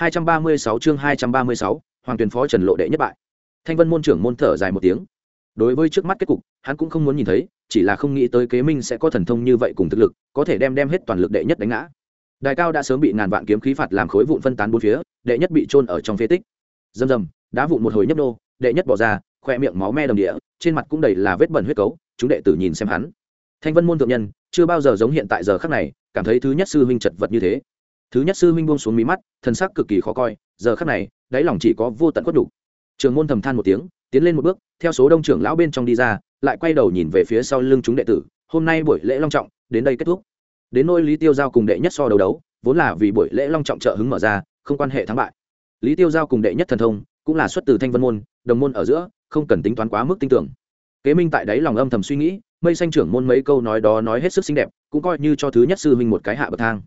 236 chương 236, Hoàng Tuyền Phó Trần Lộ đệ nhất bại. Thanh Vân môn trưởng môn thở dài một tiếng. Đối với trước mắt kết cục, hắn cũng không muốn nhìn thấy, chỉ là không nghĩ tới Kế Minh sẽ có thần thông như vậy cùng thực lực, có thể đem đem hết toàn lực đệ nhất đánh ngã. Đài cao đã sớm bị ngàn vạn kiếm khí phạt làm khối vụn phân tán bốn phía, đệ nhất bị chôn ở trong phế tích. Rầm rầm, đá vụn một hồi nhấp nô, đệ nhất bỏ ra, khoe miệng máu me đầm địa, trên mặt cũng đầy là vết bẩn huyết cấu, chúng đệ tử nhìn xem hắn. Thanh Vân môn thượng nhân, chưa bao giờ giống hiện tại giờ khắc này, cảm thấy thứ nhất sư huynh chật vật như thế thứ nhất sư minh buông xuống mí mắt thân sắc cực kỳ khó coi, giờ khắc này, đáy lòng chỉ có vô tận khuất đủ. trường môn thầm than một tiếng, tiến lên một bước, theo số đông trưởng lão bên trong đi ra, lại quay đầu nhìn về phía sau lưng chúng đệ tử, hôm nay buổi lễ long trọng, đến đây kết thúc. Đến nôi lý tiêu giao cùng đệ nhất so đấu đấu, vốn là vì buổi lễ long trọng trợ hứng mở ra, không quan hệ thắng bại. Lý tiêu giao cùng đệ nhất thần thông, cũng là xuất từ thanh vân môn, đồng môn ở giữa, không cần tính toán quá mức tin tưởng. Kế minh tại đáy lòng âm thầm suy nghĩ, mây xanh trưởng môn mấy câu nói đó nói hết sức xinh đẹp, cũng coi như cho thứ nhất sư huynh một cái hạ bậc thang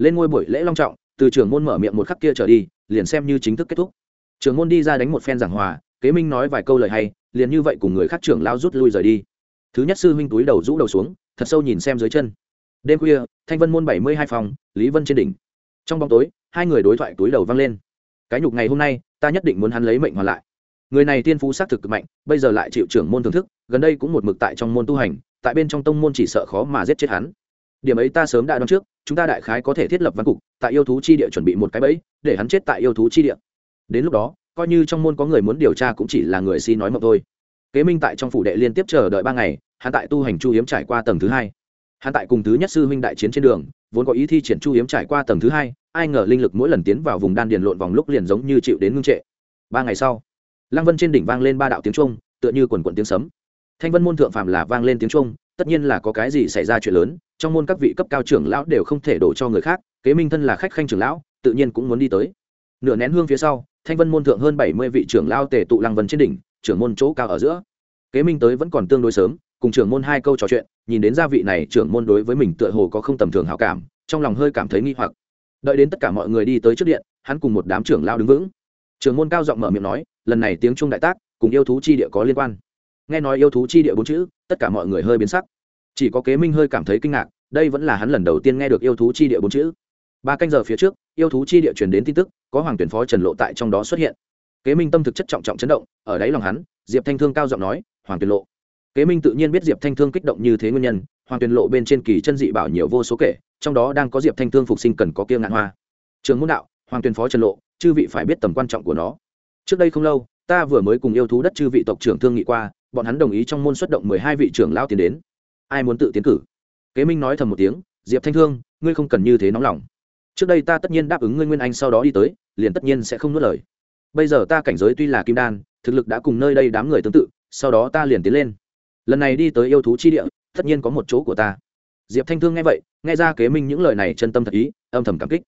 lên ngôi buổi lễ long trọng, từ trưởng môn mở miệng một khắc kia trở đi, liền xem như chính thức kết thúc. Trưởng môn đi ra đánh một phen giảng hòa, kế minh nói vài câu lời hay, liền như vậy cùng người khác trưởng lao rút lui rời đi. Thứ nhất sư huynh túi đầu rũ đầu xuống, thật sâu nhìn xem dưới chân. Đêm khuya, thanh vân môn bảy mươi hai phòng, lý vân trên đỉnh. Trong bóng tối, hai người đối thoại túi đầu vang lên. Cái nhục ngày hôm nay, ta nhất định muốn hắn lấy mệnh hoàn lại. Người này tiên phú xác thực cực mạnh, bây giờ lại chịu trưởng môn thưởng thức, gần đây cũng một mực tại trong môn tu hành, tại bên trong tông môn chỉ sợ khó mà giết chết hắn điểm ấy ta sớm đã đoán trước, chúng ta đại khái có thể thiết lập văn cục, tại yêu thú chi địa chuẩn bị một cái bẫy, để hắn chết tại yêu thú chi địa. Đến lúc đó, coi như trong môn có người muốn điều tra cũng chỉ là người si nói mộng thôi. Kế minh tại trong phủ đệ liên tiếp chờ đợi ba ngày, hắn tại tu hành chu hiếm trải qua tầng thứ hai. Hắn tại cùng thứ nhất sư huynh đại chiến trên đường, vốn có ý thi triển chu hiếm trải qua tầng thứ hai, ai ngờ linh lực mỗi lần tiến vào vùng đan điền lộn vòng lúc liền giống như chịu đến ngưng trệ. Ba ngày sau, lăng vân trên đỉnh vang lên ba đạo tiếng trung tựa như quần quận tiếng sấm. Thanh vân môn thượng phàm là vang lên tiếng trung tất nhiên là có cái gì xảy ra chuyện lớn trong môn các vị cấp cao trưởng lão đều không thể đổ cho người khác, kế minh thân là khách khanh trưởng lão, tự nhiên cũng muốn đi tới. Nửa nén hương phía sau, thanh vân môn thượng hơn bảy mươi vị trưởng lao tề tụ lăng vân trên đỉnh, trưởng môn chỗ cao ở giữa. Kế minh tới vẫn còn tương đối sớm, cùng trưởng môn hai câu trò chuyện, nhìn đến gia vị này, trưởng môn đối với mình tựa hồ có không tầm thường hảo cảm, trong lòng hơi cảm thấy nghi hoặc. Đợi đến tất cả mọi người đi tới trước điện, hắn cùng một đám trưởng lao đứng vững. Trưởng môn cao giọng mở miệng nói, lần này tiếng trung đại tác, cùng yêu thú chi địa có liên quan. Nghe nói yêu thú chi địa bốn chữ, tất cả mọi người hơi biến sắc chỉ có kế minh hơi cảm thấy kinh ngạc, đây vẫn là hắn lần đầu tiên nghe được yêu thú chi địa bốn chữ. Ba canh giờ phía trước, yêu thú chi địa truyền đến tin tức, có hoàng tuyển phó trần lộ tại trong đó xuất hiện. Kế minh tâm thực chất trọng trọng chấn động, ở đáy lòng hắn, diệp thanh thương cao giọng nói, hoàng tuyển lộ. Kế minh tự nhiên biết diệp thanh thương kích động như thế nguyên nhân, hoàng tuyển lộ bên trên kỳ chân dị bảo nhiều vô số kể, trong đó đang có diệp thanh thương phục sinh cần có kia ngạn hoa. Trường môn đạo, hoàng tuyển phó trần lộ, chư vị phải biết tầm quan trọng của nó. Trước đây không lâu, ta vừa mới cùng yêu thú đất chư vị tộc trưởng thương nghị qua, bọn hắn đồng ý trong môn xuất động mười hai vị trưởng lao tiến đến ai muốn tự tiến cử? Kế minh nói thầm một tiếng diệp thanh thương ngươi không cần như thế nóng lòng. Trước đây ta tất nhiên đáp ứng ngươi nguyên anh sau đó đi tới liền tất nhiên sẽ không nuốt lời. Bây giờ ta cảnh giới tuy là kim đan thực lực đã cùng nơi đây đám người tương tự sau đó ta liền tiến lên. Lần này đi tới yêu thú chi địa tất nhiên có một chỗ của ta. Diệp thanh thương nghe vậy nghe ra kế minh những lời này chân tâm thật ý âm thầm cảm kích.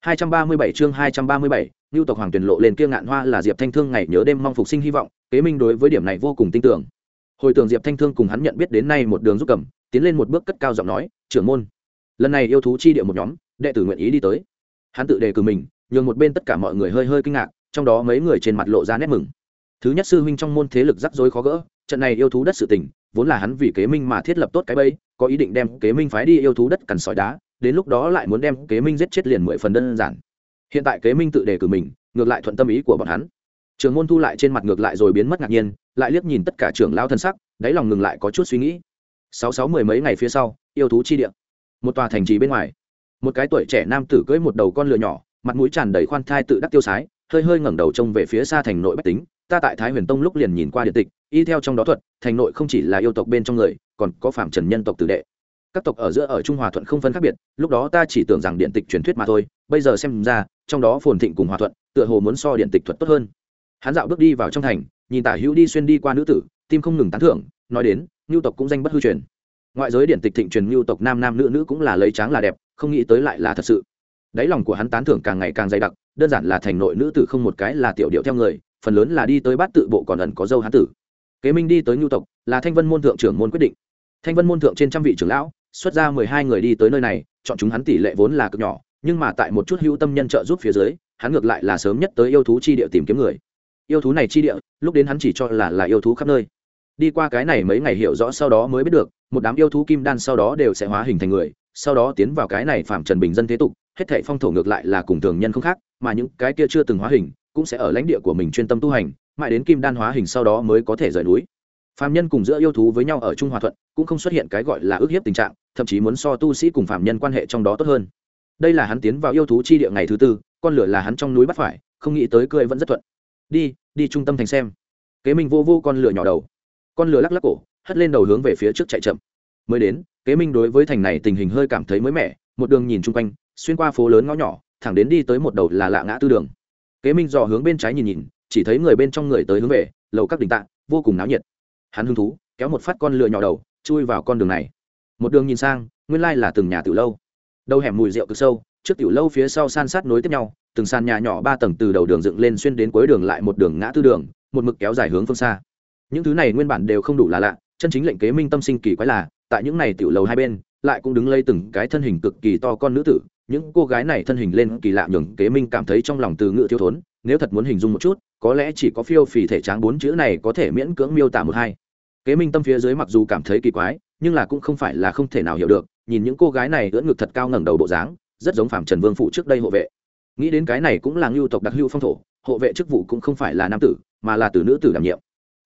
237 chương 237, Nưu tộc Hoàng Tuyển lộ lên kia ngạn hoa là Diệp Thanh Thương ngày nhớ đêm mong phục sinh hy vọng, kế minh đối với điểm này vô cùng tin tưởng. Hồi tưởng Diệp Thanh Thương cùng hắn nhận biết đến nay một đường giúp cầm, tiến lên một bước cất cao giọng nói, "Trưởng môn, lần này yêu thú chi địa một nhóm, đệ tử nguyện ý đi tới." Hắn tự đề cử mình, nhường một bên tất cả mọi người hơi hơi kinh ngạc, trong đó mấy người trên mặt lộ ra nét mừng. Thứ nhất sư huynh trong môn thế lực rắc rối khó gỡ, trận này yêu thú đất sự tình, vốn là hắn vì kế minh mà thiết lập tốt cái bẫy, có ý định đem kế minh phái đi yêu thú đất cằn sỏi đá, đến lúc đó lại muốn đem kế minh giết chết liền mười phần đơn giản hiện tại kế minh tự đề cử mình ngược lại thuận tâm ý của bọn hắn trường môn thu lại trên mặt ngược lại rồi biến mất ngạc nhiên, lại liếc nhìn tất cả trưởng lao thân sắc, đáy lòng ngừng lại có chút suy nghĩ. Sáu sáu mười mấy ngày phía sau, yêu thú chi địa. Một tòa thành trì bên ngoài. Một cái tuổi trẻ nam tử cưỡi một đầu con lừa nhỏ, mặt mũi tràn đầy khoan thai tự đắc tiêu sái, hơi hơi ngẩng đầu trông về phía xa thành nội bách tính. Ta tại thái huyền tông lúc liền nhìn qua điện tịch, y theo trong đó thuật, thành nội không chỉ là yêu tộc bên trong người, còn có phạm trần nhân tộc tử đệ. Các tộc ở giữa ở trung hòa thuận không phân khác biệt, lúc đó ta chỉ tưởng rằng điện tịch truyền thuyết mà thôi, bây giờ xem ra, trong đó phồn thịnh cùng hòa thuận, tựa hồ muốn so điện tịch thuật tốt hơn hắn dạo bước đi vào trong thành, nhìn tả hữu đi xuyên đi qua nữ tử, tim không ngừng tán thưởng, nói đến ngưu tộc cũng danh bất hư truyền. Ngoại giới điện tịch thịnh truyền ngưu tộc nam nam nữ nữ cũng là lấy tráng là đẹp, không nghĩ tới lại là thật sự. Đáy lòng của hắn tán thưởng càng ngày càng dày đặc, đơn giản là thành nội nữ tử không một cái là tiểu điệu theo người, phần lớn là đi tới bát tự bộ còn ẩn có dâu hán tử. Kế minh đi tới ngưu tộc, là thanh vân môn thượng trưởng môn quyết định. Thanh vân môn thượng trên trăm vị trưởng lão, xuất ra mười hai người đi tới nơi này, chọn chúng hắn tỷ lệ vốn là cực nhỏ, nhưng mà tại một chút hữu tâm nhân trợ giúp phía dưới, hắn ngược lại là sớm nhất tới yêu thú chi địa tìm kiếm người yêu thú này chi địa, lúc đến hắn chỉ cho là là yêu thú khắp nơi. Đi qua cái này mấy ngày hiểu rõ sau đó mới biết được, một đám yêu thú kim đan sau đó đều sẽ hóa hình thành người, sau đó tiến vào cái này phạm trần bình dân thế tục, hết thảy phong thổ ngược lại là cùng thường nhân không khác, mà những cái kia chưa từng hóa hình cũng sẽ ở lãnh địa của mình chuyên tâm tu hành, mãi đến kim đan hóa hình sau đó mới có thể rời núi. Phạm nhân cùng giữa yêu thú với nhau ở trung hòa thuận cũng không xuất hiện cái gọi là ước hiếp tình trạng, thậm chí muốn so tu sĩ cùng phạm nhân quan hệ trong đó tốt hơn. Đây là hắn tiến vào yêu thú chi địa ngày thứ tư, con lửa là hắn trong núi bắt phải, không nghĩ tới cười vẫn rất thuận đi đi trung tâm thành xem. Kế minh vô vô con lửa nhỏ đầu. Con lửa lắc lắc cổ, hất lên đầu hướng về phía trước chạy chậm. Mới đến, kế minh đối với thành này tình hình hơi cảm thấy mới mẻ, một đường nhìn chung quanh, xuyên qua phố lớn ngõ nhỏ, thẳng đến đi tới một đầu là lạ ngã tư đường. Kế minh dò hướng bên trái nhìn nhìn, chỉ thấy người bên trong người tới hướng về, lầu các đình tạng vô cùng náo nhiệt. Hắn hứng thú, kéo một phát con lửa nhỏ đầu, chui vào con đường này. Một đường nhìn sang, nguyên lai là từng nhà tiểu lâu. Đầu hẻm mùi rượu cực sâu, trước tiểu lâu phía sau san sát nối tiếp nhau từng sàn nhà nhỏ ba tầng từ đầu đường dựng lên xuyên đến cuối đường lại một đường ngã tư đường, một mực kéo dài hướng phương xa. Những thứ này nguyên bản đều không đủ là lạ, chân chính lệnh kế minh tâm sinh kỳ quái là, tại những này tiểu lầu hai bên, lại cũng đứng lây từng cái thân hình cực kỳ to con nữ tử, những cô gái này thân hình lên kỳ lạ nhường kế minh cảm thấy trong lòng từ ngữ thiếu thốn, nếu thật muốn hình dung một chút, có lẽ chỉ có phiêu phì thể tráng bốn chữ này có thể miễn cưỡng miêu tả một hai. Kế minh tâm phía dưới mặc dù cảm thấy kỳ quái, nhưng là cũng không phải là không thể nào hiểu được, nhìn những cô gái này ưỡn ngực thật cao ngẩng đầu bộ dáng, rất giống phạm trần vương phụ trước đây hộ vệ nghĩ đến cái này cũng là ngưu tộc đặc hữu phong thổ, hộ vệ chức vụ cũng không phải là nam tử, mà là từ nữ tử đảm nhiệm.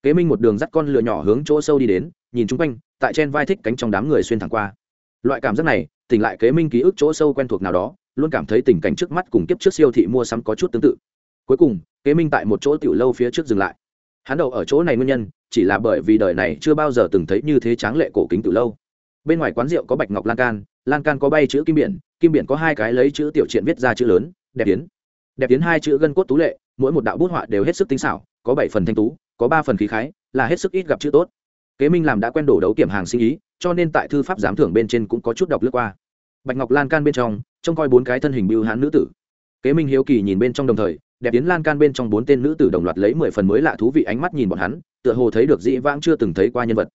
Kế minh một đường dắt con lừa nhỏ hướng chỗ sâu đi đến, nhìn chung quanh, tại trên vai thích cánh trong đám người xuyên thẳng qua. Loại cảm giác này, tỉnh lại kế minh ký ức chỗ sâu quen thuộc nào đó, luôn cảm thấy tình cảnh trước mắt cùng kiếp trước siêu thị mua sắm có chút tương tự. Cuối cùng, kế minh tại một chỗ tiểu lâu phía trước dừng lại. Hắn đầu ở chỗ này nguyên nhân, chỉ là bởi vì đời này chưa bao giờ từng thấy như thế tráng lệ cổ kính tiểu lâu. Bên ngoài quán rượu có bạch ngọc lan can lan can có bay chữ kim biển kim biển có hai cái lấy chữ tiểu triện viết ra chữ lớn đẹp tiến. Đẹp tiến hai chữ gân cốt tú lệ, mỗi một đạo bút họa đều hết sức tinh xảo, có bảy phần thanh tú, có ba phần khí khái, là hết sức ít gặp chữ tốt. Kế minh làm đã quen đổ đấu kiểm hàng sinh ý, cho nên tại thư pháp giám thưởng bên trên cũng có chút đọc lướt qua. Bạch ngọc lan can bên trong, trông coi bốn cái thân hình bưu hán nữ tử. Kế minh hiếu kỳ nhìn bên trong đồng thời, đẹp tiến lan can bên trong bốn tên nữ tử đồng loạt lấy mười phần mới lạ thú vị ánh mắt nhìn bọn hắn, tựa hồ thấy được dĩ vãng chưa từng thấy qua nhân vật.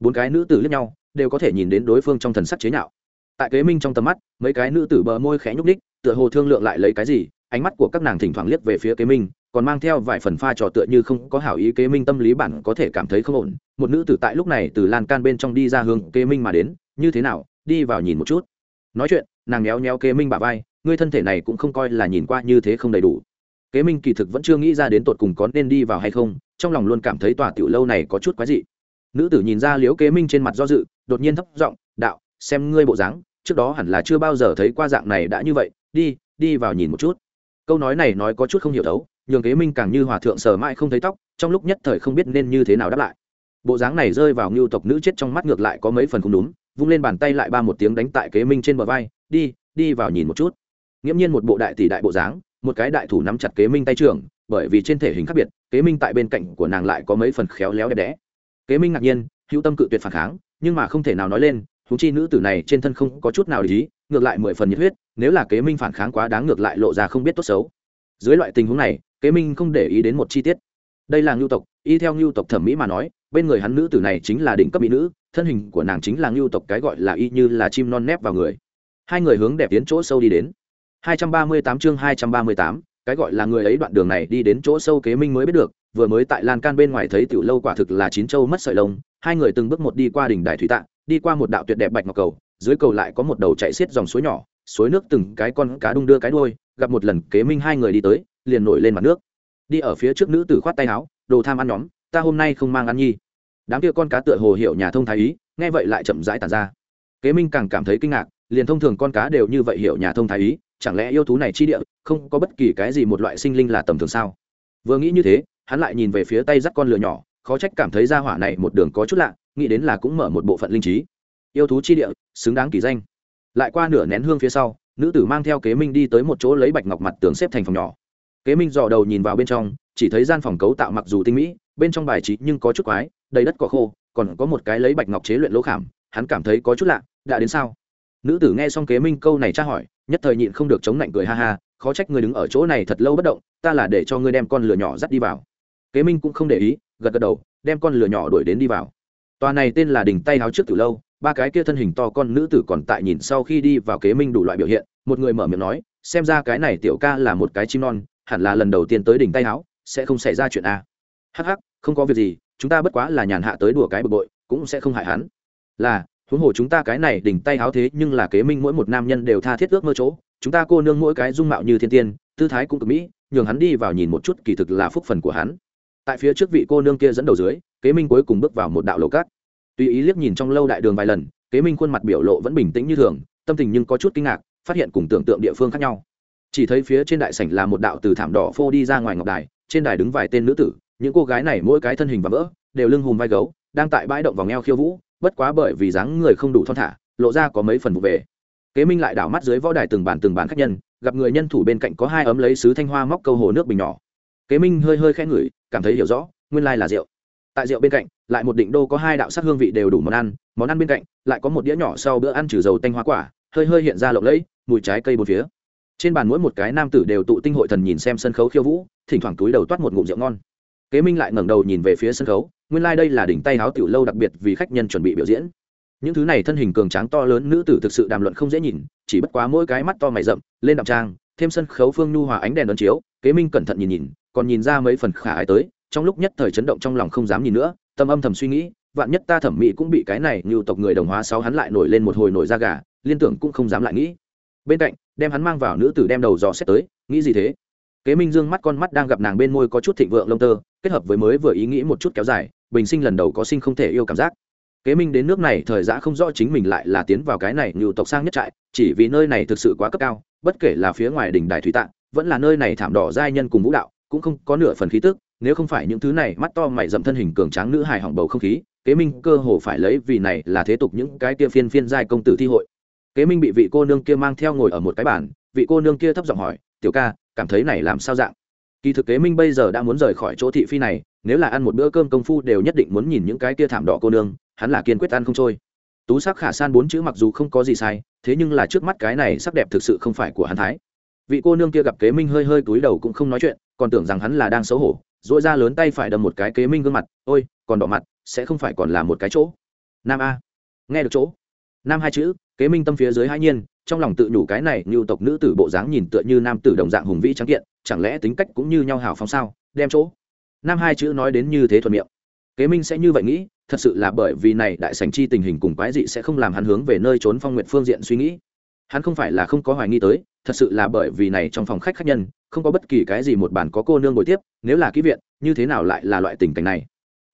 Bốn cái nữ tử lướt nhau, đều có thể nhìn đến đối phương trong thần sắc chế nhạo. Tại kế minh trong tầm mắt, mấy cái nữ tử bờ môi khẽ nhúc ních tựa hồ thương lượng lại lấy cái gì, ánh mắt của các nàng thỉnh thoảng liếc về phía kế minh, còn mang theo vài phần pha trò tựa như không có hảo ý kế minh tâm lý bản có thể cảm thấy không ổn. Một nữ tử tại lúc này từ lan can bên trong đi ra hướng kế minh mà đến, như thế nào, đi vào nhìn một chút. Nói chuyện, nàng méo méo kế minh bà vai, ngươi thân thể này cũng không coi là nhìn qua như thế không đầy đủ. Kế minh kỳ thực vẫn chưa nghĩ ra đến tột cùng có nên đi vào hay không, trong lòng luôn cảm thấy tòa tiểu lâu này có chút quái dị. Nữ tử nhìn ra liếu kế minh trên mặt do dự, đột nhiên thấp giọng, đạo, xem ngươi bộ dáng, trước đó hẳn là chưa bao giờ thấy qua dạng này đã như vậy đi đi vào nhìn một chút. Câu nói này nói có chút không hiểu đấu nhường kế minh càng như hòa thượng sờ mãi không thấy tóc, trong lúc nhất thời không biết nên như thế nào đáp lại. Bộ dáng này rơi vào ngưu tộc nữ chết trong mắt ngược lại có mấy phần không đúng, vung lên bàn tay lại ba một tiếng đánh tại kế minh trên bờ vai, đi đi vào nhìn một chút. Nghiễm nhiên một bộ đại tỷ đại bộ dáng, một cái đại thủ nắm chặt kế minh tay trường bởi vì trên thể hình khác biệt, kế minh tại bên cạnh của nàng lại có mấy phần khéo léo đẹp đẽ. Kế minh ngạc nhiên, hữu tâm cự tuyệt phản kháng, nhưng mà không thể nào nói lên thú chi nữ tử này trên thân không có chút nào để ý ngược lại mười phần nhiệt huyết nếu là kế minh phản kháng quá đáng ngược lại lộ ra không biết tốt xấu. Dưới loại tình huống này kế minh không để ý đến một chi tiết. Đây là ngưu tộc y theo ngưu tộc thẩm mỹ mà nói bên người hắn nữ tử này chính là đỉnh cấp mỹ nữ thân hình của nàng chính là ngưu tộc cái gọi là y như là chim non nép vào người. Hai người hướng đẹp tiến chỗ sâu đi đến. 238 chương 238, cái gọi là người ấy đoạn đường này đi đến chỗ sâu kế minh mới biết được vừa mới tại lan can bên ngoài thấy tiểu lâu quả thực là chín châu mất sợi lông hai người từng bước một đi qua đỉnh đài thủy tạng đi qua một đạo tuyệt đẹp bạch ngọc cầu, dưới cầu lại có một đầu chạy xiết dòng suối nhỏ, suối nước từng cái con cá đung đưa cái đuôi, gặp một lần kế minh hai người đi tới, liền nổi lên mặt nước. Đi ở phía trước nữ tử khoát tay áo, đồ tham ăn nhóm, ta hôm nay không mang ăn nhi. Đám kia con cá tựa hồ hiểu nhà thông thái ý, nghe vậy lại chậm rãi tàn ra. Kế minh càng cảm thấy kinh ngạc, liền thông thường con cá đều như vậy hiểu nhà thông thái ý, chẳng lẽ yêu thú này chi địa, không có bất kỳ cái gì một loại sinh linh là tầm thường sao? Vừa nghĩ như thế, hắn lại nhìn về phía tay dắt con lửa nhỏ, khó trách cảm thấy ra hỏa này một đường có chút lạ nghĩ đến là cũng mở một bộ phận linh trí. Yêu thú chi địa, xứng đáng kỳ danh. Lại qua nửa nén hương phía sau, nữ tử mang theo kế minh đi tới một chỗ lấy bạch ngọc mặt tường xếp thành phòng nhỏ. Kế minh dò đầu nhìn vào bên trong, chỉ thấy gian phòng cấu tạo mặc dù tinh mỹ, bên trong bài trí nhưng có chút quái, đầy đất cỏ khô, còn có một cái lấy bạch ngọc chế luyện lỗ khảm, hắn cảm thấy có chút lạ, đã đến sao? Nữ tử nghe xong kế minh câu này tra hỏi, nhất thời nhịn không được chống lạnh cười ha ha, khó trách người đứng ở chỗ này thật lâu bất động, ta là để cho ngươi đem con lửa nhỏ dắt đi vào. Kế minh cũng không để ý, gật gật đầu, đem con lửa nhỏ đuổi đến đi vào tòa này tên là đỉnh tay háo trước từ lâu, ba cái kia thân hình to con nữ tử còn tại nhìn sau khi đi vào kế minh đủ loại biểu hiện, một người mở miệng nói, xem ra cái này tiểu ca là một cái chim non, hẳn là lần đầu tiên tới đỉnh tay háo, sẽ không xảy ra chuyện a. Hắc hắc, không có việc gì, chúng ta bất quá là nhàn hạ tới đùa cái bực bội, cũng sẽ không hại hắn. Là, huống hồ chúng ta cái này đỉnh tay háo thế nhưng là kế minh mỗi một nam nhân đều tha thiết ước mơ chỗ, chúng ta cô nương mỗi cái dung mạo như thiên tiên, tư thái cũng cực mỹ, nhường hắn đi vào nhìn một chút kỳ thực là phúc phần của hắn. Tại phía trước vị cô nương kia dẫn đầu dưới kế minh cuối cùng bước vào một đạo lầu cát. Tùy ý liếc nhìn trong lâu đại đường vài lần, kế minh khuôn mặt biểu lộ vẫn bình tĩnh như thường, tâm tình nhưng có chút kinh ngạc, phát hiện cùng tưởng tượng địa phương khác nhau. Chỉ thấy phía trên đại sảnh là một đạo từ thảm đỏ phô đi ra ngoài ngọc đài, trên đài đứng vài tên nữ tử, những cô gái này mỗi cái thân hình và vỡ, đều lưng hùm vai gấu, đang tại bãi động vòng eo khiêu vũ, bất quá bởi vì dáng người không đủ thon thả, lộ ra có mấy phần vụ về. Kế minh lại đảo mắt dưới võ đài từng bàn từng bàn khách nhân, gặp người nhân thủ bên cạnh có hai ấm lấy sứ thanh hoa móc câu hồ nước bình nhỏ. Kế minh hơi hơi khẽ ngửi, cảm thấy hiểu rõ, nguyên lai là rượu tại rượu bên cạnh, lại một định đô có hai đạo sắc hương vị đều đủ món ăn món ăn bên cạnh, lại có một đĩa nhỏ sau bữa ăn trừ dầu tanh hoa quả, hơi hơi hiện ra lộng lẫy, mùi trái cây bốn phía. Trên bàn mỗi một cái nam tử đều tụ tinh hội thần nhìn xem sân khấu khiêu vũ, thỉnh thoảng túi đầu toát một ngụm rượu ngon. Kế minh lại ngẩng đầu nhìn về phía sân khấu, nguyên lai、like、đây là đỉnh tay háo tiểu lâu đặc biệt vì khách nhân chuẩn bị biểu diễn. Những thứ này thân hình cường tráng to lớn nữ tử thực sự đàm luận không dễ nhìn, chỉ bất quá mỗi cái mắt to mày rậm, lên đạm trang, thêm sân khấu phương nhu hòa ánh đèn đón chiếu, kế minh cẩn thận nhìn nhìn, còn nhìn ra mấy phần khả ai tới trong lúc nhất thời chấn động trong lòng không dám nhìn nữa, tâm âm thầm suy nghĩ, vạn nhất ta thẩm mỹ cũng bị cái này như tộc người đồng hóa sáu hắn lại nổi lên một hồi nổi da gà, liên tưởng cũng không dám lại nghĩ. Bên cạnh, đem hắn mang vào nữ tử đem đầu dò xét tới, nghĩ gì thế? Kế minh dương mắt con mắt đang gặp nàng bên môi có chút thịnh vượng lông tơ, kết hợp với mới vừa ý nghĩ một chút kéo dài, bình sinh lần đầu có sinh không thể yêu cảm giác. Kế minh đến nước này thời giã không rõ chính mình lại là tiến vào cái này như tộc sang nhất trại, chỉ vì nơi này thực sự quá cấp cao, bất kể là phía ngoài đỉnh đài thủy tạng, vẫn là nơi này thảm đỏ giai nhân cùng vũ đạo, cũng không có nửa phần khí tức nếu không phải những thứ này mắt to mày dậm thân hình cường tráng nữ hài hỏng bầu không khí, kế minh cơ hồ phải lấy vì này là thế tục những cái kia phiên phiên giai công tử thi hội. Kế minh bị vị cô nương kia mang theo ngồi ở một cái bàn, vị cô nương kia thấp giọng hỏi, tiểu ca, cảm thấy này làm sao dạng? Kỳ thực kế minh bây giờ đã muốn rời khỏi chỗ thị phi này, nếu là ăn một bữa cơm công phu đều nhất định muốn nhìn những cái kia thảm đỏ cô nương, hắn là kiên quyết ăn không trôi. Tú sắc khả san bốn chữ mặc dù không có gì sai, thế nhưng là trước mắt cái này sắc đẹp thực sự không phải của hắn thái. Vị cô nương kia gặp kế minh hơi hơi túi đầu cũng không nói chuyện, còn tưởng rằng hắn là đang xấu hổ dội ra lớn tay phải đâm một cái kế minh gương mặt, ôi, còn đỏ mặt, sẽ không phải còn là một cái chỗ. Nam a. Nghe được chỗ. Nam hai chữ, kế minh tâm phía dưới hai nhiên, trong lòng tự nhủ cái này như tộc nữ tử bộ dáng nhìn tựa như nam tử đồng dạng hùng vĩ trắng kiện, chẳng lẽ tính cách cũng như nhau hào phóng sao? Đem chỗ. Nam hai chữ nói đến như thế thuận miệng. Kế minh sẽ như vậy nghĩ, thật sự là bởi vì này đại sành chi tình hình cùng quái dị sẽ không làm hắn hướng về nơi trốn phong nguyện phương diện suy nghĩ hắn không phải là không có hoài nghi tới, thật sự là bởi vì này trong phòng khách khách nhân, không có bất kỳ cái gì một bản có cô nương ngồi tiếp, nếu là ký viện, như thế nào lại là loại tình cảnh này?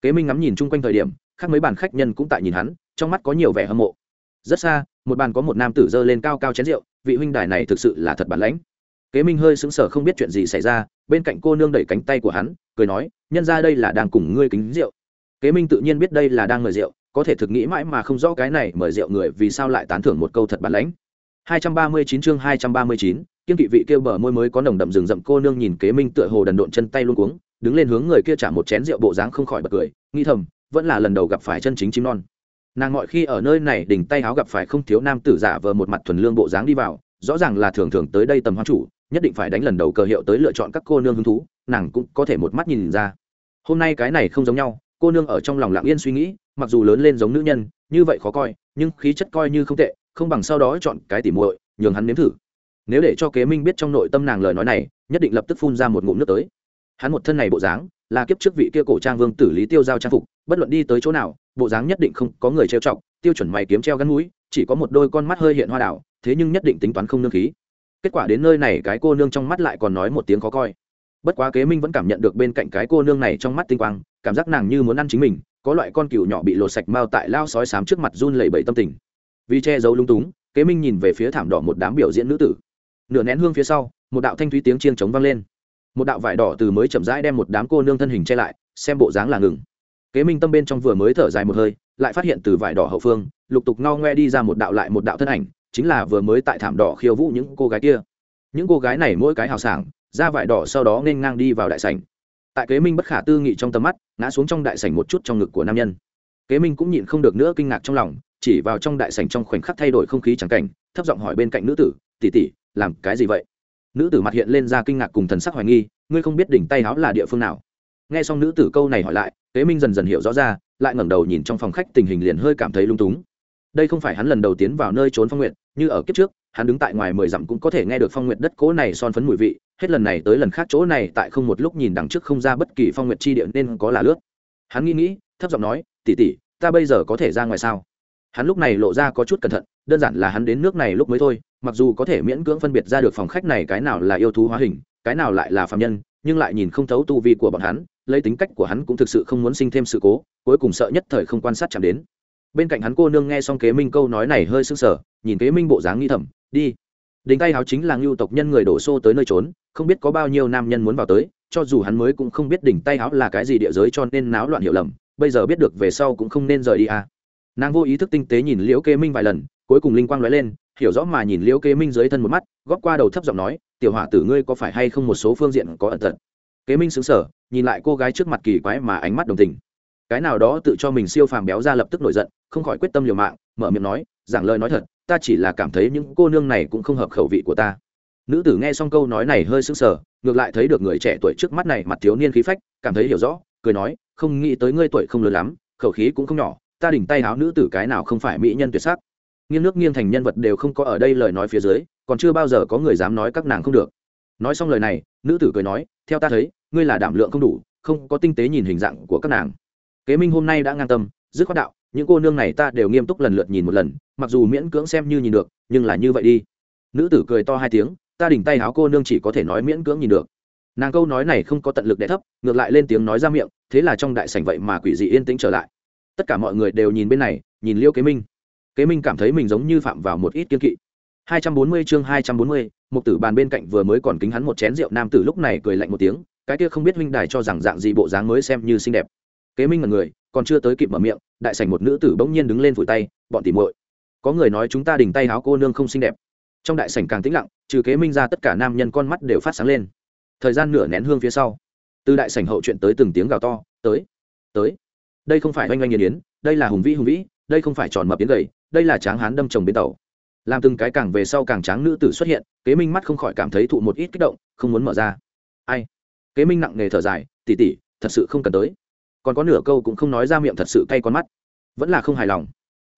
Kế minh ngắm nhìn chung quanh thời điểm, khác mấy bàn khách nhân cũng tại nhìn hắn, trong mắt có nhiều vẻ hâm mộ. Rất xa, một bàn có một nam tử dơ lên cao cao chén rượu, vị huynh đài này thực sự là thật bản lãnh. Kế minh hơi sững sờ không biết chuyện gì xảy ra, bên cạnh cô nương đẩy cánh tay của hắn, cười nói, nhân ra đây là đang cùng ngươi kính rượu. Kế minh tự nhiên biết đây là đang mời rượu, có thể thực nghĩ mãi mà không rõ cái này mời rượu người vì sao lại tán thưởng một câu thật bản lãnh. 239 chương 239, kiên kỵ vị kia bờ môi mới có nồng đậm rừng rậm cô nương nhìn kế minh tựa hồ đần độn chân tay luôn cuống đứng lên hướng người kia trả một chén rượu bộ dáng không khỏi bật cười nghi thầm vẫn là lần đầu gặp phải chân chính chim non. Nàng mọi khi ở nơi này đỉnh tay háo gặp phải không thiếu nam tử giả vờ một mặt thuần lương bộ dáng đi vào rõ ràng là thường thường tới đây tầm hoa chủ nhất định phải đánh lần đầu cờ hiệu tới lựa chọn các cô nương hứng thú nàng cũng có thể một mắt nhìn ra. Hôm nay cái này không giống nhau cô nương ở trong lòng lặng yên suy nghĩ mặc dù lớn lên giống nữ nhân như vậy khó coi nhưng khí chất coi như không tệ không bằng sau đó chọn cái tỉ muội, nhường hắn nếm thử. Nếu để cho kế minh biết trong nội tâm nàng lời nói này, nhất định lập tức phun ra một ngụm nước tới. Hắn một thân này bộ dáng, là kiếp trước vị kia cổ trang vương tử lý tiêu giao trang phục, bất luận đi tới chỗ nào, bộ dáng nhất định không có người trêu chọc, tiêu chuẩn mày kiếm treo gắn mũi, chỉ có một đôi con mắt hơi hiện hoa đảo, thế nhưng nhất định tính toán không nương khí. Kết quả đến nơi này, cái cô nương trong mắt lại còn nói một tiếng khó coi. Bất quá kế minh vẫn cảm nhận được bên cạnh cái cô nương này trong mắt tinh quang, cảm giác nàng như muốn ăn chính mình, có loại con cừu nhỏ bị lột sạch mao tại lao sói sám trước mặt run lẩy bẩy tâm tình vì che giấu lung túng, kế minh nhìn về phía thảm đỏ một đám biểu diễn nữ tử. Nửa nén hương phía sau, một đạo thanh thúy tiếng chiêng trống vang lên. Một đạo vải đỏ từ mới chậm rãi đem một đám cô nương thân hình che lại, xem bộ dáng là ngừng. Kế minh tâm bên trong vừa mới thở dài một hơi, lại phát hiện từ vải đỏ hậu phương, lục tục ngao ngoe đi ra một đạo lại một đạo thân ảnh, chính là vừa mới tại thảm đỏ khiêu vũ những cô gái kia. Những cô gái này mỗi cái hào sảng ra vải đỏ sau đó nên ngang đi vào đại sảnh. Tại kế minh bất khả tư nghị trong tầm mắt, ngã xuống trong đại sảnh một chút trong ngực của nam nhân. Kế minh cũng nhịn không được nữa kinh ngạc trong lòng chỉ vào trong đại sảnh trong khoảnh khắc thay đổi không khí chẳng cảnh, thấp giọng hỏi bên cạnh nữ tử, tỷ tỷ, làm cái gì vậy? Nữ tử mặt hiện lên ra kinh ngạc cùng thần sắc hoài nghi, ngươi không biết đỉnh tay áo là địa phương nào? Nghe xong nữ tử câu này hỏi lại kế minh dần dần hiểu rõ ra, lại ngẩng đầu nhìn trong phòng khách tình hình liền hơi cảm thấy lung túng. Đây không phải hắn lần đầu tiến vào nơi trốn phong nguyện như ở kiếp trước, hắn đứng tại ngoài mười dặm cũng có thể nghe được phong nguyện đất cố này son phấn mùi vị, hết lần này tới lần khác chỗ này tại không một lúc nhìn đằng trước không ra bất kỳ phong nguyện chi địa nên có là lướt. Hắn nghĩ nghĩ, thấp giọng nói tỉ tỉ ta bây giờ có thể ra ngoài sao? Hắn lúc này lộ ra có chút cẩn thận, đơn giản là hắn đến nước này lúc mới thôi, mặc dù có thể miễn cưỡng phân biệt ra được phòng khách này cái nào là yêu thú hóa hình, cái nào lại là phạm nhân, nhưng lại nhìn không thấu tu vi của bọn hắn, lấy tính cách của hắn cũng thực sự không muốn sinh thêm sự cố, cuối cùng sợ nhất thời không quan sát chạm đến. Bên cạnh hắn cô nương nghe xong kế minh câu nói này hơi sưng sờ, nhìn kế minh bộ dáng nghi thầm, đi. Đỉnh tay háo chính là ngưu tộc nhân người đổ xô tới nơi trốn, không biết có bao nhiêu nam nhân muốn vào tới, cho dù hắn mới cũng không biết đỉnh tay háo là cái gì địa giới cho nên náo loạn hiểu lầm, bây giờ biết được về sau cũng không nên rời đi à nàng vô ý thức tinh tế nhìn liễu kế minh vài lần, cuối cùng linh quang nói lên, hiểu rõ mà nhìn liễu kế minh dưới thân một mắt, góp qua đầu thấp giọng nói, tiểu hỏa tử ngươi có phải hay không một số phương diện có ẩn tật? Kế minh xứng sở nhìn lại cô gái trước mặt kỳ quái mà ánh mắt đồng tình. Cái nào đó tự cho mình siêu phàm béo ra lập tức nổi giận, không khỏi quyết tâm liều mạng, mở miệng nói, giảng lời nói thật, ta chỉ là cảm thấy những cô nương này cũng không hợp khẩu vị của ta. Nữ tử nghe xong câu nói này hơi sững sờ, ngược lại thấy được người trẻ tuổi trước mắt này mặt thiếu niên khí phách, cảm thấy hiểu rõ, cười nói, không nghĩ tới ngươi tuổi không lớn lắm, khẩu khí cũng không nhỏ ta đỉnh tay háo nữ tử cái nào không phải mỹ nhân tuyệt sắc. Nghiêng nước nghiêng thành nhân vật đều không có ở đây lời nói phía dưới, còn chưa bao giờ có người dám nói các nàng không được. Nói xong lời này, nữ tử cười nói, theo ta thấy, ngươi là đảm lượng không đủ, không có tinh tế nhìn hình dạng của các nàng. Kế minh hôm nay đã ngang tâm, dứt khoát đạo, những cô nương này ta đều nghiêm túc lần lượt nhìn một lần, mặc dù miễn cưỡng xem như nhìn được, nhưng là như vậy đi. Nữ tử cười to hai tiếng, ta đỉnh tay áo cô nương chỉ có thể nói miễn cưỡng nhìn được. Nàng câu nói này không có tận lực đẻ thấp, ngược lại lên tiếng nói ra miệng, thế là trong đại sảnh vậy mà quỷ dị yên tĩnh trở lại tất cả mọi người đều nhìn bên này nhìn liêu kế minh. Kế minh cảm thấy mình giống như phạm vào một ít kiên kỵ. 240 chương 240, một tử bàn bên cạnh vừa mới còn kính hắn một chén rượu nam tử lúc này cười lạnh một tiếng cái kia không biết huynh đài cho rằng dạng gì bộ dáng mới xem như xinh đẹp. Kế minh là người còn chưa tới kịp mở miệng đại sảnh một nữ tử bỗng nhiên đứng lên vùi tay bọn tỉ muội có người nói chúng ta đỉnh tay háo cô nương không xinh đẹp. Trong đại sảnh càng tĩnh lặng trừ kế minh ra tất cả nam nhân con mắt đều phát sáng lên. Thời gian nửa nén hương phía sau từ đại sảnh hậu chuyện tới từng tiếng gào to tới tới đây không phải oanh oanh nghiền yến đây là hùng vĩ hùng vĩ, đây không phải tròn mập yến gầy, đây là tráng hán đâm chồng bên tàu. Làm từng cái càng về sau càng tráng nữ tử xuất hiện, kế minh mắt không khỏi cảm thấy thụ một ít kích động, không muốn mở ra. Ai? Kế minh nặng nề thở dài tỉ tỉ thật sự không cần tới. Còn có nửa câu cũng không nói ra miệng thật sự cay con mắt. Vẫn là không hài lòng.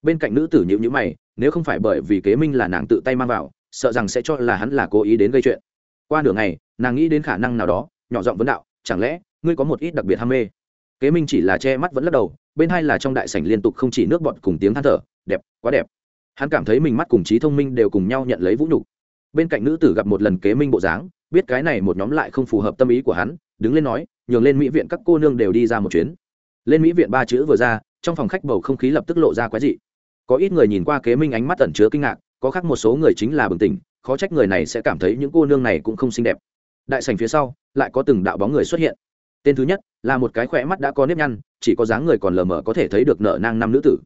Bên cạnh nữ tử nhịu nhữ mày, nếu không phải bởi vì kế minh là nàng tự tay mang vào, sợ rằng sẽ cho là hắn là cố ý đến gây chuyện. Qua nửa ngày, nàng nghĩ đến khả năng nào đó, nhỏ giọng vấn đạo, chẳng lẽ ngươi có một ít đặc biệt ham mê? Kế minh chỉ là che mắt vẫn lắc đầu, bên hai là trong đại sảnh liên tục không chỉ nước bọt cùng tiếng than thở, đẹp, quá đẹp. Hắn cảm thấy mình mắt cùng trí thông minh đều cùng nhau nhận lấy vũ nhục. Bên cạnh nữ tử gặp một lần kế minh bộ dáng, biết cái này một nhóm lại không phù hợp tâm ý của hắn, đứng lên nói, nhường lên mỹ viện các cô nương đều đi ra một chuyến. Lên mỹ viện ba chữ vừa ra, trong phòng khách bầu không khí lập tức lộ ra quái dị. Có ít người nhìn qua kế minh ánh mắt tẩn chứa kinh ngạc, có khác một số người chính là bừng tỉnh, khó trách người này sẽ cảm thấy những cô nương này cũng không xinh đẹp. Đại sành phía sau, lại có từng đạo bóng người xuất hiện tên thứ nhất là một cái khỏe mắt đã có nếp nhăn, chỉ có dáng người còn lờ mờ có thể thấy được nợ nang năm nữ tử.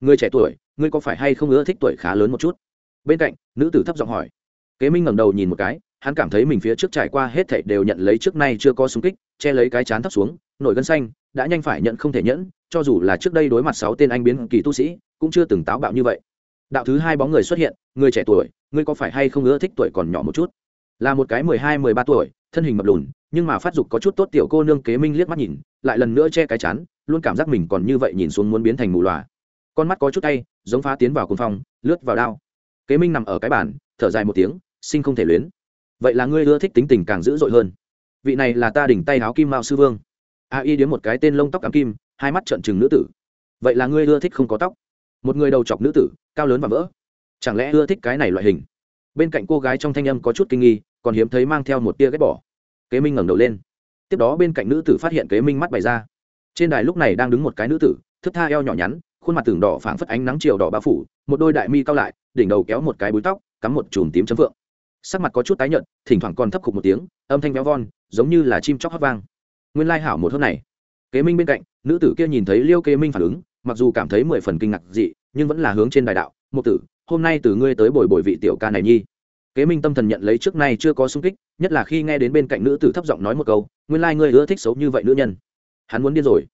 Người trẻ tuổi, ngươi có phải hay không ưa thích tuổi khá lớn một chút? Bên cạnh, nữ tử thấp giọng hỏi. Kế minh ngẩng đầu nhìn một cái, hắn cảm thấy mình phía trước trải qua hết thảy đều nhận lấy trước nay chưa có súng kích, che lấy cái chán thấp xuống, nổi gân xanh, đã nhanh phải nhận không thể nhẫn, cho dù là trước đây đối mặt sáu tên anh biến kỳ tu sĩ, cũng chưa từng táo bạo như vậy. Đạo thứ hai bóng người xuất hiện, người trẻ tuổi, ngươi có phải hay không ưa thích tuổi còn nhỏ một chút? Là một cái mười hai, mười ba tuổi, thân hình mập lùn, nhưng mà phát dục có chút tốt tiểu cô nương kế minh liếc mắt nhìn, lại lần nữa che cái chán, luôn cảm giác mình còn như vậy nhìn xuống muốn biến thành mù loà. Con mắt có chút tay, giống phá tiến vào cuồng phong, lướt vào đao. Kế minh nằm ở cái bàn, thở dài một tiếng, sinh không thể luyến. Vậy là ngươi ưa thích tính tình càng dữ dội hơn. Vị này là ta đỉnh tay áo kim mao sư vương. A y điếm một cái tên lông tóc cắm kim, hai mắt trợn trừng nữ tử. Vậy là ngươi ưa thích không có tóc? Một người đầu chọc nữ tử, cao lớn và vỡ. Chẳng lẽ ưa thích cái này loại hình? Bên cạnh cô gái trong thanh âm có chút kinh nghi còn hiếm thấy mang theo một tia ghét bỏ. Kế minh ngẩng đầu lên. Tiếp đó bên cạnh nữ tử phát hiện kế minh mắt bày ra. Trên đài lúc này đang đứng một cái nữ tử thức tha eo nhỏ nhắn, khuôn mặt tường đỏ phảng phất ánh nắng chiều đỏ bao phủ, một đôi đại mi cao lại, đỉnh đầu kéo một cái búi tóc, cắm một chùm tím chấm phượng. Sắc mặt có chút tái nhợt, thỉnh thoảng còn thấp khục một tiếng, âm thanh véo von, giống như là chim chóc hót vang. Nguyên lai hảo một hôm này. Kế minh bên cạnh, nữ tử kia nhìn thấy liêu kế minh phản ứng, mặc dù cảm thấy mười phần kinh ngạc dị, nhưng vẫn là hướng trên đài đạo một tử, hôm nay từ ngươi tới bồi bồi vị tiểu ca này nhi kế minh tâm thần nhận lấy trước nay chưa có sung kích, nhất là khi nghe đến bên cạnh nữ tử thấp giọng nói một câu, nguyên lai ngươi ưa thích xấu như vậy nữ nhân. Hắn muốn điên rồi.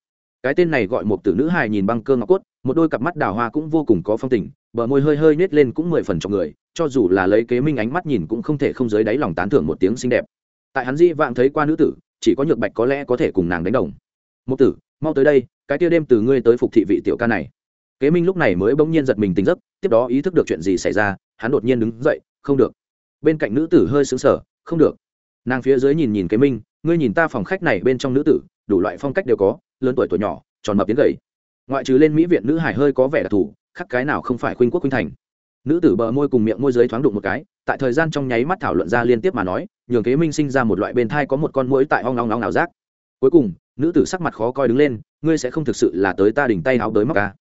Cái tên này gọi một tử nữ hài nhìn băng cơ ngọc cốt, một đôi cặp mắt đào hoa cũng vô cùng có phong tình, bờ môi hơi hơi nết lên cũng mười phần trong người, cho dù là lấy kế minh ánh mắt nhìn cũng không thể không dưới đáy lòng tán thưởng một tiếng xinh đẹp. Tại hắn dị vạng thấy qua nữ tử, chỉ có nhược bạch có lẽ có thể cùng nàng đánh đồng. Một tử, mau tới đây, cái tia đêm từ ngươi tới phục thị vị tiểu ca này. Kế minh lúc này mới bỗng nhiên giật mình tỉnh giấc, tiếp đó ý thức được chuyện gì xảy ra, hắn đột nhiên đứng dậy, không được bên cạnh nữ tử hơi sững sờ, không được. Nàng phía dưới nhìn nhìn kế minh, ngươi nhìn ta phòng khách này bên trong nữ tử, đủ loại phong cách đều có, lớn tuổi tuổi nhỏ, tròn mập tiến gầy. Ngoại trừ lên mỹ viện nữ hải hơi có vẻ đặc thù, khắc cái nào không phải khuynh quốc khuynh thành. Nữ tử bờ môi cùng miệng môi dưới thoáng đụng một cái, tại thời gian trong nháy mắt thảo luận ra liên tiếp mà nói, nhường kế minh sinh ra một loại bên thai có một con mũi tại hoang long long nào rác cuối cùng, nữ tử sắc mặt khó coi đứng lên, ngươi sẽ không thực sự là tới ta đỉnh tay áo tới mắc ca à?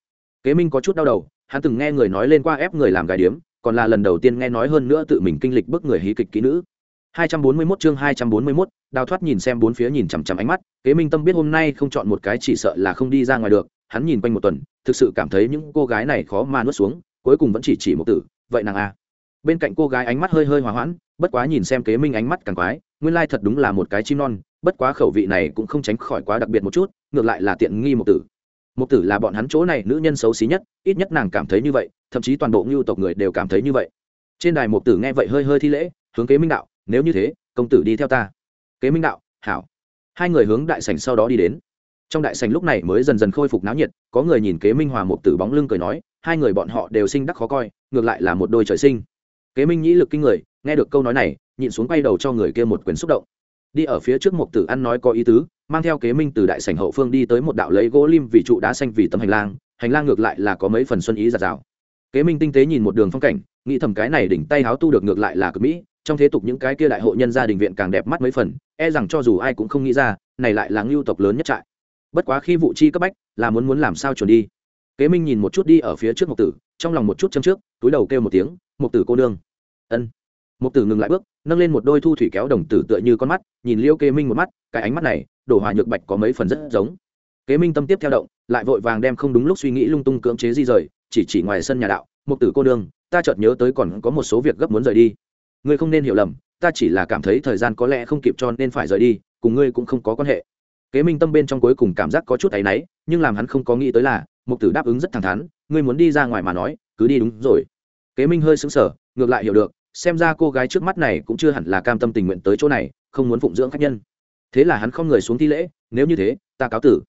kế minh có chút đau đầu, hắn từng nghe người nói lên qua ép người làm gái điếm còn là lần đầu tiên nghe nói hơn nữa tự mình kinh lịch bức người hí kịch kỹ nữ. 241 chương 241, đào thoát nhìn xem bốn phía nhìn chằm chằm ánh mắt kế minh tâm biết hôm nay không chọn một cái chỉ sợ là không đi ra ngoài được hắn nhìn quanh một tuần thực sự cảm thấy những cô gái này khó mà nuốt xuống cuối cùng vẫn chỉ chỉ một tử vậy nàng a bên cạnh cô gái ánh mắt hơi hơi hòa hoãn bất quá nhìn xem kế minh ánh mắt càng quái nguyên lai thật đúng là một cái chim non bất quá khẩu vị này cũng không tránh khỏi quá đặc biệt một chút ngược lại là tiện nghi một tử mục tử là bọn hắn chỗ này nữ nhân xấu xí nhất, ít nhất nàng cảm thấy như vậy, thậm chí toàn bộ ngưu tộc người đều cảm thấy như vậy. Trên đài mục tử nghe vậy hơi hơi thi lễ, hướng kế minh đạo, nếu như thế, công tử đi theo ta. Kế minh đạo, hảo. Hai người hướng đại sảnh sau đó đi đến. Trong đại sảnh lúc này mới dần dần khôi phục náo nhiệt, có người nhìn kế minh hòa mục tử bóng lưng cười nói, hai người bọn họ đều sinh đắc khó coi, ngược lại là một đôi trời sinh. Kế minh nhĩ lực kinh người, nghe được câu nói này, nhịn xuống quay đầu cho người kia một quyền xúc động. Đi ở phía trước mục tử ăn nói có ý tứ mang theo kế minh từ đại sảnh hậu phương đi tới một đạo lấy gỗ lim vì trụ đá xanh vì tấm hành lang hành lang ngược lại là có mấy phần xuân ý giạt rào. Kế minh tinh tế nhìn một đường phong cảnh, nghĩ thầm cái này đỉnh tay háo tu được ngược lại là cực mỹ, trong thế tục những cái kia đại hộ nhân gia đình viện càng đẹp mắt mấy phần e rằng cho dù ai cũng không nghĩ ra, này lại là ngưu tộc lớn nhất trại. Bất quá khi vụ chi cấp bách, là muốn muốn làm sao chuẩn đi. Kế minh nhìn một chút đi ở phía trước mục tử, trong lòng một chút châm trước, túi đầu kêu một tiếng, mục tử cô nương. Ân mục tử ngừng lại bước, nâng lên một đôi thu thủy kéo đồng tử tựa như con mắt, nhìn liêu kế minh một mắt, cái ánh mắt này, đổ hòa nhược bạch có mấy phần rất giống. Kế minh tâm tiếp theo động, lại vội vàng đem không đúng lúc suy nghĩ lung tung cưỡng chế di rời, chỉ chỉ ngoài sân nhà đạo, mục tử cô nương, ta chợt nhớ tới còn có một số việc gấp muốn rời đi. Ngươi không nên hiểu lầm, ta chỉ là cảm thấy thời gian có lẽ không kịp cho nên phải rời đi, cùng ngươi cũng không có quan hệ. Kế minh tâm bên trong cuối cùng cảm giác có chút áy náy, nhưng làm hắn không có nghĩ tới là, mục tử đáp ứng rất thẳng thắn, ngươi muốn đi ra ngoài mà nói, cứ đi đúng rồi. Kế minh hơi sững sờ, ngược lại hiểu được xem ra cô gái trước mắt này cũng chưa hẳn là cam tâm tình nguyện tới chỗ này, không muốn phụng dưỡng khách nhân. Thế là hắn không người xuống thi lễ, nếu như thế, ta cáo tử.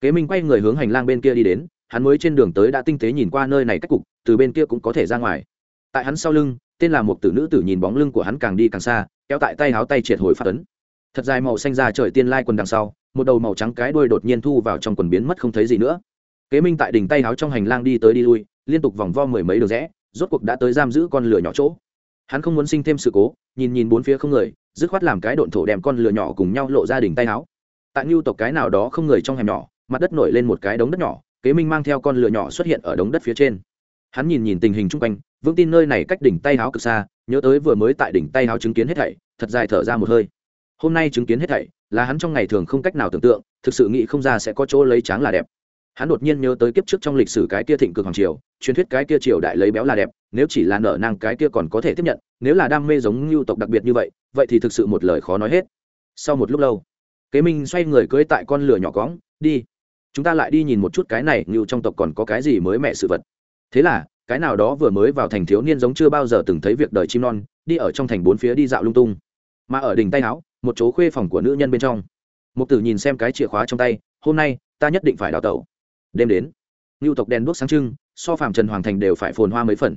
Kế minh quay người hướng hành lang bên kia đi đến, hắn mới trên đường tới đã tinh tế nhìn qua nơi này cách cục, từ bên kia cũng có thể ra ngoài. Tại hắn sau lưng, tên là một tử nữ tử nhìn bóng lưng của hắn càng đi càng xa, kéo tại tay háo tay triệt hồi phát ấn. Thật dài màu xanh ra trời tiên lai quần đằng sau, một đầu màu trắng cái đuôi đột nhiên thu vào trong quần biến mất không thấy gì nữa. Kế minh tại đỉnh tay háo trong hành lang đi tới đi lui, liên tục vòng vo mười mấy đường rẽ, rốt cuộc đã tới giam giữ con lửa nhỏ chỗ hắn không muốn sinh thêm sự cố, nhìn nhìn bốn phía không người, dứt khoát làm cái độn thổ đem con lửa nhỏ cùng nhau lộ ra đỉnh tay háo tại ngưu tộc cái nào đó không người trong hẻm nhỏ, mặt đất nổi lên một cái đống đất nhỏ, kế minh mang theo con lửa nhỏ xuất hiện ở đống đất phía trên. Hắn nhìn nhìn tình hình chung quanh, vững tin nơi này cách đỉnh tay háo cực xa, nhớ tới vừa mới tại đỉnh tay háo chứng kiến hết thảy, thật dài thở ra một hơi. Hôm nay chứng kiến hết thảy, là hắn trong ngày thường không cách nào tưởng tượng, thực sự nghĩ không ra sẽ có chỗ lấy tráng là đẹp. Hắn đột nhiên nhớ tới kiếp trước trong lịch sử cái kia thịnh cực hoàng triều, truyền thuyết cái kia triều đại lấy béo là đẹp nếu chỉ là nở nàng cái kia còn có thể tiếp nhận, nếu là đam mê giống lưu tộc đặc biệt như vậy vậy thì thực sự một lời khó nói hết. Sau một lúc lâu, kế minh xoay người cưới tại con lửa nhỏ cóng đi, chúng ta lại đi nhìn một chút cái này như trong tộc còn có cái gì mới mẹ sự vật. Thế là, cái nào đó vừa mới vào thành thiếu niên giống chưa bao giờ từng thấy việc đời chim non, đi ở trong thành bốn phía đi dạo lung tung. Mà ở đỉnh tay áo, một chỗ khuê phòng của nữ nhân bên trong. Mục tử nhìn xem cái chìa khóa trong tay, hôm nay, ta nhất định phải đào tẩu. Đêm đến. Ngưu tộc đèn đuốc sáng trưng, so phàm trần hoàng thành đều phải phồn hoa mấy phần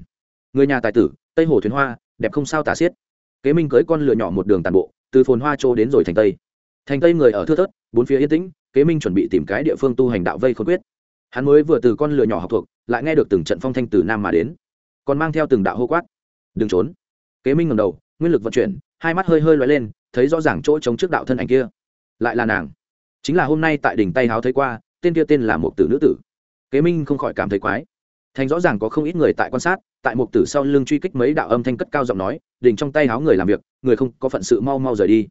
người nhà tài tử, tây hồ thuyền hoa, đẹp không sao tả xiết. Kế minh cưới con lựa nhỏ một đường tàn bộ, từ phồn hoa chỗ đến rồi thành tây. Thành tây người ở thưa thớt, bốn phía yên tĩnh, kế minh chuẩn bị tìm cái địa phương tu hành đạo vây khôn quyết. Hắn mới vừa từ con lừa nhỏ học thuộc, lại nghe được từng trận phong thanh từ nam mà đến. Còn mang theo từng đạo hô quát. Đừng trốn. Kế minh ngầm đầu, nguyên lực vận chuyển, hai mắt hơi hơi loay lên, thấy rõ ràng chỗ chống trước đạo thân ảnh kia. Lại là nàng. Chính là hôm nay tại đỉnh tay háo thấy qua, tên kia tên là một tử nữ tử. Kế minh không khỏi cảm thấy quái thành rõ ràng có không ít người tại quan sát, tại một tử sau lưng truy kích mấy đạo âm thanh cất cao giọng nói, đỉnh trong tay háo người làm việc, người không có phận sự mau mau rời đi.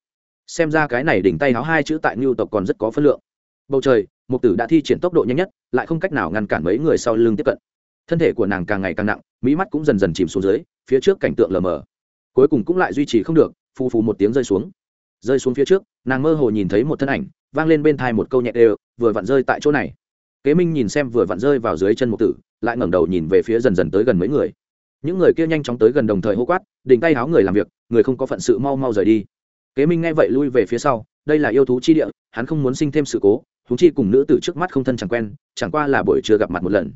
Xem ra cái này đỉnh tay háo hai chữ tại ngưu tộc còn rất có phân lượng. Bầu trời, mục tử đã thi triển tốc độ nhanh nhất, lại không cách nào ngăn cản mấy người sau lưng tiếp cận. Thân thể của nàng càng ngày càng nặng mỹ mắt cũng dần dần chìm xuống dưới, phía trước cảnh tượng lờ mờ. Cuối cùng cũng lại duy trì không được, phù phù một tiếng rơi xuống. Rơi xuống phía trước, nàng mơ hồ nhìn thấy một thân ảnh, vang lên bên thai một câu nhẹ đều, vừa vặn rơi tại chỗ này kế minh nhìn xem vừa vặn rơi vào dưới chân mục tử, lại ngẩng đầu nhìn về phía dần dần tới gần mấy người. Những người kia nhanh chóng tới gần đồng thời hô quát đỉnh tay háo người làm việc, người không có phận sự mau mau rời đi. Kế minh nghe vậy lui về phía sau, đây là yêu thú chi địa, hắn không muốn sinh thêm sự cố thú chi cùng nữ tử trước mắt không thân chẳng quen, chẳng qua là buổi chưa gặp mặt một lần.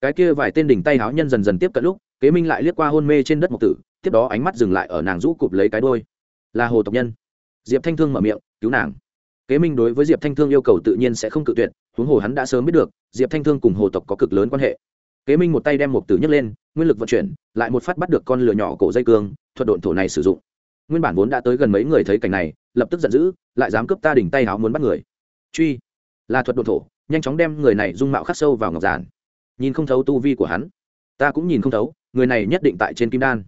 Cái kia vài tên đỉnh tay háo nhân dần dần tiếp cận lúc, kế minh lại liếc qua hôn mê trên đất mộc tử, tiếp đó ánh mắt dừng lại ở nàng rũ cụp lấy cái đôi là hồ tộc nhân. Diệp thanh thương mở miệng, cứu nàng. Kế minh đối với diệp thanh thương yêu cầu tự nhiên sẽ không cự tuyệt huống hồ hắn đã sớm biết được, diệp thanh thương cùng hồ tộc có cực lớn quan hệ. Kế minh một tay đem một tử nhấc lên, nguyên lực vận chuyển, lại một phát bắt được con lửa nhỏ cổ dây cương, thuật độn thổ này sử dụng. Nguyên bản vốn đã tới gần mấy người thấy cảnh này, lập tức giận dữ, lại dám cướp ta đỉnh tay háo muốn bắt người. Truy, là thuật độn thổ, nhanh chóng đem người này dung mạo khắc sâu vào ngọc giản. Nhìn không thấu tu vi của hắn, ta cũng nhìn không thấu, người này nhất định tại trên kim đan.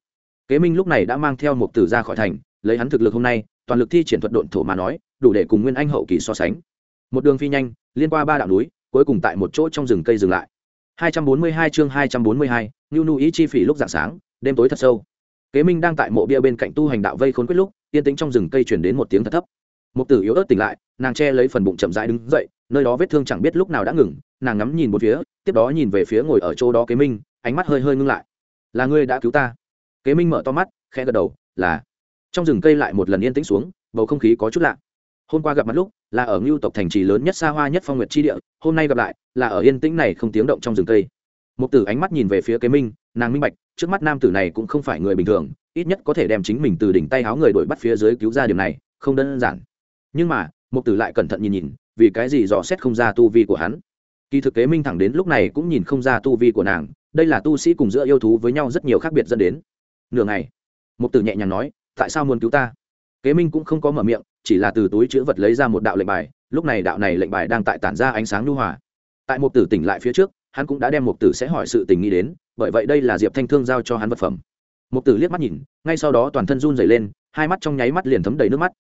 Kế minh lúc này đã mang theo một tử ra khỏi thành, lấy hắn thực lực hôm nay, toàn lực thi triển thuật độn thổ mà nói, đủ để cùng nguyên anh hậu kỳ so sánh một đường phi nhanh liên qua ba đạo núi cuối cùng tại một chỗ trong rừng cây dừng lại 242 chương 242, Nưu Nưu ý chi phỉ lúc dạng sáng, đêm tối thật sâu. Kế Minh đang tại mộ bia bên cạnh tu hành đạo vây khốn quyết lúc, yên tĩnh trong rừng cây truyền đến một tiếng thật thấp. Mục Tử yếu ớt tỉnh lại, nàng che lấy phần bụng chậm rãi đứng dậy, nơi đó vết thương chẳng biết lúc nào đã ngừng, nàng ngắm nhìn một phía, tiếp đó nhìn về phía ngồi ở chỗ đó Kế Minh, ánh mắt hơi hơi ngưng lại. "Là ngươi đã cứu ta?" Kế Minh mở to mắt, khẽ gật đầu, "Là." Trong rừng cây lại một lần yên tĩnh xuống, bầu không khí có chút lạ hôm qua gặp mặt lúc, là ở ngưu tộc thành trì lớn nhất xa hoa nhất phong nguyệt chi địa, hôm nay gặp lại, là ở yên tĩnh này không tiếng động trong rừng cây. Một tử ánh mắt nhìn về phía kế minh, nàng minh bạch, trước mắt nam tử này cũng không phải người bình thường, ít nhất có thể đem chính mình từ đỉnh tay háo người đuổi bắt phía dưới cứu ra điểm này, không đơn giản. Nhưng mà một tử lại cẩn thận nhìn nhìn, vì cái gì dò xét không ra tu vi của hắn. Kỳ thực kế minh thẳng đến lúc này cũng nhìn không ra tu vi của nàng, đây là tu sĩ cùng giữa yêu thú với nhau rất nhiều khác biệt dẫn đến. Nửa ngày một tử nhẹ nhàng nói, tại sao muốn cứu ta? Kế minh cũng không có mở miệng chỉ là từ túi chữ vật lấy ra một đạo lệnh bài, lúc này đạo này lệnh bài đang tại tản ra ánh sáng nhu hòa. Tại một tử tỉnh lại phía trước, hắn cũng đã đem một tử sẽ hỏi sự tình nghĩ đến, bởi vậy đây là diệp thanh thương giao cho hắn vật phẩm. Một tử liếc mắt nhìn, ngay sau đó toàn thân run dày lên, hai mắt trong nháy mắt liền thấm đầy nước mắt.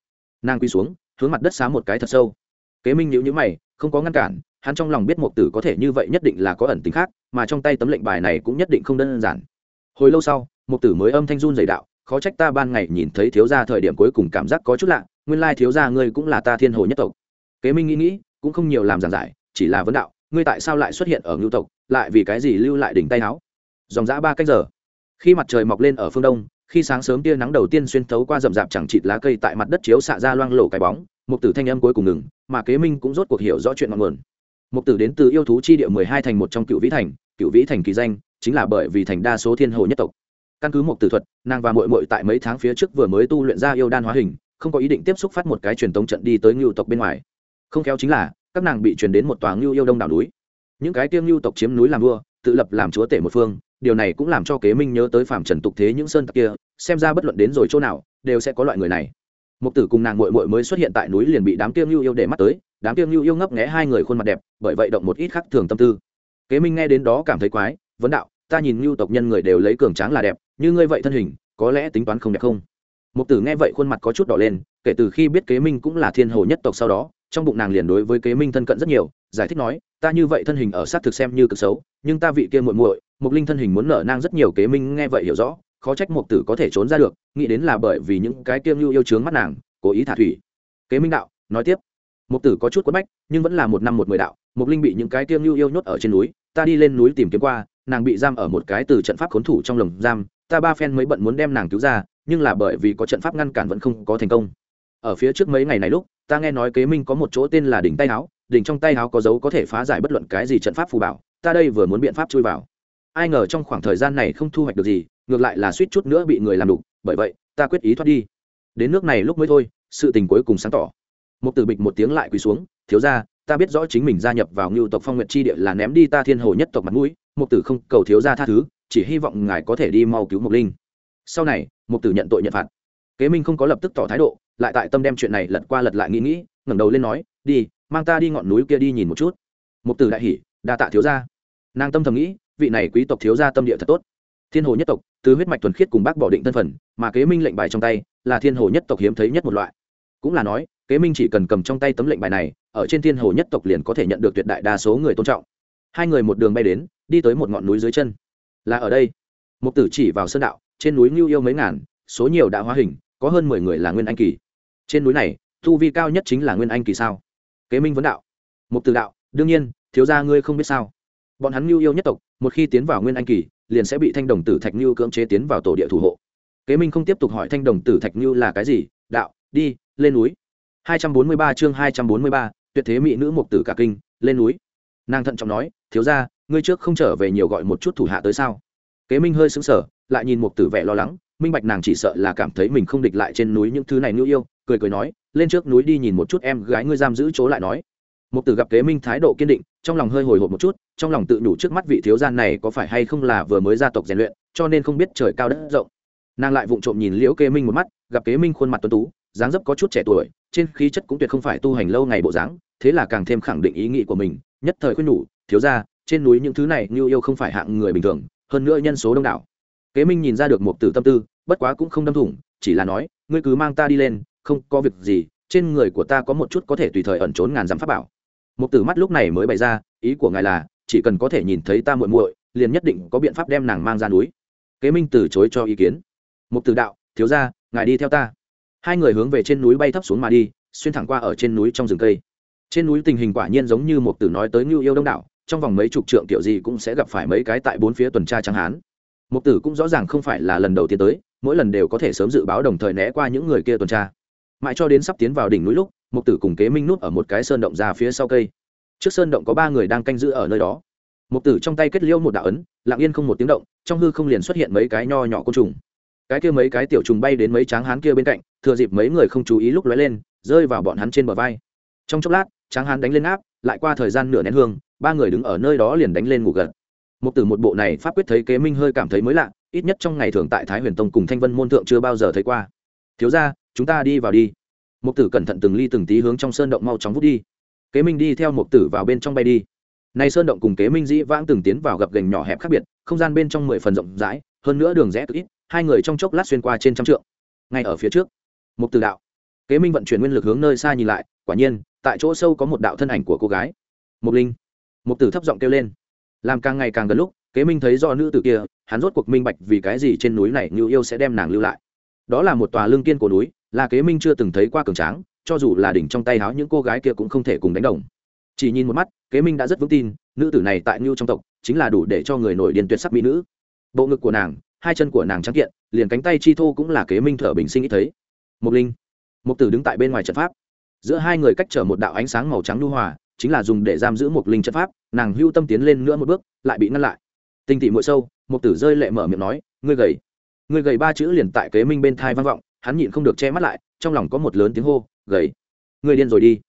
Nàng quy xuống, hướng mặt đất xá một cái thật sâu. Kế minh nhữ nhữ mày, không có ngăn cản, hắn trong lòng biết một tử có thể như vậy nhất định là có ẩn tính khác, mà trong tay tấm lệnh bài này cũng nhất định không đơn giản. Hồi lâu sau một tử mới âm thanh run dày đạo, khó trách ta ban ngày nhìn thấy thiếu gia thời điểm cuối cùng cảm giác có chút lạ nguyên lai thiếu gia ngươi cũng là ta thiên hồ nhất tộc. Kế minh nghĩ nghĩ, cũng không nhiều làm giảng giải, chỉ là vấn đạo, ngươi tại sao lại xuất hiện ở ngưu tộc, lại vì cái gì lưu lại đỉnh tay áo? Dòng dã ba cách giờ. Khi mặt trời mọc lên ở phương đông, khi sáng sớm tia nắng đầu tiên xuyên thấu qua rậm rạp chẳng chịt lá cây tại mặt đất chiếu xạ ra loang lổ cái bóng một tử thanh âm cuối cùng ngừng, mà kế minh cũng rốt cuộc hiểu rõ chuyện ngọn nguồn. Một tử đến từ yêu thú chi địa mười hai thành một trong cựu vĩ thành, cựu vĩ thành kỳ danh, chính là bởi vì thành đa số thiên hồ nhất tộc. Căn cứ một tử thuật, nàng và mội mội tại mấy tháng phía trước vừa mới tu luyện ra yêu đan hóa hình không có ý định tiếp xúc phát một cái truyền tống trận đi tới ngưu tộc bên ngoài. Không khéo chính là, các nàng bị truyền đến một tòa ngưu yêu đông đảo núi. Những cái tiêm ngưu tộc chiếm núi làm vua, tự lập làm chúa tể một phương, điều này cũng làm cho kế minh nhớ tới phạm trần tục thế những sơn tặc kia, xem ra bất luận đến rồi chỗ nào, đều sẽ có loại người này. Mục tử cùng nàng mội mội mới xuất hiện tại núi liền bị đám tiêm ngưu yêu để mắt tới, đám tiêm ngưu yêu ngấp nghé hai người khuôn mặt đẹp, bởi vậy động một ít khác thường tâm tư. Kế minh nghe đến đó cảm thấy quái, vấn đạo, ta nhìn ngưu tộc nhân người đều lấy cường tráng là đẹp, như ngươi vậy thân hình, có lẽ tính toán không đẹp không? Mục tử nghe vậy khuôn mặt có chút đỏ lên, kể từ khi biết Kế Minh cũng là thiên hồ nhất tộc sau đó, trong bụng nàng liền đối với Kế Minh thân cận rất nhiều, giải thích nói, ta như vậy thân hình ở sát thực xem như cực xấu, nhưng ta vị kia muội muội, Mục Linh thân hình muốn nở nang rất nhiều Kế Minh nghe vậy hiểu rõ, khó trách Mục tử có thể trốn ra được, nghĩ đến là bởi vì những cái kiêng lưu yêu chướng mắt nàng, cố ý thả thủy. Kế Minh đạo, nói tiếp, Mục tử có chút quấn bách, nhưng vẫn là một năm một mười đạo, Mục Linh bị những cái kiêng lưu yêu nhốt ở trên núi, ta đi lên núi tìm kiếm qua, nàng bị giam ở một cái từ trận pháp khốn thủ trong lồng giam, ta ba phen mới bận muốn đem nàng cứu ra, nhưng là bởi vì có trận pháp ngăn cản vẫn không có thành công. Ở phía trước mấy ngày này lúc, ta nghe nói kế minh có một chỗ tên là đỉnh tay áo đỉnh trong tay áo có dấu có thể phá giải bất luận cái gì trận pháp phù bảo, ta đây vừa muốn biện pháp chui vào. Ai ngờ trong khoảng thời gian này không thu hoạch được gì, ngược lại là suýt chút nữa bị người làm đục, bởi vậy, ta quyết ý thoát đi. Đến nước này lúc mới thôi, sự tình cuối cùng sáng tỏ. Một tử bịch một tiếng lại quỳ xuống, thiếu ra ta biết rõ chính mình gia nhập vào ngưu tộc phong nguyệt chi địa là ném đi ta thiên hồ nhất tộc mặt mũi một tử không cầu thiếu ra tha thứ, chỉ hy vọng ngài có thể đi mau cứu mộc linh. Sau này mục tử nhận tội nhận phạt. Kế minh không có lập tức tỏ thái độ, lại tại tâm đem chuyện này lật qua lật lại nghĩ nghĩ, ngẩng đầu lên nói, đi, mang ta đi ngọn núi kia đi nhìn một chút. Mục tử đại hỉ, đa tạ thiếu gia. Nàng tâm thầm nghĩ, vị này quý tộc thiếu gia tâm địa thật tốt. Thiên hồ nhất tộc, từ huyết mạch thuần khiết cùng bác bỏ định thân phận mà kế minh lệnh bài trong tay, là thiên hồ nhất tộc hiếm thấy nhất một loại. Cũng là nói, kế minh chỉ cần cầm trong tay tấm lệnh bài này, ở trên thiên hồ nhất tộc liền có thể nhận được tuyệt đại đa số người tôn trọng. Hai người một đường bay đến, đi tới một ngọn núi dưới chân. Là ở đây. Mục tử chỉ vào sơn đạo trên núi ngưu yêu mấy ngàn số nhiều đã hóa hình có hơn mười người là nguyên anh kỳ. Trên núi này tu vi cao nhất chính là nguyên anh kỳ sao? Kế minh vấn đạo. Mục từ đạo đương nhiên thiếu gia ngươi không biết sao. Bọn hắn ngưu yêu nhất tộc một khi tiến vào nguyên anh kỳ liền sẽ bị thanh đồng tử thạch ngưu cưỡng chế tiến vào tổ địa thủ hộ. Kế minh không tiếp tục hỏi thanh đồng tử thạch ngưu là cái gì đạo đi lên núi. 243 chương 243, tuyệt thế mỹ nữ mục tử cả kinh lên núi. Nàng thận trọng nói thiếu gia ngươi trước không trở về nhiều gọi một chút thủ hạ tới sao? Kế minh hơi sững sờ lại nhìn một tử vẻ lo lắng, minh bạch nàng chỉ sợ là cảm thấy mình không địch lại trên núi những thứ này nữ yêu, cười cười nói, lên trước núi đi nhìn một chút em gái ngươi giam giữ chỗ lại nói. Một tử gặp kế minh thái độ kiên định, trong lòng hơi hồi hộp một chút, trong lòng tự đủ trước mắt vị thiếu gian này có phải hay không là vừa mới gia tộc rèn luyện, cho nên không biết trời cao đất rộng. Nàng lại vụng trộm nhìn liễu kế minh một mắt, gặp kế minh khuôn mặt tuấn tú, dáng dấp có chút trẻ tuổi, trên khí chất cũng tuyệt không phải tu hành lâu ngày bộ dáng, thế là càng thêm khẳng định ý nghĩ của mình, nhất thời khuyên nhủ, thiếu ra trên núi những thứ này như yêu không phải hạng người bình thường, hơn nữa nhân số đông đảo kế minh nhìn ra được một tử tâm tư, bất quá cũng không đâm thủng, chỉ là nói, ngươi cứ mang ta đi lên, không có việc gì, trên người của ta có một chút có thể tùy thời ẩn trốn ngàn dặm pháp bảo. Một tử mắt lúc này mới bày ra, ý của ngài là, chỉ cần có thể nhìn thấy ta muội muội, liền nhất định có biện pháp đem nàng mang ra núi. Kế minh từ chối cho ý kiến. Một tử đạo, thiếu ra ngài đi theo ta. Hai người hướng về trên núi bay thấp xuống mà đi, xuyên thẳng qua ở trên núi trong rừng cây. Trên núi tình hình quả nhiên giống như một tử nói tới ngưu yêu đông đảo, trong vòng mấy chục trượng kiểu gì cũng sẽ gặp phải mấy cái tại bốn phía tuần tra trắng hán mục tử cũng rõ ràng không phải là lần đầu tiên tới, mỗi lần đều có thể sớm dự báo đồng thời né qua những người kia tuần tra. Mãi cho đến sắp tiến vào đỉnh núi lúc, mục tử cùng kế minh nút ở một cái sơn động ra phía sau cây. Trước sơn động có ba người đang canh giữ ở nơi đó. Mục tử trong tay kết liêu một đạo ấn, lặng yên không một tiếng động, trong hư không liền xuất hiện mấy cái nho nhỏ côn trùng. Cái kia mấy cái tiểu trùng bay đến mấy tráng hán kia bên cạnh, thừa dịp mấy người không chú ý lúc lóe lên, rơi vào bọn hắn trên bờ vai. Trong chốc lát, tráng hán đánh lên áp, lại qua thời gian nửa nén hương, ba người đứng ở nơi đó liền đánh lên ngủ gật một từ một bộ này pháp quyết thấy kế minh hơi cảm thấy mới lạ, ít nhất trong ngày thường tại thái huyền tông cùng thanh vân môn thượng chưa bao giờ thấy qua. Thiếu ra chúng ta đi vào đi. Một tử cẩn thận từng ly từng tí hướng trong sơn động mau chóng vút đi. Kế minh đi theo một tử vào bên trong bay đi. Nay sơn động cùng kế minh dĩ vãng từng tiến vào gập gành nhỏ hẹp khác biệt, không gian bên trong mười phần rộng rãi, hơn nữa đường rẽ cực ít, hai người trong chốc lát xuyên qua trên trăm trượng. Ngay ở phía trước một tử đạo. Kế minh vận chuyển nguyên lực hướng nơi xa nhìn lại, quả nhiên, tại chỗ sâu có một đạo thân ảnh của cô gái. Mục linh. Mục tử thấp giọng kêu lên làm càng ngày càng gần lúc, kế minh thấy do nữ tử kia, hắn rốt cuộc minh bạch vì cái gì trên núi này như yêu sẽ đem nàng lưu lại. Đó là một tòa lương kiên của núi, là kế minh chưa từng thấy qua cường tráng, cho dù là đỉnh trong tay háo những cô gái kia cũng không thể cùng đánh đồng. Chỉ nhìn một mắt, kế minh đã rất vững tin, nữ tử này tại ngưu trong tộc, chính là đủ để cho người nổi điền tuyệt sắc mỹ nữ. Bộ ngực của nàng, hai chân của nàng trắng kiện, liền cánh tay chi thô cũng là kế minh thở bình sinh ít thấy. Mục linh mục tử đứng tại bên ngoài trận pháp. Giữa hai người cách trở một đạo ánh sáng màu trắng lưu hòa chính là dùng để giam giữ một linh trận pháp, nàng hưu tâm tiến lên nữa một bước, lại bị ngăn lại. Tinh tị mỗi sâu một tử rơi lệ mở miệng nói, ngươi gầy ngươi gầy ba chữ liền tại kế minh bên thai vang vọng, hắn nhịn không được che mắt lại, trong lòng có một lớn tiếng hô, gầy, ngươi điên rồi đi.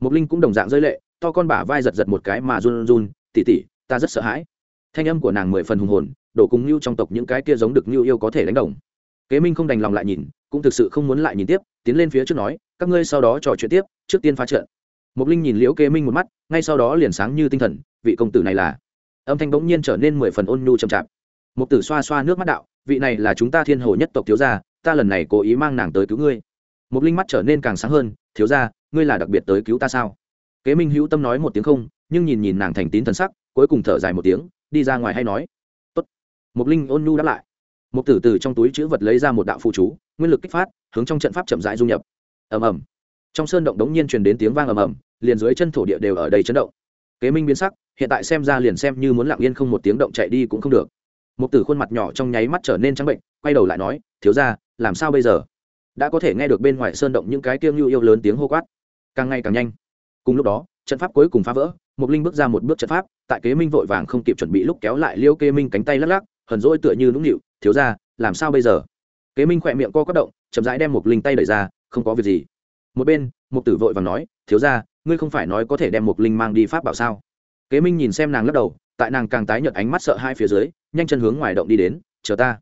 Một linh cũng đồng dạng rơi lệ, to con bả vai giật giật một cái mà run run tỉ tỉ ta rất sợ hãi. Thanh âm của nàng mười phần hùng hồn, đổ cùng như trong tộc những cái kia giống được như yêu có thể đánh đồng. Kế minh không đành lòng lại nhìn, cũng thực sự không muốn lại nhìn tiếp, tiến lên phía trước nói, các ngươi sau đó trò chuyện tiếp, trước tiên phá trận mục linh nhìn liễu kế minh một mắt, ngay sau đó liền sáng như tinh thần, vị công tử này là. Âm thanh bỗng nhiên trở nên mười phần ôn nhu chậm chạp. Mục tử xoa xoa nước mắt đạo, vị này là chúng ta thiên hồ nhất tộc thiếu gia, ta lần này cố ý mang nàng tới cứu ngươi. Mục linh mắt trở nên càng sáng hơn, thiếu gia, ngươi là đặc biệt tới cứu ta sao? Kế minh hữu tâm nói một tiếng không, nhưng nhìn nhìn nàng thành tín thần sắc, cuối cùng thở dài một tiếng, đi ra ngoài hay nói. Tốt. mục linh ôn nhu đáp lại. Mục tử từ trong túi chữ vật lấy ra một đạo phụ chú, nguyên lực kích phát, hướng trong trận pháp chậm rãi du nhập. Ầm ầm trong sơn động đống nhiên truyền đến tiếng vang ầm ầm, liền dưới chân thổ địa đều ở đây chấn động. Kế minh biến sắc, hiện tại xem ra liền xem như muốn lặng yên không một tiếng động chạy đi cũng không được. Một tử khuôn mặt nhỏ trong nháy mắt trở nên trắng bệnh, quay đầu lại nói, thiếu ra làm sao bây giờ? Đã có thể nghe được bên ngoài sơn động những cái tiêu nhu yêu lớn tiếng hô quát. Càng ngày càng nhanh. Cùng lúc đó, trận pháp cuối cùng phá vỡ, mục linh bước ra một bước trận pháp, tại kế minh vội vàng không kịp chuẩn bị lúc kéo lại liêu kế minh cánh tay lắc lắc, hờn rỗi tựa như nũng nịu, thiếu ra làm sao bây giờ? Kế minh khỏe miệng co quất động, chậm rãi đem mục linh tay đẩy ra, không có việc gì một bên một tử vội và nói thiếu ra ngươi không phải nói có thể đem một linh mang đi pháp bảo sao? Kế minh nhìn xem nàng lắc đầu tại nàng càng tái nhợt ánh mắt sợ hai phía dưới nhanh chân hướng ngoài động đi đến chờ ta.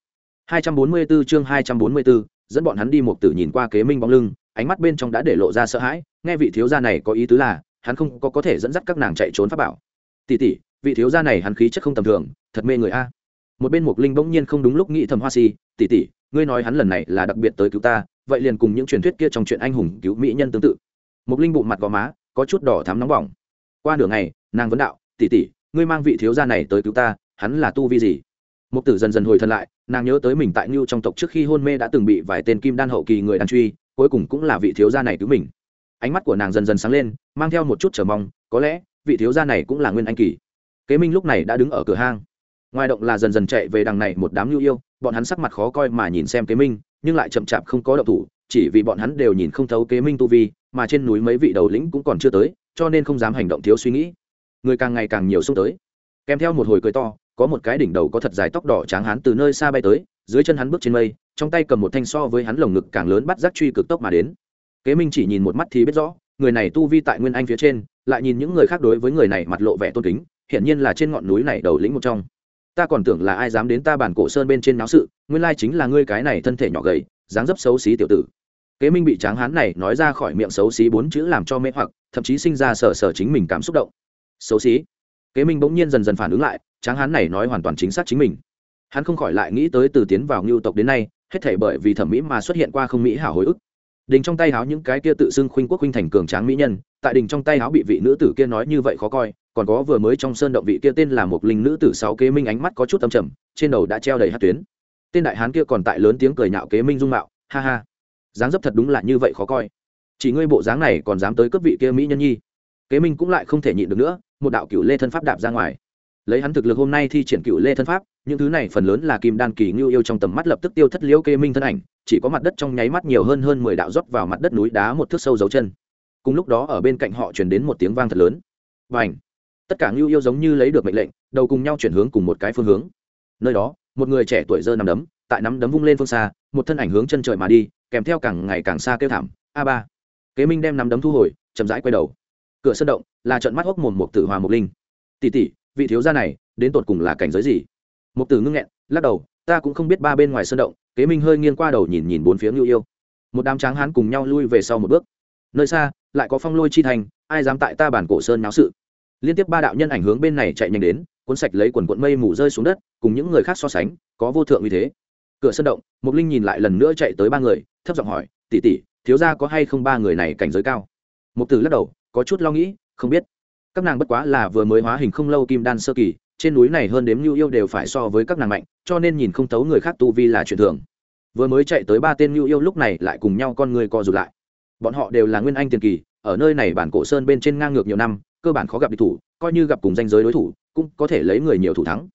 244 chương 244, dẫn bọn hắn đi một tử nhìn qua kế minh bóng lưng ánh mắt bên trong đã để lộ ra sợ hãi nghe vị thiếu gia này có ý tứ là hắn không có có thể dẫn dắt các nàng chạy trốn pháp bảo. Tỷ tỷ vị thiếu gia này hắn khí chất không tầm thường thật mê người a. Một bên mục linh bỗng nhiên không đúng lúc nghĩ thầm hoa si tỷ tỷ ngươi nói hắn lần này là đặc biệt tới cứu ta vậy liền cùng những truyền thuyết kia trong chuyện anh hùng cứu mỹ nhân tương tự. Mục linh bụng mặt gò má, có chút đỏ thắm nóng bỏng. Qua nửa ngày, nàng vấn đạo, tỷ tỷ, ngươi mang vị thiếu gia này tới cứu ta, hắn là tu vi gì? Mục tử dần dần hồi thân lại, nàng nhớ tới mình tại ngưu trong tộc trước khi hôn mê đã từng bị vài tên kim đan hậu kỳ người đàn truy, cuối cùng cũng là vị thiếu gia này cứu mình. Ánh mắt của nàng dần dần sáng lên, mang theo một chút chờ mong, có lẽ, vị thiếu gia này cũng là nguyên anh kỳ. Kế minh lúc này đã đứng ở cửa hang. Ngoài động là dần dần chạy về đằng này một đám lưu yêu, bọn hắn sắc mặt khó coi mà nhìn xem kế minh nhưng lại chậm chạp không có động thủ, chỉ vì bọn hắn đều nhìn không thấu kế minh tu vi, mà trên núi mấy vị đầu lĩnh cũng còn chưa tới, cho nên không dám hành động thiếu suy nghĩ. Người càng ngày càng nhiều xông tới. Kèm theo một hồi cười to, có một cái đỉnh đầu có thật dài tóc đỏ tráng hắn từ nơi xa bay tới, dưới chân hắn bước trên mây, trong tay cầm một thanh so với hắn lồng ngực càng lớn bắt giác truy cực tốc mà đến. Kế minh chỉ nhìn một mắt thì biết rõ, người này tu vi tại nguyên anh phía trên, lại nhìn những người khác đối với người này mặt lộ vẻ tôn kính, hiển nhiên là trên ngọn núi này đầu lĩnh một trong ta còn tưởng là ai dám đến ta bản cổ sơn bên trên náo sự, nguyên lai chính là ngươi cái này thân thể nhỏ gầy, dáng dấp xấu xí tiểu tử. Kế minh bị tráng hán này nói ra khỏi miệng xấu xí bốn chữ làm cho mê hoặc, thậm chí sinh ra sở sở chính mình cảm xúc động. Xấu xí? Kế minh bỗng nhiên dần dần phản ứng lại, tráng hán này nói hoàn toàn chính xác chính mình. Hắn không khỏi lại nghĩ tới từ tiến vào ngưu tộc đến nay, hết thể bởi vì thẩm mỹ mà xuất hiện qua không mỹ hảo hồi ức đình trong tay háo những cái kia tự xưng khuynh quốc khuynh thành cường tráng mỹ nhân, tại đình trong tay háo bị vị nữ tử kia nói như vậy khó coi, còn có vừa mới trong sơn động vị kia tên là một linh nữ tử sáu kế minh ánh mắt có chút âm trầm, trên đầu đã treo đầy hát tuyến. Tên đại hán kia còn tại lớn tiếng cười nhạo kế minh dung mạo, ha ha. Dáng dấp thật đúng là như vậy khó coi. Chỉ ngươi bộ dáng này còn dám tới cấp vị kia mỹ nhân nhi. Kế minh cũng lại không thể nhịn được nữa, một đạo cựu lê thân pháp đạp ra ngoài lấy hắn thực lực hôm nay thi triển cựu lê thân pháp, những thứ này phần lớn là kim đan kỳ ngưu yêu trong tầm mắt lập tức tiêu thất liễu kế minh thân ảnh, chỉ có mặt đất trong nháy mắt nhiều hơn hơn mười đạo rót vào mặt đất núi đá một thước sâu dấu chân. Cùng lúc đó ở bên cạnh họ chuyển đến một tiếng vang thật lớn. Và ảnh tất cả ngưu yêu giống như lấy được mệnh lệnh, đầu cùng nhau chuyển hướng cùng một cái phương hướng. Nơi đó, một người trẻ tuổi dơ nằm đấm, tại nắm đấm vung lên phương xa, một thân ảnh hướng chân trời mà đi, kèm theo càng ngày càng xa kêu thảm, a ba! Kế minh đem nắm đấm thu hồi, chậm rãi quay đầu. Cửa sân động là trận mắt hốc mồm một tử hòa mục linh. Tỷ tỷ vị thiếu gia này, đến tột cùng là cảnh giới gì? Một tử ngưng nghẹn, lắc đầu, ta cũng không biết ba bên ngoài sân động, kế minh hơi nghiêng qua đầu nhìn nhìn bốn phía ngưu yêu. Một đám tráng hán cùng nhau lui về sau một bước. Nơi xa, lại có phong lôi chi thành, ai dám tại ta bản cổ sơn náo sự? Liên tiếp ba đạo nhân ảnh hướng bên này chạy nhanh đến, cuốn sạch lấy quần cuộn mây mù rơi xuống đất, cùng những người khác so sánh, có vô thượng như thế. Cửa sân động, mục linh nhìn lại lần nữa chạy tới ba người, thấp giọng hỏi, tỷ tỷ, thiếu ra có hay không ba người này cảnh giới cao? Mục tử lắc đầu, có chút lo nghĩ, không biết các nàng bất quá là vừa mới hóa hình không lâu kim đan sơ kỳ, trên núi này hơn đếm nhu yêu đều phải so với các nàng mạnh, cho nên nhìn không thấu người khác tu vi là chuyện thường. Vừa mới chạy tới ba tên nhu yêu lúc này lại cùng nhau con người co rụt lại. Bọn họ đều là nguyên anh tiền kỳ, ở nơi này bản cổ sơn bên trên ngang ngược nhiều năm, cơ bản khó gặp địch thủ, coi như gặp cùng danh giới đối thủ, cũng có thể lấy người nhiều thủ thắng.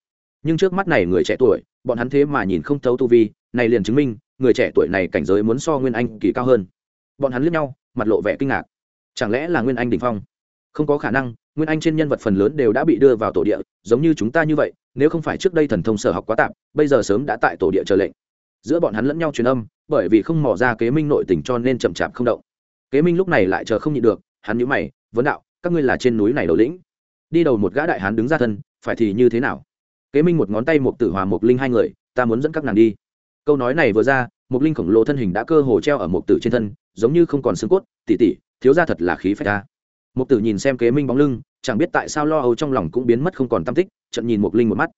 Nhưng trước mắt này người trẻ tuổi, bọn hắn thế mà nhìn không thấu tu vi, này liền chứng minh, người trẻ tuổi này cảnh giới muốn so nguyên anh kỳ cao hơn. Bọn hắn liếc nhau, mặt lộ vẻ kinh ngạc. Chẳng lẽ là nguyên anh đỉnh phong? Không có khả năng, nguyên anh trên nhân vật phần lớn đều đã bị đưa vào tổ địa, giống như chúng ta như vậy, nếu không phải trước đây thần thông sở học quá tạm bây giờ sớm đã tại tổ địa chờ lệnh. Giữa bọn hắn lẫn nhau truyền âm, bởi vì không mò ra kế minh nội tình cho nên chậm chạp không động. Kế minh lúc này lại chờ không nhịn được, hắn nhíu mày, vấn đạo, các ngươi là trên núi này đầu lĩnh. Đi đầu một gã đại hán đứng ra thân, phải thì như thế nào? Kế minh một ngón tay một tử hòa một linh hai người, ta muốn dẫn các nàng đi. Câu nói này vừa ra một linh khổng lồ thân hình đã cơ hồ treo ở một tử trên thân, giống như không còn xương cốt tỉ tỉ thiếu ra thật là khí phách ta một tử nhìn xem kế minh bóng lưng chẳng biết tại sao lo âu trong lòng cũng biến mất không còn tâm tích trận nhìn một linh một mắt.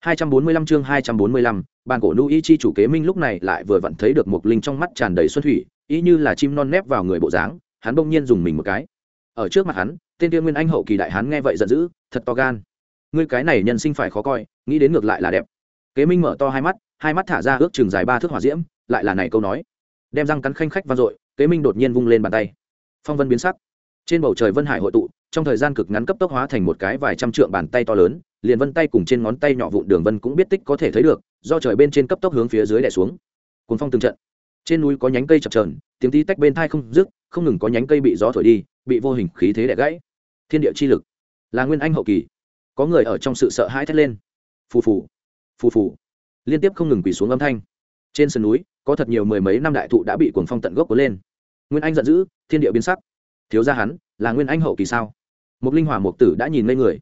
245 chương 245, bàn cổ lưu ý chi chủ kế minh lúc này lại vừa vặn thấy được một linh trong mắt tràn đầy xuân thủy ý như là chim non nép vào người bộ dáng hắn bỗng nhiên dùng mình một cái. Ở trước mặt hắn tên tiên nguyên anh hậu kỳ đại hắn nghe vậy giận dữ thật to gan. Ngươi cái này nhân sinh phải khó coi nghĩ đến ngược lại là đẹp. Kế minh mở to hai mắt hai mắt thả ra ước chừng dài ba thước hỏa diễm lại là này câu nói. Đem răng cắn khanh khách vang dội kế minh đột nhiên vung lên bàn tay. Phong vân biến sắc trên bầu trời vân hải hội tụ, trong thời gian cực ngắn cấp tốc hóa thành một cái vài trăm trượng bàn tay to lớn, liền vân tay cùng trên ngón tay nhỏ vụn đường vân cũng biết tích có thể thấy được, do trời bên trên cấp tốc hướng phía dưới đè xuống. Cuốn phong từng trận. Trên núi có nhánh cây chập trờn tiếng tí tách bên thai không dứt, không ngừng có nhánh cây bị gió thổi đi, bị vô hình khí thế đẻ gãy. Thiên địa chi lực. Là nguyên anh hậu kỳ. Có người ở trong sự sợ hãi thét lên. Phù phù. Phù phù. Liên tiếp không ngừng quỳ xuống âm thanh. Trên sườn núi, có thật nhiều mười mấy năm đại thụ đã bị cuồng phong tận gốc cuốn lên. Nguyên anh giận dữ, thiên địa biến sắc thiếu ra hắn, là nguyên anh hậu kỳ sao? Một linh hỏa mục tử đã nhìn lên người.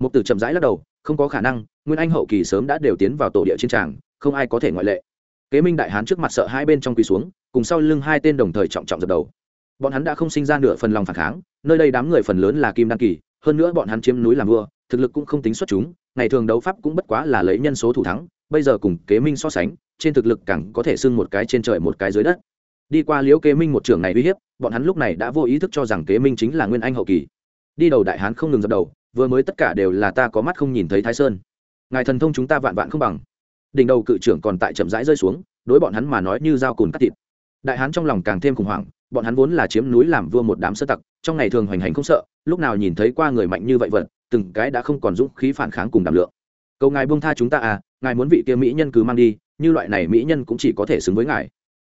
Mục tử chậm rãi lắc đầu, không có khả năng, nguyên anh hậu kỳ sớm đã đều tiến vào tổ địa chiến tràng, không ai có thể ngoại lệ. Kế minh đại hán trước mặt sợ hai bên trong quỳ xuống, cùng sau lưng hai tên đồng thời trọng trọng dập đầu. Bọn hắn đã không sinh ra nửa phần lòng phản kháng, nơi đây đám người phần lớn là kim đăng kỳ, hơn nữa bọn hắn chiếm núi làm vua, thực lực cũng không tính xuất chúng, ngày thường đấu pháp cũng bất quá là lấy nhân số thủ thắng, bây giờ cùng kế minh so sánh, trên thực lực càng có thể xưng một cái trên trời một cái dưới đất đi qua liễu kế minh một trường này uy hiếp, bọn hắn lúc này đã vô ý thức cho rằng kế minh chính là nguyên anh hậu kỳ. Đi đầu đại hán không ngừng dập đầu, vừa mới tất cả đều là ta có mắt không nhìn thấy thái sơn. Ngài thần thông chúng ta vạn vạn không bằng. Đỉnh đầu cự trưởng còn tại chậm rãi rơi xuống, đối bọn hắn mà nói như dao cùn cắt thịt. Đại hán trong lòng càng thêm khủng hoảng, bọn hắn vốn là chiếm núi làm vua một đám sơ tặc, trong ngày thường hoành hành không sợ, lúc nào nhìn thấy qua người mạnh như vậy vật, từng cái đã không còn dũng khí phản kháng cùng đảm lượng. Cầu ngài buông tha chúng ta à ngài muốn vị kia mỹ nhân cứ mang đi, như loại này mỹ nhân cũng chỉ có thể xứng với ngài.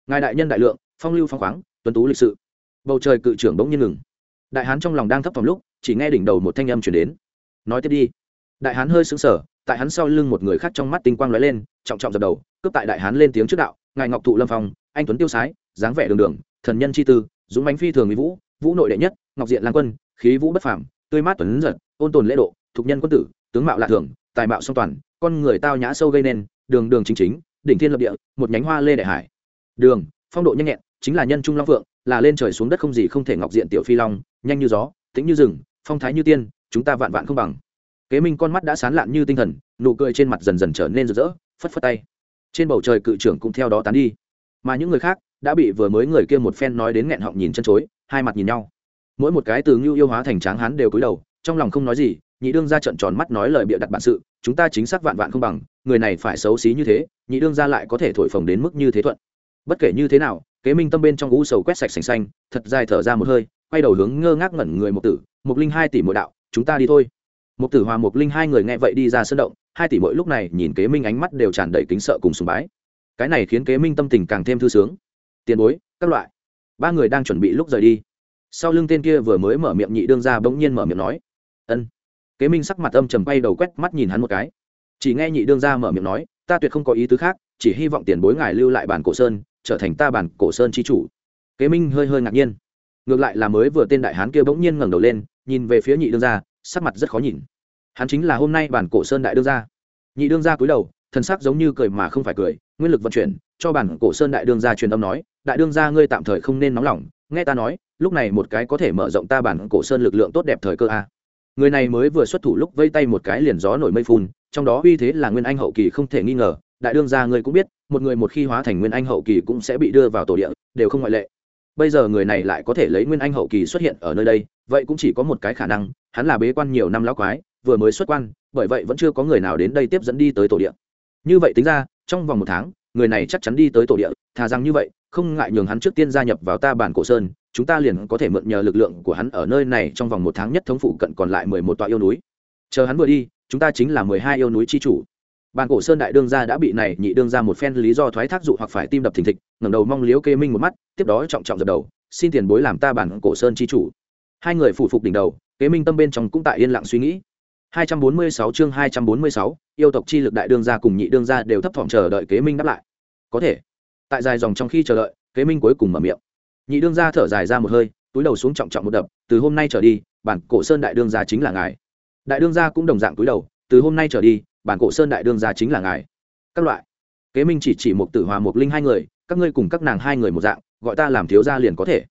Ngài đại nhân đại lượng phong lưu phong khoáng, tuấn tú lịch sự. Bầu trời cự trưởng bỗng nhiên ngừng. Đại hán trong lòng đang thấp thỏm lúc, chỉ nghe đỉnh đầu một thanh âm chuyển đến. Nói tiếp đi. Đại hán hơi sững sờ, tại hắn sau lưng một người khác trong mắt tinh quang lóe lên, trọng trọng dập đầu, cướp tại đại hán lên tiếng trước đạo, ngài ngọc thụ lâm phong, anh tuấn tiêu sái, dáng vẻ đường đường, thần nhân chi tư, dũng bánh phi thường mỹ vũ vũ nội đệ nhất, ngọc diện lan quân, khí vũ bất phàm, tươi mát tuấn giật, ôn tồn lễ độ, thục nhân quân tử, tướng mạo lạ thường, tài mạo song toàn, con người tao nhã sâu gây nên, đường đường chính chính, đỉnh thiên lập địa, một nhánh hoa lê đại hải. Đường phong độ nhanh nhẹn, chính là nhân trung long phượng, là lên trời xuống đất không gì không thể ngọc diện tiểu phi long, nhanh như gió, tĩnh như rừng, phong thái như tiên, chúng ta vạn vạn không bằng. Kế minh con mắt đã sán lạn như tinh thần, nụ cười trên mặt dần dần trở nên rực rỡ, phất phất tay. Trên bầu trời cự trưởng cũng theo đó tán đi. Mà những người khác đã bị vừa mới người kia một phen nói đến nghẹn họng nhìn chân chối, hai mặt nhìn nhau. Mỗi một cái từ ngưu yêu hóa thành tráng hán đều cúi đầu, trong lòng không nói gì, nhị đương ra trận tròn mắt nói lời bịa đặt bản sự, chúng ta chính xác vạn vạn không bằng, người này phải xấu xí như thế, nhị đương ra lại có thể thổi phồng đến mức như thế thuận bất kể như thế nào, kế minh tâm bên trong u sầu quét sạch sành xanh, thật dài thở ra một hơi, quay đầu hướng ngơ ngác ngẩn người một tử một linh hai tỷ mỗi đạo, chúng ta đi thôi. Một tử hòa một linh hai người nghe vậy đi ra sân động, hai tỷ mỗi lúc này nhìn kế minh ánh mắt đều tràn đầy kính sợ cùng sùng bái. Cái này khiến kế minh tâm tình càng thêm thư sướng. Tiền bối, các loại. Ba người đang chuẩn bị lúc rời đi. Sau lưng tên kia vừa mới mở miệng nhị đương ra bỗng nhiên mở miệng nói, ân. Kế minh sắc mặt âm trầm quay đầu quét mắt nhìn hắn một cái. Chỉ nghe nhị đương ra mở miệng nói, ta tuyệt không có ý tứ khác, chỉ hy vọng tiền bối ngài lưu lại bản cổ sơn trở thành ta bản cổ sơn chi chủ. Kế minh hơi hơi ngạc nhiên. Ngược lại là mới vừa tên đại hán kia bỗng nhiên ngẩng đầu lên, nhìn về phía nhị đương gia, sắc mặt rất khó nhìn. Hắn chính là hôm nay bản cổ sơn đại đương gia. Nhị đương gia cúi đầu thân sắc giống như cười mà không phải cười, nguyên lực vận chuyển, cho bản cổ sơn đại đương gia truyền âm nói, đại đương gia ngươi tạm thời không nên nóng lòng, nghe ta nói, lúc này một cái có thể mở rộng ta bản cổ sơn lực lượng tốt đẹp thời cơ a. Người này mới vừa xuất thủ lúc vây tay một cái liền gió nổi mây phun, trong đó uy thế là nguyên anh hậu kỳ không thể nghi ngờ, đại đương gia ngươi cũng biết một người một khi hóa thành nguyên anh hậu kỳ cũng sẽ bị đưa vào tổ địa, đều không ngoại lệ. Bây giờ người này lại có thể lấy nguyên anh hậu kỳ xuất hiện ở nơi đây, vậy cũng chỉ có một cái khả năng, hắn là bế quan nhiều năm lão quái, vừa mới xuất quan, bởi vậy vẫn chưa có người nào đến đây tiếp dẫn đi tới tổ địa. Như vậy tính ra, trong vòng một tháng, người này chắc chắn đi tới tổ địa, thà rằng như vậy, không ngại nhường hắn trước tiên gia nhập vào ta bản cổ sơn, chúng ta liền có thể mượn nhờ lực lượng của hắn ở nơi này trong vòng một tháng nhất thống phụ cận còn lại mười một tọa yêu núi. Chờ hắn vừa đi, chúng ta chính là mười hai yêu núi chi chủ bàn cổ sơn đại đương gia đã bị này nhị đương ra một phen lý do thoái thác dụ hoặc phải tim đập thình thịch ngẩng đầu mong liếu kê minh một mắt tiếp đó trọng trọng dập đầu xin tiền bối làm ta bản cổ sơn chi chủ. Hai người phủ phục đỉnh đầu kế minh tâm bên trong cũng tại yên lặng suy nghĩ. 246 chương 246, yêu tộc chi lực đại đương gia cùng nhị đương gia đều thấp thỏm chờ đợi kế minh đáp lại. Có thể. Tại dài dòng trong khi chờ đợi kế minh cuối cùng mở miệng. Nhị đương gia thở dài ra một hơi túi đầu xuống trọng trọng một đập từ hôm nay trở đi bản cổ sơn đại đương gia chính là ngài. Đại đương gia cũng đồng dạng túi đầu từ hôm nay trở đi bản cổ sơn đại đương gia chính là ngài. Các loại. Kế minh chỉ chỉ một tử hòa một linh hai người, các ngươi cùng các nàng hai người một dạng, gọi ta làm thiếu gia liền có thể.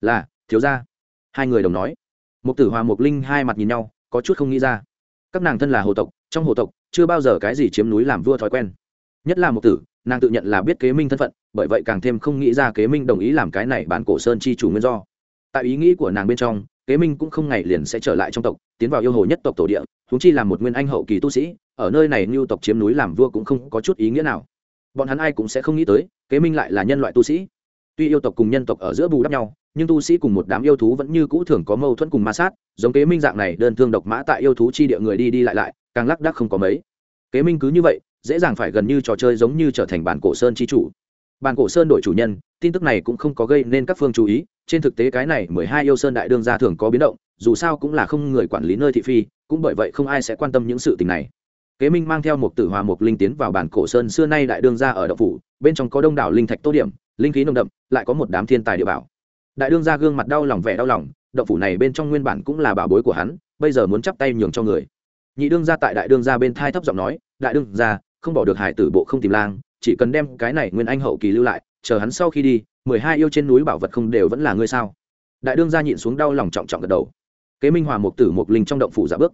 Là, thiếu gia. Hai người đồng nói. Một tử hòa một linh hai mặt nhìn nhau, có chút không nghĩ ra. Các nàng thân là hồ tộc, trong hồ tộc, chưa bao giờ cái gì chiếm núi làm vua thói quen. Nhất là một tử, nàng tự nhận là biết kế minh thân phận, bởi vậy càng thêm không nghĩ ra kế minh đồng ý làm cái này bản cổ sơn chi chủ nguyên do. Tại ý nghĩ của nàng bên trong, kế minh cũng không ngày liền sẽ trở lại trong tộc, tiến vào yêu hồ nhất tộc tổ địa húng chi là một nguyên anh hậu kỳ tu sĩ ở nơi này như tộc chiếm núi làm vua cũng không có chút ý nghĩa nào. Bọn hắn ai cũng sẽ không nghĩ tới, kế minh lại là nhân loại tu sĩ. Tuy yêu tộc cùng nhân tộc ở giữa bù đắp nhau, nhưng tu sĩ cùng một đám yêu thú vẫn như cũ thường có mâu thuẫn cùng ma sát, giống kế minh dạng này đơn thương độc mã tại yêu thú chi địa người đi đi lại lại, càng lắc đắc không có mấy. Kế minh cứ như vậy, dễ dàng phải gần như trò chơi giống như trở thành bản cổ sơn chi chủ. Bản cổ sơn đổi chủ nhân, tin tức này cũng không có gây nên các phương chú ý, trên thực tế cái này mười hai yêu sơn đại đương gia thường có biến động, dù sao cũng là không người quản lý nơi thị phi, cũng bởi vậy không ai sẽ quan tâm những sự tình này kế minh mang theo một tử hòa một linh tiến vào bản cổ sơn xưa nay đại đương gia ở đậu phủ, bên trong có đông đảo linh thạch tô điểm, linh khí nồng đậm, lại có một đám thiên tài địa bảo. Đại đương gia gương mặt đau lòng vẻ đau lòng đậu phủ này bên trong nguyên bản cũng là bảo bối của hắn, bây giờ muốn chắp tay nhường cho người. Nhị đương gia tại đại đương gia bên thai thấp giọng nói, đại đương gia, không bỏ được hải tử bộ không tìm lang, chỉ cần đem cái này nguyên anh hậu kỳ lưu lại, chờ hắn sau khi đi, mười hai yêu trên núi bảo vật không đều vẫn là ngươi sao? Đại đương gia nhịn xuống đau lòng trọng trọng gật đầu. Kế minh hòa một tử một linh trong động phủ giả bước.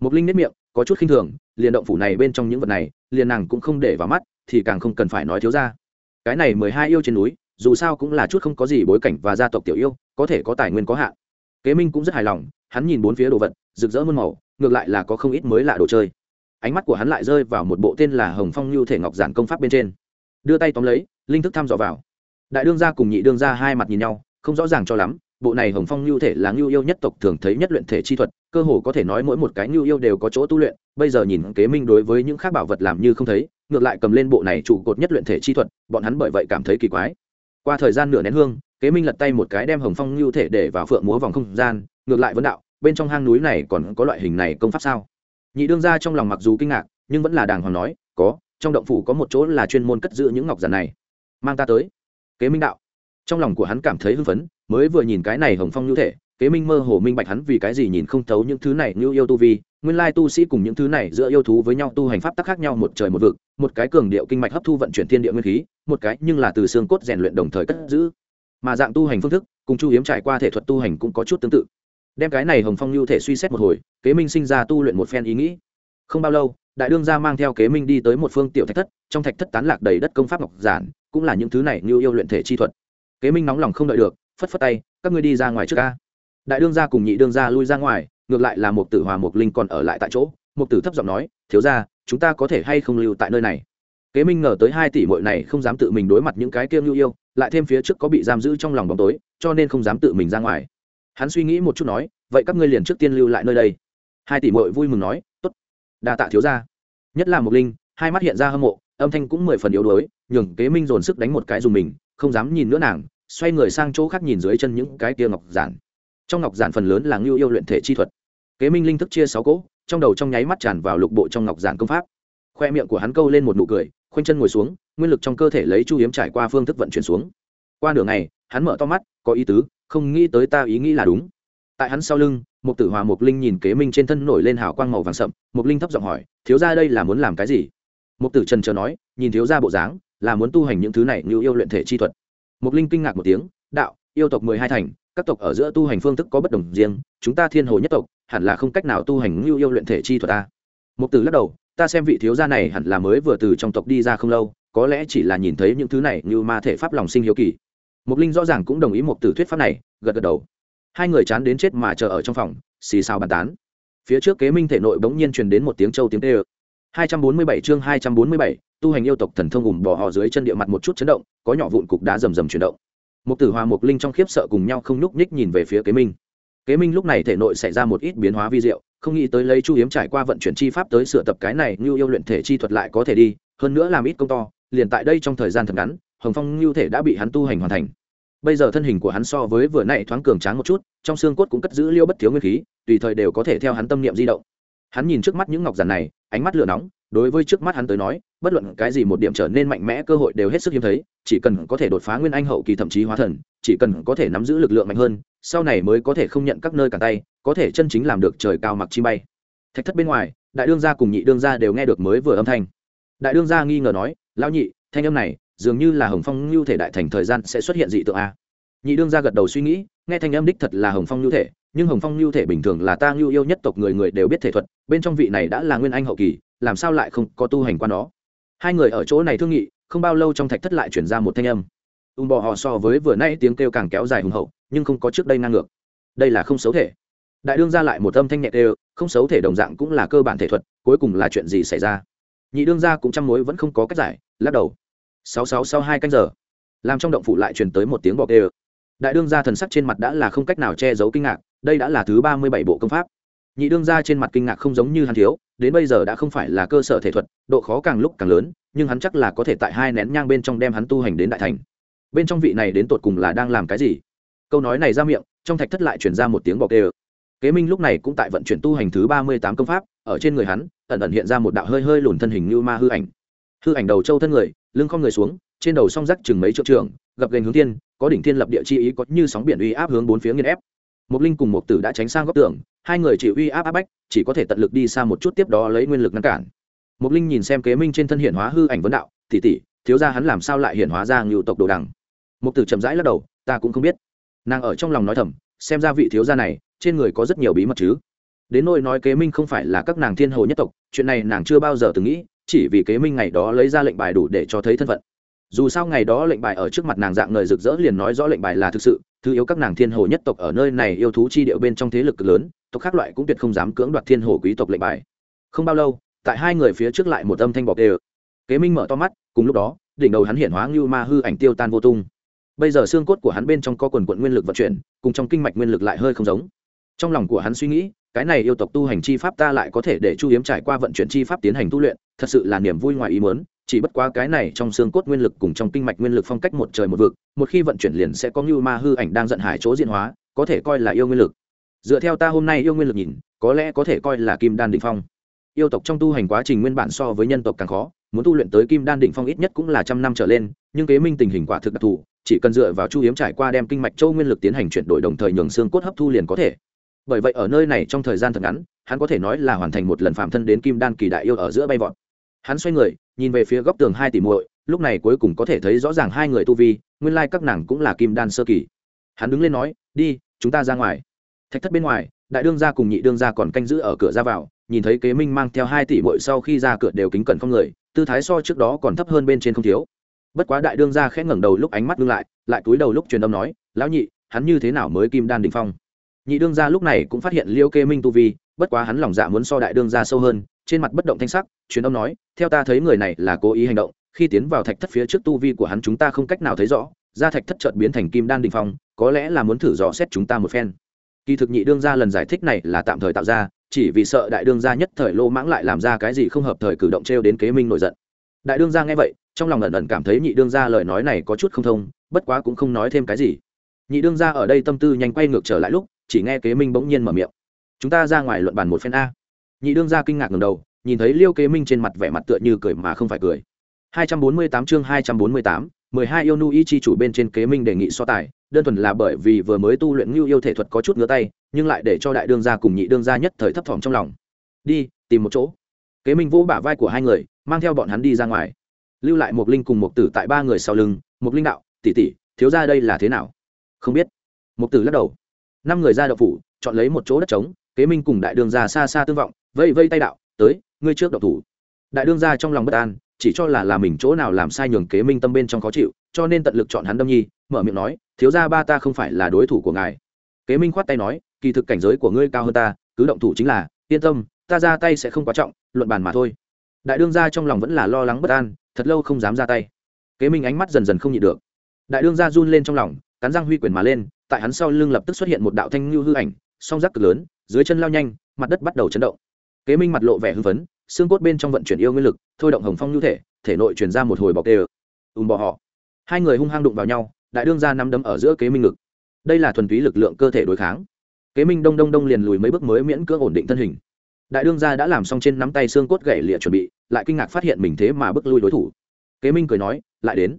Một linh nếp miệng có chút khinh thường, liền động phủ này bên trong những vật này, liền nàng cũng không để vào mắt, thì càng không cần phải nói thiếu ra. Cái này mười hai yêu trên núi, dù sao cũng là chút không có gì bối cảnh và gia tộc tiểu yêu, có thể có tài nguyên có hạn. Kế minh cũng rất hài lòng, hắn nhìn bốn phía đồ vật, rực rỡ muôn màu, ngược lại là có không ít mới lạ đồ chơi. Ánh mắt của hắn lại rơi vào một bộ tên là hồng phong lưu thể ngọc giản công pháp bên trên. Đưa tay tóm lấy, linh thức thăm dò vào. Đại đương gia cùng nhị đương gia hai mặt nhìn nhau, không rõ ràng cho lắm, bộ này hồng phong lưu thể là lưu yêu nhất tộc thường thấy nhất luyện thể chi thuật cơ hồ có thể nói mỗi một cái lưu yêu đều có chỗ tu luyện, bây giờ nhìn kế minh đối với những khác bảo vật làm như không thấy, ngược lại cầm lên bộ này trụ cột nhất luyện thể chi thuật, bọn hắn bởi vậy cảm thấy kỳ quái. Qua thời gian nửa nén hương, kế minh lật tay một cái đem hồng phong lưu thể để vào phượng múa vòng không gian, ngược lại vấn đạo, bên trong hang núi này còn có loại hình này công pháp sao? Nhị đương gia trong lòng mặc dù kinh ngạc, nhưng vẫn là đàng hoàng nói, có, trong động phủ có một chỗ là chuyên môn cất giữ những ngọc giản này. Mang ta tới. Kế minh đạo. Trong lòng của hắn cảm thấy hưng phấn, mới vừa nhìn cái này hồng phong nhu thể kế minh mơ hồ minh bạch hắn vì cái gì nhìn không thấu những thứ này như yêu tu vi, nguyên lai tu sĩ cùng những thứ này giữa yêu thú với nhau tu hành pháp tắc khác nhau một trời một vực, một cái cường điệu kinh mạch hấp thu vận chuyển thiên địa nguyên khí, một cái nhưng là từ xương cốt rèn luyện đồng thời cất giữ. Mà dạng tu hành phương thức, cùng chu hiếm trải qua thể thuật tu hành cũng có chút tương tự. Đem cái này hồng phong lưu thể suy xét một hồi, kế minh sinh ra tu luyện một phen ý nghĩ. Không bao lâu, đại đương gia mang theo kế minh đi tới một phương tiểu thạch thất, trong thạch thất tán lạc đầy đất công pháp ngọc giản, cũng là những thứ này như yêu luyện thể chi thuật. Kế minh nóng lòng không đợi được, phất phất tay, các ngươi đi ra ngoài trước ca đại đương gia cùng nhị đương gia lui ra ngoài, ngược lại là một tử hòa một linh còn ở lại tại chỗ. Một tử thấp giọng nói, thiếu ra chúng ta có thể hay không lưu tại nơi này? Kế minh ngờ tới hai tỷ mội này không dám tự mình đối mặt những cái kiêng lưu yêu, lại thêm phía trước có bị giam giữ trong lòng bóng tối, cho nên không dám tự mình ra ngoài. Hắn suy nghĩ một chút nói, vậy các ngươi liền trước tiên lưu lại nơi đây. Hai tỷ mội vui mừng nói t ố t đa tạ thiếu ra nhất là một linh, hai mắt hiện ra hâm mộ, âm thanh cũng mười phần yếu đuối, nhường kế minh dồn sức đánh một cái dùng mình, không dám nhìn nữa nàng, xoay người sang chỗ khác nhìn dưới chân những cái kia ngọc giản trong ngọc giản phần lớn là ngưu yêu luyện thể chi thuật. Kế minh linh thức chia sáu cỗ, trong đầu trong nháy mắt tràn vào lục bộ trong ngọc giản công pháp. Khoe miệng của hắn câu lên một nụ cười, khoanh chân ngồi xuống, nguyên lực trong cơ thể lấy chu hiếm trải qua phương thức vận chuyển xuống. Qua nửa ngày, hắn mở to mắt, có ý tứ, không nghĩ tới ta ý nghĩ là đúng. Tại hắn sau lưng một tử hòa mục linh nhìn kế minh trên thân nổi lên hào quang màu vàng sậm mục linh thấp giọng hỏi, thiếu ra đây là muốn làm cái gì? Mục tử trần chờ nói, nhìn thiếu ra bộ dáng, là muốn tu hành những thứ này như yêu luyện thể chi thuật. Mục linh kinh ngạc một tiếng, đạo, yêu tộc mười hai thành các tộc ở giữa tu hành phương thức có bất đồng riêng, chúng ta thiên hồ nhất tộc hẳn là không cách nào tu hành ngưu yêu luyện thể chi thuật ta mục tử lắc đầu, ta xem vị thiếu gia này hẳn là mới vừa từ trong tộc đi ra không lâu, có lẽ chỉ là nhìn thấy những thứ này như ma thể pháp lòng sinh hiếu kỳ. Mục linh rõ ràng cũng đồng ý một tử thuyết pháp này, gật gật đầu. Hai người chán đến chết mà chờ ở trong phòng, xì xào bàn tán. Phía trước kế minh thể nội bỗng nhiên truyền đến một tiếng châu tiếng tê ơ hai trăm bốn mươi bảy chương hai trăm bốn mươi bảy, tu hành yêu tộc thần thông ủng bỏ họ dưới chân địa mặt một chút chấn động, có nhỏ vụn cục đá rầm rầm chuyển động. Mục tử hòa, Mục linh trong khiếp sợ cùng nhau không nhúc nhích nhìn về phía kế minh. Kế minh lúc này thể nội xảy ra một ít biến hóa vi diệu, không nghĩ tới lấy chu hiếm trải qua vận chuyển chi pháp tới sửa tập cái này như yêu luyện thể chi thuật lại có thể đi, hơn nữa làm ít công to, liền tại đây trong thời gian thật ngắn, hồng phong lưu thể đã bị hắn tu hành hoàn thành. Bây giờ thân hình của hắn so với vừa nãy thoáng cường tráng một chút, trong xương cốt cũng cất giữ liêu bất thiếu nguyên khí, tùy thời đều có thể theo hắn tâm niệm di động. Hắn nhìn trước mắt những ngọc giản này, ánh mắt lửa nóng, đối với trước mắt hắn tới nói, bất luận cái gì một điểm trở nên mạnh mẽ cơ hội đều hết sức hiếm thấy chỉ cần có thể đột phá nguyên anh hậu kỳ thậm chí hóa thần, chỉ cần có thể nắm giữ lực lượng mạnh hơn, sau này mới có thể không nhận các nơi cả tay, có thể chân chính làm được trời cao mặc chi bay. Thạch thất bên ngoài, đại đương gia cùng nhị đương gia đều nghe được mới vừa âm thanh. Đại đương gia nghi ngờ nói, lão nhị, thanh âm này, dường như là hồng phong lưu thể đại thành thời gian sẽ xuất hiện dị tượng a. Nhị đương gia gật đầu suy nghĩ, nghe thanh âm đích thật là hồng phong lưu thể, nhưng hồng phong lưu thể bình thường là ta lưu yêu nhất tộc người người đều biết thể thuật, bên trong vị này đã là nguyên anh hậu kỳ, làm sao lại không có tu hành qua nó? Hai người ở chỗ này thương nghị không bao lâu trong thạch thất lại chuyển ra một thanh âm. Ùm bò họ so với vừa nay tiếng kêu càng kéo dài hùng hậu, nhưng không có trước đây ngang ngược. Đây là không xấu thể. Đại đương ra lại một âm thanh nhẹ đều, không xấu thể đồng dạng cũng là cơ bản thể thuật, cuối cùng là chuyện gì xảy ra? Nhị đương ra cũng chăm mối vẫn không có cách giải, lắc đầu. Sáu sáu sau hai canh giờ. Làm trong động phủ lại truyền tới một tiếng bọc đều. Đại đương gia thần sắc trên mặt đã là không cách nào che giấu kinh ngạc, đây đã là thứ ba mươi bảy bộ công pháp. Nhị đương gia trên mặt kinh ngạc không giống như Hàn thiếu đến bây giờ đã không phải là cơ sở thể thuật, độ khó càng lúc càng lớn, nhưng hắn chắc là có thể tại hai nén nhang bên trong đem hắn tu hành đến đại thành. Bên trong vị này đến tột cùng là đang làm cái gì? Câu nói này ra miệng, trong thạch thất lại chuyển ra một tiếng bọc đê kế minh lúc này cũng tại vận chuyển tu hành thứ ba mươi tám công pháp, ở trên người hắn, ẩn ẩn hiện ra một đạo hơi hơi lùn thân hình như ma hư ảnh. Hư ảnh đầu trâu thân người, lưng không người xuống, trên đầu song rắc chừng mấy triệu trường, gập gành hướng thiên, có đỉnh thiên lập địa chi ý, có như sóng biển uy áp hướng bốn phía nghiên ép. Một linh cùng một tử đã tránh sang góc tường, hai người chỉ uy áp áp bách chỉ có thể tận lực đi xa một chút tiếp đó lấy nguyên lực ngăn cản. Mục linh nhìn xem kế minh trên thân hiện hóa hư ảnh vấn đạo tỉ tỉ thiếu ra hắn làm sao lại hiện hóa ra ngưu tộc đồ đằng? Mục tử chậm rãi lắc đầu, ta cũng không biết. Nàng ở trong lòng nói thầm, xem ra vị thiếu gia này, trên người có rất nhiều bí mật chứ. Đến nỗi nói kế minh không phải là các nàng thiên hồ nhất tộc, chuyện này nàng chưa bao giờ từng nghĩ, chỉ vì kế minh ngày đó lấy ra lệnh bài đủ để cho thấy thân phận. Dù sao ngày đó lệnh bài ở trước mặt nàng dạng người rực rỡ liền nói rõ lệnh bài là thực sự, thứ yếu các nàng thiên hồ nhất tộc ở nơi này yêu thú chi điệu bên trong thế lực lớn tộc khác loại cũng tuyệt không dám cưỡng đoạt thiên hồ quý tộc lệnh bài. Không bao lâu, tại hai người phía trước lại một âm thanh bọc đều. Kế minh mở to mắt, cùng lúc đó, đỉnh đầu hắn hiện hóa ngưu ma hư ảnh tiêu tan vô tung. Bây giờ xương cốt của hắn bên trong có quần quận nguyên lực vận chuyển, cùng trong kinh mạch nguyên lực lại hơi không giống. Trong lòng của hắn suy nghĩ, cái này yêu tộc tu hành chi pháp ta lại có thể để chu hiếm trải qua vận chuyển chi pháp tiến hành tu luyện, thật sự là niềm vui ngoài ý muốn, chỉ bất quá cái này trong xương cốt nguyên lực cùng trong kinh mạch nguyên lực phong cách một trời một vực, một khi vận chuyển liền sẽ có ngưu ma hư ảnh đang giận hải chỗ diện hóa, có thể coi là yêu nguyên lực dựa theo ta hôm nay yêu nguyên lực nhìn, có lẽ có thể coi là kim đan định phong. Yêu tộc trong tu hành quá trình nguyên bản so với nhân tộc càng khó, muốn tu luyện tới kim đan định phong ít nhất cũng là trăm năm trở lên, nhưng kế minh tình hình quả thực đặc thù, chỉ cần dựa vào chu hiếm trải qua đem kinh mạch châu nguyên lực tiến hành chuyển đổi đồng thời nhường xương cốt hấp thu liền có thể. Bởi vậy ở nơi này trong thời gian thật ngắn, hắn có thể nói là hoàn thành một lần phạm thân đến kim đan kỳ đại yêu ở giữa bay vọt. Hắn xoay người, nhìn về phía góc tường hai tỷ muội, lúc này cuối cùng có thể thấy rõ ràng hai người tu vi, nguyên lai các nàng cũng là kim đan sơ kỳ. Hắn đứng lên nói, đi, chúng ta ra ngoài thạch thất bên ngoài, đại đương gia cùng nhị đương gia còn canh giữ ở cửa ra vào, nhìn thấy kế minh mang theo hai tỷ muội sau khi ra cửa đều kính cẩn không người, tư thái so trước đó còn thấp hơn bên trên không thiếu. Bất quá đại đương gia khẽ ngẩng đầu lúc ánh mắt ngưng lại lại cúi đầu lúc truyền âm nói, lão nhị, hắn như thế nào mới kim đan đỉnh phong? Nhị đương gia lúc này cũng phát hiện liêu kê minh tu vi, bất quá hắn lòng dạ muốn so đại đương gia sâu hơn, trên mặt bất động thanh sắc, truyền âm nói, theo ta thấy người này là cố ý hành động, khi tiến vào thạch thất phía trước tu vi của hắn chúng ta không cách nào thấy rõ, ra thạch thất chợt biến thành kim đan đỉnh phong, có lẽ là muốn thử dò xét chúng ta một phen kỳ thực nhị đương gia lần giải thích này là tạm thời tạo ra chỉ vì sợ đại đương gia nhất thời lô mãng lại làm ra cái gì không hợp thời cử động trêu đến kế minh nổi giận. Đại đương gia nghe vậy trong lòng ẩn ẩn cảm thấy nhị đương gia lời nói này có chút không thông bất quá cũng không nói thêm cái gì. Nhị đương gia ở đây tâm tư nhanh quay ngược trở lại lúc chỉ nghe kế minh bỗng nhiên mở miệng. Chúng ta ra ngoài luận bàn một phen a. Nhị đương gia kinh ngạc ngầm đầu nhìn thấy liêu kế minh trên mặt vẻ mặt tựa như cười mà không phải cười. 248 chương 248, 12 yêu nu y chi chủ bên trên kế minh đề nghị so tài, đơn thuần là bởi vì vừa mới tu luyện ngưu yêu thể thuật có chút ngứa tay, nhưng lại để cho đại đương gia cùng nhị đương gia nhất thời thấp thỏm trong lòng. Đi, tìm một chỗ. Kế minh vỗ bả vai của hai người, mang theo bọn hắn đi ra ngoài. Lưu lại một linh cùng một tử tại ba người sau lưng một linh đạo, tỷ tỷ, thiếu ra đây là thế nào? Không biết. Một tử lắc đầu. Năm người ra đậu phủ, chọn lấy một chỗ đất trống, kế minh cùng đại đương gia xa xa tương vọng, vây vây tay đạo, tới, ngươi trước đậu thủ. Đại đương gia trong lòng bất an chỉ cho là là mình chỗ nào làm sai nhường kế minh tâm bên trong khó chịu, cho nên tận lực chọn hắn đâm nhi, mở miệng nói, thiếu gia ba ta không phải là đối thủ của ngài. Kế minh khoát tay nói, kỳ thực cảnh giới của ngươi cao hơn ta, cứ động thủ chính là, yên tâm, ta ra tay sẽ không quá trọng, luận bàn mà thôi. Đại đương gia trong lòng vẫn là lo lắng bất an, thật lâu không dám ra tay. Kế minh ánh mắt dần dần không nhịn được. Đại đương gia run lên trong lòng, cắn răng huy quyền mà lên, tại hắn sau lưng lập tức xuất hiện một đạo thanh lưu hư ảnh, song giác cực lớn, dưới chân lao nhanh, mặt đất bắt đầu chấn động. Kế minh mặt lộ vẻ hưng phấn xương cốt bên trong vận chuyển yêu nguyên lực, thôi động hồng phong nhu thể thể nội truyền ra một hồi bọc đê ùm bỏ họ. Hai người hung hăng đụng vào nhau, đại đương gia nắm đấm ở giữa kế minh ngực. Đây là thuần túy lực lượng cơ thể đối kháng. Kế minh đông đông đông liền lùi mấy bước mới miễn cưỡng ổn định thân hình. Đại đương gia đã làm xong trên nắm tay xương cốt gãy lịa chuẩn bị, lại kinh ngạc phát hiện mình thế mà bước lui đối thủ. Kế minh cười nói, lại đến.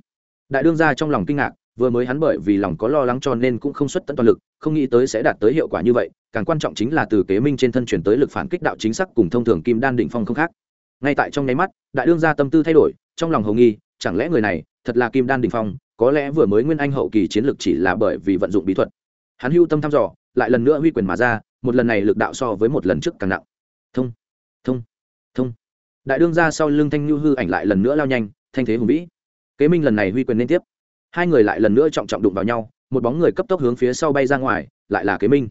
Đại đương gia trong lòng kinh ngạc vừa mới hắn bởi vì lòng có lo lắng cho nên cũng không xuất tận toàn lực, không nghĩ tới sẽ đạt tới hiệu quả như vậy, càng quan trọng chính là từ kế minh trên thân chuyển tới lực phản kích đạo chính xác cùng thông thường kim đan định phong không khác. Ngay tại trong nháy mắt, đại đương gia tâm tư thay đổi, trong lòng hầu nghi, chẳng lẽ người này thật là kim đan đỉnh phong, có lẽ vừa mới nguyên anh hậu kỳ chiến lược chỉ là bởi vì vận dụng bí thuật. Hắn hưu tâm thăm dò, lại lần nữa huy quyền mà ra, một lần này lực đạo so với một lần trước càng nặng. Thông thông thông. Đại đương ra sau lưng thanh nhu hư ảnh lại lần nữa lao nhanh, thanh thế hùng vĩ. Kế minh lần này huy quyền liên tiếp hai người lại lần nữa trọng trọng đụng vào nhau, một bóng người cấp tốc hướng phía sau bay ra ngoài, lại là kế minh.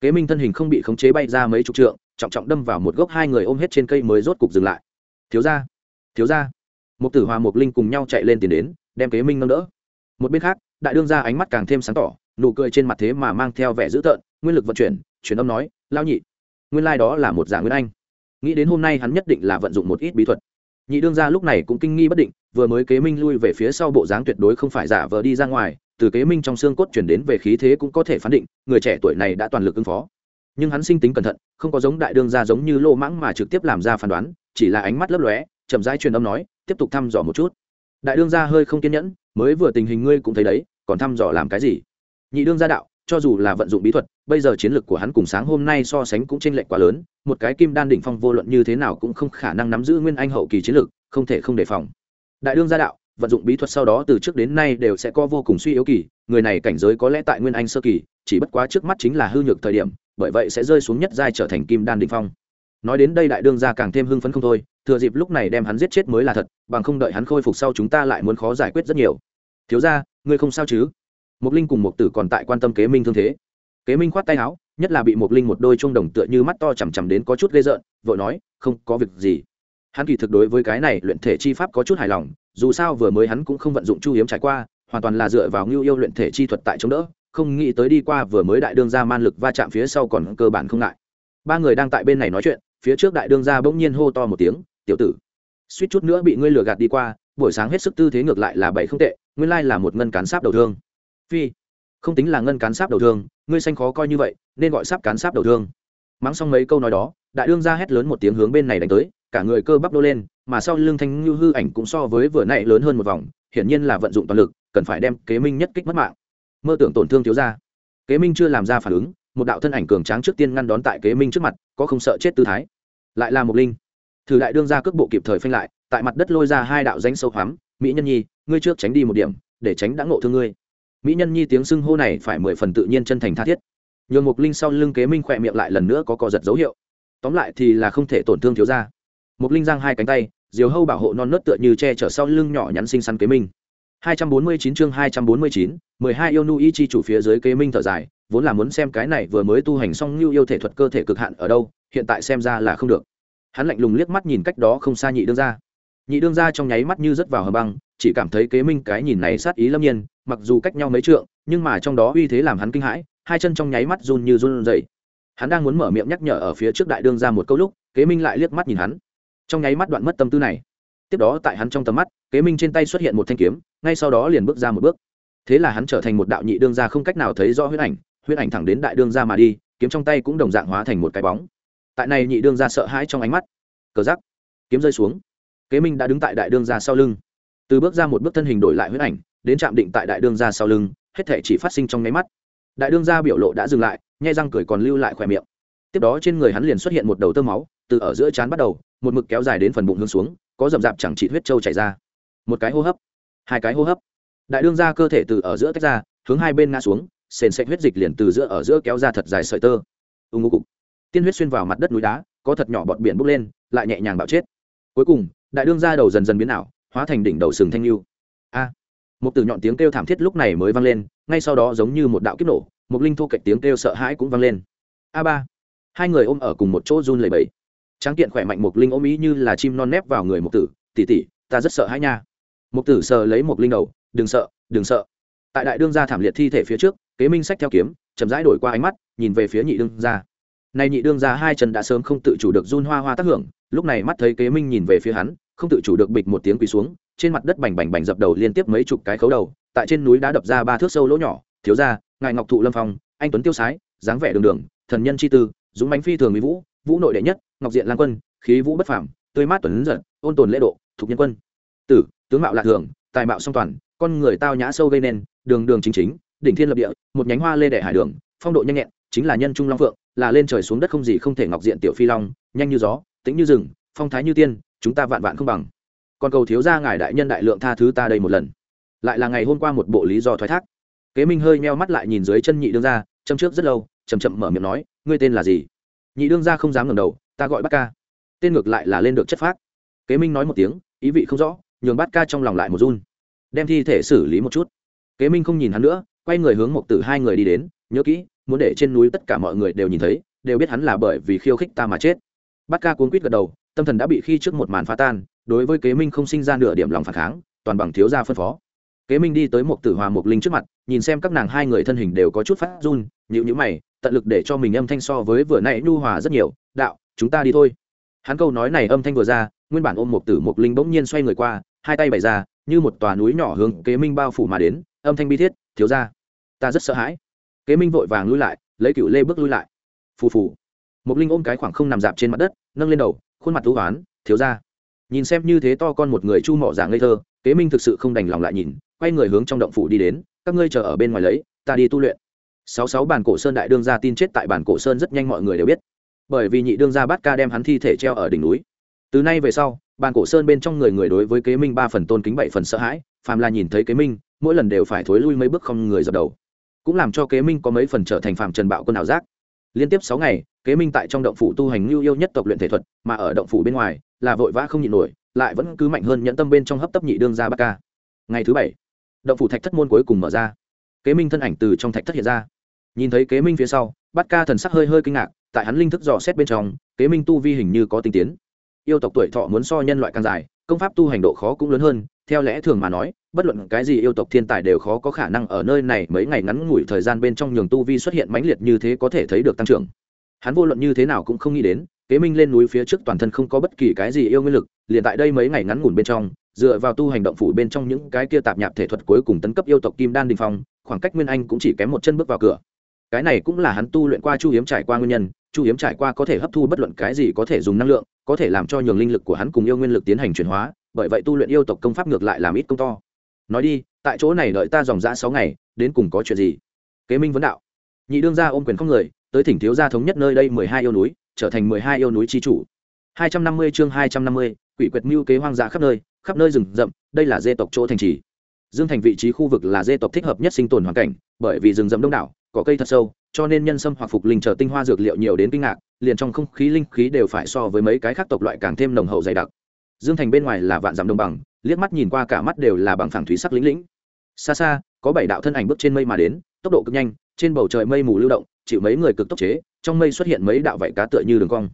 Kế minh thân hình không bị khống chế bay ra mấy chục trượng, trọng trọng đâm vào một gốc hai người ôm hết trên cây mới rốt cục dừng lại. Thiếu ra thiếu ra một tử hòa một linh cùng nhau chạy lên tiền đến, đem kế minh nâng đỡ. Một bên khác, đại đương ra ánh mắt càng thêm sáng tỏ, nụ cười trên mặt thế mà mang theo vẻ dữ tợn, nguyên lực vận chuyển, truyền âm nói lao nhị, nguyên lai、like、đó là một giả nguyên anh. Nghĩ đến hôm nay hắn nhất định là vận dụng một ít bí thuật nhị đương gia lúc này cũng kinh nghi bất định, vừa mới kế minh lui về phía sau bộ dáng tuyệt đối không phải giả vờ đi ra ngoài, từ kế minh trong xương cốt chuyển đến về khí thế cũng có thể phán định, người trẻ tuổi này đã toàn lực ứng phó. Nhưng hắn sinh tính cẩn thận, không có giống đại đương gia giống như lô mãng mà trực tiếp làm ra phán đoán, chỉ là ánh mắt lấp lóe, chậm rãi truyền âm nói, tiếp tục thăm dò một chút. Đại đương gia hơi không kiên nhẫn, mới vừa tình hình ngươi cũng thấy đấy, còn thăm dò làm cái gì? Nhị đương gia đạo cho dù là vận dụng bí thuật bây giờ chiến lược của hắn cùng sáng hôm nay so sánh cũng chênh lệch quá lớn một cái kim đan đỉnh phong vô luận như thế nào cũng không khả năng nắm giữ nguyên anh hậu kỳ chiến lược không thể không đề phòng. Đại đương gia đạo vận dụng bí thuật sau đó từ trước đến nay đều sẽ có vô cùng suy yếu kỳ người này cảnh giới có lẽ tại nguyên anh sơ kỳ chỉ bất quá trước mắt chính là hư nhược thời điểm bởi vậy sẽ rơi xuống nhất giai trở thành kim đan đỉnh phong. Nói đến đây đại đương gia càng thêm hưng phấn không thôi thừa dịp lúc này đem hắn giết chết mới là thật bằng không đợi hắn khôi phục sau chúng ta lại muốn khó giải quyết rất nhiều. Thiếu gia, ngươi không sao chứ? Mục linh cùng mục tử còn tại quan tâm kế minh thương thế. Kế minh khoát tay áo, nhất là bị mục linh một đôi chuông đồng tựa như mắt to chằm chằm đến có chút ghê rợn, vội nói, không có việc gì. Hắn kỳ thực đối với cái này luyện thể chi pháp có chút hài lòng, dù sao vừa mới hắn cũng không vận dụng chu hiếm trải qua, hoàn toàn là dựa vào ngưu yêu luyện thể chi thuật tại chống đỡ, không nghĩ tới đi qua vừa mới đại đương ra man lực va chạm phía sau còn cơ bản không ngại. Ba người đang tại bên này nói chuyện, phía trước đại đương ra bỗng nhiên hô to một tiếng, tiểu tử, suýt chút nữa bị ngươi lừa gạt đi qua, buổi sáng hết sức tư thế ngược lại là bảy không tệ, nguyên lai là một ngân cán sáp đầu thương phi. Không tính là ngân cán sáp đầu thương, ngươi xanh khó coi như vậy, nên gọi sáp cán sáp đầu thương. Mắng xong mấy câu nói đó, đại đương ra hét lớn một tiếng hướng bên này đánh tới, cả người cơ bắp đô lên, mà sau lưng thanh như hư ảnh cũng so với vừa nãy lớn hơn một vòng, hiển nhiên là vận dụng toàn lực, cần phải đem kế minh nhất kích mất mạng. Mơ tưởng tổn thương thiếu ra kế minh chưa làm ra phản ứng, một đạo thân ảnh cường tráng trước tiên ngăn đón tại kế minh trước mặt, có không sợ chết tư thái. Lại là một linh. Thử đại đương ra cước bộ kịp thời phanh lại, tại mặt đất lôi ra hai đạo danh sâu hoắm. Mỹ nhân nhi, ngươi trước tránh đi một điểm, để tránh đã ngộ thương ngươi mỹ nhân nhi tiếng xưng hô này phải mười phần tự nhiên chân thành tha thiết. Nhường mục linh sau lưng kế minh khỏe miệng lại lần nữa có cò giật dấu hiệu. Tóm lại thì là không thể tổn thương thiếu ra mục linh giang hai cánh tay diều hâu bảo hộ non nớt tựa như che chở sau lưng nhỏ nhắn xinh xắn kế minh. 249 chương 249, 12 yêu nu y chi chủ phía dưới kế minh thở dài vốn là muốn xem cái này vừa mới tu hành xong lưu yêu thể thuật cơ thể cực hạn ở đâu hiện tại xem ra là không được. Hắn lạnh lùng liếc mắt nhìn cách đó không xa nhị đương ra nhị đương ra trong nháy mắt như rớt vào hầm băng, chỉ cảm thấy kế minh cái nhìn này sát ý lâm nhiên, mặc dù cách nhau mấy trượng, nhưng mà trong đó uy thế làm hắn kinh hãi, hai chân trong nháy mắt run như run dậy hắn đang muốn mở miệng nhắc nhở ở phía trước đại đương ra một câu lúc, kế minh lại liếc mắt nhìn hắn. Trong nháy mắt đoạn mất tâm tư này. Tiếp đó tại hắn trong tầm mắt, kế minh trên tay xuất hiện một thanh kiếm, ngay sau đó liền bước ra một bước. Thế là hắn trở thành một đạo nhị đương gia không cách nào thấy rõ huyết ảnh huyết ảnh thẳng đến đại đương gia mà đi, kiếm trong tay cũng đồng dạng hóa thành một cái bóng. Tại này nhị đương gia sợ hãi trong ánh mắt. Cờ giắc kiếm rơi xuống kế minh đã đứng tại đại đương gia sau lưng. Từ bước ra một bước thân hình đổi lại huyết ảnh, đến chạm định tại đại đương gia sau lưng, hết thể chỉ phát sinh trong nháy mắt. Đại đương gia biểu lộ đã dừng lại nhai răng cười còn lưu lại khỏe miệng. Tiếp đó trên người hắn liền xuất hiện một đầu tơ máu, từ ở giữa trán bắt đầu, một mực kéo dài đến phần bụng hướng xuống, có rậm rạp chẳng chỉ huyết trâu chảy ra. Một cái hô hấp, hai cái hô hấp. Đại đương gia cơ thể từ ở giữa tách ra, hướng hai bên ngã xuống, sền sạch huyết dịch liền từ giữa ở giữa kéo ra thật dài sợi tơ. Ưng ngô cục. Tiên huyết xuyên vào mặt đất núi đá, có thật nhỏ bọt biển bốc lên, lại nhẹ nhàng bạo chết. Cuối cùng đại đương gia đầu dần dần biến ảo, hóa thành đỉnh đầu sừng thanh lưu. A! Một từ nhọn tiếng kêu thảm thiết lúc này mới vang lên, ngay sau đó giống như một đạo kiếp nổ một linh thu cạnh tiếng kêu sợ hãi cũng vang lên. A ba! Hai người ôm ở cùng một chỗ run lẩy bẩy. Tráng kiện khỏe mạnh một linh ôm ý như là chim non nép vào người một tử tỉ tỉ ta rất sợ hãi nha. Một tử sờ lấy một linh đầu, đừng sợ đừng sợ. Tại đại đương gia thảm liệt thi thể phía trước, kế minh sách theo kiếm, chậm rãi đổi qua ánh mắt, nhìn về phía nhị đương gia. Này nhị đương gia hai chân đã sớm không tự chủ được run hoa hoa tác hưởng lúc này mắt thấy kế minh nhìn về phía hắn, không tự chủ được bịch một tiếng quỳ xuống, trên mặt đất bành bành bành dập đầu liên tiếp mấy chục cái khấu đầu, tại trên núi đã đập ra ba thước sâu lỗ nhỏ, thiếu gia, ngài ngọc thụ lâm phong, anh tuấn tiêu sái, dáng vẻ đường đường, thần nhân chi tư, dũng bánh phi thường mỹ vũ vũ nội đệ nhất, ngọc diện lan quân, khí vũ bất phàm, tươi mát tuấn giật, ôn tồn lễ độ thuộc nhân quân. Tử, tướng mạo lạc thường, tài mạo song toàn, con người tao nhã sâu gây nên, đường đường chính chính, đỉnh thiên lập địa, một nhánh hoa lê đệ hải đường, phong độ nhanh nhẹn, chính là nhân trung long phượng, là lên trời xuống đất không gì không thể ngọc diện tiểu phi long, nhanh như gió tĩnh như rừng phong thái như tiên chúng ta vạn vạn không bằng. Còn cầu thiếu gia ngài đại nhân đại lượng tha thứ ta đây một lần. Lại là ngày hôm qua một bộ lý do thoái thác. Kế minh hơi meo mắt lại nhìn dưới chân nhị đương gia, châm trước rất lâu chầm chậm mở miệng nói ngươi tên là gì? Nhị đương gia không dám ngẩng đầu ta gọi bát ca. Tên ngược lại là lên được chất phác. Kế minh nói một tiếng ý vị không rõ nhường bát ca trong lòng lại một run. Đem thi thể xử lý một chút. Kế minh không nhìn hắn nữa quay người hướng một tử hai người đi đến nhớ kỹ muốn để trên núi tất cả mọi người đều nhìn thấy đều biết hắn là bởi vì khiêu khích ta mà chết bát ca cuốn quýt gật đầu, tâm thần đã bị khi trước một màn phá tan, đối với kế minh không sinh ra nửa điểm lòng phản kháng, toàn bằng thiếu gia phân phó. Kế minh đi tới một tử hòa một linh trước mặt, nhìn xem các nàng hai người thân hình đều có chút phát run nhịu nhữ mày, tận lực để cho mình âm thanh so với vừa nãy nhu hòa rất nhiều, đạo, chúng ta đi thôi. Hắn câu nói này âm thanh vừa ra, nguyên bản ôm một tử một linh bỗng nhiên xoay người qua, hai tay bày ra, như một tòa núi nhỏ hướng kế minh bao phủ mà đến, âm thanh bi thiết, thiếu ra ta rất sợ hãi. Kế minh vội vàng lui lại, lấy cựu lê bước lui lại. Phù phù một linh ôm cái khoảng không nằm dạp trên mặt đất, nâng lên đầu, khuôn mặt thú hoán, thiếu ra. Nhìn xem như thế to con một người chu mỏ giả ngây thơ, kế minh thực sự không đành lòng lại nhìn, quay người hướng trong động phủ đi đến, các ngươi chờ ở bên ngoài lấy, ta đi tu luyện. Sáu sáu bản cổ sơn đại đương gia tin chết tại bản cổ sơn rất nhanh mọi người đều biết. Bởi vì nhị đương gia bát ca đem hắn thi thể treo ở đỉnh núi. Từ nay về sau, bản cổ sơn bên trong người người đối với kế minh ba phần tôn kính bảy phần sợ hãi, phàm là nhìn thấy kế minh, mỗi lần đều phải thối lui mấy bước không người dập đầu. Cũng làm cho kế minh có mấy phần trở thành phàm trần bạo quân ảo giác liên tiếp sáu ngày, kế minh tại trong động phủ tu hành lưu yêu nhất tộc luyện thể thuật, mà ở động phủ bên ngoài, là vội vã không nhịn nổi, lại vẫn cứ mạnh hơn nhẫn tâm bên trong hấp tấp nhị đương gia bát ca. Ngày thứ bảy, động phủ thạch thất môn cuối cùng mở ra. Kế minh thân ảnh từ trong thạch thất hiện ra. Nhìn thấy kế minh phía sau, bát ca thần sắc hơi hơi kinh ngạc, tại hắn linh thức dò xét bên trong, kế minh tu vi hình như có tinh tiến. Yêu tộc tuổi thọ muốn so nhân loại càng dài, công pháp tu hành độ khó cũng lớn hơn theo lẽ thường mà nói, bất luận cái gì yêu tộc thiên tài đều khó có khả năng ở nơi này mấy ngày ngắn ngủi thời gian bên trong nhường tu vi xuất hiện mãnh liệt như thế có thể thấy được tăng trưởng. Hắn vô luận như thế nào cũng không nghĩ đến, kế minh lên núi phía trước toàn thân không có bất kỳ cái gì yêu nguyên lực, liền tại đây mấy ngày ngắn ngủn bên trong, dựa vào tu hành động phủ bên trong những cái kia tạp nhạp thể thuật cuối cùng tấn cấp yêu tộc kim đan đình phong, khoảng cách nguyên anh cũng chỉ kém một chân bước vào cửa. Cái này cũng là hắn tu luyện qua chu hiếm trải qua nguyên nhân, chu hiếm trải qua có thể hấp thu bất luận cái gì có thể dùng năng lượng, có thể làm cho nhường linh lực của hắn cùng yêu nguyên lực tiến hành chuyển hóa bởi vậy tu luyện yêu tộc công pháp ngược lại làm ít công to. Nói đi, tại chỗ này đợi ta dòng dã sáu ngày, đến cùng có chuyện gì? Kế minh vấn đạo. Nhị đương gia ôm quyền không người, tới thỉnh thiếu gia thống nhất nơi đây mười hai yêu núi, trở thành mười hai yêu núi chi chủ. Hai trăm năm mươi chương hai trăm năm mươi, quỷ quyệt mưu kế hoang dã khắp nơi khắp nơi rừng rậm, đây là dê tộc chỗ thành trì. Dương thành vị trí khu vực là dê tộc thích hợp nhất sinh tồn hoàn cảnh, bởi vì rừng rậm đông đảo, có cây thật sâu, cho nên nhân sâm hoặc phục linh chờ tinh hoa dược liệu nhiều đến kinh ngạc, liền trong không khí linh khí đều phải so với mấy cái khác tộc loại càng thêm nồng hậu dày đặc dương thành bên ngoài là vạn dặm đồng bằng, liếc mắt nhìn qua cả mắt đều là bằng phẳng thúy sắc lĩnh lĩnh. Xa xa, có bảy đạo thân ảnh bước trên mây mà đến, tốc độ cực nhanh, trên bầu trời mây mù lưu động, chịu mấy người cực tốc chế, trong mây xuất hiện mấy đạo vảy cá tựa như đường cong.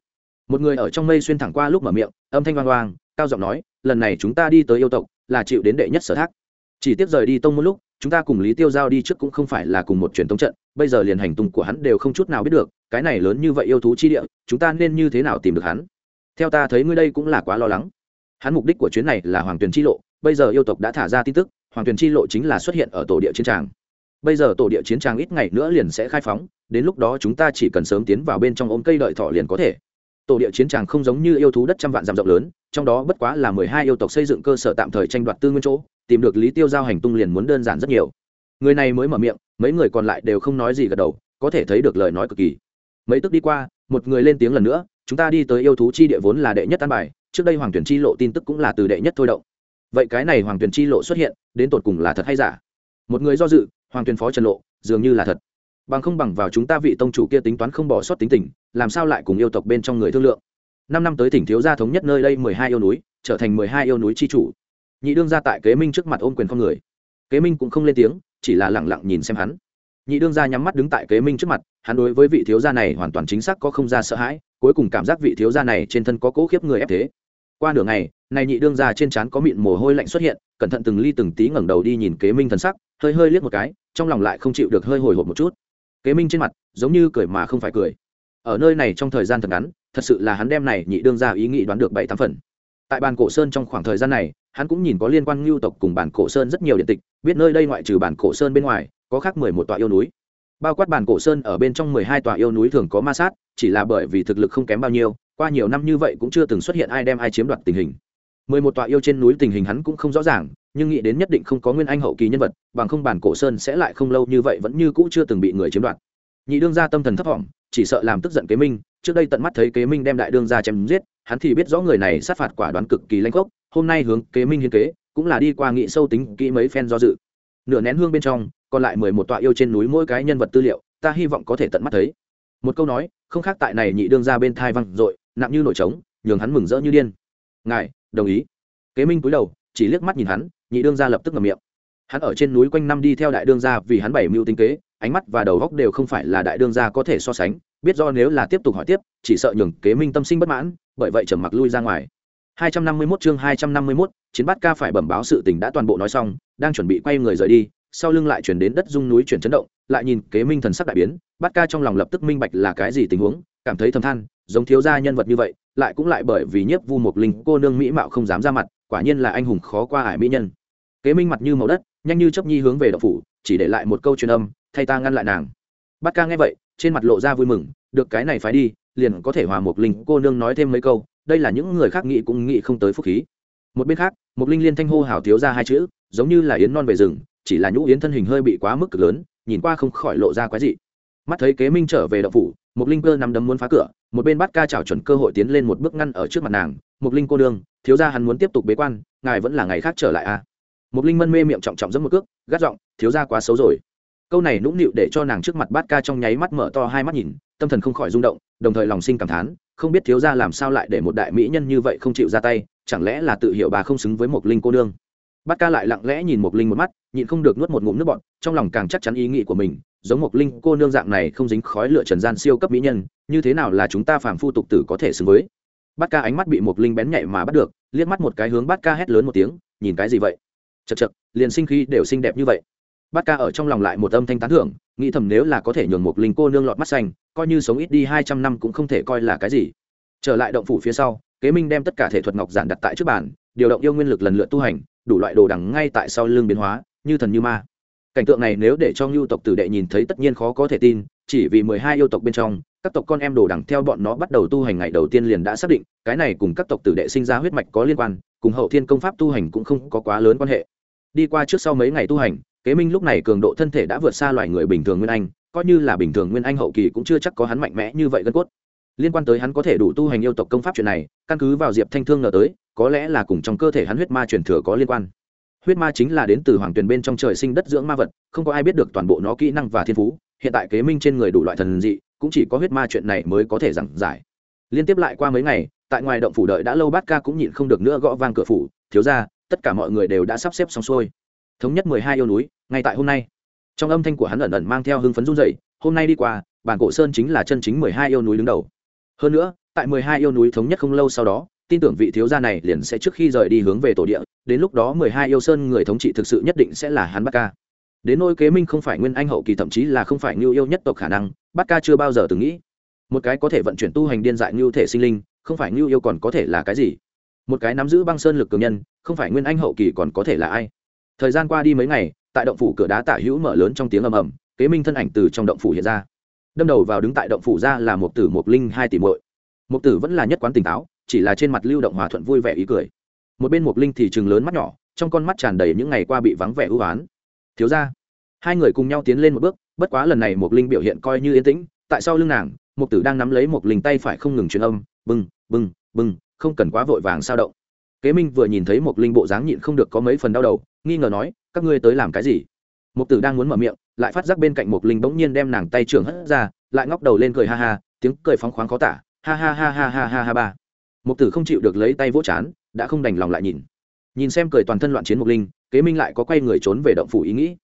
Một người ở trong mây xuyên thẳng qua lúc mở miệng, âm thanh vang vang cao giọng nói, lần này chúng ta đi tới yêu tộc, là chịu đến đệ nhất sở thác. Chỉ tiếp rời đi tông một lúc, chúng ta cùng lý tiêu giao đi trước cũng không phải là cùng một truyền thống trận, bây giờ liền hành tung của hắn đều không chút nào biết được, cái này lớn như vậy yêu thú chi địa, chúng ta nên như thế nào tìm được hắn? Theo ta thấy ngươi đây cũng là quá lo lắng hắn mục đích của chuyến này là hoàng tuyền chi lộ, bây giờ yêu tộc đã thả ra tin tức, hoàng tuyền chi lộ chính là xuất hiện ở tổ địa chiến tràng. Bây giờ tổ địa chiến tràng ít ngày nữa liền sẽ khai phóng, đến lúc đó chúng ta chỉ cần sớm tiến vào bên trong ôm cây đợi thọ liền có thể. Tổ địa chiến tràng không giống như yêu thú đất trăm vạn dặm rộng lớn, trong đó bất quá là mười hai yêu tộc xây dựng cơ sở tạm thời tranh đoạt tư nguyên chỗ, tìm được lý tiêu giao hành tung liền muốn đơn giản rất nhiều. Người này mới mở miệng, mấy người còn lại đều không nói gì gật đầu, có thể thấy được lời nói cực kỳ. Mấy tức đi qua, một người lên tiếng lần nữa, chúng ta đi tới yêu thú chi địa vốn là đệ nhất an bài trước đây hoàng tuyển chi lộ tin tức cũng là từ đệ nhất thôi động. Vậy cái này hoàng tuyển chi lộ xuất hiện, đến tột cùng là thật hay giả? Một người do dự, hoàng tuyển phó trần lộ, dường như là thật. Bằng không bằng vào chúng ta vị tông chủ kia tính toán không bỏ sót tính tình, làm sao lại cùng yêu tộc bên trong người thương lượng? Năm năm tới tỉnh thiếu gia thống nhất nơi đây mười hai yêu núi, trở thành mười hai yêu núi chi chủ. Nhị đương gia tại kế minh trước mặt ôm quyền con người. Kế minh cũng không lên tiếng, chỉ là lẳng lặng nhìn xem hắn. Nhị đương gia nhắm mắt đứng tại kế minh trước mặt, hắn đối với vị thiếu gia này hoàn toàn chính xác có không ra sợ hãi, cuối cùng cảm giác vị thiếu gia này trên thân có cố khiếp người ép thế qua nửa ngày, này nhị đương gia trên trán có mịn mồ hôi lạnh xuất hiện, cẩn thận từng ly từng tí ngẩng đầu đi nhìn kế minh thần sắc, hơi hơi liếc một cái, trong lòng lại không chịu được hơi hồi hộp một chút. Kế minh trên mặt giống như cười mà không phải cười. Ở nơi này trong thời gian thật ngắn, thật sự là hắn đem này nhị đương gia ý nghĩ đoán được bảy tám phần. Tại bàn cổ sơn trong khoảng thời gian này, hắn cũng nhìn có liên quan ngưu tộc cùng bản cổ sơn rất nhiều điện tịch, biết nơi đây ngoại trừ bản cổ sơn bên ngoài, có khác mười một tọa yêu núi. Bao quát bản cổ sơn ở bên trong mười hai tọa yêu núi thường có ma sát, chỉ là bởi vì thực lực không kém bao nhiêu qua nhiều năm như vậy cũng chưa từng xuất hiện ai đem ai chiếm đoạt tình hình. Mười một tọa yêu trên núi tình hình hắn cũng không rõ ràng, nhưng nghĩ đến nhất định không có nguyên anh hậu kỳ nhân vật, bằng không bản cổ sơn sẽ lại không lâu như vậy vẫn như cũ chưa từng bị người chiếm đoạt. Nhị đương gia tâm thần thấp thỏm chỉ sợ làm tức giận kế minh, trước đây tận mắt thấy kế minh đem đại đương gia chém giết, hắn thì biết rõ người này sát phạt quả đoán cực kỳ lanh gốc hôm nay hướng kế minh hiến kế, cũng là đi qua nghị sâu tính, kỹ mấy phen do dự. Nửa nén hương bên trong, còn lại mười một tọa yêu trên núi mỗi cái nhân vật tư liệu, ta hy vọng có thể tận mắt thấy. Một câu nói, không khác tại này nhị đương ra bên thai văng rồi nặng như nổi trống nhường hắn mừng rỡ như điên. Ngài đồng ý. Kế minh cúi đầu chỉ liếc mắt nhìn hắn nhị đương ra lập tức ngầm miệng. Hắn ở trên núi quanh năm đi theo đại đương gia vì hắn bảy mưu tinh kế ánh mắt và đầu góc đều không phải là đại đương gia có thể so sánh biết do nếu là tiếp tục hỏi tiếp chỉ sợ nhường kế minh tâm sinh bất mãn bởi vậy trầm mặc lui ra ngoài. 251 chương 251, chiến bát ca phải bẩm báo sự tình đã toàn bộ nói xong, đang chuẩn bị quay người rời đi, sau lưng lại chuyển đến đất dung núi chuyển chấn động, lại nhìn kế minh thần sắc đại biến, bát ca trong lòng lập tức minh bạch là cái gì tình huống, cảm thấy thầm than, giống thiếu gia nhân vật như vậy, lại cũng lại bởi vì nhiếp vu một linh cô nương mỹ mạo không dám ra mặt, quả nhiên là anh hùng khó qua ải mỹ nhân. Kế minh mặt như màu đất, nhanh như chớp nhi hướng về đạo phủ, chỉ để lại một câu truyền âm, thay ta ngăn lại nàng. Bát ca nghe vậy, trên mặt lộ ra vui mừng, được cái này phải đi, liền có thể hòa một linh cô nương nói thêm mấy câu, đây là những người khác nghĩ cũng nghĩ không tới phúc khí một bên khác một linh liên thanh hô hào thiếu ra hai chữ giống như là yến non về rừng chỉ là nhũ yến thân hình hơi bị quá mức cực lớn nhìn qua không khỏi lộ ra quái dị mắt thấy kế minh trở về đậu phủ một linh cơ nằm đấm muốn phá cửa, một bên bắt ca chảo chuẩn cơ hội tiến lên một bước ngăn ở trước mặt nàng. Một linh cô đương thiếu ra hắn muốn tiếp tục bế quan, ngài vẫn là ngày khác trở lại a à. một linh mân mê miệng trọng trọng giấm một cước, gắt giọng, thiếu ra quá xấu rồi. Câu này nũng nịu để cho nàng trước mặt bát ca trong nháy mắt mở to hai mắt nhìn, tâm thần không khỏi rung động, đồng thời lòng sinh cảm thán, không biết thiếu gia làm sao lại để một đại mỹ nhân như vậy không chịu ra tay, chẳng lẽ là tự hiểu bà không xứng với một linh cô nương? Bát ca lại lặng lẽ nhìn một linh một mắt, nhịn không được nuốt một ngụm nước bọn trong lòng càng chắc chắn ý nghĩ của mình giống một linh cô nương dạng này không dính khói lửa trần gian siêu cấp mỹ nhân, như thế nào là chúng ta phàm phu tục tử có thể xứng với? Bát ca ánh mắt bị một linh bén nhạy mà bắt được, liếc mắt một cái hướng bát ca hét lớn một tiếng, nhìn cái gì vậy? Chật chật liền sinh khí đều xinh đẹp như vậy. Bát ca ở trong lòng lại một âm thanh tán thưởng, nghĩ thầm nếu là có thể nhường một linh cô nương lọt mắt xanh, coi như sống ít đi hai trăm năm cũng không thể coi là cái gì. Trở lại động phủ phía sau, kế minh đem tất cả thể thuật ngọc giản đặt tại trước bàn, điều động yêu nguyên lực lần lượt tu hành, đủ loại đồ đằng ngay tại sau lưng biến hóa, như thần như ma cảnh tượng này nếu để cho ngưu tộc tử đệ nhìn thấy tất nhiên khó có thể tin, chỉ vì mười hai yêu tộc bên trong, các tộc con em đồ đằng theo bọn nó bắt đầu tu hành ngày đầu tiên liền đã xác định, cái này cùng các tộc tử đệ sinh ra huyết mạch có liên quan, cùng hậu thiên công pháp tu hành cũng không có quá lớn quan hệ. Đi qua trước sau mấy ngày tu hành, kế minh lúc này cường độ thân thể đã vượt xa loài người bình thường nguyên anh, coi như là bình thường nguyên anh hậu kỳ cũng chưa chắc có hắn mạnh mẽ như vậy gân cốt. Liên quan tới hắn có thể đủ tu hành yêu tộc công pháp chuyện này, căn cứ vào diệp thanh thương ngờ tới, có lẽ là cùng trong cơ thể hắn huyết ma truyền thừa có liên quan huyết ma chính là đến từ hoàng tuyền bên trong trời sinh đất dưỡng ma vật, không có ai biết được toàn bộ nó kỹ năng và thiên phú. Hiện tại kế minh trên người đủ loại thần dị, cũng chỉ có huyết ma chuyện này mới có thể giảng giải. Liên tiếp lại qua mấy ngày, tại ngoài động phủ đợi đã lâu bát ca cũng nhịn không được nữa gõ vang cửa phủ. Thiếu ra tất cả mọi người đều đã sắp xếp xong xuôi. Thống nhất mười hai yêu núi, ngay tại hôm nay. Trong âm thanh của hắn ẩn ẩn mang theo hưng phấn run dậy hôm nay đi qua, bản cổ sơn chính là chân chính mười hai yêu núi đứng đầu. Hơn nữa, tại mười hai yêu núi thống nhất không lâu sau đó tin tưởng vị thiếu gia này liền sẽ trước khi rời đi hướng về tổ địa, đến lúc đó mười hai yêu sơn người thống trị thực sự nhất định sẽ là hắn bát ca. Đến nôi kế minh không phải nguyên anh hậu kỳ thậm chí là không phải ngưu yêu nhất tộc khả năng, bát ca chưa bao giờ từng nghĩ. Một cái có thể vận chuyển tu hành điên dại ngưu thể sinh linh, không phải ngưu yêu còn có thể là cái gì? Một cái nắm giữ băng sơn lực cường nhân, không phải nguyên anh hậu kỳ còn có thể là ai? Thời gian qua đi mấy ngày, tại động phủ cửa đá tả hữu mở lớn trong tiếng ầm ầm, kế minh thân ảnh từ trong động phủ hiện ra. Đâm đầu vào đứng tại động phủ ra là một tử một linh hai tỷ muội. Một tử vẫn là nhất quán tỉnh táo chỉ là trên mặt lưu động hòa thuận vui vẻ ý cười. Một bên một linh thì chừng lớn mắt nhỏ, trong con mắt tràn đầy những ngày qua bị vắng vẻ ưu oán thiếu ra hai người cùng nhau tiến lên một bước, bất quá lần này một linh biểu hiện coi như yên tĩnh, tại sau lưng nàng một tử đang nắm lấy một linh tay phải không ngừng truyền âm, bừng bừng bừng, không cần quá vội vàng sao động. Kế minh vừa nhìn thấy một linh bộ dáng nhịn không được có mấy phần đau đầu, nghi ngờ nói, các ngươi tới làm cái gì? Một tử đang muốn mở miệng, lại phát giác bên cạnh một linh bỗng nhiên đem nàng tay trưởng hất ra, lại ngóc đầu lên cười ha ha, tiếng cười phóng khoáng khó tả, ha ha ha ha ha ha ha ba mục tử không chịu được lấy tay vỗ chán, đã không đành lòng lại nhìn. Nhìn xem cười toàn thân loạn chiến một linh, kế minh lại có quay người trốn về động phủ ý nghĩ.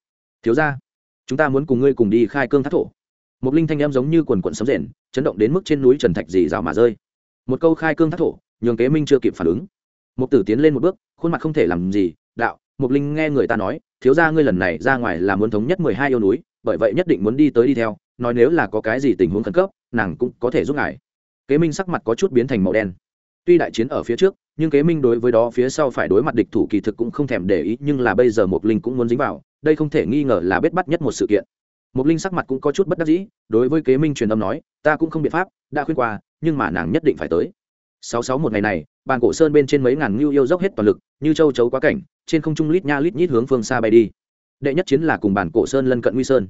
Thiếu ra chúng ta muốn cùng ngươi cùng đi khai cương thác thổ. Một linh thanh em giống như quần quận sấm rền, chấn động đến mức trên núi trần thạch dì rào mà rơi. Một câu khai cương thác thổ, nhường kế minh chưa kịp phản ứng. Mục tử tiến lên một bước, khuôn mặt không thể làm gì, đạo một linh nghe người ta nói, thiếu ra ngươi lần này ra ngoài là muốn thống nhất mười hai yêu núi, bởi vậy nhất định muốn đi tới đi theo, nói nếu là có cái gì tình huống khẩn cấp, nàng cũng có thể giúp ngài. Kế minh sắc mặt có chút biến thành màu đen tuy đại chiến ở phía trước, nhưng kế minh đối với đó phía sau phải đối mặt địch thủ kỳ thực cũng không thèm để ý, nhưng là bây giờ Mục linh cũng muốn dính vào, đây không thể nghi ngờ là bết bắt nhất một sự kiện. Mục linh sắc mặt cũng có chút bất đắc dĩ, đối với kế minh truyền âm nói, ta cũng không biện pháp, đã khuyên qua, nhưng mà nàng nhất định phải tới. Sáu sáu một ngày này, bàn cổ sơn bên trên mấy ngàn ngưu yêu dốc hết toàn lực, như châu chấu quá cảnh, trên không trung lít nha lít nhít hướng phương xa bay đi. Đệ nhất chiến là cùng bản cổ sơn lân cận nguy sơn.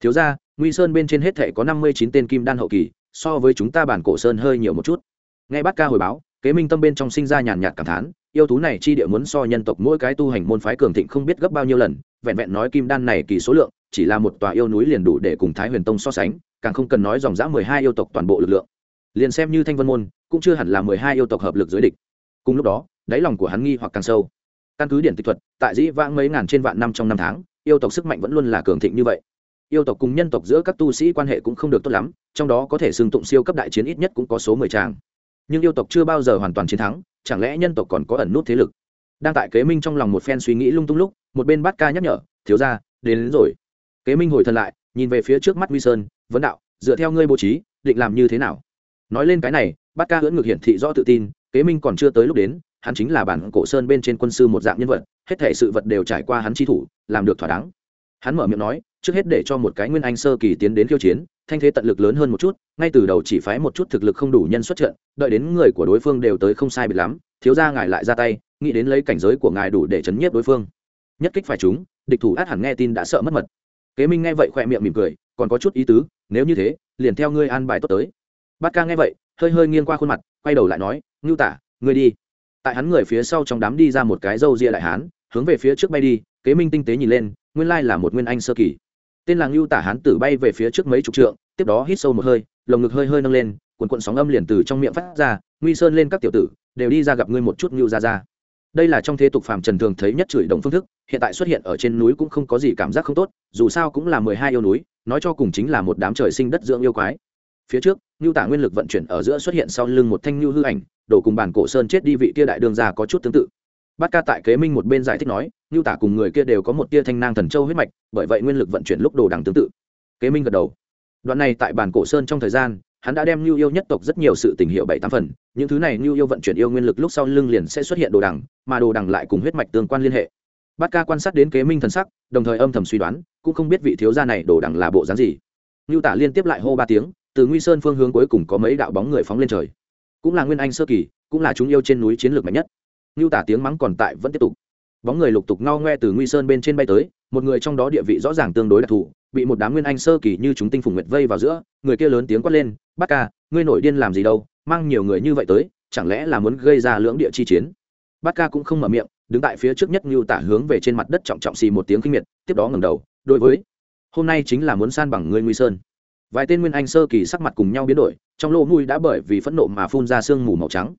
Thiếu ra nguy sơn bên trên hết thể có năm mươi chín tên kim đan hậu kỳ, so với chúng ta bản cổ sơn hơi nhiều một chút. Nghe bát ca hồi báo kế minh tâm bên trong sinh ra nhàn nhạt cảm thán, yêu thú này chi địa muốn so nhân tộc mỗi cái tu hành môn phái cường thịnh không biết gấp bao nhiêu lần, vẹn vẹn nói kim đan này kỳ số lượng, chỉ là một tòa yêu núi liền đủ để cùng thái huyền tông so sánh, càng không cần nói dòng dã mười hai yêu tộc toàn bộ lực lượng. Liền xem như thanh vân môn, cũng chưa hẳn là mười hai yêu tộc hợp lực giới địch. Cùng lúc đó, đáy lòng của hắn nghi hoặc càng sâu. Căn cứ điển tịch thuật, tại dĩ vãng mấy ngàn trên vạn năm trong năm tháng, yêu tộc sức mạnh vẫn luôn là cường thịnh như vậy. Yêu tộc cùng nhân tộc giữa các tu sĩ quan hệ cũng không được tốt lắm, trong đó có thể xưng tụng siêu cấp đại chiến ít nhất cũng có số mười tràng nhưng yêu tộc chưa bao giờ hoàn toàn chiến thắng chẳng lẽ nhân tộc còn có ẩn nút thế lực? Đang tại kế minh trong lòng một phen suy nghĩ lung tung lúc một bên bát ca nhắc nhở thiếu ra đến, đến rồi. Kế minh hồi thần lại nhìn về phía trước mắt huy sơn vấn đạo dựa theo ngươi bố trí định làm như thế nào? Nói lên cái này bát ca hưỡng ngược hiển thị rõ tự tin kế minh còn chưa tới lúc đến hắn chính là bản cổ sơn bên trên quân sư một dạng nhân vật hết thể sự vật đều trải qua hắn chi thủ làm được thỏa đáng. Hắn mở miệng nói trước hết để cho một cái nguyên anh sơ kỳ tiến đến khiêu chiến, thanh thế tận lực lớn hơn một chút, ngay từ đầu chỉ phái một chút thực lực không đủ nhân xuất trận, đợi đến người của đối phương đều tới không sai bị lắm, thiếu ra ngài lại ra tay, nghĩ đến lấy cảnh giới của ngài đủ để chấn nhiếp đối phương. Nhất kích phải chúng địch thủ át hẳn nghe tin đã sợ mất mật. Kế minh nghe vậy khoe miệng mỉm cười, còn có chút ý tứ, nếu như thế, liền theo ngươi an bài tốt tới. Bát ca nghe vậy, hơi hơi nghiêng qua khuôn mặt, quay đầu lại nói, ngưu tả, ngươi đi. Tại hắn người phía sau trong đám đi ra một cái râu ria đại hán, hướng về phía trước bay đi, kế minh tinh tế nhìn lên, nguyên lai là một nguyên anh sơ kỳ tên là ngưu tả hán tử bay về phía trước mấy chục trượng, tiếp đó hít sâu một hơi, lồng ngực hơi hơi nâng lên, cuộn cuộn sóng âm liền từ trong miệng phát ra, nguy sơn lên các tiểu tử, đều đi ra gặp ngươi một chút ngưu ra ra đây là trong thế tục phàm trần thường thấy nhất chửi đồng phương thức, hiện tại xuất hiện ở trên núi cũng không có gì cảm giác không tốt, dù sao cũng là mười hai yêu núi, nói cho cùng chính là một đám trời sinh đất dưỡng yêu quái. Phía trước, ngưu tả nguyên lực vận chuyển ở giữa xuất hiện sau lưng một thanh ngưu hư ảnh đổ cùng bản cổ sơn chết đi vị kia đại đường ra có chút tương tự bát ca tại kế minh một bên giải thích nói ngưu tả cùng người kia đều có một tia thanh nang thần châu huyết mạch, bởi vậy nguyên lực vận chuyển lúc đồ đằng tương tự. Kế minh gật đầu. Đoạn này tại bản cổ sơn trong thời gian, hắn đã đem ngưu yêu nhất tộc rất nhiều sự tình hiệu bảy tám phần, những thứ này ngưu yêu vận chuyển yêu nguyên lực lúc sau lưng liền sẽ xuất hiện đồ đằng, mà đồ đằng lại cùng huyết mạch tương quan liên hệ. Bát ca quan sát đến kế minh thần sắc, đồng thời âm thầm suy đoán, cũng không biết vị thiếu gia này đồ đằng là bộ dáng gì. Ngưu tả liên tiếp lại hô ba tiếng, từ nguy sơn phương hướng cuối cùng có mấy đạo bóng người phóng lên trời. Cũng là nguyên anh sơ kỳ, cũng là chúng yêu trên núi chiến lược mạnh nhất ngưu tả tiếng mắng còn tại vẫn tiếp tục. Bóng người lục tục ngao ngoe từ nguy sơn bên trên bay tới, một người trong đó địa vị rõ ràng tương đối đặc thù, bị một đám nguyên anh sơ kỳ như chúng tinh phùng nguyệt vây vào giữa, người kia lớn tiếng quát lên, bác ca, ngươi nổi điên làm gì đâu, mang nhiều người như vậy tới, chẳng lẽ là muốn gây ra lưỡng địa chi chiến? Bát ca cũng không mở miệng, đứng tại phía trước nhất ngưu tả hướng về trên mặt đất trọng trọng xì một tiếng kinh miệt, tiếp đó ngẩng đầu, đối với, hôm nay chính là muốn san bằng ngươi nguy sơn. Vài tên nguyên anh sơ kỳ sắc mặt cùng nhau biến đổi, trong lỗ mũi đã bởi vì phẫn nộ mà phun ra sương mù màu trắng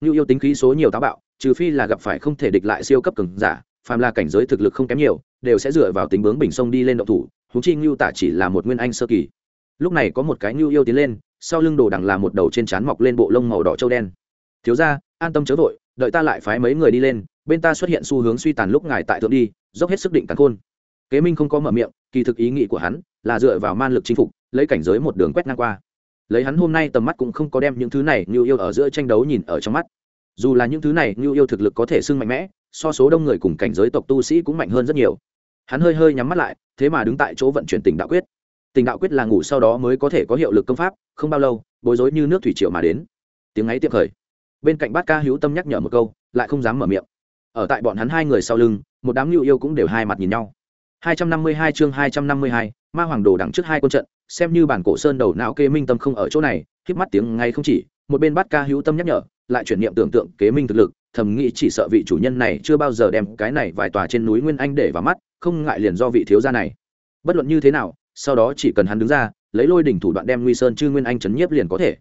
như yêu tính khí số nhiều táo bạo, trừ phi là gặp phải không thể địch lại siêu cấp cường giả, phàm là cảnh giới thực lực không kém nhiều, đều sẽ dựa vào tính bướng bình sông đi lên động thủ húng chi ngưu tả chỉ là một nguyên anh sơ kỳ. Lúc này có một cái ngưu yêu tiến lên, sau lưng đồ đằng là một đầu trên trán mọc lên bộ lông màu đỏ trâu đen. Thiếu ra an tâm chớ vội, đợi ta lại phái mấy người đi lên, bên ta xuất hiện xu hướng suy tàn lúc ngài tại thượng đi, dốc hết sức định cắn khôn. Kế minh không có mở miệng, kỳ thực ý nghĩ của hắn là dựa vào man lực chinh phục, lấy cảnh giới một đường quét ngang qua lấy hắn hôm nay tầm mắt cũng không có đem những thứ này như yêu ở giữa tranh đấu nhìn ở trong mắt. Dù là những thứ này như yêu thực lực có thể xưng mạnh mẽ so số đông người cùng cảnh giới tộc tu sĩ cũng mạnh hơn rất nhiều. Hắn hơi hơi nhắm mắt lại thế mà đứng tại chỗ vận chuyển tình đạo quyết. Tình đạo quyết là ngủ sau đó mới có thể có hiệu lực công pháp không bao lâu bối rối như nước thủy triệu mà đến. Tiếng ấy tiệm khởi. Bên cạnh bát ca hữu tâm nhắc nhở một câu lại không dám mở miệng. Ở tại bọn hắn hai người sau lưng một đám lưu yêu cũng đều hai mặt nhìn nhau. 252 chương 252, ma hoàng đồ đằng trước hai quân trận xem như bản cổ sơn đầu não kê minh tâm không ở chỗ này, híp mắt tiếng ngay không chỉ, một bên bát ca hữu tâm nhắc nhở, lại chuyển niệm tưởng tượng kế minh thực lực, thầm nghĩ chỉ sợ vị chủ nhân này chưa bao giờ đem cái này vài tòa trên núi nguyên anh để vào mắt, không ngại liền do vị thiếu gia này. Bất luận như thế nào, sau đó chỉ cần hắn đứng ra, lấy lôi đỉnh thủ đoạn đem nguy sơn chư nguyên anh chấn nhiếp liền có thể.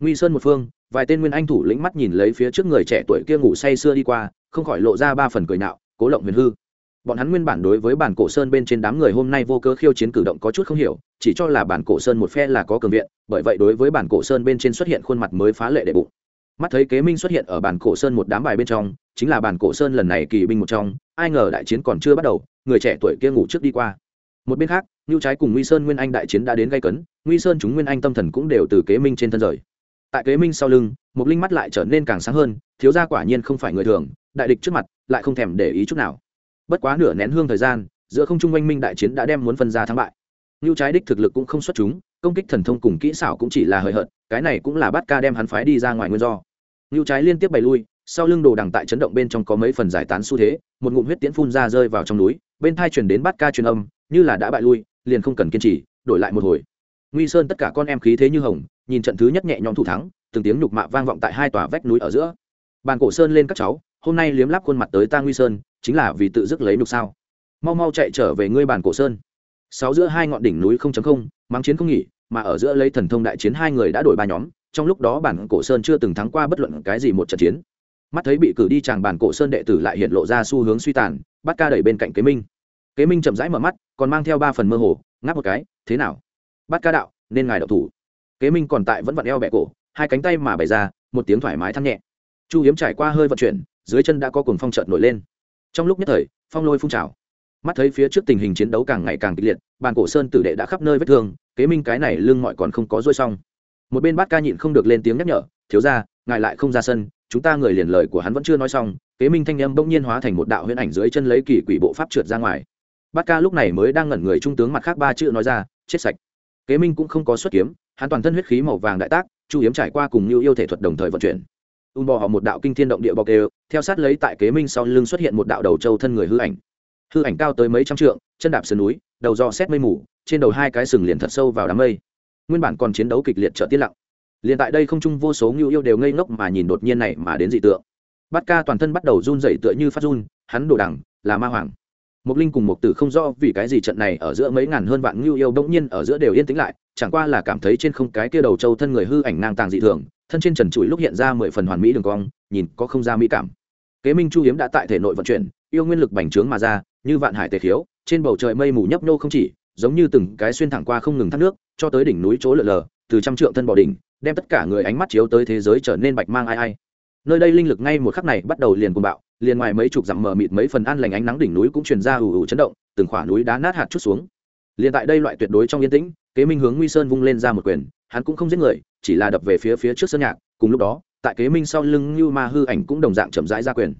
Nguy sơn một phương, vài tên nguyên anh thủ lĩnh mắt nhìn lấy phía trước người trẻ tuổi kia ngủ say sưa đi qua, không khỏi lộ ra ba phần cười nạo, cố lộng huyền hư bọn hắn nguyên bản đối với bản cổ sơn bên trên đám người hôm nay vô cớ khiêu chiến cử động có chút không hiểu, chỉ cho là bản cổ sơn một phe là có cường viện, bởi vậy đối với bản cổ sơn bên trên xuất hiện khuôn mặt mới phá lệ đệ bụng. Mắt thấy kế minh xuất hiện ở bản cổ sơn một đám bài bên trong, chính là bản cổ sơn lần này kỳ binh một trong, ai ngờ đại chiến còn chưa bắt đầu, người trẻ tuổi kia ngủ trước đi qua. Một bên khác ngưu trái cùng nguy sơn nguyên anh đại chiến đã đến gây cấn, nguy sơn chúng nguyên anh tâm thần cũng đều từ kế minh trên thân rời. Tại kế minh sau lưng, một linh mắt lại trở nên càng sáng hơn, thiếu gia quả nhiên không phải người thường, đại địch trước mặt, lại không thèm để ý chút nào bất quá nửa nén hương thời gian, giữa không trung oanh minh đại chiến đã đem muốn phân ra thắng bại. Ngưu trái đích thực lực cũng không xuất chúng, công kích thần thông cùng kỹ xảo cũng chỉ là hời hợt, cái này cũng là Bát ca đem hắn phái đi ra ngoài nguyên do. Ngưu trái liên tiếp bày lui, sau lưng đồ đằng tại chấn động bên trong có mấy phần giải tán xu thế, một ngụm huyết tiễn phun ra rơi vào trong núi, bên thai chuyển đến Bát ca truyền âm, như là đã bại lui, liền không cần kiên trì, đổi lại một hồi. Nguy sơn tất cả con em khí thế như hồng, nhìn trận thứ nhất nhẹ nhõm thủ thắng, từng tiếng nhục mạ vang vọng tại hai tòa vách núi ở giữa. Bàn cổ sơn lên các cháu, hôm nay liếm lắp khuôn mặt tới ta nguy sơn chính là vì tự dứt lấy nhục sao? Mau mau chạy trở về ngươi bản cổ sơn. Sáu giữa hai ngọn đỉnh núi không chấm không mắng chiến không nghỉ, mà ở giữa lấy thần thông đại chiến hai người đã đổi ba nhóm, trong lúc đó bản cổ sơn chưa từng thắng qua bất luận cái gì một trận chiến. Mắt thấy bị cử đi chàng bản cổ sơn đệ tử lại hiện lộ ra xu hướng suy tàn, bắt ca đẩy bên cạnh kế minh. Kế minh chậm rãi mở mắt, còn mang theo ba phần mơ hồ, ngáp một cái, thế nào? Bắt ca đạo, nên ngài đậu thủ. Kế minh còn tại vẫn vặn eo bẹ cổ, hai cánh tay mà bày ra, một tiếng thoải mái thăng nhẹ. Chu hiếm trải qua hơi vận chuyển, dưới chân đã có cùng phong trợt nổi lên trong lúc nhất thời, phong lôi phun trào. Mắt thấy phía trước tình hình chiến đấu càng ngày càng kịch liệt, bàn cổ sơn tử đệ đã khắp nơi vết thương, kế minh cái này lưng mọi còn không có rôi xong. Một bên bát ca nhịn không được lên tiếng nhắc nhở, thiếu ra ngài lại không ra sân, chúng ta người liền lời của hắn vẫn chưa nói xong. Kế minh thanh âm bỗng nhiên hóa thành một đạo huyễn ảnh dưới chân lấy kỳ quỷ bộ pháp trượt ra ngoài. Bát ca lúc này mới đang ngẩn người trung tướng mặt khác ba chữ nói ra, chết sạch. Kế minh cũng không có xuất kiếm, hắn toàn thân huyết khí màu vàng đại tác, chu hiếm trải qua cùng như yêu thể thuật đồng thời vận chuyển un bò họ một đạo kinh thiên động địa bọc đều theo sát lấy tại kế minh sau lưng xuất hiện một đạo đầu trâu thân người hư ảnh. Hư ảnh cao tới mấy trăm trượng chân đạp sườn núi đầu do xét mây mù trên đầu hai cái sừng liền thật sâu vào đám mây. Nguyên bản còn chiến đấu kịch liệt trợ tiết lặng. Liền tại đây không chung vô số ngưu yêu đều ngây ngốc mà nhìn đột nhiên này mà đến dị tượng. Bát ca toàn thân bắt đầu run rẩy tựa như phát run hắn đổ đẳng là ma hoàng. Mục Linh cùng Mục Tử không rõ vì cái gì trận này ở giữa mấy ngàn hơn vạn ngưu yêu bỗng nhiên ở giữa đều yên tĩnh lại, chẳng qua là cảm thấy trên không cái kia đầu châu thân người hư ảnh nang tàng dị thường, thân trên trần trụi lúc hiện ra mười phần hoàn mỹ đường cong, nhìn có không ra mỹ cảm. Kế Minh Chu Hiếm đã tại thể nội vận chuyển, yêu nguyên lực bành trướng mà ra, như vạn hải tề khiếu, trên bầu trời mây mù nhấp nhô không chỉ, giống như từng cái xuyên thẳng qua không ngừng thác nước, cho tới đỉnh núi chỗ lở lờ, từ trăm trượng thân bò đỉnh, đem tất cả người ánh mắt chiếu tới thế giới trở nên bạch mang ai ai. Nơi đây linh lực ngay một khắc này bắt đầu liền cuồng bạo, liền ngoài mấy chục dặm mờ mịt mấy phần an lành ánh nắng đỉnh núi cũng truyền ra ù ù chấn động từng khỏa núi đá nát hạt chút xuống liền tại đây loại tuyệt đối trong yên tĩnh kế minh hướng nguy sơn vung lên ra một quyền hắn cũng không giết người chỉ là đập về phía phía trước sơn nhạc, cùng lúc đó, tại kế minh sau lưng như ma hư ảnh cũng đồng dạng chậm rãi ra quyền.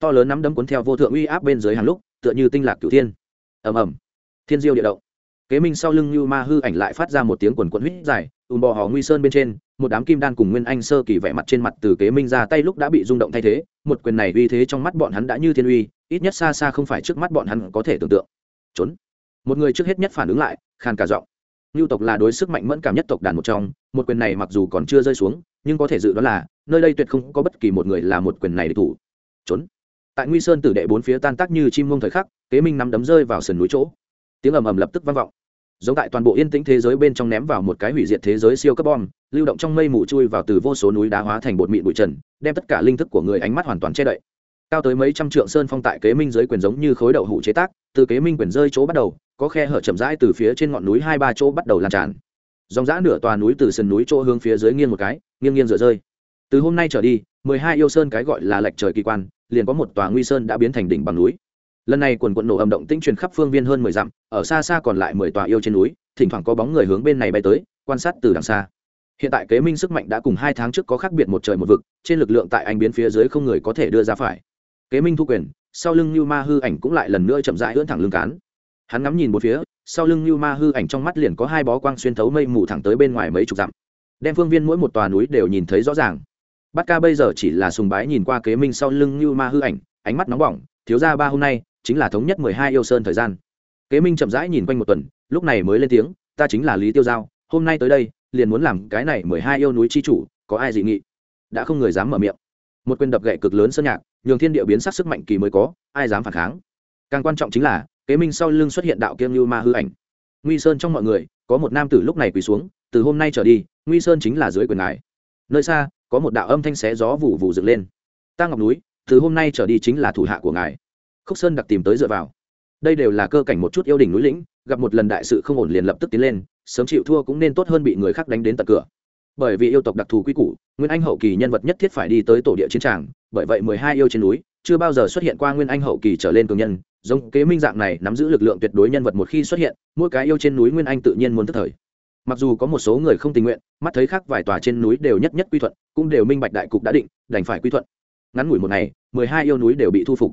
To lớn nắm đấm cuốn theo vô thượng uy áp bên dưới hàng lúc, tựa như tinh lạc cửu thiên. Ầm ầm. Thiên diêu địa động. Kế minh sau lưng như ma hư ảnh lại phát ra một tiếng quần quẫn huýt dài, ùm bò hò nguy sơn bên trên, một đám kim đan cùng nguyên anh sơ kỳ vẻ mặt trên mặt từ kế minh ra tay lúc đã bị rung động thay thế, một quyền này uy thế trong mắt bọn hắn đã như thiên uy, ít nhất xa xa không phải trước mắt bọn hắn có thể tưởng tượng. Trốn. Một người trước hết nhất phản ứng lại khan cả giọng. Lưu tộc là đối sức mạnh mẫn cảm nhất tộc đàn một trong một quyền này mặc dù còn chưa rơi xuống, nhưng có thể dự đoán là, nơi đây tuyệt không có bất kỳ một người là một quyền này để thủ. Trốn. Tại nguy sơn tử đệ bốn phía tan tác như chim ngông thời khắc, kế minh nắm đấm rơi vào sườn núi chỗ. Tiếng ầm ầm lập tức vang vọng. Giống tại toàn bộ yên tĩnh thế giới bên trong ném vào một cái hủy diệt thế giới siêu cấp bom, lưu động trong mây mù chui vào từ vô số núi đá hóa thành bột mịn bụi trần, đem tất cả linh thức của người ánh mắt hoàn toàn che đậy. Cao tới mấy trăm trượng sơn phong tại kế minh dưới quyền giống như khối đậu hủ chế tác, từ kế minh quyền rơi chỗ bắt đầu, có khe hở chậm rãi từ phía trên ngọn núi hai ba chỗ bắt đầu lan tràn dòng dã nửa tòa núi từ sườn núi chỗ hướng phía dưới nghiêng một cái, nghiêng nghiêng dựa rơi. Từ hôm nay trở đi, mười hai yêu sơn cái gọi là lệch trời kỳ quan, liền có một tòa nguy sơn đã biến thành đỉnh bằng núi. Lần này quần quận nổ âm động tĩnh truyền khắp phương viên hơn mười dặm, ở xa xa còn lại mười tòa yêu trên núi, thỉnh thoảng có bóng người hướng bên này bay tới, quan sát từ đằng xa. Hiện tại kế minh sức mạnh đã cùng hai tháng trước có khác biệt một trời một vực, trên lực lượng tại anh biến phía dưới không người có thể đưa ra phải. Kế minh thu quyền, sau lưng như ma hư ảnh cũng lại lần nữa chậm rãi ưỡn thẳng lưng cán hắn ngắm nhìn một phía, sau lưng như ma hư ảnh trong mắt liền có hai bó quang xuyên thấu mây mù thẳng tới bên ngoài mấy chục dặm. Đem phương viên mỗi một tòa núi đều nhìn thấy rõ ràng. Bát ca bây giờ chỉ là sùng bái nhìn qua kế minh sau lưng như ma hư ảnh, ánh mắt nóng bỏng, thiếu ra ba hôm nay chính là thống nhất mười hai yêu sơn thời gian. Kế minh chậm rãi nhìn quanh một tuần, lúc này mới lên tiếng, ta chính là lý tiêu giao, hôm nay tới đây, liền muốn làm cái này mười hai yêu núi chi chủ, có ai dị nghị? Đã không người dám mở miệng. Một quyền đập gậy cực lớn sơn nhạc, nhường thiên địa biến sắc sức mạnh kỳ mới có, ai dám phản kháng? Càng quan trọng chính là kế minh sau lưng xuất hiện đạo kiêm như ma hư ảnh. Nguy sơn trong mọi người, có một nam tử lúc này quỳ xuống, từ hôm nay trở đi nguy sơn chính là dưới quyền ngài. Nơi xa, có một đạo âm thanh xé gió vụ vụ dựng lên. Ta ngọc núi, từ hôm nay trở đi chính là thủ hạ của ngài. Khúc sơn đặc tìm tới dựa vào. Đây đều là cơ cảnh một chút yêu đỉnh núi lĩnh, gặp một lần đại sự không ổn liền lập tức tiến lên, sớm chịu thua cũng nên tốt hơn bị người khác đánh đến tận cửa. Bởi vì yêu tộc đặc thù quy củ, nguyên anh hậu kỳ nhân vật nhất thiết phải đi tới tổ địa chiến tràng, bởi vậy mười hai yêu trên núi chưa bao giờ xuất hiện qua nguyên anh hậu kỳ trở lên cường nhân, giống kế minh dạng này nắm giữ lực lượng tuyệt đối nhân vật một khi xuất hiện, mỗi cái yêu trên núi nguyên anh tự nhiên muốn tức thời. Mặc dù có một số người không tình nguyện, mắt thấy khác vài tòa trên núi đều nhất nhất quy thuận, cũng đều minh bạch đại cục đã định, đành phải quy thuận. Ngắn ngủi một ngày, mười hai yêu núi đều bị thu phục.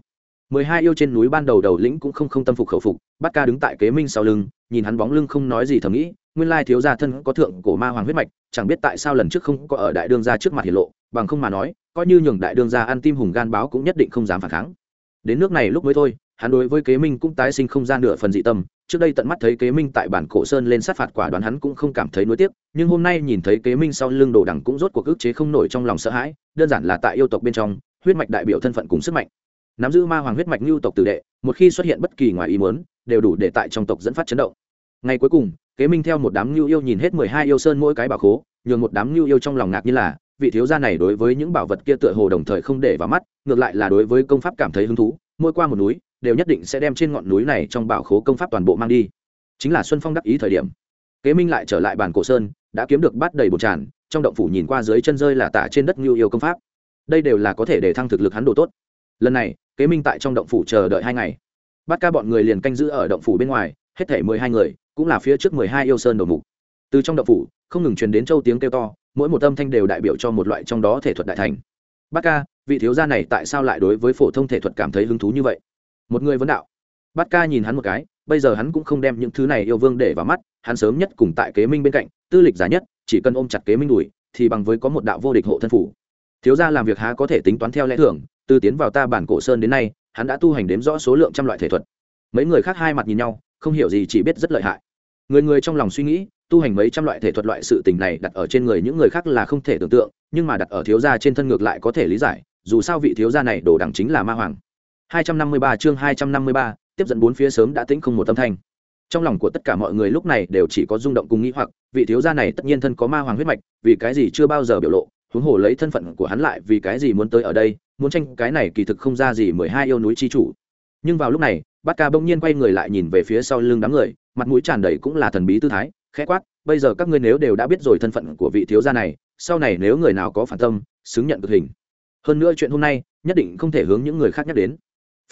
mười hai yêu trên núi ban đầu đầu lĩnh cũng không không tâm phục khẩu phục bắt ca đứng tại kế minh sau lưng nhìn hắn bóng lưng không nói gì thầm nghĩ, nguyên lai thiếu gia thân có thượng cổ ma hoàng huyết mạch, chẳng biết tại sao lần trước không có ở đại đương gia trước mặt hiển lộ, bằng không mà nói, coi như nhường đại đương gia ăn tim hùng gan báo cũng nhất định không dám phản kháng. Đến nước này lúc mới thôi, hắn đối với kế minh cũng tái sinh không gian nửa phần dị tâm, trước đây tận mắt thấy kế minh tại bản cổ sơn lên sát phạt quả đoán hắn cũng không cảm thấy nuối tiếc, nhưng hôm nay nhìn thấy kế minh sau lưng đồ đằng cũng rốt cuộc ức chế không nổi trong lòng sợ hãi, đơn giản là tại yêu tộc bên trong, huyết mạch đại biểu thân phận cùng sức mạnh. Nắm giữ ma hoàng huyết mạch lưu tộc tử đệ, một khi xuất hiện bất kỳ ngoài ý muốn đều đủ để tại trong tộc dẫn phát chấn động. Ngày cuối cùng, kế minh theo một đám lưu yêu nhìn hết mười hai yêu sơn mỗi cái bảo khố, nhường một đám lưu yêu trong lòng ngạc như là, vị thiếu gia này đối với những bảo vật kia tựa hồ đồng thời không để vào mắt, ngược lại là đối với công pháp cảm thấy hứng thú, mỗi qua một núi, đều nhất định sẽ đem trên ngọn núi này trong bảo khố công pháp toàn bộ mang đi. Chính là xuân phong đắc ý thời điểm. Kế minh lại trở lại bàn cổ sơn, đã kiếm được bát đầy bột tràn, trong động phủ nhìn qua dưới chân rơi là tả trên đất lưu yêu công pháp. Đây đều là có thể để thăng thực lực hắn độ tốt. Lần này, kế minh tại trong động phủ chờ đợi hai ngày bát ca bọn người liền canh giữ ở động phủ bên ngoài, hết thể mười hai người, cũng là phía trước mười hai yêu sơn đầu mục. Từ trong động phủ, không ngừng truyền đến châu tiếng kêu to, mỗi một âm thanh đều đại biểu cho một loại trong đó thể thuật đại thành. Bát ca, vị thiếu gia này tại sao lại đối với phổ thông thể thuật cảm thấy hứng thú như vậy? Một người vấn đạo. Bát ca nhìn hắn một cái, bây giờ hắn cũng không đem những thứ này yêu vương để vào mắt, hắn sớm nhất cùng tại kế minh bên cạnh, tư lịch giá nhất, chỉ cần ôm chặt kế minh đùi, thì bằng với có một đạo vô địch hộ thân phủ. Thiếu gia làm việc há có thể tính toán theo lẽ thường, từ tiến vào ta bản cổ sơn đến nay hắn đã tu hành đếm rõ số lượng trăm loại thể thuật. Mấy người khác hai mặt nhìn nhau không hiểu gì chỉ biết rất lợi hại. Người người trong lòng suy nghĩ tu hành mấy trăm loại thể thuật loại sự tình này đặt ở trên người những người khác là không thể tưởng tượng nhưng mà đặt ở thiếu gia trên thân ngược lại có thể lý giải dù sao vị thiếu gia này đồ đẳng chính là ma hoàng. 253 chương 253, tiếp dẫn bốn phía sớm đã tĩnh không một âm thanh. Trong lòng của tất cả mọi người lúc này đều chỉ có rung động cùng nghĩ hoặc vị thiếu gia này tất nhiên thân có ma hoàng huyết mạch vì cái gì chưa bao giờ biểu lộ huống hồ lấy thân phận của hắn lại vì cái gì muốn tới ở đây muốn tranh cái này kỳ thực không ra gì mười hai yêu núi chi chủ. Nhưng vào lúc này, bát ca bỗng nhiên quay người lại nhìn về phía sau lưng đám người, mặt mũi tràn đầy cũng là thần bí tư thái, khẽ quát, bây giờ các ngươi nếu đều đã biết rồi thân phận của vị thiếu gia này, sau này nếu người nào có phản tâm, xứng nhận cực hình. Hơn nữa chuyện hôm nay, nhất định không thể hướng những người khác nhắc đến.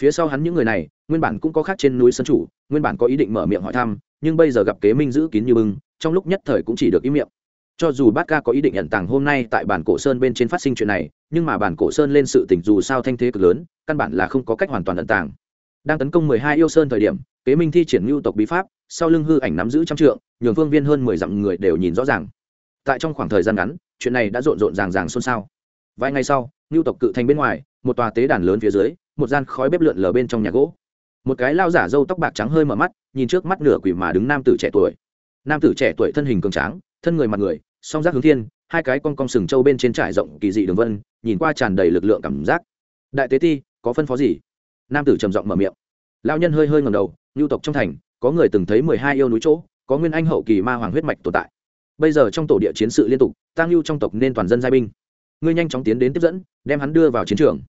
Phía sau hắn những người này, nguyên bản cũng có khác trên núi sân chủ, nguyên bản có ý định mở miệng hỏi thăm, nhưng bây giờ gặp kế minh giữ kín như bưng, trong lúc nhất thời cũng chỉ được ý miệng cho dù bát ca có ý định nhận tàng hôm nay tại bản cổ sơn bên trên phát sinh chuyện này, nhưng mà bản cổ sơn lên sự tỉnh dù sao thanh thế cực lớn, căn bản là không có cách hoàn toàn ẩn tàng. Đang tấn công mười hai yêu sơn thời điểm, kế minh thi triển ngưu tộc bí pháp, sau lưng hư ảnh nắm giữ trăm trượng, nhường phương viên hơn mười dặm người đều nhìn rõ ràng. Tại trong khoảng thời gian ngắn, chuyện này đã rộn rộn ràng ràng xôn xao. Vài ngày sau, ngưu tộc cự thành bên ngoài, một tòa tế đàn lớn phía dưới, một gian khói bếp lượn lờ bên trong nhà gỗ. Một cái lao giả râu tóc bạc trắng hơi mở mắt, nhìn trước mắt nửa quỷ mà đứng nam tử trẻ tuổi. Nam tử trẻ tuổi thân hình cường tráng, thân người mặt người song giác hướng thiên, hai cái con con sừng trâu bên trên trải rộng kỳ dị đường vân, nhìn qua tràn đầy lực lượng cảm giác. Đại tế ti, có phân phó gì? Nam tử trầm giọng mở miệng. Lao nhân hơi hơi ngầm đầu nhu tộc trong thành, có người từng thấy mười hai yêu núi chỗ, có nguyên anh hậu kỳ ma hoàng huyết mạch tồn tại. Bây giờ trong tổ địa chiến sự liên tục tăng lưu trong tộc nên toàn dân giai binh. Ngươi nhanh chóng tiến đến tiếp dẫn, đem hắn đưa vào chiến trường.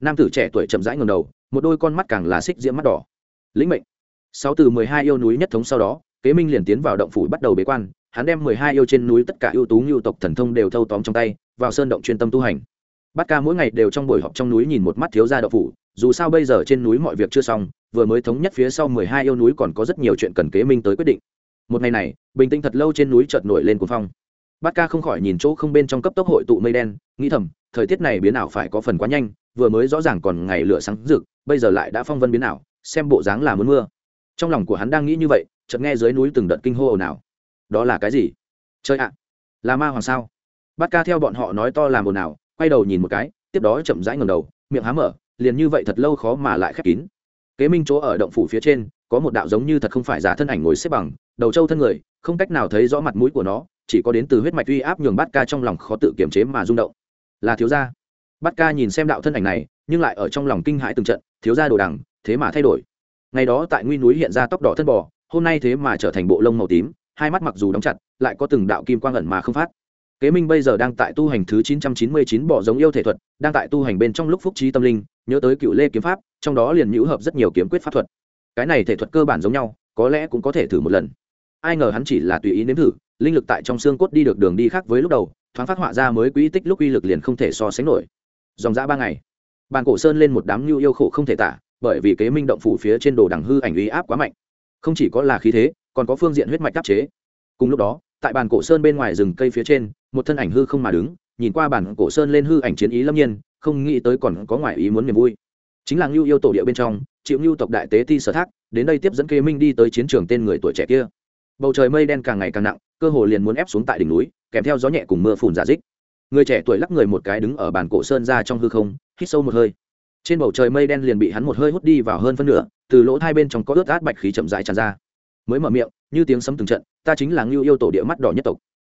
Nam tử trẻ tuổi chậm rãi ngầm đầu, một đôi con mắt càng là xích diễm mắt đỏ. Lĩnh mệnh. Sáu từ mười hai yêu núi nhất thống sau đó, kế minh liền tiến vào động phủ bắt đầu bế quan hắn đem mười hai yêu trên núi tất cả ưu tú ngưu tộc thần thông đều thâu tóm trong tay, vào sơn động chuyên tâm tu hành. Bát ca mỗi ngày đều trong buổi họp trong núi nhìn một mắt thiếu gia đạo phủ, dù sao bây giờ trên núi mọi việc chưa xong, vừa mới thống nhất phía sau mười hai yêu núi còn có rất nhiều chuyện cần kế minh tới quyết định. Một ngày này, bình tĩnh thật lâu trên núi chợt nổi lên cuồng phong. Bát ca không khỏi nhìn chỗ không bên trong cấp tốc hội tụ mây đen, nghĩ thầm, thời tiết này biến ảo phải có phần quá nhanh, vừa mới rõ ràng còn ngày lửa sáng rực, bây giờ lại đã phong vân biến ảo, xem bộ dáng là muốn mưa. Trong lòng của hắn đang nghĩ như vậy, chợt nghe dưới núi từng đợt kinh hô ồn ào đó là cái gì? Chơi ạ, là ma hoàng sao? Bát ca theo bọn họ nói to làm ồn ào, quay đầu nhìn một cái, tiếp đó chậm rãi ngầm đầu, miệng há mở, liền như vậy thật lâu khó mà lại khép kín. Kế minh chỗ ở động phủ phía trên, có một đạo giống như thật không phải giả thân ảnh ngồi xếp bằng, đầu trâu thân người, không cách nào thấy rõ mặt mũi của nó, chỉ có đến từ huyết mạch uy áp nhường bát ca trong lòng khó tự kiềm chế mà rung động. Là thiếu gia. Bát ca nhìn xem đạo thân ảnh này, nhưng lại ở trong lòng kinh hãi từng trận, thiếu gia đồ đằng, thế mà thay đổi. Ngày đó tại nguy núi hiện ra tóc đỏ thân bò, hôm nay thế mà trở thành bộ lông màu tím hai mắt mặc dù đóng chặt, lại có từng đạo kim quang ẩn mà không phát. Kế minh bây giờ đang tại tu hành thứ chín trăm chín mươi chín bỏ giống yêu thể thuật, đang tại tu hành bên trong lúc phúc trí tâm linh, nhớ tới cựu lê kiếm pháp, trong đó liền nhũ hợp rất nhiều kiếm quyết pháp thuật. Cái này thể thuật cơ bản giống nhau, có lẽ cũng có thể thử một lần. Ai ngờ hắn chỉ là tùy ý nếm thử, linh lực tại trong xương cốt đi được đường đi khác với lúc đầu, thoáng phát họa ra mới quỹ tích lúc uy lực liền không thể so sánh nổi. Dòng dã ba ngày, bàn cổ sơn lên một đám nhu yêu khổ không thể tả, bởi vì kế minh động phủ phía trên đồ đằng hư ảnh uy áp quá mạnh. Không chỉ có là khí thế còn có phương diện huyết mạch đáp chế. Cùng lúc đó, tại bàn cổ sơn bên ngoài rừng cây phía trên, một thân ảnh hư không mà đứng, nhìn qua bản cổ sơn lên hư ảnh chiến ý lâm nhiên, không nghĩ tới còn có ngoại ý muốn niềm vui. Chính là ngưu yêu tổ địa bên trong chịu ngưu tộc đại tế ti sở thác, đến đây tiếp dẫn kế minh đi tới chiến trường tên người tuổi trẻ kia. Bầu trời mây đen càng ngày càng nặng, cơ hồ liền muốn ép xuống tại đỉnh núi, kèm theo gió nhẹ cùng mưa phùn giả dích. Người trẻ tuổi lắc người một cái đứng ở bàn cổ sơn ra trong hư không, hít sâu một hơi. Trên bầu trời mây đen liền bị hắn một hơi hút đi vào hơn phân nửa, từ lỗ hai bên trong có ướt át bạch khí chậm rãi tràn ra mới mở miệng, như tiếng sấm từng trận, ta chính là ngưu yêu tổ địa mắt đỏ nhất tộc.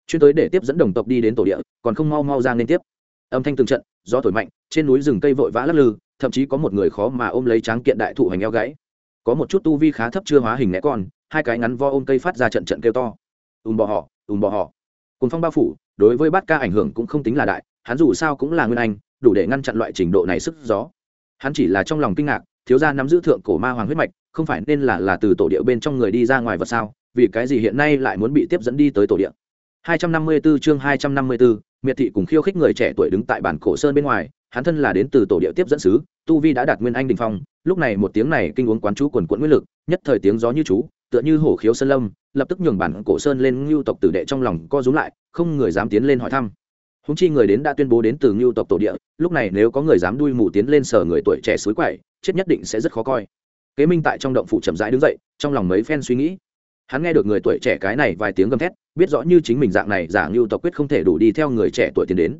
Chuyên tới để tiếp dẫn đồng tộc đi đến tổ địa, còn không mau mau ra liên tiếp. Âm thanh từng trận, gió thổi mạnh, trên núi rừng cây vội vã lắc lư, thậm chí có một người khó mà ôm lấy tráng kiện đại thụ hành eo gãy. Có một chút tu vi khá thấp chưa hóa hình né con, hai cái ngắn vo ôm cây phát ra trận trận kêu to. Ùm bò họ, ùm bò họ. Cùng phong bao phủ, đối với bát ca ảnh hưởng cũng không tính là đại, hắn dù sao cũng là nguyên anh, đủ để ngăn chặn loại trình độ này sức gió. Hắn chỉ là trong lòng kinh ngạc, thiếu gia nắm giữ thượng cổ ma hoàng huyết mạch không phải nên là là từ tổ địa bên trong người đi ra ngoài vật sao vì cái gì hiện nay lại muốn bị tiếp dẫn đi tới tổ địa? 254 chương 254, miệt thị cùng khiêu khích người trẻ tuổi đứng tại bản cổ sơn bên ngoài hắn thân là đến từ tổ địa tiếp dẫn sứ tu vi đã đạt nguyên anh đình phong lúc này một tiếng này kinh uống quán chú quần quẫn nguyên lực nhất thời tiếng gió như chú tựa như hổ khiếu sơn lâm lập tức nhường bản cổ sơn lên ngưu tộc tử đệ trong lòng co rúm lại không người dám tiến lên hỏi thăm. Húng chi người đến đã tuyên bố đến từ ngưu tộc tổ địa lúc này nếu có người dám đuôi mù tiến lên sở người tuổi trẻ suối quậy chết nhất định sẽ rất khó coi kế minh tại trong động phủ chậm rãi đứng dậy, trong lòng mấy phen suy nghĩ. Hắn nghe được người tuổi trẻ cái này vài tiếng gầm thét, biết rõ như chính mình dạng này giả ngưu tộc quyết không thể đủ đi theo người trẻ tuổi tiến đến.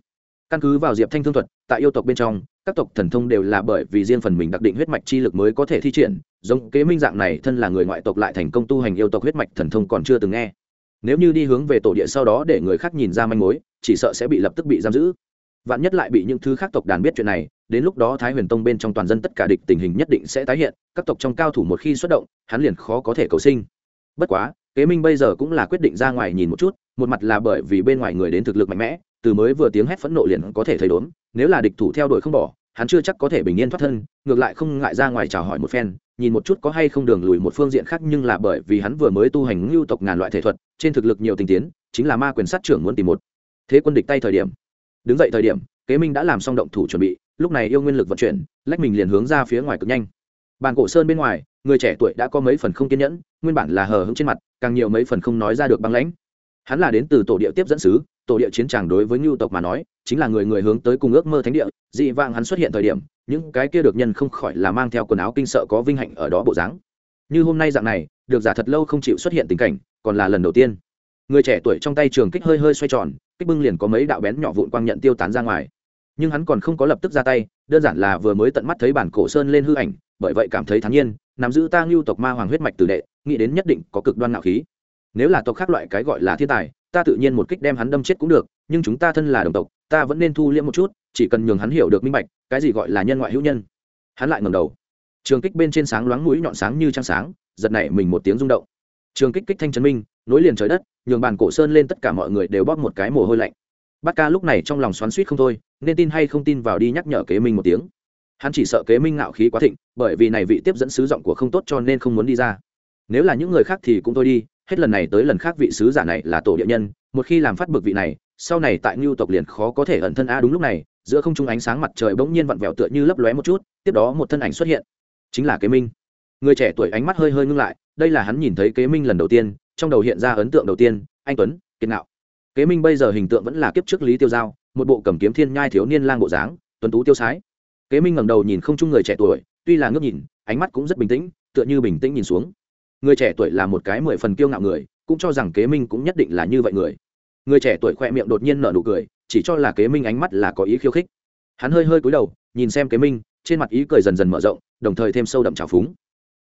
Căn cứ vào diệp thanh thương thuật, tại yêu tộc bên trong, các tộc thần thông đều là bởi vì riêng phần mình đặc định huyết mạch chi lực mới có thể thi triển, giống kế minh dạng này thân là người ngoại tộc lại thành công tu hành yêu tộc huyết mạch thần thông còn chưa từng nghe. Nếu như đi hướng về tổ địa sau đó để người khác nhìn ra manh mối, chỉ sợ sẽ bị lập tức bị giam giữ vạn nhất lại bị những thứ khác tộc đàn biết chuyện này, đến lúc đó thái huyền tông bên trong toàn dân tất cả địch tình hình nhất định sẽ tái hiện, các tộc trong cao thủ một khi xuất động, hắn liền khó có thể cầu sinh. Bất quá, kế minh bây giờ cũng là quyết định ra ngoài nhìn một chút, một mặt là bởi vì bên ngoài người đến thực lực mạnh mẽ, từ mới vừa tiếng hét phẫn nộ liền có thể thấy đốn, nếu là địch thủ theo đuổi không bỏ, hắn chưa chắc có thể bình yên thoát thân, ngược lại không ngại ra ngoài chào hỏi một phen, nhìn một chút có hay không đường lùi một phương diện khác nhưng là bởi vì hắn vừa mới tu hành ngưu tộc ngàn loại thể thuật, trên thực lực nhiều tình tiến, chính là ma quyền sát trưởng muốn tìm một thế quân địch tay thời điểm đứng dậy thời điểm, kế minh đã làm xong động thủ chuẩn bị, lúc này yêu nguyên lực vận chuyển, lách mình liền hướng ra phía ngoài cực nhanh. Bàn cổ sơn bên ngoài, người trẻ tuổi đã có mấy phần không kiên nhẫn, nguyên bản là hờ hững trên mặt, càng nhiều mấy phần không nói ra được băng lãnh. Hắn là đến từ tổ địa tiếp dẫn sứ, tổ địa chiến tràng đối với ngưu tộc mà nói, chính là người người hướng tới cùng ước mơ thánh địa. Dị vang hắn xuất hiện thời điểm, những cái kia được nhân không khỏi là mang theo quần áo kinh sợ có vinh hạnh ở đó bộ dáng. Như hôm nay dạng này, được giả thật lâu không chịu xuất hiện tình cảnh, còn là lần đầu tiên. Người trẻ tuổi trong tay trường kích hơi hơi xoay tròn kích bưng liền có mấy đạo bén nhỏ vụn quang nhận tiêu tán ra ngoài. Nhưng hắn còn không có lập tức ra tay, đơn giản là vừa mới tận mắt thấy bản cổ sơn lên hư ảnh, bởi vậy cảm thấy thán nhiên, nắm giữ ta ngưu tộc ma hoàng huyết mạch tử đệ, nghĩ đến nhất định có cực đoan ngạo khí. Nếu là tộc khác loại cái gọi là thiên tài, ta tự nhiên một kích đem hắn đâm chết cũng được, nhưng chúng ta thân là đồng tộc, ta vẫn nên thu liễm một chút, chỉ cần nhường hắn hiểu được minh bạch, cái gì gọi là nhân ngoại hữu nhân. Hắn lại ngầm đầu. Trường kích bên trên sáng loáng mũi nhọn sáng như trăng sáng, giật nảy mình một tiếng rung động trường kích kích thanh chấn minh, nối liền trời đất, nhường bàn cổ sơn lên tất cả mọi người đều bóp một cái mồ hôi lạnh. Bát ca lúc này trong lòng xoắn suýt không thôi, nên tin hay không tin vào đi nhắc nhở kế minh một tiếng. Hắn chỉ sợ kế minh ngạo khí quá thịnh, bởi vì này vị tiếp dẫn sứ giọng của không tốt cho nên không muốn đi ra. Nếu là những người khác thì cũng thôi đi, hết lần này tới lần khác vị sứ giả này là tổ địa nhân, một khi làm phát bực vị này, sau này tại ngưu tộc liền khó có thể ẩn thân a đúng lúc này, giữa không trung ánh sáng mặt trời bỗng nhiên vặn vẹo tựa như lấp lóe một chút, tiếp đó một thân ảnh xuất hiện. Chính là kế minh người trẻ tuổi ánh mắt hơi hơi ngưng lại, đây là hắn nhìn thấy kế minh lần đầu tiên, trong đầu hiện ra ấn tượng đầu tiên, anh tuấn, kiệt nạo kế minh bây giờ hình tượng vẫn là kiếp trước lý tiêu giao, một bộ cầm kiếm thiên nhai thiếu niên lang bộ dáng, tuấn tú tiêu sái. Kế minh ngẩng đầu nhìn không chung người trẻ tuổi, tuy là ngước nhìn, ánh mắt cũng rất bình tĩnh, tựa như bình tĩnh nhìn xuống. Người trẻ tuổi là một cái mười phần kiêu ngạo người, cũng cho rằng kế minh cũng nhất định là như vậy người. Người trẻ tuổi khoe miệng đột nhiên nở nụ cười, chỉ cho là kế minh ánh mắt là có ý khiêu khích. Hắn hơi hơi cúi đầu, nhìn xem kế minh, trên mặt ý cười dần dần mở rộng, đồng thời thêm sâu đậm trào phúng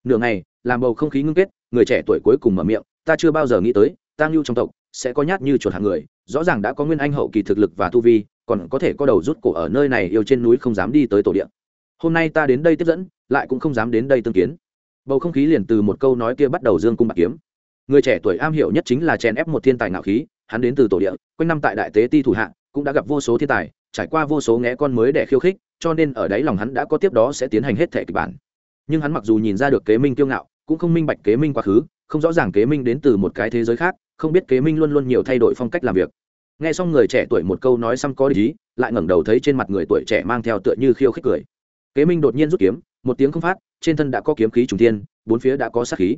nửa ngày, làm bầu không khí ngưng kết, người trẻ tuổi cuối cùng mở miệng, ta chưa bao giờ nghĩ tới, ta ngưu trong tộc sẽ có nhát như chuột hạng người, rõ ràng đã có nguyên anh hậu kỳ thực lực và tu vi, còn có thể có đầu rút cổ ở nơi này yêu trên núi không dám đi tới tổ điện hôm nay ta đến đây tiếp dẫn, lại cũng không dám đến đây tương kiến. Bầu không khí liền từ một câu nói kia bắt đầu dương cung bạc kiếm. Người trẻ tuổi am hiểu nhất chính là chèn ép một thiên tài ngạo khí, hắn đến từ tổ địa, quanh năm tại đại tế ti thủ hạ, cũng đã gặp vô số thiên tài, trải qua vô số nghe con mới để khiêu khích, cho nên ở đấy lòng hắn đã có tiếp đó sẽ tiến hành hết thể kịch bản nhưng hắn mặc dù nhìn ra được kế minh kiêu ngạo, cũng không minh bạch kế minh quá khứ, không rõ ràng kế minh đến từ một cái thế giới khác, không biết kế minh luôn luôn nhiều thay đổi phong cách làm việc. Nghe xong người trẻ tuổi một câu nói xăm có lý lại ngẩng đầu thấy trên mặt người tuổi trẻ mang theo tựa như khiêu khích cười. Kế minh đột nhiên rút kiếm, một tiếng không phát, trên thân đã có kiếm khí trùng thiên, bốn phía đã có sát khí.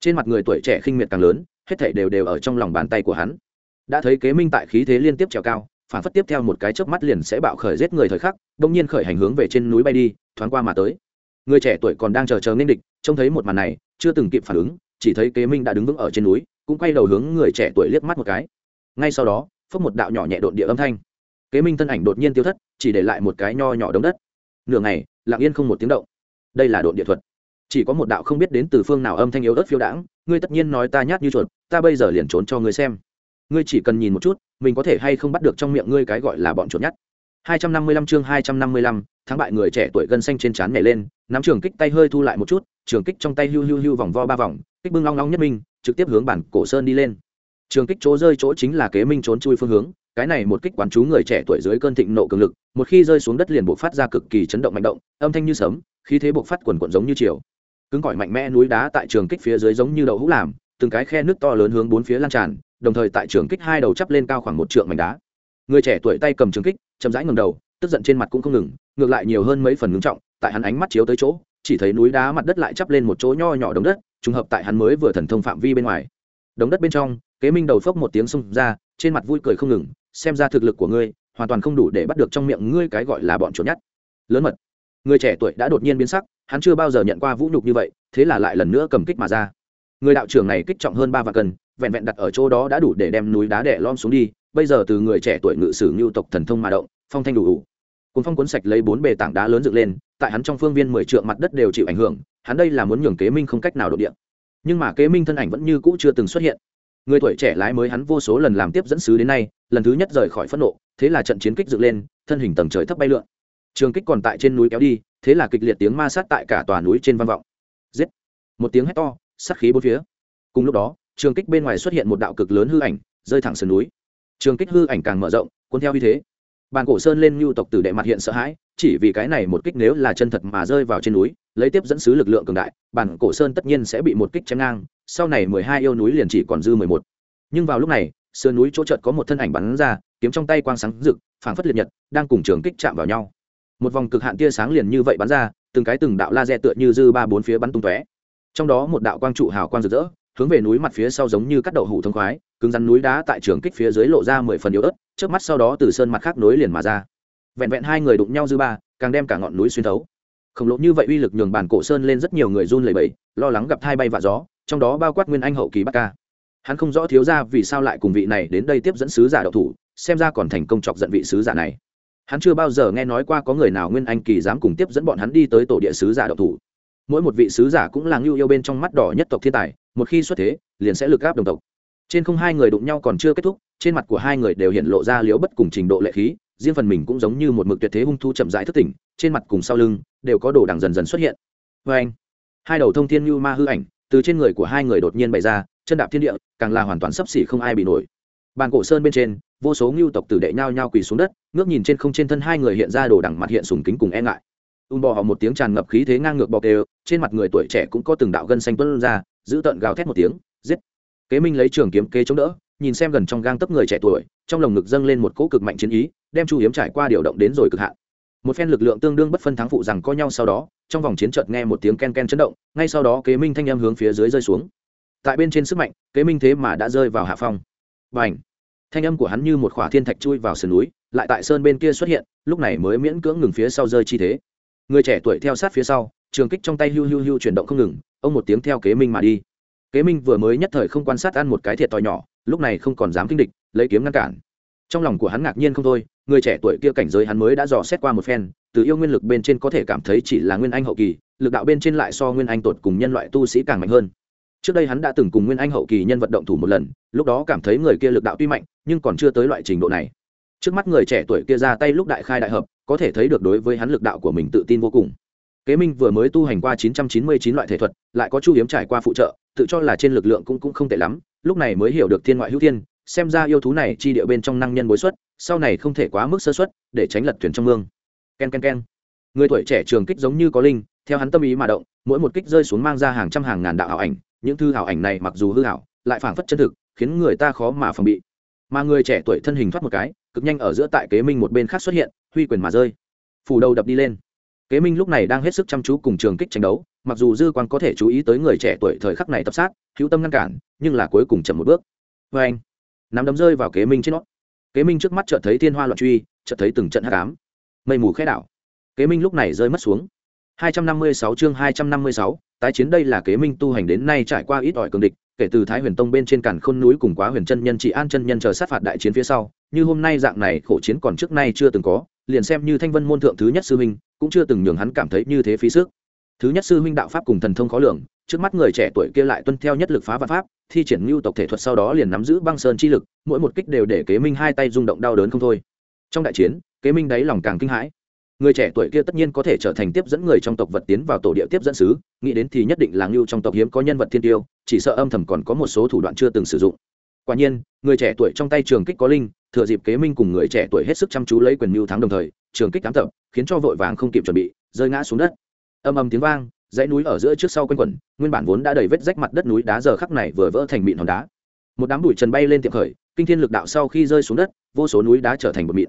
Trên mặt người tuổi trẻ khinh miệt càng lớn, hết thảy đều đều ở trong lòng bàn tay của hắn. Đã thấy kế minh tại khí thế liên tiếp trèo cao, phản phất tiếp theo một cái chớp mắt liền sẽ bạo khởi giết người thời khắc đông nhiên khởi hành hướng về trên núi bay đi, thoáng qua mà tới người trẻ tuổi còn đang chờ chờ nên địch, trông thấy một màn này, chưa từng kịp phản ứng, chỉ thấy kế minh đã đứng vững ở trên núi, cũng quay đầu hướng người trẻ tuổi liếc mắt một cái. Ngay sau đó phất một đạo nhỏ nhẹ đột địa âm thanh. Kế minh thân ảnh đột nhiên tiêu thất, chỉ để lại một cái nho nhỏ đống đất. Nửa ngày, lặng yên không một tiếng động. Đây là đột địa thuật. Chỉ có một đạo không biết đến từ phương nào âm thanh yếu ớt phiêu đãng, ngươi tất nhiên nói ta nhát như chuột, ta bây giờ liền trốn cho ngươi xem. Ngươi chỉ cần nhìn một chút, mình có thể hay không bắt được trong miệng ngươi cái gọi là bọn chuột nhát. 255 chương 255, tháng bại người trẻ tuổi gần xanh trên trán nhảy lên nắm trường kích tay hơi thu lại một chút trường kích trong tay hưu hưu hưu vòng vo ba vòng kích bưng long long nhất minh trực tiếp hướng bản cổ sơn đi lên. Trường kích chỗ rơi chỗ chính là kế minh trốn chui phương hướng cái này một kích quán chú người trẻ tuổi dưới cơn thịnh nộ cường lực một khi rơi xuống đất liền bộc phát ra cực kỳ chấn động mạnh động âm thanh như sấm khí thế bộc phát quần quần giống như chiều. Cứng cỏi mạnh mẽ núi đá tại trường kích phía dưới giống như đậu hũ làm từng cái khe nước to lớn hướng bốn phía lan tràn đồng thời tại trường kích hai đầu chắp lên cao khoảng một trượng mảnh đá. Người trẻ tuổi tay cầm trường kích chậm rãi ngẩng đầu, tức giận trên mặt cũng không ngừng, ngược lại nhiều hơn mấy phần ngưng trọng, tại hắn ánh mắt chiếu tới chỗ, chỉ thấy núi đá mặt đất lại chắp lên một chỗ nho nhỏ đống đất, trùng hợp tại hắn mới vừa thần thông phạm vi bên ngoài. Đống đất bên trong, kế minh đầu phốc một tiếng xông ra, trên mặt vui cười không ngừng, xem ra thực lực của ngươi hoàn toàn không đủ để bắt được trong miệng ngươi cái gọi là bọn chuột nhắt. Lớn mật. Người trẻ tuổi đã đột nhiên biến sắc, hắn chưa bao giờ nhận qua vũ nhục như vậy, thế là lại lần nữa cầm kích mà ra. Người đạo trưởng này kích trọng hơn ba vạn cân, vẹn vẹn đặt ở chỗ đó đã đủ để đem núi đá đè lom xuống đi bây giờ từ người trẻ tuổi ngự sử ngưu tộc thần thông mà động, phong thanh đủ đủ. Cuốn phong cuốn sạch lấy bốn bề tảng đá lớn dựng lên, tại hắn trong phương viên mười trượng mặt đất đều chịu ảnh hưởng, hắn đây là muốn nhường kế minh không cách nào đột địa. Nhưng mà kế minh thân ảnh vẫn như cũ chưa từng xuất hiện. Người tuổi trẻ lái mới hắn vô số lần làm tiếp dẫn sứ đến nay, lần thứ nhất rời khỏi phẫn nộ, thế là trận chiến kích dựng lên, thân hình tầng trời thấp bay lượn. Trường kích còn tại trên núi kéo đi, thế là kịch liệt tiếng ma sát tại cả tòa núi trên văn vọng. Giết! Một tiếng hét to, sát khí bốn phía. Cùng lúc đó, trường kích bên ngoài xuất hiện một đạo cực lớn hư ảnh, rơi thẳng sườn núi trường kích hư ảnh càng mở rộng, cuốn theo như thế. Bàn cổ sơn lên nhu tộc tử đệ mặt hiện sợ hãi, chỉ vì cái này một kích nếu là chân thật mà rơi vào trên núi, lấy tiếp dẫn sứ lực lượng cường đại, bàn cổ sơn tất nhiên sẽ bị một kích chém ngang, sau này mười hai yêu núi liền chỉ còn dư mười một. Nhưng vào lúc này, sườn núi chỗ chợt có một thân ảnh bắn ra, kiếm trong tay quang sáng rực, phảng phất liệt nhật, đang cùng trường kích chạm vào nhau. Một vòng cực hạn tia sáng liền như vậy bắn ra, từng cái từng đạo laser tựa như dư ba bốn phía bắn tung tóe. Trong đó một đạo quang trụ hào quang rực rỡ hướng về núi mặt phía sau giống như cắt đậu hủ thông khoái, cứng rắn núi đá tại trường kích phía dưới lộ ra mười phần yếu ớt trước mắt sau đó từ sơn mặt khác nối liền mà ra. Vẹn vẹn hai người đụng nhau dư ba, càng đem cả ngọn núi xuyên thấu. Khổng lồ như vậy uy lực nhường bản cổ sơn lên rất nhiều người run lẩy bẩy, lo lắng gặp thai bay và gió, trong đó bao quát nguyên anh hậu kỳ bắc ca. Hắn không rõ thiếu ra vì sao lại cùng vị này đến đây tiếp dẫn sứ giả đậu thủ, xem ra còn thành công chọc giận vị sứ giả này. Hắn chưa bao giờ nghe nói qua có người nào nguyên anh kỳ dám cùng tiếp dẫn bọn hắn đi tới tổ địa sứ giả độc thủ mỗi một vị sứ giả cũng là ngưu yêu bên trong mắt đỏ nhất tộc thiên tài, một khi xuất thế, liền sẽ lực gáp đồng tộc. Trên không hai người đụng nhau còn chưa kết thúc, trên mặt của hai người đều hiện lộ ra liễu bất cùng trình độ lệ khí, riêng phần mình cũng giống như một mực tuyệt thế hung thu chậm rãi thức tỉnh, trên mặt cùng sau lưng đều có đồ đằng dần dần xuất hiện. Vê anh, hai đầu thông thiên như ma hư ảnh từ trên người của hai người đột nhiên bày ra, chân đạp thiên địa, càng là hoàn toàn sấp xỉ không ai bị nổi. Bàn cổ sơn bên trên, vô số ngưu tộc tử đệ nhao nhao quỳ xuống đất, ngước nhìn trên không trên thân hai người hiện ra đồ đằng mặt hiện sùng kính cùng e ngại ung bò họ một tiếng tràn ngập khí thế ngang ngược bọc đều, trên mặt người tuổi trẻ cũng có từng đạo gân xanh tuân ra, giữ tợn gào thét một tiếng, giết. Kế minh lấy trường kiếm kế chống đỡ, nhìn xem gần trong gang tấp người trẻ tuổi, trong lồng ngực dâng lên một cỗ cực mạnh chiến ý, đem chu hiếm trải qua điều động đến rồi cực hạn. Một phen lực lượng tương đương bất phân thắng phụ rằng co nhau sau đó, trong vòng chiến chợt nghe một tiếng ken ken chấn động, ngay sau đó kế minh thanh em hướng phía dưới rơi xuống. Tại bên trên sức mạnh, kế minh thế mà đã rơi vào hạ phong. Và thanh âm của hắn như một khỏa thiên thạch chui vào sườn núi, lại tại sơn bên kia xuất hiện, lúc này mới miễn cưỡng ngừng phía sau rơi chi thế người trẻ tuổi theo sát phía sau, trường kích trong tay hiu hiu hiu chuyển động không ngừng, ông một tiếng theo kế minh mà đi. Kế minh vừa mới nhất thời không quan sát ăn một cái thiệt to nhỏ, lúc này không còn dám kinh địch, lấy kiếm ngăn cản. Trong lòng của hắn ngạc nhiên không thôi, người trẻ tuổi kia cảnh giới hắn mới đã dò xét qua một phen, từ yêu nguyên lực bên trên có thể cảm thấy chỉ là nguyên anh hậu kỳ, lực đạo bên trên lại so nguyên anh tột cùng nhân loại tu sĩ càng mạnh hơn. Trước đây hắn đã từng cùng nguyên anh hậu kỳ nhân vật động thủ một lần, lúc đó cảm thấy người kia lực đạo tuy mạnh, nhưng còn chưa tới loại trình độ này trước mắt người trẻ tuổi kia ra tay lúc đại khai đại hợp, có thể thấy được đối với hắn lực đạo của mình tự tin vô cùng. Kế minh vừa mới tu hành qua 999 loại thể thuật, lại có chu hiếm trải qua phụ trợ, tự cho là trên lực lượng cũng cũng không tệ lắm, lúc này mới hiểu được thiên ngoại hữu thiên, xem ra yêu thú này chi địa bên trong năng nhân bối xuất, sau này không thể quá mức sơ xuất để tránh lật thuyền trong mương. Ken ken ken. Người tuổi trẻ trường kích giống như có linh, theo hắn tâm ý mà động, mỗi một kích rơi xuống mang ra hàng trăm hàng ngàn đạo ảo ảnh, những thư ảo ảnh này mặc dù hư ảo, lại phảng phất chân thực, khiến người ta khó mà phòng bị. Mà người trẻ tuổi thân hình thoát một cái cực nhanh ở giữa tại kế minh một bên khác xuất hiện huy quyền mà rơi. Phủ đầu đập đi lên. Kế minh lúc này đang hết sức chăm chú cùng trường kích tranh đấu mặc dù dư quan có thể chú ý tới người trẻ tuổi thời khắc này tập sát hữu tâm ngăn cản nhưng là cuối cùng chậm một bước. Vê anh nắm đấm rơi vào kế minh trên nó. Kế minh trước mắt chợt thấy thiên hoa loạn truy chợt thấy từng trận hát cám mây mù khẽ đảo. Kế minh lúc này rơi mất xuống. 256 chương 256, tái chiến đây là kế minh tu hành đến nay trải qua ít ỏi cường địch kể từ thái huyền tông bên trên cản khôn núi cùng quá huyền chân nhân chỉ an chân nhân chờ sát phạt đại chiến phía sau như hôm nay dạng này khổ chiến còn trước nay chưa từng có, liền xem như thanh vân môn thượng thứ nhất sư huynh, cũng chưa từng nhường hắn cảm thấy như thế phí sức. Thứ nhất sư huynh đạo pháp cùng thần thông khó lường, trước mắt người trẻ tuổi kia lại tuân theo nhất lực phá văn pháp, thi triển lưu tộc thể thuật sau đó liền nắm giữ băng sơn chi lực, mỗi một kích đều để kế minh hai tay rung động đau đớn không thôi. Trong đại chiến, kế minh đáy lòng càng kinh hãi. Người trẻ tuổi kia tất nhiên có thể trở thành tiếp dẫn người trong tộc vật tiến vào tổ địa tiếp dẫn sứ, nghĩ đến thì nhất định là ngưu trong tộc hiếm có nhân vật thiên tiêu, chỉ sợ âm thầm còn có một số thủ đoạn chưa từng sử dụng. Quả nhiên, người trẻ tuổi trong tay trường kích có linh thừa dịp kế minh cùng người trẻ tuổi hết sức chăm chú lấy quyền mưu thắng đồng thời, trường kích tám tập, khiến cho vội vàng không kịp chuẩn bị, rơi ngã xuống đất. Âm âm tiếng vang, dãy núi ở giữa trước sau quanh quẩn, nguyên bản vốn đã đầy vết rách mặt đất núi đá giờ khắc này vừa vỡ thành mịn hòn đá. Một đám bụi trần bay lên tiệm khởi, kinh thiên lực đạo sau khi rơi xuống đất, vô số núi đá trở thành một mịn.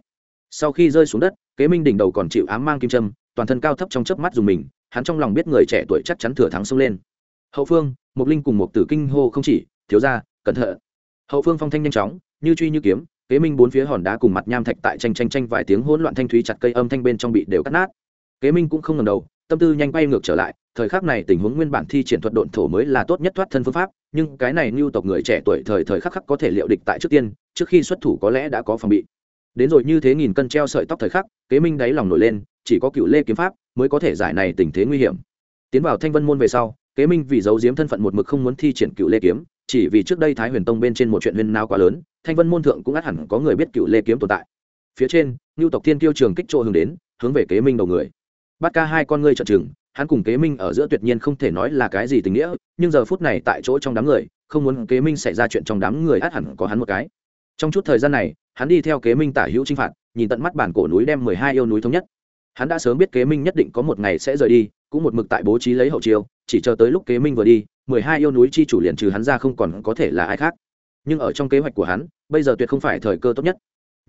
Sau khi rơi xuống đất, kế minh đỉnh đầu còn chịu ám mang kim châm, toàn thân cao thấp trong chớp mắt dùng mình, hắn trong lòng biết người trẻ tuổi chắc chắn thừa thắng xông lên. Hậu phương một linh cùng một tử kinh hô không chỉ, thiếu ra cẩn thận. Hậu phương phong thanh nhanh chóng, như truy như kiếm kế minh bốn phía hòn đá cùng mặt nham thạch tại tranh tranh tranh vài tiếng hỗn loạn thanh thúy chặt cây âm thanh bên trong bị đều cắt nát. Kế minh cũng không ngần đầu, tâm tư nhanh bay ngược trở lại, thời khắc này tình huống nguyên bản thi triển thuật độn thổ mới là tốt nhất thoát thân phương pháp, nhưng cái này lưu tộc người trẻ tuổi thời thời khắc khắc có thể liệu địch tại trước tiên, trước khi xuất thủ có lẽ đã có phòng bị. Đến rồi như thế nghìn cân treo sợi tóc thời khắc, kế minh đáy lòng nổi lên, chỉ có cựu lê kiếm pháp mới có thể giải này tình thế nguy hiểm. Tiến vào thanh vân môn về sau, kế minh vì giấu giếm thân phận một mực không muốn thi triển cựu lê kiếm chỉ vì trước đây thái huyền tông bên trên một chuyện huyền nao quá lớn, thanh vân môn thượng cũng át hẳn có người biết cựu lê kiếm tồn tại. Phía trên, ngưu tộc thiên kiêu trường kích chỗ hướng đến, hướng về kế minh đầu người. Bắt ca hai con ngươi trợn trừng, hắn cùng kế minh ở giữa tuyệt nhiên không thể nói là cái gì tình nghĩa, nhưng giờ phút này tại chỗ trong đám người, không muốn kế minh xảy ra chuyện trong đám người át hẳn có hắn một cái. Trong chút thời gian này, hắn đi theo kế minh tả hữu chinh phạt, nhìn tận mắt bản cổ núi đem mười hai yêu núi thống nhất. Hắn đã sớm biết kế minh nhất định có một ngày sẽ rời đi cũng một mực tại bố trí lấy hậu chiêu, chỉ chờ tới lúc kế minh vừa đi, mười hai yêu núi chi chủ liền trừ hắn ra không còn có thể là ai khác. Nhưng ở trong kế hoạch của hắn, bây giờ tuyệt không phải thời cơ tốt nhất.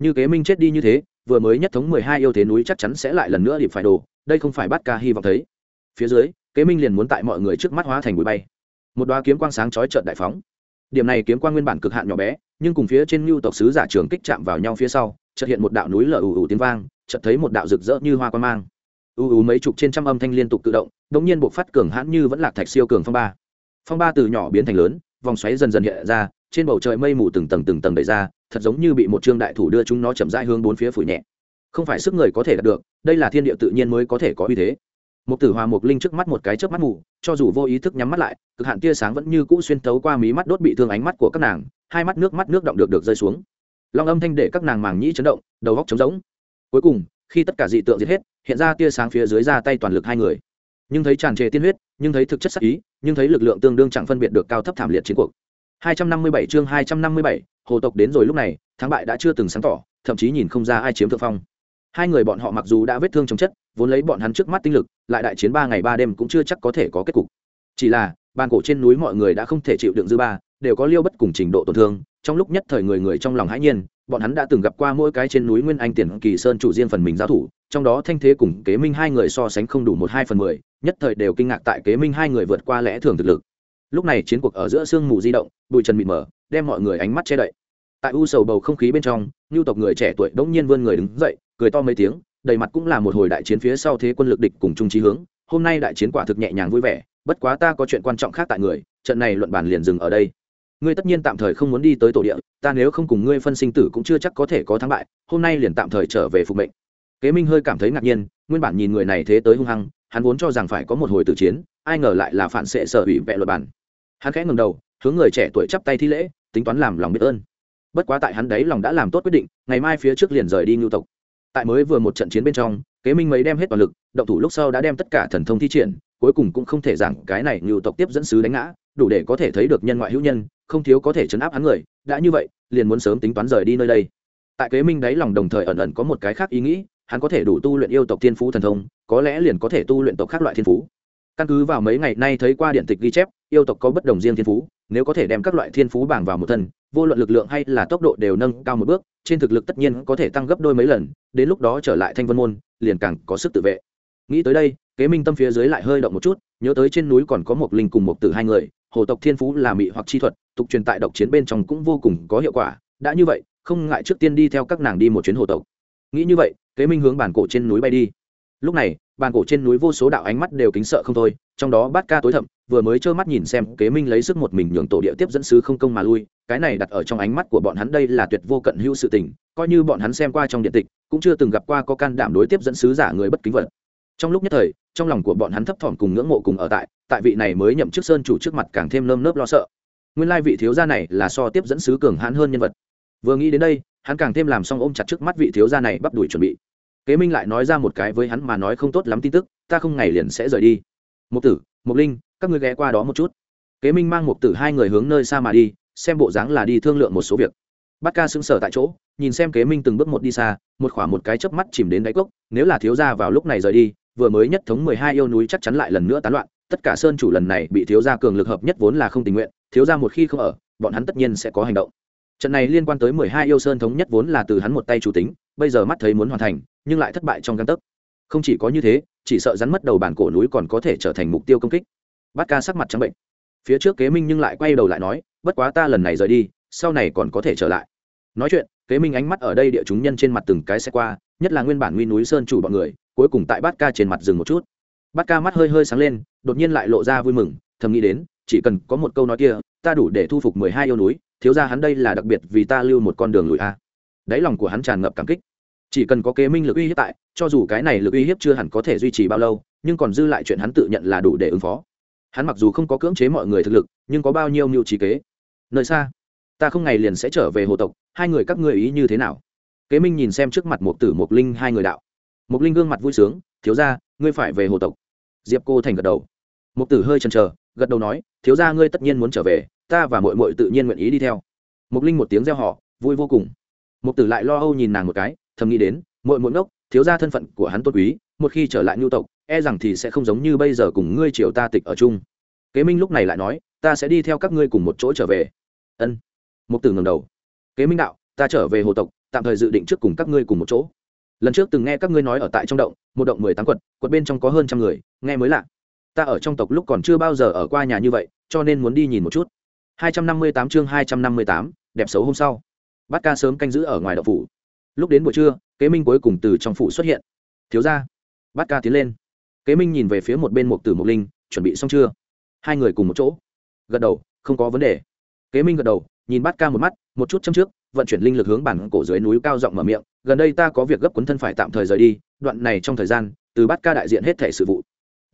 Như kế minh chết đi như thế, vừa mới nhất thống mười hai yêu thế núi chắc chắn sẽ lại lần nữa điệp phải đồ, đây không phải bắt ca hy vọng thấy. Phía dưới, kế minh liền muốn tại mọi người trước mắt hóa thành bụi bay. Một đoá kiếm quang sáng chói trợn đại phóng. Điểm này kiếm quang nguyên bản cực hạn nhỏ bé, nhưng cùng phía trên lưu tộc sứ giả trường kích chạm vào nhau phía sau, chợt hiện một đạo núi lở ù ù tiếng vang, chợt thấy một đạo rực rỡ như hoa quan mang u u mấy chục trên trăm âm thanh liên tục tự động đống nhiên buộc phát cường hãn như vẫn lạc thạch siêu cường phong ba. Phong ba từ nhỏ biến thành lớn, vòng xoáy dần dần hiện ra, trên bầu trời mây mù từng tầng từng tầng đẩy ra, thật giống như bị một trương đại thủ đưa chúng nó chậm rãi hướng bốn phía phủ nhẹ. Không phải sức người có thể đạt được, đây là thiên địa tự nhiên mới có thể có uy thế. Một tử hòa mục linh trước mắt một cái chớp mắt mù, cho dù vô ý thức nhắm mắt lại, cực hạn tia sáng vẫn như cũ xuyên thấu qua mí mắt đốt bị thương ánh mắt của các nàng, hai mắt nước mắt nước động được được rơi xuống. Long âm thanh để các nàng màng nhĩ chấn động, đầu góc trống rỗng. Cuối cùng khi tất cả dị tượng giết hết hiện ra tia sáng phía dưới ra tay toàn lực hai người. Nhưng thấy tràn trề tiên huyết nhưng thấy thực chất sắc ý nhưng thấy lực lượng tương đương chẳng phân biệt được cao thấp thảm liệt chiến cuộc. 257 chương 257, hồ tộc đến rồi lúc này thắng bại đã chưa từng sáng tỏ thậm chí nhìn không ra ai chiếm thượng phong. Hai người bọn họ mặc dù đã vết thương chống chất vốn lấy bọn hắn trước mắt tinh lực lại đại chiến ba ngày ba đêm cũng chưa chắc có thể có kết cục. Chỉ là bàn cổ trên núi mọi người đã không thể chịu đựng dư ba đều có liêu bất cùng trình độ tổn thương trong lúc nhất thời người người trong lòng hãi nhiên, bọn hắn đã từng gặp qua mỗi cái trên núi nguyên anh tiền kỳ sơn chủ riêng phần mình giao thủ, trong đó thanh thế cùng kế minh hai người so sánh không đủ một hai phần mười, nhất thời đều kinh ngạc tại kế minh hai người vượt qua lẽ thường thực lực. Lúc này chiến cuộc ở giữa sương mù di động, bụi trần mịt mờ, đem mọi người ánh mắt che đậy. Tại u sầu bầu không khí bên trong nhu tộc người trẻ tuổi đống nhiên vươn người đứng dậy, cười to mấy tiếng, đầy mặt cũng là một hồi đại chiến phía sau thế quân lực địch cùng chung trí hướng, hôm nay đại chiến quả thực nhẹ nhàng vui vẻ, bất quá ta có chuyện quan trọng khác tại người, trận này luận bàn liền dừng ở đây ngươi tất nhiên tạm thời không muốn đi tới tổ địa, ta nếu không cùng ngươi phân sinh tử cũng chưa chắc có thể có thắng bại, hôm nay liền tạm thời trở về phục mệnh. Kế minh hơi cảm thấy ngạc nhiên, nguyên bản nhìn người này thế tới hung hăng, hắn vốn cho rằng phải có một hồi tử chiến, ai ngờ lại là phản xệ sở hủy vẹ luật bản. Hắn khẽ ngừng đầu, hướng người trẻ tuổi chắp tay thi lễ, tính toán làm lòng biết ơn. Bất quá tại hắn đấy lòng đã làm tốt quyết định, ngày mai phía trước liền rời đi ngưu tộc. Tại mới vừa một trận chiến bên trong, kế minh mấy đem hết toàn lực, động thủ lúc sau đã đem tất cả thần thông thi triển, cuối cùng cũng không thể rằng cái này ngưu tộc tiếp dẫn sứ đánh ngã, đủ để có thể thấy được nhân ngoại hữu nhân không thiếu có thể chấn áp hắn người, đã như vậy, liền muốn sớm tính toán rời đi nơi đây. Tại kế minh đáy lòng đồng thời ẩn ẩn có một cái khác ý nghĩ, hắn có thể đủ tu luyện yêu tộc thiên phú thần thông, có lẽ liền có thể tu luyện tộc khác loại thiên phú. Căn cứ vào mấy ngày nay thấy qua điện tịch ghi chép, yêu tộc có bất đồng riêng thiên phú, nếu có thể đem các loại thiên phú bảng vào một thân, vô luận lực lượng hay là tốc độ đều nâng cao một bước, trên thực lực tất nhiên có thể tăng gấp đôi mấy lần, đến lúc đó trở lại thanh vân môn, liền càng có sức tự vệ. Nghĩ tới đây, kế minh tâm phía dưới lại hơi động một chút, nhớ tới trên núi còn có một linh cùng một tử hai người hồ tộc thiên phú là mị hoặc chi thuật, tục truyền tại độc chiến bên trong cũng vô cùng có hiệu quả. Đã như vậy, không ngại trước tiên đi theo các nàng đi một chuyến hồ tộc. Nghĩ như vậy, kế minh hướng bản cổ trên núi bay đi. Lúc này bàn cổ trên núi vô số đạo ánh mắt đều kính sợ không thôi, trong đó bát ca tối thậm, vừa mới trơ mắt nhìn xem kế minh lấy sức một mình nhường tổ địa tiếp dẫn sứ không công mà lui, cái này đặt ở trong ánh mắt của bọn hắn đây là tuyệt vô cận hữu sự tình, coi như bọn hắn xem qua trong điện tịch, cũng chưa từng gặp qua có can đảm đối tiếp dẫn sứ giả người bất kính vật. Trong lúc nhất thời, trong lòng của bọn hắn thấp thỏm cùng ngưỡng mộ cùng ở tại tại vị này mới nhậm chức sơn chủ trước mặt càng thêm lơm lớp lo sợ. Nguyên lai vị thiếu gia này là so tiếp dẫn sứ cường hãn hơn nhân vật. Vừa nghĩ đến đây, hắn càng thêm làm xong ôm chặt trước mắt vị thiếu gia này bắp đuổi chuẩn bị. Kế minh lại nói ra một cái với hắn mà nói không tốt lắm tin tức, ta không ngày liền sẽ rời đi. Mục tử, mục linh, các ngươi ghé qua đó một chút. Kế minh mang mục tử hai người hướng nơi xa mà đi, xem bộ dáng là đi thương lượng một số việc. Bát ca sững sờ tại chỗ, nhìn xem kế minh từng bước một đi xa, một khoảng một cái chớp mắt chìm đến đáy cốc, nếu là thiếu gia vào lúc này rời đi, vừa mới nhất thống mười hai yêu núi chắc chắn lại lần nữa tán loạn tất cả sơn chủ lần này bị thiếu gia cường lực hợp nhất vốn là không tình nguyện, thiếu gia một khi không ở, bọn hắn tất nhiên sẽ có hành động. Trận này liên quan tới mười hai yêu sơn thống nhất vốn là từ hắn một tay chủ tính, bây giờ mắt thấy muốn hoàn thành, nhưng lại thất bại trong găng tấc. Không chỉ có như thế, chỉ sợ rắn mất đầu bản cổ núi còn có thể trở thành mục tiêu công kích. Bát ca sắc mặt trắng bệnh. Phía trước kế minh nhưng lại quay đầu lại nói, bất quá ta lần này rời đi, sau này còn có thể trở lại. Nói chuyện, kế minh ánh mắt ở đây địa chúng nhân trên mặt từng cái xe qua, nhất là nguyên bản nguy núi sơn chủ bọn người, cuối cùng tại bát ca trên mặt dừng một chút. Bát ca mắt hơi hơi sáng lên đột nhiên lại lộ ra vui mừng, thầm nghĩ đến, chỉ cần có một câu nói kia, ta đủ để thu phục mười hai yêu núi, thiếu ra hắn đây là đặc biệt vì ta lưu một con đường lùi a. Đáy lòng của hắn tràn ngập cảm kích. Chỉ cần có kế minh lực uy hiếp tại, cho dù cái này lực uy hiếp chưa hẳn có thể duy trì bao lâu, nhưng còn dư lại chuyện hắn tự nhận là đủ để ứng phó. Hắn mặc dù không có cưỡng chế mọi người thực lực, nhưng có bao nhiêu mưu trí kế. Nơi xa, ta không ngày liền sẽ trở về hồ tộc, hai người các ngươi ý như thế nào? Kế minh nhìn xem trước mặt một tử một linh hai người đạo. Một linh gương mặt vui sướng, thiếu ra ngươi phải về hồ tộc. Diệp cô thành gật đầu. Mục tử hơi chần chờ, gật đầu nói, thiếu ra ngươi tất nhiên muốn trở về, ta và mội mội tự nhiên nguyện ý đi theo. Mục linh một tiếng reo họ vui vô cùng. Mục tử lại lo âu nhìn nàng một cái, thầm nghĩ đến, Muội muội ngốc, thiếu ra thân phận của hắn tốt quý, một khi trở lại nhu tộc e rằng thì sẽ không giống như bây giờ cùng ngươi triều ta tịch ở chung. Kế minh lúc này lại nói, ta sẽ đi theo các ngươi cùng một chỗ trở về. Ân. Mục tử ngầm đầu. Kế minh đạo, ta trở về hồ tộc, tạm thời dự định trước cùng các ngươi cùng một chỗ. Lần trước từng nghe các ngươi nói ở tại trong động, một động mười tám quật quật bên trong có hơn trăm người, nghe mới lạ ta ở trong tộc lúc còn chưa bao giờ ở qua nhà như vậy, cho nên muốn đi nhìn một chút. Hai trăm năm mươi tám chương hai trăm năm mươi tám, đẹp xấu hôm sau. Bát ca sớm canh giữ ở ngoài đậu phủ. Lúc đến buổi trưa, kế minh cuối cùng từ trong phủ xuất hiện. Thiếu ra bát ca tiến lên. Kế minh nhìn về phía một bên mục tử mục linh, chuẩn bị xong chưa? Hai người cùng một chỗ. Gật đầu, không có vấn đề. Kế minh gật đầu, nhìn bát ca một mắt, một chút châm trước, vận chuyển linh lực hướng bản cổ dưới núi cao rộng mở miệng, gần đây ta có việc gấp cuốn thân phải tạm thời rời đi, đoạn này trong thời gian, từ bát ca đại diện hết thể sự vụ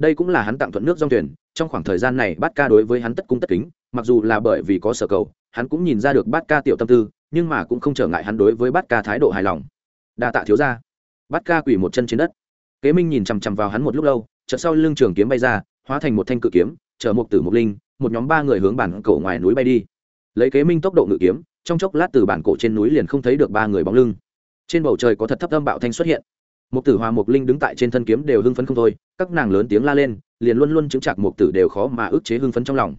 đây cũng là hắn tặng thuận nước dòng thuyền, trong khoảng thời gian này bát ca đối với hắn tất cung tất kính, mặc dù là bởi vì có sở cầu, hắn cũng nhìn ra được bát ca tiểu tâm tư, nhưng mà cũng không trở ngại hắn đối với bát ca thái độ hài lòng. Đa tạ thiếu ra bát ca quỳ một chân trên đất. Kế minh nhìn chằm chằm vào hắn một lúc lâu, chợt sau lưng trường kiếm bay ra, hóa thành một thanh cự kiếm, chở một tử một linh, một nhóm ba người hướng bản cổ ngoài núi bay đi. Lấy kế minh tốc độ ngự kiếm, trong chốc lát từ bản cổ trên núi liền không thấy được ba người bóng lưng. Trên bầu trời có thật thấp âm bạo thanh xuất hiện một tử hòa một linh đứng tại trên thân kiếm đều hưng phấn không thôi, các nàng lớn tiếng la lên, liền luôn luôn chứng chặt một tử đều khó mà ức chế hưng phấn trong lòng.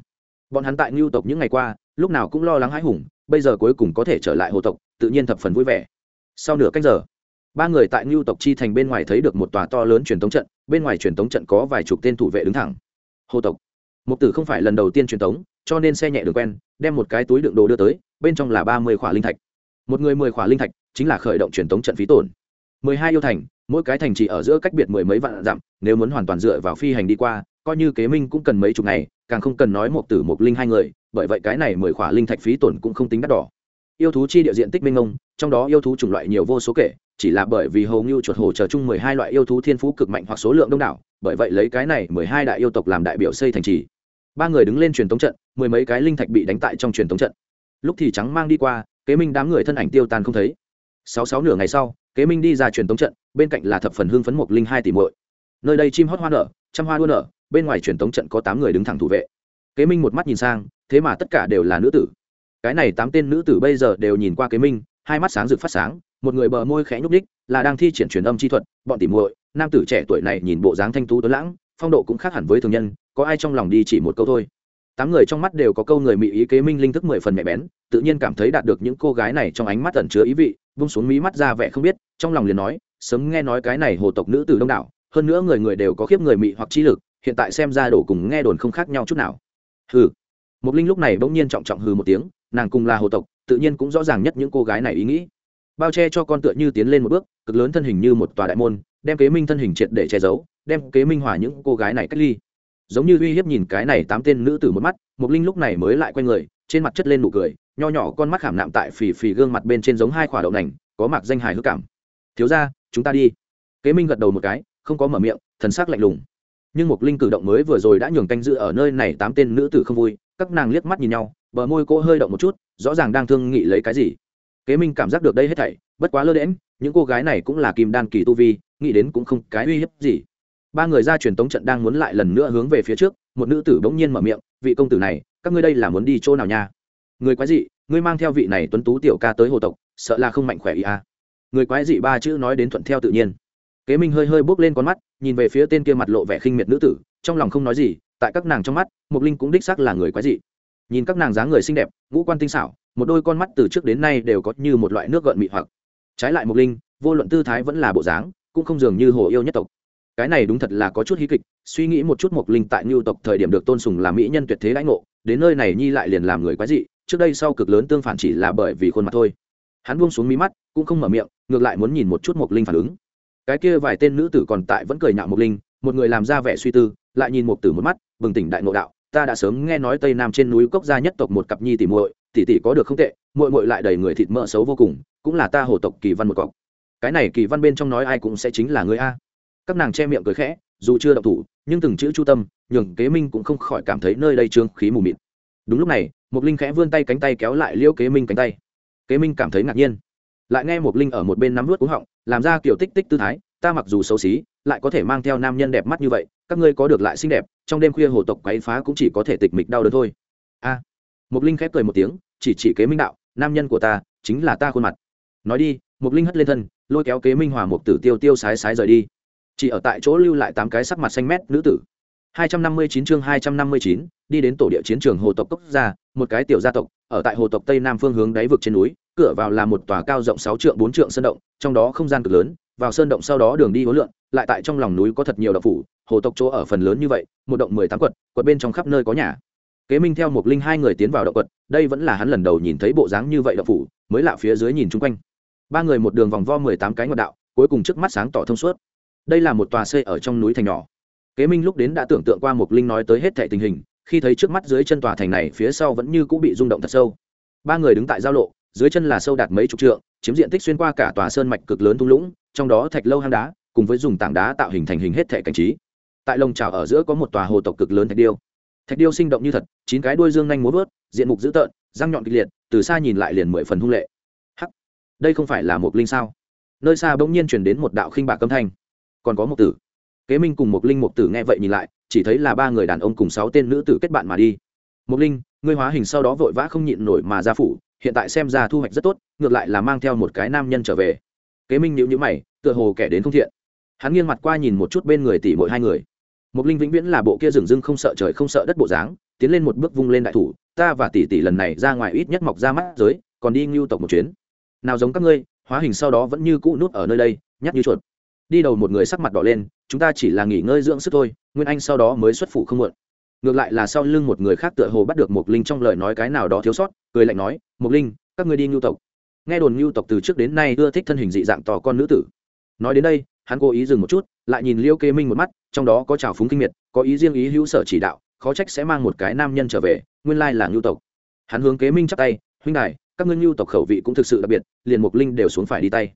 Bọn hắn tại Nưu tộc những ngày qua, lúc nào cũng lo lắng hãi hùng, bây giờ cuối cùng có thể trở lại hồ tộc, tự nhiên thập phần vui vẻ. Sau nửa canh giờ, ba người tại Nưu tộc chi thành bên ngoài thấy được một tòa to lớn truyền tống trận, bên ngoài truyền tống trận có vài chục tên thủ vệ đứng thẳng. Hồ tộc. Mục tử không phải lần đầu tiên truyền tống, cho nên xe nhẹ đường quen, đem một cái túi đựng đồ đưa tới, bên trong là ba mươi khỏa linh thạch. Một người mười khỏa linh thạch chính là khởi động truyền tống trận phí tổn. mười hai yêu thành mỗi cái thành trì ở giữa cách biệt mười mấy vạn dặm, nếu muốn hoàn toàn dựa vào phi hành đi qua, coi như kế minh cũng cần mấy chục ngày, càng không cần nói một tử một linh hai người, bởi vậy cái này mười khỏa linh thạch phí tổn cũng không tính đắt đỏ. Yêu thú chi địa diện tích minh ông trong đó yêu thú chủng loại nhiều vô số kể, chỉ là bởi vì hầu như chuột hồ chờ chung mười hai loại yêu thú thiên phú cực mạnh hoặc số lượng đông đảo, bởi vậy lấy cái này mười hai đại yêu tộc làm đại biểu xây thành trì. Ba người đứng lên truyền tống trận, mười mấy cái linh thạch bị đánh tại trong truyền tống trận. Lúc thì trắng mang đi qua, kế minh đám người thân ảnh tiêu tan không thấy. Sáu sáu nửa ngày sau kế minh đi ra truyền tống trận, bên cạnh là thập phần hương phấn mục linh hai tỷ muội. Nơi đây chim hót hoa nở, trăm hoa đua nở, bên ngoài truyền tống trận có tám người đứng thẳng thủ vệ. Kế minh một mắt nhìn sang, thế mà tất cả đều là nữ tử. Cái này tám tên nữ tử bây giờ đều nhìn qua kế minh, hai mắt sáng rực phát sáng, một người bờ môi khẽ nhúc ních là đang thi triển truyền âm chi thuật, bọn tỉ muội, nam tử trẻ tuổi này nhìn bộ dáng thanh tú tuấn lãng, phong độ cũng khác hẳn với thường nhân, có ai trong lòng đi chỉ một câu thôi. Tám người trong mắt đều có câu người mỹ ý kế minh linh thức mười phần mẹ bén, tự nhiên cảm thấy đạt được những cô gái này trong ánh mắt ẩn chứa ý vị vung xuống mí mắt ra vẻ không biết, trong lòng liền nói, sớm nghe nói cái này hồ tộc nữ từ đông đảo, hơn nữa người người đều có khiếp người mị hoặc trí lực, hiện tại xem ra đổ cùng nghe đồn không khác nhau chút nào. Hừ. Một linh lúc này bỗng nhiên trọng trọng hừ một tiếng, nàng cùng là hồ tộc, tự nhiên cũng rõ ràng nhất những cô gái này ý nghĩ. Bao che cho con tựa như tiến lên một bước, cực lớn thân hình như một tòa đại môn, đem kế minh thân hình triệt để che giấu, đem kế minh hòa những cô gái này cách ly. Giống như uy hiếp nhìn cái này tám tên nữ tử một mắt mục linh lúc này mới lại quay người, trên mặt chất lên nụ cười nho nhỏ con mắt khảm nạm tại phì phì gương mặt bên trên giống hai quả đậu nành, có mặc danh hài hước cảm. Thiếu ra chúng ta đi. Kế minh gật đầu một cái, không có mở miệng, thần sắc lạnh lùng. Nhưng mục linh cử động mới vừa rồi đã nhường canh giữ ở nơi này tám tên nữ tử không vui, các nàng liếc mắt nhìn nhau, bờ môi cô hơi động một chút, rõ ràng đang thương nghị lấy cái gì. Kế minh cảm giác được đây hết thảy, bất quá lơ đễm những cô gái này cũng là kim đan kỳ tu vi, nghĩ đến cũng không cái uy hiếp gì. Ba người ra truyền tống trận đang muốn lại lần nữa hướng về phía trước, một nữ tử bỗng nhiên mở miệng, vị công tử này, các ngươi đây là muốn đi chỗ nào nha? Người quái dị, ngươi mang theo vị này tuấn tú tiểu ca tới hồ tộc, sợ là không mạnh khỏe ý à. người quái dị ba chữ nói đến thuận theo tự nhiên. Kế minh hơi hơi bước lên con mắt, nhìn về phía tên kia mặt lộ vẻ khinh miệt nữ tử, trong lòng không nói gì, tại các nàng trong mắt mục linh cũng đích xác là người quái dị. Nhìn các nàng dáng người xinh đẹp, ngũ quan tinh xảo, một đôi con mắt từ trước đến nay đều có như một loại nước gợn mị hoặc. Trái lại mục linh, vô luận tư thái vẫn là bộ dáng, cũng không dường như hồ yêu nhất tộc. Cái này đúng thật là có chút hí kịch, suy nghĩ một chút mục linh tại ngưu tộc thời điểm được tôn sùng làm mỹ nhân tuyệt thế lãnh ngộ, đến nơi này nhi lại liền làm người quái dị trước đây sau cực lớn tương phản chỉ là bởi vì khuôn mặt thôi. Hắn buông xuống mí mắt, cũng không mở miệng, ngược lại muốn nhìn một chút mộc linh phản ứng. Cái kia vài tên nữ tử còn tại vẫn cười nhạo mộc linh, một người làm ra vẻ suy tư, lại nhìn mộc tử một mắt, bừng tỉnh đại ngộ đạo, ta đã sớm nghe nói tây nam trên núi cốc gia nhất tộc một cặp nhi tỷ muội, tỷ tỷ có được không tệ, muội muội lại đầy người thịt mỡ xấu vô cùng, cũng là ta hồ tộc kỳ văn một cọc. Cái này kỳ văn bên trong nói ai cũng sẽ chính là người a. Các nàng che miệng cười khẽ, dù chưa động thủ, nhưng từng chữ chu tâm, nhường kế minh cũng không khỏi cảm thấy nơi đây trương khí mù mịt. Đúng lúc này một linh khẽ vươn tay cánh tay kéo lại liễu kế minh cánh tay. Kế minh cảm thấy ngạc nhiên. Lại nghe một linh ở một bên nắm vớt cúng họng làm ra kiểu tích tích tư thái ta mặc dù xấu xí lại có thể mang theo nam nhân đẹp mắt như vậy các ngươi có được lại xinh đẹp trong đêm khuya hồ tộc quấy phá cũng chỉ có thể tịch mịch đau đớn thôi. A. À, một linh khép cười một tiếng chỉ chỉ kế minh đạo nam nhân của ta chính là ta khuôn mặt. Nói đi một linh hất lên thân lôi kéo kế minh hòa một tử tiêu tiêu sái sái rời đi. Chỉ ở tại chỗ lưu lại tám cái sắc mặt xanh mét nữ tử. 259 chương 259, đi đến tổ địa chiến trường hồ tộc cốc gia, một cái tiểu gia tộc, ở tại hồ tộc tây nam phương hướng đáy vực trên núi, cửa vào là một tòa cao rộng 6 trượng 4 trượng sơn động, trong đó không gian cực lớn, vào sơn động sau đó đường đi hỗn lượn, lại tại trong lòng núi có thật nhiều động phủ, hồ tộc chỗ ở phần lớn như vậy, một động 18 quật, quật bên trong khắp nơi có nhà. Kế Minh theo một linh hai người tiến vào động quật, đây vẫn là hắn lần đầu nhìn thấy bộ dáng như vậy động phủ, mới lạ phía dưới nhìn chung quanh. Ba người một đường vòng vo 18 cái ngọn đạo, cuối cùng trước mắt sáng tỏ thông suốt đây là một tòa xây ở trong núi thành nhỏ kế minh lúc đến đã tưởng tượng qua Mục linh nói tới hết thệ tình hình, khi thấy trước mắt dưới chân tòa thành này phía sau vẫn như cũng bị rung động thật sâu. Ba người đứng tại giao lộ, dưới chân là sâu đạt mấy chục trượng, chiếm diện tích xuyên qua cả tòa sơn mạch cực lớn thung lũng, trong đó thạch lâu hang đá, cùng với dùng tảng đá tạo hình thành hình hết thể cảnh trí. Tại lồng trào ở giữa có một tòa hồ tộc cực lớn thạch điêu. Thạch điêu sinh động như thật, chín cái đuôi dương nhanh múa vớt diện mục dữ tợn, răng nhọn kịch liệt, từ xa nhìn lại liền mười phần hung lệ. Hắc, đây không phải là một linh sao? Nơi xa bỗng nhiên truyền đến một đạo khinh bạc âm thanh. Còn có một tử kế minh cùng một linh một tử nghe vậy nhìn lại, chỉ thấy là ba người đàn ông cùng sáu tên nữ tử kết bạn mà đi. Một linh, ngươi hóa hình sau đó vội vã không nhịn nổi mà ra phủ, hiện tại xem ra thu hoạch rất tốt, ngược lại là mang theo một cái nam nhân trở về. Kế minh nhíu nhíu mày, tựa hồ kẻ đến không thiện. Hắn nghiêng mặt qua nhìn một chút bên người tỷ mỗi hai người. Một linh vĩnh viễn là bộ kia rừng rưng không sợ trời không sợ đất bộ dáng, tiến lên một bước vung lên đại thủ, ta và tỷ tỷ lần này ra ngoài ít nhất mọc ra mắt giới, còn đi ngưu tộc một chuyến. Nào giống các ngươi, hóa hình sau đó vẫn như cũ nút ở nơi đây nhắc như chuột. Đi đầu một người sắc mặt đỏ lên chúng ta chỉ là nghỉ ngơi dưỡng sức thôi, nguyên anh sau đó mới xuất phụ không muộn. Ngược lại là sau lưng một người khác tựa hồ bắt được một linh trong lời nói cái nào đó thiếu sót, cười lạnh nói một linh, các ngươi đi ngưu tộc. Nghe đồn ngưu tộc từ trước đến nay ưa thích thân hình dị dạng tò con nữ tử. Nói đến đây, hắn cố ý dừng một chút, lại nhìn liêu kê minh một mắt, trong đó có trào phúng kinh miệt, có ý riêng ý hữu sở chỉ đạo, khó trách sẽ mang một cái nam nhân trở về, nguyên lai là ngưu tộc. Hắn hướng kế minh chắp tay, huynh đại các ngươi ngưu tộc khẩu vị cũng thực sự đặc biệt, liền mục linh đều xuống phải đi tay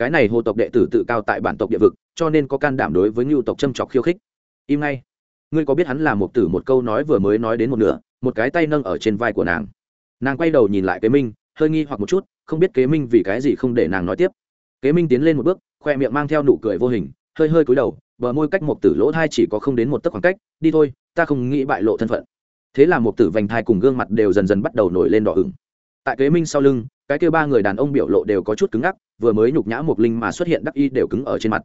cái này hồ tộc đệ tử tự cao tại bản tộc địa vực, cho nên có can đảm đối với ngưu tộc châm trọc khiêu khích. Im ngay. Ngươi có biết hắn là một tử một câu nói vừa mới nói đến một nửa, một cái tay nâng ở trên vai của nàng. Nàng quay đầu nhìn lại kế minh, hơi nghi hoặc một chút, không biết kế minh vì cái gì không để nàng nói tiếp. Kế minh tiến lên một bước, khoe miệng mang theo nụ cười vô hình, hơi hơi cúi đầu, bờ môi cách một tử lỗ thai chỉ có không đến một tấc khoảng cách, đi thôi, ta không nghĩ bại lộ thân phận. Thế là một tử vành thai cùng gương mặt đều dần dần bắt đầu nổi lên đỏ ửng. Tại kế minh sau lưng, cái kêu ba người đàn ông biểu lộ đều có chút cứng ngắc vừa mới nhục nhã một linh mà xuất hiện đắc y đều cứng ở trên mặt.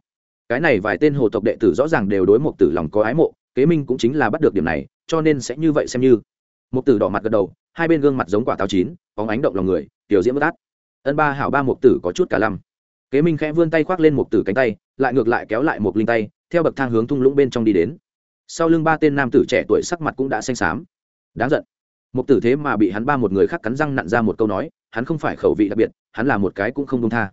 Cái này vài tên hồ tộc đệ tử rõ ràng đều đối một tử lòng có ái mộ, kế minh cũng chính là bắt được điểm này, cho nên sẽ như vậy xem như. Một tử đỏ mặt gật đầu, hai bên gương mặt giống quả táo chín, bóng ánh động lòng người, tiểu diễm bất át. Ân ba hảo ba một tử có chút cả lăm. Kế minh khẽ vươn tay khoác lên một tử cánh tay, lại ngược lại kéo lại một linh tay, theo bậc thang hướng thung lũng bên trong đi đến. Sau lưng ba tên nam tử trẻ tuổi sắc mặt cũng đã xanh xám. Đáng giận. Một tử thế mà bị hắn ba một người khác cắn răng nặn ra một câu nói, hắn không phải khẩu vị đặc biệt, hắn là một cái cũng không công tha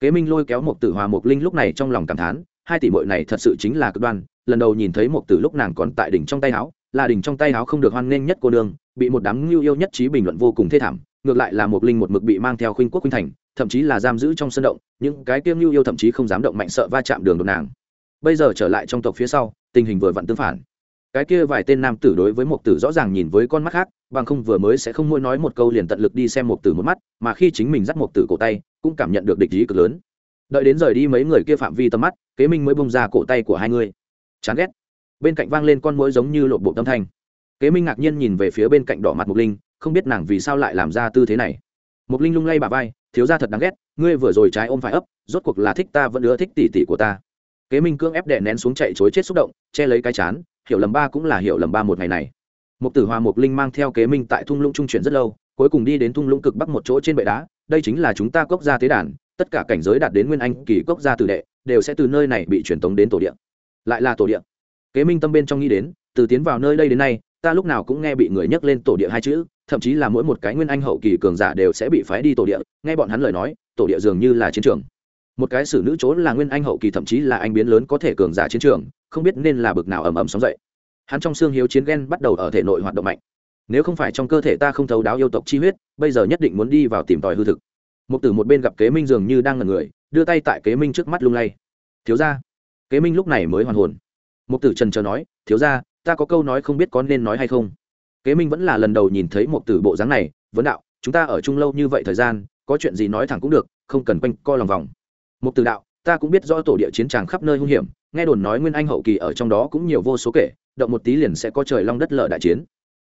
kế minh lôi kéo một tử hòa một linh lúc này trong lòng cảm thán, hai tỷ mội này thật sự chính là cực đoan, lần đầu nhìn thấy một tử lúc nàng còn tại đỉnh trong tay áo là đỉnh trong tay áo không được hoan nghênh nhất cô nương, bị một đám ngưu yêu nhất trí bình luận vô cùng thê thảm, ngược lại là một linh một mực bị mang theo khuynh quốc khuynh thành, thậm chí là giam giữ trong sân động, những cái kiêng ngưu yêu thậm chí không dám động mạnh sợ va chạm đường đột nàng. Bây giờ trở lại trong tộc phía sau, tình hình vừa vặn tương phản cái kia vài tên nam tử đối với một tử rõ ràng nhìn với con mắt khác, bằng không vừa mới sẽ không mỗi nói một câu liền tận lực đi xem một tử một mắt, mà khi chính mình dắt một tử cổ tay, cũng cảm nhận được địch ý cực lớn. Đợi đến rời đi mấy người kia phạm vi tầm mắt, kế minh mới bông ra cổ tay của hai người. Chán ghét. Bên cạnh vang lên con mũi giống như lộn bộ tâm thanh. Kế minh ngạc nhiên nhìn về phía bên cạnh đỏ mặt mục linh, không biết nàng vì sao lại làm ra tư thế này. Mục linh lung lay bà vai, thiếu ra thật đáng ghét, ngươi vừa rồi trái ôm phải ấp, rốt cuộc là thích ta vẫn ưa thích tỉ tỉ của ta. Kế minh cưỡng ép đè nén xuống chạy chối chết xúc động, che lấy cái chán hiểu lầm ba cũng là hiểu lầm ba một ngày này. Một tử hòa mục linh mang theo kế minh tại thung lũng trung chuyển rất lâu, cuối cùng đi đến thung lũng cực bắc một chỗ trên bệ đá. Đây chính là chúng ta cốc gia tế đàn, tất cả cảnh giới đạt đến nguyên anh kỳ cốc gia tử đệ, đều sẽ từ nơi này bị truyền tống đến tổ địa. Lại là tổ địa. Kế minh tâm bên trong nghĩ đến, từ tiến vào nơi đây đến nay, ta lúc nào cũng nghe bị người nhắc lên tổ địa hai chữ, thậm chí là mỗi một cái nguyên anh hậu kỳ cường giả đều sẽ bị phái đi tổ địa. Nghe bọn hắn lời nói, tổ địa dường như là chiến trường một cái xử nữ chỗ là nguyên anh hậu kỳ thậm chí là anh biến lớn có thể cường giả chiến trường, không biết nên là bực nào ầm ầm sóng dậy. Hắn trong xương hiếu chiến ghen bắt đầu ở thể nội hoạt động mạnh. Nếu không phải trong cơ thể ta không thấu đáo yêu tộc chi huyết, bây giờ nhất định muốn đi vào tìm tòi hư thực. Một tử một bên gặp kế minh dường như đang ngần người, đưa tay tại kế minh trước mắt lung lay. Thiếu ra kế minh lúc này mới hoàn hồn. Một tử trần chờ nói, thiếu ra ta có câu nói không biết có nên nói hay không? Kế minh vẫn là lần đầu nhìn thấy một tử bộ dáng này, vấn đạo, chúng ta ở chung lâu như vậy thời gian, có chuyện gì nói thẳng cũng được, không cần quanh co lòng vòng một Từ đạo, ta cũng biết rõ tổ địa chiến tràng khắp nơi hung hiểm, nghe đồn nói nguyên anh hậu kỳ ở trong đó cũng nhiều vô số kể, động một tí liền sẽ có trời long đất lở đại chiến.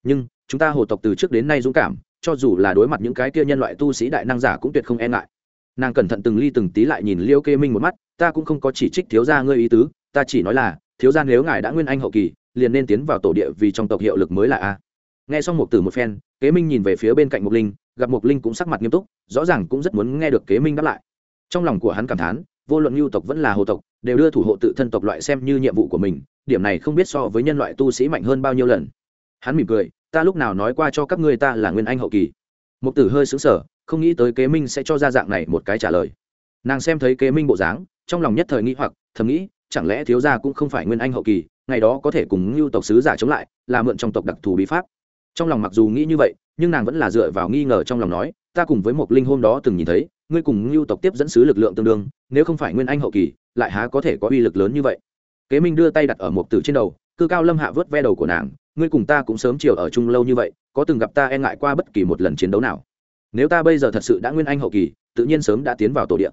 Nhưng, chúng ta hồ tộc từ trước đến nay dũng cảm, cho dù là đối mặt những cái kia nhân loại tu sĩ đại năng giả cũng tuyệt không e ngại. Nàng cẩn thận từng ly từng tí lại nhìn liêu kê minh một mắt, ta cũng không có chỉ trích thiếu gia ngươi ý tứ, ta chỉ nói là, thiếu gia nếu ngài đã nguyên anh hậu kỳ, liền nên tiến vào tổ địa vì trong tộc hiệu lực mới là a. Nghe xong một từ một phen kế minh nhìn về phía bên cạnh mục linh, gặp mục linh cũng sắc mặt nghiêm túc, rõ ràng cũng rất muốn nghe được kế minh đáp lại trong lòng của hắn cảm thán, vô luận nhu tộc vẫn là hồ tộc, đều đưa thủ hộ tự thân tộc loại xem như nhiệm vụ của mình, điểm này không biết so với nhân loại tu sĩ mạnh hơn bao nhiêu lần. Hắn mỉm cười, ta lúc nào nói qua cho các ngươi ta là nguyên anh hậu kỳ? Mục tử hơi xứng sở không nghĩ tới kế minh sẽ cho ra dạng này một cái trả lời. Nàng xem thấy kế minh bộ dáng, trong lòng nhất thời nghĩ hoặc, thầm nghĩ, chẳng lẽ thiếu gia cũng không phải nguyên anh hậu kỳ, ngày đó có thể cùng ngưu tộc sứ giả chống lại, là mượn trong tộc đặc thù bí pháp? Trong lòng mặc dù nghĩ như vậy, nhưng nàng vẫn là dựa vào nghi ngờ trong lòng nói, ta cùng với một linh hôm đó từng nhìn thấy ngươi cùng ngưu tộc tiếp dẫn sứ lực lượng tương đương, nếu không phải nguyên anh hậu kỳ, lại há có thể có uy lực lớn như vậy? Kế minh đưa tay đặt ở một tử trên đầu, cư cao lâm hạ vớt ve đầu của nàng, ngươi cùng ta cũng sớm chiều ở chung lâu như vậy, có từng gặp ta e ngại qua bất kỳ một lần chiến đấu nào? Nếu ta bây giờ thật sự đã nguyên anh hậu kỳ, tự nhiên sớm đã tiến vào tổ điện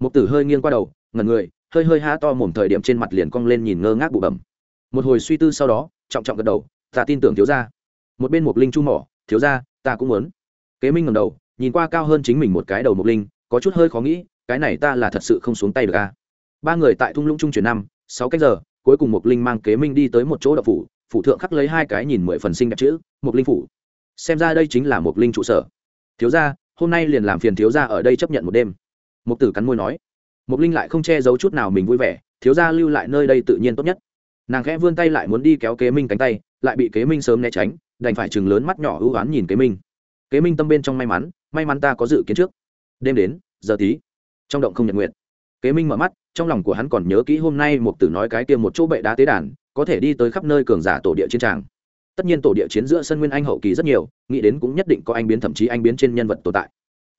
một tử hơi nghiêng qua đầu, ngẩn người, hơi hơi há to mồm thời điểm trên mặt liền cong lên nhìn ngơ ngác bụ bẩm. Một hồi suy tư sau đó, trọng trọng gật đầu, ta tin tưởng thiếu gia. Một bên một linh chu mỏ, thiếu gia, ta cũng muốn. Kế minh ngầm đầu, nhìn qua cao hơn chính mình một cái đầu một linh có chút hơi khó nghĩ, cái này ta là thật sự không xuống tay được a ba người tại thung lũng trung chuyển năm, sáu cách giờ, cuối cùng mục linh mang kế minh đi tới một chỗ đậu phủ phủ thượng khắc lấy hai cái nhìn mười phần sinh đẹp chữ mục linh phủ. Xem ra đây chính là mục linh trụ sở. Thiếu gia, hôm nay liền làm phiền thiếu gia ở đây chấp nhận một đêm. Mục tử cắn môi nói. Mục linh lại không che giấu chút nào mình vui vẻ, thiếu gia lưu lại nơi đây tự nhiên tốt nhất. Nàng khẽ vươn tay lại muốn đi kéo kế minh cánh tay, lại bị kế minh sớm né tránh, đành phải chừng lớn mắt nhỏ ưu oán nhìn kế minh. Kế minh tâm bên trong may mắn may mắn ta có dự kiến trước đêm đến, giờ tí. Trong động không nhật nguyện kế minh mở mắt, trong lòng của hắn còn nhớ kỹ hôm nay một tử nói cái tiêm một chỗ bệ đá tế đàn, có thể đi tới khắp nơi cường giả tổ địa chiến tràng. Tất nhiên tổ địa chiến giữa sân nguyên anh hậu kỳ rất nhiều, nghĩ đến cũng nhất định có anh biến thậm chí anh biến trên nhân vật tồn tại.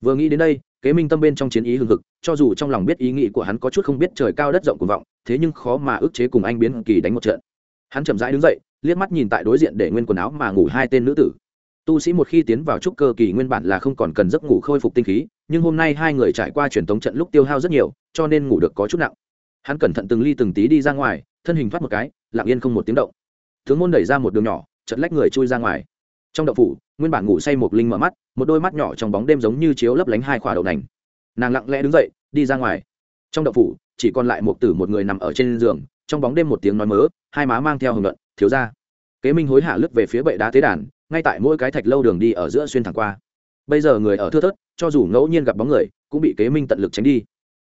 Vừa nghĩ đến đây, kế minh tâm bên trong chiến ý hưng hực, cho dù trong lòng biết ý nghĩ của hắn có chút không biết trời cao đất rộng cuồng vọng, thế nhưng khó mà ức chế cùng anh biến kỳ đánh một trận. Hắn chậm rãi đứng dậy, liếc mắt nhìn tại đối diện để nguyên quần áo mà ngủ hai tên nữ tử tu sĩ một khi tiến vào trúc cơ kỳ nguyên bản là không còn cần giấc ngủ khôi phục tinh khí, nhưng hôm nay hai người trải qua truyền thống trận lúc tiêu hao rất nhiều, cho nên ngủ được có chút nặng. Hắn cẩn thận từng ly từng tí đi ra ngoài, thân hình thoát một cái, lặng yên không một tiếng động. Tướng môn đẩy ra một đường nhỏ chật lách người chui ra ngoài. Trong đậu phủ, nguyên bản ngủ say một linh mở mắt, một đôi mắt nhỏ trong bóng đêm giống như chiếu lấp lánh hai khỏa đậu nành. Nàng lặng lẽ đứng dậy, đi ra ngoài. Trong đậu phủ, chỉ còn lại một tử một người nằm ở trên giường, trong bóng đêm một tiếng nói mớ, hai má mang theo hưởng luận thiếu ra kế minh hối hả lướt về phía bệ đá tế đàn ngay tại mỗi cái thạch lâu đường đi ở giữa xuyên thẳng qua. Bây giờ người ở thưa thớt, cho dù ngẫu nhiên gặp bóng người, cũng bị kế minh tận lực tránh đi.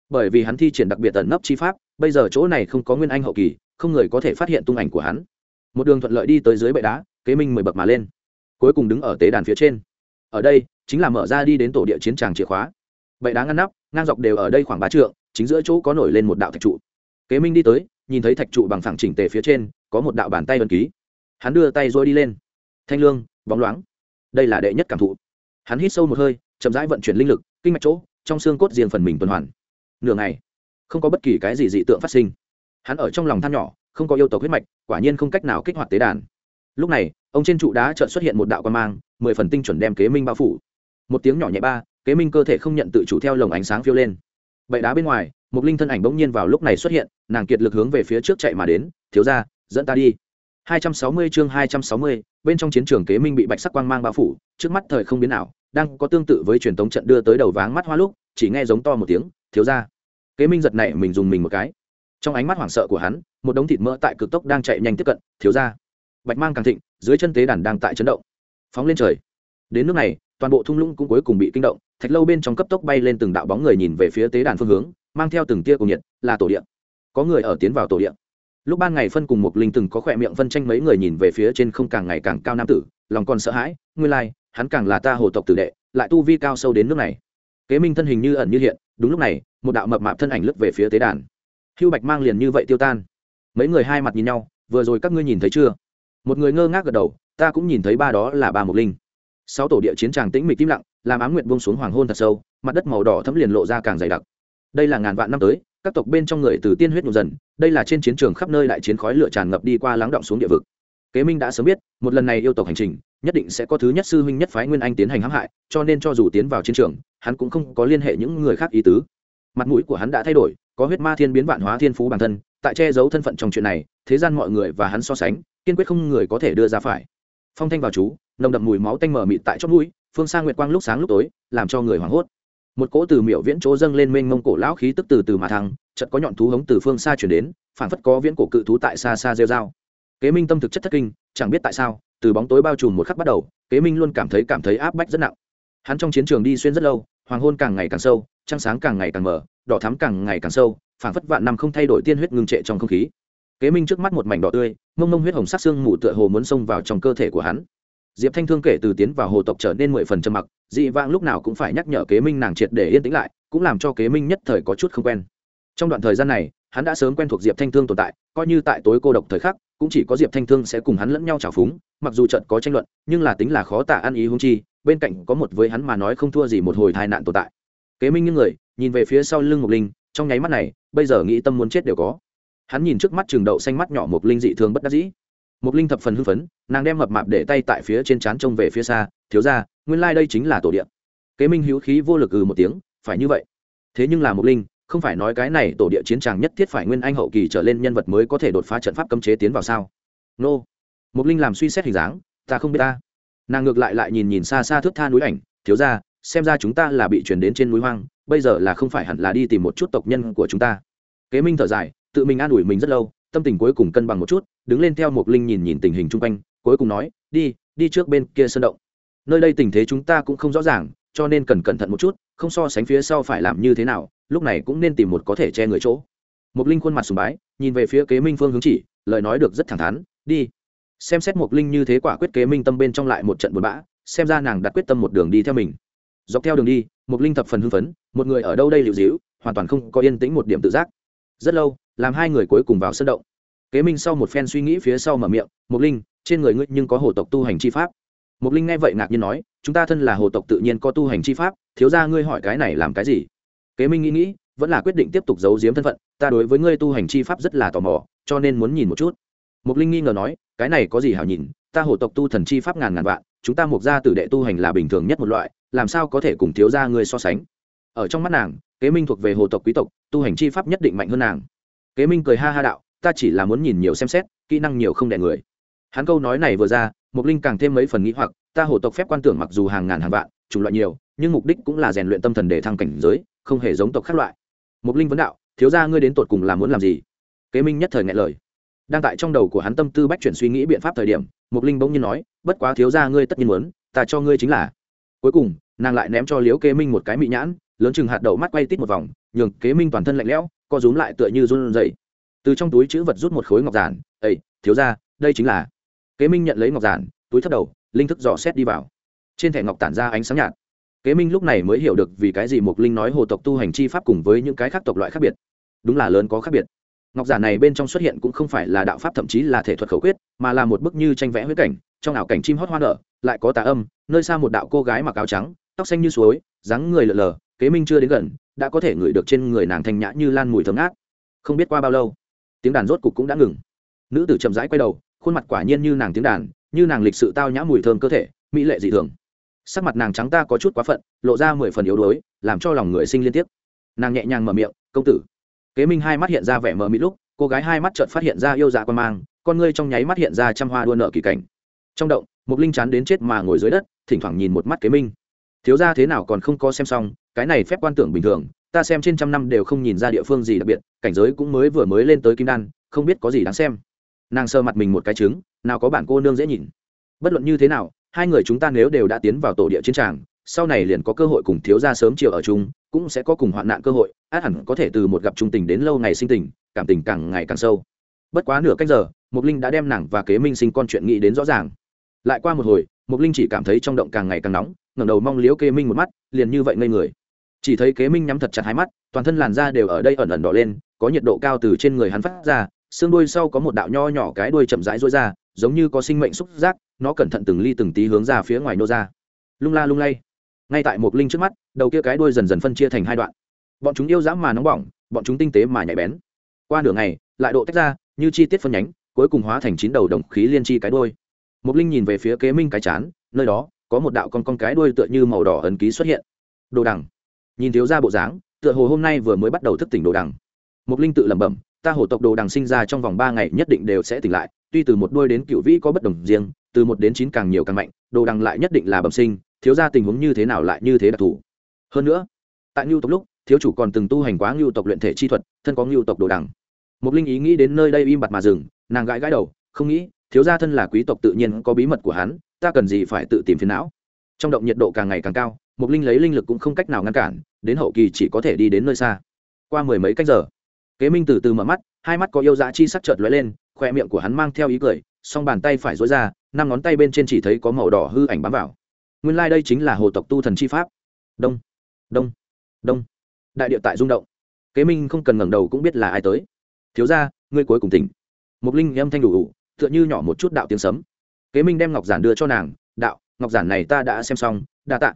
Bởi vì hắn thi triển đặc biệt tận nấp chi pháp, bây giờ chỗ này không có nguyên anh hậu kỳ, không người có thể phát hiện tung ảnh của hắn. Một đường thuận lợi đi tới dưới bệ đá, kế minh mười bậc mà lên. Cuối cùng đứng ở tế đàn phía trên. Ở đây, chính là mở ra đi đến tổ địa chiến tràng chìa khóa. Bệ đá ngăn nắp, ngang dọc đều ở đây khoảng ba trượng, chính giữa chỗ có nổi lên một đạo thạch trụ. Kế minh đi tới, nhìn thấy thạch trụ bằng phẳng chỉnh tề phía trên, có một đạo bàn tay vân ký. Hắn đưa tay rồi đi lên. Thanh lương bóng loáng. Đây là đệ nhất cảm thụ. Hắn hít sâu một hơi, chậm rãi vận chuyển linh lực, kinh mạch chỗ, trong xương cốt riêng phần mình tuần hoàn. Nửa ngày, không có bất kỳ cái gì dị tượng phát sinh. Hắn ở trong lòng than nhỏ, không có yêu tộc huyết mạch, quả nhiên không cách nào kích hoạt tế đàn. Lúc này, ông trên trụ đá chợt xuất hiện một đạo quan mang, mười phần tinh chuẩn đem kế minh bao phủ. Một tiếng nhỏ nhẹ ba, kế minh cơ thể không nhận tự chủ theo lồng ánh sáng phiêu lên. Bậy đá bên ngoài, một linh thân ảnh bỗng nhiên vào lúc này xuất hiện, nàng kiệt lực hướng về phía trước chạy mà đến, thiếu ra dẫn ta đi. 260 chương 260, bên trong chiến trường kế minh bị bạch sắc quang mang bao phủ trước mắt thời không biến nào đang có tương tự với truyền thống trận đưa tới đầu váng mắt hoa lúc chỉ nghe giống to một tiếng thiếu ra kế minh giật nảy mình dùng mình một cái. Trong ánh mắt hoảng sợ của hắn một đống thịt mỡ tại cực tốc đang chạy nhanh tiếp cận thiếu ra bạch mang càng thịnh dưới chân tế đàn đang tại chấn động. Phóng lên trời. Đến nước này toàn bộ thung lũng cũng cuối cùng bị kinh động thạch lâu bên trong cấp tốc bay lên từng đạo bóng người nhìn về phía tế đàn phương hướng mang theo từng tia cùng nhiệt là tổ địa. Có người ở tiến vào tổ địa lúc ban ngày phân cùng một linh từng có khỏe miệng phân tranh mấy người nhìn về phía trên không càng ngày càng cao nam tử, lòng còn sợ hãi, nguyên lai, hắn càng là ta hồ tộc tử đệ, lại tu vi cao sâu đến nước này. Kế minh thân hình như ẩn như hiện, đúng lúc này, một đạo mập mạp thân ảnh lướt về phía tế đàn. Hưu bạch mang liền như vậy tiêu tan. Mấy người hai mặt nhìn nhau, vừa rồi các ngươi nhìn thấy chưa? Một người ngơ ngác gật đầu, ta cũng nhìn thấy ba đó là ba mục linh. Sáu tổ địa chiến tràng tĩnh mịch im lặng, làm ám nguyện bông xuống hoàng hôn thật sâu, mặt đất màu đỏ thấm liền lộ ra càng dày đặc. Đây là ngàn vạn năm tới các tộc bên trong người từ tiên huyết nhuộm dần, đây là trên chiến trường khắp nơi đại chiến khói lửa tràn ngập đi qua lắng động xuống địa vực. Kế minh đã sớm biết, một lần này yêu tộc hành trình, nhất định sẽ có thứ nhất sư huynh nhất phái nguyên anh tiến hành hãm hại, cho nên cho dù tiến vào chiến trường, hắn cũng không có liên hệ những người khác ý tứ. Mặt mũi của hắn đã thay đổi, có huyết ma thiên biến vạn hóa thiên phú bản thân, tại che giấu thân phận trong chuyện này, thế gian mọi người và hắn so sánh, kiên quyết không người có thể đưa ra phải. Phong thanh vào chú, nồng đậm mùi máu tanh mờ mịt tại chót mũi, phương xa nguyệt quang lúc sáng lúc tối, làm cho người hoảng hốt một cỗ từ miệu viễn chỗ dâng lên mênh mông cổ lão khí tức từ từ mà thăng, chợt có nhọn thú hống từ phương xa chuyển đến, phảng phất có viễn cổ cự thú tại xa xa rêu dao kế minh tâm thực chất thất kinh, chẳng biết tại sao, từ bóng tối bao trùm một khắc bắt đầu, kế minh luôn cảm thấy cảm thấy áp bách rất nặng. Hắn trong chiến trường đi xuyên rất lâu, hoàng hôn càng ngày càng sâu, trăng sáng càng ngày càng mở đỏ thắm càng ngày càng sâu, phảng phất vạn năm không thay đổi tiên huyết ngưng trệ trong không khí. Kế minh trước mắt một mảnh đỏ tươi, mông mông huyết hồng sắc xương mù tựa hồ muốn xông vào trong cơ thể của hắn diệp thanh thương kể từ tiến vào hồ tộc trở nên mười phần trầm mặc, dị vãng lúc nào cũng phải nhắc nhở kế minh nàng triệt để yên tĩnh lại, cũng làm cho kế minh nhất thời có chút không quen. Trong đoạn thời gian này, hắn đã sớm quen thuộc diệp thanh thương tồn tại, coi như tại tối cô độc thời khắc, cũng chỉ có diệp thanh thương sẽ cùng hắn lẫn nhau trào phúng, mặc dù trận có tranh luận, nhưng là tính là khó tả ăn ý hung chi, bên cạnh có một với hắn mà nói không thua gì một hồi tai nạn tồn tại. Kế minh những người, nhìn về phía sau lưng mục linh, trong nháy mắt này, bây giờ nghĩ tâm muốn chết đều có. Hắn nhìn trước mắt trường đậu xanh mắt nhỏ mục linh dị thường bất đắc dĩ mục linh thập phần hưng phấn, nàng đem mập mạp để tay tại phía trên trán trông về phía xa, thiếu ra nguyên lai、like、đây chính là tổ điện. Kế minh hữu khí vô lực ừ một tiếng, phải như vậy. Thế nhưng là mục linh, không phải nói cái này tổ địa chiến tràng nhất thiết phải nguyên anh hậu kỳ trở lên nhân vật mới có thể đột phá trận pháp cấm chế tiến vào sao? Nô. Mục linh làm suy xét hình dáng, ta không biết ta. Nàng ngược lại lại nhìn nhìn xa xa thước tha núi ảnh, thiếu ra xem ra chúng ta là bị chuyển đến trên núi hoang, bây giờ là không phải hẳn là đi tìm một chút tộc nhân của chúng ta. Kế minh thở dài, tự mình an ủi mình rất lâu, tâm tình cuối cùng cân bằng một chút đứng lên theo một linh nhìn nhìn tình hình chung quanh, cuối cùng nói, đi đi trước bên kia sân động. Nơi đây tình thế chúng ta cũng không rõ ràng, cho nên cần cẩn thận một chút, không so sánh phía sau phải làm như thế nào, lúc này cũng nên tìm một có thể che người chỗ. Một linh khuôn mặt sùng bái, nhìn về phía kế minh phương hướng chỉ, lời nói được rất thẳng thắn, đi. Xem xét một linh như thế quả quyết kế minh tâm bên trong lại một trận buồn bã, xem ra nàng đặt quyết tâm một đường đi theo mình. Dọc theo đường đi một linh thập phần hưng phấn, một người ở đâu đây liệu dĩu hoàn toàn không có yên tĩnh một điểm tự giác. Rất lâu, làm hai người cuối cùng vào sân động kế minh sau một phen suy nghĩ phía sau mở miệng Mục linh, trên người ngươi nhưng có hồ tộc tu hành chi pháp. Mục linh nghe vậy ngạc nhiên nói, chúng ta thân là hồ tộc tự nhiên có tu hành chi pháp, thiếu ra ngươi hỏi cái này làm cái gì? Kế minh nghĩ nghĩ, vẫn là quyết định tiếp tục giấu giếm thân phận, ta đối với ngươi tu hành chi pháp rất là tò mò, cho nên muốn nhìn một chút. Mục linh nghi ngờ nói, cái này có gì hảo nhìn, ta hồ tộc tu thần chi pháp ngàn ngàn vạn, chúng ta mục gia tử đệ tu hành là bình thường nhất một loại, làm sao có thể cùng thiếu gia ngươi so sánh? Ở trong mắt nàng, kế minh thuộc về hồ tộc quý tộc, tu hành chi pháp nhất định mạnh hơn nàng. Kế minh cười ha ha đạo ta chỉ là muốn nhìn nhiều xem xét, kỹ năng nhiều không đẻ người. Hắn câu nói này vừa ra mục linh càng thêm mấy phần nghĩ hoặc, ta hồ tộc phép quan tưởng mặc dù hàng ngàn hàng vạn, chủng loại nhiều, nhưng mục đích cũng là rèn luyện tâm thần để thăng cảnh giới, không hề giống tộc khác loại. Mục linh vấn đạo, thiếu gia ngươi đến tột cùng là muốn làm gì? Kế minh nhất thời ngại lời. Đang tại trong đầu của hắn tâm tư bách chuyển suy nghĩ biện pháp thời điểm mục linh bỗng nhiên nói, bất quá thiếu gia ngươi tất nhiên muốn, ta cho ngươi chính là. Cuối cùng, nàng lại ném cho liếu kế minh một cái mị nhãn, lớn chừng hạt đậu mắt quay tít một vòng, nhường kế minh toàn thân lạnh lẽo, co rúm lại tựa như run rẩy từ trong túi chữ vật rút một khối ngọc giản ây thiếu gia, đây chính là kế minh nhận lấy ngọc giản, túi thấp đầu, linh thức dò xét đi vào. Trên thẻ ngọc tản ra ánh sáng nhạt. Kế minh lúc này mới hiểu được vì cái gì mục linh nói hồ tộc tu hành chi pháp cùng với những cái khác tộc loại khác biệt. Đúng là lớn có khác biệt. Ngọc giản này bên trong xuất hiện cũng không phải là đạo pháp thậm chí là thể thuật khẩu quyết, mà là một bức như tranh vẽ huyết cảnh, trong ảo cảnh chim hót hoa nở, lại có tà âm, nơi xa một đạo cô gái mặc áo trắng, tóc xanh như suối, dáng người lờ lờ, kế minh chưa đến gần, đã có thể ngửi được trên người nàng thanh nhã như lan mùi thơm ngát. Không biết qua bao lâu tiếng đàn rốt cục cũng đã ngừng. Nữ tử chậm rãi quay đầu, khuôn mặt quả nhiên như nàng tiếng đàn, như nàng lịch sự tao nhã mùi thơm cơ thể, mỹ lệ dị thường. Sắc mặt nàng trắng ta có chút quá phận, lộ ra mười phần yếu đuối, làm cho lòng người sinh liên tiếp. Nàng nhẹ nhàng mở miệng, công tử. Kế minh hai mắt hiện ra vẻ mờ mịt lúc, cô gái hai mắt chợt phát hiện ra yêu dạ quan mang, con ngươi trong nháy mắt hiện ra trăm hoa đua nợ kỳ cảnh. Trong động mục linh chán đến chết mà ngồi dưới đất, thỉnh thoảng nhìn một mắt kế minh. Thiếu ra thế nào còn không có xem xong, cái này phép quan tưởng bình thường ta xem trên trăm năm đều không nhìn ra địa phương gì đặc biệt, cảnh giới cũng mới vừa mới lên tới kim đan, không biết có gì đáng xem. Nàng sơ mặt mình một cái trứng, nào có bản cô nương dễ nhìn. Bất luận như thế nào, hai người chúng ta nếu đều đã tiến vào tổ địa chiến tràng, sau này liền có cơ hội cùng thiếu gia sớm chiều ở chung, cũng sẽ có cùng hoạn nạn cơ hội, át hẳn có thể từ một gặp trung tình đến lâu ngày sinh tình, cảm tình càng ngày càng sâu. Bất quá nửa cách giờ mục linh đã đem nàng và kế minh sinh con chuyện nghĩ đến rõ ràng. Lại qua một hồi mục linh chỉ cảm thấy trong động càng ngày càng nóng, ngẩng đầu mong liếu kế minh một mắt, liền như vậy ngây người chỉ thấy kế minh nhắm thật chặt hai mắt, toàn thân làn da đều ở đây ẩn ẩn đỏ lên, có nhiệt độ cao từ trên người hắn phát ra, xương đuôi sau có một đạo nho nhỏ cái đuôi chậm rãi rối ra, giống như có sinh mệnh xúc giác, nó cẩn thận từng ly từng tí hướng ra phía ngoài nô ra. Lung la lung lay. Ngay tại một linh trước mắt, đầu kia cái đuôi dần dần phân chia thành hai đoạn. Bọn chúng yêu dã mà nóng bỏng, bọn chúng tinh tế mà nhạy bén. Qua nửa ngày, lại độ tách ra, như chi tiết phân nhánh, cuối cùng hóa thành chín đầu đồng khí liên chi cái đuôi. Một linh nhìn về phía kế minh cái chán, nơi đó, có một đạo con con cái đuôi tựa như màu đỏ ấn ký xuất hiện. Đồ đằng nhìn thiếu ra bộ dáng, tựa hồ hôm nay vừa mới bắt đầu thức tỉnh đồ đằng. Mục linh tự lẩm bẩm, ta hổ tộc đồ đằng sinh ra trong vòng ba ngày nhất định đều sẽ tỉnh lại, tuy từ một đôi đến cựu vĩ có bất đồng riêng, từ một đến chín càng nhiều càng mạnh, đồ đằng lại nhất định là bẩm sinh, thiếu ra tình huống như thế nào lại như thế đặc thù. Hơn nữa, tại ngưu tộc lúc, thiếu chủ còn từng tu hành quá ngưu tộc luyện thể chi thuật, thân có ngưu tộc đồ đằng. Mục linh ý nghĩ đến nơi đây im bặt mà dừng, nàng gãi gãi đầu, không nghĩ, thiếu gia thân là quý tộc tự nhiên có bí mật của hắn, ta cần gì phải tự tìm phiền não. Trong động nhiệt độ càng ngày càng cao Mục linh lấy linh lực cũng không cách nào ngăn cản, đến hậu kỳ chỉ có thể đi đến nơi xa. Qua mười mấy cách giờ, kế minh từ từ mở mắt, hai mắt có yêu dã chi sắc chợt lóe lên, khoe miệng của hắn mang theo ý cười, song bàn tay phải dối ra, năm ngón tay bên trên chỉ thấy có màu đỏ hư ảnh bám vào. Nguyên lai、like、đây chính là hồ tộc tu thần chi pháp. Đông đông đông. Đại địa tại rung động. Kế minh không cần ngẩng đầu cũng biết là ai tới. Thiếu ra ngươi cuối cùng tỉnh. Mục linh âm thanh đủ đủ, tựa như nhỏ một chút đạo tiếng sấm. Kế minh đem ngọc giản đưa cho nàng, đạo, ngọc giản này ta đã xem xong, đa tạ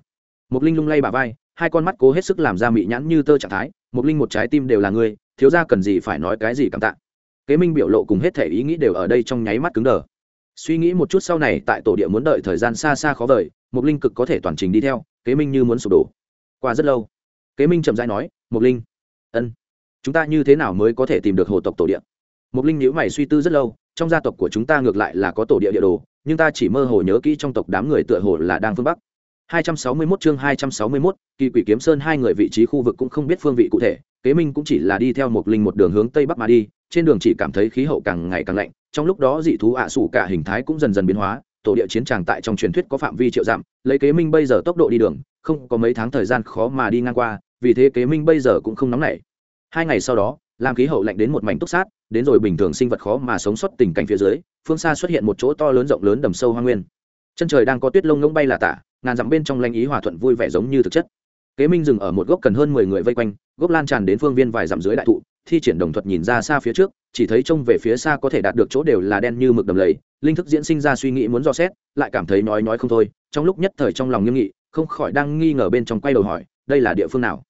mục linh lung lay bà vai, hai con mắt cố hết sức làm ra mị nhãn như tơ trạng thái mục linh, một trái tim đều là ngươi, thiếu ra cần gì phải nói cái gì cảm tạ. Kế minh biểu lộ cùng hết thể ý nghĩ đều ở đây trong nháy mắt cứng đờ. Suy nghĩ một chút sau này, tại tổ địa muốn đợi thời gian xa xa khó vời mục linh cực có thể toàn trình đi theo, kế minh như muốn sụp đổ. Qua rất lâu, kế minh chậm rãi nói mục linh, ân, chúng ta như thế nào mới có thể tìm được hồ tộc tổ địa? Mục linh nhữ mày suy tư rất lâu, trong gia tộc của chúng ta ngược lại là có tổ địa địa đồ, nhưng ta chỉ mơ hồ nhớ kỹ trong tộc đám người tựa hồ là đang phương bắc. 261 chương 261, kỳ quỷ kiếm sơn hai người vị trí khu vực cũng không biết phương vị cụ thể kế minh cũng chỉ là đi theo một linh một đường hướng tây bắc mà đi trên đường chỉ cảm thấy khí hậu càng ngày càng lạnh trong lúc đó dị thú ạ à cả hình thái cũng dần dần biến hóa tổ địa chiến tràng tại trong truyền thuyết có phạm vi triệu dặm lấy kế minh bây giờ tốc độ đi đường không có mấy tháng thời gian khó mà đi ngang qua vì thế kế minh bây giờ cũng không nóng nảy. Hai ngày sau đó làm khí hậu lạnh đến một mảnh túc sát đến rồi bình thường sinh vật khó mà sống sót tình cảnh phía dưới phương xa xuất hiện một chỗ to lớn rộng lớn đầm sâu hoang nguyên. Chân trời đang có tuyết lông lông bay là tả ngàn dặm bên trong lanh ý hòa thuận vui vẻ giống như thực chất. Kế minh dừng ở một gốc cần hơn mười người vây quanh, gốc lan tràn đến phương viên vài dặm dưới đại thụ, thi triển đồng thuật nhìn ra xa phía trước, chỉ thấy trông về phía xa có thể đạt được chỗ đều là đen như mực đầm lầy, linh thức diễn sinh ra suy nghĩ muốn dò xét, lại cảm thấy nói nói không thôi, trong lúc nhất thời trong lòng nghiêm nghị, không khỏi đang nghi ngờ bên trong quay đầu hỏi, đây là địa phương nào?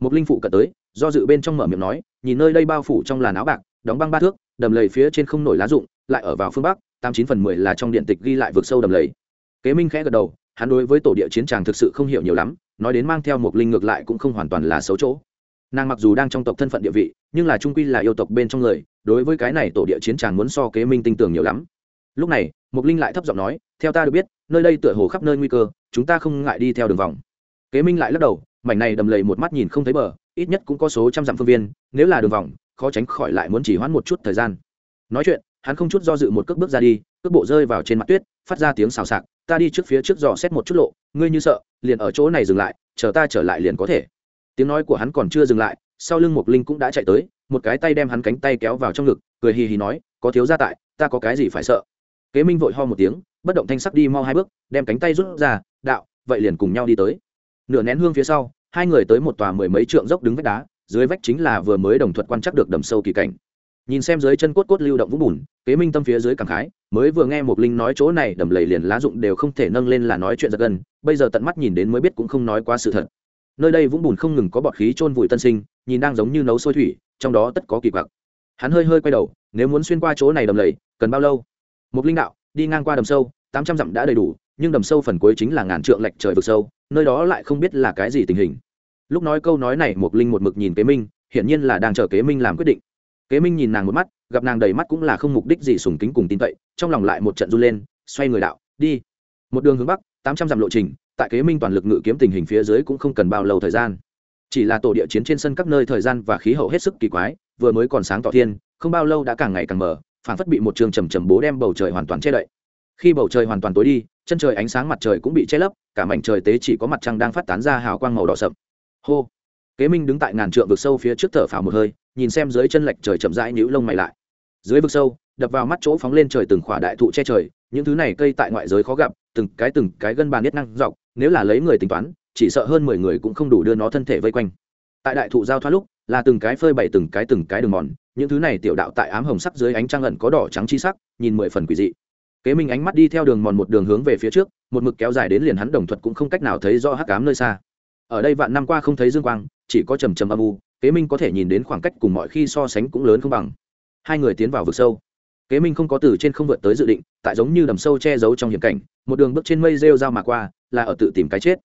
Một linh phụ cận tới, do dự bên trong mở miệng nói, nhìn nơi đây bao phủ trong làn áo bạc, đóng băng ba thước, đầm lầy phía trên không nổi lá rụng, lại ở vào phương bắc, tám chín phần mười là trong điện tịch ghi lại vực sâu đầm lầy. Kế minh khẽ gật đầu hắn đối với tổ địa chiến tràng thực sự không hiểu nhiều lắm, nói đến mang theo một linh ngược lại cũng không hoàn toàn là xấu chỗ. Nàng mặc dù đang trong tộc thân phận địa vị, nhưng là trung quy là yêu tộc bên trong người, đối với cái này tổ địa chiến tràng muốn so kế minh tinh tường nhiều lắm. Lúc này mục linh lại thấp giọng nói, theo ta được biết, nơi đây tựa hồ khắp nơi nguy cơ, chúng ta không ngại đi theo đường vòng. Kế minh lại lắc đầu, mảnh này đầm lầy một mắt nhìn không thấy bờ, ít nhất cũng có số trăm dặm phương viên, nếu là đường vòng, khó tránh khỏi lại muốn chỉ hoãn một chút thời gian. Nói chuyện, hắn không chút do dự một cước bước ra đi, cước bộ rơi vào trên mặt tuyết, phát ra tiếng xào xạc ta đi trước phía trước dò xét một chút lộ, ngươi như sợ, liền ở chỗ này dừng lại, chờ ta trở lại liền có thể. Tiếng nói của hắn còn chưa dừng lại, sau lưng mục linh cũng đã chạy tới, một cái tay đem hắn cánh tay kéo vào trong ngực, cười hì hì nói, có thiếu gia tại, ta có cái gì phải sợ? Kế minh vội ho một tiếng, bất động thanh sắc đi mau hai bước, đem cánh tay rút ra, đạo, vậy liền cùng nhau đi tới. Nửa nén hương phía sau, hai người tới một tòa mười mấy trượng dốc đứng vách đá, dưới vách chính là vừa mới đồng thuận quan chắc được đầm sâu kỳ cảnh nhìn xem dưới chân cốt cốt lưu động vũng bùn, kế minh tâm phía dưới cảm khái, mới vừa nghe một linh nói chỗ này đầm lầy liền lá dụng đều không thể nâng lên là nói chuyện giật gần bây giờ tận mắt nhìn đến mới biết cũng không nói quá sự thật. Nơi đây vũng bùn không ngừng có bọt khí trôn vùi tân sinh, nhìn đang giống như nấu sôi thủy, trong đó tất có kỳ quặc. Hắn hơi hơi quay đầu, nếu muốn xuyên qua chỗ này đầm lầy, cần bao lâu? Một linh đạo, đi ngang qua đầm sâu, tám trăm dặm đã đầy đủ, nhưng đầm sâu phần cuối chính là ngàn trượng lệch trời vực sâu, nơi đó lại không biết là cái gì tình hình. Lúc nói câu nói này một linh một mực nhìn kế minh, hiển nhiên là đang chờ kế minh làm quyết định kế minh nhìn nàng một mắt, gặp nàng đầy mắt cũng là không mục đích gì sùng kính cùng tin cậy, trong lòng lại một trận run lên, xoay người đạo, đi. Một đường hướng bắc, tám trăm dặm lộ trình, tại kế minh toàn lực ngự kiếm tình hình phía dưới cũng không cần bao lâu thời gian. Chỉ là tổ địa chiến trên sân các nơi thời gian và khí hậu hết sức kỳ quái, vừa mới còn sáng tỏ thiên, không bao lâu đã càng ngày càng mở phản phất bị một trường trầm trầm bố đem bầu trời hoàn toàn che đậy. Khi bầu trời hoàn toàn tối đi, chân trời ánh sáng mặt trời cũng bị che lấp, cả mảnh trời tế chỉ có mặt trăng đang phát tán ra hào quang màu đỏ sậm. Hô! Kế minh đứng tại ngàn trượng vực sâu phía trước thở phào một hơi, nhìn xem dưới chân lệch trời chậm rãi nhũ lông mày lại. Dưới vực sâu, đập vào mắt chỗ phóng lên trời từng khỏa đại thụ che trời, những thứ này cây tại ngoại giới khó gặp, từng cái từng cái gân bàn nhất năng dọc, nếu là lấy người tính toán, chỉ sợ hơn mười người cũng không đủ đưa nó thân thể vây quanh. Tại đại thụ giao thoát lúc, là từng cái phơi bày từng cái từng cái đường mòn, những thứ này tiểu đạo tại ám hồng sắc dưới ánh trăng ẩn có đỏ trắng chi sắc, nhìn mười phần quỷ dị. Kế minh ánh mắt đi theo đường mòn một đường hướng về phía trước, một mực kéo dài đến liền hắn đồng thuật cũng không cách nào thấy do hắc ám nơi xa. Ở đây vạn năm qua không thấy dương quang chỉ có trầm trầm âm u, kế minh có thể nhìn đến khoảng cách cùng mọi khi so sánh cũng lớn không bằng. Hai người tiến vào vực sâu. Kế minh không có từ trên không vượt tới dự định, tại giống như đầm sâu che giấu trong hiểm cảnh, một đường bước trên mây rêu dao mà qua, là ở tự tìm cái chết.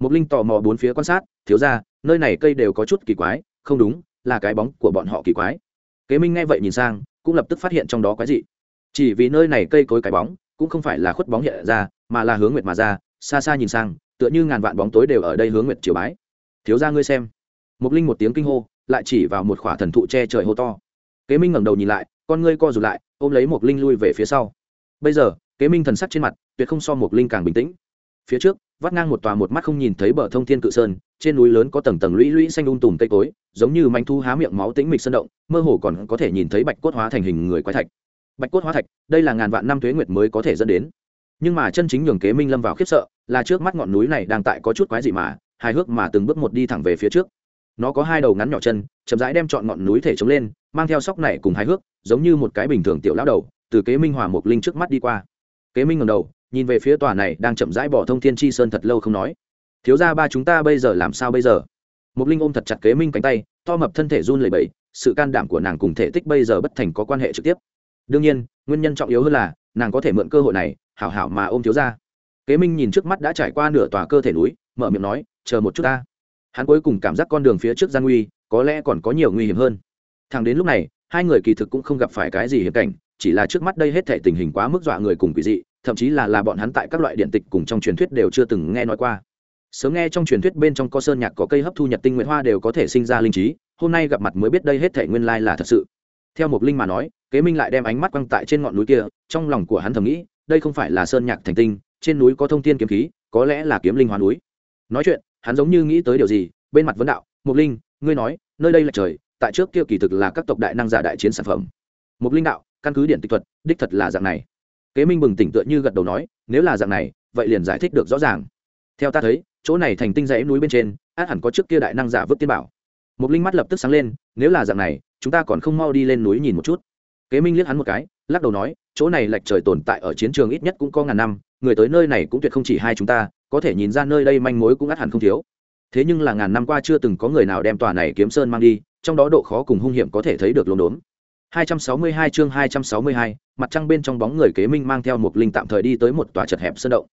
Một linh tò mò bốn phía quan sát, thiếu ra, nơi này cây đều có chút kỳ quái, không đúng, là cái bóng của bọn họ kỳ quái. Kế minh nghe vậy nhìn sang, cũng lập tức phát hiện trong đó quái dị. Chỉ vì nơi này cây cối cái bóng, cũng không phải là khuất bóng hiện ra, mà là hướng nguyệt mà ra, xa xa nhìn sang, tựa như ngàn vạn bóng tối đều ở đây hướng nguyệt chiều bái. Thiếu ra ngươi xem mục linh một tiếng kinh hô, lại chỉ vào một khỏa thần thụ che trời hô to. Kế minh ngẩng đầu nhìn lại, con ngươi co rụt lại, ôm lấy mục linh lui về phía sau. Bây giờ, kế minh thần sắc trên mặt, tuyệt không so mục linh càng bình tĩnh. Phía trước, vắt ngang một tòa một mắt không nhìn thấy bờ thông thiên cự sơn, trên núi lớn có tầng tầng lũy lũy xanh um tùm cây cối, giống như manh thu há miệng máu tĩnh mịch sơn động, mơ hồ còn có thể nhìn thấy bạch cốt hóa thành hình người quái thạch. Bạch cốt hóa thạch, đây là ngàn vạn năm thuế nguyệt mới có thể dẫn đến. Nhưng mà chân chính nhường kế minh lâm vào khiếp sợ, là trước mắt ngọn núi này đang tại có chút quái dị mà, hài hước mà từng bước một đi thẳng về phía trước nó có hai đầu ngắn nhỏ chân, chậm rãi đem chọn ngọn núi thể chống lên, mang theo sóc này cùng hài hước, giống như một cái bình thường tiểu lão đầu, từ kế minh hòa mục linh trước mắt đi qua. Kế minh ngầm đầu, nhìn về phía tòa này đang chậm rãi bỏ thông thiên chi sơn thật lâu không nói. Thiếu gia ba chúng ta bây giờ làm sao bây giờ? Mục linh ôm thật chặt kế minh cánh tay, to mập thân thể run lẩy bẩy, sự can đảm của nàng cùng thể tích bây giờ bất thành có quan hệ trực tiếp. Đương nhiên, nguyên nhân trọng yếu hơn là, nàng có thể mượn cơ hội này, hảo hảo mà ôm thiếu gia. Kế minh nhìn trước mắt đã trải qua nửa tòa cơ thể núi, mở miệng nói, chờ một chút ta hắn cuối cùng cảm giác con đường phía trước gian nguy có lẽ còn có nhiều nguy hiểm hơn. Thằng đến lúc này, hai người kỳ thực cũng không gặp phải cái gì hiểm cảnh, chỉ là trước mắt đây hết thể tình hình quá mức dọa người cùng quỷ dị, thậm chí là là bọn hắn tại các loại điện tịch cùng trong truyền thuyết đều chưa từng nghe nói qua. Sớm nghe trong truyền thuyết bên trong co sơn nhạc, có cây hấp thu nhật tinh nguyễn hoa đều có thể sinh ra linh trí, hôm nay gặp mặt mới biết đây hết thể nguyên lai là thật sự. Theo một linh mà nói, kế minh lại đem ánh mắt quăng tại trên ngọn núi kia, trong lòng của hắn thầm nghĩ, đây không phải là sơn nhạc thành tinh, trên núi có thông tin kiếm khí, có lẽ là kiếm linh hoa núi. Nói chuyện hắn giống như nghĩ tới điều gì, bên mặt vấn đạo mục linh, ngươi nói, nơi đây là trời, tại trước kia kỳ thực là các tộc đại năng giả đại chiến sản phẩm. Mục linh đạo, căn cứ điện tịch thuật, đích thật là dạng này. Kế minh bừng tỉnh tựa như gật đầu nói, nếu là dạng này, vậy liền giải thích được rõ ràng. Theo ta thấy, chỗ này thành tinh dãy núi bên trên, át hẳn có trước kia đại năng giả vứt tiên bảo. Mục linh mắt lập tức sáng lên, nếu là dạng này, chúng ta còn không mau đi lên núi nhìn một chút. Kế minh liếc hắn một cái, lắc đầu nói, chỗ này lệch trời tồn tại ở chiến trường ít nhất cũng có ngàn năm, người tới nơi này cũng tuyệt không chỉ hai chúng ta có thể nhìn ra nơi đây manh mối cũng ắt hẳn không thiếu. Thế nhưng là ngàn năm qua chưa từng có người nào đem tòa này kiếm sơn mang đi trong đó độ khó cùng hung hiểm có thể thấy được lốm đốm. 262 chương 262, mặt trăng bên trong bóng người kế minh mang theo một linh tạm thời đi tới một tòa chật hẹp sơn động.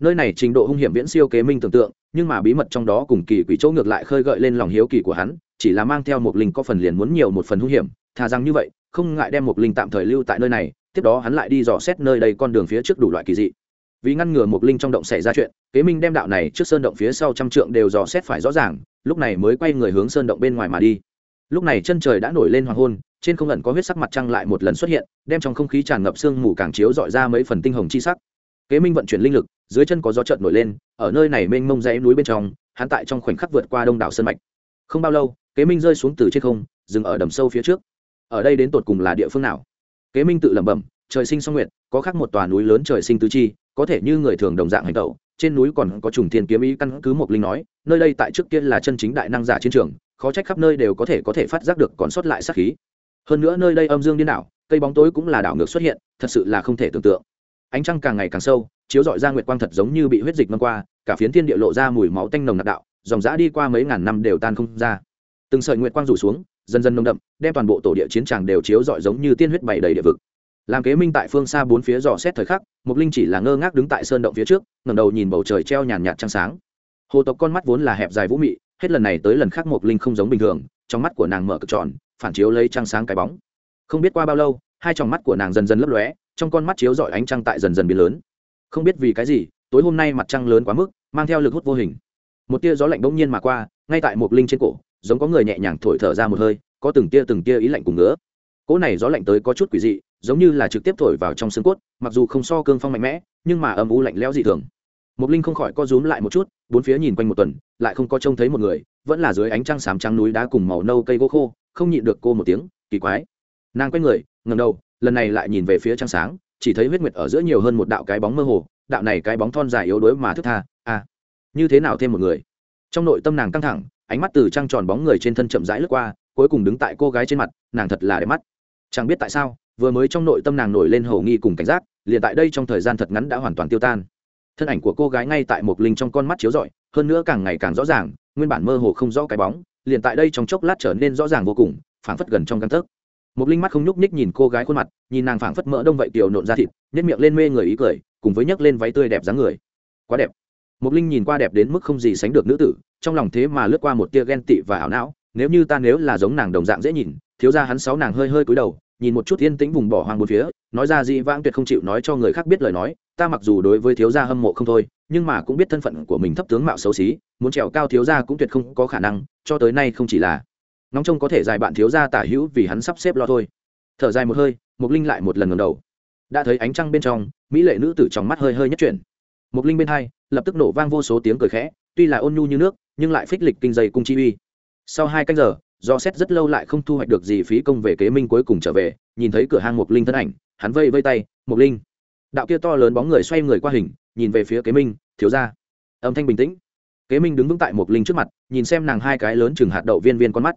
Nơi này trình độ hung hiểm viễn siêu kế minh tưởng tượng nhưng mà bí mật trong đó cùng kỳ quỷ chỗ ngược lại khơi gợi lên lòng hiếu kỳ của hắn chỉ là mang theo một linh có phần liền muốn nhiều một phần hung hiểm thà rằng như vậy không ngại đem một linh tạm thời lưu tại nơi này tiếp đó hắn lại đi dò xét nơi đây con đường phía trước đủ loại kỳ dị vì ngăn ngừa mục linh trong động xảy ra chuyện, kế minh đem đạo này trước sơn động phía sau trăm trượng đều dò xét phải rõ ràng, lúc này mới quay người hướng sơn động bên ngoài mà đi. Lúc này chân trời đã nổi lên hoàng hôn, trên không ẩn có huyết sắc mặt trăng lại một lần xuất hiện, đem trong không khí tràn ngập sương mù càng chiếu dọi ra mấy phần tinh hồng chi sắc. Kế minh vận chuyển linh lực, dưới chân có gió trợn nổi lên, ở nơi này mênh mông dãy núi bên trong, hắn tại trong khoảnh khắc vượt qua đông đảo sơn mạch. Không bao lâu, kế minh rơi xuống từ trên không, dừng ở đầm sâu phía trước. Ở đây đến tột cùng là địa phương nào? Kế minh tự lẩm bẩm, trời sinh song nguyệt, có khác một tòa núi lớn trời sinh tứ chi có thể như người thường đồng dạng hành tẩu, trên núi còn có trùng thiên kiếm ý căn cứ một linh nói, nơi đây tại trước kia là chân chính đại năng giả chiến trường, khó trách khắp nơi đều có thể có thể phát giác được còn sót lại sát khí. Hơn nữa nơi đây âm dương điên đảo, cây bóng tối cũng là đảo ngược xuất hiện, thật sự là không thể tưởng tượng. Ánh trăng càng ngày càng sâu, chiếu dọi ra nguyệt quang thật giống như bị huyết dịch ngâm qua, cả phiến thiên địa lộ ra mùi máu tanh nồng nặc đạo, dòng dã đi qua mấy ngàn năm đều tan không ra. Từng sợi nguyệt quang rủ xuống, dần dần nồng đậm, đem toàn bộ tổ địa chiến tràng đều chiếu dọi giống như tiên huyết bày đầy địa vực làm kế minh tại phương xa bốn phía dò xét thời khắc mục linh chỉ là ngơ ngác đứng tại sơn động phía trước, ngẩng đầu nhìn bầu trời treo nhàn nhạt trăng sáng. Hồ tộc con mắt vốn là hẹp dài vũ mị, hết lần này tới lần khác mục linh không giống bình thường, trong mắt của nàng mở cực tròn, phản chiếu lấy trăng sáng cái bóng. Không biết qua bao lâu, hai tròng mắt của nàng dần dần lấp lóe, trong con mắt chiếu dọi ánh trăng tại dần dần biến lớn. Không biết vì cái gì, tối hôm nay mặt trăng lớn quá mức, mang theo lực hút vô hình. Một tia gió lạnh bỗng nhiên mà qua, ngay tại mục linh trên cổ, giống có người nhẹ nhàng thổi thở ra một hơi, có từng tia từng tia ý lạnh cùng ngứa. Cỗ này gió lạnh tới có chút quỷ dị giống như là trực tiếp thổi vào trong xương cốt, mặc dù không so cương phong mạnh mẽ, nhưng mà âm u lạnh lẽo dị thường. Mục linh không khỏi co rúm lại một chút, bốn phía nhìn quanh một tuần, lại không có trông thấy một người, vẫn là dưới ánh trăng xám trắng núi đá cùng màu nâu cây gỗ khô, không nhịn được cô một tiếng, kỳ quái. Nàng quay người ngầm đầu, lần này lại nhìn về phía trăng sáng, chỉ thấy huyết nguyệt ở giữa nhiều hơn một đạo cái bóng mơ hồ, đạo này cái bóng thon dài yếu đuối mà thức tha à như thế nào thêm một người? Trong nội tâm nàng căng thẳng, ánh mắt từ trăng tròn bóng người trên thân chậm rãi lướt qua, cuối cùng đứng tại cô gái trên mặt, nàng thật là đẹp mắt chẳng biết tại sao, vừa mới trong nội tâm nàng nổi lên hầu nghi cùng cảnh giác, liền tại đây trong thời gian thật ngắn đã hoàn toàn tiêu tan. Thân ảnh của cô gái ngay tại một linh trong con mắt chiếu rọi, hơn nữa càng ngày càng rõ ràng, nguyên bản mơ hồ không rõ cái bóng, liền tại đây trong chốc lát trở nên rõ ràng vô cùng, phảng phất gần trong căn thức một linh mắt không nhúc ních nhìn cô gái khuôn mặt, nhìn nàng phảng phất mỡ đông vậy tiểu nộn ra thịt nếp miệng lên mê người ý cười, cùng với nhấc lên váy tươi đẹp dáng người. Quá đẹp. Một linh nhìn qua đẹp đến mức không gì sánh được nữ tử, trong lòng thế mà lướt qua một tia ghen tị và ảo não, nếu như ta nếu là giống nàng đồng dạng dễ nhìn thiếu ra hắn sáu nàng hơi hơi cúi đầu, nhìn một chút yên tĩnh vùng bỏ hoang bốn phía, nói ra dị vãng tuyệt không chịu nói cho người khác biết lời nói, ta mặc dù đối với thiếu gia hâm mộ không thôi, nhưng mà cũng biết thân phận của mình thấp tướng mạo xấu xí, muốn trèo cao thiếu gia cũng tuyệt không có khả năng, cho tới nay không chỉ là nóng trông có thể dài bạn thiếu gia tả hữu vì hắn sắp xếp lo thôi. Thở dài một hơi, mục linh lại một lần ngầm đầu. Đã thấy ánh trăng bên trong, mỹ lệ nữ tử trong mắt hơi hơi nhất chuyển. Mục linh bên hai, lập tức nổ vang vô số tiếng cười khẽ, tuy là ôn nhu như nước, nhưng lại phích lịch kinh dày cung chi uy. Sau hai canh giờ do xét rất lâu lại không thu hoạch được gì phí công về kế minh cuối cùng trở về, nhìn thấy cửa hang mục linh thân ảnh, hắn vây vây tay mục linh. Đạo kia to lớn bóng người xoay người qua hình, nhìn về phía kế minh, thiếu ra âm thanh bình tĩnh. Kế minh đứng vững tại mục linh trước mặt, nhìn xem nàng hai cái lớn chừng hạt đậu viên viên con mắt.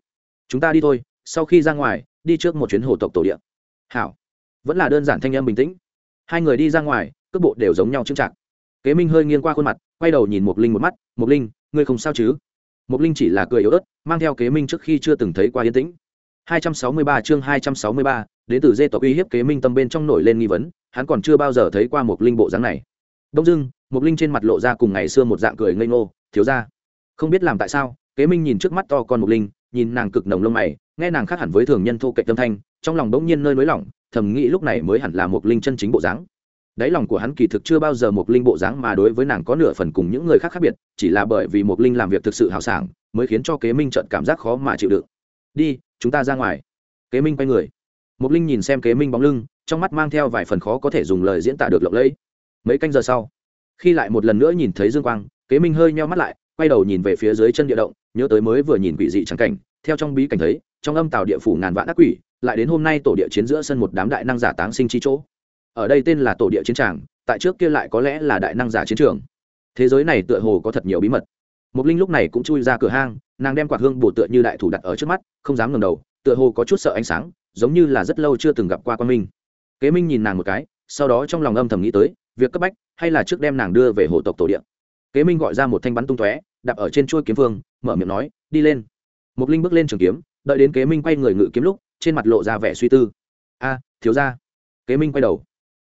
Chúng ta đi thôi, sau khi ra ngoài, đi trước một chuyến hồ tộc tổ địa. Hảo. Vẫn là đơn giản thanh âm bình tĩnh. Hai người đi ra ngoài, cước bộ đều giống nhau trưng trạng kế minh hơi nghiêng qua khuôn mặt, quay đầu nhìn mục linh một mắt mục linh, ngươi không sao chứ? Mộc linh chỉ là cười yếu ớt mang theo kế minh trước khi chưa từng thấy qua yên tĩnh. 263 chương 263, đến từ dê tộc uy hiếp kế minh tâm bên trong nổi lên nghi vấn hắn còn chưa bao giờ thấy qua một linh bộ dáng này. Đông Dương, một linh trên mặt lộ ra cùng ngày xưa một dạng cười ngây ngô thiếu ra không biết làm tại sao kế minh nhìn trước mắt to con một linh nhìn nàng cực nồng lông mày nghe nàng khác hẳn với thường nhân thu kịch tâm thanh trong lòng bỗng nhiên nơi nới lỏng thầm nghĩ lúc này mới hẳn là một linh chân chính bộ dáng đáy lòng của hắn kỳ thực chưa bao giờ một linh bộ dáng mà đối với nàng có nửa phần cùng những người khác khác biệt, chỉ là bởi vì một linh làm việc thực sự hào sảng, mới khiến cho kế minh trận cảm giác khó mà chịu đựng. Đi, chúng ta ra ngoài. Kế minh quay người. Một linh nhìn xem kế minh bóng lưng, trong mắt mang theo vài phần khó có thể dùng lời diễn tả được lộng lẫy. Mấy canh giờ sau, khi lại một lần nữa nhìn thấy dương quang, kế minh hơi nheo mắt lại, quay đầu nhìn về phía dưới chân địa động, nhớ tới mới vừa nhìn quỷ dị trắng cảnh, theo trong bí cảnh thấy, trong âm tàu địa phủ ngàn vạn ác quỷ, lại đến hôm nay tổ địa chiến giữa sân một đám đại năng giả táng sinh chi chỗ ở đây tên là tổ địa chiến tràng, tại trước kia lại có lẽ là đại năng giả chiến trường. Thế giới này tựa hồ có thật nhiều bí mật. Mục linh lúc này cũng chui ra cửa hang, nàng đem quạt hương bổ tựa như đại thủ đặt ở trước mắt, không dám ngầm đầu, tựa hồ có chút sợ ánh sáng, giống như là rất lâu chưa từng gặp qua quan minh. Kế minh nhìn nàng một cái, sau đó trong lòng âm thầm nghĩ tới, việc cấp bách hay là trước đem nàng đưa về hộ tộc tổ điện kế minh gọi ra một thanh bắn tung tóe, đạp ở trên chuôi kiếm vương, mở miệng nói, đi lên. Mục linh bước lên trường kiếm, đợi đến kế minh quay người ngự kiếm lúc, trên mặt lộ ra vẻ suy tư. A, thiếu ra kế minh quay đầu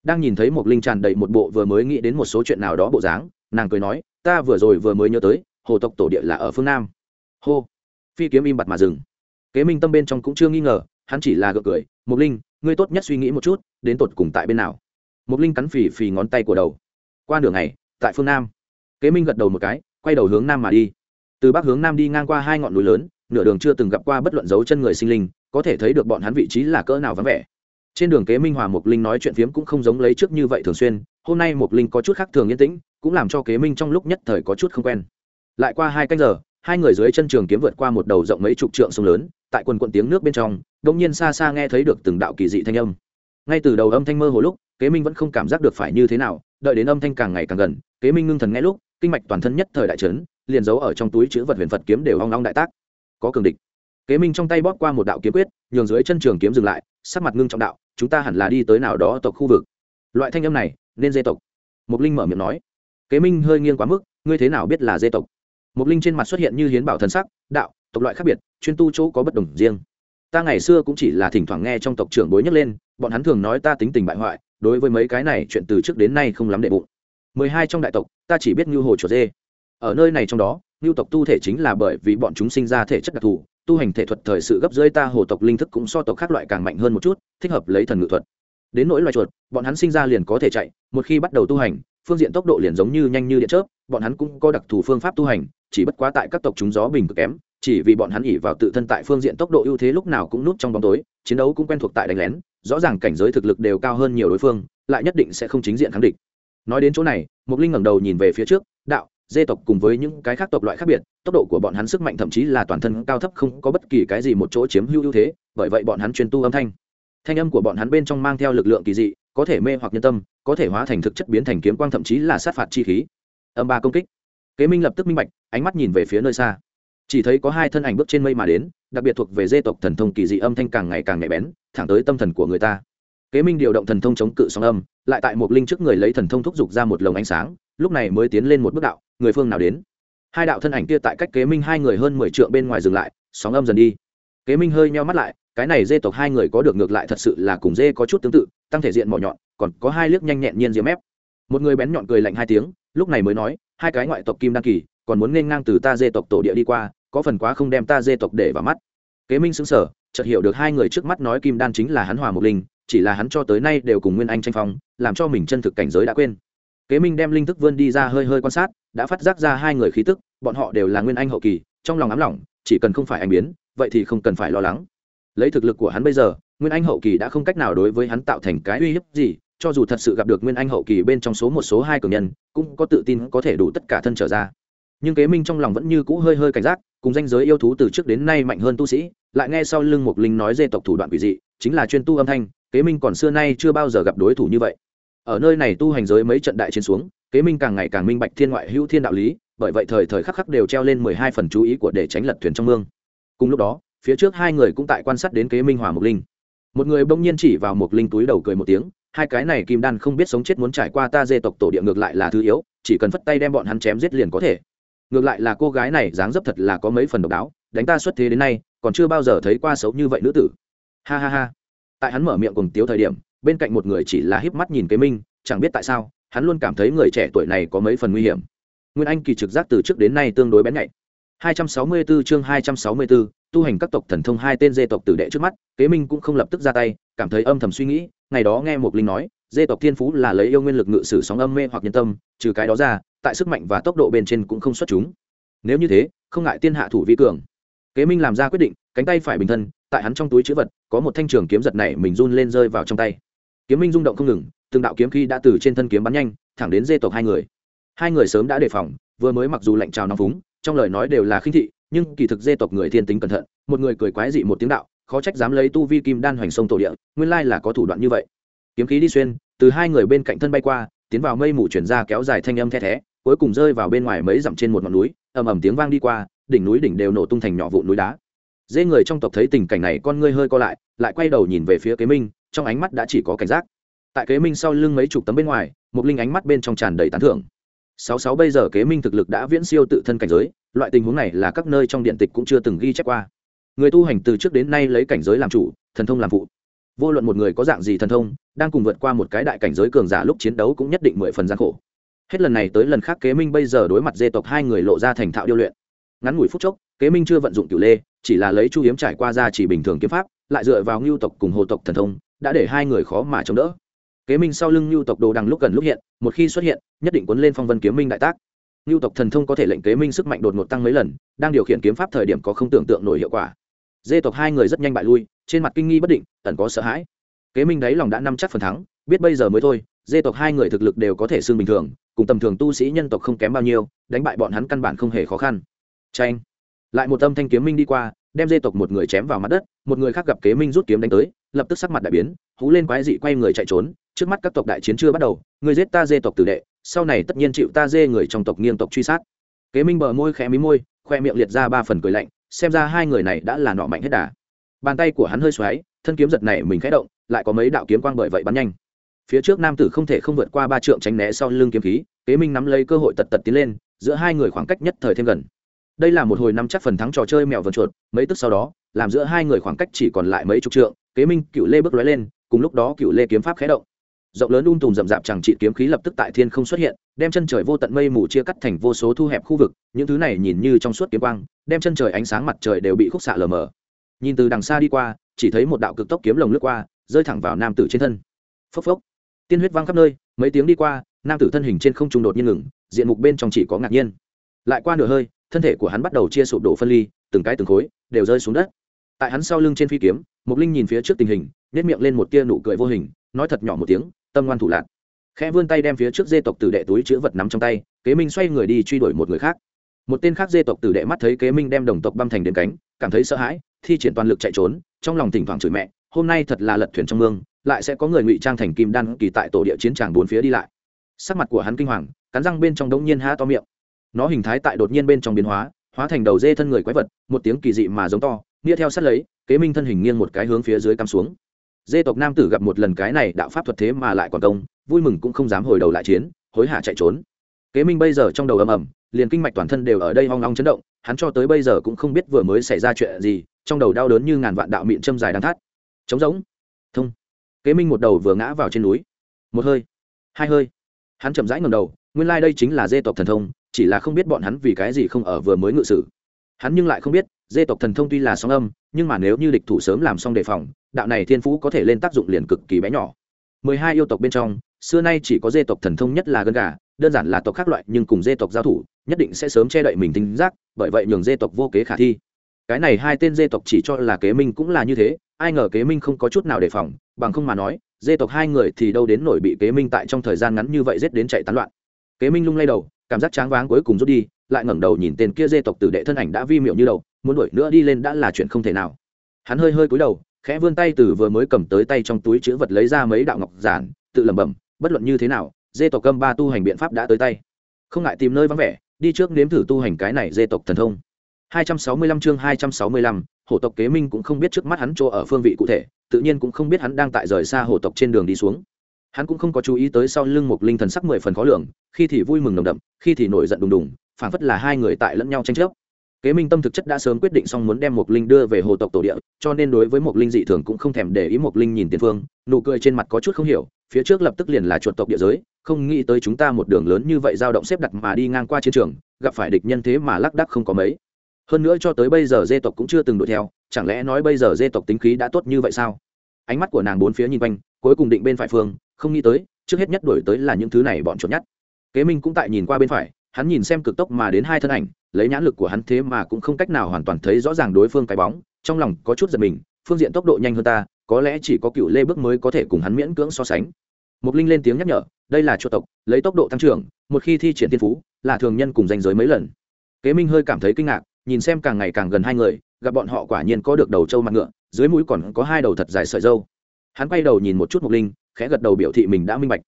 đang nhìn thấy một linh tràn đầy một bộ vừa mới nghĩ đến một số chuyện nào đó bộ dáng, nàng cười nói, ta vừa rồi vừa mới nhớ tới, hồ tộc tổ địa là ở phương nam. Hô. Phi kiếm im bặt mà dừng. Kế minh tâm bên trong cũng chưa nghi ngờ, hắn chỉ là gợi cười mục linh, ngươi tốt nhất suy nghĩ một chút, đến tột cùng tại bên nào? Mục linh cắn phì phì ngón tay của đầu. Qua nửa ngày, tại phương nam. Kế minh gật đầu một cái, quay đầu hướng nam mà đi. Từ bắc hướng nam đi ngang qua hai ngọn núi lớn, nửa đường chưa từng gặp qua bất luận dấu chân người sinh linh, có thể thấy được bọn hắn vị trí là cỡ nào vắng vẻ trên đường kế minh hòa mục linh nói chuyện phiếm cũng không giống lấy trước như vậy thường xuyên, hôm nay mục linh có chút khác thường yên tĩnh, cũng làm cho kế minh trong lúc nhất thời có chút không quen. Lại qua hai canh giờ, hai người dưới chân trường kiếm vượt qua một đầu rộng mấy chục trượng sông lớn, tại quần quận tiếng nước bên trong đông nhiên xa xa nghe thấy được từng đạo kỳ dị thanh âm. Ngay từ đầu âm thanh mơ hồ lúc, kế minh vẫn không cảm giác được phải như thế nào, đợi đến âm thanh càng ngày càng gần, kế minh ngưng thần nghe lúc, kinh mạch toàn thân nhất thời đại trấn liền giấu ở trong túi chữ vật huyền phật kiếm đều hoang long đại tác. Có cường địch. Kế minh trong tay bóp qua một đạo kiếm quyết, nhường dưới chân trường kiếm dừng lại, sắc mặt ngưng trọng đạo chúng ta hẳn là đi tới nào đó tộc khu vực. Loại thanh âm này, nên dê tộc. Mục linh mở miệng nói. Kế minh hơi nghiêng quá mức, ngươi thế nào biết là dê tộc? Mục linh trên mặt xuất hiện như hiến bảo thần sắc, đạo, tộc loại khác biệt, chuyên tu chỗ có bất đồng riêng. Ta ngày xưa cũng chỉ là thỉnh thoảng nghe trong tộc trưởng bối nhắc lên, bọn hắn thường nói ta tính tình bại hoại, đối với mấy cái này chuyện từ trước đến nay không lắm đệ bụng. Mười hai trong đại tộc, ta chỉ biết ngưu hồ chuột dê. Ở nơi này trong đó ngưu tộc tu thể chính là bởi vì bọn chúng sinh ra thể chất đặc thù, tu hành thể thuật thời sự gấp dưới ta hồ tộc linh thức cũng so tộc khác loại càng mạnh hơn một chút thích hợp lấy thần ngự thuật. Đến nỗi loài chuột, bọn hắn sinh ra liền có thể chạy, một khi bắt đầu tu hành, phương diện tốc độ liền giống như nhanh như điện chớp, bọn hắn cũng có đặc thù phương pháp tu hành, chỉ bất quá tại các tộc chúng gió bình cực kém, chỉ vì bọn hắn ỉ vào tự thân tại phương diện tốc độ ưu thế lúc nào cũng núp trong bóng tối, chiến đấu cũng quen thuộc tại đánh lén, rõ ràng cảnh giới thực lực đều cao hơn nhiều đối phương, lại nhất định sẽ không chính diện kháng địch. Nói đến chỗ này mục linh ngẩng đầu nhìn về phía trước, đạo, dê tộc cùng với những cái khác tộc loại khác biệt, tốc độ của bọn hắn sức mạnh thậm chí là toàn thân cao thấp không có bất kỳ cái gì một chỗ chiếm hữu ưu thế, bởi vậy bọn hắn chuyên tu âm thanh thanh âm của bọn hắn bên trong mang theo lực lượng kỳ dị, có thể mê hoặc nhân tâm, có thể hóa thành thực chất biến thành kiếm quang, thậm chí là sát phạt chi khí. Âm ba công kích. Kế minh lập tức minh bạch, ánh mắt nhìn về phía nơi xa. Chỉ thấy có hai thân ảnh bước trên mây mà đến, đặc biệt thuộc về dê tộc thần thông kỳ dị âm thanh càng ngày càng nhạy bén, thẳng tới tâm thần của người ta. Kế minh điều động thần thông chống cự sóng âm, lại tại một linh trước người lấy thần thông thúc giục ra một lồng ánh sáng, lúc này mới tiến lên một bước đạo, người phương nào đến? Hai đạo thân ảnh kia tại cách kế minh hai người hơn mười t bên ngoài dừng lại, sóng âm dần đi. Kế minh hơi meo mắt lại cái này dê tộc hai người có được ngược lại thật sự là cùng dê có chút tương tự, tăng thể diện mỏ nhọn, còn có hai liếc nhanh nhẹn nhiên diếm ép một người bén nhọn cười lạnh hai tiếng, lúc này mới nói, hai cái ngoại tộc kim đăng kỳ, còn muốn nên ngang từ ta dê tộc tổ địa đi qua, có phần quá không đem ta dê tộc để vào mắt. Kế minh xứng sở chợt hiểu được hai người trước mắt nói kim đan chính là hắn hòa mục linh, chỉ là hắn cho tới nay đều cùng nguyên anh tranh phong, làm cho mình chân thực cảnh giới đã quên. Kế minh đem linh thức vươn đi ra hơi hơi quan sát, đã phát giác ra hai người khí tức, bọn họ đều là nguyên anh hậu kỳ, trong lòng ám lỏng, chỉ cần không phải anh biến, vậy thì không cần phải lo lắng lấy thực lực của hắn bây giờ, nguyên anh hậu kỳ đã không cách nào đối với hắn tạo thành cái uy hiếp gì, cho dù thật sự gặp được nguyên anh hậu kỳ bên trong số một, số hai cường nhân, cũng có tự tin có thể đủ tất cả thân trở ra. Nhưng kế minh trong lòng vẫn như cũ hơi hơi cảnh giác, cùng danh giới yêu thú từ trước đến nay mạnh hơn tu sĩ, lại nghe sau lưng một linh nói dê tộc thủ đoạn quỷ dị, chính là chuyên tu âm thanh, kế minh còn xưa nay chưa bao giờ gặp đối thủ như vậy. Ở nơi này tu hành giới mấy trận đại chiến xuống, kế minh càng ngày càng minh bạch thiên ngoại hữu thiên đạo lý, bởi vậy thời thời khắc khắc đều treo lên mười hai phần chú ý của để tránh lật thuyền trong mương. Cùng lúc đó phía trước hai người cũng tại quan sát đến kế minh hòa mục linh. Một người bỗng nhiên chỉ vào mục linh túi đầu cười một tiếng hai cái này kim đan không biết sống chết muốn trải qua ta dê tộc tổ địa ngược lại là thứ yếu chỉ cần phất tay đem bọn hắn chém giết liền có thể. Ngược lại là cô gái này dáng dấp thật là có mấy phần độc đáo đánh ta xuất thế đến nay còn chưa bao giờ thấy qua xấu như vậy nữ tử. Ha ha ha. Tại hắn mở miệng cùng tiếu thời điểm bên cạnh một người chỉ là híp mắt nhìn kế minh chẳng biết tại sao hắn luôn cảm thấy người trẻ tuổi này có mấy phần nguy hiểm. Nguyên anh kỳ trực giác từ trước đến nay tương đối bén nhạy. 264 chương 264, tu hành các tộc thần thông hai tên dê tộc tử đệ trước mắt, kế minh cũng không lập tức ra tay, cảm thấy âm thầm suy nghĩ, ngày đó nghe một linh nói, dê tộc thiên phú là lấy yêu nguyên lực ngự sử sóng âm mê hoặc nhân tâm, trừ cái đó ra, tại sức mạnh và tốc độ bên trên cũng không xuất chúng. Nếu như thế, không ngại tiên hạ thủ vi cường. Kế minh làm ra quyết định, cánh tay phải bình thân, tại hắn trong túi chữ vật, có một thanh trường kiếm giật này mình run lên rơi vào trong tay. Kiếm minh rung động không ngừng, từng đạo kiếm khí đã từ trên thân kiếm bắn nhanh, thẳng đến dê tộc hai người. Hai người sớm đã đề phòng, vừa mới mặc dù lạnh trào nóng phúng, trong lời nói đều là khinh thị nhưng kỳ thực dê tộc người thiên tính cẩn thận, một người cười quái dị một tiếng đạo, khó trách dám lấy tu vi kim đan hoành sông tổ địa, nguyên lai là có thủ đoạn như vậy. Kiếm khí đi xuyên, từ hai người bên cạnh thân bay qua, tiến vào mây mù chuyển ra kéo dài thanh âm the thé, cuối cùng rơi vào bên ngoài mấy dặm trên một ngọn núi, ầm ầm tiếng vang đi qua, đỉnh núi đỉnh đều nổ tung thành nhỏ vụ núi đá. Dê người trong tộc thấy tình cảnh này, con ngươi hơi co lại lại quay đầu nhìn về phía kế minh, trong ánh mắt đã chỉ có cảnh giác. Tại kế minh sau lưng mấy chục tấm bên ngoài, một linh ánh mắt bên trong tràn đầy tán thưởng. Sáu sáu bây giờ kế minh thực lực đã viễn siêu tự thân cảnh giới loại tình huống này là các nơi trong điện tịch cũng chưa từng ghi chép qua. Người tu hành từ trước đến nay lấy cảnh giới làm chủ, thần thông làm phụ. Vô luận một người có dạng gì thần thông, đang cùng vượt qua một cái đại cảnh giới cường giả lúc chiến đấu cũng nhất định mười phần gian khổ. Hết lần này tới lần khác kế minh bây giờ đối mặt dê tộc hai người lộ ra thành thạo điêu luyện. Ngắn ngủi phút chốc, kế minh chưa vận dụng cửu lê, chỉ là lấy chu hiếm trải qua ra chỉ bình thường kiếm pháp, lại dựa vào ngưu tộc cùng hồ tộc thần thông, đã để hai người khó mà chống đỡ. Kế minh sau lưng ngưu tộc đồ đằng lúc gần lúc hiện, một khi xuất hiện, nhất định cuốn lên phong vân kiếm minh đại tác ngưu tộc thần thông có thể lệnh kế minh sức mạnh đột ngột tăng mấy lần, đang điều khiển kiếm pháp thời điểm có không tưởng tượng nổi hiệu quả. Dê tộc hai người rất nhanh bại lui, trên mặt kinh nghi bất định, ẩn có sợ hãi. Kế minh đáy lòng đã nắm chắc phần thắng, biết bây giờ mới thôi, dê tộc hai người thực lực đều có thể xương bình thường, cùng tầm thường tu sĩ nhân tộc không kém bao nhiêu, đánh bại bọn hắn căn bản không hề khó khăn. Tranh lại một âm thanh kiếm minh đi qua, đem dê tộc một người chém vào mặt đất, một người khác gặp kế minh rút kiếm đánh tới, lập tức sắc mặt đại biến, hú lên quái dị quay người chạy trốn, trước mắt các tộc đại chiến chưa bắt đầu, người giết ta dê tộc tử đệ sau này tất nhiên chịu ta dê người trong tộc nghiêng tộc truy sát. Kế minh bờ môi khẽ mí môi, khoe miệng liệt ra ba phần cười lạnh, xem ra hai người này đã là nọ mạnh hết đà. Bàn tay của hắn hơi xoáy, thân kiếm giật này mình khẽ động, lại có mấy đạo kiếm quang bởi vậy bắn nhanh. Phía trước nam tử không thể không vượt qua ba trượng tránh né sau lưng kiếm khí, kế minh nắm lấy cơ hội tật tật tiến lên, giữa hai người khoảng cách nhất thời thêm gần. Đây là một hồi năm chắc phần thắng trò chơi mèo vần chuột, mấy tức sau đó, làm giữa hai người khoảng cách chỉ còn lại mấy chục trượng, kế minh cựu lê bước lói lên, cùng lúc đó cựu lê kiếm pháp khẽ động rộng lớn un tùm rậm rạp chẳng trị kiếm khí lập tức tại thiên không xuất hiện, đem chân trời vô tận mây mù chia cắt thành vô số thu hẹp khu vực, những thứ này nhìn như trong suốt kiếm quang, đem chân trời ánh sáng mặt trời đều bị khúc xạ lờ mờ. Nhìn từ đằng xa đi qua, chỉ thấy một đạo cực tốc kiếm lồng lướt qua, rơi thẳng vào nam tử trên thân. Phốc phốc. Tiên huyết văng khắp nơi, mấy tiếng đi qua, nam tử thân hình trên không trung đột nhiên ngừng, diện mục bên trong chỉ có ngạc nhiên. Lại qua nửa hơi, thân thể của hắn bắt đầu chia sụp đổ phân ly, từng cái từng khối, đều rơi xuống đất. Tại hắn sau lưng trên phi kiếm, mục linh nhìn phía trước tình hình nếp miệng lên một tia nụ cười vô hình, nói thật nhỏ một tiếng tâm ngoan thủ lạc. Khẽ vươn tay đem phía trước dê tộc tử đệ túi chữ vật nắm trong tay, kế minh xoay người đi truy đuổi một người khác. Một tên khác dê tộc tử đệ mắt thấy kế minh đem đồng tộc băm thành đến cánh, cảm thấy sợ hãi, thi triển toàn lực chạy trốn, trong lòng thỉnh thoảng chửi mẹ, hôm nay thật là lật thuyền trong mương, lại sẽ có người ngụy trang thành kim đan kỳ tại tổ địa chiến tràng bốn phía đi lại. Sắc mặt của hắn kinh hoàng, cắn răng bên trong đống nhiên há to miệng. Nó hình thái tại đột nhiên bên trong biến hóa hóa thành đầu dê thân người quái vật, một tiếng kỳ dị mà giống to, nghĩa theo sát lấy, kế minh thân hình nghiêng một cái hướng phía dưới cắm xuống dê tộc nam tử gặp một lần cái này đạo pháp thuật thế mà lại còn công, vui mừng cũng không dám hồi đầu lại chiến, hối hả chạy trốn. Kế minh bây giờ trong đầu ầm ầm, liền kinh mạch toàn thân đều ở đây hoang long chấn động, hắn cho tới bây giờ cũng không biết vừa mới xảy ra chuyện gì, trong đầu đau đớn như ngàn vạn đạo miệng châm dài đang thắt. Trống rỗng. Thông. Kế minh một đầu vừa ngã vào trên núi. Một hơi. Hai hơi. Hắn chậm rãi ngầm đầu, nguyên lai、like、đây chính là dê tộc thần thông, chỉ là không biết bọn hắn vì cái gì không ở vừa mới ngự sử. Hắn nhưng lại không biết, dê tộc thần thông tuy là song âm, nhưng mà nếu như địch thủ sớm làm xong đề phòng đạo này thiên phú có thể lên tác dụng liền cực kỳ bé nhỏ. Mười hai yêu tộc bên trong, xưa nay chỉ có dê tộc thần thông nhất là gân gà, đơn giản là tộc khác loại nhưng cùng dê tộc giao thủ, nhất định sẽ sớm che đậy mình tính giác, bởi vậy nhường dê tộc vô kế khả thi. Cái này hai tên dê tộc chỉ cho là kế minh cũng là như thế, ai ngờ kế minh không có chút nào đề phòng, bằng không mà nói, dê tộc hai người thì đâu đến nổi bị kế minh tại trong thời gian ngắn như vậy giết đến chạy tán loạn. Kế minh lung lay đầu, cảm giác tráng váng cuối cùng rút đi, lại ngẩng đầu nhìn tên kia dê tộc tử đệ thân ảnh đã vi miệu như đầu, muốn đuổi nữa đi lên đã là chuyện không thể nào. Hắn hơi hơi cúi đầu khẽ vươn tay từ vừa mới cầm tới tay trong túi chữ vật lấy ra mấy đạo ngọc giản tự lẩm bẩm bất luận như thế nào dê tộc câm ba tu hành biện pháp đã tới tay. Không ngại tìm nơi vắng vẻ đi trước nếm thử tu hành cái này dê tộc thần thông. 265 chương 265, hổ tộc kế minh cũng không biết trước mắt hắn chỗ ở phương vị cụ thể tự nhiên cũng không biết hắn đang tại rời xa hổ tộc trên đường đi xuống. Hắn cũng không có chú ý tới sau lưng một linh thần sắc mười phần khó lường khi thì vui mừng nồng đậm khi thì nổi giận đùng đùng phảng phất là hai người tại lẫn nhau tranh chấp kế minh tâm thực chất đã sớm quyết định xong muốn đem một linh đưa về hồ tộc tổ địa, cho nên đối với một linh dị thường cũng không thèm để ý một linh nhìn tiền phương, nụ cười trên mặt có chút không hiểu, phía trước lập tức liền là chuột tộc địa giới, không nghĩ tới chúng ta một đường lớn như vậy dao động xếp đặt mà đi ngang qua chiến trường, gặp phải địch nhân thế mà lác đắc không có mấy. Hơn nữa cho tới bây giờ dê tộc cũng chưa từng đuổi theo, chẳng lẽ nói bây giờ dê tộc tính khí đã tốt như vậy sao? Ánh mắt của nàng bốn phía nhìn quanh, cuối cùng định bên phải phương, không nghĩ tới, trước hết nhất đổi tới là những thứ này bọn chuột nhắt. Kế minh cũng tại nhìn qua bên phải, hắn nhìn xem cực tốc mà đến hai thân ảnh lấy nhãn lực của hắn thế mà cũng không cách nào hoàn toàn thấy rõ ràng đối phương cái bóng, trong lòng có chút giật mình, phương diện tốc độ nhanh hơn ta, có lẽ chỉ có cựu lê bước mới có thể cùng hắn miễn cưỡng so sánh. Mục linh lên tiếng nhắc nhở, đây là chuột tộc, lấy tốc độ tăng trưởng, một khi thi triển tiên phú, là thường nhân cùng danh giới mấy lần. Kế minh hơi cảm thấy kinh ngạc, nhìn xem càng ngày càng gần hai người, gặp bọn họ quả nhiên có được đầu trâu mặt ngựa, dưới mũi còn có hai đầu thật dài sợi dâu. Hắn quay đầu nhìn một chút mục linh, khẽ gật đầu biểu thị mình đã minh bạch.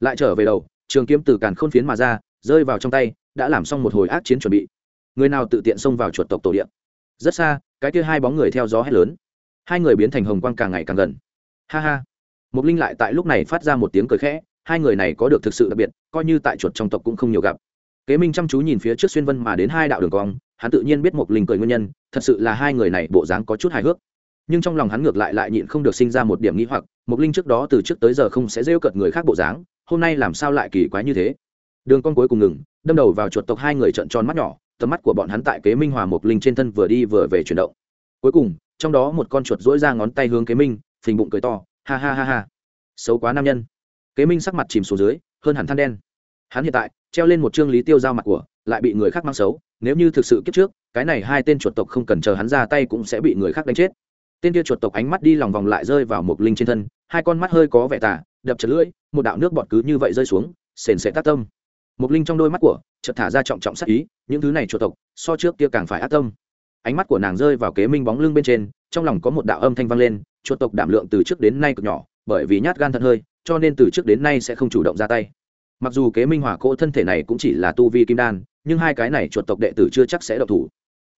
Lại trở về đầu, trường kiếm từ càn khôn phiến mà ra, rơi vào trong tay, đã làm xong một hồi ác chiến chuẩn bị người nào tự tiện xông vào chuột tộc tổ điện rất xa, cái kia hai bóng người theo gió hét lớn. Hai người biến thành hồng quang càng ngày càng gần. Ha ha. Mục linh lại tại lúc này phát ra một tiếng cười khẽ, hai người này có được thực sự đặc biệt, coi như tại chuột trong tộc cũng không nhiều gặp. Kế minh chăm chú nhìn phía trước xuyên vân mà đến hai đạo đường cong, hắn tự nhiên biết mục linh cười nguyên nhân, thật sự là hai người này bộ dáng có chút hài hước. Nhưng trong lòng hắn ngược lại lại nhịn không được sinh ra một điểm nghĩ hoặc mục linh trước đó từ trước tới giờ không sẽ rêu cợt người khác bộ dáng, hôm nay làm sao lại kỳ quái như thế? Đường con cuối cùng ngừng, đâm đầu vào chuột tộc hai người trợn tròn mắt nhỏ tầm mắt của bọn hắn tại kế minh hòa mộc linh trên thân vừa đi vừa về chuyển động. Cuối cùng, trong đó một con chuột dỗi ra ngón tay hướng kế minh, phình bụng cười to, ha ha ha ha. Xấu quá nam nhân. Kế minh sắc mặt chìm xuống dưới, hơn hẳn than đen. Hắn hiện tại, treo lên một chương lý tiêu giao mặt của, lại bị người khác mang xấu. Nếu như thực sự kiếp trước, cái này hai tên chuột tộc không cần chờ hắn ra tay cũng sẽ bị người khác đánh chết. Tên kia chuột tộc ánh mắt đi lòng vòng lại rơi vào một linh trên thân, hai con mắt hơi có vẻ tả đập chật lưỡi, một đạo nước bọt cứ như vậy rơi xuống, sền sẽ tác tâm. Mục linh trong đôi mắt của, chợt thả ra trọng trọng sắc ý, những thứ này chuột tộc, so trước kia càng phải ác tâm. Ánh mắt của nàng rơi vào kế minh bóng lưng bên trên, trong lòng có một đạo âm thanh vang lên chuột tộc đảm lượng từ trước đến nay cực nhỏ, bởi vì nhát gan thật hơi, cho nên từ trước đến nay sẽ không chủ động ra tay. Mặc dù kế minh hỏa cỗ thân thể này cũng chỉ là tu vi kim đan, nhưng hai cái này chuột tộc đệ tử chưa chắc sẽ độc thủ.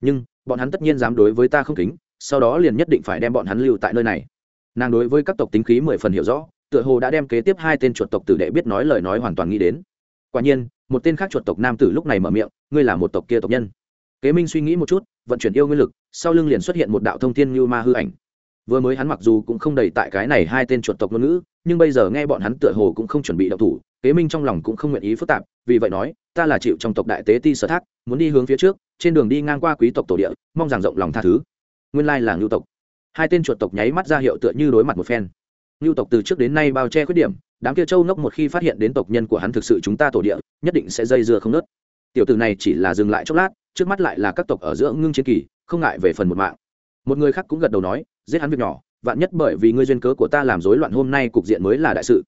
Nhưng, bọn hắn tất nhiên dám đối với ta không kính, sau đó liền nhất định phải đem bọn hắn lưu tại nơi này. Nàng đối với các tộc tính khí mười phần hiểu rõ, tựa hồ đã đem kế tiếp hai tên chuột tộc tử đệ biết nói lời nói hoàn toàn nghĩ đến quả nhiên, một tên khác chuột tộc nam tử lúc này mở miệng, ngươi là một tộc kia tộc nhân. Kế minh suy nghĩ một chút, vận chuyển yêu nguyên lực, sau lưng liền xuất hiện một đạo thông thiên như ma hư ảnh. Vừa mới hắn mặc dù cũng không đầy tại cái này hai tên chuột tộc ngôn ngữ, nhưng bây giờ nghe bọn hắn tựa hồ cũng không chuẩn bị đậu thủ, kế minh trong lòng cũng không nguyện ý phức tạp, vì vậy nói, ta là chịu trong tộc đại tế ti sở thác, muốn đi hướng phía trước, trên đường đi ngang qua quý tộc tổ địa, mong rằng rộng lòng tha thứ. Nguyên lai là ngưu tộc. Hai tên chuột tộc nháy mắt ra hiệu tựa như đối mặt một phen. Ngưu tộc từ trước đến nay bao che khuyết điểm đám kia châu ngốc một khi phát hiện đến tộc nhân của hắn thực sự chúng ta tổ địa nhất định sẽ dây dưa không nớt. Tiểu tử này chỉ là dừng lại chốc lát trước mắt lại là các tộc ở giữa ngưng chiến kỳ không ngại về phần một mạng. Một người khác cũng gật đầu nói giết hắn việc nhỏ vạn nhất bởi vì ngươi duyên cớ của ta làm rối loạn hôm nay cục diện mới là đại sự.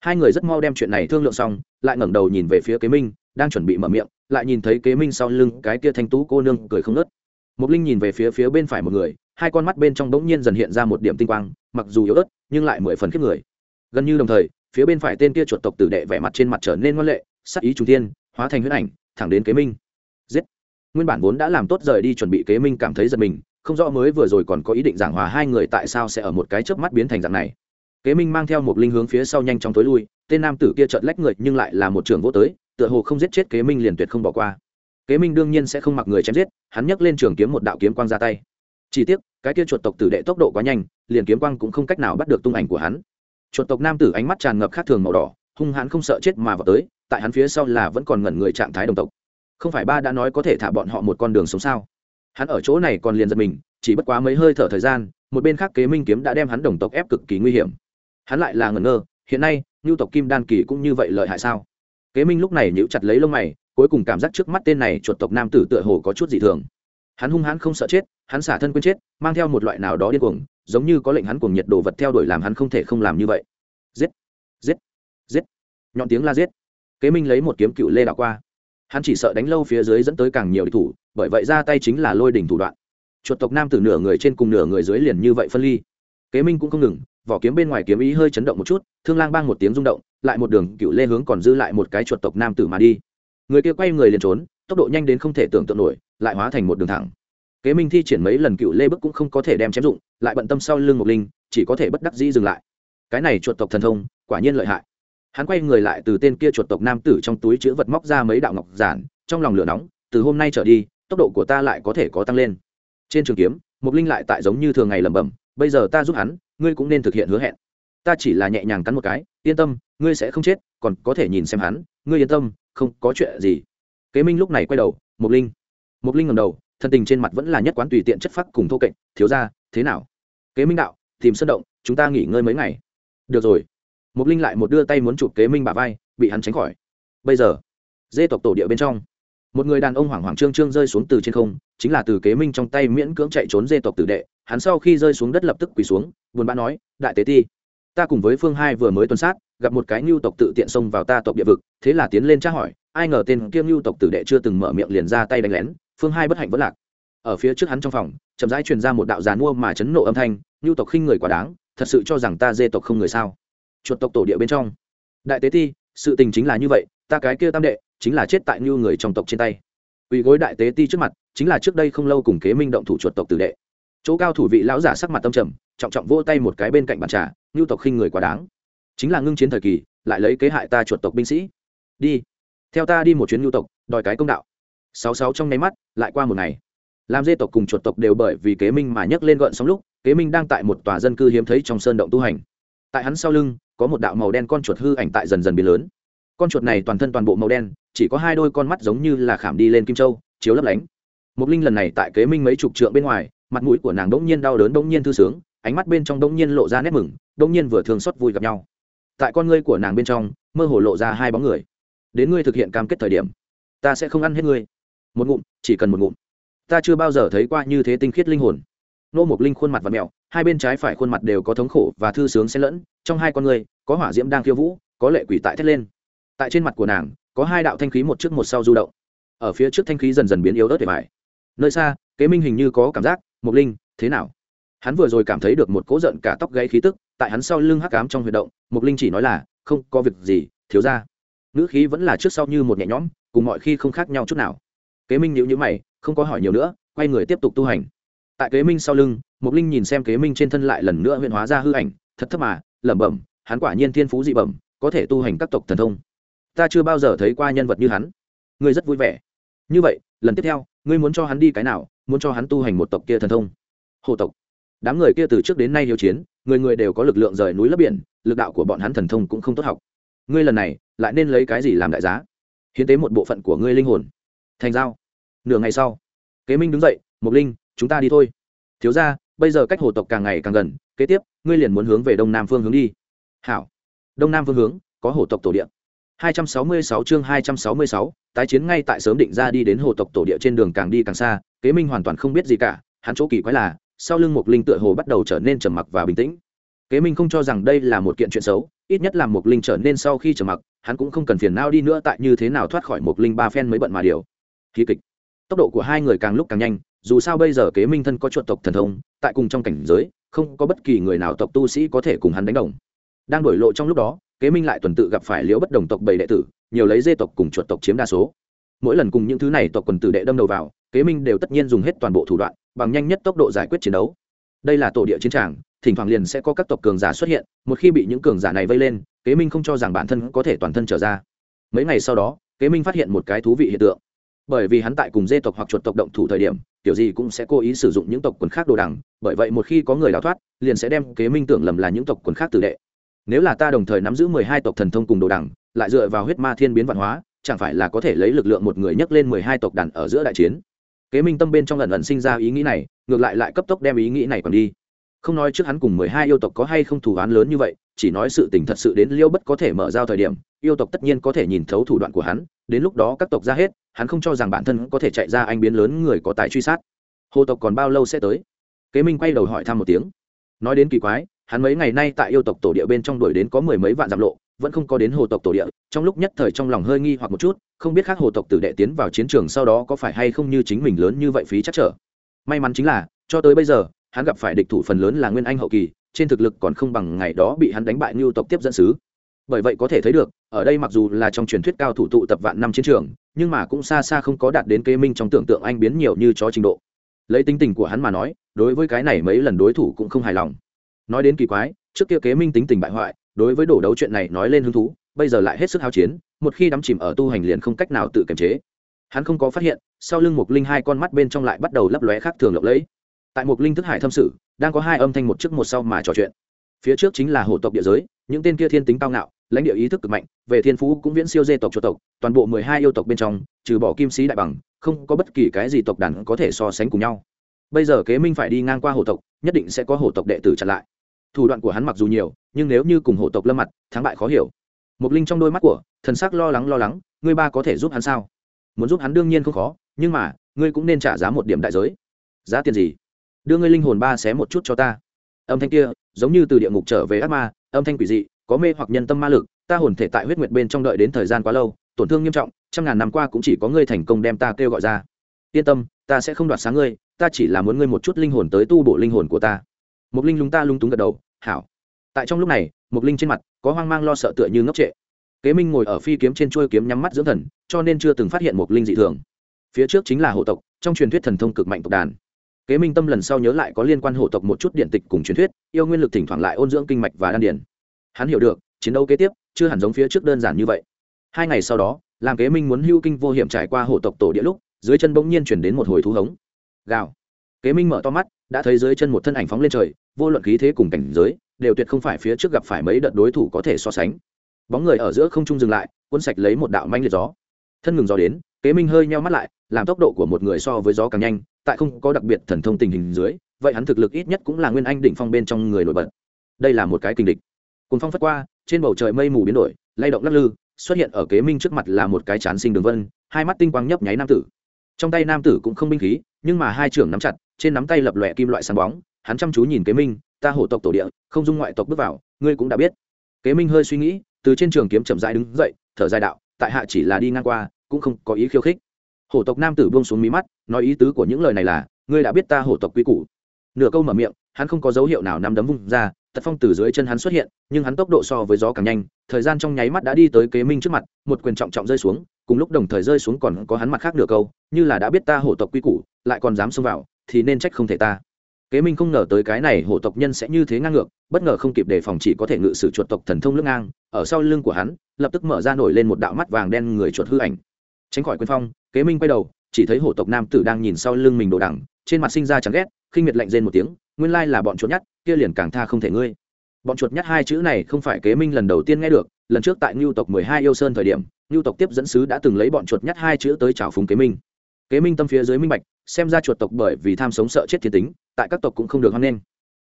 Hai người rất mau đem chuyện này thương lượng xong lại ngẩng đầu nhìn về phía kế minh đang chuẩn bị mở miệng lại nhìn thấy kế minh sau lưng cái kia thanh tú cô nương cười không ngớt Mục Linh nhìn về phía phía bên phải một người, hai con mắt bên trong bỗng nhiên dần hiện ra một điểm tinh quang, mặc dù yếu ớt, nhưng lại mười phần khiếp người. Gần như đồng thời, phía bên phải tên kia chuột tộc tử đệ vẻ mặt trên mặt trở nên ngoan lệ, sắc ý trùng thiên, hóa thành huyết ảnh, thẳng đến Kế Minh. Giết! Nguyên bản vốn đã làm tốt rời đi chuẩn bị Kế Minh cảm thấy giật mình, không rõ mới vừa rồi còn có ý định giảng hòa hai người tại sao sẽ ở một cái chớp mắt biến thành dạng này. Kế Minh mang theo một linh hướng phía sau nhanh chóng tối lui, tên nam tử kia chợt lách người nhưng lại là một trường vô tới, tựa hồ không giết chết Kế Minh liền tuyệt không bỏ qua kế minh đương nhiên sẽ không mặc người chém giết hắn nhấc lên trường kiếm một đạo kiếm quang ra tay chỉ tiếc cái kia chuột tộc tử đệ tốc độ quá nhanh liền kiếm quang cũng không cách nào bắt được tung ảnh của hắn chuột tộc nam tử ánh mắt tràn ngập khác thường màu đỏ, hung hãn không sợ chết mà vào tới, tại hắn phía sau là vẫn còn ngẩn người trạng thái đồng tộc. Không phải ba đã nói có thể thả bọn họ một con đường sống sao? Hắn ở chỗ này còn liền giật mình, chỉ bất quá mấy hơi thở thời gian, một bên khác kế minh kiếm đã đem hắn đồng tộc ép cực kỳ nguy hiểm. Hắn lại là ngẩn ngơ, hiện nay nhu tộc kim đan kỳ cũng như vậy lợi hại sao? Kế minh lúc này nhíu chặt lấy lông mày, cuối cùng cảm giác trước mắt tên này chuột tộc nam tử tựa hồ có chút dị thường hắn hung hãn không sợ chết, hắn xả thân quên chết, mang theo một loại nào đó điên cuồng, giống như có lệnh hắn cuồng nhiệt đồ vật theo đuổi làm hắn không thể không làm như vậy. Giết! Giết! Giết! Nhọn tiếng la giết. Kế minh lấy một kiếm cựu lê đạo qua. Hắn chỉ sợ đánh lâu phía dưới dẫn tới càng nhiều địch thủ, bởi vậy ra tay chính là lôi đỉnh thủ đoạn. Chuột tộc nam tử nửa người trên cùng nửa người dưới liền như vậy phân ly. Kế minh cũng không ngừng, vỏ kiếm bên ngoài kiếm ý hơi chấn động một chút, thương lang bang một tiếng rung động, lại một đường cựu lê hướng còn dư lại một cái chuột tộc nam tử mà đi. Người kia quay người liền trốn, tốc độ nhanh đến không thể tưởng tượng nổi lại hóa thành một đường thẳng. Kế minh thi triển mấy lần cựu lê bức cũng không có thể đem chém dụng, lại bận tâm sau lưng mộc linh, chỉ có thể bất đắc dĩ dừng lại. Cái này chuột tộc thần thông, quả nhiên lợi hại. Hắn quay người lại từ tên kia chuột tộc nam tử trong túi chữ vật móc ra mấy đạo ngọc giản, trong lòng lửa nóng, từ hôm nay trở đi, tốc độ của ta lại có thể có tăng lên. Trên trường kiếm, mộc linh lại tại giống như thường ngày lẩm bẩm, bây giờ ta giúp hắn, ngươi cũng nên thực hiện hứa hẹn. Ta chỉ là nhẹ nhàng cắn một cái, yên tâm, ngươi sẽ không chết, còn có thể nhìn xem hắn, ngươi yên tâm, không có chuyện gì. Kế minh lúc này quay đầu, mộc linh mục linh ngầm đầu, thân tình trên mặt vẫn là nhất quán tùy tiện chất phác cùng thô kệch, thiếu ra thế nào? Kế minh đạo, tìm sân động, chúng ta nghỉ ngơi mấy ngày. Được rồi. Mục linh lại một đưa tay muốn chụp kế minh bả vai, bị hắn tránh khỏi. Bây giờ, dê tộc tổ địa bên trong. Một người đàn ông hoảng hoảng trương trương rơi xuống từ trên không, chính là từ kế minh trong tay miễn cưỡng chạy trốn dê tộc tử đệ. Hắn sau khi rơi xuống đất lập tức quỳ xuống, buồn bã nói, đại tế ti, ta cùng với phương hai vừa mới tuần sát, gặp một cái ngưu tộc tự tiện xông vào ta tộc địa vực, thế là tiến lên tra hỏi, ai ngờ tên kiêm ngưu tộc tử đệ chưa từng mở miệng liền ra tay đánh lén phương hai bất hạnh vẫn lạc. Ở phía trước hắn trong phòng, chậm rãi truyền ra một đạo giàn mua mà chấn nộ âm thanh, nhu tộc khinh người quá đáng, thật sự cho rằng ta dê tộc không người sao? Chuột tộc tổ địa bên trong. Đại tế ti, sự tình chính là như vậy, ta cái kia tam đệ, chính là chết tại nhu người trong tộc trên tay. Quỳ gối đại tế ti trước mặt, chính là trước đây không lâu cùng kế minh động thủ chuột tộc tử đệ. Chỗ cao thủ vị lão giả sắc mặt tâm trầm, trọng trọng vỗ tay một cái bên cạnh bàn trà, nhu tộc khinh người quá đáng. Chính là ngưng chiến thời kỳ, lại lấy kế hại ta chuột tộc binh sĩ. Đi, theo ta đi một chuyến nhu tộc, đòi cái công đạo sáu sáu trong nháy mắt, lại qua một ngày. Làm dê tộc cùng chuột tộc đều bởi vì kế minh mà nhấc lên gợn sóng lúc, kế minh đang tại một tòa dân cư hiếm thấy trong sơn động tu hành. Tại hắn sau lưng, có một đạo màu đen con chuột hư ảnh tại dần dần biến lớn. Con chuột này toàn thân toàn bộ màu đen, chỉ có hai đôi con mắt giống như là khảm đi lên kim châu, chiếu lấp lánh. Mục linh lần này tại kế minh mấy chục trượng bên ngoài, mặt mũi của nàng đống nhiên đau đớn đống nhiên thư sướng, ánh mắt bên trong đống nhiên lộ ra nét mừng Đống nhiên vừa thường xót vui gặp nhau. Tại con ngươi của nàng bên trong, mơ hồ lộ ra hai bóng người. Đến ngươi thực hiện cam kết thời điểm, ta sẽ không ăn hết ngươi một ngụm, chỉ cần một ngụm. Ta chưa bao giờ thấy qua như thế tinh khiết linh hồn. Nô mục linh khuôn mặt và mẹo hai bên trái phải khuôn mặt đều có thống khổ và thư sướng xen lẫn, trong hai con người, có hỏa diễm đang khiêu vũ, có lệ quỷ tại thét lên. Tại trên mặt của nàng, có hai đạo thanh khí một trước một sau du động. Ở phía trước thanh khí dần dần biến yếu ớt để mải. Nơi xa, kế minh hình như có cảm giác, mục linh, thế nào? Hắn vừa rồi cảm thấy được một cỗ giận cả tóc gãy khí tức, tại hắn sau lưng hắc cám trong huy động, mục linh chỉ nói là, không có việc gì, thiếu ra nữ khí vẫn là trước sau như một nhẹ nhõm, cùng mọi khi không khác nhau chút nào kế minh nhịu nhữ mày, không có hỏi nhiều nữa, quay người tiếp tục tu hành. Tại kế minh sau lưng, mục linh nhìn xem kế minh trên thân lại lần nữa huyện hóa ra hư ảnh, thật thấp mà, lẩm bẩm, hắn quả nhiên thiên phú dị bẩm, có thể tu hành các tộc thần thông. Ta chưa bao giờ thấy qua nhân vật như hắn. Ngươi rất vui vẻ. Như vậy, lần tiếp theo, ngươi muốn cho hắn đi cái nào? Muốn cho hắn tu hành một tộc kia thần thông? Hồ tộc. Đám người kia từ trước đến nay hiếu chiến, người người đều có lực lượng rời núi lấp biển, lực đạo của bọn hắn thần thông cũng không tốt học. Ngươi lần này, lại nên lấy cái gì làm đại giá? Hiến tế một bộ phận của ngươi linh hồn thành giao. Nửa ngày sau kế minh đứng dậy mục linh chúng ta đi thôi. Thiếu ra bây giờ cách hồ tộc càng ngày càng gần kế tiếp ngươi liền muốn hướng về đông nam phương hướng đi. Hảo. Đông nam phương hướng có hồ tộc tổ điện 266 chương 266, tái chiến ngay tại sớm định ra đi đến hồ tộc tổ địa trên đường càng đi càng xa, Kế Minh hoàn toàn không biết gì cả, hắn chỗ kỳ quái là, sau lưng Mục Linh tựa hồ bắt đầu trở nên trầm mặc và bình tĩnh. Kế Minh không cho rằng đây là một kiện chuyện xấu, ít nhất là Mục Linh trở nên sau khi trầm mặc, hắn cũng không cần phiền não đi nữa tại như thế nào thoát khỏi Mục Linh ba phen mới bận mà điều. Khí kịch. Tốc độ của hai người càng lúc càng nhanh, dù sao bây giờ Kế Minh thân có chuột tộc thần thông, tại cùng trong cảnh giới, không có bất kỳ người nào tộc tu sĩ có thể cùng hắn đánh đồng. Đang đổi lộ trong lúc đó, kế minh lại tuần tự gặp phải liễu bất đồng tộc bảy đệ tử nhiều lấy dê tộc cùng chuột tộc chiếm đa số mỗi lần cùng những thứ này tộc quần tử đệ đâm đầu vào kế minh đều tất nhiên dùng hết toàn bộ thủ đoạn bằng nhanh nhất tốc độ giải quyết chiến đấu đây là tổ địa chiến tràng thỉnh thoảng liền sẽ có các tộc cường giả xuất hiện một khi bị những cường giả này vây lên kế minh không cho rằng bản thân có thể toàn thân trở ra mấy ngày sau đó kế minh phát hiện một cái thú vị hiện tượng bởi vì hắn tại cùng dê tộc hoặc chuột tộc động thủ thời điểm, kiểu gì cũng sẽ cố ý sử dụng những tộc quần khác đồ đằng, bởi vậy một khi có người đào thoát, liền sẽ đem kế minh tưởng lầm là những tộc quần khác tử đệ. Nếu là ta đồng thời nắm giữ mười hai tộc thần thông cùng đồ đẳng lại dựa vào huyết ma thiên biến văn hóa, chẳng phải là có thể lấy lực lượng một người nhấc lên mười hai tộc đàn ở giữa đại chiến? Kế minh tâm bên trong lần lần sinh ra ý nghĩ này, ngược lại lại cấp tốc đem ý nghĩ này còn đi. Không nói trước hắn cùng mười hai yêu tộc có hay không thủ án lớn như vậy, chỉ nói sự tình thật sự đến liêu bất có thể mở giao thời điểm, yêu tộc tất nhiên có thể nhìn thấu thủ đoạn của hắn đến lúc đó các tộc ra hết, hắn không cho rằng bản thân có thể chạy ra anh biến lớn người có tài truy sát. Hồ tộc còn bao lâu sẽ tới? Kế minh quay đầu hỏi thăm một tiếng. Nói đến kỳ quái, hắn mấy ngày nay tại yêu tộc tổ địa bên trong đuổi đến có mười mấy vạn dặm lộ, vẫn không có đến hồ tộc tổ địa, trong lúc nhất thời trong lòng hơi nghi hoặc một chút, không biết khác hồ tộc tử đệ tiến vào chiến trường sau đó có phải hay không như chính mình lớn như vậy phí chắc trở. May mắn chính là, cho tới bây giờ, hắn gặp phải địch thủ phần lớn là nguyên anh hậu kỳ, trên thực lực còn không bằng ngày đó bị hắn đánh bại ngưu tộc tiếp dẫn sứ bởi vậy có thể thấy được, ở đây mặc dù là trong truyền thuyết cao thủ tụ tập vạn năm chiến trường, nhưng mà cũng xa xa không có đạt đến kế minh trong tưởng tượng anh biến nhiều như chó trình độ. Lấy tính tình của hắn mà nói, đối với cái này mấy lần đối thủ cũng không hài lòng. Nói đến kỳ quái, trước kia kế minh tính tình bại hoại, đối với đổ đấu chuyện này nói lên hứng thú, bây giờ lại hết sức hao chiến, một khi đắm chìm ở tu hành liền không cách nào tự kiềm chế. Hắn không có phát hiện, sau lưng mục linh hai con mắt bên trong lại bắt đầu lấp lóe khác thường lộng lẫy. Tại mục linh thức hải thâm sự, đang có hai âm thanh một trước một sau mà trò chuyện. Phía trước chính là hổ tộc địa giới những tên kia thiên tính cao ngạo, lãnh địa ý thức cực mạnh, về thiên phú cũng viễn siêu dê tộc cho tộc, toàn bộ mười hai yêu tộc bên trong, trừ bỏ kim sĩ đại bằng, không có bất kỳ cái gì tộc đàn có thể so sánh cùng nhau. Bây giờ kế minh phải đi ngang qua hổ tộc, nhất định sẽ có hổ tộc đệ tử chặn lại. Thủ đoạn của hắn mặc dù nhiều, nhưng nếu như cùng hổ tộc lâm mặt, thắng bại khó hiểu. Mục linh trong đôi mắt của, thần sắc lo lắng lo lắng, ngươi ba có thể giúp hắn sao? Muốn giúp hắn đương nhiên không khó, nhưng mà, ngươi cũng nên trả giá một điểm đại giới. Giá tiền gì? Đưa ngươi linh hồn ba xé một chút cho ta âm thanh kia giống như từ địa ngục trở về ác ma, âm thanh quỷ dị, có mê hoặc nhân tâm ma lực, ta hồn thể tại huyết nguyệt bên trong đợi đến thời gian quá lâu, tổn thương nghiêm trọng, trăm ngàn năm qua cũng chỉ có ngươi thành công đem ta kêu gọi ra. Yên tâm, ta sẽ không đoạt sáng ngươi, ta chỉ là muốn ngươi một chút linh hồn tới tu bổ linh hồn của ta. Mục linh lúng ta lung túng gật đầu, hảo. Tại trong lúc này Mục linh trên mặt có hoang mang lo sợ tựa như ngốc trệ. Kế minh ngồi ở phi kiếm trên chuôi kiếm nhắm mắt dưỡng thần, cho nên chưa từng phát hiện Mục linh dị thường. Phía trước chính là hộ tộc, trong truyền thuyết thần thông cực mạnh tộc đàn kế minh tâm lần sau nhớ lại có liên quan hộ tộc một chút điện tịch cùng truyền thuyết, yêu nguyên lực thỉnh thoảng lại ôn dưỡng kinh mạch và đan điền. Hắn hiểu được, chiến đấu kế tiếp, chưa hẳn giống phía trước đơn giản như vậy. Hai ngày sau đó, làm kế minh muốn hưu kinh vô hiểm trải qua hộ tộc tổ địa lúc, dưới chân bỗng nhiên chuyển đến một hồi thú hống. Gào. Kế minh mở to mắt, đã thấy dưới chân một thân ảnh phóng lên trời, vô luận khí thế cùng cảnh giới, đều tuyệt không phải phía trước gặp phải mấy đợt đối thủ có thể so sánh. Bóng người ở giữa không trung dừng lại, cuốn sạch lấy một đạo manh liệt gió. Thân ngừng gió đến, kế minh hơi nheo mắt lại, làm tốc độ của một người so với gió càng nhanh tại không có đặc biệt thần thông tình hình dưới, vậy hắn thực lực ít nhất cũng là nguyên anh đỉnh phong bên trong người nổi bật. Đây là một cái kinh địch. Cùng phong phất qua, trên bầu trời mây mù biến đổi, lay động lắc lư, xuất hiện ở kế minh trước mặt là một cái chán sinh đường vân, hai mắt tinh quang nhấp nháy nam tử. Trong tay nam tử cũng không binh khí, nhưng mà hai trưởng nắm chặt, trên nắm tay lập lòe kim loại sáng bóng, hắn chăm chú nhìn kế minh, ta hổ tộc tổ địa, không dung ngoại tộc bước vào, ngươi cũng đã biết. Kế minh hơi suy nghĩ, từ trên trường kiếm chậm rãi đứng dậy, thở dài đạo, tại hạ chỉ là đi ngang qua, cũng không có ý khiêu khích. Hổ tộc nam tử buông xuống mí mắt nói ý tứ của những lời này là, ngươi đã biết ta hổ tộc quy củ. Nửa câu mở miệng, hắn không có dấu hiệu nào nắm đấm vung ra, tật phong từ dưới chân hắn xuất hiện, nhưng hắn tốc độ so với gió càng nhanh, thời gian trong nháy mắt đã đi tới kế minh trước mặt, một quyền trọng trọng rơi xuống, cùng lúc đồng thời rơi xuống còn có hắn mặt khác nửa câu, như là đã biết ta hổ tộc quy củ, lại còn dám xông vào, thì nên trách không thể ta. Kế minh không ngờ tới cái này hổ tộc nhân sẽ như thế ngang ngược, bất ngờ không kịp đề phòng chỉ có thể ngự sử chuột tộc thần thông lưng ngang, ở sau lưng của hắn, lập tức mở ra nổi lên một đạo mắt vàng đen người chuột hư ảnh. Tránh khỏi quyền phong, kế minh quay đầu chỉ thấy hổ tộc nam tử đang nhìn sau lưng mình đồ đằng, trên mặt sinh ra chẳng ghét, khinh miệt lạnh rên một tiếng, nguyên lai là bọn chuột nhắt, kia liền càng tha không thể ngươi. Bọn chuột nhắt hai chữ này không phải kế minh lần đầu tiên nghe được, lần trước tại ngưu tộc mười hai yêu sơn thời điểm, ngưu tộc tiếp dẫn sứ đã từng lấy bọn chuột nhắt hai chữ tới trào phúng kế minh. Kế minh tâm phía dưới minh bạch, xem ra chuột tộc bởi vì tham sống sợ chết thiên tính, tại các tộc cũng không được hoan nghênh.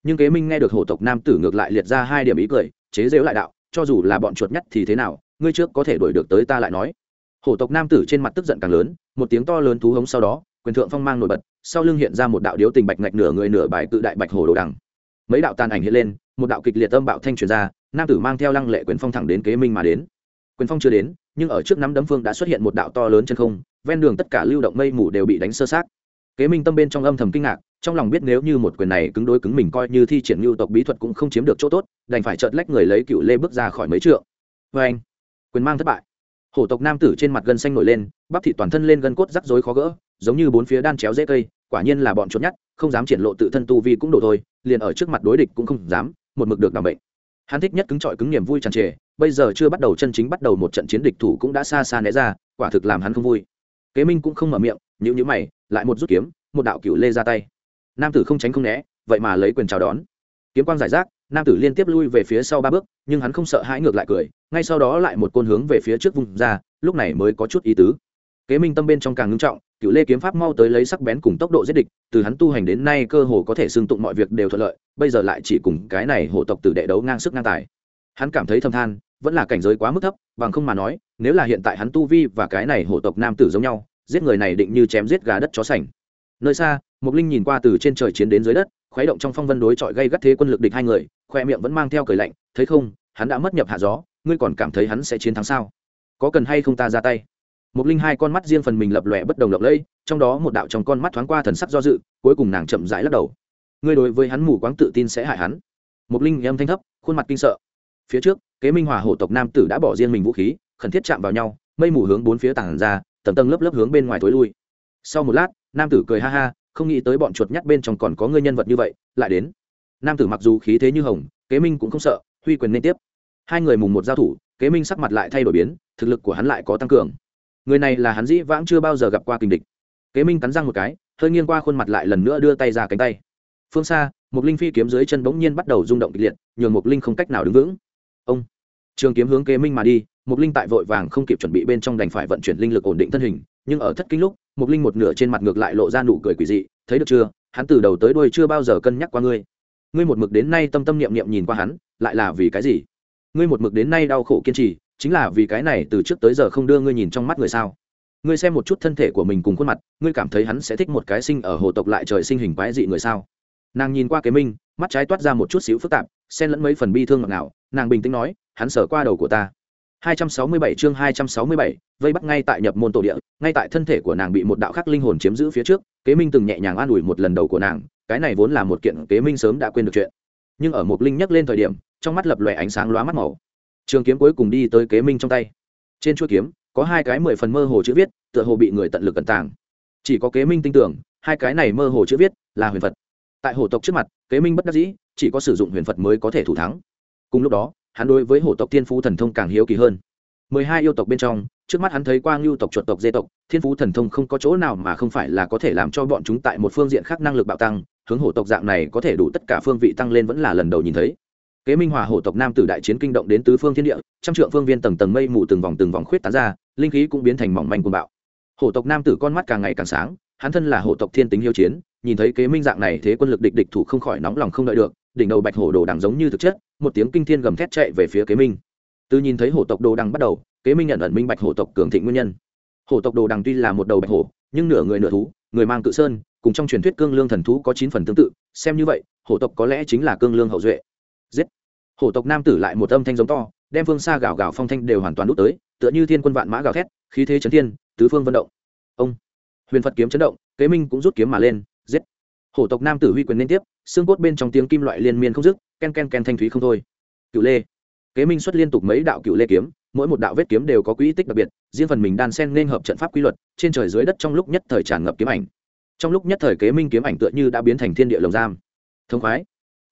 Nhưng kế minh nghe được hổ tộc nam tử ngược lại liệt ra hai điểm ý cười, chế dễu lại đạo, cho dù là bọn chuột nhắt thì thế nào, ngươi trước có thể đuổi được tới ta lại nói hổ tộc nam tử trên mặt tức giận càng lớn, một tiếng to lớn thú hống sau đó, quyền thượng phong mang nổi bật, sau lưng hiện ra một đạo điếu tình bạch ngạch nửa người nửa bài tự đại bạch hổ đồ đằng. Mấy đạo tàn ảnh hiện lên, một đạo kịch liệt âm bạo thanh truyền ra, nam tử mang theo lăng lệ quyền phong thẳng đến kế minh mà đến. Quyền phong chưa đến, nhưng ở trước nắm đấm phương đã xuất hiện một đạo to lớn chân không, ven đường tất cả lưu động mây mù đều bị đánh sơ sát. Kế minh tâm bên trong âm thầm kinh ngạc, trong lòng biết nếu như một quyền này cứng đối cứng mình coi như thi triển lưu tộc bí thuật cũng không chiếm được chỗ tốt, đành phải chợt lách người lấy cựu lê bước ra khỏi mấy trượng. Vê anh quyền mang thất bại hổ tộc nam tử trên mặt gân xanh nổi lên, bắp thị toàn thân lên gân cốt rắc rối khó gỡ, giống như bốn phía đan chéo dễ cây, quả nhiên là bọn trốn nhát không dám triển lộ tự thân tu vi cũng đổ thôi, liền ở trước mặt đối địch cũng không dám, một mực được đảm bệnh. Hắn thích nhất cứng trọi cứng niềm vui tràn trề, bây giờ chưa bắt đầu chân chính bắt đầu một trận chiến địch thủ cũng đã xa xa né ra, quả thực làm hắn không vui. Kế minh cũng không mở miệng nhữ nhữ mày, lại một rút kiếm, một đạo cựu lê ra tay. Nam tử không tránh không né, vậy mà lấy quyền chào đón. Kiếm quang giải rác nam tử liên tiếp lui về phía sau ba bước, nhưng hắn không sợ hãi ngược lại cười, ngay sau đó lại một côn hướng về phía trước vùng ra, lúc này mới có chút ý tứ. Kế minh tâm bên trong càng ngưng trọng cựu lê kiếm pháp mau tới lấy sắc bén cùng tốc độ giết địch, từ hắn tu hành đến nay cơ hồ có thể xương tụng mọi việc đều thuận lợi, bây giờ lại chỉ cùng cái này hộ tộc tử đệ đấu ngang sức ngang tài. Hắn cảm thấy thâm than, vẫn là cảnh giới quá mức thấp, bằng không mà nói, nếu là hiện tại hắn tu vi và cái này hộ tộc nam tử giống nhau, giết người này định như chém giết gà đất chó sành. Nơi xa mục linh nhìn qua từ trên trời chiến đến dưới đất khuấy động trong phong vân đối chọi gây gắt thế quân lực địch hai người, khoe miệng vẫn mang theo cười lạnh, thấy không, hắn đã mất nhập hạ gió, ngươi còn cảm thấy hắn sẽ chiến thắng sao? Có cần hay không ta ra tay? Mục linh hai con mắt riêng phần mình lập lòe bất đồng lộng lẫy, trong đó một đạo trong con mắt thoáng qua thần sắc do dự, cuối cùng nàng chậm rãi lắc đầu. Ngươi đối với hắn mù quáng tự tin sẽ hại hắn. Mục linh âm thanh thấp, khuôn mặt kinh sợ. Phía trước, kế minh hòa hổ tộc nam tử đã bỏ riêng mình vũ khí, khẩn thiết chạm vào nhau, mây mù hướng bốn phía tảng ra, tầng tầng lớp lớp hướng bên ngoài tối lui. Sau một lát, nam tử cười ha ha không nghĩ tới bọn chuột nhắt bên trong còn có người nhân vật như vậy, lại đến. Nam tử mặc dù khí thế như hồng, kế minh cũng không sợ, huy quyền nên tiếp. Hai người mùng một giao thủ, kế minh sắc mặt lại thay đổi biến, thực lực của hắn lại có tăng cường. Người này là hắn dĩ vãng chưa bao giờ gặp qua kinh địch. Kế minh cắn răng một cái, hơi nghiêng qua khuôn mặt lại lần nữa đưa tay ra cánh tay. Phương xa một linh phi kiếm dưới chân bỗng nhiên bắt đầu rung động kịch liệt, nhường một linh không cách nào đứng vững. Ông! Trường kiếm hướng kế minh mà đi một linh tại vội vàng không kịp chuẩn bị bên trong đành phải vận chuyển linh lực ổn định thân hình, nhưng ở thất kinh lúc mục linh một nửa trên mặt ngược lại lộ ra nụ cười quỷ dị, thấy được chưa? Hắn từ đầu tới đuôi chưa bao giờ cân nhắc qua ngươi. Ngươi một mực đến nay tâm tâm niệm niệm nhìn qua hắn, lại là vì cái gì? Ngươi một mực đến nay đau khổ kiên trì, chính là vì cái này từ trước tới giờ không đưa ngươi nhìn trong mắt người sao? Ngươi xem một chút thân thể của mình cùng khuôn mặt, ngươi cảm thấy hắn sẽ thích một cái sinh ở hồ tộc lại trời sinh hình quái dị người sao? Nàng nhìn qua kế minh, mắt trái toát ra một chút xíu phức tạp, xen lẫn mấy phần bi thương ngọt ngào, nàng bình tĩnh nói, hắn sở qua đầu của ta. 267 chương 267, vây bắt ngay tại nhập môn tổ địa, ngay tại thân thể của nàng bị một đạo khắc linh hồn chiếm giữ phía trước, Kế Minh từng nhẹ nhàng an ủi một lần đầu của nàng, cái này vốn là một kiện Kế Minh sớm đã quên được chuyện. Nhưng ở một linh nhắc lên thời điểm, trong mắt lập lòe ánh sáng lóa mắt màu. Trường kiếm cuối cùng đi tới Kế Minh trong tay. Trên chuôi kiếm có hai cái mười phần mơ hồ chữ viết, tựa hồ bị người tận lực cẩn tàng. Chỉ có Kế Minh tin tưởng, hai cái này mơ hồ chữ viết là huyền Phật. Tại hồ tộc trước mặt, Kế Minh bất đắc dĩ, chỉ có sử dụng huyền Phật mới có thể thủ thắng. Cùng lúc đó, hắn đối với hổ tộc thiên phú thần thông càng hiếu kỳ hơn. Mười hai yêu tộc bên trong, trước mắt hắn thấy quang lưu tộc, chuột tộc, dê tộc, thiên phú thần thông không có chỗ nào mà không phải là có thể làm cho bọn chúng tại một phương diện khác năng lực bạo tăng, hướng hổ tộc dạng này có thể đủ tất cả phương vị tăng lên vẫn là lần đầu nhìn thấy. Kế minh hòa hổ tộc nam tử đại chiến kinh động đến tứ phương thiên địa, trăm trượng phương viên tầng tầng mây mù từng vòng từng vòng khuyết tán ra, linh khí cũng biến thành mỏng manh cuồng bạo. Hổ tộc nam tử con mắt càng ngày càng sáng, hắn thân là hổ tộc thiên tính hiếu chiến, nhìn thấy kế minh dạng này thế quân lực địch địch thủ không khỏi nóng lòng không đợi được, đỉnh đầu bạch hổ đồ đằng giống như thực chất một tiếng kinh thiên gầm thét chạy về phía kế minh. Từ nhìn thấy hổ tộc đồ đằng bắt đầu, kế minh nhận ẩn minh bạch hổ tộc cường thịnh nguyên nhân. Hổ tộc đồ đằng tuy là một đầu bạch hổ, nhưng nửa người nửa thú, người mang cự sơn, cùng trong truyền thuyết cương lương thần thú có chín phần tương tự, xem như vậy, hổ tộc có lẽ chính là cương lương hậu duệ. Giết! Hổ tộc nam tử lại một âm thanh giống to, đem phương xa gào gào phong thanh đều hoàn toàn đút tới, tựa như thiên quân vạn mã gào thét, khí thế chấn thiên, tứ phương vận động. Ông! Huyền phật kiếm chấn động, kế minh cũng rút kiếm mà lên, giết! Hổ tộc nam tử huy quyền liên tiếp xương cốt bên trong tiếng kim loại liên miên không dứt, ken ken ken thanh thúy không thôi. Cựu lê. Kế minh xuất liên tục mấy đạo cựu lê kiếm, mỗi một đạo vết kiếm đều có quỹ tích đặc biệt, riêng phần mình đan sen nên hợp trận pháp quy luật, trên trời dưới đất trong lúc nhất thời tràn ngập kiếm ảnh. Trong lúc nhất thời kế minh kiếm ảnh tựa như đã biến thành thiên địa lồng giam. Thông khoái.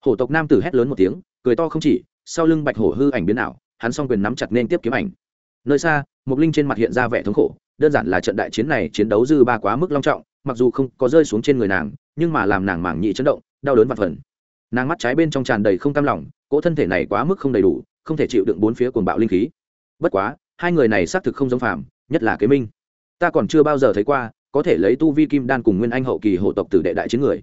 Hổ tộc nam tử hét lớn một tiếng, cười to không chỉ, sau lưng bạch hổ hư ảnh biến ảo, hắn s o n g quyền nắm chặt nên tiếp kiếm ảnh. Nơi xa mục linh trên mặt hiện ra vẻ thống khổ, đơn giản là trận đại chiến này chiến đấu dư ba quá mức long trọng, mặc dù không có rơi xuống trên người nàng nhưng mà làm nàng mảng nhị chấn động, đau đớn và phần. Nàng mắt trái bên trong tràn đầy không cam lòng, cỗ thân thể này quá mức không đầy đủ, không thể chịu đựng bốn phía cuồng bạo linh khí. Bất quá, hai người này xác thực không giống phàm, nhất là kế minh. Ta còn chưa bao giờ thấy qua, có thể lấy tu vi kim đan cùng nguyên anh hậu kỳ hộ tộc tử đệ đại chiến người.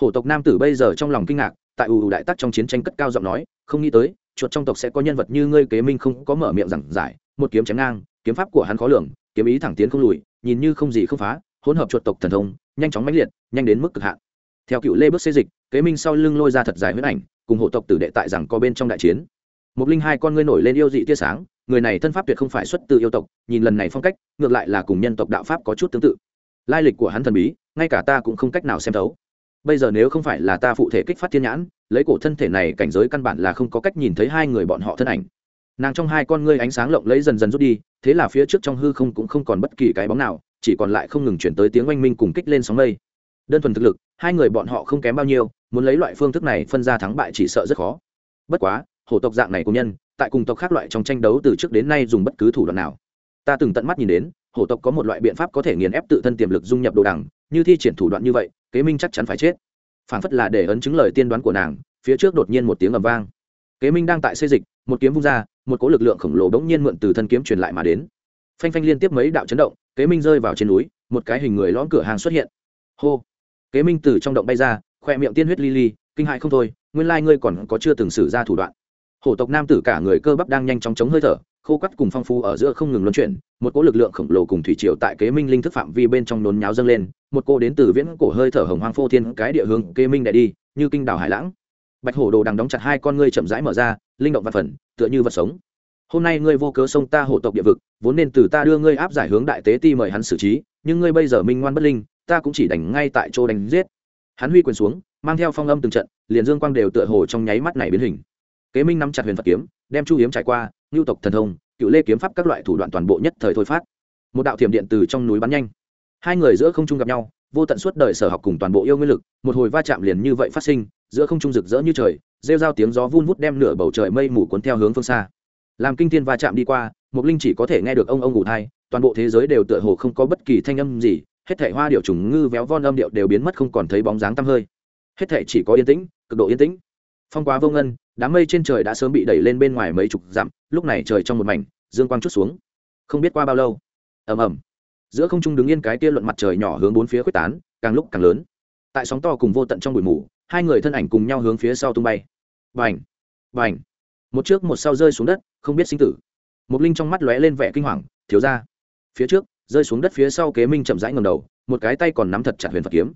Hổ tộc nam tử bây giờ trong lòng kinh ngạc, tại ù đại tắc trong chiến tranh cất cao giọng nói, không nghĩ tới, chuột trong tộc sẽ có nhân vật như ngươi. Kế minh không có mở miệng giảng giải, một kiếm chém ngang, kiếm pháp của hắn khó lường, kiếm ý thẳng tiến không lùi, nhìn như không gì không phá, hỗn hợp chuột tộc thần thông nhanh chóng mãnh liệt, nhanh đến mức cực hạn. Theo cựu lê bước xê dịch, kế minh sau lưng lôi ra thật dài huyết ảnh, cùng hộ tộc tử đệ tại rằng có bên trong đại chiến. Một linh hai con ngươi nổi lên yêu dị tia sáng, người này thân pháp tuyệt không phải xuất từ yêu tộc, nhìn lần này phong cách, ngược lại là cùng nhân tộc đạo pháp có chút tương tự. Lai lịch của hắn thần bí, ngay cả ta cũng không cách nào xem thấu. Bây giờ nếu không phải là ta phụ thể kích phát thiên nhãn, lấy cổ thân thể này cảnh giới căn bản là không có cách nhìn thấy hai người bọn họ thân ảnh. Nàng trong hai con ngươi ánh sáng lộng lấy dần dần rút đi, thế là phía trước trong hư không cũng không còn bất kỳ cái bóng nào chỉ còn lại không ngừng chuyển tới tiếng oanh minh cùng kích lên sóng mây. Đơn thuần thực lực, hai người bọn họ không kém bao nhiêu, muốn lấy loại phương thức này phân ra thắng bại chỉ sợ rất khó. Bất quá, hổ tộc dạng này của nhân, tại cùng tộc khác loại trong tranh đấu từ trước đến nay dùng bất cứ thủ đoạn nào. Ta từng tận mắt nhìn đến, hổ tộc có một loại biện pháp có thể nghiền ép tự thân tiềm lực dung nhập đồ đằng, như thi triển thủ đoạn như vậy, kế minh chắc chắn phải chết. Phản phất là để ấn chứng lời tiên đoán của nàng, phía trước đột nhiên một tiếng ầm vang. Kế minh đang tại xây dịch, một kiếm vung ra, một cỗ lực lượng khổng lồ đống nhiên mượn từ thân kiếm truyền lại mà đến phanh phanh liên tiếp mấy đạo chấn động, kế minh rơi vào trên núi, một cái hình người lõm cửa hàng xuất hiện. Hô! Kế minh từ trong động bay ra, khoe miệng tiên huyết li li, kinh hại không thôi, nguyên lai ngươi còn có chưa từng xử ra thủ đoạn. Hổ tộc nam tử cả người cơ bắp đang nhanh chóng chống hơi thở, khô cắt cùng phong phú ở giữa không ngừng luân chuyển, một cỗ lực lượng khổng lồ cùng thủy triều tại kế minh linh thức phạm vi bên trong nôn nháo dâng lên, một cô đến từ viễn cổ hơi thở hồng hoang phô thiên cái địa hướng kế minh đại đi, như kinh đảo hải lãng. Bạch hổ đồ đang đóng chặt hai con ngươi chậm rãi mở ra, linh động vật phần, tựa như vật sống hôm nay ngươi vô cớ sông ta hộ tộc địa vực, vốn nên từ ta đưa ngươi áp giải hướng đại tế ti mời hắn xử trí, nhưng ngươi bây giờ minh ngoan bất linh, ta cũng chỉ đánh ngay tại chỗ đánh giết. Hắn huy quyền xuống, mang theo phong âm từng trận, liền dương quang đều tựa hồ trong nháy mắt này biến hình. Kế minh nắm chặt huyền phật kiếm, đem chu hiếm trải qua ngưu tộc thần thông, cựu lê kiếm pháp các loại thủ đoạn toàn bộ nhất thời thôi phát. Một đạo thiểm điện từ trong núi bắn nhanh. Hai người giữa không trung gặp nhau, vô tận suốt đời sở học cùng toàn bộ yêu nguyên lực, một hồi va chạm liền như vậy phát sinh, giữa không trung rực rỡ như trời, rêu rao tiếng gió vun vút đem nửa bầu trời mây mù cuốn theo hướng phương xa làm kinh thiên va chạm đi qua mục linh chỉ có thể nghe được ông ông ngủ thai, toàn bộ thế giới đều tựa hồ không có bất kỳ thanh âm gì, hết thể hoa điệu trùng ngư véo von âm điệu đều biến mất không còn thấy bóng dáng tăm hơi. Hết thể chỉ có yên tĩnh, cực độ yên tĩnh. Phong quá vô ngân, đám mây trên trời đã sớm bị đẩy lên bên ngoài mấy chục dặm, lúc này trời trong một mảnh, dương quang chút xuống. Không biết qua bao lâu. Ầm ầm. Giữa không trung đứng yên cái tia luận mặt trời nhỏ hướng bốn phía quyết tán, càng lúc càng lớn. Tại sóng to cùng vô tận trong bụi mù, hai người thân ảnh cùng nhau hướng phía sau tung bay. Vành vành một trước một sau rơi xuống đất, không biết sinh tử. Một linh trong mắt lóe lên vẻ kinh hoàng, thiếu ra phía trước, rơi xuống đất phía sau kế minh chậm rãi ngầm đầu, một cái tay còn nắm thật chặt huyền phật kiếm.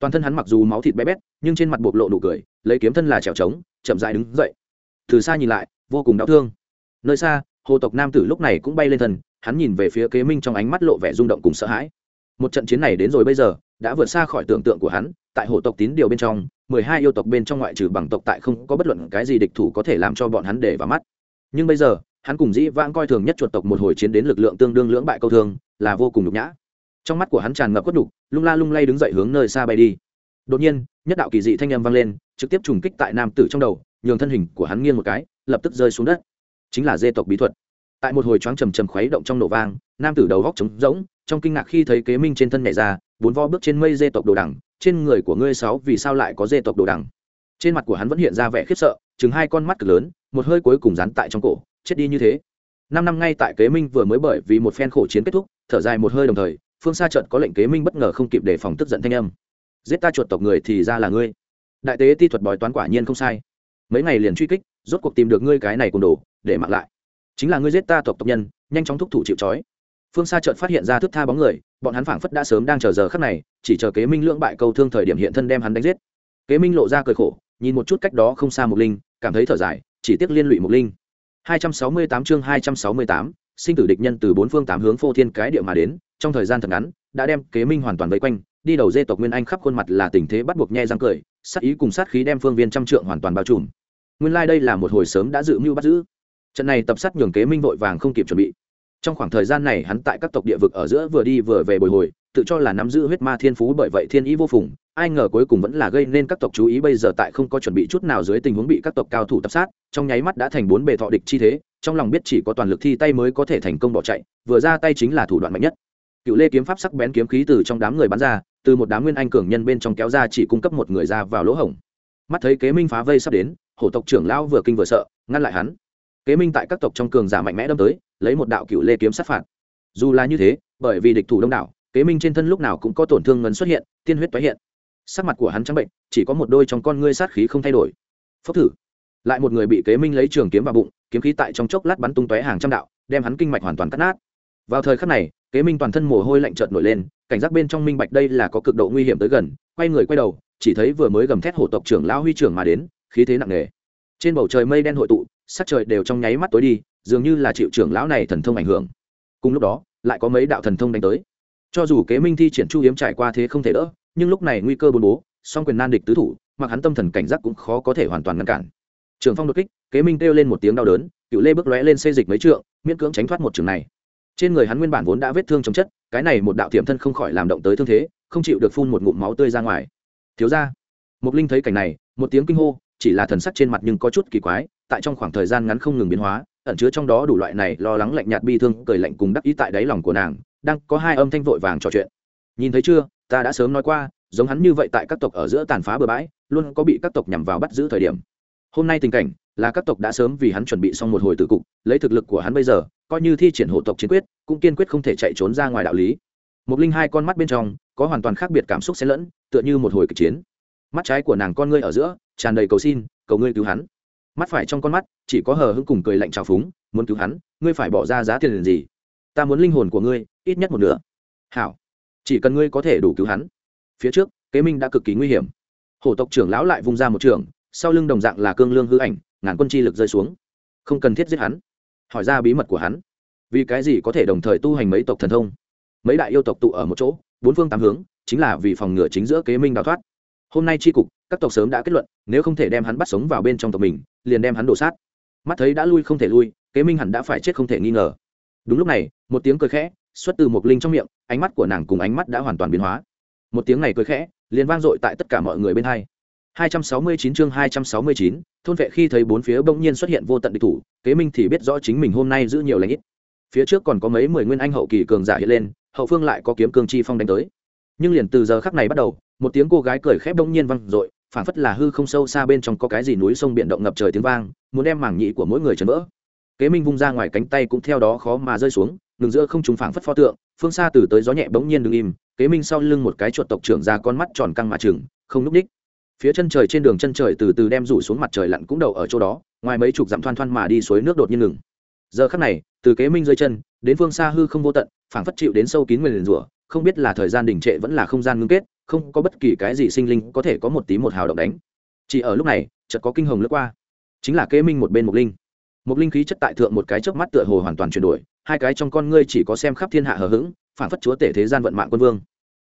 Toàn thân hắn mặc dù máu thịt bé bét, nhưng trên mặt bộc lộ nụ cười, lấy kiếm thân là trèo trống, chậm rãi đứng dậy. Từ xa nhìn lại, vô cùng đau thương. Nơi xa, hồ tộc nam tử lúc này cũng bay lên thân, hắn nhìn về phía kế minh trong ánh mắt lộ vẻ rung động cùng sợ hãi. Một trận chiến này đến rồi bây giờ đã vượt xa khỏi tưởng tượng của hắn, tại hổ tộc tín điều bên trong, mười hai yêu tộc bên trong ngoại trừ bằng tộc tại không có bất luận cái gì địch thủ có thể làm cho bọn hắn để vào mắt. Nhưng bây giờ, hắn cùng dĩ vãng coi thường nhất chuột tộc một hồi chiến đến lực lượng tương đương lưỡng bại câu thương, là vô cùng nhục nhã. Trong mắt của hắn tràn ngập quất đục lung la lung lay đứng dậy hướng nơi xa bay đi. Đột nhiên, nhất đạo kỳ dị thanh âm vang lên, trực tiếp trùng kích tại nam tử trong đầu, nhường thân hình của hắn nghiêng một cái, lập tức rơi xuống đất. Chính là dê tộc bí thuật. Tại một hồi choáng trầm trầm khuấy động trong nổ vang, nam tử đầu góc trống rỗng, trong kinh ngạc khi thấy kế minh trên thân nhảy ra bốn vo bước trên mây dê tộc đồ đằng, trên người của ngươi sáu vì sao lại có dê tộc đồ đằng? Trên mặt của hắn vẫn hiện ra vẻ khiếp sợ, chừng hai con mắt cực lớn, một hơi cuối cùng dán tại trong cổ, chết đi như thế. Năm năm ngay tại kế minh vừa mới bởi vì một phen khổ chiến kết thúc, thở dài một hơi đồng thời, phương xa trận có lệnh kế minh bất ngờ không kịp đề phòng tức giận thanh âm. Giết ta chuột tộc người thì ra là ngươi. Đại tế ti thuật bói toán quả nhiên không sai. Mấy ngày liền truy kích, rốt cuộc tìm được ngươi cái này cùng đồ, để mặc lại. Chính là ngươi giết ta tộc tộc nhân, nhanh chóng thúc thủ chịu trói. Phương xa trận phát hiện ra thức tha bóng người bọn hắn phảng phất đã sớm đang chờ giờ khắc này chỉ chờ kế minh lưỡng bại câu thương thời điểm hiện thân đem hắn đánh giết. Kế minh lộ ra cười khổ nhìn một chút cách đó không xa mục linh cảm thấy thở dài chỉ tiếc liên lụy mục linh. 268 chương 268, sinh tử địch nhân từ bốn phương tám hướng phô thiên cái địa mà đến trong thời gian thật ngắn đã đem kế minh hoàn toàn vây quanh đi đầu dê tộc nguyên anh khắp khuôn mặt là tình thế bắt buộc nhe răng cười sát ý cùng sát khí đem phương viên trăm trượng hoàn toàn bao trùm. Nguyên lai đây là một hồi sớm đã dự mưu bắt giữ. Trận này tập sát nhường kế minh vội vàng không kịp chuẩn bị trong khoảng thời gian này hắn tại các tộc địa vực ở giữa vừa đi vừa về bồi hồi, tự cho là nắm giữ huyết ma thiên phú bởi vậy thiên ý vô phùng, ai ngờ cuối cùng vẫn là gây nên các tộc chú ý bây giờ tại không có chuẩn bị chút nào dưới tình huống bị các tộc cao thủ tập sát, trong nháy mắt đã thành bốn bề thọ địch chi thế, trong lòng biết chỉ có toàn lực thi tay mới có thể thành công bỏ chạy, vừa ra tay chính là thủ đoạn mạnh nhất. Cựu lê kiếm pháp sắc bén kiếm khí từ trong đám người bắn ra, từ một đám nguyên anh cường nhân bên trong kéo ra chỉ cung cấp một người ra vào lỗ hổng. Mắt thấy kế minh phá vây sắp đến, hổ tộc trưởng lão vừa kinh vừa sợ, ngăn lại hắn kế minh tại các tộc trong cường giả mạnh mẽ đâm tới, lấy một đạo cựu lê kiếm sát phạt. Dù là như thế, bởi vì địch thủ đông đảo, kế minh trên thân lúc nào cũng có tổn thương ngấn xuất hiện, tiên huyết tái hiện. Sắc mặt của hắn trắng bệnh, chỉ có một đôi trong con ngươi sát khí không thay đổi. Phốc thử. Lại một người bị kế minh lấy trường kiếm vào bụng, kiếm khí tại trong chốc lát bắn tung tóe hàng trăm đạo, đem hắn kinh mạch hoàn toàn cắt nát. Vào thời khắc này, kế minh toàn thân mồ hôi lạnh chợt nổi lên, cảnh giác bên trong minh bạch đây là có cực độ nguy hiểm tới gần, quay người quay đầu, chỉ thấy vừa mới gầm thét hổ tộc trưởng lão huy trưởng mà đến, khí thế nặng nề. Trên bầu trời mây đen hội tụ sắc trời đều trong nháy mắt tối đi, dường như là chịu trưởng lão này thần thông ảnh hưởng. Cùng lúc đó, lại có mấy đạo thần thông đánh tới. Cho dù kế minh thi triển chu hiếm trải qua thế không thể đỡ, nhưng lúc này nguy cơ bồn bố, song quyền nan địch tứ thủ, mặc hắn tâm thần cảnh giác cũng khó có thể hoàn toàn ngăn cản. Trường phong đột kích, kế minh kêu lên một tiếng đau đớn, cựu lê bước lóe lên xây dịch mấy trượng, miễn cưỡng tránh thoát một trường này. Trên người hắn nguyên bản vốn đã vết thương chống chất, cái này một đạo tiềm thân không khỏi làm động tới thương thế, không chịu được phun một ngụm máu tươi ra ngoài. Thiếu ra mục linh thấy cảnh này, một tiếng kinh hô, chỉ là thần sắc trên mặt nhưng có chút kỳ quái tại trong khoảng thời gian ngắn không ngừng biến hóa, ẩn chứa trong đó đủ loại này lo lắng lạnh nhạt bi thương, cười lạnh cùng đắc ý tại đáy lòng của nàng, đang có hai âm thanh vội vàng trò chuyện. Nhìn thấy chưa, ta đã sớm nói qua, giống hắn như vậy tại các tộc ở giữa tàn phá bừa bãi, luôn có bị các tộc nhằm vào bắt giữ thời điểm. Hôm nay tình cảnh là các tộc đã sớm vì hắn chuẩn bị xong một hồi tử cục, lấy thực lực của hắn bây giờ, coi như thi triển hộ tộc chiến quyết, cũng kiên quyết không thể chạy trốn ra ngoài đạo lý. Một linh hai con mắt bên trong, có hoàn toàn khác biệt cảm xúc xen lẫn, tựa như một hồi kịch chiến. Mắt trái của nàng con ngươi ở giữa, tràn đầy cầu xin, cầu ngươi cứu hắn mắt phải trong con mắt, chỉ có hờ hững cùng cười lạnh trào phúng, muốn cứu hắn, ngươi phải bỏ ra giá tiền gì? Ta muốn linh hồn của ngươi, ít nhất một nửa. Hảo, chỉ cần ngươi có thể đủ cứu hắn. Phía trước, kế minh đã cực kỳ nguy hiểm. Hổ tộc trưởng lão lại vung ra một trường, sau lưng đồng dạng là cương lương hư ảnh, ngàn quân chi lực rơi xuống. Không cần thiết giết hắn. Hỏi ra bí mật của hắn. Vì cái gì có thể đồng thời tu hành mấy tộc thần thông? Mấy đại yêu tộc tụ ở một chỗ, bốn phương tám hướng, chính là vì phòng ngừa chính giữa kế minh đào thoát hôm nay tri cục các tộc sớm đã kết luận nếu không thể đem hắn bắt sống vào bên trong tộc mình liền đem hắn đổ sát. Mắt thấy đã lui không thể lui kế minh hẳn đã phải chết không thể nghi ngờ. Đúng lúc này một tiếng cười khẽ xuất từ một linh trong miệng ánh mắt của nàng cùng ánh mắt đã hoàn toàn biến hóa. Một tiếng này cười khẽ liền vang dội tại tất cả mọi người bên hai. 269 chương 269, thôn vệ khi thấy bốn phía bỗng nhiên xuất hiện vô tận địch thủ, Kế Minh thì biết rõ chính mình hôm nay giữ nhiều lãnh ít. phía trước còn có mấy mười nguyên anh hậu kỳ cường giả hiện lên hậu phương lại có kiếm cương chi phong đánh tới. Nhưng liền từ giờ khắc này bắt đầu một tiếng cô gái cười khép đông nhiên văng r ộ i phảng phất là hư không sâu xa bên trong có cái gì núi sông biển động ngập trời tiếng vang, muốn đem mảng nhị của mỗi người chấn vỡ. Kế minh vung ra ngoài cánh tay cũng theo đó khó mà rơi xuống, ngừng giữa không trùng phảng phất pho tượng, phương xa từ tới gió nhẹ bỗng nhiên đ ứ n g im, kế minh sau lưng một cái chuột tộc trưởng ra con mắt tròn căng mà chừng không núp ních. Phía chân trời trên đường chân trời từ từ đem rủ xuống mặt trời lặn cũng đầu ở chỗ đó, ngoài mấy chục dặm thoăn thoăn mà đi suối nước đột nhiên ngừng. Giờ khắc này, từ kế minh rơi chân, đến phương xa hư không vô tận, phảng phất chịu đến sâu kín nguyền rủa, không biết là thời gian đình trệ vẫn là không gian ngưng kết không có bất kỳ cái gì sinh linh có thể có một tí một hào động đánh. Chỉ ở lúc này, chợt có kinh hồng lướt qua. Chính là kế minh một bên một linh. Một linh khí chất tại thượng một cái chớp mắt tựa hồ hoàn toàn chuyển đổi, hai cái trong con ngươi chỉ có xem khắp thiên hạ hờ hững phản phất chúa tể thế gian vận mạng quân vương.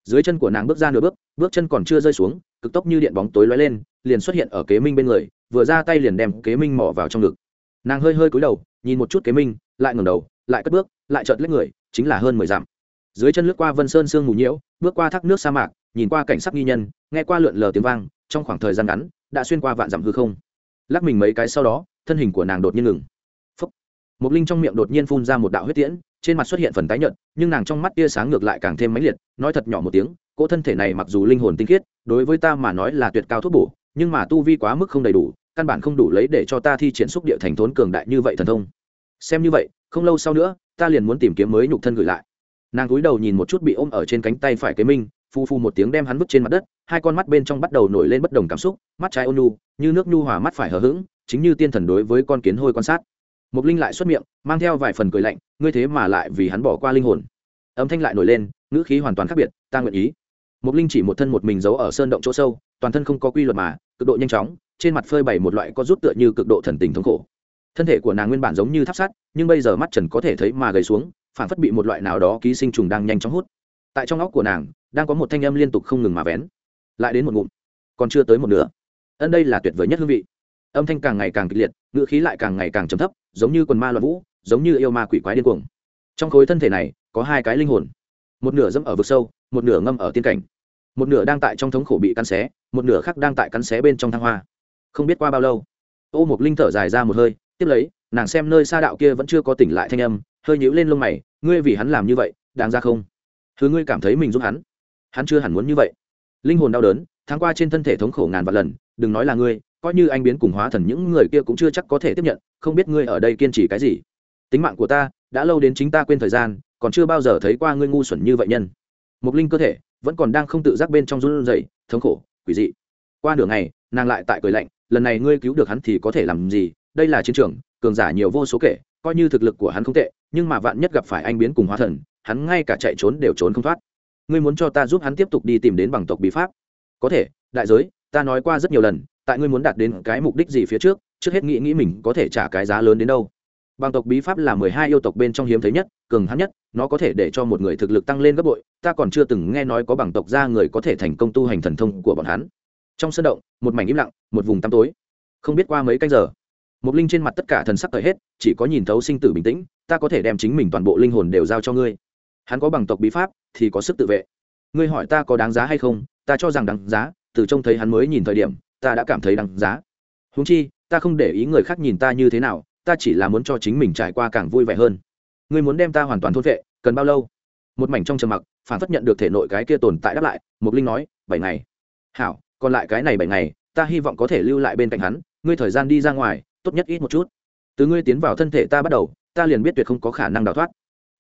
Dưới chân của nàng bước ra nửa bước bước chân còn chưa rơi xuống, cực tốc như điện bóng tối lóe lên, liền xuất hiện ở kế minh bên người, vừa ra tay liền đem kế minh mỏ vào trong ngực. Nàng hơi hơi cúi đầu, nhìn một chút kế minh, lại ngẩng đầu, lại cất bước, lại chợt lấy người, chính là hơn mười dặm dưới chân lướt qua vân sơn sương mù nhiễu, bước qua thác nước sa mạc, nhìn qua cảnh sắc nghi nhân, nghe qua lượn lờ tiếng vang, trong khoảng thời gian ngắn, đã xuyên qua vạn dặm hư không. Lắc mình mấy cái sau đó, thân hình của nàng đột nhiên ngừng. Phúc. một linh trong miệng đột nhiên phun ra một đạo huyết tiễn, trên mặt xuất hiện phần tái nhợt, nhưng nàng trong mắt tia sáng ngược lại càng thêm mãnh liệt, nói thật nhỏ một tiếng, cỗ thân thể này mặc dù linh hồn tinh khiết, đối với ta mà nói là tuyệt cao thuốc bổ, nhưng mà tu vi quá mức không đầy đủ, căn bản không đủ lấy để cho ta thi triển xúc địa thành thốn cường đại như vậy thần thông. Xem như vậy, không lâu sau nữa, ta liền muốn tìm kiếm mới nhục thân gửi lại nàng cúi đầu nhìn một chút bị ôm ở trên cánh tay phải kế minh, phu phu một tiếng đem hắn vứt trên mặt đất, hai con mắt bên trong bắt đầu nổi lên bất đồng cảm xúc, mắt trái ôn nhu, như nước nhu hòa mắt phải hờ hững, chính như tiên thần đối với con kiến hôi quan sát. Mục linh lại xuất miệng, mang theo vài phần cười lạnh, ngươi thế mà lại vì hắn bỏ qua linh hồn. Âm thanh lại nổi lên, ngữ khí hoàn toàn khác biệt, ta nguyện ý. Mục linh chỉ một thân một mình giấu ở sơn động chỗ sâu, toàn thân không có quy luật mà, cực độ nhanh chóng, trên mặt phơi bày một loại có rút tựa như cực độ thần tình thống khổ. Thân thể của nàng nguyên bản giống như tháp sắt, nhưng bây giờ mắt trần có thể thấy mà gầy xuống phản phất bị một loại nào đó ký sinh trùng đang nhanh chóng hút. Tại trong óc của nàng, đang có một thanh âm liên tục không ngừng mà vén. Lại đến một ngụm, còn chưa tới một nửa. Ân đây là tuyệt vời nhất hương vị. Âm thanh càng ngày càng kịch liệt, ngữ khí lại càng ngày càng chấm thấp, giống như quần ma loạn vũ, giống như yêu ma quỷ quái điên cuồng. Trong khối thân thể này, có hai cái linh hồn. Một nửa dẫm ở vực sâu, một nửa ngâm ở tiên cảnh. Một nửa đang tại trong thống khổ bị cắn xé, một nửa khác đang tại cắn xé bên trong thăng hoa. Không biết qua bao lâu, ô một linh thở dài ra một hơi tiếp lấy, nàng xem nơi xa đạo kia vẫn chưa có tỉnh lại thanh âm, hơi nhíu lên lông mày, ngươi vì hắn làm như vậy, đáng ra không? Thứ ngươi cảm thấy mình giúp hắn hắn chưa hẳn muốn như vậy. Linh hồn đau đớn tháng qua trên thân thể thống khổ ngàn vạn lần, đừng nói là ngươi, coi như anh biến cùng hóa thần những người kia cũng chưa chắc có thể tiếp nhận, không biết ngươi ở đây kiên trì cái gì. Tính mạng của ta đã lâu đến chính ta quên thời gian, còn chưa bao giờ thấy qua ngươi ngu xuẩn như vậy nhân. Mục linh cơ thể vẫn còn đang không tự giác bên trong run rẩy, thống khổ, quỷ dị. Qua nửa ngày, nàng lại tại cười lạnh, lần này ngươi cứu được hắn thì có thể làm gì đây là chiến trường, cường giả nhiều vô số kể, coi như thực lực của hắn không tệ, nhưng mà vạn nhất gặp phải anh biến cùng hóa thần, hắn ngay cả chạy trốn đều trốn không thoát. Ngươi muốn cho ta giúp hắn tiếp tục đi tìm đến bằng tộc bí pháp? Có thể, đại giới, ta nói qua rất nhiều lần, tại ngươi muốn đạt đến cái mục đích gì phía trước trước hết nghĩ nghĩ mình có thể trả cái giá lớn đến đâu. Bằng tộc bí pháp là mười hai yêu tộc bên trong hiếm thấy nhất, cường hắn nhất, nó có thể để cho một người thực lực tăng lên gấp bội, ta còn chưa từng nghe nói có bằng tộc ra người có thể thành công tu hành thần thông của bọn hắn. Trong sân động, một mảnh im lặng, một vùng tăm tối. Không biết qua mấy canh giờ một linh trên mặt tất cả thần sắc tơi hết, chỉ có nhìn thấu sinh tử bình tĩnh, ta có thể đem chính mình toàn bộ linh hồn đều giao cho ngươi. Hắn có bằng tộc bí pháp, thì có sức tự vệ. Ngươi hỏi ta có đáng giá hay không, ta cho rằng đáng giá, từ trông thấy hắn mới nhìn thời điểm, ta đã cảm thấy đáng giá. Huống chi, ta không để ý người khác nhìn ta như thế nào, ta chỉ là muốn cho chính mình trải qua càng vui vẻ hơn. Ngươi muốn đem ta hoàn toàn thôn vệ, cần bao lâu? Một mảnh trong trầm mặc, phản phất nhận được thể nội cái kia tồn tại đáp lại mục linh nói, bảy ngày. Hảo, còn lại cái này bảy ngày, ta hy vọng có thể lưu lại bên cạnh hắn, ngươi thời gian đi ra ngoài tốt nhất ít một chút. Từ ngươi tiến vào thân thể ta bắt đầu, ta liền biết tuyệt không có khả năng đào thoát.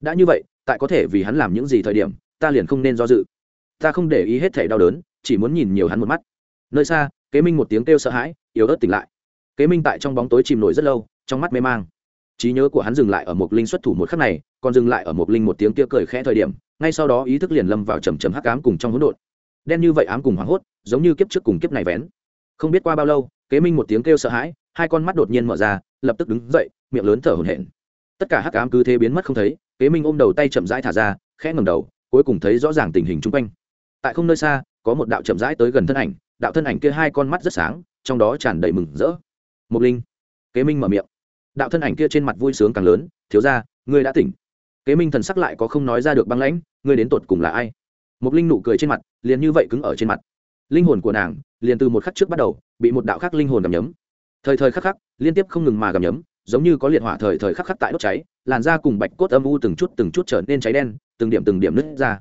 Đã như vậy, tại có thể vì hắn làm những gì thời điểm, ta liền không nên do dự. Ta không để ý hết thể đau đớn, chỉ muốn nhìn nhiều hắn một mắt. Nơi xa, kế minh một tiếng kêu sợ hãi, yếu ớt tỉnh lại. Kế minh tại trong bóng tối chìm nổi rất lâu, trong mắt mê mang. Trí nhớ của hắn dừng lại ở một linh xuất thủ một khắc này, còn dừng lại ở một linh một tiếng kia cười khẽ thời điểm, ngay sau đó ý thức liền lâm vào trầm trầm hắc ám cùng trong hỗn độn. Đen như vậy ám cùng hoảng hốt, giống như kiếp trước cùng kiếp này vén. Không biết qua bao lâu, kế minh một tiếng kêu sợ hãi hai con mắt đột nhiên mở ra, lập tức đứng dậy, miệng lớn thở hổn hển. Tất cả hắc ám cứ thế biến mất không thấy, kế minh ôm đầu tay chậm rãi thả ra, khẽ ngầm đầu, cuối cùng thấy rõ ràng tình hình chung quanh. Tại không nơi xa, có một đạo chậm rãi tới gần thân ảnh, đạo thân ảnh kia hai con mắt rất sáng, trong đó tràn đầy mừng rỡ. Mục linh. Kế minh mở miệng. Đạo thân ảnh kia trên mặt vui sướng càng lớn, thiếu ra ngươi đã tỉnh. Kế minh thần sắc lại có không nói ra được băng lãnh, ngươi đến tột cùng là ai? Mục linh nụ cười trên mặt, liền như vậy cứng ở trên mặt. Linh hồn của nàng, liền từ một khắc trước bắt đầu, bị một đạo khác linh hồn gầm nhấm thời thời khắc khắc liên tiếp không ngừng mà gầm nhấm giống như có liệt hỏa thời thời khắc khắc tại đốt cháy làn da cùng bạch cốt âm u từng chút từng chút trở nên cháy đen từng điểm từng điểm nứt ra.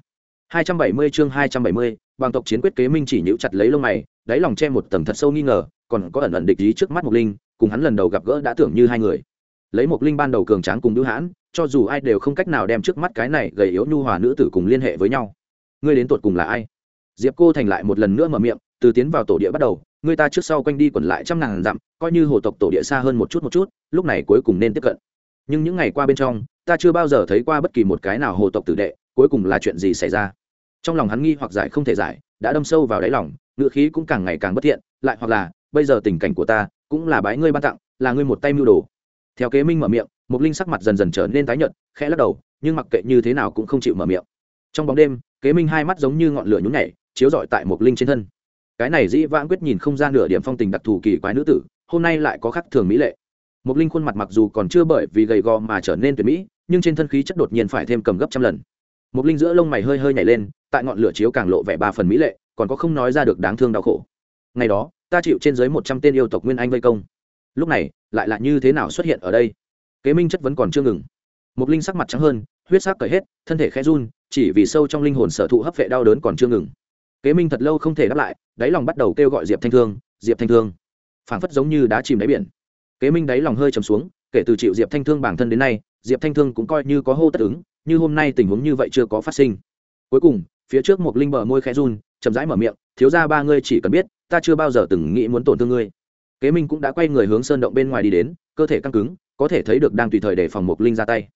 270 chương 270, bằng tộc chiến quyết kế minh chỉ nhíu chặt lấy lông mày đáy lòng che một tầng thật sâu nghi ngờ còn có ẩn ẩn địch ý trước mắt mục linh cùng hắn lần đầu gặp gỡ đã tưởng như hai người. Lấy mục linh ban đầu cường tráng cùng nữ hãn cho dù ai đều không cách nào đem trước mắt cái này gầy yếu nhu hòa nữ tử cùng liên hệ với nhau. Ngươi đến tột cùng là ai? Diệp cô thành lại một lần nữa mở miệng từ tiến vào tổ địa bắt đầu người ta trước sau quanh đi quẩn lại trăm ngàn dặm, coi như hồ tộc tổ địa xa hơn một chút một chút, lúc này cuối cùng nên tiếp cận. Nhưng những ngày qua bên trong, ta chưa bao giờ thấy qua bất kỳ một cái nào hồ tộc tử đệ, cuối cùng là chuyện gì xảy ra? Trong lòng hắn nghi hoặc giải không thể giải, đã đâm sâu vào đáy lòng, ngựa khí cũng càng ngày càng bất thiện, lại hoặc là, bây giờ tình cảnh của ta, cũng là bái ngươi ban tặng, là ngươi một tay mưu đồ. Theo kế minh mở miệng mục linh sắc mặt dần dần trở nên tái nhợt, khẽ lắc đầu, nhưng mặc kệ như thế nào cũng không chịu mở miệng. Trong bóng đêm, kế minh hai mắt giống như ngọn lửa nhún nhảy, chiếu rọi tại mục linh trên thân cái này dĩ vãng quyết nhìn không ra nửa điểm phong tình đặc thù kỳ quái nữ tử, hôm nay lại có khắc thường mỹ lệ. Mục linh khuôn mặt mặc dù còn chưa bởi vì gầy gò mà trở nên tuyệt mỹ, nhưng trên thân khí chất đột nhiên phải thêm cầm gấp trăm lần. Mục linh giữa lông mày hơi hơi nhảy lên, tại ngọn lửa chiếu càng lộ vẻ ba phần mỹ lệ, còn có không nói ra được đáng thương đau khổ. Ngày đó, ta chịu trên dưới một trăm tên yêu tộc nguyên anh vây công. Lúc này, lại là như thế nào xuất hiện ở đây? Kế minh chất vẫn còn chưa ngừng. Một linh sắc mặt trắng hơn, huyết sắc cởi hết, thân thể khẽ run, chỉ vì sâu trong linh hồn sở thụ hấp vệ đau đớn còn chưa ngừng kế minh thật lâu không thể đáp lại, đáy lòng bắt đầu kêu gọi diệp thanh thương, diệp thanh thương. Phảng phất giống như đá chìm đáy biển. Kế minh đáy lòng hơi trầm xuống, kể từ chịu diệp thanh thương bản thân đến nay, diệp thanh thương cũng coi như có hô tất ứng, như hôm nay tình huống như vậy chưa có phát sinh. Cuối cùng, phía trước một linh bờ môi khẽ run, chậm rãi mở miệng, thiếu ra ba ngươi chỉ cần biết, ta chưa bao giờ từng nghĩ muốn tổn thương ngươi. Kế minh cũng đã quay người hướng sơn động bên ngoài đi đến, cơ thể căng cứng, có thể thấy được đang tùy thời để phòng mục linh ra tay.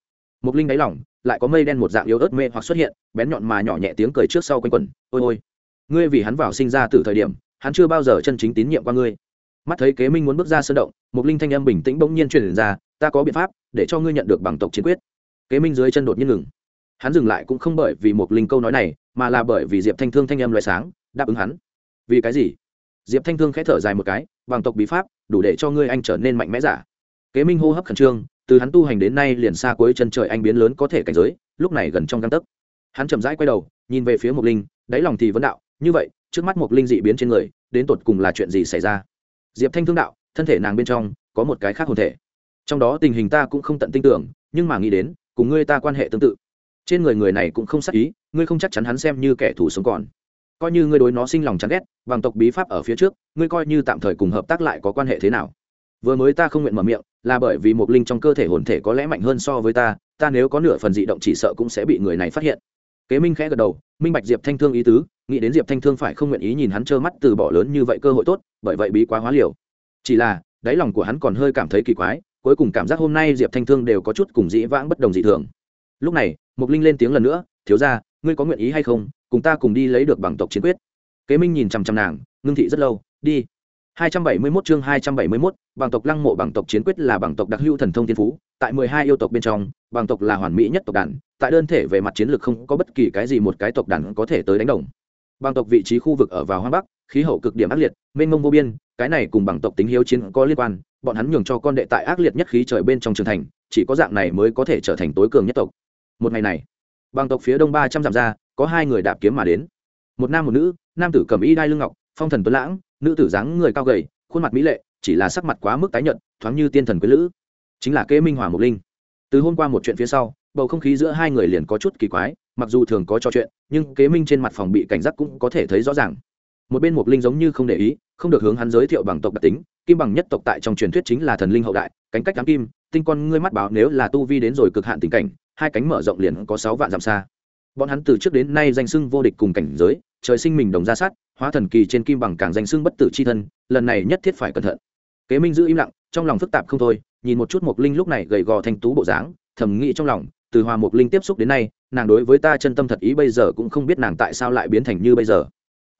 Mục linh đáy lỏng lại có mây đen một dạng yếu ớt mê hoặc xuất hiện, bén nhọn mà nhỏ nhẹ tiếng cười trước sau quanh quẩn, ôi ôi ngươi vì hắn vào sinh ra từ thời điểm, hắn chưa bao giờ chân chính tín nhiệm qua ngươi. Mắt thấy kế minh muốn bước ra sơn động mục linh thanh âm bình tĩnh bỗng nhiên truyền ra, ta có biện pháp để cho ngươi nhận được bằng tộc chiến quyết. Kế minh dưới chân đột nhiên ngừng. Hắn dừng lại cũng không bởi vì một linh câu nói này, mà là bởi vì diệp thanh thương thanh âm loại sáng, đáp ứng hắn. Vì cái gì? Diệp thanh thương khẽ thở dài một cái, bằng tộc bí pháp, đủ để cho ngươi anh trở nên mạnh mẽ giả. Kế minh hô hấp khẩn trương, từ hắn tu hành đến nay liền xa cuối chân trời anh biến lớn có thể cảnh giới, lúc này gần trong găng tấc. Hắn chậm rãi quay đầu, nhìn về phía mục linh, đáy lòng thì vấn đạo như vậy, trước mắt một linh dị biến trên người, đến tột cùng là chuyện gì xảy ra? Diệp thanh thương đạo, thân thể nàng bên trong có một cái khác hồn thể. Trong đó tình hình ta cũng không tận tin tưởng, nhưng mà nghĩ đến, cùng ngươi ta quan hệ tương tự. Trên người người này cũng không sắc ý, ngươi không chắc chắn hắn xem như kẻ thù sống còn. Coi như ngươi đối nó sinh lòng chán ghét, bằng tộc bí pháp ở phía trước, ngươi coi như tạm thời cùng hợp tác lại có quan hệ thế nào? Vừa mới ta không nguyện mở miệng, là bởi vì một linh trong cơ thể hồn thể có lẽ mạnh hơn so với ta ta nếu có nửa phần dị động chỉ sợ cũng sẽ bị người này phát hiện. Kế minh khẽ gật đầu, minh bạch diệp thanh thương ý tứ nghĩ đến diệp thanh thương phải không nguyện ý nhìn hắn trơ mắt từ bỏ lớn như vậy cơ hội tốt bởi vậy bí quá hóa liều. Chỉ là đáy lòng của hắn còn hơi cảm thấy kỳ quái cuối cùng cảm giác hôm nay diệp thanh thương đều có chút cùng dĩ vãng bất đồng dị thường. Lúc này mục linh lên tiếng lần nữa thiếu ra ngươi có nguyện ý hay không cùng ta cùng đi lấy được bằng tộc chiến quyết? Kế minh nhìn chằm chằm nàng ngưng thị rất lâu đi. 271 chương 271, bằng tộc lăng mộ bằng tộc chiến quyết là bằng tộc đặc hữu thần thông thiên phú, tại 12 yêu tộc bên trong, bằng tộc là hoàn mỹ nhất tộc đàn, tại đơn thể về mặt chiến lược không có bất kỳ cái gì một cái tộc đàn có thể tới đánh đồng. Bằng tộc vị trí khu vực ở vào hoang bắc, khí hậu cực điểm ác liệt, mênh mông vô biên, cái này cùng bằng tộc tính hiếu chiến có liên quan, bọn hắn nhường cho con đệ tại ác liệt nhất khí trời bên trong trường thành, chỉ có dạng này mới có thể trở thành tối cường nhất tộc. Một ngày này, bằng tộc phía đông 300 dặm ra, có hai người đạp kiếm mà đến. Một nam một nữ, nam tử cầm y đai lưng ngọc, phong thần tuấn lãng, nữ tử dáng người cao gầy khuôn mặt mỹ lệ chỉ là sắc mặt quá mức tái nhợt thoáng như tiên thần quý lữ chính là kế minh hòa mục linh từ hôm qua một chuyện phía sau bầu không khí giữa hai người liền có chút kỳ quái mặc dù thường có trò chuyện, nhưng kế minh trên mặt phòng bị cảnh giác cũng có thể thấy rõ ràng. Một bên mục linh giống như không để ý, không được hướng hắn giới thiệu bằng tộc đặc tính, kim bằng nhất tộc tại trong truyền thuyết chính là thần linh hậu đại, cánh cách đám kim, tinh con ngươi mắt báo nếu là tu vi đến rồi cực hạn tình cảnh, hai cánh mở rộng liền có sáu vạn dặm xa. Bọn hắn từ trước đến nay danh sưng vô địch cùng cảnh giới, trời sinh mình đồng ra sát, hóa thần kỳ trên kim bằng càng danh sưng bất tử c h i thân, lần này nhất thiết phải cẩn thận. Kế minh giữ im lặng, trong lòng phức tạp không thôi, nhìn một chút mục linh lúc này gầy gò thanh tú bộ dáng, thầm nghĩ trong lòng từ hòa mục linh tiếp xúc đến nay, nàng đối với ta chân tâm thật ý bây giờ cũng không biết nàng tại sao lại biến thành như bây giờ.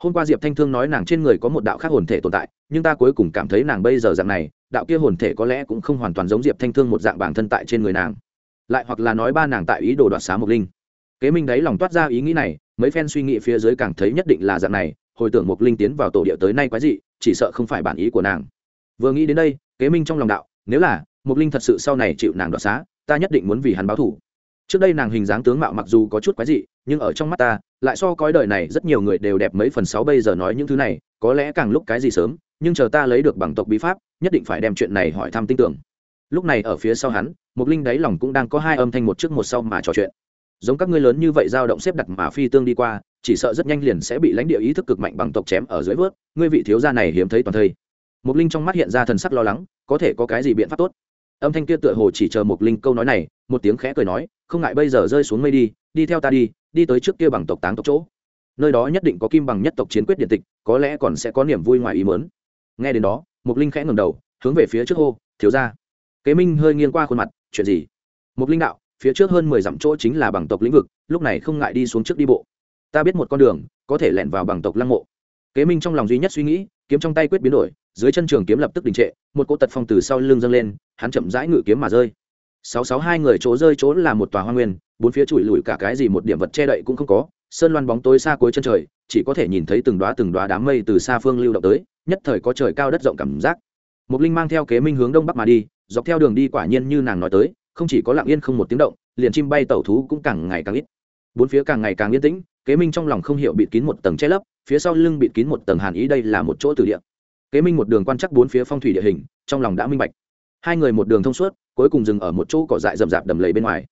Hôm qua diệp thanh thương nói nàng trên người có một đạo khác hồn thể tồn tại, nhưng ta cuối cùng cảm thấy nàng bây giờ dạng này, đạo kia hồn thể có lẽ cũng không hoàn toàn giống diệp thanh thương một dạng bản thân tại trên người nàng. Lại hoặc là nói ba nàng tại ý đồ đoạt xá mộc linh. Kế minh đấy lòng toát ra ý nghĩ này, mấy phen suy nghĩ phía dưới càng thấy nhất định là dạng này, hồi tưởng mục linh tiến vào tổ địa tới nay quái dị, chỉ sợ không phải bản ý của nàng. Vừa nghĩ đến đây, kế minh trong lòng đạo, nếu là mục linh thật sự sau này chịu nàng đoạt xá, ta nhất định muốn vì hắn báo thủ trước đây nàng hình dáng tướng mạo mặc dù có chút quái dị, nhưng ở trong mắt ta, lại so cõi đời này rất nhiều người đều đẹp mấy phần sáu bây giờ nói những thứ này, có lẽ càng lúc cái gì sớm, nhưng chờ ta lấy được bằng tộc bí pháp, nhất định phải đem chuyện này hỏi thăm tin tưởng. Lúc này ở phía sau hắn mục linh đáy lòng cũng đang có hai âm thanh một trước một sau mà trò chuyện. Giống các ngươi lớn như vậy dao động xếp đặt mà phi tương đi qua, chỉ sợ rất nhanh liền sẽ bị lãnh địa ý thức cực mạnh bằng tộc chém ở dưới vớt, ngươi vị thiếu gia này hiếm thấy toàn thây. Mục linh trong mắt hiện ra thần sắc lo lắng, có thể có cái gì biện pháp tốt? Âm thanh kia tựa hồ chỉ chờ một linh câu nói này, một tiếng khẽ cười nói, không ngại, bây giờ rơi xuống mây đi đi theo ta đi đi tới trước kia bằng tộc táng tộc chỗ. Nơi đó nhất định có kim bằng nhất tộc chiến quyết điện tịch, có lẽ còn sẽ có niềm vui ngoài ý mớn nghe đến đó mục linh khẽ ngầm đầu, hướng về phía trước hô, thiếu ra kế minh hơi nghiêng qua khuôn mặt, chuyện gì? Mục linh đạo, phía trước hơn mười dặm chỗ chính là bằng tộc lĩnh vực, lúc này không ngại đi xuống trước đi bộ. Ta biết một con đường, có thể lẻn vào bằng tộc lăng mộ. Kế minh trong lòng duy nhất suy nghĩ, kiếm trong tay quyết biến đổi dưới chân trường kiếm lập tức đình trệ một cỗ tật phong từ sau lưng dâng lên hắn chậm rãi ngự kiếm mà rơi sáu sáu hai người chỗ rơi chỗ là một tòa hoa nguyên bốn phía chùi lùi cả cái gì một điểm vật che đậy cũng không có sơn loan bóng tối xa cuối chân trời chỉ có thể nhìn thấy từng đoá từng đoá đám mây từ xa phương lưu động tới nhất thời có trời cao đất rộng cảm giác Mục Linh mang theo kế minh hướng đông bắc mà đi, dọc theo đường đi quả nhiên như nàng nói tới, không chỉ có lặng yên không một tiếng động, liền chim bay tẩu thú cũng càng ngày càng ít. Bốn phía càng ngày càng yên tĩnh, kế minh trong lòng không hiểu bịt kín một tầng che lấp, phía sau lưng bịt kín một tầng hàn ý đây là một chỗ tử địa. Kế minh một đường quan chắc bốn phía phong thủy địa hình, trong lòng đã minh bạch. Hai người một đường thông suốt, cuối cùng dừng ở một chỗ cỏ dại rậm rạp đầm lầy bên ngoài.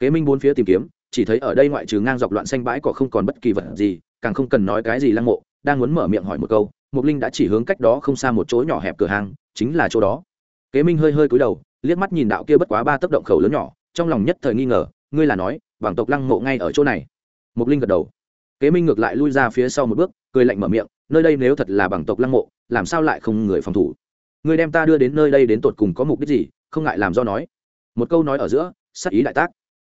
Kế minh bốn phía tìm kiếm, chỉ thấy ở đây ngoại trừ ngang dọc loạn xanh bãi cỏ không còn bất kỳ vật gì, càng không cần nói cái gì lăng mộ, đang muốn mở miệng hỏi một câu, Mục Linh đã chỉ hướng cách đó không xa một chỗ nhỏ hẹp cửa hàng, chính là chỗ đó kế minh hơi hơi cúi đầu liếc mắt nhìn đạo kia bất quá ba tấc động khẩu lớn nhỏ trong lòng nhất thời nghi ngờ ngươi là nói bảng tộc lăng mộ ngay ở chỗ này mục linh gật đầu kế minh ngược lại lui ra phía sau một bước cười lạnh mở miệng nơi đây nếu thật là bằng tộc lăng mộ làm sao lại không người phòng thủ? Ngươi đem ta đưa đến nơi đây đến tột cùng có mục đích gì không ngại làm do nói. Một câu nói ở giữa sắc ý đại tác.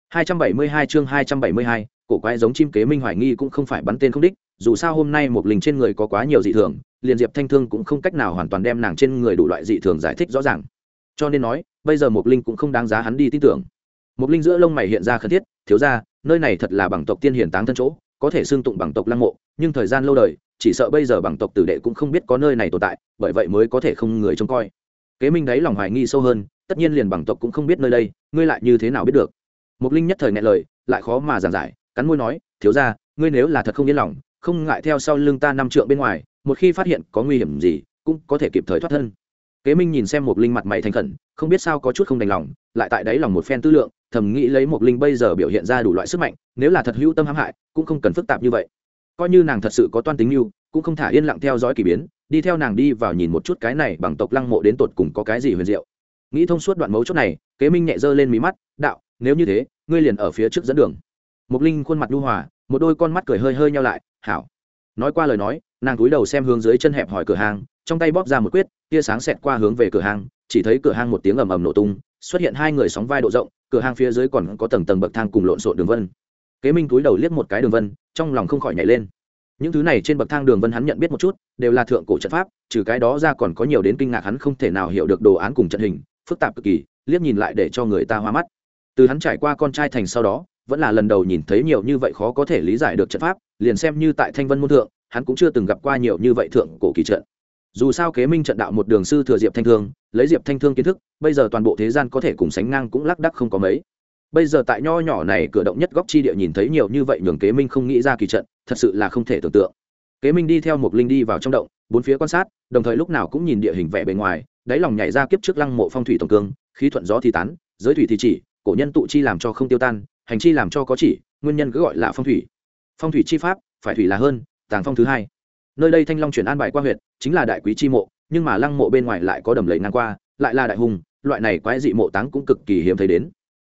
272 chương 272, cổ quái giống chim kế minh hoài nghi cũng không phải bắn tên không đích dù sao hôm nay một linh trên người có quá nhiều dị thường liền diệp thanh thương cũng không cách nào hoàn toàn đem nàng trên người đủ loại dị thường giải thích rõ ràng. Cho nên nói bây giờ một linh cũng không đáng giá hắn đi tin tưởng. Một linh giữa lông mày hiện ra khẩn thiết thiếu ra nơi này thật là bằng tộc tiên hiển táng thân chỗ có thể xương tụng bằng tộc lăng mộ nhưng thời gian lâu đời chỉ sợ bây giờ bằng tộc tử đệ cũng không biết có nơi này tồn tại, bởi vậy mới có thể không người trông coi. Kế minh đấy lòng hoài nghi sâu hơn, tất nhiên liền bằng tộc cũng không biết nơi đây, ngươi lại như thế nào biết được? Mục linh nhất thời ngại lời, lại khó mà giảng giải, cắn môi nói, thiếu ra ngươi nếu là thật không yên lòng, không ngại theo sau lưng ta năm trượng bên ngoài, một khi phát hiện có nguy hiểm gì, cũng có thể kịp thời thoát thân. Kế minh nhìn xem một linh mặt mày thành khẩn, không biết sao có chút không đành lòng, lại tại đáy lòng một phen tư lượng, thầm nghĩ lấy một linh bây giờ biểu hiện ra đủ loại sức mạnh, nếu là thật hữu tâm hãm hại, cũng không cần phức tạp như vậy coi như nàng thật sự có toan tính mưu cũng không thả yên lặng theo dõi k ỳ biến, đi theo nàng đi vào nhìn một chút cái này bằng tộc lăng mộ đến tột cùng có cái gì huyền diệu. Nghĩ thông suốt đoạn mấu chốt này, kế minh nhẹ dơ lên mí mắt, đạo, nếu như thế, ngươi liền ở phía trước dẫn đường. Mục linh khuôn mặt lưu hòa, một đôi con mắt cười hơi hơi nhau lại, hảo. Nói qua lời nói, nàng cúi đầu xem hướng dưới chân hẹp hỏi cửa hàng, trong tay bóp ra một quyết, tia sáng xẹt qua hướng về cửa hàng, chỉ thấy cửa hàng một tiếng ầm ầm nổ tung, xuất hiện hai người sóng vai độ rộng, cửa hàng phía dưới còn có tầng tầng bậc thang cùng lộn xộn đường vân. Kế minh cúi đầu liếc một cái đường vân trong lòng không khỏi nhảy lên. Những thứ này trên bậc thang đường vân hắn nhận biết một chút, đều là thượng cổ trận pháp, trừ cái đó ra còn có nhiều đến kinh ngạc hắn không thể nào hiểu được đồ án cùng trận hình, phức tạp cực kỳ, liếc nhìn lại để cho người ta hoa mắt. Từ hắn trải qua con trai thành sau đó, vẫn là lần đầu nhìn thấy nhiều như vậy khó có thể lý giải được trận pháp, liền xem như tại thanh vân môn thượng, hắn cũng chưa từng gặp qua nhiều như vậy thượng cổ kỳ trận. Dù sao kế minh trận đạo một đường sư thừa diệp thanh thương, lấy diệp thanh thương kiến thức, bây giờ toàn bộ thế gian có thể cùng sánh ngang cũng lác đắc không có mấy bây giờ tại nho nhỏ này cửa động nhất góc chi địa nhìn thấy nhiều như vậy nhường kế minh không nghĩ ra kỳ trận, thật sự là không thể tưởng tượng. Kế minh đi theo một linh đi vào trong động, bốn phía quan sát, đồng thời lúc nào cũng nhìn địa hình vẽ bề ngoài, đáy lòng nhảy ra kiếp trước lăng mộ phong thủy tổng cương, khí thuận gió thì tán, giới thủy thì chỉ, cổ nhân tụ chi làm cho không tiêu tan, hành chi làm cho có chỉ, nguyên nhân cứ gọi là phong thủy. Phong thủy chi pháp, phải thủy là hơn, tàng phong thứ hai. Nơi đây thanh long chuyển an bài qua huyện, chính là đại quý chi mộ, nhưng mà lăng mộ bên ngoài lại có đầm lầy ngang qua, lại là đại hùng, loại này quái dị mộ táng cũng cực kỳ hiếm thấy đến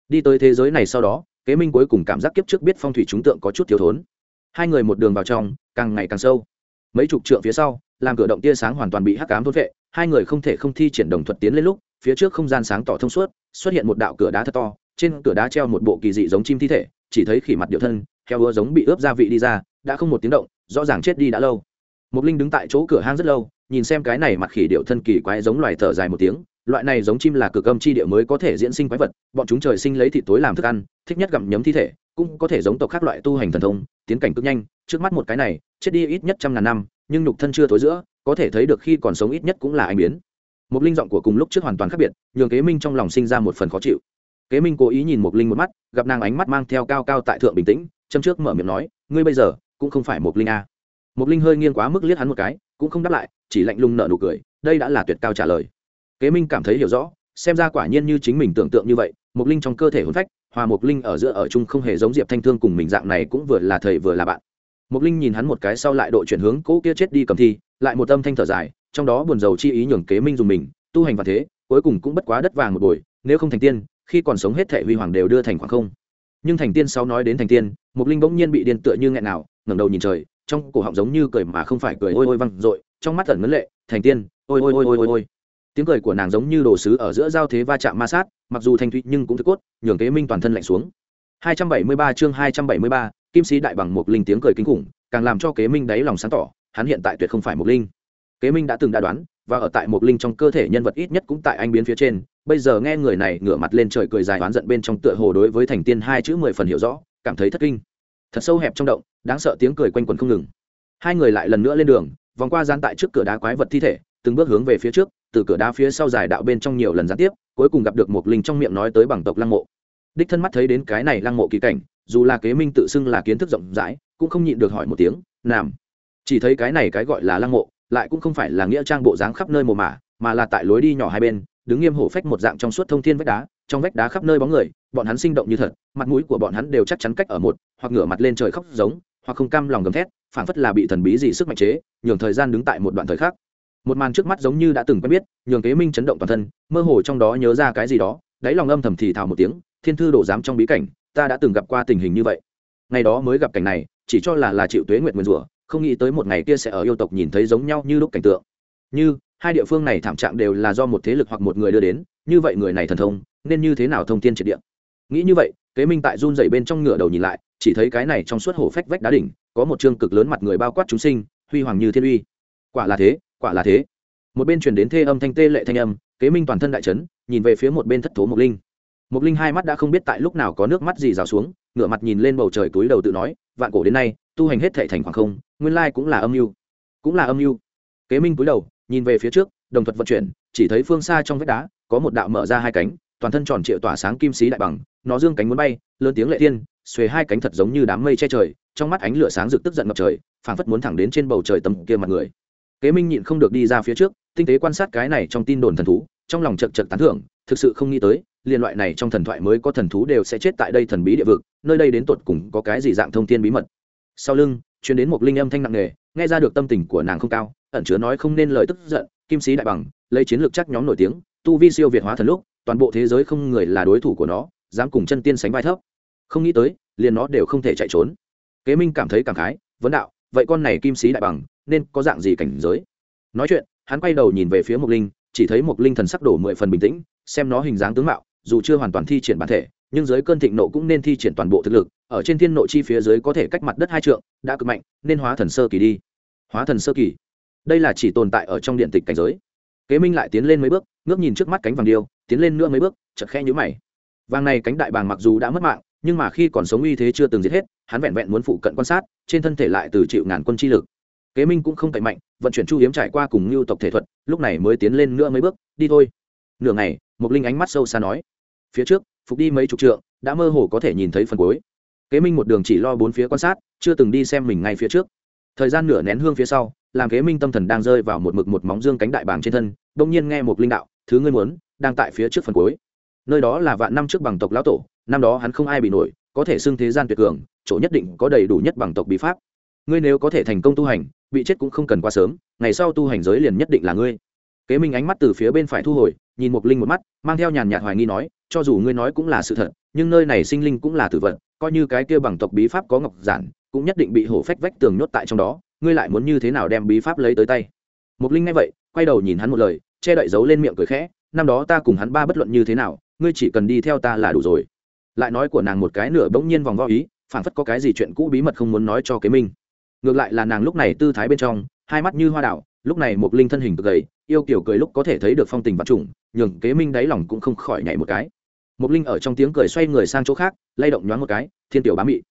đi tới thế giới này sau đó kế minh cuối cùng cảm giác kiếp trước biết phong thủy chúng tượng có chút thiếu thốn. Hai người một đường vào trong càng ngày càng sâu. Mấy chục trượng phía sau làm cửa động tia sáng hoàn toàn bị hắc cám thốt vệ hai người không thể không thi triển đồng thuật tiến lên lúc phía trước không gian sáng tỏ thông suốt xuất hiện một đạo cửa đá thật to trên cửa đá treo một bộ kỳ dị giống chim thi thể chỉ thấy khỉ mặt điệu thân theo ứa giống bị ướp gia vị đi ra đã không một tiếng động rõ ràng chết đi đã lâu. Mục Linh đứng tại chỗ cửa hang rất lâu, nhìn xem cái này mặt khỉ điệu thân kỳ quái giống loài thở dài một tiếng, loại này giống chim là cực âm chi địa mới có thể diễn sinh quái vật, bọn chúng trời sinh lấy thịt tối làm thức ăn, thích nhất gặm nhấm thi thể, cũng có thể giống tộc khác loại tu hành thần thông, tiến cảnh cực nhanh, trước mắt một cái này, chết đi ít nhất trăm ngàn năm, nhưng nhục thân chưa tối giữa, có thể thấy được khi còn sống ít nhất cũng là anh biến. Mục Linh giọng của cùng lúc trước hoàn toàn khác biệt, nhường Kế Minh trong lòng sinh ra một phần khó chịu. Kế Minh cố ý nhìn Mục Linh một mắt, gặp nàng ánh mắt mang theo cao cao tại thượng bình tĩnh, châm trước mở miệng nói, ngươi bây giờ cũng không phải Mục Linh à? a. Mục Linh hơi nghiêng quá mức liếc hắn một cái, cũng không đáp lại, chỉ lạnh lùng nở nụ cười, đây đã là tuyệt cao trả lời. Kế Minh cảm thấy hiểu rõ, xem ra quả nhiên như chính mình tưởng tượng như vậy mục linh trong cơ thể hồn phách hòa mục linh ở giữa ở chung không hề giống diệp thanh thương cùng mình dạng này cũng vừa là thầy vừa là bạn. Mục linh nhìn hắn một cái sau lại độ chuyển hướng cỗ kia chết đi cầm thi lại một âm thanh thở dài trong đó buồn rầu chi ý nhường kế minh dùng mình tu hành và thế cuối cùng cũng bất quá đất vàng một buổi nếu không thành tiên khi còn sống hết thể huy hoàng đều đưa thành khoảng không. Nhưng thành tiên sau nói đến thành tiên mục linh bỗng nhiên bị điên tựa như nghẹn nào ngẩng đầu nhìn trời trong cổ họng giống như cười mà không phải cười ôi ôi văng dội trong mắt ẩn ngấn lệ thành tiên ôi ôi ôi ôi ôi ôi tiếng cười của nàng giống như đồ sứ ở giữa giao thế va chạm ma sát mặc dù thanh thụy nhưng cũng thức cốt nhường kế minh toàn thân lạnh xuống. 273 chương 273, kim sĩ đại bằng một linh tiếng cười kinh khủng càng làm cho kế minh đáy lòng sáng tỏ hắn hiện tại tuyệt không phải một linh. Kế minh đã từng đã đoán và ở tại một linh trong cơ thể nhân vật ít nhất cũng tại anh biến phía trên bây giờ nghe người này ngửa mặt lên trời cười dài oán giận bên trong tựa hồ đối với thành tiên hai chữ mười phần hiểu rõ cảm thấy thất kinh. Thật sâu hẹp trong động đáng sợ tiếng cười quanh quẩn không ngừng. Hai người lại lần nữa lên đường vòng qua gian tại trước cửa đá quái vật thi thể từng bước hướng về phía trước từ cửa đá phía sau dài đạo bên trong nhiều lần gián tiếp, cuối cùng gặp được một linh trong miệng nói tới bằng tộc lăng mộ. Đích thân mắt thấy đến cái này lăng mộ kỳ cảnh, dù là kế minh tự xưng là kiến thức rộng rãi, cũng không nhịn được hỏi một tiếng làm chỉ thấy cái này cái gọi là lăng mộ, lại cũng không phải là nghĩa trang bộ dáng khắp nơi mồ mả, mà là tại lối đi nhỏ hai bên, đứng nghiêm hổ phách một dạng trong suốt thông thiên vách đá, trong vách đá khắp nơi bóng người, bọn hắn sinh động như thật, mặt mũi của bọn hắn đều chắc chắn cách ở một, hoặc ngửa mặt lên trời khóc giống, hoặc không cam lòng gầm thét, phảng phất là bị thần bí gì sức mạnh chế, nhường thời gian đứng tại một đoạn thời khắc một màn trước mắt giống như đã từng quen biết, nhường kế minh chấn động toàn thân, mơ hồ trong đó nhớ ra cái gì đó, đáy lòng âm thầm thì thào một tiếng, thiên thư đổ giám trong bí cảnh, ta đã từng gặp qua tình hình như vậy. Ngày đó mới gặp cảnh này, chỉ cho là là chịu tuế nguyệt nguyên rủa, không nghĩ tới một ngày kia sẽ ở yêu tộc nhìn thấy giống nhau như lúc cảnh tượng. Như, hai địa phương này thảm trạng đều là do một thế lực hoặc một người đưa đến, như vậy người này thần thông, nên như thế nào thông tin triệt địa? Nghĩ như vậy, kế minh tại run dậy bên trong ngựa đầu nhìn lại, chỉ thấy cái này trong suốt hổ phách vách đá đỉnh, có một chương cực lớn mặt người bao quát chúng sinh, huy hoàng như thiên uy. Quả là thế quả là thế. Một bên chuyển đến thê âm thanh tê lệ thanh âm, kế minh toàn thân đại trấn nhìn về phía một bên thất thố mục linh. Mục linh hai mắt đã không biết tại lúc nào có nước mắt gì rào xuống, ngửa mặt nhìn lên bầu trời túi đầu tự nói, vạn cổ đến nay, tu hành hết thệ thành khoảng không, nguyên lai cũng là âm mưu. Cũng là âm mưu. Kế minh túi đầu, nhìn về phía trước, đồng thuật vận chuyển, chỉ thấy phương xa trong vách đá, có một đạo mở ra hai cánh, toàn thân tròn triệu tỏa sáng kim xí đại bằng, nó dương cánh muốn bay, lớn tiếng lệ thiên, xuề hai cánh thật giống như đám mây che trời, trong mắt ánh lửa sáng rực tức giận ngập trời, phảng phất muốn thẳng đến trên bầu trời tầm kia mặt người kế minh nhịn không được đi ra phía trước, tinh tế quan sát cái này trong tin đồn thần thú, trong lòng chật chật tán thưởng, thực sự không nghĩ tới liên loại này trong thần thoại mới có thần thú đều sẽ chết tại đây thần bí địa vực, nơi đây đến tột cùng có cái gì dạng thông tin bí mật. Sau lưng chuyến đến một linh âm thanh nặng nề, nghe ra được tâm tình của nàng không cao, ẩn chứa nói không nên lời tức giận, kim sĩ đại bằng, lấy chiến lược chắc nhóm nổi tiếng, tu vi siêu việt hóa thần lúc, toàn bộ thế giới không người là đối thủ của nó, dám cùng chân tiên sánh vai thấp. Không nghĩ tới, liền nó đều không thể chạy trốn. Kế minh cảm thấy cảm khái, vấn đạo, vậy con này kim sĩ đại bằng nên có dạng gì cảnh giới. Nói chuyện, hắn quay đầu nhìn về phía mục linh, chỉ thấy mục linh thần sắc đổ mười phần bình tĩnh, xem nó hình dáng tướng mạo, dù chưa hoàn toàn thi triển bản thể, nhưng dưới cơn thịnh nộ cũng nên thi triển toàn bộ thực lực, ở trên thiên nội chi phía dưới có thể cách mặt đất hai trượng, đã cực mạnh, nên hóa thần sơ kỳ đi. Hóa thần sơ kỳ. Đây là chỉ tồn tại ở trong điện tịch cảnh giới. Kế minh lại tiến lên mấy bước, ngước nhìn trước mắt cánh vàng điêu, tiến lên nữa mấy bước chật khe nhũ mày. Vàng này cánh đại bàng mặc dù đã mất mạng, nhưng mà khi còn sống uy thế chưa từng giết hết, hắn vẹn vẹn muốn phụ cận quan sát, trên thân thể lại từ chịu ngàn quân chi lực kế minh cũng không cậy mạnh, vận chuyển chu hiếm trải qua cùng lưu tộc thể thuật, lúc này mới tiến lên nữa mấy bước, đi thôi. Nửa ngày một linh ánh mắt sâu xa nói, phía trước, phục đi mấy chục trượng, đã mơ hồ có thể nhìn thấy phần cuối. Kế minh một đường chỉ lo bốn phía quan sát, chưa từng đi xem mình ngay phía trước. Thời gian nửa nén hương phía sau, làm kế minh tâm thần đang rơi vào một mực một móng dương cánh đại bàng trên thân đông nhiên nghe một linh đạo, thứ ngươi muốn, đang tại phía trước phần cuối. Nơi đó là vạn năm trước bằng tộc lão tổ, năm đó hắn không ai bị nổi, có thể xưng thế gian tuyệt cường, chỗ nhất định có đầy đủ nhất bằng tộc bí pháp. Ngươi nếu có thể thành công tu hành bị chết cũng không cần quá sớm, ngày sau tu hành giới liền nhất định là ngươi. Kế minh ánh mắt từ phía bên phải thu hồi, nhìn mục linh một mắt, mang theo nhàn nhạt hoài nghi nói, cho dù ngươi nói cũng là sự thật, nhưng nơi này sinh linh cũng là tử vật, coi như cái kia bằng tộc bí pháp có ngọc giản, cũng nhất định bị hổ phách vách tường nhốt tại trong đó, ngươi lại muốn như thế nào đem bí pháp lấy tới tay? Mục linh nghe vậy, quay đầu nhìn hắn một lời, che đậy giấu lên miệng cười khẽ, năm đó ta cùng hắn ba bất luận như thế nào, ngươi chỉ cần đi theo ta là đủ rồi. Lại nói của nàng một cái nửa bỗng nhiên vòng vo ý, phảng phất có cái gì chuyện cũ bí mật không muốn nói cho kế minh ngược lại là nàng lúc này tư thái bên trong hai mắt như hoa đảo lúc này một linh thân hình cực gầy yêu kiểu cười lúc có thể thấy được phong tình vật trùng nhường kế minh đáy lòng cũng không khỏi nhảy một cái. Một linh ở trong tiếng cười xoay người sang chỗ khác lay động nhoáng một cái thiên tiểu bá mị.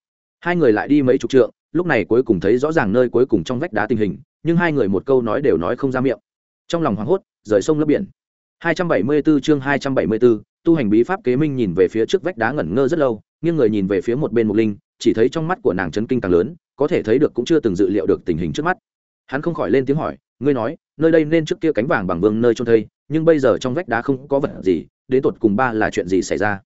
Hai người lại đi mấy chục trượng lúc này cuối cùng thấy rõ ràng nơi cuối cùng trong vách đá tình hình nhưng hai người một câu nói đều nói không ra miệng. Trong lòng hoảng hốt rời sông lấp biển. 274 chương 274, tu hành bí pháp kế minh nhìn về phía trước vách đá ngẩn ngơ rất lâu nghiêng người nhìn về phía một bên mục linh chỉ thấy trong mắt của nàng chấn kinh càng lớn có thể thấy được cũng chưa từng dự liệu được tình hình trước mắt. Hắn không khỏi lên tiếng hỏi, ngươi nói, nơi đây nên trước kia cánh vàng bằng vương nơi trôn thây, nhưng bây giờ trong vách đá không có vật gì, đến tột cùng ba là chuyện gì xảy ra?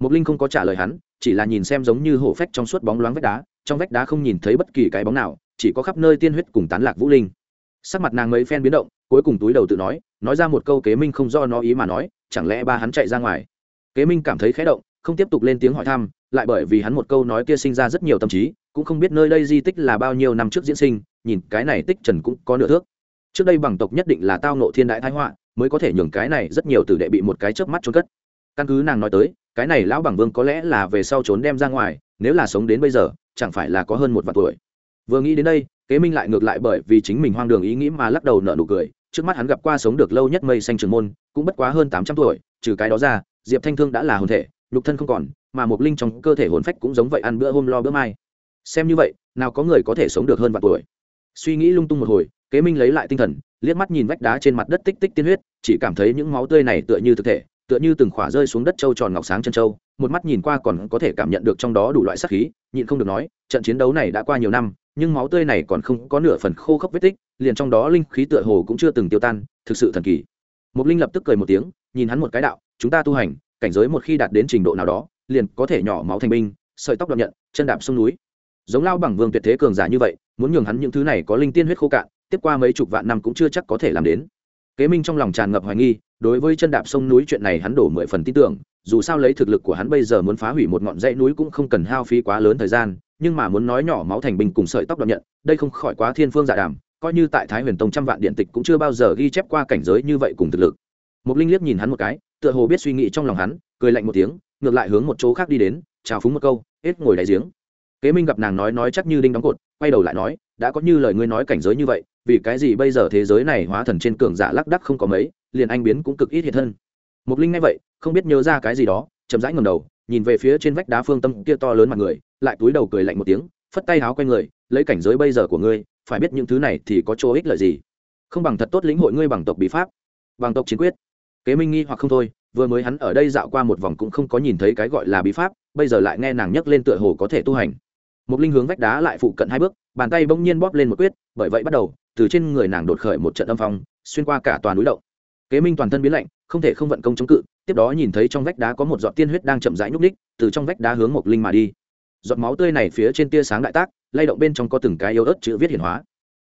Mục linh không có trả lời hắn, chỉ là nhìn xem giống như hổ phách trong suốt bóng loáng vách đá, trong vách đá không nhìn thấy bất kỳ cái bóng nào, chỉ có khắp nơi tiên huyết cùng tán lạc vũ linh. Sắc mặt nàng mấy phen biến động, cuối cùng túi đầu tự nói nói ra một câu kế minh không do nó ý mà nói, chẳng lẽ ba hắn chạy ra ngoài? Kế minh cảm thấy khé động, không tiếp tục lên tiếng hỏi thăm lại bởi vì hắn một câu nói kia sinh ra rất nhiều tâm trí, cũng không biết nơi đây di tích là bao nhiêu năm trước diễn sinh, nhìn cái này tích trần cũng có nửa thước. Trước đây bằng tộc nhất định là tao nộ thiên đại thái họa, mới có thể nhường cái này rất nhiều tử đệ bị một cái chớp mắt trốn cất. Căn cứ nàng nói tới, cái này lão bằng vương có lẽ là về sau trốn đem ra ngoài, nếu là sống đến bây giờ, chẳng phải là có hơn một vạn tuổi. Vừa nghĩ đến đây, kế minh lại ngược lại bởi vì chính mình hoang đường ý nghĩ mà lắc đầu nở nụ cười, trước mắt hắn gặp qua sống được lâu nhất mây xanh trường môn, cũng bất quá hơn tám trăm tuổi, trừ cái đó ra, diệp thanh thương đã là hồn thể nhục thân không còn, mà một linh trong cơ thể hồn phách cũng giống vậy ăn bữa hôm lo bữa mai. Xem như vậy, nào có người có thể sống được hơn vạn tuổi. Suy nghĩ lung tung một hồi, kế minh lấy lại tinh thần, liếc mắt nhìn vách đá trên mặt đất tích tích tiên huyết, chỉ cảm thấy những máu tươi này tựa như thực thể, tựa như từng khỏa rơi xuống đất trâu tròn ngọc sáng chân trâu, một mắt nhìn qua còn có thể cảm nhận được trong đó đủ loại sắc khí, nhịn không được nói, trận chiến đấu này đã qua nhiều năm, nhưng máu tươi này còn không có nửa phần khô khốc vết tích, liền trong đó linh khí tựa hồ cũng chưa từng tiêu tan, thực sự thần kỳ. Mục linh lập tức cười một tiếng, nhìn hắn một cái đạo, chúng ta tu hành cảnh giới một khi đạt đến trình độ nào đó liền có thể nhỏ máu thành binh sợi tóc đoạn nhận chân đạp sông núi. Giống lao bằng vương tuyệt thế cường giả như vậy muốn nhường hắn những thứ này có linh tiên huyết khô cạn tiếp qua mấy chục vạn năm cũng chưa chắc có thể làm đến. Kế minh trong lòng tràn ngập hoài nghi đối với chân đạp sông núi chuyện này hắn đổ mười phần tin tưởng dù sao lấy thực lực của hắn bây giờ muốn phá hủy một ngọn dãy núi cũng không cần hao phí quá lớn thời gian nhưng mà muốn nói nhỏ máu thành binh cùng sợi tóc đoạn nhận đây không khỏi quá thiên phương giả đảm, đàm coi như tại thái huyền tông trăm vạn điện tịch cũng chưa bao giờ ghi chép qua cảnh giới như vậy cùng thực lực. Một linh liếc nhìn hắn một cái tựa hồ biết suy nghĩ trong lòng hắn, cười lạnh một tiếng, ngược lại hướng một chỗ khác đi đến, chào phúng một câu, hết ngồi đáy giếng. Kế minh gặp nàng nói nói chắc như đinh đóng cột, quay đầu lại nói, đã có như lời ngươi nói cảnh giới như vậy, vì cái gì bây giờ thế giới này hóa thần trên cường giả lắc đắc không có mấy, liền anh biến cũng cực ít hiện thân. Mục linh nghe vậy, không biết nhớ ra cái gì đó, chậm rãi ngầm đầu, nhìn về phía trên vách đá phương tâm kia to lớn mặt người, lại túi đầu cười lạnh một tiếng, phất tay háo q người, lấy cảnh giới bây giờ của ngươi, phải biết những thứ này thì có chỗ ích lợi gì. Không bằng thật tốt lĩnh hội ngươi bằng tộc bí pháp, bằng tộc chiến quyết kế minh nghi hoặc không thôi, vừa mới hắn ở đây dạo qua một vòng cũng không có nhìn thấy cái gọi là bí pháp, bây giờ lại nghe nàng nhấc lên tựa hồ có thể tu hành. Một linh hướng vách đá lại phụ cận hai bước, bàn tay bỗng nhiên bóp lên một quyết, bởi vậy bắt đầu, từ trên người nàng đột khởi một trận âm phong, xuyên qua cả toàn núi động. Kế minh toàn thân biến lạnh, không thể không vận công chống cự, tiếp đó nhìn thấy trong vách đá có một giọt tiên huyết đang chậm rãi nhúc ních từ trong vách đá hướng một linh mà đi. Giọt máu tươi này phía trên tia sáng đại tác, lay động bên trong có từng cái yếu ớt chữ viết hiển hóa.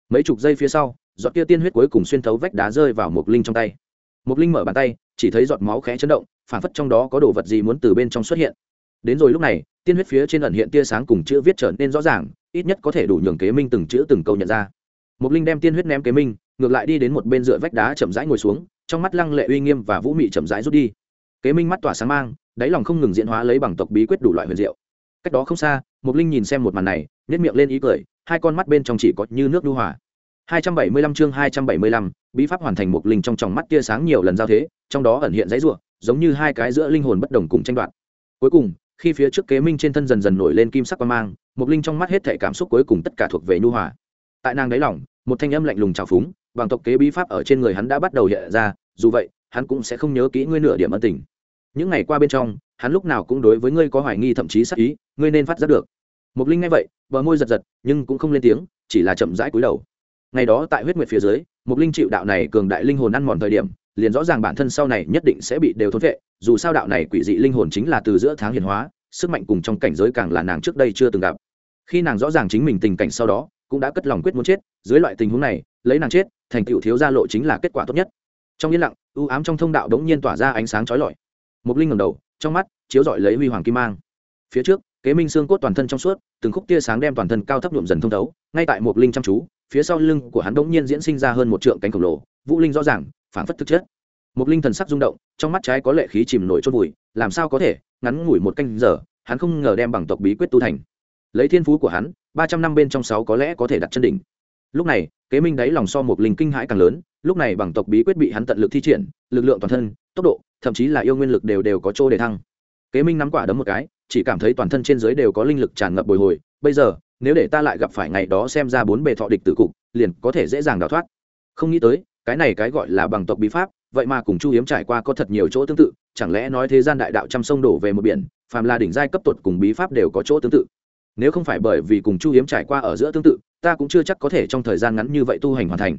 Mấy chục giây phía sau, giọt kia tiên huyết cuối cùng xuyên thấu vách đá rơi vào một linh trong tay. Mục linh mở bàn tay, chỉ thấy giọt máu khẽ chấn động phản phất trong đó có đồ vật gì muốn từ bên trong xuất hiện. Đến rồi lúc này, tiên huyết phía trên ẩn hiện tia sáng cùng chữ viết trở nên rõ ràng, ít nhất có thể đủ nhường kế minh từng chữ từng câu nhận ra. Mục linh đem tiên huyết ném kế minh, ngược lại đi đến một bên dựa vách đá chậm rãi ngồi xuống, trong mắt lăng lệ uy nghiêm và vũ mị chậm rãi rút đi. Kế minh mắt tỏa sáng mang, đáy lòng không ngừng diễn hóa lấy bằng tộc bí quyết đủ loại huyền diệu. Cách đó không xa Mục linh nhìn xem một màn này nhét miệng lên ý cười, hai con mắt bên trong chỉ có như nước lưu hỏa 275 chương 275, bí pháp hoàn thành một linh trong tròng mắt tia sáng nhiều lần giao thế, trong đó ẩn hiện dãy rủa, giống như hai cái giữa linh hồn bất đồng cùng tranh đoạt. Cuối cùng, khi phía trước kế minh trên thân dần dần nổi lên kim sắc quang mang, một linh trong mắt hết thảy cảm xúc cuối cùng tất cả thuộc về nhu hòa. Tại nàng đáy lòng, một thanh âm lạnh lùng chào phúng, bằng tộc kế bí pháp ở trên người hắn đã bắt đầu hiện ra, dù vậy, hắn cũng sẽ không nhớ kỹ ngươi nửa điểm ân tình. Những ngày qua bên trong, hắn lúc nào cũng đối với ngươi có hoài nghi thậm chí sát ý, ngươi nên phát giác được. Một linh nghe vậy, bờ môi giật giật, nhưng cũng không lên tiếng, chỉ là chậm rãi cúi đầu ngày đó tại huyết nguyệt phía dưới mục linh chịu đạo này cường đại linh hồn ăn mòn thời điểm, liền rõ ràng bản thân sau này nhất định sẽ bị đều thốn vệ, dù sao đạo này quỷ dị linh hồn chính là từ giữa tháng hiền hóa, sức mạnh cùng trong cảnh giới càng là nàng trước đây chưa từng gặp. Khi nàng rõ ràng chính mình tình cảnh sau đó, cũng đã cất lòng quyết muốn chết, dưới loại tình huống này, lấy nàng chết, thành tựu thiếu gia lộ chính là kết quả tốt nhất. Trong yên lặng ưu ám trong thông đạo đống nhiên tỏa ra ánh sáng chói lọi. Mục linh ngẩng đầu, trong mắt chiếu rọi lấy huy hoàng kim mang. Phía trước, kế minh xương cốt toàn thân trong suốt, từng khúc tia sáng đem toàn thân cao thấp nhuộm dần thông thấu, ngay tại mục linh chăm chú phía sau lưng của hắn đ ỗ n g nhiên diễn sinh ra hơn một trượng cánh khổng lồ, vũ linh rõ ràng, phảng phất thực chất. Một linh thần sắc rung động, trong mắt trái có lệ khí chìm nổi chốt vùi, làm sao có thể, ngắn ngủi một canh giờ, hắn không ngờ đem bằng tộc bí quyết tu thành. Lấy thiên phú của hắn, ba trăm năm bên trong sáu có lẽ có thể đặt chân đỉnh. Lúc này, kế minh đáy lòng so một linh kinh hãi càng lớn, lúc này bằng tộc bí quyết bị hắn tận lực thi triển, lực lượng toàn thân, tốc độ, thậm chí là yêu nguyên lực đều đều có chỗ để thăng. Kế minh nắm quả đấm một cái, chỉ cảm thấy toàn thân trên dưới đều có linh lực tràn ngập bồi hồi, bây giờ nếu để ta lại gặp phải ngày đó xem ra bốn bề thọ địch tử cục, liền có thể dễ dàng đào thoát. Không nghĩ tới, cái này cái gọi là bằng tộc bí pháp, vậy mà cùng chu hiếm trải qua có thật nhiều chỗ tương tự, chẳng lẽ nói thế gian đại đạo trăm sông đổ về một biển, phàm là đỉnh giai cấp tột cùng bí pháp đều có chỗ tương tự? Nếu không phải bởi vì cùng chu hiếm trải qua ở giữa tương tự, ta cũng chưa chắc có thể trong thời gian ngắn như vậy tu hành hoàn thành.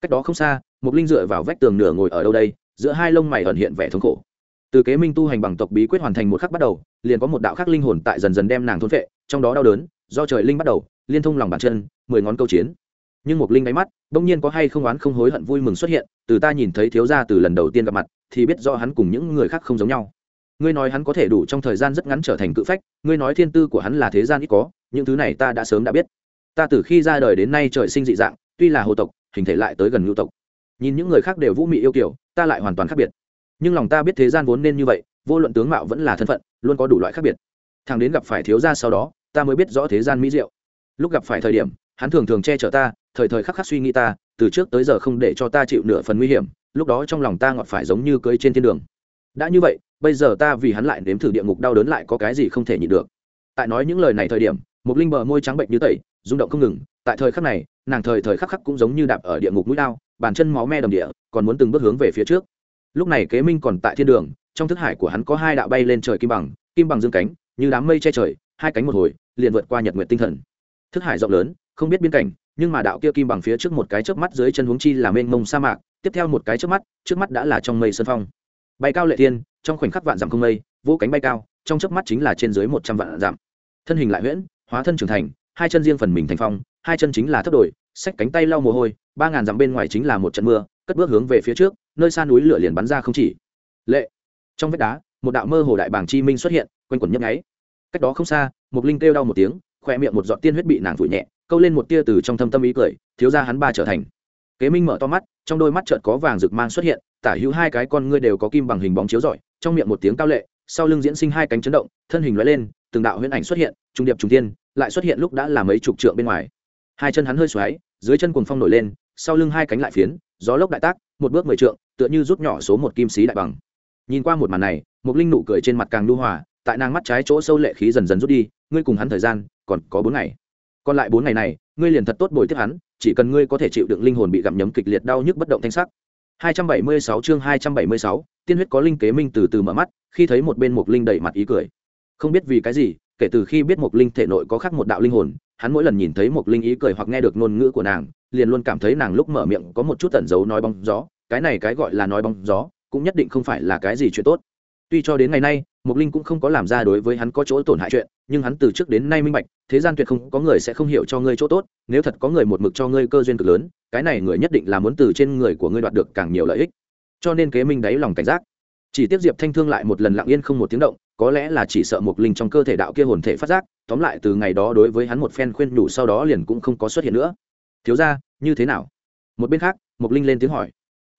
Cách đó không xa một linh dựa vào vách tường nửa ngồi ở đâu đây, giữa hai lông mày ẩn hiện vẻ thống khổ. Từ kế minh tu hành bằng tộc bí quyết hoàn thành một khắc bắt đầu, liền có một đạo khắc linh hồn tại dần dần đem nàng thôn vệ trong đó đau đớn do trời linh bắt đầu, liên thông lòng bàn chân, mười ngón câu chiến. Nhưng một linh đáy mắt, bỗng nhiên có hay không oán không hối hận vui mừng xuất hiện, từ ta nhìn thấy thiếu gia từ lần đầu tiên gặp mặt, thì biết do hắn cùng những người khác không giống nhau. Ngươi nói hắn có thể đủ trong thời gian rất ngắn trở thành cự phách, ngươi nói thiên tư của hắn là thế gian ít có, những thứ này ta đã sớm đã biết. Ta từ khi ra đời đến nay trời sinh dị dạng, tuy là hồ tộc, hình thể lại tới gần ngưu tộc. Nhìn những người khác đều vũ mị yêu kiểu ta lại hoàn toàn khác biệt. Nhưng lòng ta biết thế gian vốn nên như vậy, vô luận tướng mạo vẫn là thân phận, luôn có đủ loại khác biệt. Thằng đến gặp phải thiếu gia sau đó ta mới biết rõ thế gian mỹ diệu. Lúc gặp phải thời điểm, hắn thường thường che chở ta, thời thời khắc khắc suy nghĩ ta, từ trước tới giờ không để cho ta chịu nửa phần nguy hiểm, lúc đó trong lòng ta ngọt phải giống như cưới trên thiên đường. Đã như vậy, bây giờ ta vì hắn lại nếm thử địa ngục đau đớn lại có cái gì không thể nhịn được. Tại nói những lời này thời điểm một linh bờ môi trắng bệnh như tẩy, rung động không ngừng, tại thời khắc này, nàng thời thời khắc khắc cũng giống như đạp ở địa ngục mũi lao, bàn chân máu me đầm địa, còn muốn từng bước hướng về phía trước. Lúc này kế minh còn tại thiên đường, trong thức hải của hắn có hai đạo bay lên trời kim bằng kim bằng dương cánh, như đám mây che trời hai cánh một hồi, liền vượt qua nhật nguyện tinh thần. Thức hải rộng lớn, không biết biên cảnh, nhưng mà đạo kia kim bằng phía trước một cái chớp mắt dưới chân huống chi là mênh mông sa mạc, tiếp theo một cái chớp mắt, trước mắt đã là trong mây sơn phong. Bay cao lệ thiên, trong khoảnh khắc vạn dặm không mây vỗ cánh bay cao, trong chớp mắt chính là trên dưới một trăm vạn dặm. Thân hình lại huyễn, hóa thân trưởng thành, hai chân riêng phần mình thành phong, hai chân chính là thấp đổi xách cánh tay lau mồ hôi, ba ngàn dặm bên ngoài chính là một trận mưa, cất bước hướng về phía trước, nơi xa núi lửa liền bắn ra không chỉ. Lệ! Trong vách đá, một đạo mơ hồ đại bảng chi minh xuất hiện, quanh quẩn nhấp nháy cách đó không xa mục linh kêu đau một tiếng, khoe miệng một giọt tiên huyết bị nàng phủi nhẹ, câu lên một tia từ trong thâm tâm ý cười, thiếu ra hắn ba trở thành. Kế minh mở to mắt, trong đôi mắt chợt có vàng rực mang xuất hiện, tả hữu hai cái con ngươi đều có kim bằng hình bóng chiếu rọi, trong miệng một tiếng cao lệ, sau lưng diễn sinh hai cánh chấn động, thân hình lóe lên, từng đạo huyễn ảnh xuất hiện trung điệp trung tiên lại xuất hiện lúc đã là mấy chục trượng bên ngoài. Hai chân hắn hơi xoáy, dưới chân cuồng phong nổi lên, sau lưng hai cánh lại phiến, gió lốc đại tác, một bước mười trượng, tựa như rút nhỏ số một kim xí đại bằng. Nhìn qua một màn này một linh nụ cười trên mặt càng lưu hòa tại nàng mắt trái chỗ sâu lệ khí dần dần rút đi ngươi cùng hắn thời gian còn có bốn ngày. Còn lại bốn ngày này ngươi liền thật tốt bồi tiếp hắn chỉ cần ngươi có thể chịu đựng linh hồn bị gặm nhấm kịch liệt đau nhức bất động thanh sắc. 276 chương 276, tiên huyết có linh kế minh từ từ mở mắt khi thấy một bên một linh đẩy mặt ý cười. Không biết vì cái gì kể từ khi biết một linh thể nội có khác một đạo linh hồn hắn mỗi lần nhìn thấy một linh ý cười hoặc nghe được ngôn ngữ của nàng liền luôn cảm thấy nàng lúc mở miệng có một chút tẩn giấu nói bóng gió. Cái này cái gọi là nói bóng gió cũng nhất định không phải là cái gì chuyện tốt. Tuy cho đến ngày nay mục linh cũng không có làm ra đối với hắn có chỗ tổn hại chuyện, nhưng hắn từ trước đến nay minh bạch, thế gian tuyệt không có người sẽ không hiểu cho ngươi chỗ tốt, nếu thật có người một mực cho ngươi cơ duyên cực lớn, cái này người nhất định là muốn từ trên người của ngươi đoạt được càng nhiều lợi ích. Cho nên kế minh đáy lòng cảnh giác. Chỉ tiếp diệp thanh thương lại một lần lặng yên không một tiếng động, có lẽ là chỉ sợ mục linh trong cơ thể đạo kia hồn thể phát giác, tóm lại từ ngày đó đối với hắn một phen khuyên nhủ sau đó liền cũng không có xuất hiện nữa. Thiếu ra như thế nào? Một bên khác mục linh lên tiếng hỏi.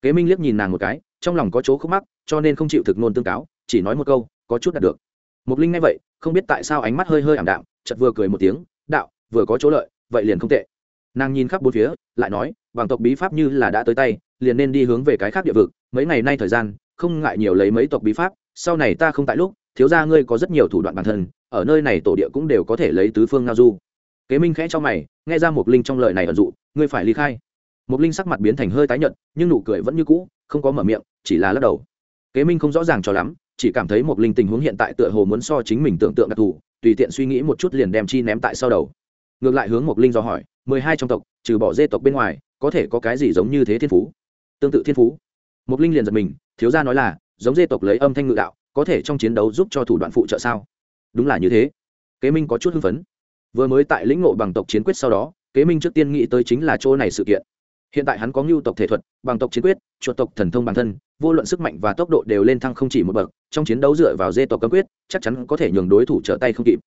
Kế minh liếc nhìn nàng một cái, trong lòng có chỗ khúc mắc, cho nên không chịu thực nôn tương cáo, chỉ nói một câu có chút đạt được. Mục linh nghe vậy, không biết tại sao ánh mắt hơi hơi ảm đạm chật vừa cười một tiếng, đạo, vừa có chỗ lợi, vậy liền không tệ. Nàng nhìn khắp bốn phía, lại nói bằng tộc bí pháp như là đã tới tay, liền nên đi hướng về cái khác địa vực. Mấy ngày nay thời gian, không ngại nhiều lấy mấy tộc bí pháp, sau này ta không tại lúc, thiếu gia ngươi có rất nhiều thủ đoạn bản thân, ở nơi này tổ địa cũng đều có thể lấy tứ phương ngao du. Kế minh khẽ cho mày, nghe ra mục linh trong lời này ẩn dụ, ngươi phải ly khai. Mục linh sắc mặt biến thành hơi tái nhợt, nhưng nụ cười vẫn như cũ, không có mở miệng, chỉ là lắc đầu. Kế minh không rõ ràng cho lắm chỉ cảm thấy một linh tình huống hiện tại tựa hồ muốn so chính mình tưởng tượng đặc thù, tùy tiện suy nghĩ một chút liền đem chi ném tại sau đầu. Ngược lại hướng một linh do hỏi, mười hai trong tộc, trừ bỏ dê tộc bên ngoài, có thể có cái gì giống như thế thiên phú? Tương tự thiên phú. Một linh liền giật mình, thiếu gia nói là, giống dê tộc lấy âm thanh ngự đạo, có thể trong chiến đấu giúp cho thủ đoạn phụ trợ sao? Đúng là như thế. Kế minh có chút hưng phấn. Vừa mới tại lĩnh ngộ bằng tộc chiến quyết sau đó, kế minh trước tiên nghĩ tới chính là chỗ này sự kiện hiện tại hắn có ngưu tộc thể thuật, bằng tộc chiến quyết, chuột tộc thần thông bản thân, vô luận sức mạnh và tốc độ đều lên thăng không chỉ một bậc, trong chiến đấu dựa vào dê tộc cấm quyết, chắc chắn có thể nhường đối thủ trở tay không kịp.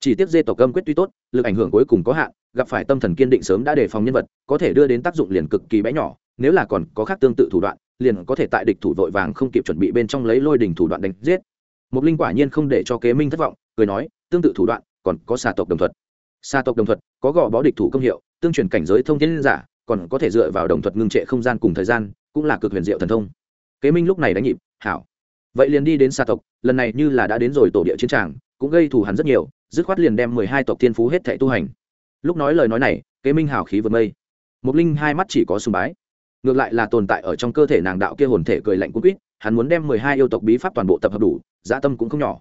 Chỉ tiếc dê tộc cấm quyết tuy tốt, lực ảnh hưởng cuối cùng có hạn, gặp phải tâm thần kiên định sớm đã đề phòng nhân vật, có thể đưa đến tác dụng liền cực kỳ bé nhỏ, nếu là còn có khác tương tự thủ đoạn, liền có thể tại địch thủ vội vàng không kịp chuẩn bị bên trong lấy lôi đình thủ đoạn đánh giết. Một linh quả nhiên không để cho kế minh thất vọng, cười nói, tương tự thủ đoạn, còn có xà tộc đồng thuật. Xà tộc đồng thuật có gò bó địch thủ công hiệu, tương truyền cảnh giới thông thiên giả còn có thể dựa vào đồng thuật ngưng trệ không gian cùng thời gian, cũng là cực huyền diệu thần thông. Kế minh lúc này đánh nhịp, hảo. Vậy liền đi đến xa tộc, lần này như là đã đến rồi tổ địa chiến tràng, cũng gây thù hắn rất nhiều, dứt khoát liền đem mười hai tộc thiên phú hết thệ tu hành. Lúc nói lời nói này, kế minh hào khí vượt mây một linh hai mắt chỉ có sùng bái. Ngược lại là tồn tại ở trong cơ thể nàng đạo kia hồn thể cười lạnh cuốn quýt, hắn muốn đem mười hai yêu tộc bí pháp toàn bộ tập hợp đủ dã tâm cũng không nhỏ.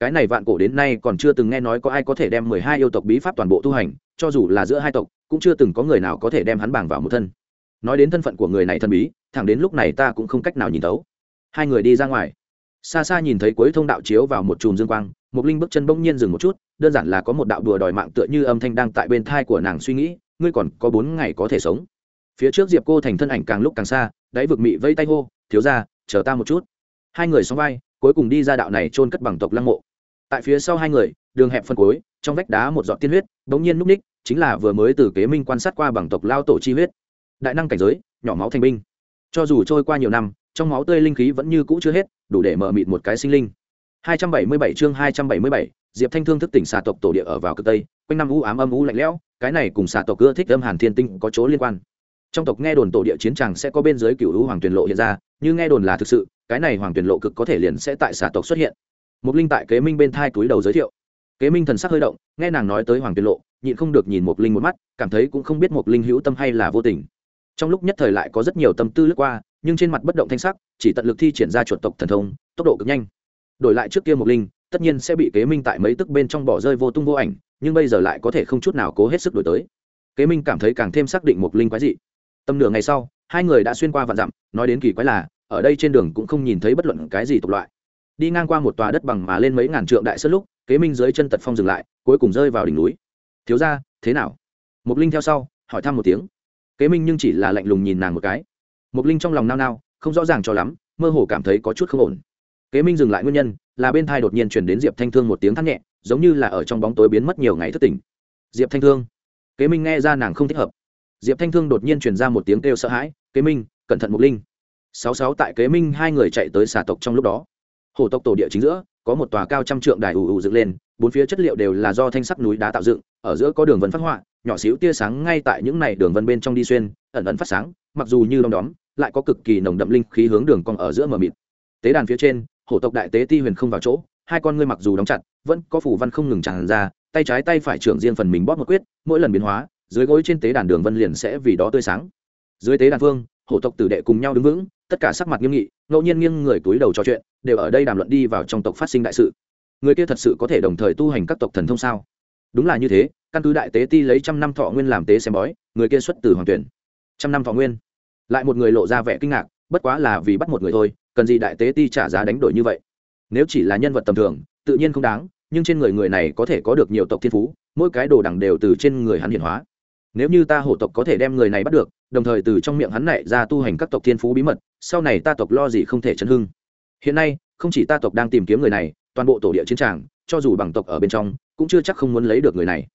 Cái này vạn cổ đến nay còn chưa từng nghe nói có ai có thể đem mười hai yêu tộc bí pháp toàn bộ tu hành cho dù là giữa hai tộc, cũng chưa từng có người nào có thể đem hắn bảng vào một thân. Nói đến thân phận của người này thần bí, thẳng đến lúc này ta cũng không cách nào nhìn tấu hai người đi ra ngoài. Xa xa nhìn thấy cuối thông đạo chiếu vào một chùm dương quang, mục linh bước chân bỗng nhiên dừng một chút, đơn giản là có một đạo đùa đòi mạng tựa như âm thanh đang tại bên thai của nàng suy nghĩ, ngươi còn có bốn ngày có thể sống. Phía trước diệp cô thành thân ảnh càng lúc càng xa, đáy vực mị vây tay hô, thiếu ra chờ ta một chút. Hai người xong vai, cuối cùng đi ra đạo này trôn cất bằng tộc lăng mộ. Tại phía sau hai người đường hẹp phân cối trong vách đá một giọt tiên huyết bỗng nhiên núp ních chính là vừa mới từ kế minh quan sát qua bằng tộc lao tổ chi huyết đại năng cảnh giới nhỏ máu thành binh cho dù trôi qua nhiều năm trong máu tươi linh khí vẫn như cũ chưa hết đủ để mở mịt một cái sinh linh 277 chương 277, Diệp Thanh Thương thức tỉnh xà tộc tổ địa ở vào cực tây, quanh năm u ám âm u lạnh lẽo, cái này cùng xà tộc ưa thích âm hàn thiên tinh có chỗ liên quan. Trong tộc nghe đồn tổ địa chiến tràng sẽ có bên dưới cửu u hoàng tuyển lộ hiện ra, như nghe đồn là thực sự, cái này hoàng tuyển lộ cực có thể liền sẽ tại xà tộc xuất hiện. Mục linh tại kế minh bên thai túi đầu giới thiệu. Kế minh thần sắc hơi động, nghe nàng nói tới hoàng tiên lộ, nhịn không được nhìn một linh một mắt, cảm thấy cũng không biết một linh hữu tâm hay là vô tình. Trong lúc nhất thời lại có rất nhiều tâm tư lướt qua, nhưng trên mặt bất động thanh sắc, chỉ tận lực thi triển ra chuột tộc thần thông, tốc độ cực nhanh. Đổi lại trước kia một linh tất nhiên sẽ bị kế minh tại mấy tức bên trong bỏ rơi vô tung vô ảnh nhưng bây giờ lại có thể không chút nào cố hết sức đổi tới. Kế minh cảm thấy càng thêm xác định một linh quái dị. Tầm nửa ngày sau hai người đã xuyên qua vạn dặm nói đến kỳ quái là ở đây trên đường cũng không nhìn thấy bất luận cái gì tộc loại. Đi ngang qua một tòa đất bằng mà lên mấy ngàn trượng đại sân lúc kế minh dưới chân tật phong dừng lại, cuối cùng rơi vào đỉnh núi. Thiếu ra thế nào? Mục linh theo sau, hỏi thăm một tiếng. Kế minh nhưng chỉ là lạnh lùng nhìn nàng một cái. Mục linh trong lòng nao nao, không rõ ràng cho lắm, mơ hồ cảm thấy có chút không ổn. Kế minh dừng lại nguyên nhân, là bên thai đột nhiên chuyển đến diệp thanh thương một tiếng thắt nhẹ, giống như là ở trong bóng tối biến mất nhiều ngày thất tỉnh diệp thanh thương? Kế minh nghe ra nàng không thích hợp. Diệp thanh thương đột nhiên truyền ra một tiếng kêu sợ hãi, kế minh, cẩn thận mục linh. Sáu sáu tại kế minh hai người chạy tới xà tộc trong lúc đó. Hổ tộc tổ địa chính giữa có một tòa cao trăm trượng đài ù ù dựng lên, bốn phía chất liệu đều là do thanh sắc núi đá tạo dựng, ở giữa có đường vân phát họa, nhỏ xíu tia sáng ngay tại những này đường vân bên trong đi xuyên, ẩn ẩn phát sáng, mặc dù như đom đóm, lại có cực kỳ nồng đậm linh khí hướng đường cong ở giữa mờ mịt. Tế đàn phía trên, hổ tộc đại tế ti huyền không vào chỗ, hai con ngươi mặc dù đóng chặt, vẫn có phủ văn không ngừng tràn ra, tay trái tay phải trưởng riêng phần mình bóp một quyết, mỗi lần biến hóa, dưới gối trên tế đàn đường vân liền sẽ vì đó tươi sáng. Dưới tế đàn phương, hổ tộc tử đệ cùng nhau đứng vững tất cả sắc mặt nghiêm nghị, ngẫu nhiên nghiêng người túi đầu trò chuyện, đều ở đây đàm luận đi vào trong tộc phát sinh đại sự. Người kia thật sự có thể đồng thời tu hành các tộc thần thông sao? Đúng là như thế, căn cứ đại tế ti lấy trăm năm thọ nguyên làm tế xem bói, người kia xuất từ hoàng tuyển. Trăm năm thọ nguyên. Lại một người lộ ra vẻ kinh ngạc, bất quá là vì bắt một người thôi, cần gì đại tế ti trả giá đánh đổi như vậy? Nếu chỉ là nhân vật tầm thường, tự nhiên không đáng, nhưng trên người người này có thể có được nhiều tộc thiên phú, mỗi cái đồ đẳng đều từ trên người hắn hiển hóa nếu như ta hổ tộc có thể đem người này bắt được, đồng thời từ trong miệng hắn này ra tu hành các tộc thiên phú bí mật, sau này ta tộc lo gì không thể chấn hưng. Hiện nay, không chỉ ta tộc đang tìm kiếm người này, toàn bộ tổ địa chiến tràng, cho dù bằng tộc ở bên trong, cũng chưa chắc không muốn lấy được người này.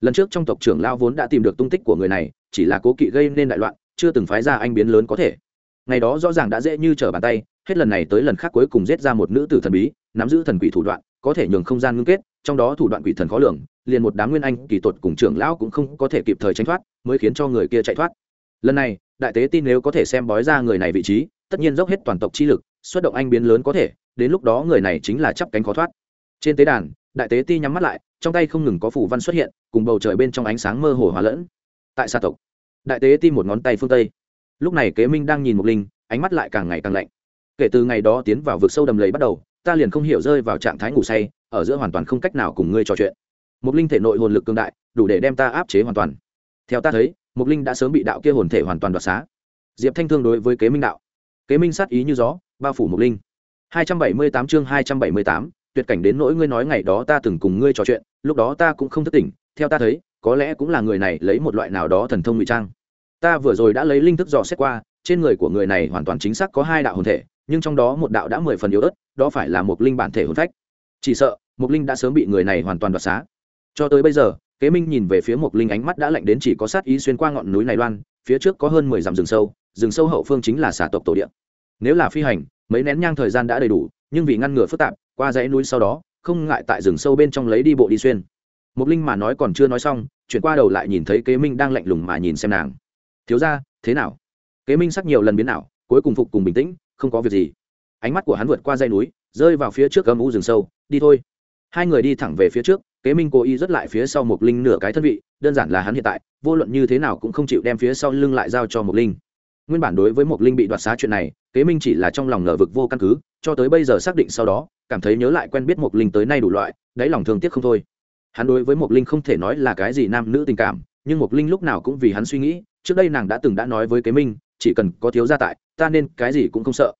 Lần trước trong tộc trưởng lao vốn đã tìm được tung tích của người này, chỉ là cố kỵ gây nên đại loạn, chưa từng phái ra anh biến lớn có thể. Ngày đó rõ ràng đã dễ như trở bàn tay, hết lần này tới lần khác cuối cùng giết ra một nữ tử thần bí, nắm giữ thần quỷ thủ đoạn, có thể nhường không gian ngưng kết trong đó thủ đoạn quỷ thần khó lường, liền một đám nguyên anh, kỳ tột cùng trưởng lão cũng không có thể kịp thời tránh thoát, mới khiến cho người kia chạy thoát. Lần này, đại tế tin nếu có thể xem bói ra người này vị trí, tất nhiên dốc hết toàn tộc chi lực, xuất động anh biến lớn có thể, đến lúc đó người này chính là chắp cánh khó thoát. Trên tế đàn, đại tế ti nhắm mắt lại, trong tay không ngừng có phủ văn xuất hiện, cùng bầu trời bên trong ánh sáng mơ hồ hòa lẫn. Tại xa tộc, đại tế ti một ngón tay phương tây. Lúc này kế minh đang nhìn mục linh, ánh mắt lại càng ngày càng lạnh. Kể từ ngày đó tiến vào vực sâu đầm lầy bắt đầu, ta liền không hiểu rơi vào trạng thái ngủ say ở giữa hoàn toàn không cách nào cùng ngươi trò chuyện. Một linh thể nội hồn lực cường đại, đủ để đem ta áp chế hoàn toàn. Theo ta thấy một linh đã sớm bị đạo kia hồn thể hoàn toàn đoạt xá. Diệp thanh thương đối với kế minh đạo. Kế minh sát ý như gió, bao phủ một linh. Hai trăm bảy mươi tám chương hai trăm bảy mươi tám, tuyệt cảnh đến nỗi ngươi nói ngày đó ta từng cùng ngươi trò chuyện, lúc đó ta cũng không thất tỉnh theo ta thấy, có lẽ cũng là người này lấy một loại nào đó thần thông ngụy trang. Ta vừa rồi đã lấy linh thức dò xét qua, trên người của người này hoàn toàn chính xác có hai đạo hồn thể, nhưng trong đó một đạo đã mười phần yếu ớt, đó phải là một linh bản thể hồn phách chỉ sợ mục linh đã sớm bị người này hoàn toàn đoạt xá. Cho tới bây giờ, kế minh nhìn về phía mục linh ánh mắt đã lạnh đến chỉ có sát ý xuyên qua ngọn núi này loan, phía trước có hơn mười dặm rừng sâu rừng sâu hậu phương chính là xà tộc tổ điện nếu là phi hành, mấy nén nhang thời gian đã đầy đủ, nhưng vì ngăn ngừa phức tạp, qua dãy núi sau đó, không ngại tại rừng sâu bên trong lấy đi bộ đi xuyên. Mục linh mà nói còn chưa nói xong, chuyển qua đầu lại nhìn thấy kế minh đang lạnh lùng mà nhìn xem nàng. Thiếu ra thế nào? Kế minh sắc nhiều lần biến nào cuối cùng phục cùng bình tĩnh, không có việc gì. Ánh mắt của hắn vượt qua dây núi rơi vào phía trước gầm u rừng sâu, đi thôi. Hai người đi thẳng về phía trước, kế minh cố ý rất lại phía sau một linh nửa cái thân vị, đơn giản là hắn hiện tại, vô luận như thế nào cũng không chịu đem phía sau lưng lại giao cho một linh. Nguyên bản đối với một linh bị đoạt xá chuyện này, kế minh chỉ là trong lòng ngờ vực vô căn cứ, cho tới bây giờ xác định sau đó, cảm thấy nhớ lại quen biết một linh tới nay đủ loại, đáy lòng thương tiếc không thôi. Hắn đối với một linh không thể nói là cái gì nam nữ tình cảm, nhưng một linh lúc nào cũng vì hắn suy nghĩ, trước đây nàng đã từng đã nói với kế minh, chỉ cần có thiếu gia tại, ta nên cái gì cũng không sợ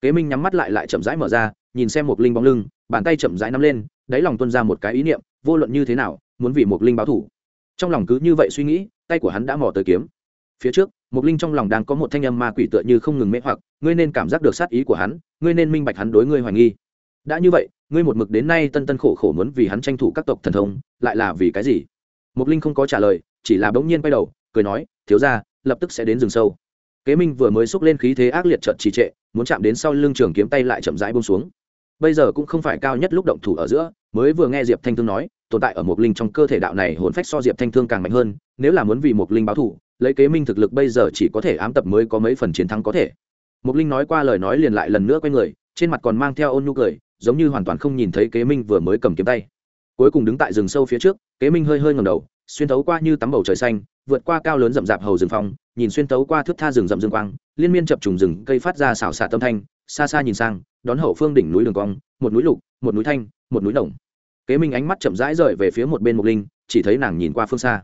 kế minh nhắm mắt lại lại chậm rãi mở ra, nhìn xem một linh bóng lưng, bàn tay chậm rãi nắm lên, đáy lòng tuân ra một cái ý niệm, vô luận như thế nào, muốn vì một linh báo thủ. Trong lòng cứ như vậy suy nghĩ, tay của hắn đã mò tới kiếm. Phía trước một linh trong lòng đang có một thanh âm ma quỷ tựa như không ngừng mê hoặc, ngươi nên cảm giác được sát ý của hắn, ngươi nên minh bạch hắn đối ngươi hoài nghi. Đã như vậy, ngươi một mực đến nay tân tân khổ khổ muốn vì hắn tranh thủ các tộc thần thông, lại là vì cái gì? Mục linh không có trả lời, chỉ là bỗng nhiên quay đầu, cười nói, thiếu ra lập tức sẽ đến rừng sâu. Kế minh vừa mới xúc lên khí thế ác liệt trợt trì trệ muốn chạm đến sau lưng trường kiếm tay lại chậm rãi bông xuống. Bây giờ cũng không phải cao nhất lúc động thủ ở giữa, mới vừa nghe diệp thanh thương nói, tồn tại ở một linh trong cơ thể đạo này hồn phách so diệp thanh thương càng mạnh hơn, nếu là muốn vì một linh báo thủ lấy kế minh thực lực bây giờ chỉ có thể ám tập mới có mấy phần chiến thắng có thể. Một linh nói qua lời nói liền lại lần nữa quay người, trên mặt còn mang theo ôn nhu cười, giống như hoàn toàn không nhìn thấy kế minh vừa mới cầm kiếm tay. Cuối cùng đứng tại rừng sâu phía trước, kế minh hơi hơi ngầm đầu, xuyên thấu qua như tắm bầu trời xanh, vượt qua cao lớn rậm rạp hầu rừng phong nhìn xuyên tấu qua thước tha rừng rậm dương quang, liên miên chập trùng rừng cây phát ra xảo xạ tâm thanh, xa xa nhìn sang, đón hậu phương đỉnh núi đường cong, một núi lục, một núi thanh, một núi đồng. Kế minh ánh mắt chậm rãi rời về phía một bên mục linh, chỉ thấy nàng nhìn qua phương xa.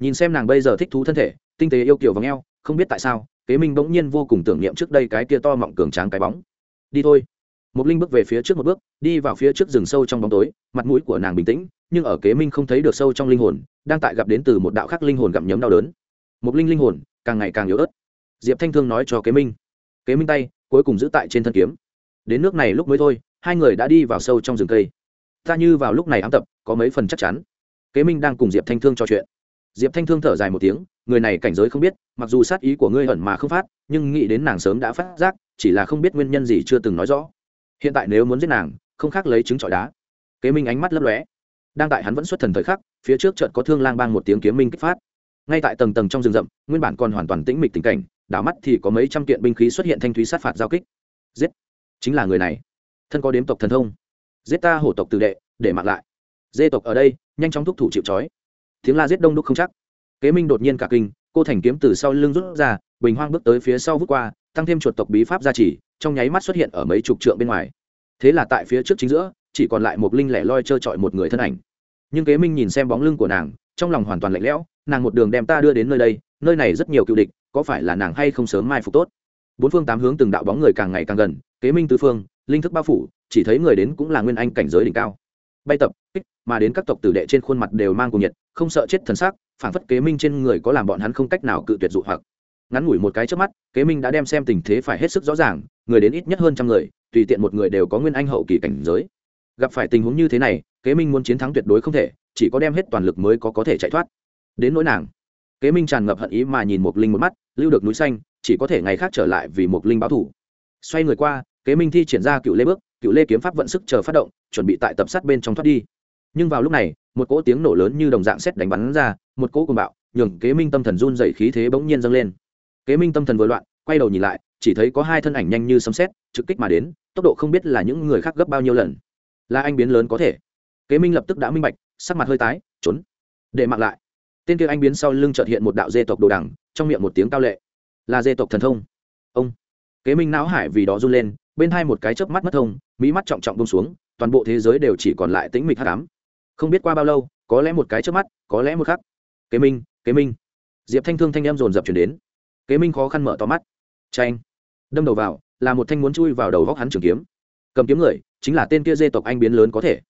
Nhìn xem nàng bây giờ thích thú thân thể, tinh tế yêu kiểu và ngheo không biết tại sao, kế minh bỗng nhiên vô cùng tưởng niệm trước đây cái kia to mọng cường tráng cái bóng. Đi thôi. Mục linh bước về phía trước một bước, đi vào phía trước rừng sâu trong bóng tối, mặt mũi của nàng bình tĩnh, nhưng ở kế minh không thấy được sâu trong linh hồn, đang tại gặp đến từ một đạo khác linh hồn gặm nhấm đau đớn. Mục linh linh hồn càng ngày càng yếu ớt. Diệp thanh thương nói cho kế minh. Kế minh tay, cuối cùng giữ tại trên thân kiếm. Đến nước này lúc mới thôi, hai người đã đi vào sâu trong rừng cây. Ta như vào lúc này ám tập, có mấy phần chắc chắn. Kế minh đang cùng diệp thanh thương trò chuyện. Diệp thanh thương thở dài một tiếng, người này cảnh giới không biết, mặc dù sát ý của ngươi ẩn mà không phát, nhưng nghĩ đến nàng sớm đã phát giác, chỉ là không biết nguyên nhân gì chưa từng nói rõ. Hiện tại nếu muốn giết nàng, không khác lấy trứng trọi đá. Kế minh ánh mắt lấp lóe. Đang tại hắn vẫn xuất thần thời khắc, phía trước trận có thương lang bang một tiếng kiếm minh kích phát ngay tại tầng tầng trong rừng rậm, nguyên bản còn hoàn toàn tĩnh mịch tình cảnh, đảo mắt thì có mấy trăm kiện binh khí xuất hiện thanh thúy sát phạt giao kích. Giết! Chính là người này. Thân có đếm tộc thần thông. Giết ta hổ tộc tự đệ, để mặc lại. Dê tộc ở đây, nhanh chóng thúc thủ chịu trói. Tiếng la giết đông đúc không chắc. Kế minh đột nhiên cả kinh, cô thành kiếm từ sau lưng rút ra, bình hoang bước tới phía sau vút qua, tăng thêm chuột tộc bí pháp gia trì, trong nháy mắt xuất hiện ở mấy chục trượng bên ngoài. Thế là tại phía trước chính giữa, chỉ còn lại một linh lẻ loi trơ trọi một người thân ảnh. Nhưng kế minh nhìn xem bóng lưng của nàng, trong lòng hoàn toàn lạnh lẽo nàng một đường đem ta đưa đến nơi đây, nơi này rất nhiều cựu địch, có phải là nàng hay không sớm mai phục tốt? Bốn phương tám hướng từng đạo bóng người càng ngày càng gần, kế minh tứ phương, linh thức bao phủ, chỉ thấy người đến cũng là nguyên anh cảnh giới đỉnh cao. Bay tập, kích, mà đến các tộc tử đệ trên khuôn mặt đều mang cùng nhiệt, không sợ chết thần sắc phản phất kế minh trên người có làm bọn hắn không cách nào cự tuyệt dụ hoặc. Ngắn ngủi một cái trước mắt, kế minh đã đem xem tình thế phải hết sức rõ ràng, người đến ít nhất hơn trăm người, tùy tiện một người đều có nguyên anh hậu kỳ cảnh giới. Gặp phải tình huống như thế này, kế minh muốn chiến thắng tuyệt đối không thể, chỉ có đem hết toàn lực mới có có thể chạy thoát đến nỗi nàng. Kế minh tràn ngập hận ý mà nhìn một linh một mắt, lưu được núi xanh, chỉ có thể ngày khác trở lại vì một linh báo thủ. Xoay người qua, kế minh thi triển ra cựu lê bước, cựu lê kiếm pháp vận sức chờ phát động, chuẩn bị tại tập sát bên trong thoát đi. Nhưng vào lúc này, một cỗ tiếng nổ lớn như đồng dạng xét đánh bắn ra, một cỗ cùng bạo, nhường kế minh tâm thần run dậy khí thế bỗng nhiên dâng lên. Kế minh tâm thần vừa loạn, quay đầu nhìn lại, chỉ thấy có hai thân ảnh nhanh như sấm xét trực kích mà đến, tốc độ không biết là những người khác gấp bao nhiêu lần. Là anh biến lớn có thể. Kế minh lập tức đã minh bạch, sắc mặt hơi tái, trốn. Để mặc lại tên kia anh biến sau lưng trợt hiện một đạo dê tộc đồ đằng, trong miệng một tiếng cao lệ. Là dê tộc thần thông. Ông. Kế minh não hải vì đó run lên, bên hai một cái chớp mắt mất thông mỹ mắt trọng trọng bông xuống, toàn bộ thế giới đều chỉ còn lại tĩnh mịch hát cám không biết qua bao lâu, có lẽ một cái chớp mắt, có lẽ một khắc. Kế minh kế minh. Diệp thanh thương thanh em dồn dập chuyển đến. Kế minh khó khăn mở to mắt. Tranh đâm đầu vào, là một thanh muốn chui vào đầu góc hắn trường kiếm. Cầm kiếm người, chính là tên kia dê tộc anh biến lớn có thể.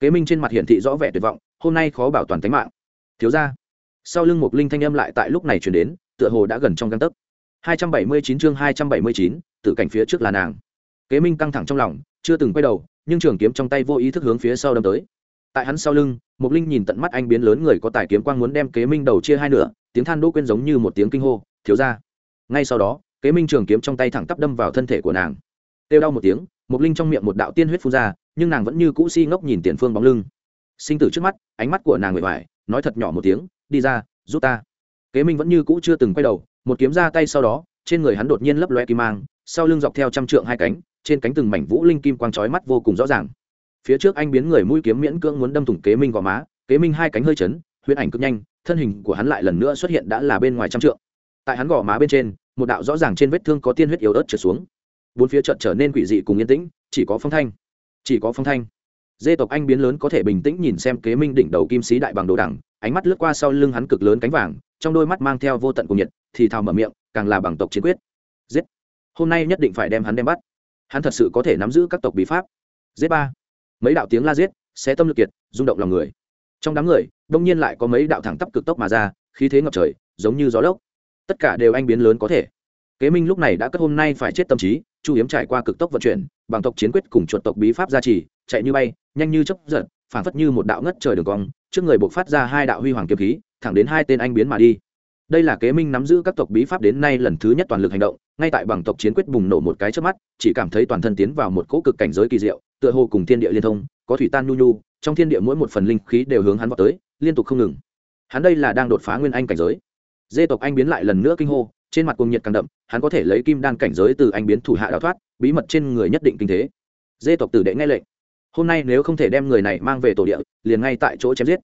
Kế minh trên mặt hiển thị rõ vẻ tuyệt vọng, hôm nay khó bảo toàn tính mạng. Thiếu ra sau lưng mục linh thanh âm lại tại lúc này chuyển đến, tựa hồ đã gần trong găng tấc. Hai trăm bảy mươi chín chương hai trăm bảy mươi chín cảnh phía trước là nàng. Kế minh căng thẳng trong lòng, chưa từng quay đầu, nhưng trường kiếm trong tay vô ý thức hướng phía sau đâm tới. Tại hắn sau lưng mục linh nhìn tận mắt anh biến lớn người có tài kiếm quang muốn đem kế minh đầu chia hai nửa, tiếng than đỗ quên giống như một tiếng kinh hô, thiếu ra ngay sau đó, kế minh trường kiếm trong tay thẳng tắp đâm vào thân thể của nàng. Têu đau một tiếng mục linh trong miệng một đạo tiên huyết phun ra, nhưng nàng vẫn như cũ si ngốc nhìn tiền phương bóng lưng. Sinh tử trước mắt, ánh mắt của nàng người vải nói thật nhỏ một tiếng đi ra, giúp ta. Kế minh vẫn như cũ chưa từng quay đầu, một kiếm ra tay sau đó, trên người hắn đột nhiên lấp loe kim mang, sau lưng dọc theo trăm trượng hai cánh, trên cánh từng mảnh vũ linh kim quang trói mắt vô cùng rõ ràng. Phía trước anh biến người mũi kiếm miễn cưỡng muốn đâm thủng kế minh gò má, kế minh hai cánh hơi chấn huyễn ảnh cực nhanh, thân hình của hắn lại lần nữa xuất hiện đã là bên ngoài trăm trượng. Tại hắn gò má bên trên, một đạo rõ ràng trên vết thương có tiên huyết yếu ớt trượt xuống. Bốn phía trận trở nên quỷ dị cùng yên tĩnh, chỉ có phong thanh. Chỉ có phong thanh. Dê tộc anh biến lớn có thể bình tĩnh nhìn xem kế minh đỉnh đầu kim sĩ đại bằng đồ đẳng ánh mắt lướt qua sau lưng hắn cực lớn cánh vàng, trong đôi mắt mang theo vô tận cùng nhiệt, thì thào mở miệng, càng là bằng tộc chiến quyết. Giết! Hôm nay nhất định phải đem hắn đem bắt. Hắn thật sự có thể nắm giữ các tộc bí pháp. Giết ba! Mấy đạo tiếng la giết sẽ tâm lực kiệt, rung động lòng người. Trong đám người, đông nhiên lại có mấy đạo thẳng tắp cực tốc mà ra, khí thế ngập trời, giống như gió lốc. Tất cả đều anh biến lớn có thể. Kế minh lúc này đã cất hôm nay phải chết tâm trí, chu hiếm trải qua cực tốc vận chuyển, bằng tộc chiến quyết cùng chuột tộc bí pháp gia trì, chạy như bay, nhanh như chấp giật phảng phất như một đạo ngất trời đường cong, trước người buộc phát ra hai đạo huy hoàng kiếm khí, thẳng đến hai tên anh biến mà đi. Đây là kế minh nắm giữ các tộc bí pháp đến nay lần thứ nhất toàn lực hành động, ngay tại bằng tộc chiến quyết bùng nổ một cái trước mắt, chỉ cảm thấy toàn thân tiến vào một cỗ cực cảnh giới kỳ diệu, tựa hồ cùng thiên địa liên thông, có thủy tan nhu nhu, trong thiên địa mỗi một phần linh khí đều hướng hắn vào tới, liên tục không ngừng. Hắn đây là đang đột phá nguyên anh cảnh giới. Dê tộc anh biến lại lần nữa kinh hô, trên mặt cuồng nhiệt càng đậm, hắn có thể lấy kim đan cảnh giới từ anh biến thủ hạ đào thoát, bí mật trên người nhất định kinh thế. Dê tộc tử đệ nghe lệnh hôm nay nếu không thể đem người này mang về tổ địa, liền ngay tại chỗ chém giết.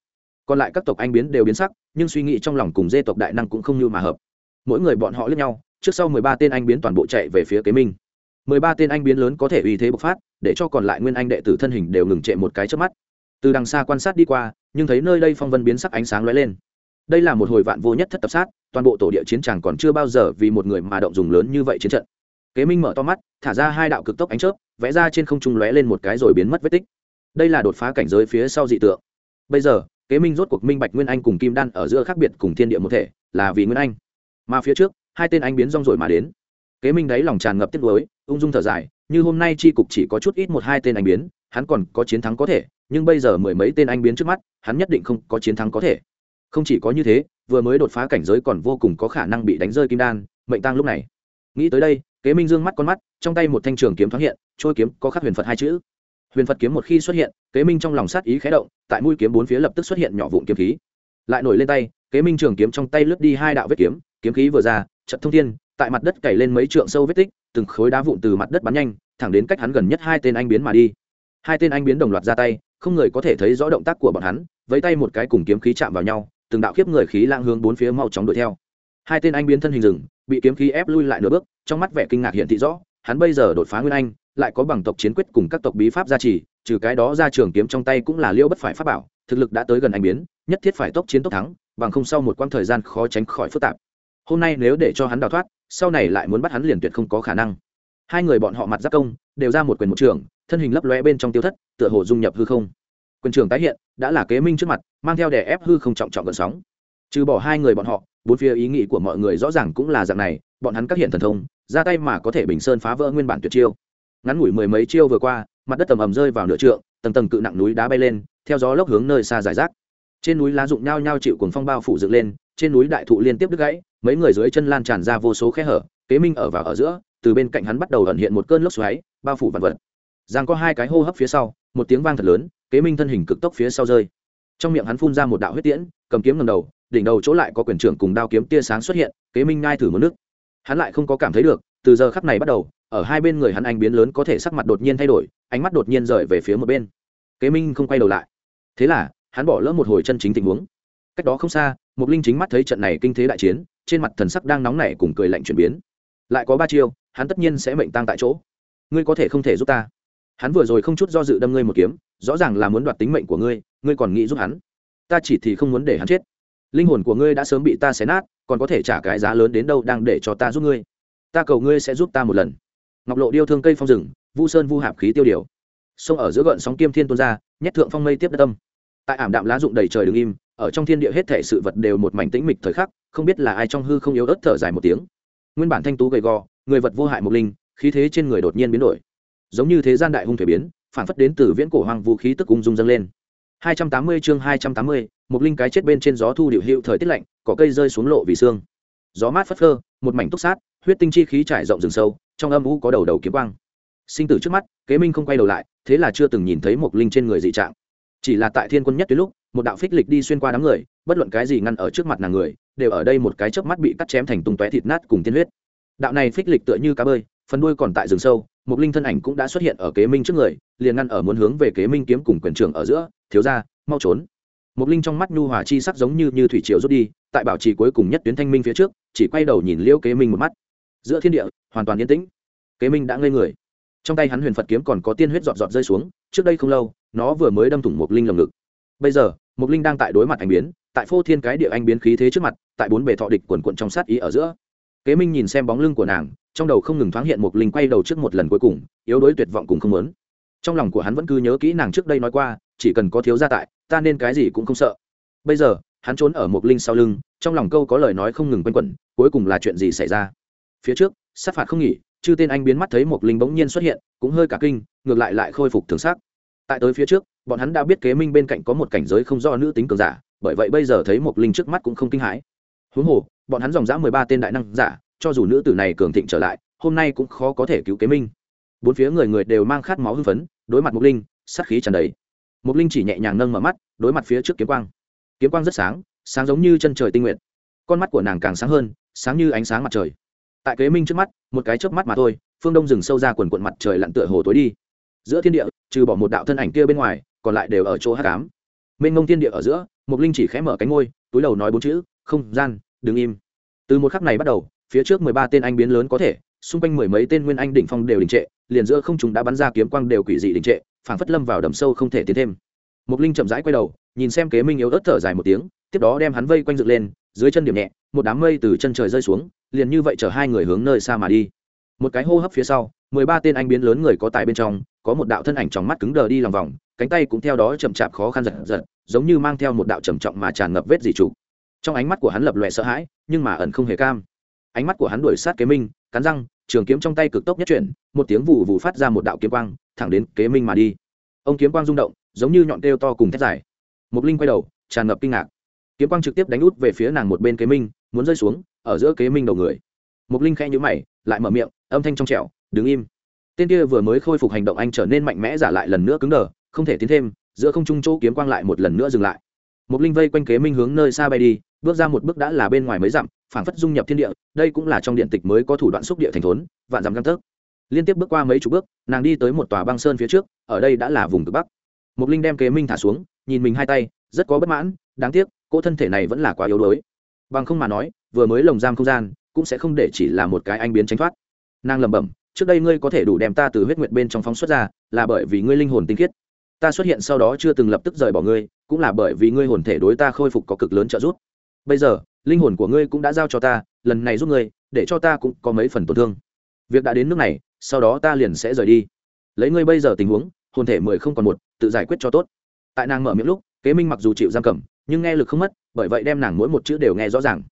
Còn lại các tộc anh biến đều biến sắc, nhưng suy nghĩ trong lòng cùng dê tộc đại năng cũng không như mà hợp. Mỗi người bọn họ lướt nhau, trước sau mười ba tên anh biến toàn bộ chạy về phía kế minh. Mười ba tên anh biến lớn có thể uy thế bộc phát, để cho còn lại nguyên anh đệ tử thân hình đều ngừng trệ một cái trước mắt. Từ đằng xa quan sát đi qua, nhưng thấy nơi đây phong vân biến sắc ánh sáng lóe lên. Đây là một hồi vạn vô nhất thất tập sát, toàn bộ tổ địa chiến tràng còn chưa bao giờ vì một người mà động dùng lớn như vậy chiến trận kế minh mở to mắt, thả ra hai đạo cực tốc ánh chớp, vẽ ra trên không trung lóe lên một cái rồi biến mất vết tích. Đây là đột phá cảnh giới phía sau dị tượng. Bây giờ, kế minh rốt cuộc minh bạch nguyên anh cùng kim đan ở giữa khác biệt cùng thiên địa một thể, là vì nguyên anh. Mà phía trước, hai tên anh biến rong rồi mà đến. Kế minh đấy lòng tràn ngập tiếc nuối, ung dung thở dài, như hôm nay tri cục chỉ có chút ít một hai tên anh biến, hắn còn có chiến thắng có thể, nhưng bây giờ mười mấy tên anh biến trước mắt, hắn nhất định không có chiến thắng có thể. Không chỉ có như thế, vừa mới đột phá cảnh giới còn vô cùng có khả năng bị đánh rơi kim đan, mệnh tăng lúc này. Nghĩ tới đây kế minh dương mắt con mắt, trong tay một thanh trường kiếm thoáng hiện, trôi kiếm có khắc huyền phật hai chữ. Huyền phật kiếm một khi xuất hiện, kế minh trong lòng sát ý khé động, tại mũi kiếm bốn phía lập tức xuất hiện nhỏ vụn kiếm khí. Lại nổi lên tay, kế minh trường kiếm trong tay lướt đi hai đạo vết kiếm kiếm khí vừa ra trận thông thiên, tại mặt đất cày lên mấy trượng sâu vết tích, từng khối đá vụn từ mặt đất bắn nhanh, thẳng đến cách hắn gần nhất hai tên anh biến mà đi. Hai tên anh biến đồng loạt ra tay, không người có thể thấy rõ động tác của bọn hắn, vẫy tay một cái cùng kiếm khí chạm vào nhau, từng đạo khiếp người khí lang hướng bốn phía mau chóng đuổi theo. Hai tên anh biến thân hình rừng bị kiếm khí ép lui lại nửa bước, trong mắt vẻ kinh ngạc hiện thị rõ, hắn bây giờ đột phá nguyên anh, lại có bằng tộc chiến quyết cùng các tộc bí pháp gia trì, trừ cái đó ra trường kiếm trong tay cũng là liêu bất phải pháp bảo, thực lực đã tới gần anh biến, nhất thiết phải tốc chiến tốc thắng, bằng không sau một quãng thời gian khó tránh khỏi phức tạp. Hôm nay nếu để cho hắn đào thoát, sau này lại muốn bắt hắn liền tuyệt không có khả năng. Hai người bọn họ mặt giáp công, đều ra một quyền một trường, thân hình lấp lóe bên trong tiêu thất, tựa hồ dung nhập hư không. Quyền trường tái hiện, đã là kế minh trước mặt, mang theo đè ép hư không trọng trọng gần sóng. Trừ bỏ hai người bọn họ bốn phía ý nghĩ của mọi người rõ ràng cũng là dạng này, bọn hắn các hiện thần thông, ra tay mà có thể bình sơn phá vỡ nguyên bản tuyệt chiêu. Ngắn ngủi mười mấy chiêu vừa qua, mặt đất tầm ầm rơi vào nửa trượng, tầng tầng cự nặng núi đá bay lên, theo gió lốc hướng nơi xa giải rác. Trên núi lá rụng nhao nhao chịu cùng phong bao phủ dựng lên, trên núi đại thụ liên tiếp đứt gãy, mấy người dưới chân lan tràn ra vô số khe hở, kế minh ở vào ở giữa, từ bên cạnh hắn bắt đầu ẩn hiện một cơn lốc xoáy, bao phủ vạn vật. Giang có hai cái hô hấp phía sau, một tiếng vang thật lớn, kế minh thân hình cực tốc phía sau rơi. Trong miệng hắn phun ra một đạo huyết tiễn, cầm kiếm ngầm đầu đỉnh đầu chỗ lại có quyền trưởng cùng đao kiếm tia sáng xuất hiện, kế minh ngai thử một nước. Hắn lại không có cảm thấy được, từ giờ khắc này bắt đầu, ở hai bên người hắn anh biến lớn có thể sắc mặt đột nhiên thay đổi, ánh mắt đột nhiên rời về phía một bên. Kế minh không quay đầu lại. Thế là, hắn bỏ lỡ một hồi chân chính tình huống. Cách đó không xa mục linh chính mắt thấy trận này kinh thế đại chiến, trên mặt thần sắc đang nóng nảy cùng cười lạnh chuyển biến. Lại có ba chiêu, hắn tất nhiên sẽ mệnh tăng tại chỗ. Ngươi có thể không thể giúp ta. Hắn vừa rồi không chút do dự đâm ngươi một kiếm, rõ ràng là muốn đoạt tính mệnh của ngươi ngươi còn nghĩ giúp hắn. Ta chỉ thì không muốn để hắn chết linh hồn của ngươi đã sớm bị ta xé nát, còn có thể trả cái giá lớn đến đâu đang để cho ta giúp ngươi? Ta cầu ngươi sẽ giúp ta một lần. Ngọc lộ điêu thương cây phong rừng, vu sơn vu hạp khí tiêu điều. Sông ở giữa gợn sóng kim thiên tuôn ra, nhét thượng phong mây tiếp đất tâm. Tại ảm đạm lá rụng đầy trời đứng im, ở trong thiên địa hết thể sự vật đều một mảnh tĩnh mịch thời khắc, không biết là ai trong hư không yếu ớt thở dài một tiếng. Nguyên bản thanh tú gầy gò, người vật vô hại một linh, khí thế trên người đột nhiên biến đổi. Giống như thế gian đại hung thể biến, phản phất đến từ viễn cổ hoàng vũ khí tức ung dung dâng lên. 280 chương 280, một linh cái chết bên trên gió thu điệu hiệu thời tiết lạnh cỏ cây rơi xuống lộ vì xương gió mát phất phơ một mảnh túc sát huyết tinh chi khí trải rộng rừng sâu trong âm u có đầu đầu kiếm quang. Sinh tử trước mắt kế minh không quay đầu lại thế là chưa từng nhìn thấy một linh trên người dị trạng. Chỉ là tại thiên quân nhất tuyến lúc một đạo phích lịch đi xuyên qua đám người bất luận cái gì ngăn ở trước mặt nàng người đều ở đây một cái chớp mắt bị cắt chém thành tung tóe thịt nát cùng tiên huyết. Đạo này phích lịch tựa như cá bơi phần đuôi còn tại rừng sâu một linh thân ảnh cũng đã xuất hiện ở kế minh trước người liền ngăn ở muốn hướng về kế minh kiếm cùng quyền trưởng ở giữa thiếu ra, mau trốn. Một linh trong mắt nhu hòa chi sắc giống như như thủy triều rút đi, tại bảo trì cuối cùng nhất tuyến thanh minh phía trước, chỉ quay đầu nhìn liễu kế minh một mắt. Giữa thiên địa, hoàn toàn yên tĩnh. Kế minh đã ngây người. Trong tay hắn huyền phật kiếm còn có tiên huyết giọt giọt rơi xuống, trước đây không lâu, nó vừa mới đâm thủng một linh lồng ngực. Bây giờ một linh đang tại đối mặt anh biến, tại phô thiên cái địa anh biến khí thế trước mặt, tại bốn bề thọ địch quần quận trong sát ý ở giữa. Kế minh nhìn xem bóng lưng của nàng, trong đầu không ngừng thoáng hiện một linh quay đầu trước một lần cuối cùng, yếu đuối tuyệt vọng cùng không muốn. Trong lòng của hắn vẫn cứ nhớ kỹ nàng trước đây nói qua chỉ cần có thiếu gia tại, ta nên cái gì cũng không sợ. Bây giờ, hắn trốn ở một linh sau lưng, trong lòng câu có lời nói không ngừng quanh quẩn, cuối cùng là chuyện gì xảy ra? Phía trước, sát phạt không nghỉ, chư tên anh biến mắt thấy một linh bỗng nhiên xuất hiện, cũng hơi cả kinh, ngược lại lại khôi phục thường xác tại tới phía trước, bọn hắn đã biết kế minh bên cạnh có một cảnh giới không do nữ tính cường giả, bởi vậy bây giờ thấy một linh trước mắt cũng không kinh hãi. Huống hồ, bọn hắn dòng dã mười ba tên đại năng giả, cho dù nữ tử này cường thịnh trở lại, hôm nay cũng khó có thể cứu kế minh. Bốn phía người người đều mang khát máu hưng phấn, đối mặt mục linh, sát khí tràn đầy mục linh chỉ nhẹ nhàng nâng mở mắt, đối mặt phía trước kiếm quang. Kiếm quang rất sáng sáng giống như chân trời tinh nguyện con mắt của nàng càng sáng hơn, sáng như ánh sáng mặt trời. Tại kế minh trước mắt, một cái chớp mắt mà thôi, phương đông rừng sâu ra quần quần mặt trời lặn tựa hồ tối đi. Giữa thiên địa, trừ bỏ một đạo thân ảnh kia bên ngoài, còn lại đều ở chỗ hắc ám. mênh mông thiên địa ở giữa mục linh chỉ khẽ mở cánh ngôi túi đầu nói bốn chữ, không gian, đừng im. Từ một khắc này bắt đầu, phía trước mười ba tên anh biến lớn có thể xung quanh mười mấy tên nguyên anh đỉnh phong đều đình trệ, liền giữa không chúng đã bắn ra kiếm quang đều quỷ dị đình trệ, phảng phất lâm vào đầm sâu không thể tiến thêm. Mục linh chậm rãi quay đầu, nhìn xem kế minh yếu ớt thở dài một tiếng, tiếp đó đem hắn vây quanh dựng lên, dưới chân điểm nhẹ, một đám mây từ chân trời rơi xuống, liền như vậy chở hai người hướng nơi xa mà đi. Một cái hô hấp phía sau, mười ba tên anh biến lớn người có tại bên trong, có một đạo thân ảnh trong mắt cứng đờ đi lòng vòng, cánh tay cũng theo đó chậm chạp khó khăn giật giật, giống như mang theo một đạo trầm trọng mà tràn ngập vết dị trụ. Trong ánh mắt của hắn lập lòe sợ hãi, nhưng mà ẩn không hề cam. Ánh mắt của hắn đuổi sát kế minh cắn răng, trường kiếm trong tay cực tốc nhất chuyển, một tiếng vụ vụ phát ra một đạo kiếm quang, thẳng đến kế minh mà đi. Ông kiếm quang rung động, giống như nhọn kêu to cùng thét dài. Mục linh quay đầu, tràn ngập kinh ngạc. Kiếm quang trực tiếp đánh út về phía nàng một bên kế minh, muốn rơi xuống, ở giữa kế minh đầu người. Mục linh khẽ nhũ mày, lại mở miệng, âm thanh trong trẻo, đứng im. Tên kia vừa mới khôi phục hành động anh trở nên mạnh mẽ giả lại lần nữa cứng đờ, không thể tiến thêm, giữa không trung chỗ kiếm quang lại một lần nữa dừng lại. Mục linh vây quanh kế minh hướng nơi xa bay đi bước ra một bước đã là bên ngoài mới dặm, phảng phất dung nhập thiên địa, đây cũng là trong điện tịch mới có thủ đoạn xúc địa thành thốn, vạn dặm căng tấc. Liên tiếp bước qua mấy chục bước, nàng đi tới một tòa băng sơn phía trước, ở đây đã là vùng cực bắc. Mục linh đem kế minh thả xuống, nhìn mình hai tay, rất có bất mãn, đáng tiếc cô thân thể này vẫn là quá yếu đuối. Bằng không mà nói, vừa mới lồng giam không gian, cũng sẽ không để chỉ là một cái anh biến tránh thoát. Nàng lẩm bẩm, trước đây ngươi có thể đủ đem ta từ huyết nguyệt bên trong phóng xuất ra, là bởi vì ngươi linh hồn tinh khiết. Ta xuất hiện sau đó chưa từng lập tức rời bỏ ngươi, cũng là bởi vì ngươi hồn thể đối ta khôi phục có cực lớn trợ giúp bây giờ, linh hồn của ngươi cũng đã giao cho ta, lần này giúp ngươi, để cho ta cũng có mấy phần tổn thương. Việc đã đến nước này, sau đó ta liền sẽ rời đi. Lấy ngươi bây giờ tình huống, hồn thể mười không còn một, tự giải quyết cho tốt. Tại nàng mở miệng lúc, kế minh mặc dù chịu giam cầm, nhưng nghe lực không mất, bởi vậy đem nàng mỗi một chữ đều nghe rõ ràng.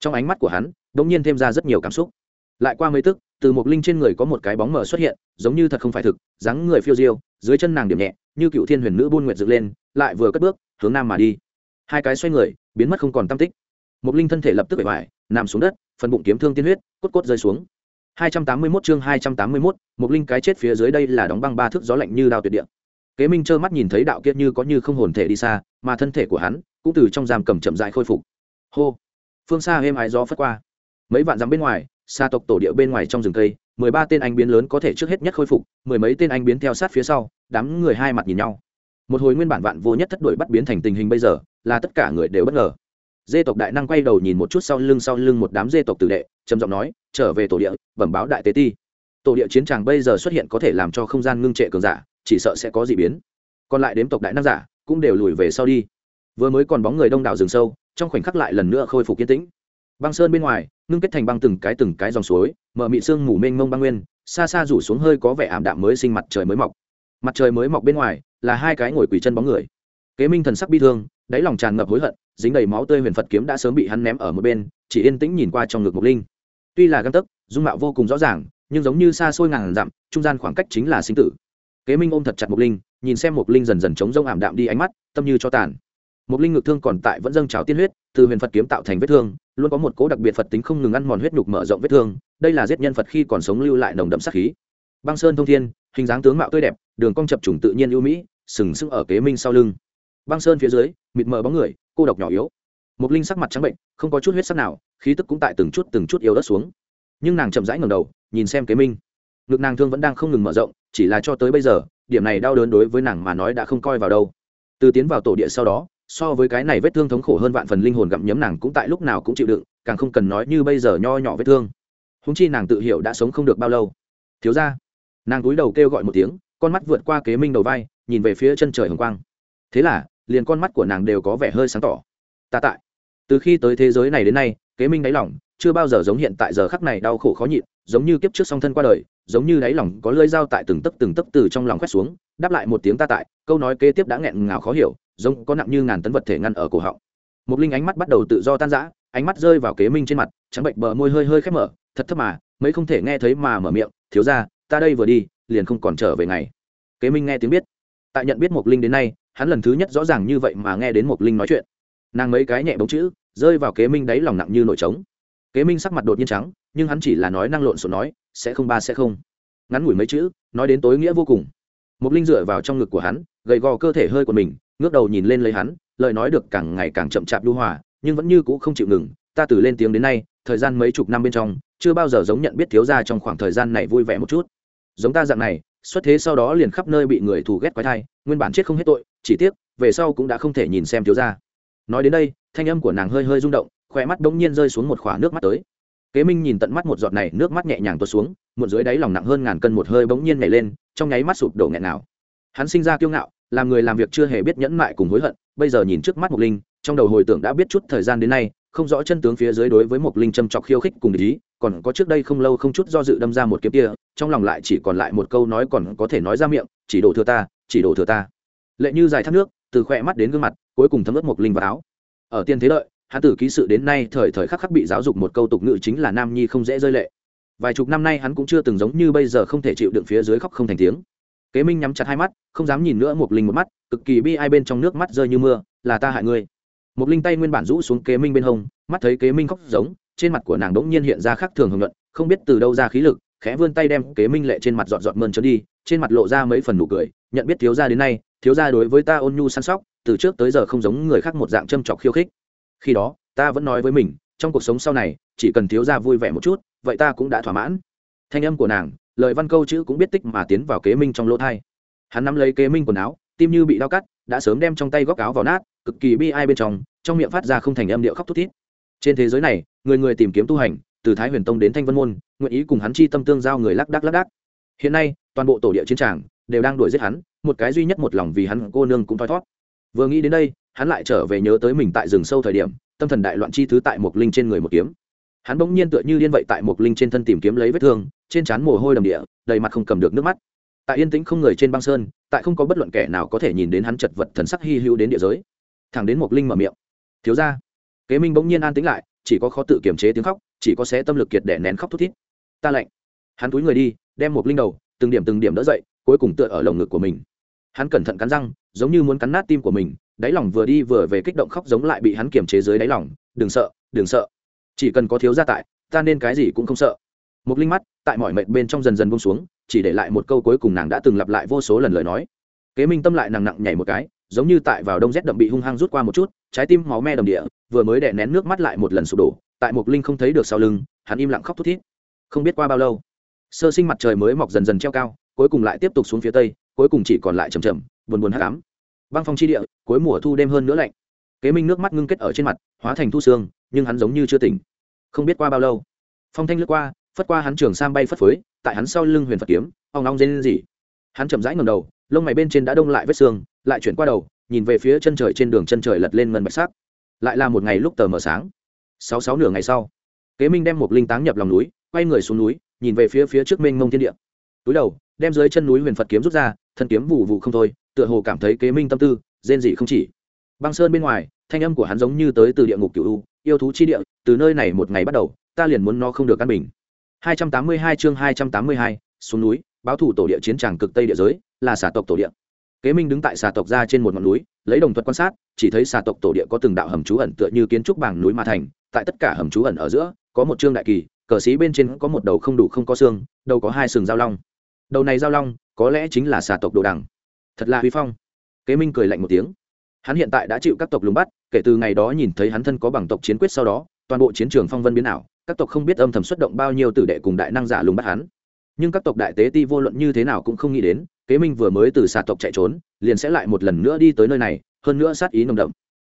Trong ánh mắt của hắn đ ỗ n g nhiên thêm ra rất nhiều cảm xúc. Lại qua mấy tức, từ một linh trên người có một cái bóng mờ xuất hiện, giống như thật không phải thực, dáng người phiêu diêu, dưới chân nàng điểm nhẹ, như cựu thiên huyền nữ buôn nguyệt dựng lên, lại vừa cất bước, hướng nam mà đi. Hai cái xoay người, biến mất không còn tam tích. Mộc linh thân thể lập tức bại vải nằm xuống đất phần bụng kiếm thương tiên huyết cốt cốt rơi xuống. 281 chương 281, một linh cái chết phía dưới đây là đóng băng ba thước gió lạnh như đao tuyệt địa. Kế minh trơ mắt nhìn thấy đạo kiệt như có như không hồn thể đi xa mà thân thể của hắn cũng từ trong giam cầm chậm rãi khôi phục. Hô! Phương xa êm ái gió phất qua. Mấy vạn dặm bên ngoài xa tộc tổ địa bên ngoài trong rừng cây mười ba tên anh biến lớn có thể trước hết nhất khôi phục mười mấy tên anh biến theo sát phía sau đám người hai mặt nhìn nhau. Một hồi nguyên bản vạn vô nhất thất đội bắt biến thành tình hình bây giờ là tất cả người đều bất ngờ dê tộc đại năng quay đầu nhìn một chút sau lưng sau lưng một đám dê tộc tử đệ, trầm giọng nói, trở về tổ địa, bẩm báo đại tế ti. Tổ địa chiến tràng bây giờ xuất hiện có thể làm cho không gian ngưng trệ cường giả, chỉ sợ sẽ có d ị biến. Còn lại đếm tộc đại năng giả cũng đều lùi về sau đi. Vừa mới còn bóng người đông đảo rừng sâu, trong khoảnh khắc lại lần nữa khôi phục kiến tĩnh. Băng sơn bên ngoài, ngưng kết thành băng từng cái từng cái dòng suối, mở mị sương mù mênh mông băng nguyên, xa xa rủ xuống hơi có vẻ ảm đạm mới sinh mặt trời mới mọc. Mặt trời mới mọc bên ngoài là hai cái ngồi quỳ chân bóng người. Kế minh thần sắc bi thương đáy lòng tràn ngập hối hận, dính đầy máu tươi huyền phật kiếm đã sớm bị hắn ném ở một bên, chỉ yên tĩnh nhìn qua trong ngực mục linh. Tuy là găng tấc, dung mạo vô cùng rõ ràng, nhưng giống như xa xôi ngàn dặm, trung gian khoảng cách chính là sinh tử. Kế minh ôm thật chặt mục linh, nhìn xem mục linh dần dần chống rông ảm đạm đi ánh mắt, tâm như cho tàn. Mục linh ngực thương còn tại vẫn dâng trào tiên huyết, từ huyền phật kiếm tạo thành vết thương, luôn có một cố đặc biệt phật tính không ngừng ăn mòn huyết nhục mở rộng vết thương, đây là giết nhân phật khi còn sống lưu lại nồng đậm sát khí. Băng sơn thông thiên, hình dáng tướng mạo tươi đẹp, đường cong chập trùng tự nhiên ưu mỹ, sừng sững ở kế minh sau lưng băng sơn phía dưới, mịt mờ bóng người, cô độc nhỏ yếu. Một linh sắc mặt trắng bệnh, không có chút huyết sắc nào, khí tức cũng tại từng chút từng chút yếu đất xuống. Nhưng nàng chậm rãi ngầm đầu, nhìn xem kế minh. Ngực nàng thương vẫn đang không ngừng mở rộng, chỉ là cho tới bây giờ, điểm này đau đớn đối với nàng mà nói đã không coi vào đâu. Từ tiến vào tổ địa sau đó, so với cái này vết thương thống khổ hơn vạn phần linh hồn gặm nhấm nàng cũng tại lúc nào cũng chịu đựng, càng không cần nói như bây giờ nho nhỏ vết thương. Húng chi nàng tự hiểu đã sống không được bao lâu. Thiếu ra nàng cúi đầu kêu gọi một tiếng, con mắt vượt qua kế minh đầu vai, nhìn về phía chân trời hồng quang. Thế là liền con mắt của nàng đều có vẻ hơi sáng tỏ. Ta tại. Từ khi tới thế giới này đến nay, kế minh đáy lòng chưa bao giờ giống hiện tại giờ khắc này đau khổ khó nhịn, giống như kiếp trước song thân qua đời, giống như đáy lòng có lưỡi dao tại từng tấc từng tấc từ trong lòng quét xuống, đáp lại một tiếng ta tại, câu nói kế tiếp đã nghẹn ngào khó hiểu, giống có nặng như ngàn tấn vật thể ngăn ở cổ họng. Một linh ánh mắt bắt đầu tự do tan rã, ánh mắt rơi vào kế minh trên mặt, trắng bệnh bờ môi hơi hơi khép mở, thật thấp mà, mấy không thể nghe thấy mà mở miệng, thiếu ra ta đây vừa đi, liền không còn trở về ngày. Kế minh nghe tiếng biết. Tại nhận biết Mục linh đến nay hắn lần thứ nhất rõ ràng như vậy mà nghe đến một linh nói chuyện. Nàng mấy cái nhẹ bóng chữ, rơi vào kế minh đáy lòng nặng như nổi trống. Kế minh sắc mặt đột nhiên trắng, nhưng hắn chỉ là nói năng lộn xộn nói, sẽ không ba, sẽ không. Ngắn ngủi mấy chữ, nói đến tối nghĩa vô cùng. Một linh dựa vào trong ngực của hắn, gầy gò cơ thể hơi của mình, ngước đầu nhìn lên lấy hắn, lời nói được càng ngày càng chậm chạp lưu hòa, nhưng vẫn như cũ không chịu ngừng. Ta từ lên tiếng đến nay, thời gian mấy chục năm bên trong, chưa bao giờ giống nhận biết thiếu gia trong khoảng thời gian này vui vẻ một chút. Giống ta dạng này, xuất thế sau đó liền khắp nơi bị người thù ghét quái thai, nguyên bản chết không hết tội chỉ tiếc, về sau cũng đã không thể nhìn xem thiếu gia. Nói đến đây, thanh âm của nàng hơi hơi rung động khỏe mắt bỗng nhiên rơi xuống một khỏa nước mắt tới. Kế minh nhìn tận mắt một giọt này nước mắt nhẹ nhàng tuột xuống một dưới đáy lòng nặng hơn ngàn cân một hơi bỗng nhiên nhảy lên, trong nháy mắt sụp đổ nghẹn nào. Hắn sinh ra kiêu ngạo, làm người làm việc chưa hề biết nhẫn mại cùng hối hận, bây giờ nhìn trước mắt mục linh, trong đầu hồi tưởng đã biết chút thời gian đến nay, không rõ chân tướng phía dưới đối với mục linh châm chọc khiêu khích cùng ý, còn có trước đây không lâu không chút do dự đâm ra một kiếm kia, trong lòng lại chỉ còn lại một câu nói còn có thể nói ra miệng, chỉ đổ thừa ta, chỉ đổ thừa ta lệ như dài thác nước, từ khỏe mắt đến gương mặt, cuối cùng thấm ướt một linh vào áo. Ở tiên thế lợi hắn từ ký sự đến nay thời thời khắc khắc bị giáo dục một câu tục ngữ chính là nam nhi không dễ rơi lệ. Vài chục năm nay hắn cũng chưa từng giống như bây giờ không thể chịu đựng phía dưới khóc không thành tiếng. Kế minh nhắm chặt hai mắt, không dám nhìn nữa một linh một mắt, cực kỳ bi ai bên trong nước mắt rơi như mưa, là ta hại ngươi. Một linh tay nguyên bản rũ xuống kế minh bên hông, mắt thấy kế minh khóc giống, trên mặt của nàng đỗng nhiên hiện ra khác thường hưởng luận không biết từ đâu ra khí lực, khẽ vươn tay đem kế minh lệ trên mặt dọn dọn mơn trớn đi, trên mặt lộ ra mấy phần nụ cười, nhận biết thiếu gia đến nay thiếu gia đối với ta ôn nhu săn sóc, từ trước tới giờ không giống người khác một dạng châm trọc khiêu khích. Khi đó, ta vẫn nói với mình, trong cuộc sống sau này, chỉ cần thiếu gia vui vẻ một chút, vậy ta cũng đã thỏa mãn. Thanh âm của nàng, lời văn câu chữ cũng biết tích mà tiến vào kế minh trong lỗ thai. Hắn nắm lấy kế minh quần áo, tim như bị đau cắt, đã sớm đem trong tay góc áo vào nát, cực kỳ bi ai bên trong trong miệng phát ra không thành âm điệu khóc thút thít. Trên thế giới này, người người tìm kiếm tu hành, từ thái huyền tông đến thanh vân môn, nguyện ý cùng hắn chi tâm tương giao người lắc đắc lắc đắc. hiện nay, toàn bộ tổ địa chiến tràng đều đang đuổi giết hắn một cái duy nhất một lòng vì hắn cô nương cũng thoi thót vừa nghĩ đến đây, hắn lại trở về nhớ tới mình tại rừng sâu thời điểm, tâm thần đại loạn chi thứ tại một linh trên người một kiếm. Hắn bỗng nhiên tựa như điên vậy tại một linh trên thân tìm kiếm lấy vết thương, trên trán mồ hôi đầm địa, đầy mặt không cầm được nước mắt. Tại yên tĩnh không người trên băng sơn, tại không có bất luận kẻ nào có thể nhìn đến hắn chật vật thần sắc hy hữu đến địa giới. Thẳng đến một linh mở miệng. Thiếu ra kế minh bỗng nhiên an tĩnh lại, chỉ có khó tự kiềm chế tiếng khóc, chỉ có xé tâm lực kiệt để nén khóc thút thít. Ta lạnh. Hắn túi người đi, đem một linh đầu, từng điểm từng điểm đỡ dậy, cuối cùng tựa ở lồng ngực của mình hắn cẩn thận cắn răng, giống như muốn cắn nát tim của mình, đáy lòng vừa đi vừa về kích động khóc giống lại bị hắn kiềm chế dưới đáy lòng. Đừng sợ đừng sợ. Chỉ cần có thiếu gia tại, ta nên cái gì cũng không sợ. Một linh mắt tại mọi mệnh bên trong dần dần buông xuống, chỉ để lại một câu cuối cùng nàng đã từng lặp lại vô số lần lời nói. Kế minh tâm lại nặng nặng nhảy một cái, giống như tại vào đông rét đậm bị hung hăng rút qua một chút, trái tim máu me đầm địa, vừa mới đè nén nước mắt lại một lần sụp đổ, tại một linh không thấy được sau lưng, hắn im lặng khóc thút thít. Không biết qua bao lâu, sơ sinh mặt trời mới mọc dần dần treo cao cuối cùng lại tiếp tục xuống phía tây, cuối cùng chỉ còn lại chầm chầm buồn buồn hắc ám. Băng phong chi địa, cuối mùa thu đêm hơn nữa lạnh. Kế minh nước mắt ngưng kết ở trên mặt, hóa thành thu xương, nhưng hắn giống như chưa tỉnh. Không biết qua bao lâu, phong thanh lướt qua, phất qua hắn trường sam bay phất phới, tại hắn sau lưng huyền phật kiếm, ong ong dên gì hắn chậm rãi ngầm đầu, lông mày bên trên đã đông lại vết xương, lại chuyển qua đầu, nhìn về phía chân trời trên đường chân trời lật lên ngân bạch sắc. Lại là một ngày lúc tờ mờ sáng. Sáu sáu nửa ngày sau, kế minh đem một linh táng nhập lòng núi, quay người xuống núi, nhìn về phía phía trước mênh mông thiên địa túi đầu đem dưới chân núi huyền phật kiếm rút ra thân kiếm vụ vụ không thôi tựa hồ cảm thấy kế minh tâm tư rên dị không chỉ. Băng sơn bên ngoài thanh âm của hắn giống như tới từ địa ngục cựu u yêu thú chi địa từ nơi này một ngày bắt đầu ta liền muốn nó không được căn bình. 282 chương 282, xuống núi báo thủ tổ địa chiến tràng cực tây địa giới là xà tộc tổ địa. Kế minh đứng tại xà tộc ra trên một ngọn núi lấy đồng thuật quan sát chỉ thấy xà tộc tổ địa có từng đạo hầm trú ẩn tựa như kiến trúc bảng núi mà thành tại tất cả hầm trú ẩn ở giữa có một trương đại kỳ cờ sĩ bên trên có một đầu không đủ không có xương đầu có hai sừng giao long đầu này giao long, có lẽ chính là xà tộc đồ đằng. Thật là huy phong. Kế minh cười lạnh một tiếng. Hắn hiện tại đã chịu các tộc lùng bắt, kể từ ngày đó nhìn thấy hắn thân có bằng tộc chiến quyết sau đó, toàn bộ chiến trường phong vân biến ảo, các tộc không biết âm thầm xuất động bao nhiêu tử đệ cùng đại năng giả lùng bắt hắn. Nhưng các tộc đại tế ti vô luận như thế nào cũng không nghĩ đến, kế minh vừa mới từ xà tộc chạy trốn, liền sẽ lại một lần nữa đi tới nơi này, hơn nữa sát ý nồng đậm.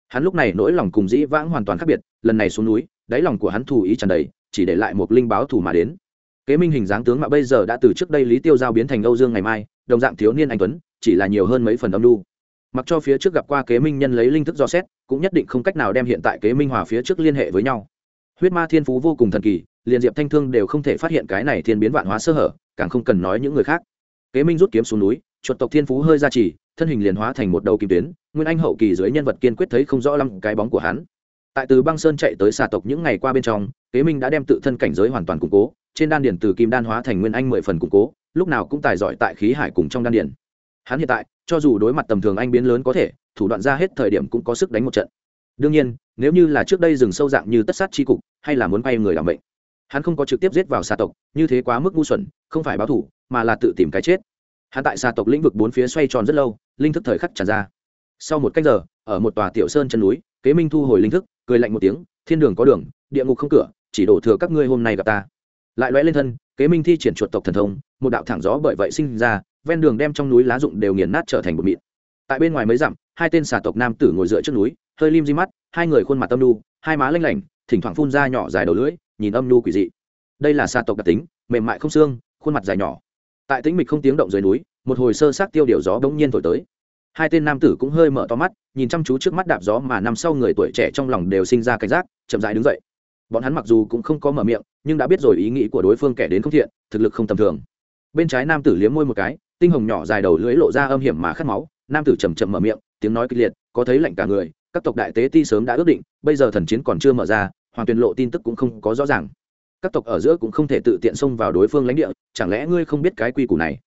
Hắn lúc này nỗi lòng cùng dĩ vãng hoàn toàn khác biệt, lần này xuống núi, đáy lòng của hắn thù ý tràn đầy, chỉ để lại một linh báo thù mà đến kế minh hình dáng tướng mà bây giờ đã từ trước đây lý tiêu giao biến thành âu dương ngày mai, đồng dạng thiếu niên anh tuấn, chỉ là nhiều hơn mấy phần âm lưu mặc cho phía trước gặp qua kế minh nhân lấy linh thức do xét, cũng nhất định không cách nào đem hiện tại kế minh hòa phía trước liên hệ với nhau. Huyết ma thiên phú vô cùng thần kỳ, liền diệp thanh thương đều không thể phát hiện cái này thiên biến vạn hóa sơ hở, càng không cần nói những người khác. Kế minh rút kiếm xuống núi, chuột tộc thiên phú hơi ra chỉ, thân hình liền hóa thành một đầu kim tuyến, nguyên anh hậu kỳ dưới nhân vật kiên quyết thấy không rõ lắm cái bóng của hắn. Tại từ băng sơn chạy tới xà tộc những ngày qua bên trong, kế minh đã đem tự thân cảnh giới hoàn toàn củng cố trên đan điển từ kim đan hóa thành nguyên anh mười phần củng cố, lúc nào cũng tài giỏi tại khí hải cùng trong đan điển hắn hiện tại, cho dù đối mặt tầm thường anh biến lớn có thể, thủ đoạn ra hết thời điểm cũng có sức đánh một trận. Đương nhiên, nếu như là trước đây rừng sâu dạng như tất sát tri cục, hay là muốn bay người làm bệnh hắn không có trực tiếp giết vào xà tộc, như thế quá mức ngu xuẩn, không phải báo thủ mà là tự tìm cái chết. Hắn tại xà tộc lĩnh vực bốn phía xoay tròn rất lâu, linh thức thời khắc tràn ra. Sau một cách giờ, ở một tòa tiểu sơn chân núi, kế minh thu hồi linh thức, cười lạnh một tiếng, thiên đường có đường, địa ngục không cửa, chỉ đổ thừa các ngươi hôm nay gặp ta lại lóe lên thân, kế minh thi triển chuột tộc thần thông, một đạo thẳng gió bởi vậy sinh ra, ven đường đem trong núi lá rụng đều nghiền nát trở thành bột mịn. Tại bên ngoài mấy dặm, hai tên xà tộc nam tử ngồi dựa trước núi, hơi lim di mắt, hai người khuôn mặt âm nu hai má lênh lảnh, thỉnh thoảng phun ra nhỏ dài đầu lưỡi, nhìn âm nu quỷ dị. Đây là xà tộc đặc tính, mềm mại không xương, khuôn mặt dài nhỏ. Tại tĩnh mịch không tiếng động dưới núi, một hồi sơ sát tiêu điều gió bỗng nhiên thổi tới. Hai tên nam tử cũng hơi mở to mắt, nhìn chăm chú trước mắt đạp gió mà nằm sau người tuổi trẻ trong lòng đều sinh ra cảnh giác, chậm rãi đứng dậy bọn hắn mặc dù cũng không có mở miệng, nhưng đã biết rồi ý nghĩ của đối phương kẻ đến không thiện, thực lực không tầm thường. Bên trái nam tử liếm môi một cái, tinh hồng nhỏ dài đầu lưỡi lộ ra âm hiểm mà khát máu, nam tử chầm chậm mở miệng, tiếng nói kịch liệt, có thấy lạnh cả người, các tộc đại tế ti sớm đã ước định, bây giờ thần chiến còn chưa mở ra, hoàng tuyền lộ tin tức cũng không có rõ ràng. Các tộc ở giữa cũng không thể tự tiện xông vào đối phương lãnh địa, chẳng lẽ ngươi không biết cái quy củ này?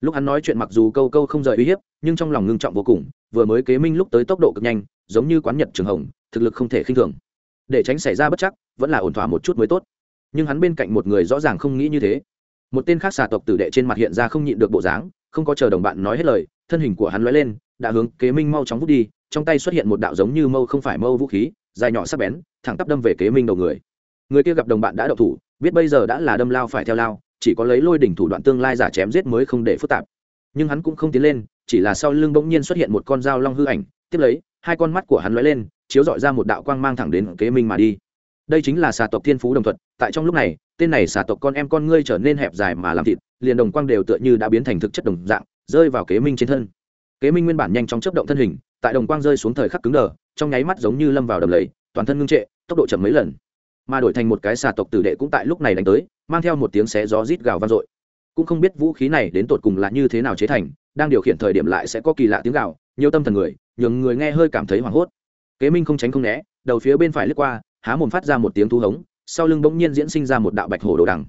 Lúc hắn nói chuyện mặc dù câu câu không rời uy hiếp, nhưng trong lòng ngưng trọng vô cùng, vừa mới kế minh lúc tới tốc độ cực nhanh, giống như quán nhật trường hồng, thực lực không thể khinh thường để tránh xảy ra bất chắc, vẫn là ổn thỏa một chút mới tốt. Nhưng hắn bên cạnh một người rõ ràng không nghĩ như thế. Một tên khác xà tộc tử đệ trên mặt hiện ra không nhịn được bộ dáng, không có chờ đồng bạn nói hết lời, thân hình của hắn lóe lên, đã hướng kế minh mau chóng vút đi, trong tay xuất hiện một đạo giống như mâu không phải mâu vũ khí, dài nhỏ sắc bén, thẳng tắp đâm về kế minh đầu người. Người kia gặp đồng bạn đã đậu thủ, biết bây giờ đã là đâm lao phải theo lao, chỉ có lấy lôi đỉnh thủ đoạn tương lai giả chém giết mới không để phức tạp. Nhưng hắn cũng không tiến lên, chỉ là sau lưng bỗng nhiên xuất hiện một con dao long hư ảnh, tiếp lấy, hai con mắt của hắn lóe lên chiếu dọi ra một đạo quang mang thẳng đến kế minh mà đi. Đây chính là xà tộc thiên phú đồng thuật tại trong lúc này, tên này xà tộc con em con ngươi trở nên hẹp dài mà làm thịt, liền đồng quang đều tựa như đã biến thành thực chất đồng dạng, rơi vào kế minh trên thân. Kế minh nguyên bản nhanh chóng chấp động thân hình, tại đồng quang rơi xuống thời khắc cứng đờ, trong nháy mắt giống như lâm vào đầm lầy, toàn thân ngưng trệ, tốc độ chậm mấy lần. Mà đổi thành một cái xà tộc tử đệ cũng tại lúc này đánh tới, mang theo một tiếng xé gió rít gào vang dội. Cũng không biết vũ khí này đến tột cùng là như thế nào chế thành, đang điều khiển thời điểm lại sẽ có kỳ lạ tiếng gào, nhiều tâm thần người, nhường người nghe hơi cảm thấy hoảng hốt kế minh không tránh không né, đầu phía bên phải lướt qua, há mồm phát ra một tiếng thu hống, sau lưng bỗng nhiên diễn sinh ra một đạo bạch hổ đồ đằng.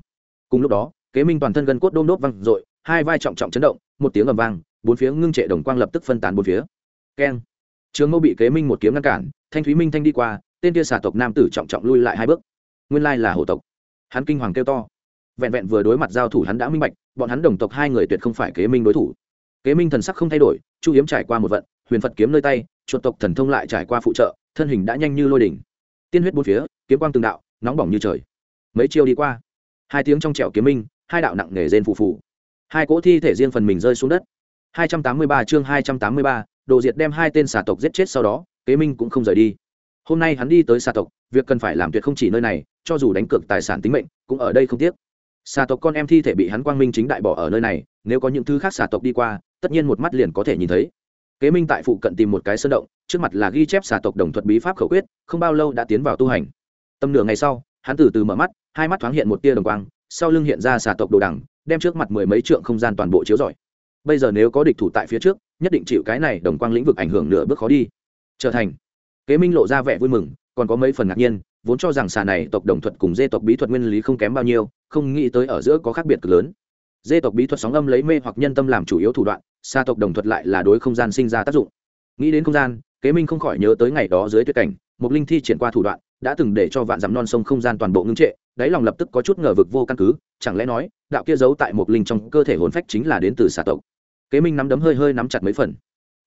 Cùng lúc đó, kế minh toàn thân gân cốt đôm đốt văng r hai vai trọng trọng chấn động, một tiếng ầm vang, bốn phía ngưng trệ đồng quang lập tức phân tán bốn phía. Keng. Trường mâu bị kế minh một kiếm ngăn cản, thanh thúy minh thanh đi qua, tên kia xà tộc nam tử trọng trọng lui lại hai bước. Nguyên lai là hổ tộc. Hắn kinh hoàng kêu to. Vẹn vẹn vừa đối mặt giao thủ hắn đã minh bạch, bọn hắn đồng tộc hai người tuyệt không phải kế minh đối thủ. Kế minh thần sắc không thay đổi, chu hiếm trải qua một vận, huyền phật kiếm nơi tay chuột tộc thần thông lại trải qua phụ trợ thân hình đã nhanh như lôi đỉnh. Tiên huyết bốn phía kiếm quang từng đạo nóng bỏng như trời. Mấy chiêu đi qua hai tiếng trong trẻo kiếm minh hai đạo nặng nề rên phù phù. Hai cỗ thi thể riêng phần mình rơi xuống đất. 283 chương 283, đồ diệt đem hai tên xà tộc giết chết sau đó kế minh cũng không rời đi. Hôm nay hắn đi tới xà tộc việc cần phải làm tuyệt không chỉ nơi này cho dù đánh cược tài sản tính mệnh cũng ở đây không tiếc. Xà tộc con em thi thể bị hắn quang minh chính đại bỏ ở nơi này nếu có những thứ khác xà tộc đi qua tất nhiên một mắt liền có thể nhìn thấy kế minh tại phụ cận tìm một cái sơn động, trước mặt là ghi chép xà tộc đồng thuật bí pháp khẩu quyết, không bao lâu đã tiến vào tu hành. Tầm nửa ngày sau, hắn từ từ mở mắt, hai mắt thoáng hiện một tia đồng quang, sau lưng hiện ra xà tộc đồ đằng, đem trước mặt mười mấy trượng không gian toàn bộ chiếu rọi. Bây giờ nếu có địch thủ tại phía trước, nhất định chịu cái này đồng quang lĩnh vực ảnh hưởng nửa bước khó đi. Trở thành. Kế minh lộ ra vẻ vui mừng, còn có mấy phần ngạc nhiên, vốn cho rằng xà này tộc đồng thuật cùng dê tộc bí thuật nguyên lý không kém bao nhiêu, không nghĩ tới ở giữa có khác biệt cực lớn. Dê tộc bí thuật sóng âm lấy mê hoặc nhân tâm làm chủ yếu thủ đoạn xa tộc đồng thuật lại là đối không gian sinh ra tác dụng. Nghĩ đến không gian, kế minh không khỏi nhớ tới ngày đó dưới tuyệt cảnh mục linh thi triển qua thủ đoạn, đã từng để cho vạn dặm non sông không gian toàn bộ ngưng trệ, đáy lòng lập tức có chút ngờ vực vô căn cứ, chẳng lẽ nói, đạo kia giấu tại mục linh trong cơ thể hồn phách chính là đến từ xà tộc? Kế minh nắm đấm hơi hơi nắm chặt mấy phần.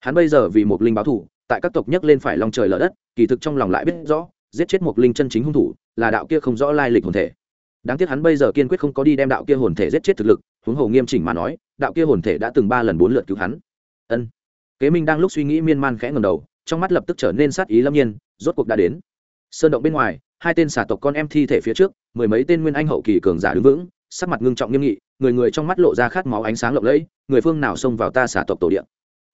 Hắn bây giờ vì mục linh báo thủ tại các tộc nhấc lên phải lòng trời lở đất, kỳ thực trong lòng lại biết rõ, giết chết mục linh chân chính hung thủ, là đạo kia không rõ lai lịch hồn thể. Đáng tiếc hắn bây giờ kiên quyết không có đi đem đạo kia hồn thể giết chết thực lực, huống hồ nghiêm chỉnh mà nói đạo kia hồn thể đã từng ba lần bốn lượt cứu hắn. Ân. Kế minh đang lúc suy nghĩ miên man khẽ ngầm đầu, trong mắt lập tức trở nên sát ý lâm nhiên, rốt cuộc đã đến. Sơn động bên ngoài, hai tên xả tộc con em thi thể phía trước, mười mấy tên nguyên anh hậu kỳ cường giả đứng vững, sắc mặt ngưng trọng nghiêm nghị, người người trong mắt lộ ra khát máu ánh sáng lộng lẫy, người phương nào xông vào ta xả tộc tổ điện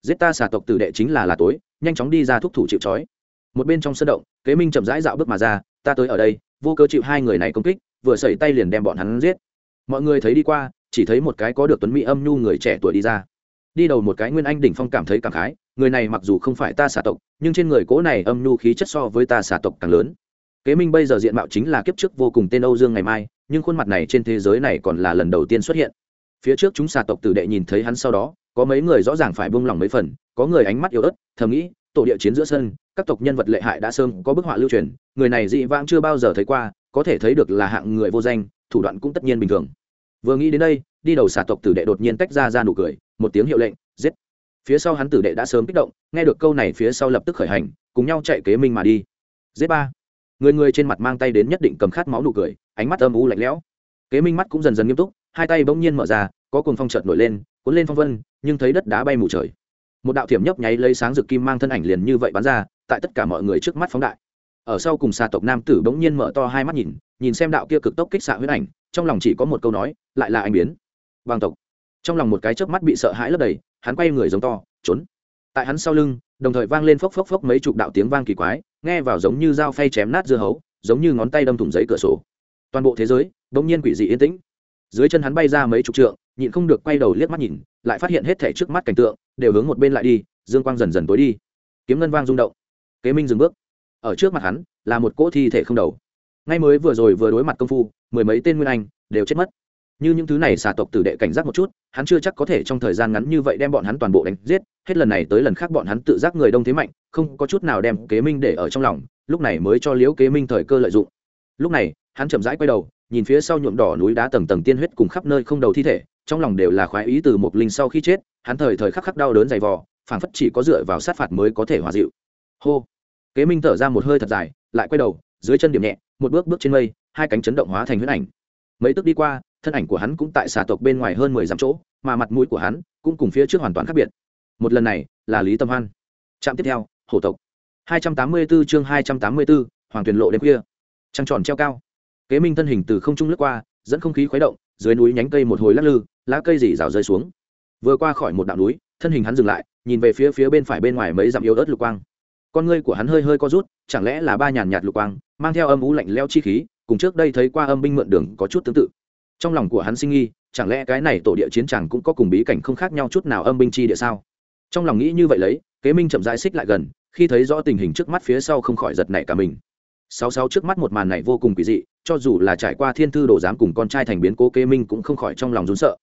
giết ta xả tộc tử đệ chính là là tối, nhanh chóng đi ra thúc thủ chịu trói. Một bên trong sân động, kế minh chậm rãi dạo bước mà ra, ta tới ở đây, vô cơ chịu hai người này công kích, vừa sẩy tay liền đem bọn hắn giết. Mọi người thấy đi qua chỉ thấy một cái có được tuấn mỹ âm nhu người trẻ tuổi đi ra. Đi đầu một cái nguyên anh đỉnh phong cảm thấy cảm khái, người này mặc dù không phải ta xà tộc, nhưng trên người cố này âm nhu khí chất so với ta xà tộc càng lớn. Kế minh bây giờ diện mạo chính là kiếp trước vô cùng tên âu dương ngày mai, nhưng khuôn mặt này trên thế giới này còn là lần đầu tiên xuất hiện. Phía trước chúng xà tộc tử đệ nhìn thấy hắn sau đó, có mấy người rõ ràng phải buông lỏng mấy phần, có người ánh mắt yếu ớt, thầm nghĩ, tổ địa chiến giữa sân, các tộc nhân vật lệ hại đã sơn có bức họa lưu truyền, người này dị vãng chưa bao giờ thấy qua, có thể thấy được là hạng người vô danh, thủ đoạn cũng tất nhiên bình thường vừa nghĩ đến đây, đi đầu xà tộc tử đệ đột nhiên tách ra ra nụ cười, một tiếng hiệu lệnh, giết. Phía sau hắn tử đệ đã sớm kích động, nghe được câu này phía sau lập tức khởi hành, cùng nhau chạy kế minh mà đi. Giết ba. Người người trên mặt mang tay đến nhất định cầm khát máu nụ cười, ánh mắt âm u lạnh lẽo. Kế minh mắt cũng dần dần nghiêm túc, hai tay bỗng nhiên mở ra, có cồn phong chợt nổi lên, cuốn lên phong vân, nhưng thấy đất đá bay mù trời. Một đạo thiểm nhấp nháy lấy sáng rực kim mang thân ảnh liền như vậy bắn ra, tại tất cả mọi người trước mắt phóng đại. Ở sau cùng xà tộc nam tử bỗng nhiên mở to hai mắt nhìn nhìn xem đạo kia cực tốc kích xạ huyết ảnh, trong lòng chỉ có một câu nói lại là anh biến. Vàng tộc. Trong lòng một cái chớp mắt bị sợ hãi lấp đầy, hắn quay người giống to, trốn. Tại hắn sau lưng, đồng thời vang lên phốc phốc phốc mấy chục đạo tiếng vang kỳ quái, nghe vào giống như dao phay chém nát dưa hấu, giống như ngón tay đâm thủng giấy cửa sổ. Toàn bộ thế giới, bỗng nhiên quỷ dị yên tĩnh. Dưới chân hắn bay ra mấy chục trượng, nhịn không được quay đầu liếc mắt nhìn, lại phát hiện hết thể trước mắt cảnh tượng, đều hướng một bên lại đi, dương quang dần dần tối đi. Kiếm ngân vang rung động. Kế minh dừng bước. Ở trước mặt hắn, là một cỗ thi thể không đầu. Ngay mới vừa rồi vừa đối mặt công phu, mười mấy tên nguyên anh, đều chết mất như những thứ này xà tộc tử đệ cảnh giác một chút, hắn chưa chắc có thể trong thời gian ngắn như vậy đem bọn hắn toàn bộ đánh giết, hết lần này tới lần khác bọn hắn tự giác người đông thế mạnh, không có chút nào đem kế minh để ở trong lòng, lúc này mới cho liễu kế minh thời cơ lợi dụng. Lúc này, hắn chậm rãi quay đầu, nhìn phía sau nhuộm đỏ núi đá tầng tầng tiên huyết cùng khắp nơi không đầu thi thể, trong lòng đều là khoái ý từ một linh sau khi chết, hắn thời thời khắc khắc đau đớn dày vò, phảng phất chỉ có dựa vào sát phạt mới có thể hòa dịu. Hô! Kế minh thở ra một hơi thật dài, lại quay đầu, dưới chân điểm nhẹ, một bước bước trên mây, hai cánh chấn động hóa thành huyết ảnh. Mấy tức đi qua thân ảnh của hắn cũng tại xà tộc bên ngoài hơn mười dặm chỗ mà mặt mũi của hắn cũng cùng phía trước hoàn toàn khác biệt. Một lần này là lý tâm hoan. Trạm tiếp theo hổ tộc. hai trăm tám mươi 284 chương hai trăm tám mươi 284, hoàng tuyền lộ đêm khuya. Trăng tròn treo cao. Kế minh thân hình từ không trung lướt qua dẫn không khí khuấy động dưới núi nhánh cây một hồi lắc lư lá cây dì rào rơi xuống. Vừa qua khỏi một đạo núi thân hình hắn dừng lại nhìn về phía phía bên phải bên ngoài mấy dặm yếu ớt lục quang. Con ngươi của hắn hơi hơi co rút chẳng lẽ là ba nhàn nhạt lục quang mang theo âm ú lạnh leo chi khí cùng trước đây thấy qua âm binh mượn đường có chút tương tự trong lòng của hắn sinh nghi, chẳng lẽ cái này tổ địa chiến chẳng cũng có cùng bí cảnh không khác nhau chút nào âm binh chi địa sao? Trong lòng nghĩ như vậy lấy, kế minh chậm rãi xích lại gần, khi thấy rõ tình hình trước mắt phía sau không khỏi giật nảy cả mình. Sáu sáu trước mắt một màn này vô cùng kỳ dị, cho dù là trải qua thiên thư đồ giám cùng con trai thành biến cố kế minh cũng không khỏi trong lòng rốn sợ.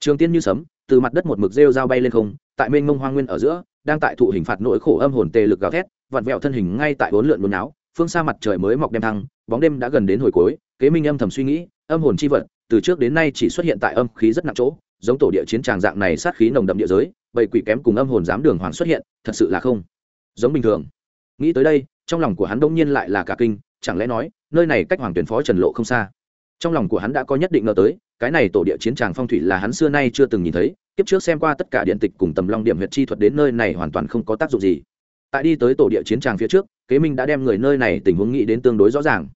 Trường tiên như sấm, từ mặt đất một mực rêu dao bay lên không, tại mênh mông hoa nguyên ở giữa, đang tại thụ hình phạt nỗi khổ âm hồn tê lực gào thét, vặn vẹo thân hình ngay tại bốn lượn nôn áo phương xa mặt trời mới mọc đem thăng, bóng đêm đã gần đến hồi cuối, kế minh âm thầm suy nghĩ, âm hồn chi vật từ trước đến nay chỉ xuất hiện tại âm khí rất nặng chỗ, giống tổ địa chiến tràng dạng này sát khí nồng đậm địa giới, bầy quỷ kém cùng âm hồn dám đường hoàng xuất hiện, thật sự là không giống bình thường. Nghĩ tới đây, trong lòng của hắn đông nhiên lại là cả kinh, chẳng lẽ nói, nơi này cách hoàng tuyển phó trần lộ không xa? Trong lòng của hắn đã có nhất định ngờ tới, cái này tổ địa chiến tràng phong thủy là hắn xưa nay chưa từng nhìn thấy, kiếp trước xem qua tất cả điện tịch cùng tầm long điểm huyệt chi thuật đến nơi này hoàn toàn không có tác dụng gì. Tại đi tới tổ địa chiến tràng phía trước, kế minh đã đem người nơi này tình huống nghĩ đến tương đối rõ ràng.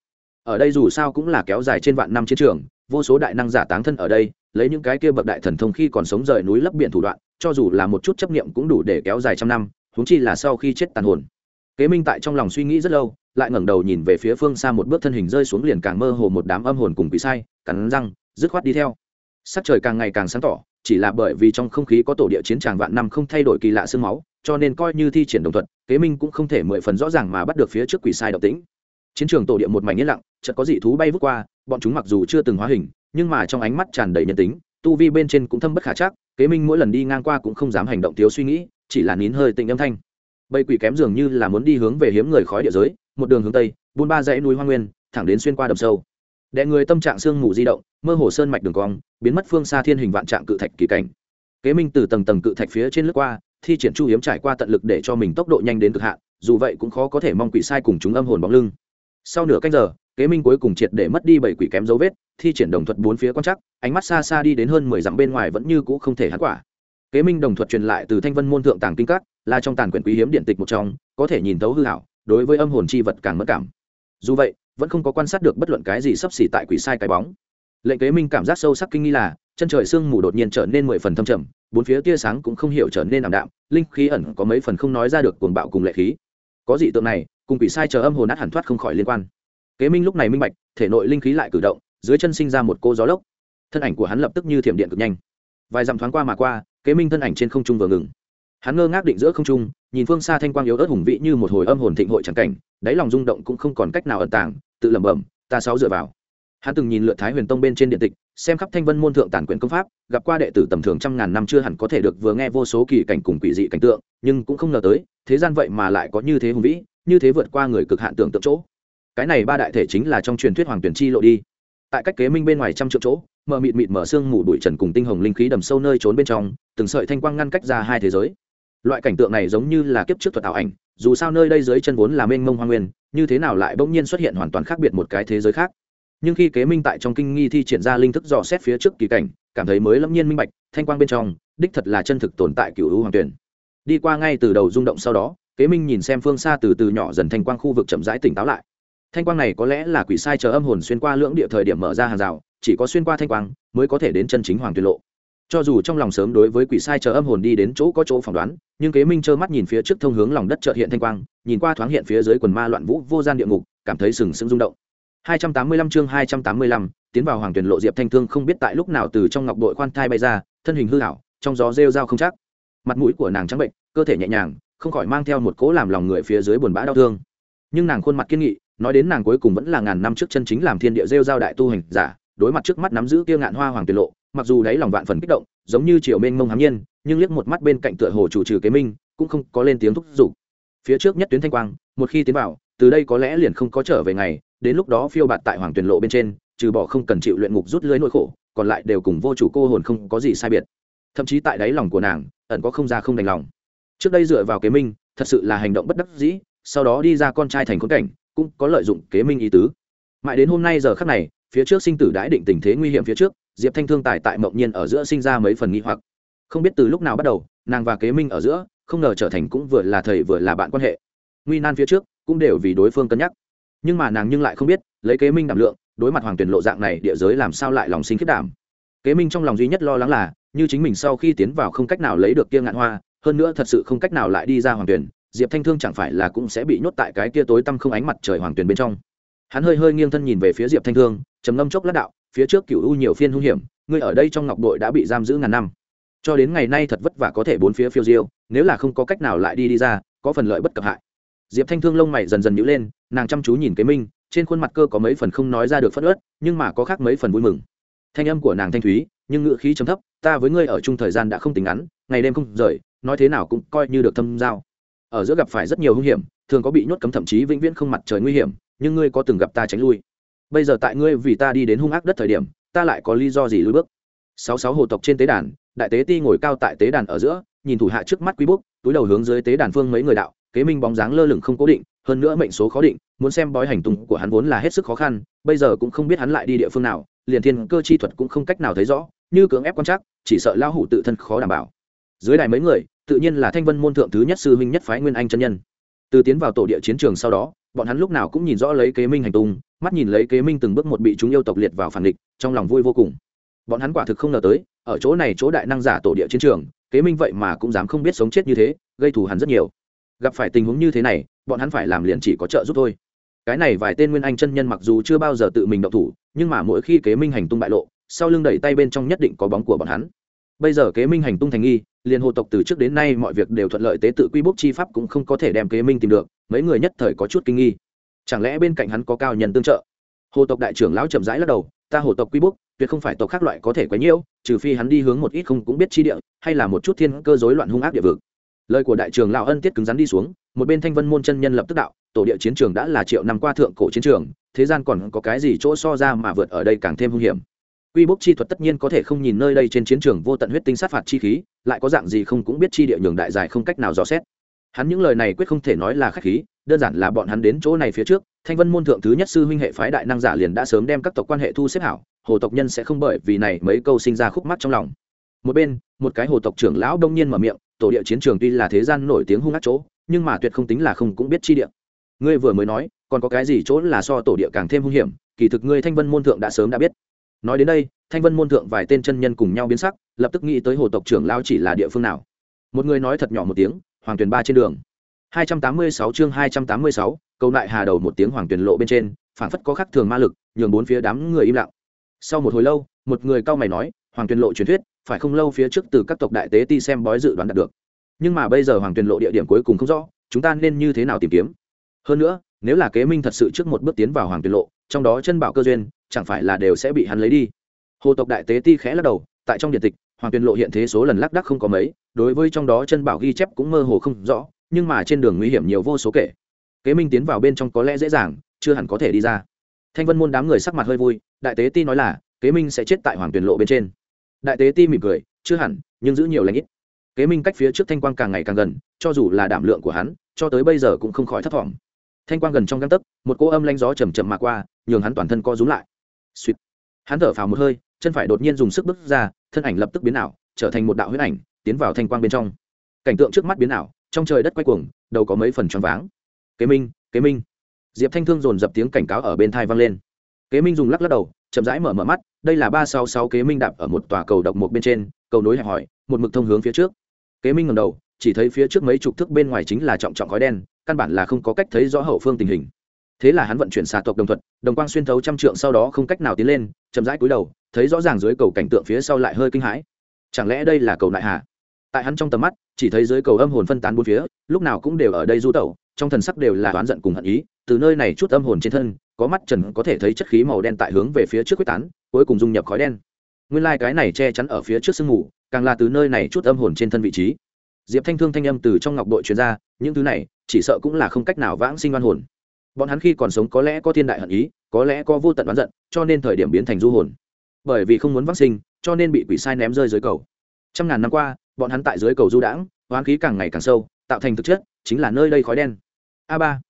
Ở đây dù sao cũng là kéo dài trên vạn năm chiến trường vô số đại năng giả táng thân ở đây, lấy những cái kia bậc đại thần thông khi còn sống rời núi lấp biển thủ đoạn, cho dù là một chút chấp niệm cũng đủ để kéo dài trăm năm, huống chi là sau khi chết tàn hồn. Kế minh tại trong lòng suy nghĩ rất lâu, lại ngẩng đầu nhìn về phía phương xa một bước thân hình rơi xuống liền càng mơ hồ một đám âm hồn cùng bị sai, cắn răng, dứt khoát đi theo. Sắc trời càng ngày càng sáng tỏ, chỉ là bởi vì trong không khí có tổ địa chiến tràng vạn năm không thay đổi kỳ lạ sương máu, cho nên coi như thi triển đồng thuận kế minh cũng không thể mười phần rõ ràng mà bắt được phía trước quỷ sai động tĩnh chiến trường tổ địa một mảnh yên lặng, chợt có dị thú bay vút qua, bọn chúng mặc dù chưa từng hóa hình, nhưng mà trong ánh mắt tràn đầy nhân tính, tu vi bên trên cũng thâm bất khả chắc, kế minh mỗi lần đi ngang qua cũng không dám hành động thiếu suy nghĩ, chỉ là nín hơi tĩnh âm thanh. Bầy quỷ kém dường như là muốn đi hướng về hiếm người khói địa giới, một đường hướng tây, buôn ba dãy núi hoa nguyên, thẳng đến xuyên qua đầm sâu. Đệ người tâm trạng sương mù di động, mơ hồ sơn mạch đường cong, biến mất phương xa thiên hình vạn trạng cự thạch kỳ cảnh. Kế minh từ tầng tầng cự thạch phía trên lướt qua, thi triển chu hiếm trải qua tận lực để cho mình tốc độ nhanh đến cực hạn, dù vậy cũng khó có thể mong quỷ sai cùng chúng âm hồn bóng lưng sau nửa canh giờ, kế minh cuối cùng triệt để mất đi bảy quỷ kém dấu vết, thi triển đồng thuật bốn phía quan chắc ánh mắt xa xa đi đến hơn mười dặm bên ngoài vẫn như cũ không thể hắn quả. Kế minh đồng thuật truyền lại từ thanh vân môn thượng tàng kinh các, là trong tàn quyển quý hiếm điện tịch một trong, có thể nhìn thấu hư hảo, đối với âm hồn chi vật càng mất cảm. Dù vậy, vẫn không có quan sát được bất luận cái gì sắp xỉ tại quỷ sai cái bóng. Lệnh kế minh cảm giác sâu sắc kinh nghi là, chân trời sương mù đột nhiên trở nên mười phần thâm trầm, bốn phía tia sáng cũng không hiểu trở nên ảm đạm, linh khí ẩn có mấy phần không nói ra được cuồng bạo cùng lệ khí. Có dị tượng này cùng quỷ sai chờ âm hồn nát hẳn thoát không khỏi liên quan. Kế minh lúc này minh bạch, thể nội linh khí lại cử động, dưới chân sinh ra một cô gió lốc. Thân ảnh của hắn lập tức như thiểm điện cực nhanh. Vài dặm thoáng qua mà qua, kế minh thân ảnh trên không trung vừa ngừng. Hắn ngơ ngác định giữa không trung, nhìn phương xa thanh quang yếu ớt hùng vĩ như một hồi âm hồn thịnh hội trắng cảnh, đáy lòng rung động cũng không còn cách nào ẩn tàng, tự lẩm bẩm, ta sáu dựa vào. Hắn từng nhìn lượt thái huyền tông bên trên điện tịch, xem khắp thanh vân môn thượng tản quyền công pháp, gặp qua đệ tử tầm thường trăm ngàn năm chưa hẳn có thể được vừa nghe vô số kỳ cảnh cùng quỷ dị cảnh tượng, nhưng cũng không ngờ tới, thế gian vậy mà lại có như thế hùng vĩ như thế vượt qua người cực hạn tưởng tượng chỗ. Cái này ba đại thể chính là trong truyền thuyết hoàng tuyển chi lộ đi. Tại cách kế minh bên ngoài trăm triệu chỗ, mờ mịt mịt mở xương mù bụi trần cùng tinh hồng linh khí đầm sâu nơi trốn bên trong, từng sợi thanh quang ngăn cách ra hai thế giới. Loại cảnh tượng này giống như là kiếp trước thuật ảo ảnh, dù sao nơi đây dưới chân vốn là mênh mông hoa nguyên, như thế nào lại bỗng nhiên xuất hiện hoàn toàn khác biệt một cái thế giới khác? Nhưng khi kế minh tại trong kinh nghi thi triển ra linh thức dò xét phía trước kỳ cảnh, cảm thấy mới lâm nhiên minh bạch, thanh quang bên trong, đích thật là chân thực tồn tại cựu hữu hoàng tuyển. Đi qua ngay từ đầu rung động sau đó kế minh nhìn xem phương xa từ từ nhỏ dần thanh quang khu vực chậm rãi tỉnh táo lại. Thanh quang này có lẽ là quỷ sai chờ âm hồn xuyên qua lưỡng địa thời điểm mở ra hàng rào chỉ có xuyên qua thanh quang mới có thể đến chân chính hoàng tuyệt lộ. Cho dù trong lòng sớm đối với quỷ sai chờ âm hồn đi đến chỗ có chỗ phỏng đoán nhưng kế minh trơ mắt nhìn phía trước thông hướng lòng đất chợt hiện thanh quang nhìn qua thoáng hiện phía dưới quần ma loạn vũ vô gian địa ngục cảm thấy sừng sững rung động. 285 chương 285, tiến vào hoàng tuyển lộ diệp thanh thương không biết tại lúc nào từ trong ngọc đội khoan thai bay ra thân hình hư hảo trong gió rêu rao không chắc. Mặt mũi của nàng trắng bệnh cơ thể nhẹ nhàng không khỏi mang theo một cỗ làm lòng người phía dưới buồn bã đau thương. Nhưng nàng khuôn mặt kiên nghị, nói đến nàng cuối cùng vẫn là ngàn năm trước chân chính làm thiên địa rêu giao đại tu hành giả, đối mặt trước mắt nắm giữ kia ngạn hoa hoàng tuyệt lộ, mặc dù đáy lòng vạn phần kích động, giống như triều mênh mông hám nhiên, nhưng liếc một mắt bên cạnh tựa hồ chủ trừ kế minh, cũng không có lên tiếng thúc giục. Phía trước nhất tuyến thanh quang, một khi tiến vào, từ đây có lẽ liền không có trở về ngày, đến lúc đó phiêu bạt tại hoàng tuyển lộ bên trên, trừ bỏ không cần chịu luyện ngục rút lưới nỗi khổ, còn lại đều cùng vô chủ cô hồn không có gì sai biệt. Thậm chí tại đáy lòng của nàng, ẩn có không ra không đành lòng trước đây dựa vào kế minh, thật sự là hành động bất đắc dĩ, sau đó đi ra con trai thành khốn cảnh, cũng có lợi dụng kế minh ý tứ. Mãi đến hôm nay giờ khắc này, phía trước sinh tử đãi định tình thế nguy hiểm phía trước, diệp thanh thương tài tại mộng nhiên ở giữa sinh ra mấy phần nghi hoặc. Không biết từ lúc nào bắt đầu, nàng và kế minh ở giữa, không ngờ trở thành cũng vừa là thầy vừa là bạn quan hệ. Nguy nan phía trước, cũng đều vì đối phương cân nhắc. Nhưng mà nàng nhưng lại không biết, lấy kế minh đảm lượng, đối mặt hoàng tuyển lộ dạng này địa giới làm sao lại lòng sinh khiết đảm. Kế minh trong lòng duy nhất lo lắng là, như chính mình sau khi tiến vào không cách nào lấy được kia ngạn hoa hơn nữa thật sự không cách nào lại đi ra hoàng tuyển, diệp thanh thương chẳng phải là cũng sẽ bị nhốt tại cái kia tối tăm không ánh mặt trời hoàng tuyển bên trong. Hắn hơi hơi nghiêng thân nhìn về phía diệp thanh thương, trầm ngâm chốc lát đạo, phía trước cựu u nhiều phiên hung hiểm, ngươi ở đây trong ngọc đội đã bị giam giữ ngàn năm. Cho đến ngày nay thật vất vả có thể bốn phía phiêu diêu, nếu là không có cách nào lại đi đi ra, có phần lợi bất cập hại. Diệp thanh thương lông mày dần dần nhữ lên, nàng chăm chú nhìn kế minh, trên khuôn mặt cơ có mấy phần không nói ra được phất ớt, nhưng mà có khác mấy phần vui mừng. Thanh âm của nàng thanh thúy, nhưng ngựa khí trầm thấp, ta với ngươi ở chung thời gian đã không tính ngắn, ngày đêm không rời nói thế nào cũng coi như được thâm giao. Ở giữa gặp phải rất nhiều hung hiểm, thường có bị nhốt cấm thậm chí vĩnh viễn không mặt trời nguy hiểm, nhưng ngươi có từng gặp ta tránh lui? Bây giờ tại ngươi vì ta đi đến hung ác đất thời điểm, ta lại có lý do gì lùi bước? Sáu sáu hồ tộc trên tế đàn, đại tế ti ngồi cao tại tế đàn ở giữa, nhìn thủ hạ trước mắt quý bút túi đầu hướng dưới tế đàn phương mấy người đạo, kế minh bóng dáng lơ lửng không cố định, hơn nữa mệnh số khó định, muốn xem bói hành tung của hắn vốn là hết sức khó khăn, bây giờ cũng không biết hắn lại đi địa phương nào, liền thiên cơ chi thuật cũng không cách nào thấy rõ, như cưỡng ép quan trắc, chỉ sợ lao hủ tự thân khó đảm bảo dưới đài mấy người, tự nhiên là thanh vân môn thượng thứ nhất sư huynh nhất phái nguyên anh chân nhân. Từ tiến vào tổ địa chiến trường sau đó, bọn hắn lúc nào cũng nhìn rõ lấy kế minh hành tung, mắt nhìn lấy kế minh từng bước một bị chúng yêu tộc liệt vào phản địch trong lòng vui vô cùng. Bọn hắn quả thực không ngờ tới, ở chỗ này chỗ đại năng giả tổ địa chiến trường, kế minh vậy mà cũng dám không biết sống chết như thế, gây thù hắn rất nhiều. Gặp phải tình huống như thế này, bọn hắn phải làm liền chỉ có trợ giúp thôi. Cái này vài tên nguyên anh chân nhân mặc dù chưa bao giờ tự mình động thủ, nhưng mà mỗi khi kế minh hành tung bại lộ, sau lưng đẩy tay bên trong nhất định có bóng của bọn hắn. Bây giờ kế minh hành tung thành nghi liền hồ tộc từ trước đến nay mọi việc đều thuận lợi tế tự quy bốc chi pháp cũng không có thể đem kế minh tìm được, mấy người nhất thời có chút kinh nghi. Chẳng lẽ bên cạnh hắn có cao nhân tương trợ? Hồ tộc đại trưởng lão chậm rãi lắc đầu, ta hồ tộc quy bốc, tuyệt không phải tộc khác loại có thể quấy nhiễu, trừ phi hắn đi hướng một ít không cũng biết chi địa, hay là một chút thiên cơ rối loạn hung ác địa vực. Lời của đại trưởng lão ân tiết cứng rắn đi xuống, một bên thanh vân môn chân nhân lập tức đạo, tổ địa chiến trường đã là triệu năm qua thượng cổ chiến trường, thế gian còn có cái gì chỗ so ra mà vượt ở đây càng thêm hung hiểm. Quy bốc chi thuật tất nhiên có thể không nhìn nơi đây trên chiến trường vô tận huyết tinh sát phạt chi khí lại có dạng gì không cũng biết chi địa nhường đại dài không cách nào dò xét. Hắn những lời này quyết không thể nói là khách khí, đơn giản là bọn hắn đến chỗ này phía trước, thanh vân môn thượng thứ nhất sư huynh hệ phái đại năng giả liền đã sớm đem các tộc quan hệ thu xếp hảo, hồ tộc nhân sẽ không bởi vì này mấy câu sinh ra khúc mắt trong lòng. Một bên, một cái hồ tộc trưởng lão đông nhiên mở miệng, tổ địa chiến trường tuy là thế gian nổi tiếng hung ác chỗ, nhưng mà tuyệt không tính là không cũng biết chi địa. Ngươi vừa mới nói, còn có cái gì chỗ là so tổ địa càng thêm hung hiểm, kỳ thực ngươi thanh vân môn thượng đã sớm đã biết nói đến đây thanh vân môn thượng vài tên chân nhân cùng nhau biến sắc lập tức nghĩ tới hồ tộc trưởng lao chỉ là địa phương nào. Một người nói thật nhỏ một tiếng hoàng tuyền ba trên đường. 286 chương 286, câu lại hà đầu một tiếng hoàng tuyền lộ bên trên phảng phất có khắc thường ma lực nhường bốn phía đám người im lặng. Sau một hồi lâu một người cao mày nói hoàng tuyền lộ truyền thuyết phải không lâu phía trước từ các tộc đại tế ti xem bói dự đoán đạt được. Nhưng mà bây giờ hoàng tuyền lộ địa điểm cuối cùng không rõ chúng ta nên như thế nào tìm kiếm? Hơn nữa nếu là kế minh thật sự trước một bước tiến vào hoàng tuyền lộ trong đó chân bảo cơ duyên chẳng phải là đều sẽ bị hắn lấy đi. Hồ tộc đại tế ti khẽ lắc đầu, tại trong điện tịch, hoàng tuyên lộ hiện thế số lần lắc đắc không có mấy, đối với trong đó chân bảo ghi chép cũng mơ hồ không rõ, nhưng mà trên đường nguy hiểm nhiều vô số kể. Kế minh tiến vào bên trong có lẽ dễ dàng, chưa hẳn có thể đi ra. Thanh vân môn đám người sắc mặt hơi vui, đại tế ti nói là, kế minh sẽ chết tại hoàng tuyển lộ bên trên. Đại tế ti mỉm cười, chưa hẳn, nhưng giữ nhiều lãnh ít. Kế minh cách phía trước thanh quang càng ngày càng gần, cho dù là đảm lượng của hắn, cho tới bây giờ cũng không khỏi thất vọng. Thanh quang gần trong găng tấc, một cô âm lanh gió chầm chậm mà qua, nhường hắn toàn thân co rúm lại suýt. Hắn thở phào một hơi, chân phải đột nhiên dùng sức bước ra, thân ảnh lập tức biến ảo, trở thành một đạo huyết ảnh, tiến vào thanh quang bên trong. Cảnh tượng trước mắt biến ảo, trong trời đất quay cuồng, đầu có mấy phần tròn váng. Kế minh kế minh. Diệp thanh thương dồn dập tiếng cảnh cáo ở bên thai vang lên. Kế minh dùng lắc lắc đầu, chậm rãi mở mở mắt, đây là ba sáu sáu kế minh đạp ở một tòa cầu độc một bên trên, cầu nối hẹp hỏi, một mực thông hướng phía trước. Kế minh ngầm đầu, chỉ thấy phía trước mấy chục thước bên ngoài chính là trọng trọng khói đen, căn bản là không có cách thấy rõ hậu phương tình hình thế là hắn vận chuyển xà tộc đồng thuận đồng quang xuyên thấu trăm trượng sau đó không cách nào tiến lên, chậm rãi cúi đầu, thấy rõ ràng dưới cầu cảnh tượng phía sau lại hơi kinh hãi. Chẳng lẽ đây là cầu đại hà tại hắn trong tầm mắt, chỉ thấy dưới cầu âm hồn phân tán bốn phía, lúc nào cũng đều ở đây du tẩu, trong thần sắc đều là oán giận cùng hận ý, từ nơi này chút âm hồn trên thân, có mắt trần có thể thấy chất khí màu đen tại hướng về phía trước quyết tán, cuối cùng dung nhập khói đen. Nguyên lai、like、cái này che chắn ở phía trước sương mù, càng là từ nơi này chút âm hồn trên thân vị trí. Diệp thanh thương thanh âm từ trong ngọc đội chuyên ra, những thứ này, chỉ sợ cũng là không cách nào vãng sinh oan hồn bọn hắn khi còn sống có lẽ có thiên đại hận ý, có lẽ có vô tận oán giận, cho nên thời điểm biến thành du hồn. Bởi vì không muốn vắc sinh, cho nên bị quỷ sai ném rơi dưới cầu. Trăm ngàn năm qua, bọn hắn tại dưới cầu du đãng, oán khí càng ngày càng sâu, tạo thành thực chất, chính là nơi đây khói đen. A ba.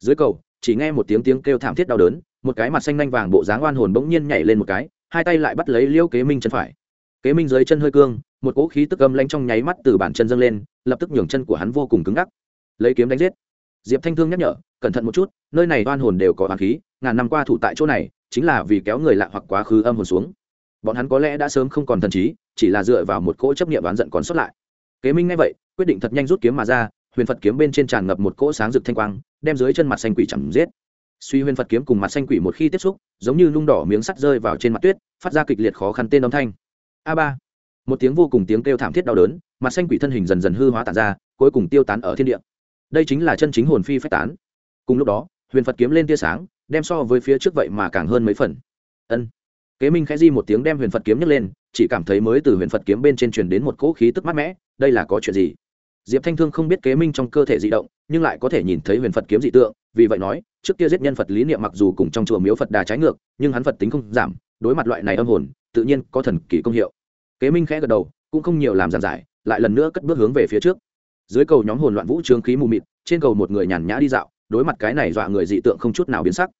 Dưới cầu, chỉ nghe một tiếng tiếng kêu thảm thiết đau đớn, một cái mặt xanh lanh vàng bộ dáng oan hồn bỗng nhiên nhảy lên một cái, hai tay lại bắt lấy liêu kế minh chân phải. Kế minh dưới chân hơi cương, một cỗ khí tức âm lanh trong nháy mắt từ bản chân dâng lên, lập tức nhường chân của hắn vô cùng cứng ngắc. Lấy kiếm đánh giết diệp thanh thương nhắc nhở, cẩn thận một chút, nơi này oan hồn đều có hoàng khí, ngàn năm qua thủ tại chỗ này, chính là vì kéo người lạ hoặc quá khứ âm hồn xuống. Bọn hắn có lẽ đã sớm không còn thần trí, chỉ là dựa vào một cỗ chấp nghiệm oán giận còn sót lại. Kế minh nghe vậy, quyết định thật nhanh rút kiếm mà ra, huyền phật kiếm bên trên tràn ngập một cỗ sáng rực thanh quang, đem dưới chân mặt xanh quỷ chẳng giết. Suy huyền phật kiếm cùng mặt xanh quỷ một khi tiếp xúc, giống như nung đỏ miếng sắt rơi vào trên mặt tuyết, phát ra kịch liệt khó khăn tên âm thanh. A ba. Một tiếng vô cùng tiếng kêu thảm thiết đau đớn, mặt xanh quỷ thân hình dần dần hư hóa tàn ra, cuối cùng tiêu tán ở thiên địa đây chính là chân chính hồn phi phách tán. Cùng lúc đó, huyền phật kiếm lên tia sáng, đem so với phía trước vậy mà càng hơn mấy phần. Ân. Kế minh khẽ di một tiếng đem huyền phật kiếm nhấc lên, chỉ cảm thấy mới từ huyền phật kiếm bên trên truyền đến một cỗ khí tức mát mẽ đây là có chuyện gì? Diệp thanh thương không biết kế minh trong cơ thể di động, nhưng lại có thể nhìn thấy huyền phật kiếm dị tượng, vì vậy nói, trước kia giết nhân phật lý niệm mặc dù cùng trong chùa miếu phật đà trái ngược, nhưng hắn phật tính không giảm, đối mặt loại này âm hồn, tự nhiên có thần kỳ công hiệu. Kế minh khẽ gật đầu, cũng không nhiều làm giản giải, lại lần nữa cất bước hướng về phía trước dưới cầu nhóm hồn loạn vũ trướng khí mù mịt, trên cầu một người nhàn nhã đi dạo, đối mặt cái này dọa người dị tượng không chút nào biến sắc.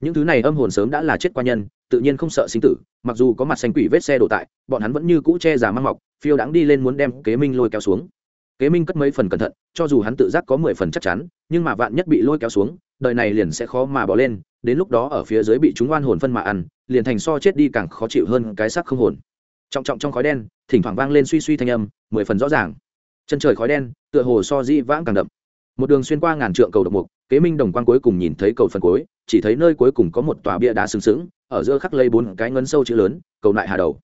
Những thứ này âm hồn sớm đã là chết qua nhân, tự nhiên không sợ sinh tử, mặc dù có mặt xanh quỷ vết xe đổ tại, bọn hắn vẫn như cũ che giả mang mọc, phiêu đáng đi lên muốn đem kế minh lôi kéo xuống. Kế minh cất mấy phần cẩn thận, cho dù hắn tự giác có mười phần chắc chắn, nhưng mà vạn nhất bị lôi kéo xuống, đời này liền sẽ khó mà bỏ lên, đến lúc đó ở phía dưới bị chúng oan hồn phân mà ăn, liền thành so chết đi càng khó chịu hơn cái xác không hồn. Trọng trọng trong khói đen, thỉnh thoảng vang lên suy suy thanh âm, mười phần rõ ràng chân trời khói đen tựa hồ so di vãng càng đậm. Một đường xuyên qua ngàn trượng cầu độc mục kế minh đồng quan cuối cùng nhìn thấy cầu phần cuối chỉ thấy nơi cuối cùng có một tòa bia đá sừng sững ở giữa khắc lây bốn cái ngấn sâu chữ lớn cầu lại hà đầu.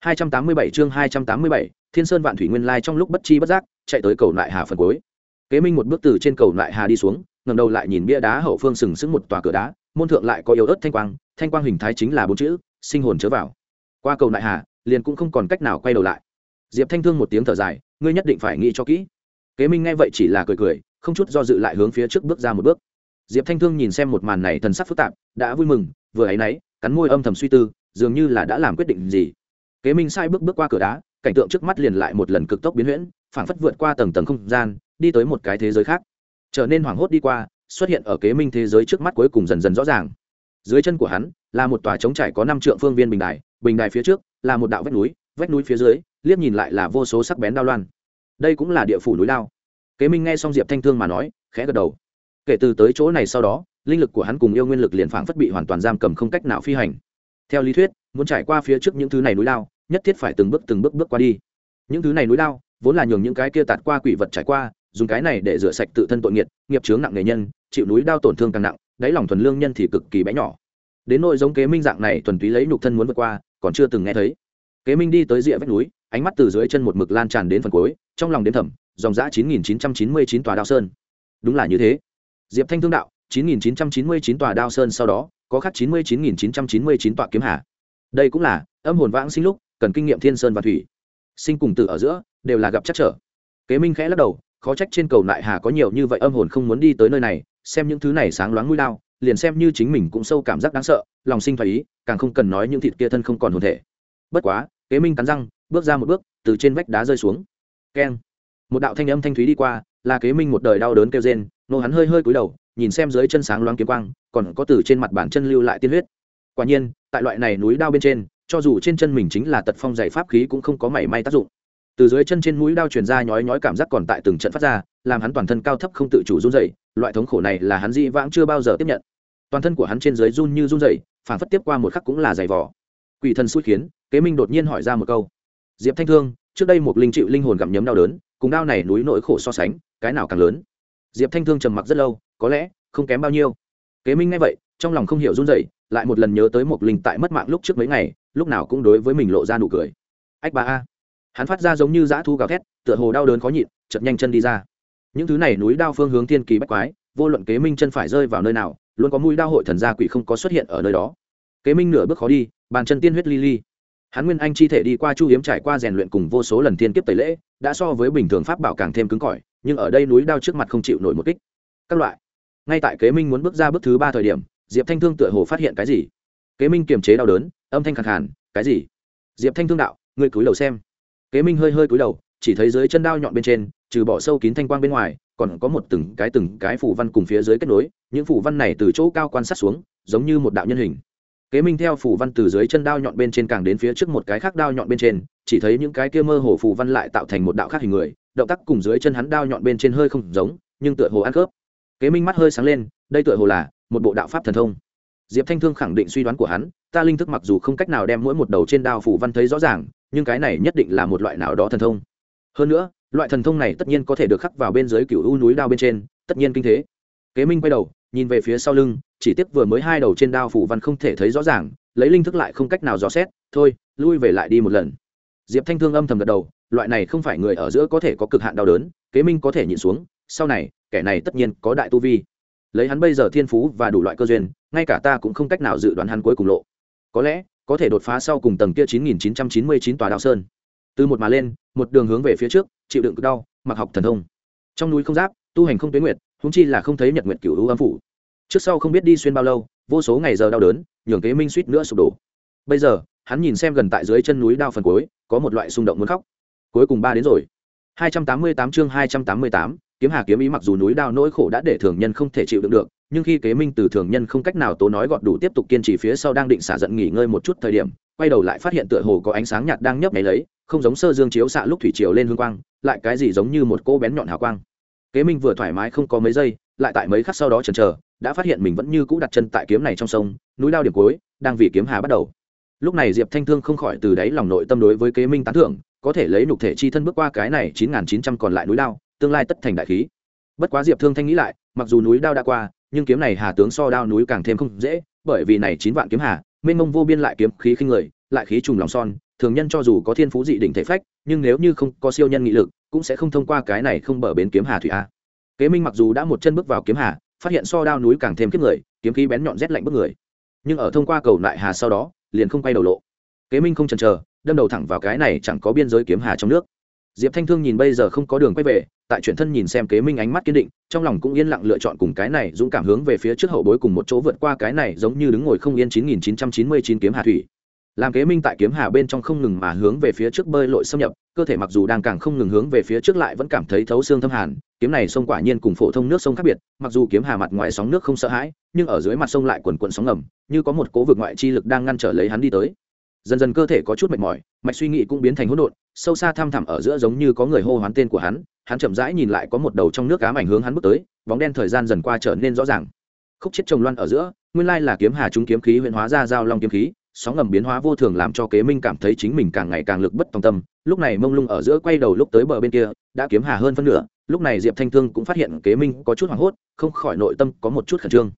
287 chương 287, thiên sơn vạn thủy nguyên lai trong lúc bất chi bất giác chạy tới cầu lại hà phần cuối. Kế minh một bước từ trên cầu lại hà đi xuống ngầm đầu lại nhìn bia đá hậu phương sừng sững một tòa cửa đá môn thượng lại có yếu ớt thanh quang thanh quang hình thái chính là bốn chữ sinh hồn chớ vào. Qua cầu lại hà liền cũng không còn cách nào quay đầu lại. Diệp thanh thương một tiếng thở dài ngươi nhất định phải nghĩ cho kỹ. Kế minh nghe vậy chỉ là cười cười, không chút do dự lại hướng phía trước bước ra một bước. Diệp thanh thương nhìn xem một màn này thần sắc phức tạp, đã vui mừng, vừa ấ y náy cắn môi âm thầm suy tư, dường như là đã làm quyết định gì. Kế minh sai bước bước qua cửa đá, cảnh tượng trước mắt liền lại một lần cực tốc biến huyễn, phảng phất vượt qua tầng tầng không gian, đi tới một cái thế giới khác. Trở nên hoảng hốt đi qua, xuất hiện ở kế minh thế giới trước mắt cuối cùng dần dần rõ ràng. Dưới chân của hắn, là một tòa trống trải có năm trượng phương viên bình đài bình đài phía trước, là một đạo vách núi vách núi phía dưới, liếc nhìn lại là vô số sắc bén đao loan. Đây cũng là địa phủ núi đao kế minh nghe xong diệp thanh thương mà nói, khẽ gật đầu. Kể từ tới chỗ này sau đó, linh lực của hắn cùng yêu nguyên lực liền phảng phất bị hoàn toàn giam cầm không cách nào phi hành. Theo lý thuyết, muốn trải qua phía trước những thứ này núi đao nhất thiết phải từng bước từng bước bước qua đi. Những thứ này núi đao vốn là nhường những cái kia tạt qua quỷ vật trải qua, dùng cái này để rửa sạch tự thân tội nghiệt, nghiệp chướng nặng nghề nhân, chịu núi đao tổn thương càng nặng, đáy lòng thuần lương nhân thì cực kỳ bé nhỏ. Đến nội giống kế minh dạng này thuần túy lấy nhục thân muốn vượt qua, còn chưa từng nghe thấy kế minh đi tới rìa vách núi, ánh mắt từ dưới chân một mực lan tràn đến phần cuối, trong lòng đến thầm, dòng giã 9999 tòa đao sơn. Đúng là như thế. Diệp thanh thương đạo 9999 tòa đao sơn sau đó, có khắc 99999 tòa kiếm hà. Đây cũng là âm hồn vãng sinh lúc, cần kinh nghiệm thiên sơn và thủy. Sinh cùng tử ở giữa, đều là gặp chắc trở. Kế minh khẽ lắc đầu, khó trách trên cầu nại hà có nhiều như vậy âm hồn không muốn đi tới nơi này, xem những thứ này sáng loáng mũi lao, liền xem như chính mình cũng sâu cảm giác đáng sợ, lòng sinh thoái ý, càng không cần nói những thịt kia thân không còn hồn thể bất quá, kế minh cắn răng, bước ra một bước, từ trên vách đá rơi xuống. Keng. Một đạo thanh âm thanh thúy đi qua, là kế minh một đời đau đớn kêu rên, nô hắn hơi hơi cúi đầu, nhìn xem dưới chân sáng loáng kiếm quang, còn có từ trên mặt bản chân lưu lại tiên huyết. Quả nhiên, tại loại này núi đao bên trên, cho dù trên chân mình chính là tật phong dày pháp khí cũng không có mảy may tác dụng. Từ dưới chân trên mũi đao truyền ra nhói nhói cảm giác còn tại từng trận phát ra, làm hắn toàn thân cao thấp không tự chủ run dày loại thống khổ này là hắn dĩ vãng chưa bao giờ tiếp nhận. Toàn thân của hắn trên dưới run như run dày phản phất tiếp qua một khắc cũng là dày vỏ quỷ thần xui khiến, kế minh đột nhiên hỏi ra một câu. Diệp thanh thương, trước đây một linh chịu linh hồn gặm nhấm đau đớn, cùng đao này núi nỗi khổ so sánh, cái nào càng lớn? Diệp thanh thương trầm mặc rất lâu, có lẽ, không kém bao nhiêu. Kế minh nghe vậy, trong lòng không hiểu run dậy lại một lần nhớ tới một linh tại mất mạng lúc trước mấy ngày, lúc nào cũng đối với mình lộ ra nụ cười. Ách ba a. Hắn phát ra giống như dã thu gào thét, tựa hồ đau đớn khó nhịn chật nhanh chân đi ra. Những thứ này núi đao phương hướng thiên kỳ bách quái, vô luận kế minh chân phải rơi vào nơi nào, luôn có mũi đao hội thần gia quỷ không có xuất hiện ở nơi đó. Kế minh nửa bước khó đi bàn chân tiên huyết li li. Hắn nguyên anh chi thể đi qua chu hiếm trải qua rèn luyện cùng vô số lần thiên kiếp tẩy lễ, đã so với bình thường pháp bảo càng thêm cứng cỏi, nhưng ở đây núi đao trước mặt không chịu nổi một kích. Các loại. Ngay tại kế minh muốn bước ra bước thứ ba thời điểm, diệp thanh thương tựa hồ phát hiện cái gì? Kế minh kiềm chế đau đớn, âm thanh khẳng hẳn cái gì? Diệp thanh thương đạo, ngươi cúi đầu xem. Kế minh hơi hơi cúi đầu, chỉ thấy dưới chân đao nhọn bên trên, trừ bỏ sâu kín thanh quang bên ngoài, còn có một từng cái từng cái phủ văn cùng phía dưới kết nối, những phủ văn này từ chỗ cao quan sát xuống, giống như một đạo nhân hình kế minh theo phủ văn từ dưới chân đao nhọn bên trên càng đến phía trước một cái khác đao nhọn bên trên, chỉ thấy những cái kia mơ hồ phủ văn lại tạo thành một đạo khác hình người, động tác cùng dưới chân hắn đao nhọn bên trên hơi không giống, nhưng tựa hồ ăn khớp. Kế minh mắt hơi sáng lên, đây tựa hồ là một bộ đạo pháp thần thông. Diệp thanh thương khẳng định suy đoán của hắn, ta linh thức mặc dù không cách nào đem mỗi một đầu trên đao phủ văn thấy rõ ràng, nhưng cái này nhất định là một loại nào đó thần thông. Hơn nữa, loại thần thông này tất nhiên có thể được khắc vào bên dưới cựu u núi đao bên trên, tất nhiên kinh thế. Kế minh quay đầu, nhìn về phía sau lưng chỉ tiếc vừa mới hai đầu trên đao phủ văn không thể thấy rõ ràng, lấy linh thức lại không cách nào dò xét, thôi, lui về lại đi một lần. Diệp thanh thương âm thầm gật đầu, loại này không phải người ở giữa có thể có cực hạn đau đớn, kế minh có thể nhịn xuống, sau này, kẻ này tất nhiên có đại tu vi. Lấy hắn bây giờ thiên phú và đủ loại cơ duyên, ngay cả ta cũng không cách nào dự đoán hắn cuối cùng lộ. Có lẽ, có thể đột phá sau cùng tầng kia 9999 tòa đao sơn. Từ một mà lên, một đường hướng về phía trước, chịu đựng cực đau, mặc học thần thông. Trong núi không giáp, tu hành không tuyến nguyệt húng chi là không thấy nhật nguyệt cửu u âm phủ trước sau không biết đi xuyên bao lâu vô số ngày giờ đau đớn nhường kế minh suýt nữa sụp đổ. Bây giờ hắn nhìn xem gần tại dưới chân núi đao phần cuối có một loại xung động muốn khóc. Cuối cùng ba đến rồi. 288 chương 288, kiếm hà kiếm ý mặc dù núi đao nỗi khổ đã để thường nhân không thể chịu đựng được nhưng khi kế minh từ thường nhân không cách nào tố nói gọt đủ tiếp tục kiên trì phía sau đang định xả giận nghỉ ngơi một chút thời điểm quay đầu lại phát hiện tựa hồ có ánh sáng nhạt đang nhấp nháy lấy không giống sơ dương chiếu xạ lúc thủy chiều lên hương quang lại cái gì giống như một cô bén nhọn hào quang. Kế minh vừa thoải mái không có mấy giây lại tại mấy khắc sau đó chần chờ, đã phát hiện mình vẫn như cũ đặt chân tại kiếm này trong sông, núi lao điểm cuối, đang vì kiếm hà bắt đầu. Lúc này diệp thanh thương không khỏi từ đáy lòng nội tâm đối với kế minh tán thưởng, có thể lấy nhục thể chi thân bước qua cái này chín nghìn chín trăm còn lại núi lao, tương lai tất thành đại khí. Bất quá diệp thương thanh nghĩ lại, mặc dù núi đao đã qua, nhưng kiếm này hà tướng so đao núi càng thêm không dễ, bởi vì này chín vạn kiếm hà, mênh mông vô biên lại kiếm khí khinh người, lại khí trùng lòng son, thường nhân cho dù có thiên phú dị đỉnh thể phách, nhưng nếu như không có siêu nhân nghị lực, cũng sẽ không thông qua cái này không bờ bến kiếm hà thủy a kế minh mặc dù đã một chân bước vào kiếm hà, phát hiện so đao núi càng thêm kiếp người, kiếm khí bén nhọn rét lạnh bức người. Nhưng ở thông qua cầu lại hà sau đó, liền không quay đầu lộ. Kế minh không chần chờ, đâm đầu thẳng vào cái này chẳng có biên giới kiếm hà trong nước. Diệp thanh thương nhìn bây giờ không có đường quay về, tại chuyển thân nhìn xem kế minh ánh mắt kiên định, trong lòng cũng yên lặng lựa chọn cùng cái này dũng cảm hướng về phía trước hậu bối cùng một chỗ vượt qua cái này giống như đứng ngồi không yên chín nghìn chín trăm chín mươi chín kiếm hà thủy làm kế minh tại kiếm hà bên trong không ngừng mà hướng về phía trước bơi lội xâm nhập, cơ thể mặc dù đang càng không ngừng hướng về phía trước lại vẫn cảm thấy thấu xương thâm hàn, kiếm này sông quả nhiên cùng phổ thông nước sông khác biệt, mặc dù kiếm hà mặt ngoài sóng nước không sợ hãi, nhưng ở dưới mặt sông lại quần quần sóng ngầm, như có một cố vực ngoại chi lực đang ngăn trở lấy hắn đi tới. Dần dần cơ thể có chút mệt mỏi, mạch suy nghĩ cũng biến thành hỗn độn, sâu xa thăm thẳm ở giữa giống như có người hô hoán tên của hắn hắn chậm rãi nhìn lại có một đầu trong nước cám ảnh hướng hắn bước tới, bóng đen thời gian dần qua trở nên rõ ràng. Khúc chết trồng loan ở giữa, nguyên lai là kiếm hà chúng kiếm khí huyện hóa ra giao long kiếm khí sóng ngầm biến hóa vô thường làm cho kế minh cảm thấy chính mình càng ngày càng lực bất tòng tâm. Lúc này mông lung ở giữa quay đầu lúc tới bờ bên kia, đã kiếm hà hơn phân nửa. Lúc này diệp thanh thương cũng phát hiện kế minh có chút hoảng hốt, không khỏi nội tâm có một chút khẩn trương.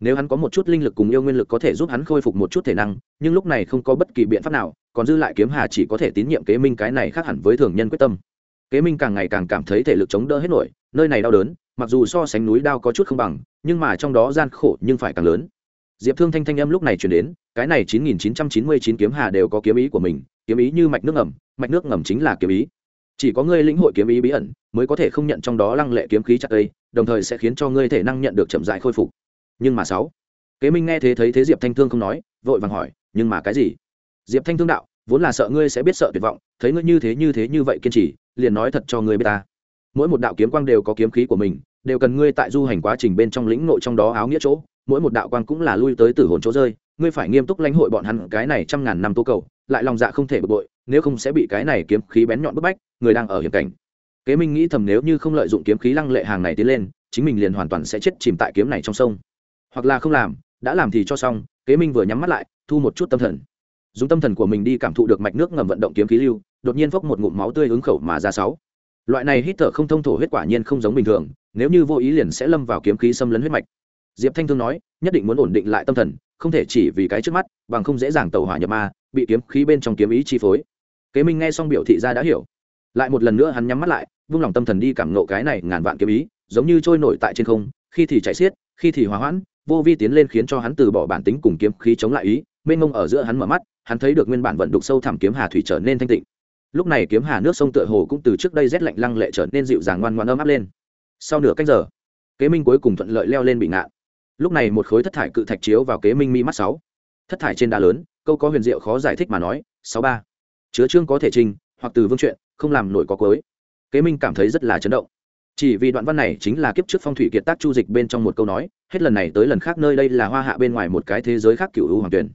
Nếu hắn có một chút linh lực cùng yêu nguyên lực có thể giúp hắn khôi phục một chút thể năng, nhưng lúc này không có bất kỳ biện pháp nào, còn dư lại kiếm hà chỉ có thể tín nhiệm kế minh cái này khác hẳn với thường nhân quyết tâm. Kế minh càng ngày càng cảm thấy thể lực chống đỡ hết nổi, nơi này đau đớn, mặc dù so sánh núi đao có chút không bằng, nhưng mà trong đó gian khổ nhưng phải càng lớn diệp thương thanh thanh âm lúc này chuyển đến, cái này chín nghìn chín trăm chín mươi chín kiếm hà đều có kiếm ý của mình, kiếm ý như mạch nước ngầm, mạch nước ngầm chính là kiếm ý. Chỉ có ngươi lĩnh hội kiếm ý bí ẩn, mới có thể không nhận trong đó lăng lệ kiếm khí chặt cây, đồng thời sẽ khiến cho ngươi thể năng nhận được chậm dại khôi phục. Nhưng mà sáu, kế minh nghe thế thấy thế diệp thanh thương không nói, vội vàng hỏi, nhưng mà cái gì? Diệp thanh thương đạo, vốn là sợ ngươi sẽ biết sợ tuyệt vọng, thấy ngươi như thế như thế như vậy kiên trì, liền nói thật cho ngươi biết ta. Mỗi một đạo kiếm quang đều có kiếm khí của mình, đều cần ngươi tại du hành quá trình bên trong lĩnh nội trong đó áo nghĩa chỗ mỗi một đạo quang cũng là lui tới tử hồn chỗ rơi, ngươi phải nghiêm túc lãnh hội bọn hắn cái này trăm ngàn năm tố cầu, lại lòng dạ không thể bực bội, nếu không sẽ bị cái này kiếm khí bén nhọn bức bách, người đang ở hiểm cảnh. Kế minh nghĩ thầm nếu như không lợi dụng kiếm khí lăng lệ hàng này tiến lên, chính mình liền hoàn toàn sẽ chết chìm tại kiếm này trong sông. Hoặc là không làm, đã làm thì cho xong, kế minh vừa nhắm mắt lại, thu một chút tâm thần. Dùng tâm thần của mình đi cảm thụ được mạch nước ngầm vận động kiếm khí lưu, đột nhiên phốc một ngụm máu tươi ứng khẩu mà ra sáu. Loại này hít thở không thông thổ huyết quả nhiên không giống bình thường, nếu như vô ý liền sẽ lâm vào kiếm khí xâm lấn huyết mạch diệp thanh thương nói, nhất định muốn ổn định lại tâm thần, không thể chỉ vì cái trước mắt, bằng không dễ dàng tàu hỏa nhập ma, bị kiếm khí bên trong kiếm ý chi phối. Kế minh nghe xong biểu thị ra đã hiểu. Lại một lần nữa hắn nhắm mắt lại, vung lòng tâm thần đi cảm nộ cái này ngàn vạn kiếm ý, giống như trôi nổi tại trên không, khi thì chạy xiết, khi thì hòa hoãn, vô vi tiến lên khiến cho hắn từ bỏ bản tính cùng kiếm khí chống lại ý, mênh mông ở giữa hắn mở mắt, hắn thấy được nguyên bản vận đục sâu thẳm kiếm hà thủy trở nên thanh tịnh. Lúc này kiếm hà nước sông tựa hồ cũng từ trước đây rét lạnh lăng lệ trở nên dịu dàng ngoan ngoan ấm áp lên. Sau nửa cách giờ, kế minh cuối cùng thuận lợi leo lên bị ngạn lúc này một khối thất thải cự thạch chiếu vào kế minh mi mắt sáu. Thất thải trên đá lớn câu có huyền diệu khó giải thích mà nói sáu ba. Chứa chương có thể trình hoặc từ vương chuyện không làm nổi có cối kế minh cảm thấy rất là chấn động. Chỉ vì đoạn văn này chính là kiếp trước phong thủy kiệt tác chu dịch bên trong một câu nói hết lần này tới lần khác nơi đây là hoa hạ bên ngoài một cái thế giới khác cựu hữu hoàng tuyển.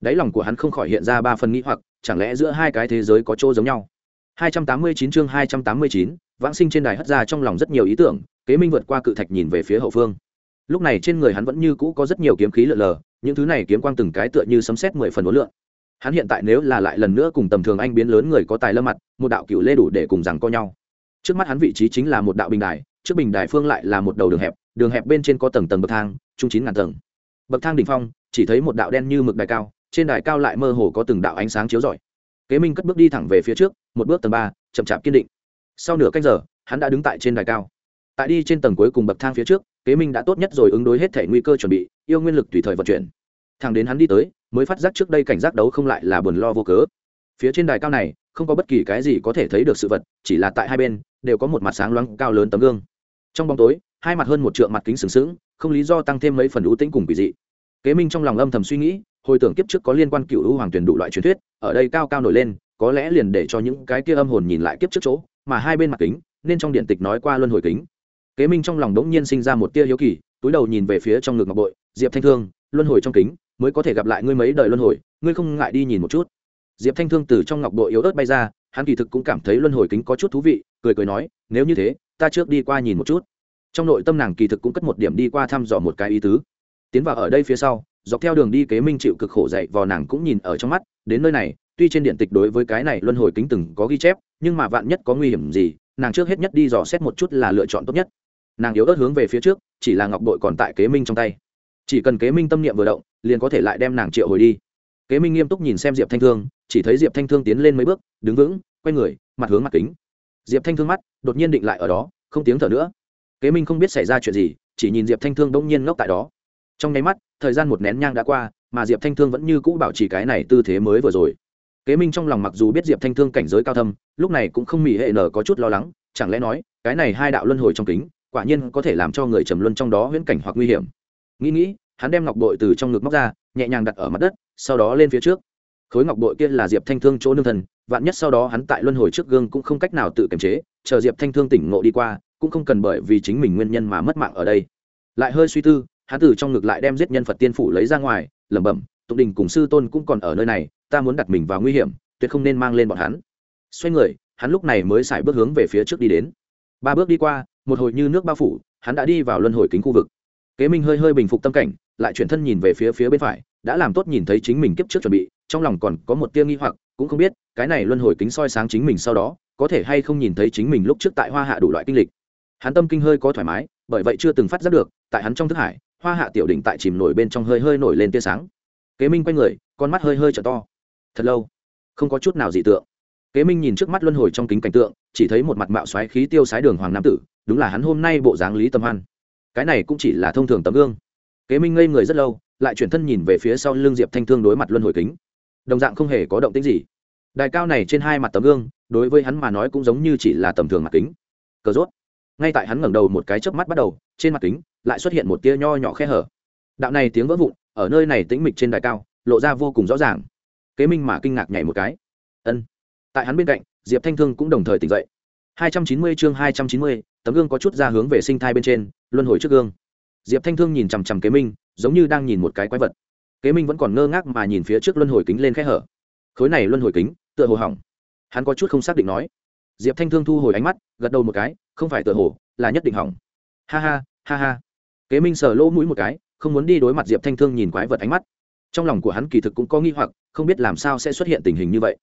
Đáy lòng của hắn không khỏi hiện ra ba phần nghĩ hoặc chẳng lẽ giữa hai cái thế giới có chỗ giống nhau? 289 chương 289, vãng sinh trên đài hất ra trong lòng rất nhiều ý tưởng kế minh vượt qua cự thạch nhìn về phía hậu phương lúc này trên người hắn vẫn như cũ có rất nhiều kiếm khí lượn lờ, những thứ này kiếm quang từng cái tựa như sấm xét mười phần uốn lượn. Hắn hiện tại nếu là lại lần nữa cùng tầm thường anh biến lớn người có tài lâm mặt, một đạo cựu lê đủ để cùng rằng co nhau. Trước mắt hắn vị trí chính là một đạo bình đài, trước bình đài phương lại là một đầu đường hẹp đường hẹp bên trên có tầng tầng bậc thang chung chín ngàn tầng. Bậc thang đỉnh phong, chỉ thấy một đạo đen như mực đài cao, trên đài cao lại mơ hồ có từng đạo ánh sáng chiếu rọi. Kế minh cất bước đi thẳng về phía trước, một bước tầng ba, chậm chạp kiên định. Sau nửa cách giờ, hắn đã đứng tại trên đài cao. Tại đi trên tầng cuối cùng bậc thang phía trước kế minh đã tốt nhất rồi ứng đối hết thể nguy cơ chuẩn bị, yêu nguyên lực tùy thời vận chuyển. Thằng đến hắn đi tới, mới phát giác trước đây cảnh giác đấu không lại là buồn lo vô cớ. Phía trên đài cao này, không có bất kỳ cái gì có thể thấy được sự vật, chỉ là tại hai bên, đều có một mặt sáng loáng cao lớn tấm gương. Trong bóng tối, hai mặt hơn một trượng mặt kính sừng sững, không lý do tăng thêm mấy phần ưu tĩnh cùng kỳ dị. Kế minh trong lòng âm thầm suy nghĩ, hồi tưởng kiếp trước có liên quan cựu hữu hoàng tuyển đủ loại truyền thuyết, ở đây cao cao nổi lên, có lẽ liền để cho những cái kia âm hồn nhìn lại kiếp trước chỗ, mà hai bên mặt kính, nên trong điện tịch nói qua luân hồi kính kế minh trong lòng đỗng nhiên sinh ra một tia hiếu kỳ, túi đầu nhìn về phía trong ngực ngọc bội, diệp thanh thương, luân hồi trong kính, mới có thể gặp lại ngươi mấy đời luân hồi, ngươi không ngại đi nhìn một chút? Diệp thanh thương từ trong ngọc bội yếu ớt bay ra, hắn kỳ thực cũng cảm thấy luân hồi kính có chút thú vị, cười cười nói, nếu như thế, ta trước đi qua nhìn một chút. Trong nội tâm nàng kỳ thực cũng cất một điểm đi qua thăm dò một cái ý tứ. Tiến vào ở đây phía sau, dọc theo đường đi kế minh chịu cực khổ dậy vò nàng cũng nhìn ở trong mắt, đến nơi này, tuy trên điện tịch đối với cái này luân hồi kính từng có ghi chép, nhưng mà vạn nhất có nguy hiểm gì, nàng trước hết nhất đi dò xét một chút là lựa chọn tốt nhất nàng yếu ớt hướng về phía trước, chỉ là ngọc bội còn tại kế minh trong tay. Chỉ cần kế minh tâm niệm vừa động, liền có thể lại đem nàng triệu hồi đi. Kế minh nghiêm túc nhìn xem diệp thanh thương, chỉ thấy diệp thanh thương tiến lên mấy bước, đứng vững, quay người, mặt hướng mặt kính. Diệp thanh thương mắt đột nhiên định lại ở đó, không tiếng thở nữa. Kế minh không biết xảy ra chuyện gì, chỉ nhìn diệp thanh thương đông nhiên ngốc tại đó. Trong nháy mắt, thời gian một nén nhang đã qua, mà diệp thanh thương vẫn như cũ bảo trì cái này tư thế mới vừa rồi. Kế minh trong lòng mặc dù biết diệp thanh thương cảnh giới cao thâm, lúc này cũng không mỉ hệ nở có chút lo lắng, chẳng lẽ nói, cái này hai đạo luân hồi trong kính quả nhiên có thể làm cho người trầm luân trong đó huyễn cảnh hoặc nguy hiểm. Nghĩ nghĩ, hắn đem ngọc bội từ trong ngực móc ra, nhẹ nhàng đặt ở mặt đất, sau đó lên phía trước. Khối ngọc bội kia là diệp thanh thương chỗ nương thần, vạn nhất sau đó hắn tại luân hồi trước gương cũng không cách nào tự kiềm chế, chờ diệp thanh thương tỉnh ngộ đi qua, cũng không cần bởi vì chính mình nguyên nhân mà mất mạng ở đây. Lại hơi suy tư, hắn từ trong ngực lại đem giết nhân phật tiên phủ lấy ra ngoài, lẩm bẩm, tụng đình cùng sư tôn cũng còn ở nơi này, ta muốn đặt mình vào nguy hiểm, tuyệt không nên mang lên bọn hắn. Xoay người, hắn lúc này mới xài bước hướng về phía trước đi đến. Ba bước đi qua một hồi như nước bao phủ, hắn đã đi vào luân hồi kính khu vực. Kế minh hơi hơi bình phục tâm cảnh, lại chuyển thân nhìn về phía phía bên phải, đã làm tốt nhìn thấy chính mình kiếp trước chuẩn bị, trong lòng còn có một tia nghi hoặc, cũng không biết, cái này luân hồi kính soi sáng chính mình sau đó, có thể hay không nhìn thấy chính mình lúc trước tại hoa hạ đủ loại kinh lịch. Hắn tâm kinh hơi có thoải mái, bởi vậy chưa từng phát giác được, tại hắn trong thức hải, hoa hạ tiểu đỉnh tại chìm nổi bên trong hơi hơi nổi lên tia sáng. Kế minh quay người, con mắt hơi hơi trở to. Thật lâu, không có chút nào dị tượng. Kế minh nhìn trước mắt luân hồi trong kính cảnh tượng, chỉ thấy một mặt mạo xoáy khí tiêu sái đường hoàng nam tử đúng là hắn hôm nay bộ dáng lý tâm hoan. Cái này cũng chỉ là thông thường tấm gương. Kế minh ngây người rất lâu lại chuyển thân nhìn về phía sau lưng diệp thanh thương đối mặt luân hồi kính. Đồng dạng không hề có động tĩnh gì. Đài cao này trên hai mặt tấm gương đối với hắn mà nói cũng giống như chỉ là tầm thường mặt kính. Cờ rốt. Ngay tại hắn ngẩng đầu một cái chớp mắt bắt đầu trên mặt kính lại xuất hiện một tia nho nhỏ khe hở. Đạo này tiếng vỡ vụn ở nơi này tĩnh mịch trên đài cao lộ ra vô cùng rõ ràng. Kế minh mà kinh ngạc nhảy một cái. Ân. Tại hắn bên cạnh diệp thanh thương cũng đồng thời tỉnh dậy. 290 chương 290, tấm gương có chút ra hướng về sinh thai bên trên, luân hồi trước gương. Diệp thanh thương nhìn chằm chằm kế minh, giống như đang nhìn một cái quái vật. Kế minh vẫn còn ngơ ngác mà nhìn phía trước luân hồi kính lên khe hở. Khối này luân hồi kính, tựa hồ hỏng. Hắn có chút không xác định nói. Diệp thanh thương thu hồi ánh mắt, gật đầu một cái, không phải tựa hồ, là nhất định hỏng. Ha ha ha ha. Kế minh sờ lỗ mũi một cái, không muốn đi đối mặt diệp thanh thương nhìn quái vật ánh mắt. Trong lòng của hắn kỳ thực cũng có nghi hoặc, không biết làm sao sẽ xuất hiện tình hình như vậy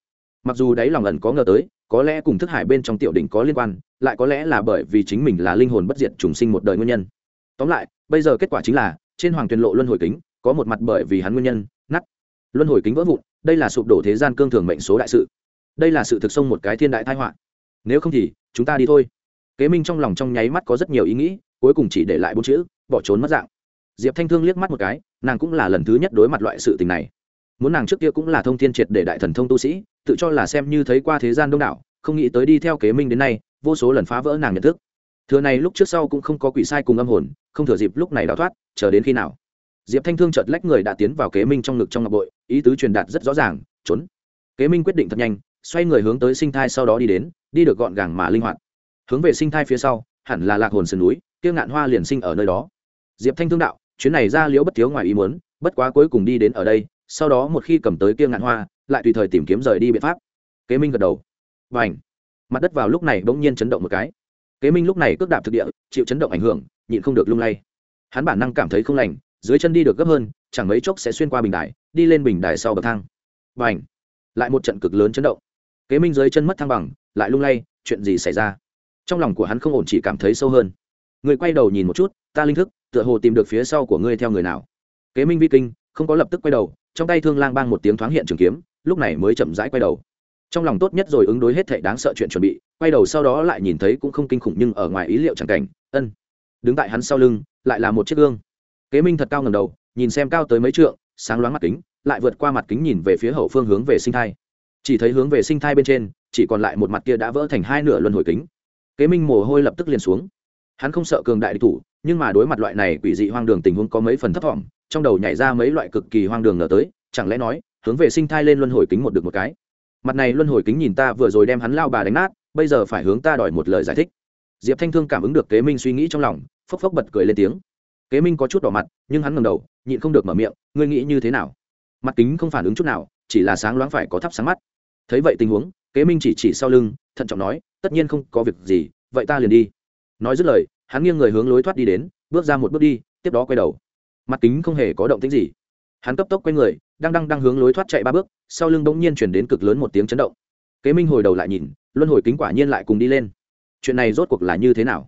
mặc dù đáy lòng ẩn có ngờ tới, có lẽ cùng thức hải bên trong tiểu đỉnh có liên quan, lại có lẽ là bởi vì chính mình là linh hồn bất diệt trùng sinh một đời nguyên nhân. Tóm lại, bây giờ kết quả chính là, trên hoàng tuyền lộ luân hồi kính, có một mặt bởi vì hắn nguyên nhân nắt luân hồi kính vỡ vụn, đây là sụp đổ thế gian cương thường mệnh số đại sự. Đây là sự thực sông một cái thiên đại thái họa. Nếu không thì, chúng ta đi thôi. Kế minh trong lòng trong nháy mắt có rất nhiều ý nghĩ, cuối cùng chỉ để lại bốn chữ, bỏ trốn mất dạng. Diệp thanh thương liếc mắt một cái, nàng cũng là lần thứ nhất đối mặt loại sự tình này muốn nàng trước kia cũng là thông thiên triệt để đại thần thông tu sĩ, tự cho là xem như thấy qua thế gian đông đảo, không nghĩ tới đi theo kế minh đến nay, vô số lần phá vỡ nàng nhận thức. Thừa này lúc trước sau cũng không có quỷ sai cùng âm hồn, không thừa dịp lúc này đào thoát, chờ đến khi nào? Diệp thanh thương chợt lách người đã tiến vào kế minh trong ngực trong ngọc bội, ý tứ truyền đạt rất rõ ràng, trốn. Kế minh quyết định thật nhanh, xoay người hướng tới sinh thai sau đó đi đến, đi được gọn gàng mà linh hoạt. Hướng về sinh thai phía sau, hẳn là lạc hồn sườn núi, kia ngạn hoa liền sinh ở nơi đó. Diệp thanh thương đạo, chuyến này ra liễu bất thiếu ngoài ý muốn, bất quá cuối cùng đi đến ở đây sau đó một khi cầm tới kia ngạn hoa, lại tùy thời tìm kiếm rời đi biện pháp. Kế minh gật đầu. Và ảnh mặt đất vào lúc này bỗng nhiên chấn động một cái. Kế minh lúc này cước đạp thực địa, chịu chấn động ảnh hưởng, nhịn không được lung lay. Hắn bản năng cảm thấy không lành, dưới chân đi được gấp hơn, chẳng mấy chốc sẽ xuyên qua bình đài, đi lên bình đài sau bậc thang. Và ảnh lại một trận cực lớn chấn động. Kế minh dưới chân mất thăng bằng, lại lung lay, chuyện gì xảy ra? Trong lòng của hắn không ổn chỉ cảm thấy sâu hơn. Người quay đầu nhìn một chút, ta linh thức, tựa hồ tìm được phía sau của ngươi theo người nào? Kế minh vi kinh không có lập tức quay đầu, trong tay thương lang bang một tiếng thoáng hiện trường kiếm, lúc này mới chậm rãi quay đầu. Trong lòng tốt nhất rồi ứng đối hết thệ đáng sợ chuyện chuẩn bị, quay đầu sau đó lại nhìn thấy cũng không kinh khủng nhưng ở ngoài ý liệu chẳng cảnh, ân. Đứng tại hắn sau lưng, lại là một chiếc gương. Kế minh thật cao ngầm đầu, nhìn xem cao tới mấy trượng, sáng loáng mặt kính, lại vượt qua mặt kính nhìn về phía hậu phương hướng về sinh thai. Chỉ thấy hướng về sinh thai bên trên, chỉ còn lại một mặt kia đã vỡ thành hai nửa luân hồi kính. Kế minh mồ hôi lập tức liền xuống. Hắn không sợ cường đại địch thủ, nhưng mà đối mặt loại này quỷ dị hoang đường tình huống có mấy phần thấp thỏm trong đầu nhảy ra mấy loại cực kỳ hoang đường ngờ tới, chẳng lẽ nói, hướng về sinh thai lên luân hồi kính một được một cái? Mặt này luân hồi kính nhìn ta vừa rồi đem hắn lao bà đánh nát, bây giờ phải hướng ta đòi một lời giải thích. Diệp thanh thương cảm ứng được kế minh suy nghĩ trong lòng, phốc phốc bật cười lên tiếng. Kế minh có chút đỏ mặt, nhưng hắn ngầm đầu, nhịn không được mở miệng, ngươi nghĩ như thế nào? Mặt kính không phản ứng chút nào, chỉ là sáng loáng phải có thắp sáng mắt. Thấy vậy tình huống, kế minh chỉ chỉ sau lưng, thận trọng nói, tất nhiên không có việc gì, vậy ta liền đi. Nói dứt lời, hắn nghiêng người hướng lối thoát đi đến, bước ra một bước đi, tiếp đó quay đầu mặt kính không hề có động tính gì. Hắn cấp tốc quay người, đang đang đang hướng lối thoát chạy ba bước, sau lưng bỗng nhiên chuyển đến cực lớn một tiếng chấn động. Kế minh hồi đầu lại nhìn, luân hồi kính quả nhiên lại cùng đi lên. Chuyện này rốt cuộc là như thế nào?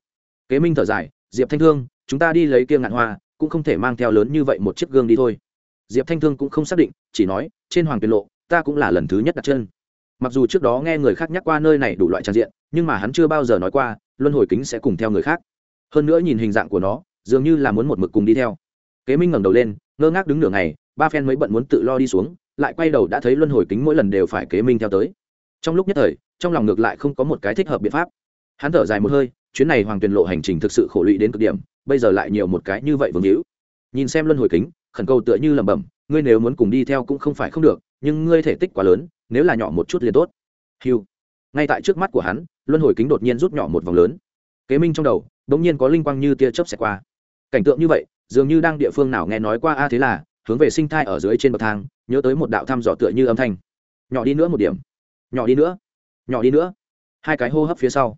Kế minh thở dài, diệp thanh thương, chúng ta đi lấy kia ngạn hoa, cũng không thể mang theo lớn như vậy một chiếc gương đi thôi. Diệp thanh thương cũng không xác định, chỉ nói, trên hoàng tiền lộ, ta cũng là lần thứ nhất đặt chân. Mặc dù trước đó nghe người khác nhắc qua nơi này đủ loại trang diện, nhưng mà hắn chưa bao giờ nói qua, luân hồi kính sẽ cùng theo người khác. Hơn nữa nhìn hình dạng của nó, dường như là muốn một mực cùng đi theo kế minh ngẩng đầu lên, ngơ ngác đứng nửa ngày, ba phen mới bận muốn tự lo đi xuống, lại quay đầu đã thấy luân hồi kính mỗi lần đều phải kế minh theo tới. Trong lúc nhất thời, trong lòng ngược lại không có một cái thích hợp biện pháp. Hắn thở dài một hơi, chuyến này hoàng tuyền lộ hành trình thực sự khổ lụy đến cực điểm, bây giờ lại nhiều một cái như vậy vương hữu. Nhìn xem luân hồi kính, khẩn cầu tựa như lẩm bẩm, ngươi nếu muốn cùng đi theo cũng không phải không được, nhưng ngươi thể tích quá lớn, nếu là nhỏ một chút liền tốt. Hiu ngay tại trước mắt của hắn, luân hồi kính đột nhiên rút nhỏ một vòng lớn. Kế minh trong đầu đ ỗ n g nhiên có linh quang như tia chớp xẹt qua cảnh tượng như vậy dường như đang địa phương nào nghe nói qua a thế là hướng về sinh thai ở dưới trên bậc thang nhớ tới một đạo thăm dò tựa như âm thanh. Nhỏ đi nữa một điểm. Nhỏ đi nữa. Nhỏ đi nữa. Hai cái hô hấp phía sau.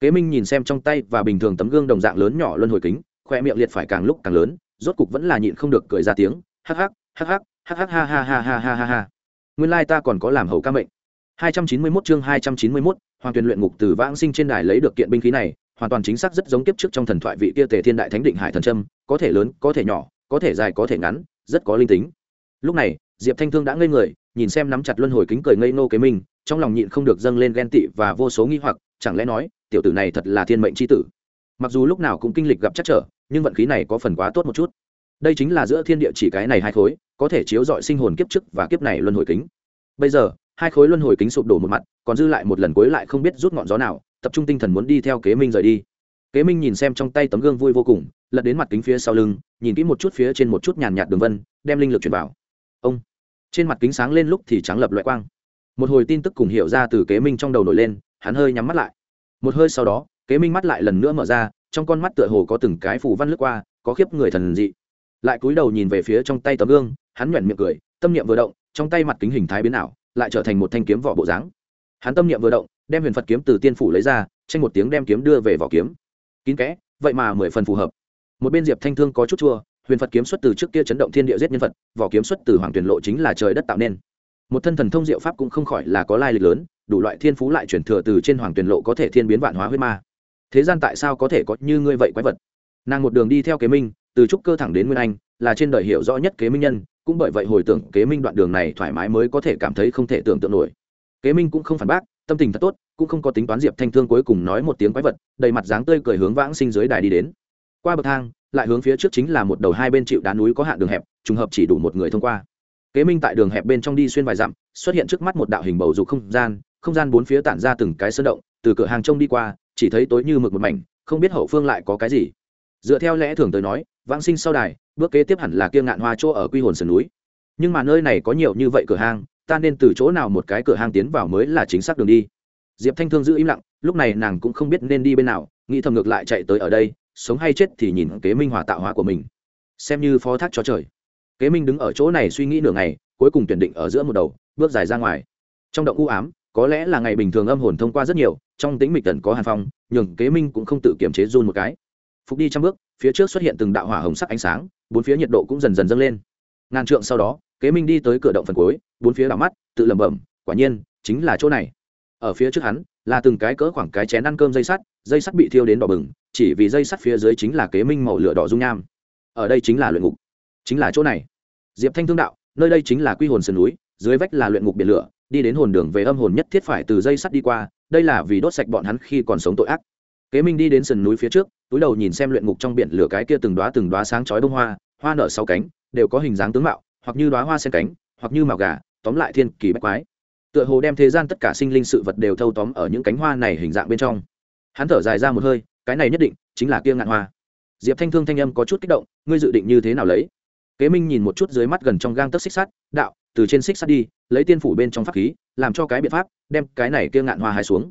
Kế minh nhìn xem trong tay và bình thường tấm gương đồng dạng lớn nhỏ luân hồi kính khoe miệng liệt phải càng lúc càng lớn rốt cục vẫn là nhịn không được cười ra tiếng hắc hắc hắc hắc hắc hắc ha ha ha ha ha ha ha. Nguyên lai ta còn có làm hầu ca mệnh. 291 chương 291, hoàng tuyền luyện ngục từ vãng sinh trên đài lấy được kiện binh khí này hoàn toàn chính xác rất giống kiếp trước trong thần thoại vị kia tề thiên đại thánh định hải thần trâm có thể lớn, có thể nhỏ, có thể dài, có thể ngắn, rất có linh tính. Lúc này, diệp thanh thương đã ngây người, nhìn xem nắm chặt luân hồi kính cười ngây nô kế minh trong lòng nhịn không được dâng lên ghen tị và vô số nghi hoặc, chẳng lẽ nói, tiểu tử này thật là thiên mệnh c h i tử? Mặc dù lúc nào cũng kinh lịch gặp chắc trở, nhưng vận khí này có phần quá tốt một chút. Đây chính là giữa thiên địa chỉ cái này hai khối, có thể chiếu dọi sinh hồn kiếp trước và kiếp này luân hồi kính. Bây giờ, hai khối luân hồi kính sụp đổ một mặt, còn dư lại một lần cuối lại không biết rút ngọn gió nào tập trung tinh thần muốn đi theo kế minh rời đi. Kế minh nhìn xem trong tay tấm gương vui vô cùng, lật đến mặt kính phía sau lưng, nhìn kỹ một chút phía trên một chút nhàn nhạt đường vân, đem linh lực truyền vào. Ông, trên mặt kính sáng lên lúc thì trắng lập loại quang. Một hồi tin tức cùng hiểu ra từ kế minh trong đầu nổi lên, hắn hơi nhắm mắt lại. Một hơi sau đó, kế minh mắt lại lần nữa mở ra, trong con mắt tựa hồ có từng cái phù văn lướt qua, có khiếp người thần dị. Lại cúi đầu nhìn về phía trong tay tấm gương, hắn nhoẻn miệng cười, tâm niệm vừa động, trong tay mặt kính hình thái biến ảo, lại trở thành một thanh kiếm vỏ bộ dáng. Hắn tâm niệm vừa động đem huyền phật kiếm từ tiên phủ lấy ra, tranh một tiếng đem kiếm đưa về vỏ kiếm. Kín kẽ, vậy mà mười phần phù hợp. Một bên diệp thanh thương có chút chua, huyền phật kiếm xuất từ trước kia chấn động thiên địa giết nhân vật vỏ kiếm xuất từ hoàng tuyển lộ chính là trời đất tạo nên. Một thân thần thông diệu pháp cũng không khỏi là có lai lịch lớn, đủ loại thiên phú lại chuyển thừa từ trên hoàng tuyển lộ có thể thiên biến vạn hóa huyết ma. Thế gian tại sao có thể có như ngươi vậy quái vật? Nàng một đường đi theo kế minh, từ trúc cơ thẳng đến nguyên anh, là trên đời hiểu rõ nhất kế minh nhân, cũng bởi vậy hồi tưởng kế minh đoạn đường này thoải mái mới có thể cảm thấy không thể tưởng tượng nổi. Kế minh cũng không phản bác tâm tình thật tốt, cũng không có tính toán diệp thanh thương cuối cùng nói một tiếng quái vật, đầy mặt dáng tươi cười hướng vãng sinh dưới đài đi đến. Qua bậc thang, lại hướng phía trước chính là một đầu hai bên chịu đá núi có hạn đường hẹp, trùng hợp chỉ đủ một người thông qua. Kế minh tại đường hẹp bên trong đi xuyên vài dặm, xuất hiện trước mắt một đạo hình bầu dục không gian không gian bốn phía tản ra từng cái sơn động, từ cửa hàng trông đi qua, chỉ thấy tối như mực một mảnh, không biết hậu phương lại có cái gì. Dựa theo lẽ thường tới nói, vãng sinh sau đài, bước kế tiếp hẳn là kia ngạn hoa chỗ ở quy hồn sườn núi. Nhưng mà nơi này có nhiều như vậy cửa hàng ta nên từ chỗ nào một cái cửa hàng tiến vào mới là chính xác đường đi. Diệp thanh thương giữ im lặng, lúc này nàng cũng không biết nên đi bên nào, nghĩ thầm ngược lại chạy tới ở đây, sống hay chết thì nhìn kế minh hòa tạo hóa của mình. Xem như phó thác cho trời. Kế minh đứng ở chỗ này suy nghĩ nửa ngày, cuối cùng tuyển định ở giữa một đầu, bước dài ra ngoài. Trong động u ám, có lẽ là ngày bình thường âm hồn thông qua rất nhiều, trong tính mịch tần có hàn phong, nhường kế minh cũng không tự kiềm chế run một cái. Phục đi trăm bước, phía trước xuất hiện từng đạo hỏa hồng sắc ánh sáng, bốn phía nhiệt độ cũng dần dần dâng lên ngàn trượng sau đó, kế minh đi tới cửa động phần cuối, bốn phía đảo mắt, tự lẩm bẩm, quả nhiên, chính là chỗ này. Ở phía trước hắn, là từng cái cỡ khoảng cái chén ăn cơm dây sắt dây sắt bị thiêu đến đỏ bừng, chỉ vì dây sắt phía dưới chính là kế minh màu lửa đỏ dung nham. Ở đây chính là luyện ngục. Chính là chỗ này. Diệp thanh thương đạo, nơi đây chính là quy hồn sườn núi, dưới vách là luyện ngục biển lửa, đi đến hồn đường về âm hồn nhất thiết phải từ dây sắt đi qua, đây là vì đốt sạch bọn hắn khi còn sống tội ác. Kế minh đi đến sườn núi phía trước, túi đầu nhìn xem luyện ngục trong biển lửa cái kia từng đoá từng đoá sáng chói bông hoa hoa nở sáu cánh đều có hình dáng tướng mạo, hoặc như đoá hoa sen cánh, hoặc như màu gà, tóm lại thiên kỳ bách quái. Tựa hồ đem thế gian tất cả sinh linh sự vật đều thâu tóm ở những cánh hoa này hình dạng bên trong. Hắn thở dài ra một hơi, cái này nhất định chính là kia ngạn hoa. Diệp thanh thương thanh âm có chút kích động, ngươi dự định như thế nào lấy? Kế minh nhìn một chút dưới mắt gần trong gang tấc xích sắt, đạo, từ trên xích sắt đi, lấy tiên phủ bên trong pháp khí, làm cho cái biện pháp, đem cái này kia ngạn hoa hai xuống.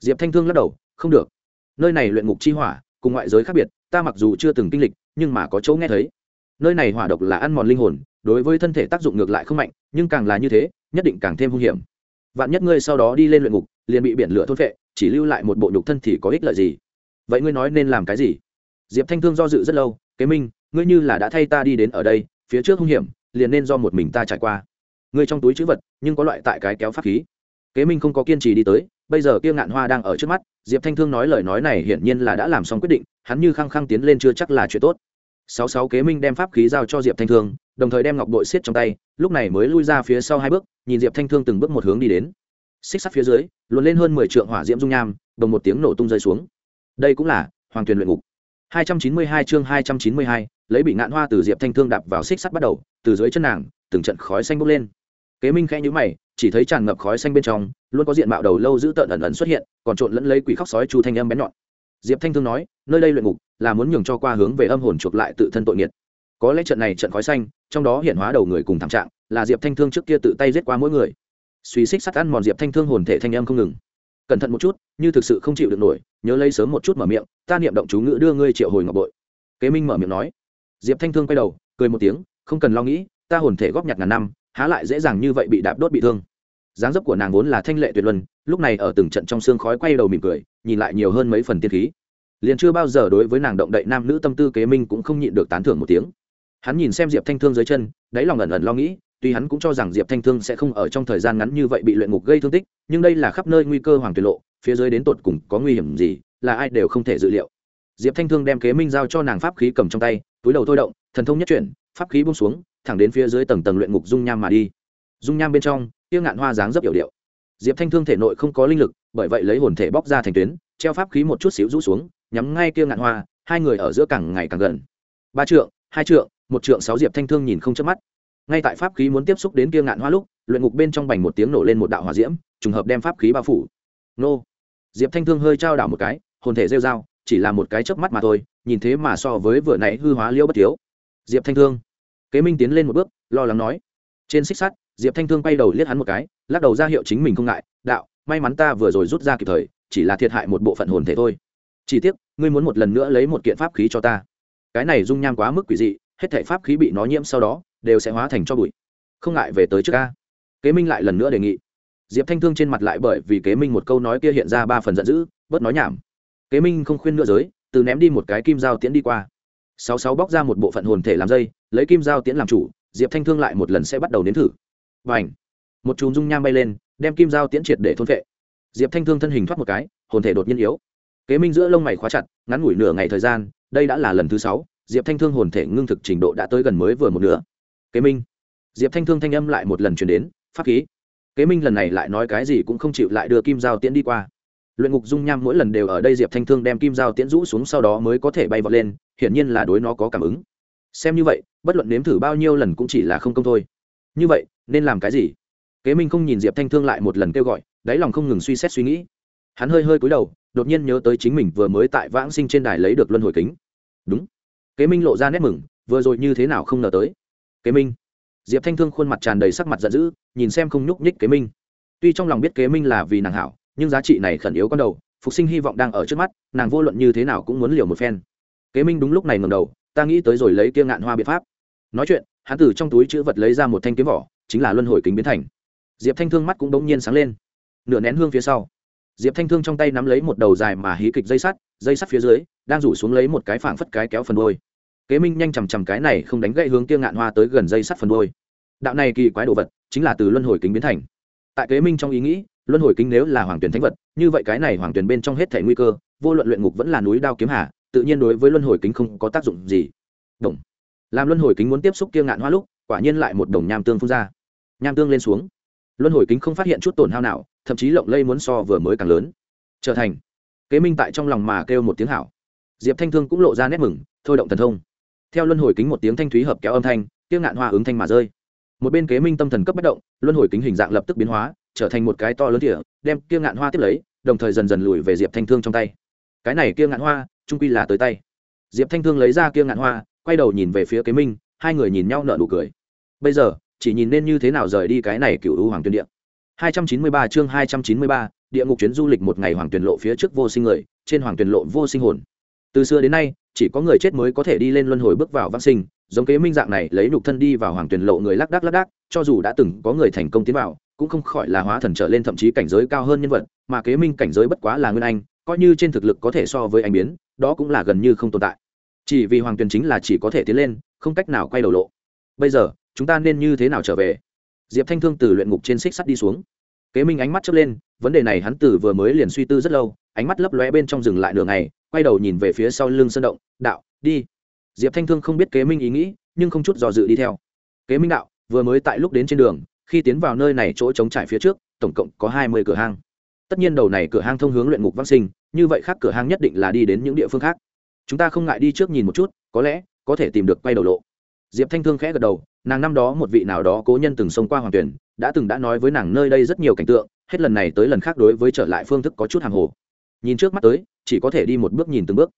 Diệp thanh thương lắc đầu, không được. Nơi này luyện ngục chi hỏa, cùng ngoại giới khác biệt, ta mặc dù chưa từng kinh lịch, nhưng mà có chỗ nghe thấy nơi này hỏa độc là ăn mòn linh hồn, đối với thân thể tác dụng ngược lại không mạnh, nhưng càng là như thế, nhất định càng thêm hung hiểm. Vạn nhất ngươi sau đó đi lên luyện ngục, liền bị biển lửa thôn vệ chỉ lưu lại một bộ nhục thân thì có ích lợi gì? Vậy ngươi nói nên làm cái gì? Diệp thanh thương do dự rất lâu, kế minh, ngươi như là đã thay ta đi đến ở đây, phía trước hung hiểm, liền nên do một mình ta trải qua. Ngươi trong túi chữ vật, nhưng có loại tại cái kéo pháp khí. Kế minh không có kiên trì đi tới, bây giờ kia ngạn hoa đang ở trước mắt, diệp thanh thương nói lời nói này hiển nhiên là đã làm xong quyết định, hắn như khăng khăng tiến lên chưa chắc là chuyện tốt sáu sáu kế minh đem pháp khí giao cho diệp thanh thương, đồng thời đem ngọc bội xiết trong tay, lúc này mới lui ra phía sau hai bước, nhìn diệp thanh thương từng bước một hướng đi đến. Xích sắt phía dưới, luồn lên hơn mười trượng hỏa diễm dung nham đồng một tiếng nổ tung rơi xuống. Đây cũng là hoàng tuyền luyện ngục. Hai trăm chín mươi hai chương hai trăm chín mươi hai, lấy bị ngạn hoa từ diệp thanh thương đạp vào xích sắt bắt đầu, từ dưới chân nàng, từng trận khói xanh bốc lên. Kế minh khẽ nhữ mày, chỉ thấy tràn ngập khói xanh bên trong, luôn có diện mạo đầu lâu giữ tợn ẩn ẩn xuất hiện, còn trộn lẫn lấy quỷ khóc sói chu thanh âm bén nhọn diệp thanh thương nói, nơi đây luyện ngục là muốn nhường cho qua hướng về âm hồn chuộc lại tự thân tội nghiệt. Có lẽ trận này trận khói xanh, trong đó hiện hóa đầu người cùng thảm trạng, là diệp thanh thương trước kia tự tay giết qua mỗi người. Suy xích sắt ăn mòn diệp thanh thương hồn thể thanh âm không ngừng. Cẩn thận một chút, như thực sự không chịu được nổi, nhớ lấy sớm một chút mở miệng, ta niệm động chú ngữ đưa ngươi triệu hồi ngọc bội. Kế minh mở miệng nói. Diệp thanh thương quay đầu, cười một tiếng, không cần lo nghĩ, ta hồn thể góp nhặt ngàn năm, há lại dễ dàng như vậy bị đạp đốt bị thương. Dáng dấp của nàng vốn là thanh lệ tuyệt luân, lúc này ở từng trận trong xương khói quay đầu mỉm cười nhìn lại nhiều hơn mấy phần tiên khí. Liền chưa bao giờ đối với nàng động đậy nam nữ tâm tư kế minh cũng không nhịn được tán thưởng một tiếng. Hắn nhìn xem diệp thanh thương dưới chân, đáy lòng ẩn ẩn lo nghĩ, tuy hắn cũng cho rằng diệp thanh thương sẽ không ở trong thời gian ngắn như vậy bị luyện ngục gây thương tích, nhưng đây là khắp nơi nguy cơ hoàng tuyệt lộ, phía dưới đến tột cùng có nguy hiểm gì, là ai đều không thể dự liệu. Diệp thanh thương đem kế minh giao cho nàng pháp khí cầm trong tay, túi đầu thôi động, thần thông nhất chuyển, pháp khí bung xuống, thẳng đến phía dưới tầng tầng luyện ngục dung nham mà đi. Dung nham bên trong tiêu ngạn hoa dáng dấp hiểu điệu diệp thanh thương thể nội không có linh lực, bởi vậy lấy hồn thể bóc ra thành tuyến, treo pháp khí một chút xíu rũ xuống, nhắm ngay kia ngạn hoa, hai người ở giữa càng ngày càng gần. Ba trượng, hai trượng, một trượng sáu diệp thanh thương nhìn không chớp mắt. Ngay tại pháp khí muốn tiếp xúc đến kia ngạn hoa lúc, luyện ngục bên trong bành một tiếng nổ lên một đạo hỏa diễm, trùng hợp đem pháp khí bao phủ. Nô. Diệp thanh thương hơi trao đảo một cái, hồn thể rêu dao chỉ là một cái chớp mắt mà thôi, nhìn thế mà so với vừa nãy hư hóa liễu bất thiếu. Diệp thanh thương. Kế minh tiến lên một bước, lo lắng nói. Trên xích sắt, diệp thanh thương quay đầu liếc hắn một cái lắc đầu ra hiệu chính mình không ngại, đạo, may mắn ta vừa rồi rút ra kịp thời, chỉ là thiệt hại một bộ phận hồn thể thôi. Chỉ tiếc, ngươi muốn một lần nữa lấy một kiện pháp khí cho ta. Cái này dung nham quá mức quỷ dị, hết thể pháp khí bị nó nhiễm sau đó, đều sẽ hóa thành cho bụi. Không ngại về tới trước ca kế minh lại lần nữa đề nghị. Diệp thanh thương trên mặt lại bởi vì kế minh một câu nói kia hiện ra ba phần giận dữ, bớt nói nhảm. Kế minh không khuyên nữa giới, từ ném đi một cái kim dao tiễn đi qua. Sáu sáu bóc ra một bộ phận hồn thể làm dây, lấy kim dao tiễn làm chủ, diệp thanh thương lại một lần sẽ bắt đầu nếm thử. Và ảnh một chùm dung nham bay lên, đem kim dao tiễn triệt để thôn vệ diệp thanh thương thân hình thoát một cái, hồn thể đột nhiên yếu. Kế minh giữa lông mày khóa chặt, ngắn ngủi nửa ngày thời gian, đây đã là lần thứ sáu, diệp thanh thương hồn thể ngưng thực trình độ đã tới gần mới vừa một nửa. Kế minh. Diệp thanh thương thanh âm lại một lần chuyển đến, pháp khí. Kế minh lần này lại nói cái gì cũng không chịu lại đưa kim dao tiễn đi qua. Luyện ngục dung nham mỗi lần đều ở đây diệp thanh thương đem kim dao tiễn rũ xuống sau đó mới có thể bay vọt lên, hiển nhiên là đối nó có cảm ứng. Xem như vậy, bất luận nếm thử bao nhiêu lần cũng chỉ là không công thôi. Như vậy, nên làm cái gì? Kế minh không nhìn diệp thanh thương lại một lần kêu gọi, đáy lòng không ngừng suy xét suy nghĩ. Hắn hơi hơi cúi đầu, đột nhiên nhớ tới chính mình vừa mới tại vãng sinh trên đài lấy được luân hồi kính. Đúng. Kế minh lộ ra nét mừng, vừa rồi như thế nào không ngờ tới. Kế minh. Diệp thanh thương khuôn mặt tràn đầy sắc mặt giận dữ, nhìn xem không nhúc nhích kế minh. Tuy trong lòng biết kế minh là vì nàng hảo, nhưng giá trị này khẩn yếu con đầu, phục sinh hy vọng đang ở trước mắt, nàng vô luận như thế nào cũng muốn liều một phen. Kế minh đúng lúc này ngầm đầu, ta nghĩ tới rồi lấy kia ngạn hoa biện pháp. Nói chuyện, hắn từ trong túi chữ vật lấy ra một thanh kiếm vỏ, chính là luân hồi kính biến thành diệp thanh thương mắt cũng bỗng nhiên sáng lên. Nửa nén hương phía sau, diệp thanh thương trong tay nắm lấy một đầu dài mà hí kịch dây sắt dây sắt phía dưới, đang rủ xuống lấy một cái phảng phất cái kéo phần đôi kế minh nhanh chằm chằm cái này không đánh gậy hướng kia ngạn hoa tới gần dây sắt phần đôi đạo này kỳ quái đồ vật, chính là từ luân hồi kính biến thành. Tại kế minh trong ý nghĩ, luân hồi kính nếu là hoàng tuyển thánh vật, như vậy cái này hoàng tuyển bên trong hết thể nguy cơ, vô luận luyện ngục vẫn là núi đao kiếm hà tự nhiên đối với luân hồi kính không có tác dụng gì. Đồng. Làm luân hồi kính muốn tiếp xúc kia ngạn hoa lúc, quả nhiên lại một đồng nham tương phun ra. Nham tương lên xuống luân hồi kính không phát hiện chút tổn hao nào, thậm chí lộng lây muốn so vừa mới càng lớn. Trở thành. Kế minh tại trong lòng mà kêu một tiếng hảo. Diệp thanh thương cũng lộ ra nét mừng, thôi động thần thông. Theo luân hồi kính một tiếng thanh thúy hợp kéo âm thanh tiếng ngạn hoa ứng thanh mà rơi. Một bên kế minh tâm thần cấp bất động, luân hồi kính hình dạng lập tức biến hóa, trở thành một cái to lớn tỉa đem kia ngạn hoa tiếp lấy, đồng thời dần dần lùi về diệp thanh thương trong tay. Cái này kia ngạn hoa, trung quy là tới tay. Diệp thanh thương lấy ra kia ngạn hoa, quay đầu nhìn về phía kế minh, hai người nhìn nhau nở nụ cười. Bây giờ chỉ nhìn nên như thế nào rời đi cái này cựu u hoàng tuyên địa. 293 chương 293, địa ngục chuyến du lịch một ngày hoàng tuyển lộ phía trước vô sinh người trên hoàng tuyển lộ vô sinh hồn. Từ xưa đến nay chỉ có người chết mới có thể đi lên luân hồi bước vào vãng sinh giống kế minh dạng này lấy nhục thân đi vào hoàng tuyển lộ người lác đác lác đác cho dù đã từng có người thành công tiến vào cũng không khỏi là hóa thần trở lên thậm chí cảnh giới cao hơn nhân vật mà kế minh cảnh giới bất quá là nguyên anh coi như trên thực lực có thể so với anh biến đó cũng là gần như không tồn tại. Chỉ vì hoàng tuyển chính là chỉ có thể tiến lên không cách nào quay đầu lộ. Bây giờ chúng ta nên như thế nào trở về? Diệp thanh thương từ luyện ngục trên xích sắt đi xuống. Kế minh ánh mắt chớp lên, vấn đề này hắn từ vừa mới liền suy tư rất lâu, ánh mắt lấp lóe bên trong dừng lại nửa ngày, quay đầu nhìn về phía sau lưng sơn động, đạo, đi. Diệp thanh thương không biết kế minh ý nghĩ, nhưng không chút dò dự đi theo. Kế minh đạo, vừa mới tại lúc đến trên đường, khi tiến vào nơi này chỗ trống trải phía trước, tổng cộng có hai mươi cửa hang. Tất nhiên đầu này cửa hang thông hướng luyện ngục văn sinh, như vậy khác cửa hang nhất định là đi đến những địa phương khác. Chúng ta không ngại đi trước nhìn một chút, có lẽ có thể tìm được quay đầu lộ diệp thanh thương khẽ gật đầu, nàng năm đó một vị nào đó cố nhân từng xông qua hoàng tuyển, đã từng đã nói với nàng nơi đây rất nhiều cảnh tượng, hết lần này tới lần khác đối với trở lại phương thức có chút hàng hồ. Nhìn trước mắt tới, chỉ có thể đi một bước nhìn từng bước.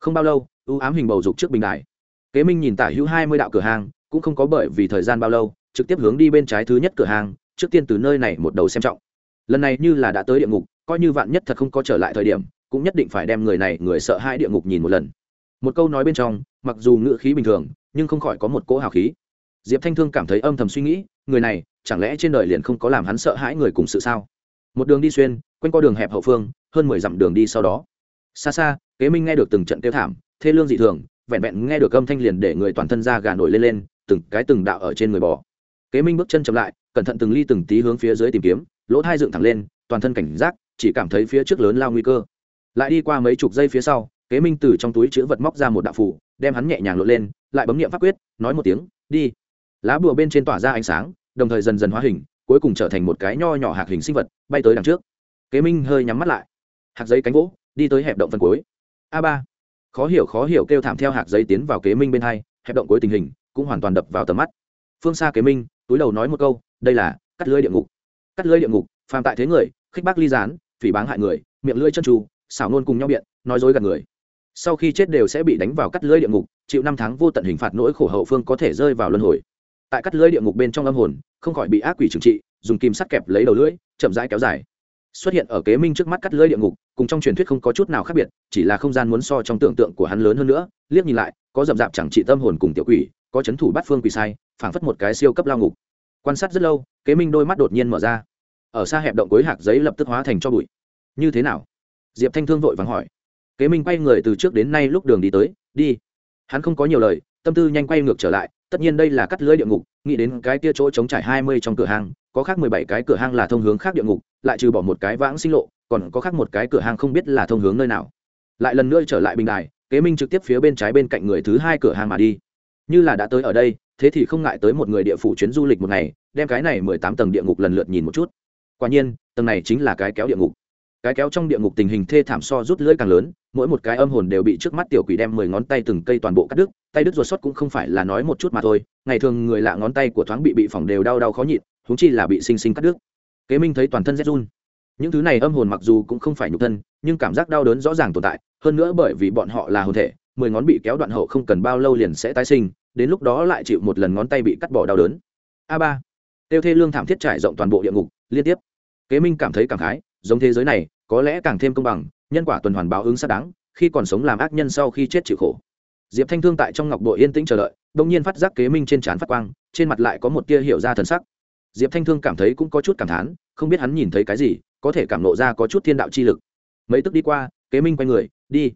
Không bao lâu ưu ám hình bầu dục trước bình đài. Kế minh nhìn tả hữu hai mươi đạo cửa hàng, cũng không có bởi vì thời gian bao lâu, trực tiếp hướng đi bên trái thứ nhất cửa hàng, trước tiên từ nơi này một đầu xem trọng. Lần này như là đã tới địa ngục, coi như vạn nhất thật không có trở lại thời điểm, cũng nhất định phải đem người này người sợ hai địa ngục nhìn một lần. Một câu nói bên trong, mặc dù ngữ khí bình thường nhưng không khỏi có một cỗ hào khí. Diệp thanh thương cảm thấy âm thầm suy nghĩ, người này, chẳng lẽ trên đời liền không có làm hắn sợ hãi người cùng sự sao? Một đường đi xuyên, quanh qua đường hẹp hậu phương, hơn mười dặm đường đi sau đó. Xa xa, kế minh nghe được từng trận kêu thảm, thê lương dị thường, vẹn vẹn nghe được âm thanh liền để người toàn thân ra gà nổi lên lên, từng cái từng đạo ở trên người bò. Kế minh bước chân chậm lại, cẩn thận từng ly từng tí hướng phía dưới tìm kiếm, lỗ thai dựng thẳng lên, toàn thân cảnh giác, chỉ cảm thấy phía trước lớn lao nguy cơ. Lại đi qua mấy chục giây phía sau, kế minh từ trong túi chữ vật móc ra một đạo phủ đem hắn nhẹ nhàng lộn lên lại bấm nghiệm pháp quyết, nói một tiếng, đi. Lá bùa bên trên tỏa ra ánh sáng, đồng thời dần dần hóa hình, cuối cùng trở thành một cái nho nhỏ hạt hình sinh vật, bay tới đằng trước. Kế minh hơi nhắm mắt lại. Hạt giấy cánh gỗ, đi tới hẹp động phân cuối. A ba. Khó hiểu khó hiểu kêu thảm theo hạt giấy tiến vào kế minh bên hai, hẹp động cuối tình hình cũng hoàn toàn đập vào tầm mắt. Phương xa kế minh, túi đầu nói một câu, đây là cắt lưới địa ngục. Cắt lưới địa ngục, phàm tại thế người, khích bác ly gián, phỉ báng hại người, miệng lưỡi chân trù, xảo nôn cùng nhau biện, nói dối gạt người sau khi chết đều sẽ bị đánh vào cắt lưới địa ngục, chịu năm tháng vô tận hình phạt nỗi khổ hậu phương có thể rơi vào luân hồi. Tại cắt lưới địa ngục bên trong âm hồn, không khỏi bị ác quỷ trừng trị, dùng kim sắt kẹp lấy đầu lưỡi, chậm rãi kéo dài. Xuất hiện ở kế minh trước mắt cắt lưỡi địa ngục, cùng trong truyền thuyết không có chút nào khác biệt, chỉ là không gian muốn so trong tưởng tượng của hắn lớn hơn nữa, liếc nhìn lại, có rậm rạp chẳng trị tâm hồn cùng tiểu quỷ, có c h ấ n thủ bắt phương quỷ sai, phảng phất một cái siêu cấp lao ngục. Quan sát rất lâu, kế minh đôi mắt đột nhiên mở ra. Ở xa hẹp động cối hạc giấy lập tức hóa thành cho bụi. Như thế nào? Diệp thanh thương vội vàng hỏi kế minh quay người từ trước đến nay lúc đường đi tới, đi. Hắn không có nhiều lời, tâm tư nhanh quay ngược trở lại, tất nhiên đây là cắt lưới địa ngục, nghĩ đến cái kia chỗ chống trải hai mươi trong cửa hàng, có khác mười bảy cái cửa hàng là thông hướng khác địa ngục, lại trừ bỏ một cái vãng sinh lộ, còn có khác một cái cửa hàng không biết là thông hướng nơi nào. Lại lần nữa trở lại bình đài, kế minh trực tiếp phía bên trái bên cạnh người thứ hai cửa hàng mà đi. Như là đã tới ở đây, thế thì không ngại tới một người địa phủ chuyến du lịch một ngày, đem cái này mười tám tầng địa ngục lần lượt nhìn một chút. Quả nhiên, tầng này chính là cái kéo địa ngục cái kéo trong địa ngục tình hình thê thảm so rút lưỡi càng lớn, mỗi một cái âm hồn đều bị trước mắt tiểu quỷ đem mười ngón tay từng cây toàn bộ cắt đứt, tay đứt ruột xuất cũng không phải là nói một chút mà thôi, ngày thường người lạ ngón tay của thoáng bị bị phỏng đều đau đau khó nhịn húng chi là bị sinh sinh cắt đứt. Kế minh thấy toàn thân rét run. Những thứ này âm hồn mặc dù cũng không phải nhục thân, nhưng cảm giác đau đớn rõ ràng tồn tại, hơn nữa bởi vì bọn họ là hồn thể, mười ngón bị kéo đoạn hậu không cần bao lâu liền sẽ tái sinh, đến lúc đó lại chịu một lần ngón tay bị cắt bỏ đau đớn. A ba. Tiêu thê lương thảm thiết trải rộng toàn bộ địa ngục, liên tiếp. Kế minh cảm thấy cảm khái, giống thế giới này có lẽ càng thêm công bằng nhân quả tuần hoàn báo ứng xác đáng khi còn sống làm ác nhân sau khi chết chịu khổ. Diệp thanh thương tại trong ngọc bội yên tĩnh chờ đợi đông nhiên phát giác kế minh trên trán phát quang trên mặt lại có một tia hiểu ra thần sắc. Diệp thanh thương cảm thấy cũng có chút cảm thán không biết hắn nhìn thấy cái gì có thể cảm lộ ra có chút thiên đạo chi lực. Mấy tức đi qua kế minh quay người đi.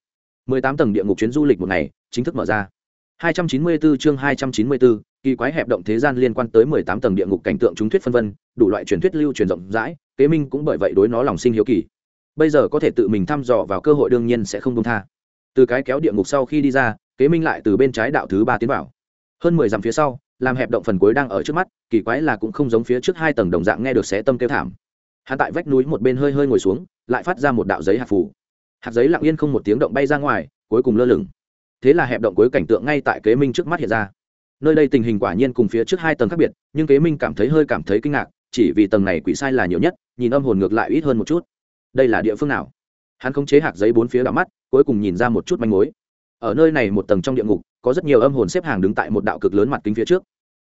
Mười tám tầng địa ngục chuyến du lịch một ngày chính thức mở ra. 294 chương 294, kỳ quái hẹp động thế gian liên quan tới 18 tầng địa ngục cảnh tượng chúng thuyết phân vân, đủ loại truyền thuyết lưu truyền rộng rãi, Kế Minh cũng bởi vậy đối nó lòng sinh hiếu kỳ. Bây giờ có thể tự mình thăm dò vào cơ hội đương nhiên sẽ không buông tha. Từ cái kéo địa ngục sau khi đi ra, Kế Minh lại từ bên trái đạo thứ ba tiến vào. Hơn 10 dặm phía sau, làm hẹp động phần cuối đang ở trước mắt, kỳ quái là cũng không giống phía trước hai tầng đồng dạng nghe được xé tâm kêu thảm. Hắn tại vách núi một bên hơi hơi ngồi xuống, lại phát ra một đạo giấy hạt phủ Hạt giấy lặng yên không một tiếng động bay ra ngoài, cuối cùng lơ lửng thế là hẹp động cuối cảnh tượng ngay tại kế minh trước mắt hiện ra nơi đây tình hình quả nhiên cùng phía trước hai tầng khác biệt nhưng kế minh cảm thấy hơi cảm thấy kinh ngạc chỉ vì tầng này quỷ sai là nhiều nhất nhìn âm hồn ngược lại ít hơn một chút đây là địa phương nào? Hắn khống chế hạt giấy bốn phía đảo mắt, cuối cùng nhìn ra một chút manh mối. Ở nơi này một tầng trong địa ngục, có rất nhiều âm hồn xếp hàng đứng tại một đạo cực lớn mặt kính phía trước.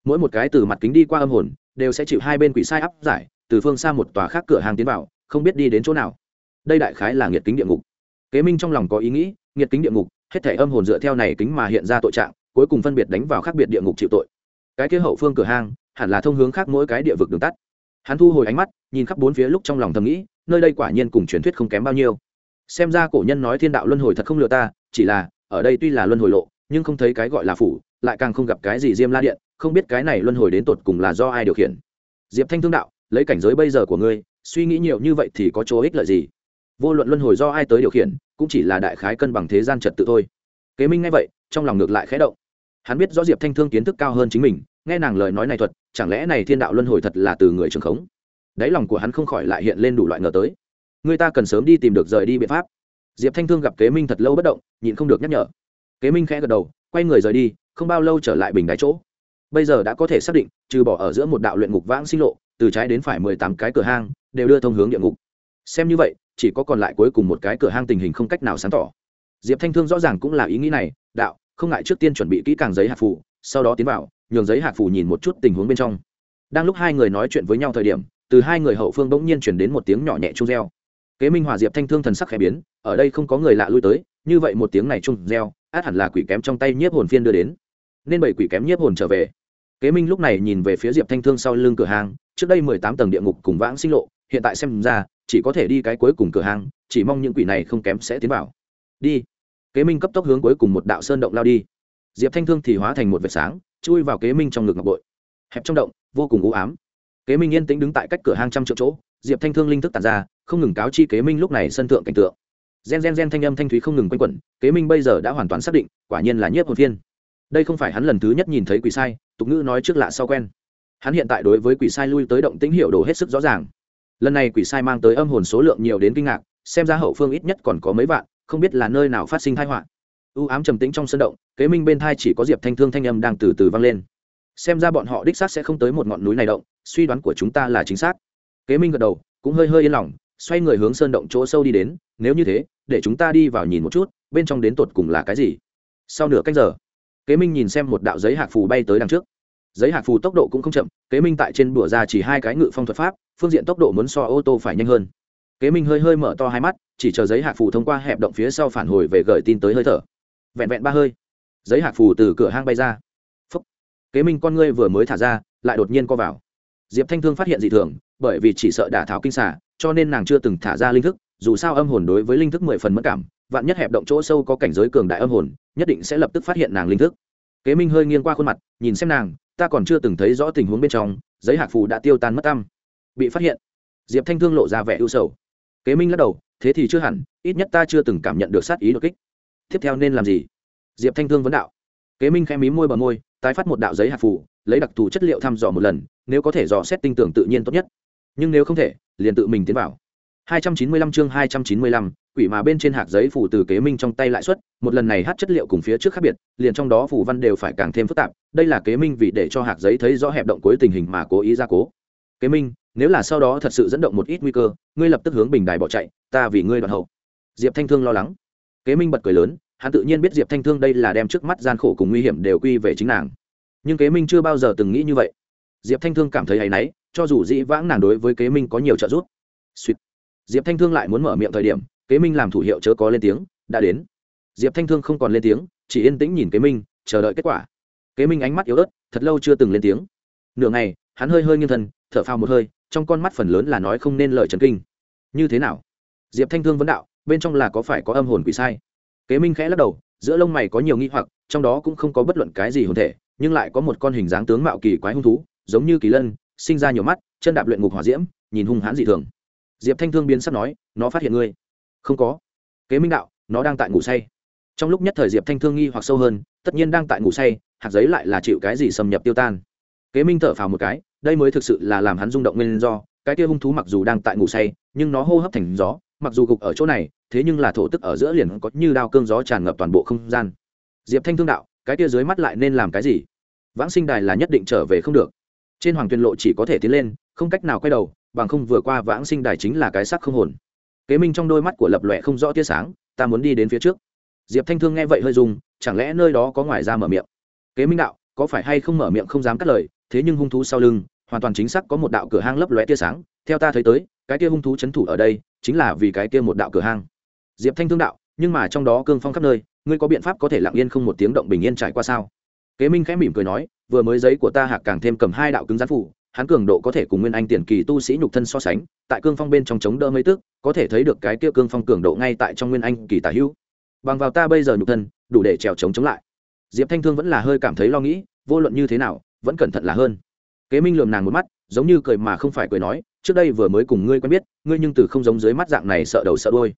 Mỗi một cái từ mặt kính đi qua âm hồn, đều sẽ chịu hai bên quỷ sai áp giải, từ phương xa một tòa khác cửa hàng tiến vào, không biết đi đến chỗ nào. Đây đại khái là nghiệt kính địa ngục. Kế minh trong lòng có ý nghĩ, nghiệt kính địa ngục, hết thể âm hồn dựa theo này kính mà hiện ra tội trạng, cuối cùng phân biệt đánh vào khác biệt địa ngục chịu tội. Cái kế hậu phương cửa hang hẳn là thông hướng khác mỗi cái địa vực đường tắt. Hắn thu hồi ánh mắt, nhìn khắp bốn phía lúc trong lòng thầm nghĩ nơi đây quả nhiên cùng truyền thuyết không kém bao nhiêu. Xem ra cổ nhân nói thiên đạo luân hồi thật không lừa ta, chỉ là, ở đây tuy là luân hồi lộ, nhưng không thấy cái gọi là phủ, lại càng không gặp cái gì diêm la điện, không biết cái này luân hồi đến tột cùng là do ai điều khiển. Diệp thanh thương đạo, lấy cảnh giới bây giờ của ngươi, suy nghĩ nhiều như vậy thì có chỗ ích lợi gì? Vô luận luân hồi do ai tới điều khiển, cũng chỉ là đại khái cân bằng thế gian trật tự thôi. Kế minh nghe vậy, trong lòng ngược lại khẽ động. Hắn biết rõ diệp thanh thương kiến thức cao hơn chính mình, nghe nàng lời nói này thuật, chẳng lẽ này thiên đạo luân hồi thật là từ người trường khống? Đáy lòng của hắn không khỏi lại hiện lên đủ loại ngờ tới. Người ta cần sớm đi tìm được rời đi biện pháp. Diệp thanh thương gặp kế minh thật lâu bất động, nhịn không được nhắc nhở. Kế minh khẽ gật đầu, quay người rời đi, không bao lâu trở lại bình đáy chỗ. Bây giờ đã có thể xác định, trừ bỏ ở giữa một đạo luyện ngục vãng sinh lộ, từ trái đến phải mười tám cái cửa hang, đều đưa thông hướng địa ngục. Xem như vậy, chỉ có còn lại cuối cùng một cái cửa hang tình hình không cách nào sáng tỏ. Diệp thanh thương rõ ràng cũng là ý nghĩ này, đạo, không ngại trước tiên chuẩn bị kỹ càng giấy hạt phủ sau đó tiến vào, nhường giấy hạt phủ nhìn một chút tình huống bên trong. Đang lúc hai người nói chuyện với nhau thời điểm từ hai người hậu phương bỗng nhiên chuyển đến một tiếng nhỏ nhẹ chung reo. Kế minh hòa diệp thanh thương thần sắc khẽ biến, ở đây không có người lạ lui tới, như vậy một tiếng này chung reo, át hẳn là quỷ kém trong tay nhiếp hồn phiên đưa đến. Nên bảy quỷ kém nhiếp hồn trở về. Kế minh lúc này nhìn về phía diệp thanh thương sau lưng cửa hàng, trước đây mười tám tầng địa ngục cùng vãng sinh lộ, hiện tại xem ra, chỉ có thể đi cái cuối cùng cửa hàng, chỉ mong những quỷ này không kém sẽ tiến vào. Đi. Kế minh cấp tốc hướng cuối cùng một đạo sơn động lao đi. Diệp thanh thương thì hóa thành một vệt sáng, chui vào kế minh trong ngực ngọc bội. Hẹp trong động, vô cùng u ám kế minh yên tĩnh đứng tại cách cửa hang trăm triệu chỗ, diệp thanh thương linh thức tàn ra, không ngừng cáo chi kế minh lúc này sân thượng cảnh tượng. Gen gen gen thanh âm thanh thúy không ngừng quanh quẩn, kế minh bây giờ đã hoàn toàn xác định, quả nhiên là nhiếp hồn phiên. Đây không phải hắn lần thứ nhất nhìn thấy quỷ sai, tục ngữ nói trước lạ sau quen. Hắn hiện tại đối với quỷ sai lui tới động tĩnh hiệu đồ hết sức rõ ràng. Lần này quỷ sai mang tới âm hồn số lượng nhiều đến kinh ngạc, xem ra hậu phương ít nhất còn có mấy vạn, không biết là nơi nào phát sinh tai họa. U ám trầm tĩnh trong sân động, kế minh bên thai chỉ có diệp thanh thương thanh âm đang từ từ vang lên. Xem ra bọn họ đích xác sẽ không tới một ngọn núi này động suy đoán của chúng ta là chính xác. Kế minh gật đầu, cũng hơi hơi yên lòng, xoay người hướng sơn động chỗ sâu đi đến, nếu như thế, để chúng ta đi vào nhìn một chút, bên trong đến tột cùng là cái gì. Sau nửa cách giờ, kế minh nhìn xem một đạo giấy hạc phù bay tới đằng trước. Giấy hạc phù tốc độ cũng không chậm, kế minh tại trên bửa ra chỉ hai cái ngự phong thuật pháp, phương diện tốc độ muốn so ô tô phải nhanh hơn. Kế minh hơi hơi mở to hai mắt, chỉ chờ giấy hạc phù thông qua hẹp động phía sau phản hồi về gửi tin tới hơi thở. Vẹn vẹn ba hơi, giấy hạc phù từ cửa hang bay ra. Phúc. kế minh con ngươi vừa mới thả ra, lại đột nhiên co vào diệp thanh thương phát hiện dị thường, bởi vì chỉ sợ đả tháo kinh xả cho nên nàng chưa từng thả ra linh thức, dù sao âm hồn đối với linh thức mười phần mất cảm, vạn nhất hẹp động chỗ sâu có cảnh giới cường đại âm hồn, nhất định sẽ lập tức phát hiện nàng linh thức. Kế minh hơi nghiêng qua khuôn mặt, nhìn xem nàng, ta còn chưa từng thấy rõ tình huống bên trong, giấy hạc phù đã tiêu tan mất tâm bị phát hiện. Diệp thanh thương lộ ra vẻ ưu sầu. Kế minh lắc đầu, thế thì chưa hẳn, ít nhất ta chưa từng cảm nhận được sát ý đột kích. Tiếp theo nên làm gì? Diệp thanh thương vấn đạo. Kế minh khẽ mí môi bờ môi, tái phát một đạo giấy hạt phù lấy đặc thù chất liệu thăm dò một lần nếu có thể dò xét tinh tưởng tự nhiên tốt nhất nhưng nếu không thể liền tự mình tiến vào 295 chương 295, quỷ mà bên trên hạt giấy phủ từ kế minh trong tay lại xuất, một lần này hát chất liệu cùng phía trước khác biệt, liền trong đó phủ văn đều phải càng thêm phức tạp, đây là kế minh vì để cho hạt giấy thấy rõ hẹp động cuối tình hình mà cố ý ra cố. Kế minh, nếu là sau đó thật sự dẫn động một ít nguy cơ, ngươi lập tức hướng bình đài bỏ chạy, ta vì ngươi đoạn hậu. Diệp Thanh Thương lo lắng. Kế minh bật cười lớn, hắn tự nhiên biết Diệp Thanh Thương đây là đem trước mắt gian khổ cùng nguy hiểm đều quy về chính nàng. Nhưng Kế Minh chưa bao giờ từng nghĩ như vậy. Diệp Thanh Thương cảm thấy hay nấy, cho dù dĩ vãng nàng đối với Kế Minh có nhiều trợ giúp. suýt diệp thanh thương lại muốn mở miệng thời điểm kế minh làm thủ hiệu chớ có lên tiếng đã đến. Diệp thanh thương không còn lên tiếng chỉ yên tĩnh nhìn kế minh chờ đợi kết quả. Kế minh ánh mắt yếu ớt thật lâu chưa từng lên tiếng. Nửa ngày hắn hơi hơi nghiêng thân thở phào một hơi trong con mắt phần lớn là nói không nên lời trần kinh. Như thế nào? Diệp thanh thương vấn đạo bên trong là có phải có âm hồn quỷ sai? Kế minh khẽ lắc đầu giữa lông mày có nhiều nghi hoặc trong đó cũng không có bất luận cái gì hồn thể nhưng lại có một con hình dáng tướng mạo kỳ quái hung thú, giống như kỳ lân, sinh ra nhiều mắt, chân đạp luyện ngục hỏa diễm, nhìn hung hãn dị thường. Diệp thanh thương biến sắp nói, nó phát hiện ngươi. Không có. Kế minh đạo, nó đang tại ngủ say. Trong lúc nhất thời diệp thanh thương nghi hoặc sâu hơn, tất nhiên đang tại ngủ say, hạt giấy lại là chịu cái gì xâm nhập tiêu tan. Kế minh thở phào một cái, đây mới thực sự là làm hắn rung động nguyên do, cái kia hung thú mặc dù đang tại ngủ say, nhưng nó hô hấp thành gió, mặc dù gục ở chỗ này, thế nhưng là thổ tức ở giữa liền có như đao cương gió tràn ngập toàn bộ không gian. Diệp thanh thương đạo cái kia dưới mắt lại nên làm cái gì? Vãng sinh đài là nhất định trở về không được. Trên hoàng tuyền lộ chỉ có thể tiến lên, không cách nào quay đầu, bằng không vừa qua vãng sinh đài chính là cái sắc không hồn. Kế minh trong đôi mắt của lập lòe không rõ tia sáng, ta muốn đi đến phía trước. Diệp thanh thương nghe vậy hơi dùng chẳng lẽ nơi đó có ngoài ra mở miệng? Kế minh đạo, có phải hay không mở miệng không dám cắt lời, thế nhưng hung thú sau lưng, hoàn toàn chính xác có một đạo cửa hang lấp lóe tia sáng. Theo ta thấy tới, cái kia hung thú c h ấ n thủ ở đây, chính là vì cái kia một đạo cửa hang. Diệp thanh thương đạo, nhưng mà trong đó cương phong khắp nơi ngươi có biện pháp có thể lặng yên không một tiếng động bình yên trải qua sao? Kế minh khẽ mỉm cười nói, vừa mới giấy của ta hạc càng thêm cầm hai đạo cứng rắn phủ, hắn cường độ có thể cùng nguyên anh tiền kỳ tu sĩ nhục thân so sánh, tại cương phong bên trong chống đỡ mấy tức, có thể thấy được cái kia cương phong cường độ ngay tại trong nguyên anh kỳ tả hữu. Bằng vào ta bây giờ nhục thân, đủ để trèo chống chống lại. Diệp thanh thương vẫn là hơi cảm thấy lo nghĩ, vô luận như thế nào, vẫn cẩn thận là hơn. Kế minh lườm nàng một mắt, giống như cười mà không phải cười nói, trước đây vừa mới cùng ngươi quen biết, ngươi nhưng từ không giống dưới mắt dạng này sợ đầu sợ đôi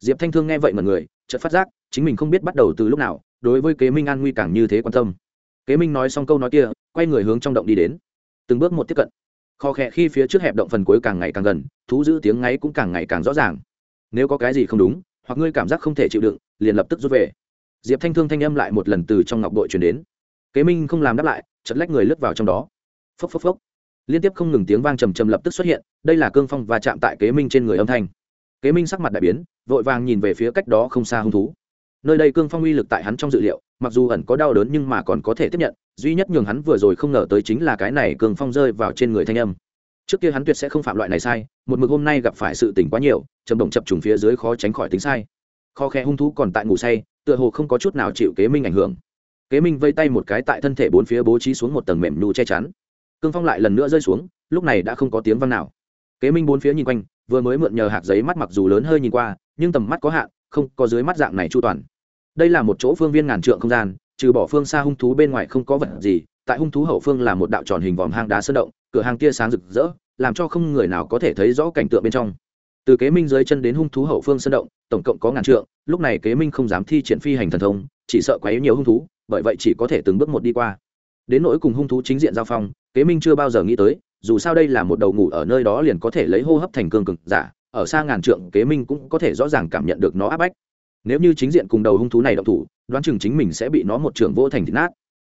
diệp thanh thương nghe vậy mà người chợt phát giác, chính mình không biết bắt đầu từ lúc nào, đối với kế minh an nguy càng như thế quan tâm. Kế minh nói xong câu nói kia, quay người hướng trong động đi đến. Từng bước một tiếp cận. Kho khẽ khi phía trước hẹp động phần cuối càng ngày càng gần, thú giữ tiếng ngáy cũng càng ngày càng rõ ràng. Nếu có cái gì không đúng, hoặc ngươi cảm giác không thể chịu đựng, liền lập tức rút về. Diệp thanh thương thanh âm lại một lần từ trong ngọc đội chuyển đến. Kế minh không làm đáp lại chật lách người lướt vào trong đó. Phốc phốc phốc. Liên tiếp không ngừng tiếng vang trầm trầm lập tức xuất hiện, đây là cương phong và chạm tại kế minh trên người âm thanh. Kế minh sắc mặt đại biến vội vàng nhìn về phía cách đó không xa hung thú. Nơi đây cương phong uy lực tại hắn trong dự liệu, mặc dù ẩn có đau đớn nhưng mà còn có thể tiếp nhận, duy nhất nhường hắn vừa rồi không ngờ tới chính là cái này cương phong rơi vào trên người thanh âm. Trước kia hắn tuyệt sẽ không phạm loại này sai, một mực hôm nay gặp phải sự tỉnh quá nhiều chầm động chập trùng phía dưới khó tránh khỏi tính sai. Kho khe hung thú còn tại ngủ say, tựa hồ không có chút nào chịu kế minh ảnh hưởng. Kế minh vây tay một cái tại thân thể bốn phía bố trí xuống một tầng mềm nhu che chắn. Cương phong lại lần nữa rơi xuống, lúc này đã không có tiếng văng nào. Kế minh bốn phía nhìn quanh vừa mới mượn nhờ hạt giấy mắt mặc dù lớn hơi nhìn qua, nhưng tầm mắt có hạn, không có dưới mắt dạng này chu toàn. Đây là một chỗ phương viên ngàn trượng không gian, trừ bỏ phương xa hung thú bên ngoài không có vật gì, tại hung thú hậu phương là một đạo tròn hình vòm hang đá sơn động, cửa hàng tia sáng rực rỡ, làm cho không người nào có thể thấy rõ cảnh tượng bên trong. Từ kế minh dưới chân đến hung thú hậu phương sơn động, tổng cộng có ngàn trượng, lúc này kế minh không dám thi triển phi hành thần thông, chỉ sợ quá yếu nhiều hung thú, bởi vậy chỉ có thể từng bước một đi qua. Đến nỗi cùng hung thú chính diện giao phong, kế minh chưa bao giờ nghĩ tới dù sao đây là một đầu ngủ ở nơi đó liền có thể lấy hô hấp thành cương cực giả ở xa ngàn trượng kế minh cũng có thể rõ ràng cảm nhận được nó áp bách nếu như chính diện cùng đầu hung thú này động thủ đoán chừng chính mình sẽ bị nó một trường vô thành thịt nát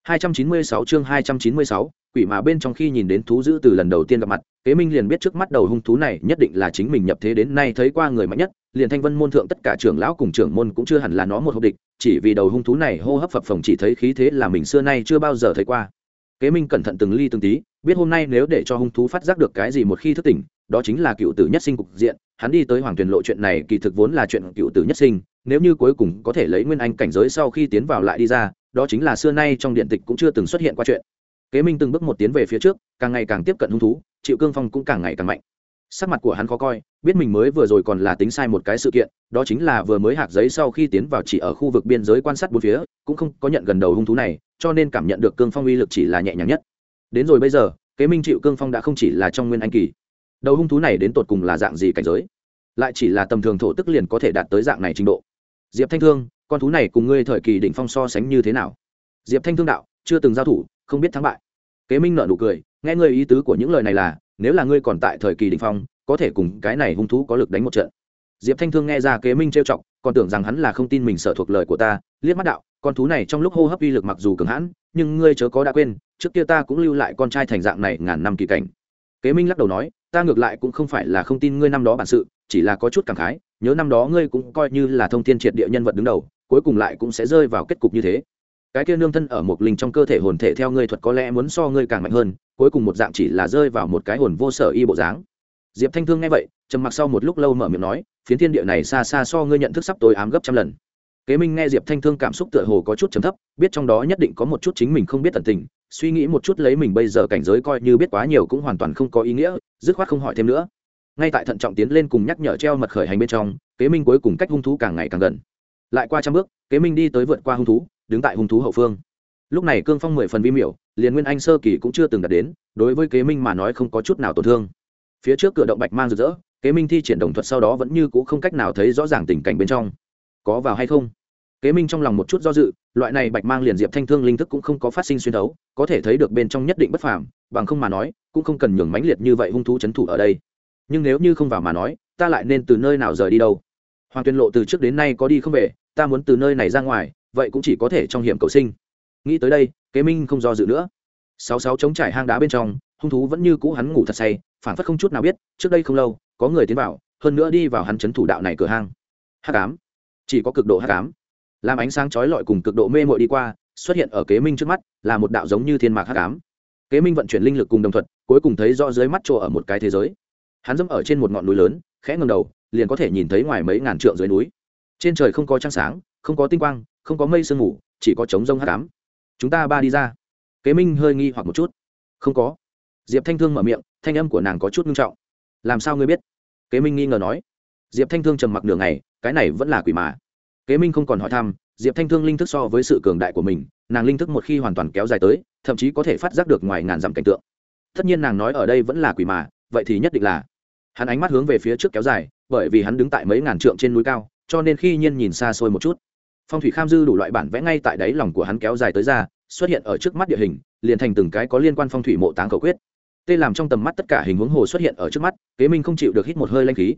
296 chương 296, quỷ mà bên trong khi nhìn đến thú dữ từ lần đầu tiên gặp mặt, Kế Minh liền biết trước mắt đầu hung thú này nhất định là chính mình nhập thế đến nay thấy qua người mạnh nhất, liền Thanh Vân môn thượng tất cả trưởng lão cùng trưởng môn cũng chưa hẳn là nó một hộp địch, chỉ vì đầu hung thú này hô hấp phập phồng chỉ thấy khí thế là mình xưa nay chưa bao giờ thấy qua. Kế Minh cẩn thận từng ly từng tí, biết hôm nay nếu để cho hung thú phát giác được cái gì một khi thức tỉnh, đó chính là cựu tử nhất sinh cục diện, hắn đi tới Hoàng Tuyền lộ chuyện này kỳ thực vốn là chuyện cựu tử nhất sinh, nếu như cuối cùng có thể lấy nguyên anh cảnh giới sau khi tiến vào lại đi ra, đó chính là xưa nay trong điện tịch cũng chưa từng xuất hiện qua chuyện. Kế minh từng bước một tiến về phía trước càng ngày càng tiếp cận hung thú chịu cương phong cũng càng ngày càng mạnh. Sắc mặt của hắn khó coi biết mình mới vừa rồi còn là tính sai một cái sự kiện đó chính là vừa mới hạc giấy sau khi tiến vào chỉ ở khu vực biên giới quan sát bốn phía cũng không có nhận gần đầu hung thú này cho nên cảm nhận được cương phong uy lực chỉ là nhẹ nhàng nhất đến rồi bây giờ, kế minh chịu cương phong đã không chỉ là trong nguyên anh kỳ. Đầu hung thú này đến tột cùng là dạng gì cảnh giới? Lại chỉ là tầm thường thổ tức liền có thể đạt tới dạng này trình độ. Diệp thanh thương, con thú này cùng ngươi thời kỳ đỉnh phong so sánh như thế nào? Diệp thanh thương đạo, chưa từng giao thủ, không biết thắng bại. Kế minh nợ nụ cười, nghe ngươi ý tứ của những lời này là, nếu là ngươi còn tại thời kỳ đỉnh phong, có thể cùng cái này hung thú có lực đánh một trận. Diệp thanh thương nghe ra kế minh trêu chọc còn tưởng rằng hắn là không tin mình sợ thuộc lời của ta, liếc mắt đạo, con thú này trong lúc hô hấp uy lực mặc dù cường hãn, nhưng ngươi chớ có đã quên, trước kia ta cũng lưu lại con trai thành dạng này ngàn năm kỳ cảnh. Kế minh lắc đầu nói, ta ngược lại cũng không phải là không tin ngươi năm đó bản sự, chỉ là có chút cảm khái, nhớ năm đó ngươi cũng coi như là thông tin triệt địa nhân vật đứng đầu, cuối cùng lại cũng sẽ rơi vào kết cục như thế. Cái kia nương thân ở một linh trong cơ thể hồn thể theo ngươi thuật có lẽ muốn so ngươi càng mạnh hơn, cuối cùng một dạng chỉ là rơi vào một cái hồn vô sở y bộ dáng diệp thanh thương nghe vậy, trầm mặc sau một lúc lâu mở miệng nói, phiến thiên địa này xa xa so ngươi nhận thức sắp tối ám gấp trăm lần. Kế minh nghe diệp thanh thương cảm xúc tựa hồ có chút trầm thấp, biết trong đó nhất định có một chút chính mình không biết tận tình, suy nghĩ một chút lấy mình bây giờ cảnh giới coi như biết quá nhiều cũng hoàn toàn không có ý nghĩa, dứt khoát không hỏi thêm nữa. Ngay tại thận trọng tiến lên cùng nhắc nhở treo mật khởi hành bên trong, kế minh cuối cùng cách hung thú càng ngày càng gần. Lại qua trăm bước, kế minh đi tới vượt qua hung thú, đứng tại hung thú hậu phương. Lúc này cương phong mười phần vi miểu, liền nguyên anh sơ kỳ cũng chưa từng đạt đến, đối với kế minh mà nói không có chút nào tổn thương phía trước cửa động bạch mang rực rỡ, kế minh thi triển đồng thuật sau đó vẫn như c ũ không cách nào thấy rõ ràng tình cảnh bên trong. Có vào hay không? Kế minh trong lòng một chút do dự, loại này bạch mang liền diệp thanh thương linh thức cũng không có phát sinh xuyên thấu, có thể thấy được bên trong nhất định bất phàm, bằng không mà nói, cũng không cần nhường mãnh liệt như vậy hung thú c h ấ n thủ ở đây. Nhưng nếu như không vào mà nói, ta lại nên từ nơi nào rời đi đâu? Hoàng tuyên lộ từ trước đến nay có đi không về, ta muốn từ nơi này ra ngoài, vậy cũng chỉ có thể trong hiểm cầu sinh. Nghĩ tới đây, kế minh không do dự nữa. Sáu sáu chống trải hang đá bên trong, hung thú vẫn như cũ hắn ngủ thật say phản phất không chút nào biết, trước đây không lâu, có người tiến vào, hơn nữa đi vào hắn chấn thủ đạo này cửa hang. Hắc ám. Chỉ có cực độ hắc ám. Làm ánh sáng chói lọi cùng cực độ mê mội đi qua, xuất hiện ở kế minh trước mắt, là một đạo giống như thiên mạc hắc ám. Kế minh vận chuyển linh lực cùng đồng thuận cuối cùng thấy rõ dưới mắt chỗ ở một cái thế giới. Hắn dẫm ở trên một ngọn núi lớn, khẽ ngầm đầu, liền có thể nhìn thấy ngoài mấy ngàn trượng dưới núi. Trên trời không có trăng sáng, không có tinh quang, không có mây sương mù, chỉ có trống rông hắc ám. Chúng ta ba đi ra. Kế minh hơi nghi hoặc một chút. Không có diệp thanh thương mở miệng thanh âm của nàng có chút nghiêm trọng. Làm sao ngươi biết? Kế minh nghi ngờ nói. Diệp thanh thương trầm mặc nửa ngày, cái này vẫn là quỷ mà. Kế minh không còn hỏi thăm diệp thanh thương linh thức so với sự cường đại của mình nàng linh thức một khi hoàn toàn kéo dài tới thậm chí có thể phát giác được ngoài ngàn dặm cảnh tượng. Tất nhiên nàng nói ở đây vẫn là quỷ mà vậy thì nhất định là. Hắn ánh mắt hướng về phía trước kéo dài bởi vì hắn đứng tại mấy ngàn trượng trên núi cao cho nên khi nhiên nhìn xa xôi một chút. Phong thủy kham dư đủ loại bản vẽ ngay tại đáy lòng của hắn kéo dài tới ra xuất hiện ở trước mắt địa hình liền thành từng cái có liên quan phong thủy mộ táng cầu quyết tê làm trong tầm mắt tất cả hình huống hồ xuất hiện ở trước mắt kế minh không chịu được hít một hơi lanh khí.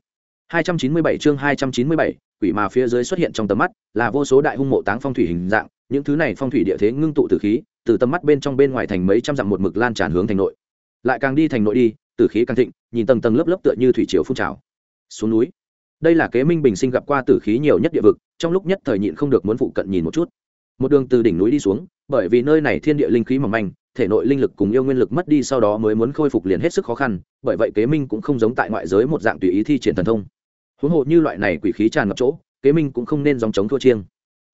297 chương 297, quỷ mà phía dưới xuất hiện trong tầm mắt là vô số đại hung mộ táng phong thủy hình dạng những thứ này phong thủy địa thế ngưng tụ tử khí từ tầm mắt bên trong bên ngoài thành mấy trăm dặm một mực lan tràn hướng thành nội. Lại càng đi thành nội đi tử khí càng thịnh nhìn tầng tầng lớp lớp tựa như thủy triều phun trào. Xuống núi. Đây là kế minh bình sinh gặp qua tử khí nhiều nhất địa vực trong lúc nhất thời nhịn không được muốn phụ cận nhìn một chút. Một đường từ đỉnh núi đi xuống bởi vì nơi này thiên địa linh khí mỏng manh, thể nội linh lực cùng yêu nguyên lực mất đi sau đó mới muốn khôi phục liền hết sức khó khăn, bởi vậy kế minh cũng không giống tại ngoại giới một dạng tùy ý thi triển thần thông. Huống hồ như loại này quỷ khí tràn ngập chỗ, kế minh cũng không nên dòng chống thua chiêng.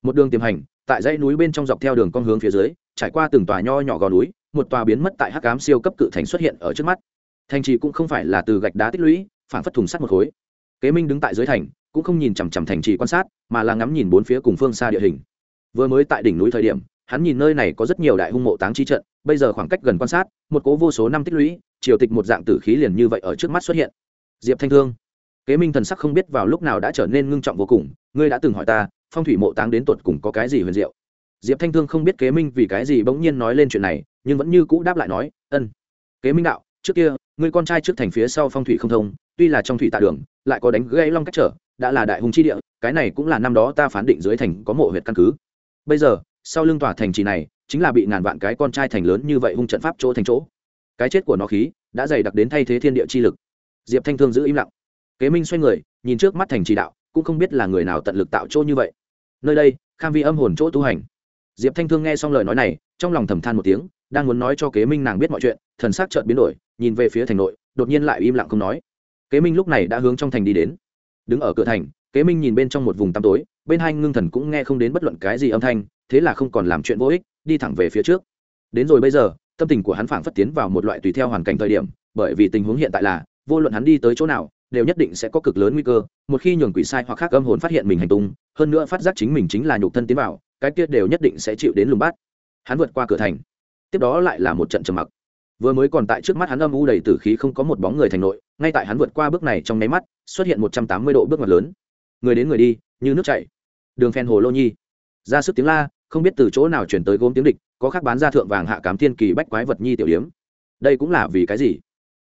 Một đường tiềm hành, tại dãy núi bên trong dọc theo đường con hướng phía dưới, trải qua từng tòa nho nhỏ gò núi, một tòa biến mất tại hắc cám siêu cấp cự thành xuất hiện ở trước mắt. Thành trì cũng không phải là từ gạch đá tích lũy phản phất thùng sắt một khối. Kế minh đứng tại dưới thành, cũng không nhìn chằm chằm thành trì quan sát, mà là ngắm nhìn bốn phía cùng phương xa địa hình. Vừa mới tại đỉnh núi thời điểm hắn nhìn nơi này có rất nhiều đại hung mộ táng chi trận, bây giờ khoảng cách gần quan sát, một cố vô số năm tích lũy, triều tịch một dạng tử khí liền như vậy ở trước mắt xuất hiện. Diệp thanh thương, kế minh thần sắc không biết vào lúc nào đã trở nên ngưng trọng vô cùng, ngươi đã từng hỏi ta, phong thủy mộ táng đến tột cùng có cái gì huyền diệu? Diệp thanh thương không biết kế minh vì cái gì bỗng nhiên nói lên chuyện này, nhưng vẫn như cũ đáp lại nói, ân, kế minh đạo, trước kia người con trai trước thành phía sau phong thủy không thông, tuy là trong thủy tạ đường, lại có đánh gây long cách trở, đã là đại hùng chi địa, cái này cũng là năm đó ta phán định dưới thành có mộ huyệt căn cứ. Bây giờ sau lưng tòa thành trì này chính là bị ngàn vạn cái con trai thành lớn như vậy hung trận pháp chỗ thành chỗ. Cái chết của nó khí đã dày đặc đến thay thế thiên địa chi lực. Diệp thanh thương giữ im lặng. Kế minh xoay người, nhìn trước mắt thành trì đạo, cũng không biết là người nào tận lực tạo chỗ như vậy. Nơi đây kham vi âm hồn chỗ tu hành. Diệp thanh thương nghe xong lời nói này, trong lòng thầm than một tiếng, đang muốn nói cho kế minh nàng biết mọi chuyện, thần s ắ c trợn biến đổi, nhìn về phía thành nội, đột nhiên lại im lặng không nói. Kế minh lúc này đã hướng trong thành đi đến. Đứng ở cửa thành, kế minh nhìn bên trong một vùng tăm tối, bên hai ngưng thần cũng nghe không đến bất luận cái gì âm thanh thế là không còn làm chuyện vô ích, đi thẳng về phía trước. Đến rồi bây giờ, tâm tình của hắn phảng phất tiến vào một loại tùy theo hoàn cảnh thời điểm, bởi vì tình huống hiện tại là, vô luận hắn đi tới chỗ nào, đều nhất định sẽ có cực lớn nguy cơ, một khi nhường quỷ sai hoặc khác âm hồn phát hiện mình hành tung, hơn nữa phát giác chính mình chính là nhục thân tiến vào, cái kia đều nhất định sẽ chịu đến lùng bát hắn vượt qua cửa thành. Tiếp đó lại là một trận trầm mặc. Vừa mới còn tại trước mắt hắn âm u đầy tử khí không có một bóng người thành nội, ngay tại hắn vượt qua bước này trong nháy mắt, xuất hiện một trăm tám mươi độ bước ngoặt lớn. Người đến người đi, như nước chảy. Đường phen hồ lô nhi. Ra sức tiếng la không biết từ chỗ nào chuyển tới gốm tiếng địch, có khác bán ra thượng vàng hạ cám thiên kỳ bách quái vật nhi tiểu điếm. Đây cũng là vì cái gì?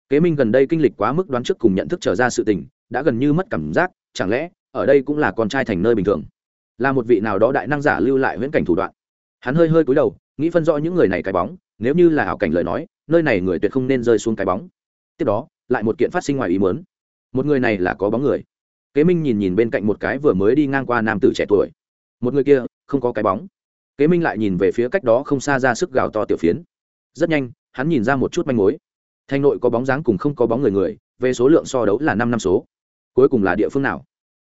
Kế minh gần đây kinh lịch quá mức đoán trước cùng nhận thức trở ra sự tình, đã gần như mất cảm giác, chẳng lẽ, ở đây cũng là con trai thành nơi bình thường? Là một vị nào đó đại năng giả lưu lại huyễn cảnh thủ đoạn. Hắn hơi hơi cúi đầu, nghĩ phân rõ những người này cái bóng, nếu như là ảo cảnh lời nói, nơi này người tuyệt không nên rơi xuống cái bóng. Tiếp đó, lại một kiện phát sinh ngoài ý muốn. Một người này là có bóng người. Kế minh nhìn nhìn bên cạnh một cái vừa mới đi ngang qua nam tử trẻ tuổi. Một người kia, không có cái bóng kế minh lại nhìn về phía cách đó không xa ra sức gào to tiểu phiến. Rất nhanh hắn nhìn ra một chút manh mối. Thanh nội có bóng dáng cùng không có bóng người người về số lượng so đấu là năm năm số. Cuối cùng là địa phương nào?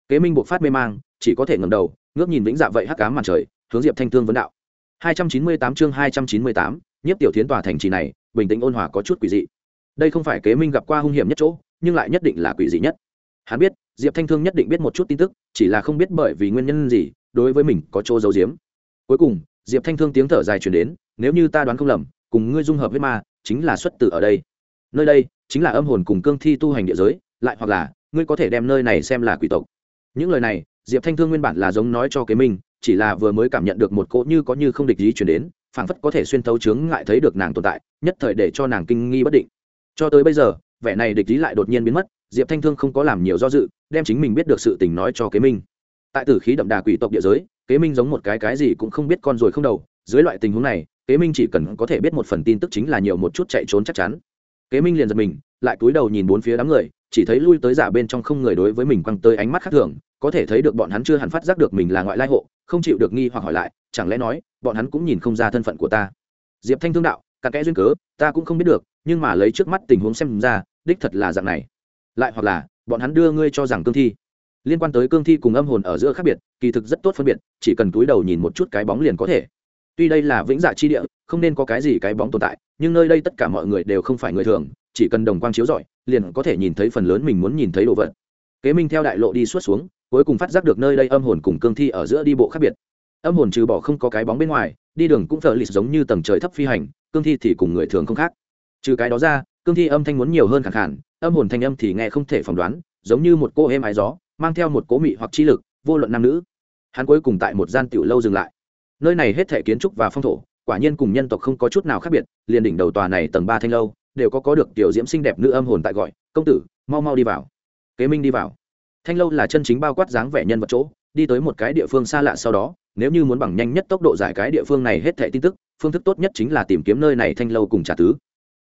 Kế minh buộc phát mê mang chỉ có thể ngầm đầu ngước nhìn vĩnh dạ vậy hắc cám màn trời hướng diệp thanh thương vấn đạo. 298 chương 298, nhiếp tiểu thiến tòa thành trì này bình tĩnh ôn hòa có chút quỷ dị. Đây không phải kế minh gặp qua hung hiểm nhất chỗ nhưng lại nhất định là quỷ dị nhất. Hắn biết diệp thanh thương nhất định biết một chút tin tức chỉ là không biết bởi vì nguyên nhân gì đối với mình có chỗ giấu giếm cuối cùng, diệp thanh thương tiếng thở dài chuyển đến, nếu như ta đoán không lầm, cùng ngươi dung hợp với ma, chính là xuất tử ở đây. Nơi đây chính là âm hồn cùng cương thi tu hành địa giới, lại hoặc là, ngươi có thể đem nơi này xem là quỷ tộc. Những lời này, diệp thanh thương nguyên bản là giống nói cho kế minh, chỉ là vừa mới cảm nhận được một cỗ như có như không địch ý chuyển đến, phảng phất có thể xuyên thấu chướng ngại thấy được nàng tồn tại, nhất thời để cho nàng kinh nghi bất định. Cho tới bây giờ, vẻ này địch ý lại đột nhiên biến mất, diệp thanh thương không có làm nhiều do dự, đem chính mình biết được sự tình nói cho kế minh tại tử khí đậm đà quỷ tộc địa giới, kế minh giống một cái cái gì cũng không biết con rồi không đầu. Dưới loại tình huống này, kế minh chỉ cần có thể biết một phần tin tức chính là nhiều một chút chạy trốn chắc chắn. Kế minh liền giật mình, lại cúi đầu nhìn bốn phía đám người, chỉ thấy lui tới giả bên trong không người đối với mình quăng tới ánh mắt khác thường, có thể thấy được bọn hắn chưa hẳn phát giác được mình là ngoại lai hộ, không chịu được nghi hoặc hỏi lại, chẳng lẽ nói, bọn hắn cũng nhìn không ra thân phận của ta? Diệp thanh thương đạo, cả kẽ duyên cớ, ta cũng không biết được, nhưng mà lấy trước mắt tình huống xem ra, đích thật là dạng này. Lại hoặc là, bọn hắn đưa ngươi cho rằng cương thi liên quan tới cương thi cùng âm hồn ở giữa khác biệt, kỳ thực rất tốt phân biệt, chỉ cần túi đầu nhìn một chút cái bóng liền có thể. Tuy đây là vĩnh dạ chi địa, không nên có cái gì cái bóng tồn tại, nhưng nơi đây tất cả mọi người đều không phải người thường, chỉ cần đồng quang chiếu rọi, liền có thể nhìn thấy phần lớn mình muốn nhìn thấy đồ vật. Kế minh theo đại lộ đi suốt xuống, cuối cùng phát giác được nơi đây âm hồn cùng cương thi ở giữa đi bộ khác biệt. Âm hồn trừ bỏ không có cái bóng bên ngoài, đi đường cũng thợ lịt giống như tầng trời thấp phi hành, cương thi thì cùng người thường không khác. Trừ cái đó ra, cương thi âm thanh muốn nhiều hơn khẳng khản âm hồn thanh âm thì nghe không thể phỏng đoán, giống như một cô êm ái gió mang theo một cố mị hoặc chi lực, vô luận nam nữ. Hắn cuối cùng tại một gian tiểu lâu dừng lại. Nơi này hết thể kiến trúc và phong thổ, quả nhiên cùng nhân tộc không có chút nào khác biệt, liền đỉnh đầu tòa này tầng ba thanh lâu, đều có có được tiểu diễm xinh đẹp nữ âm hồn tại gọi, công tử, mau mau đi vào. Kế minh đi vào. Thanh lâu là chân chính bao quát dáng vẻ nhân vật chỗ, đi tới một cái địa phương xa lạ sau đó, nếu như muốn bằng nhanh nhất tốc độ giải cái địa phương này hết thẻ tin tức, phương thức tốt nhất chính là tìm kiếm nơi này thanh lâu cùng trà tứ.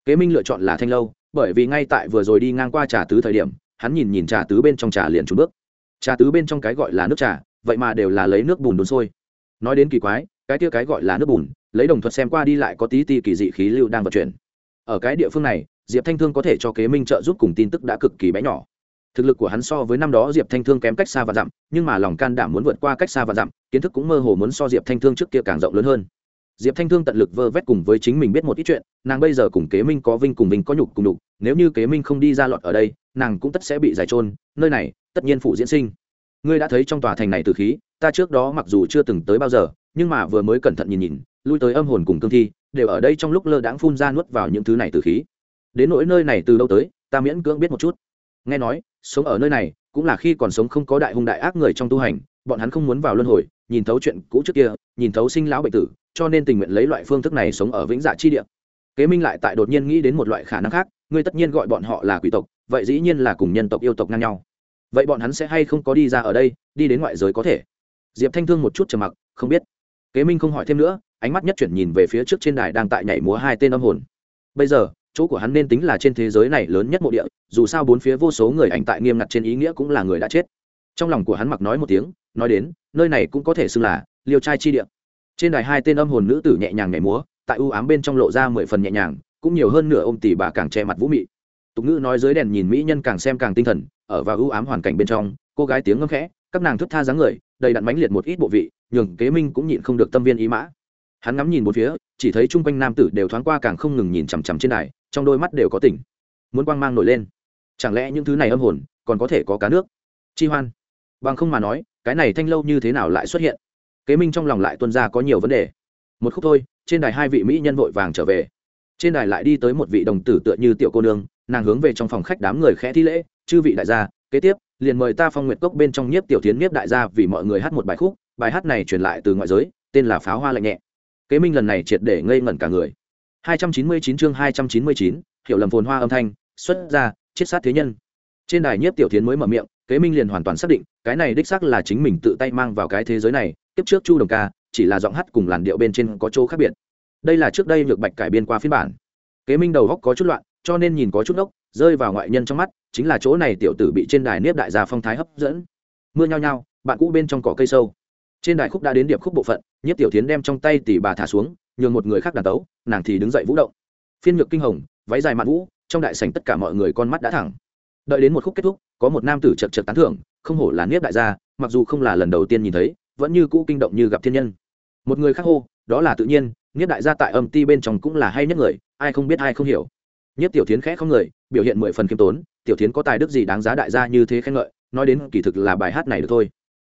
Kế minh lựa chọn là thanh lâu, bởi vì ngay tại vừa rồi đi ngang qua trà tứ thời điểm, hắn nhìn nhìn trà tứ bên trong trà liền trúng bước trà tứ bên trong cái gọi là nước trà, vậy mà đều là lấy nước bùn đun sôi. Nói đến kỳ quái, cái kia cái gọi là nước bùn, lấy đồng thuật xem qua đi lại có tí ti kỳ dị khí lưu đang vận chuyển. Ở cái địa phương này, diệp thanh thương có thể cho kế minh trợ giúp cùng tin tức đã cực kỳ bé nhỏ. Thực lực của hắn so với năm đó diệp thanh thương kém cách xa và dặm, nhưng mà lòng can đảm muốn vượt qua cách xa và dặm, kiến thức cũng mơ hồ muốn so diệp thanh thương trước kia càng rộng lớn hơn. Diệp thanh thương tận lực vơ vét cùng với chính mình biết một ít chuyện, nàng bây giờ cùng kế minh có vinh cùng mình có nhục cùng đục nếu như kế minh không đi ra lọt ở đây nàng cũng tất sẽ bị giải trôn, nơi này, tất nhiên phụ diễn sinh. Ngươi đã thấy trong tòa thành này từ khí, ta trước đó mặc dù chưa từng tới bao giờ, nhưng mà vừa mới cẩn thận nhìn nhìn, lui tới âm hồn cùng cương thi, đều ở đây trong lúc lơ đãng phun ra nuốt vào những thứ này từ khí. Đến nỗi nơi này từ đâu tới, ta miễn cưỡng biết một chút. Nghe nói, sống ở nơi này, cũng là khi còn sống không có đại hung đại ác người trong tu hành, bọn hắn không muốn vào luân hồi, nhìn thấu chuyện cũ trước kia, nhìn thấu sinh lão bệnh tử, cho nên tình nguyện lấy loại phương thức này sống ở vĩnh dạ chi địa kế minh lại tại đột nhiên nghĩ đến một loại khả năng khác, ngươi tất nhiên gọi bọn họ là quỷ tộc, vậy dĩ nhiên là cùng nhân tộc yêu tộc ngang nhau. Vậy bọn hắn sẽ hay không có đi ra ở đây, đi đến ngoại giới có thể? Diệp thanh thương một chút trầm mặc, không biết. Kế minh không hỏi thêm nữa, ánh mắt nhất chuyển nhìn về phía trước trên đài đang tại nhảy múa hai tên âm hồn. Bây giờ, chỗ của hắn nên tính là trên thế giới này lớn nhất mộ địa, dù sao bốn phía vô số người ảnh tại nghiêm ngặt trên ý nghĩa cũng là người đã chết. Trong lòng của hắn mặc nói một tiếng, nói đến, nơi này cũng có thể xưng là liêu trai chi địa. Trên đài hai tên âm hồn nữ tử nhẹ nhàng nhảy múa tại ưu ám bên trong lộ ra mười phần nhẹ nhàng, cũng nhiều hơn nửa ôm tỷ bà càng che mặt vũ mị. Tục ngữ nói dưới đèn nhìn mỹ nhân càng xem càng tinh thần, ở vào ưu ám hoàn cảnh bên trong, cô gái tiếng ngâm khẽ, các nàng thức tha dáng người, đầy đặn mánh liệt một ít bộ vị, nhường kế minh cũng nhịn không được tâm viên ý mã. Hắn ngắm nhìn một phía, chỉ thấy chung quanh nam tử đều thoáng qua càng không ngừng nhìn chằm chằm trên đài, trong đôi mắt đều có tỉnh muốn quang mang nổi lên. Chẳng lẽ những thứ này âm hồn, còn có thể có cá nước? Chi hoan. Bằng không mà nói, cái này thanh lâu như thế nào lại xuất hiện? Kế minh trong lòng lại tuân ra có nhiều vấn đề. Một khúc thôi trên đài hai vị mỹ nhân vội vàng trở về. Trên đài lại đi tới một vị đồng tử tựa như tiểu cô nương nàng hướng về trong phòng khách đám người khẽ thi lễ chư vị đại gia kế tiếp liền mời ta phong nguyệt cốc bên trong nhiếp tiểu tiến nhiếp đại gia vì mọi người hát một bài khúc bài hát này truyền lại từ ngoại giới tên là pháo hoa lạnh nhẹ. Kế minh lần này triệt để ngây ngẩn cả người. 299 chương 299, hiểu lầm phồn hoa âm thanh xuất ra chiết sát thế nhân. Trên đài nhiếp tiểu tiến mới mở miệng kế minh liền hoàn toàn xác định cái này đích xác là chính mình tự tay mang vào cái thế giới này tiếp trước chu đồng ca chỉ là giọng hát cùng làn điệu bên trên có chỗ khác biệt. Đây là trước đây nhược bạch cải biên qua phiên bản. Kế minh đầu góc có chút loạn, cho nên nhìn có chút ốc rơi vào ngoại nhân trong mắt, chính là chỗ này tiểu tử bị trên đài niếp đại gia phong thái hấp dẫn. Mưa nhao nhao, bạn cũ bên trong cỏ cây sâu. Trên đài khúc đã đến điệp khúc bộ phận nhất tiểu tiến đem trong tay tỷ bà thả xuống, nhường một người khác đàn tấu, nàng thì đứng dậy vũ động. Phiên nhược kinh hồng, váy dài mạn vũ, trong đại sảnh tất cả mọi người con mắt đã thẳng. Đợi đến một khúc kết thúc, có một nam tử chật chật tán thưởng, không hổ là niếp đại gia, mặc dù không là lần đầu tiên nhìn thấy, vẫn như cũ kinh động như gặp thiên nhân một người khác hô, đó là tự nhiên nhất đại gia tại âm ti bên trong cũng là hay nhất người, ai không biết ai không hiểu. Nhất tiểu tiến khẽ không người, biểu hiện mười phần khiêm tốn, tiểu tiến có tài đức gì đáng giá đại gia như thế khen ngợi, nói đến kỳ thực là bài hát này được thôi.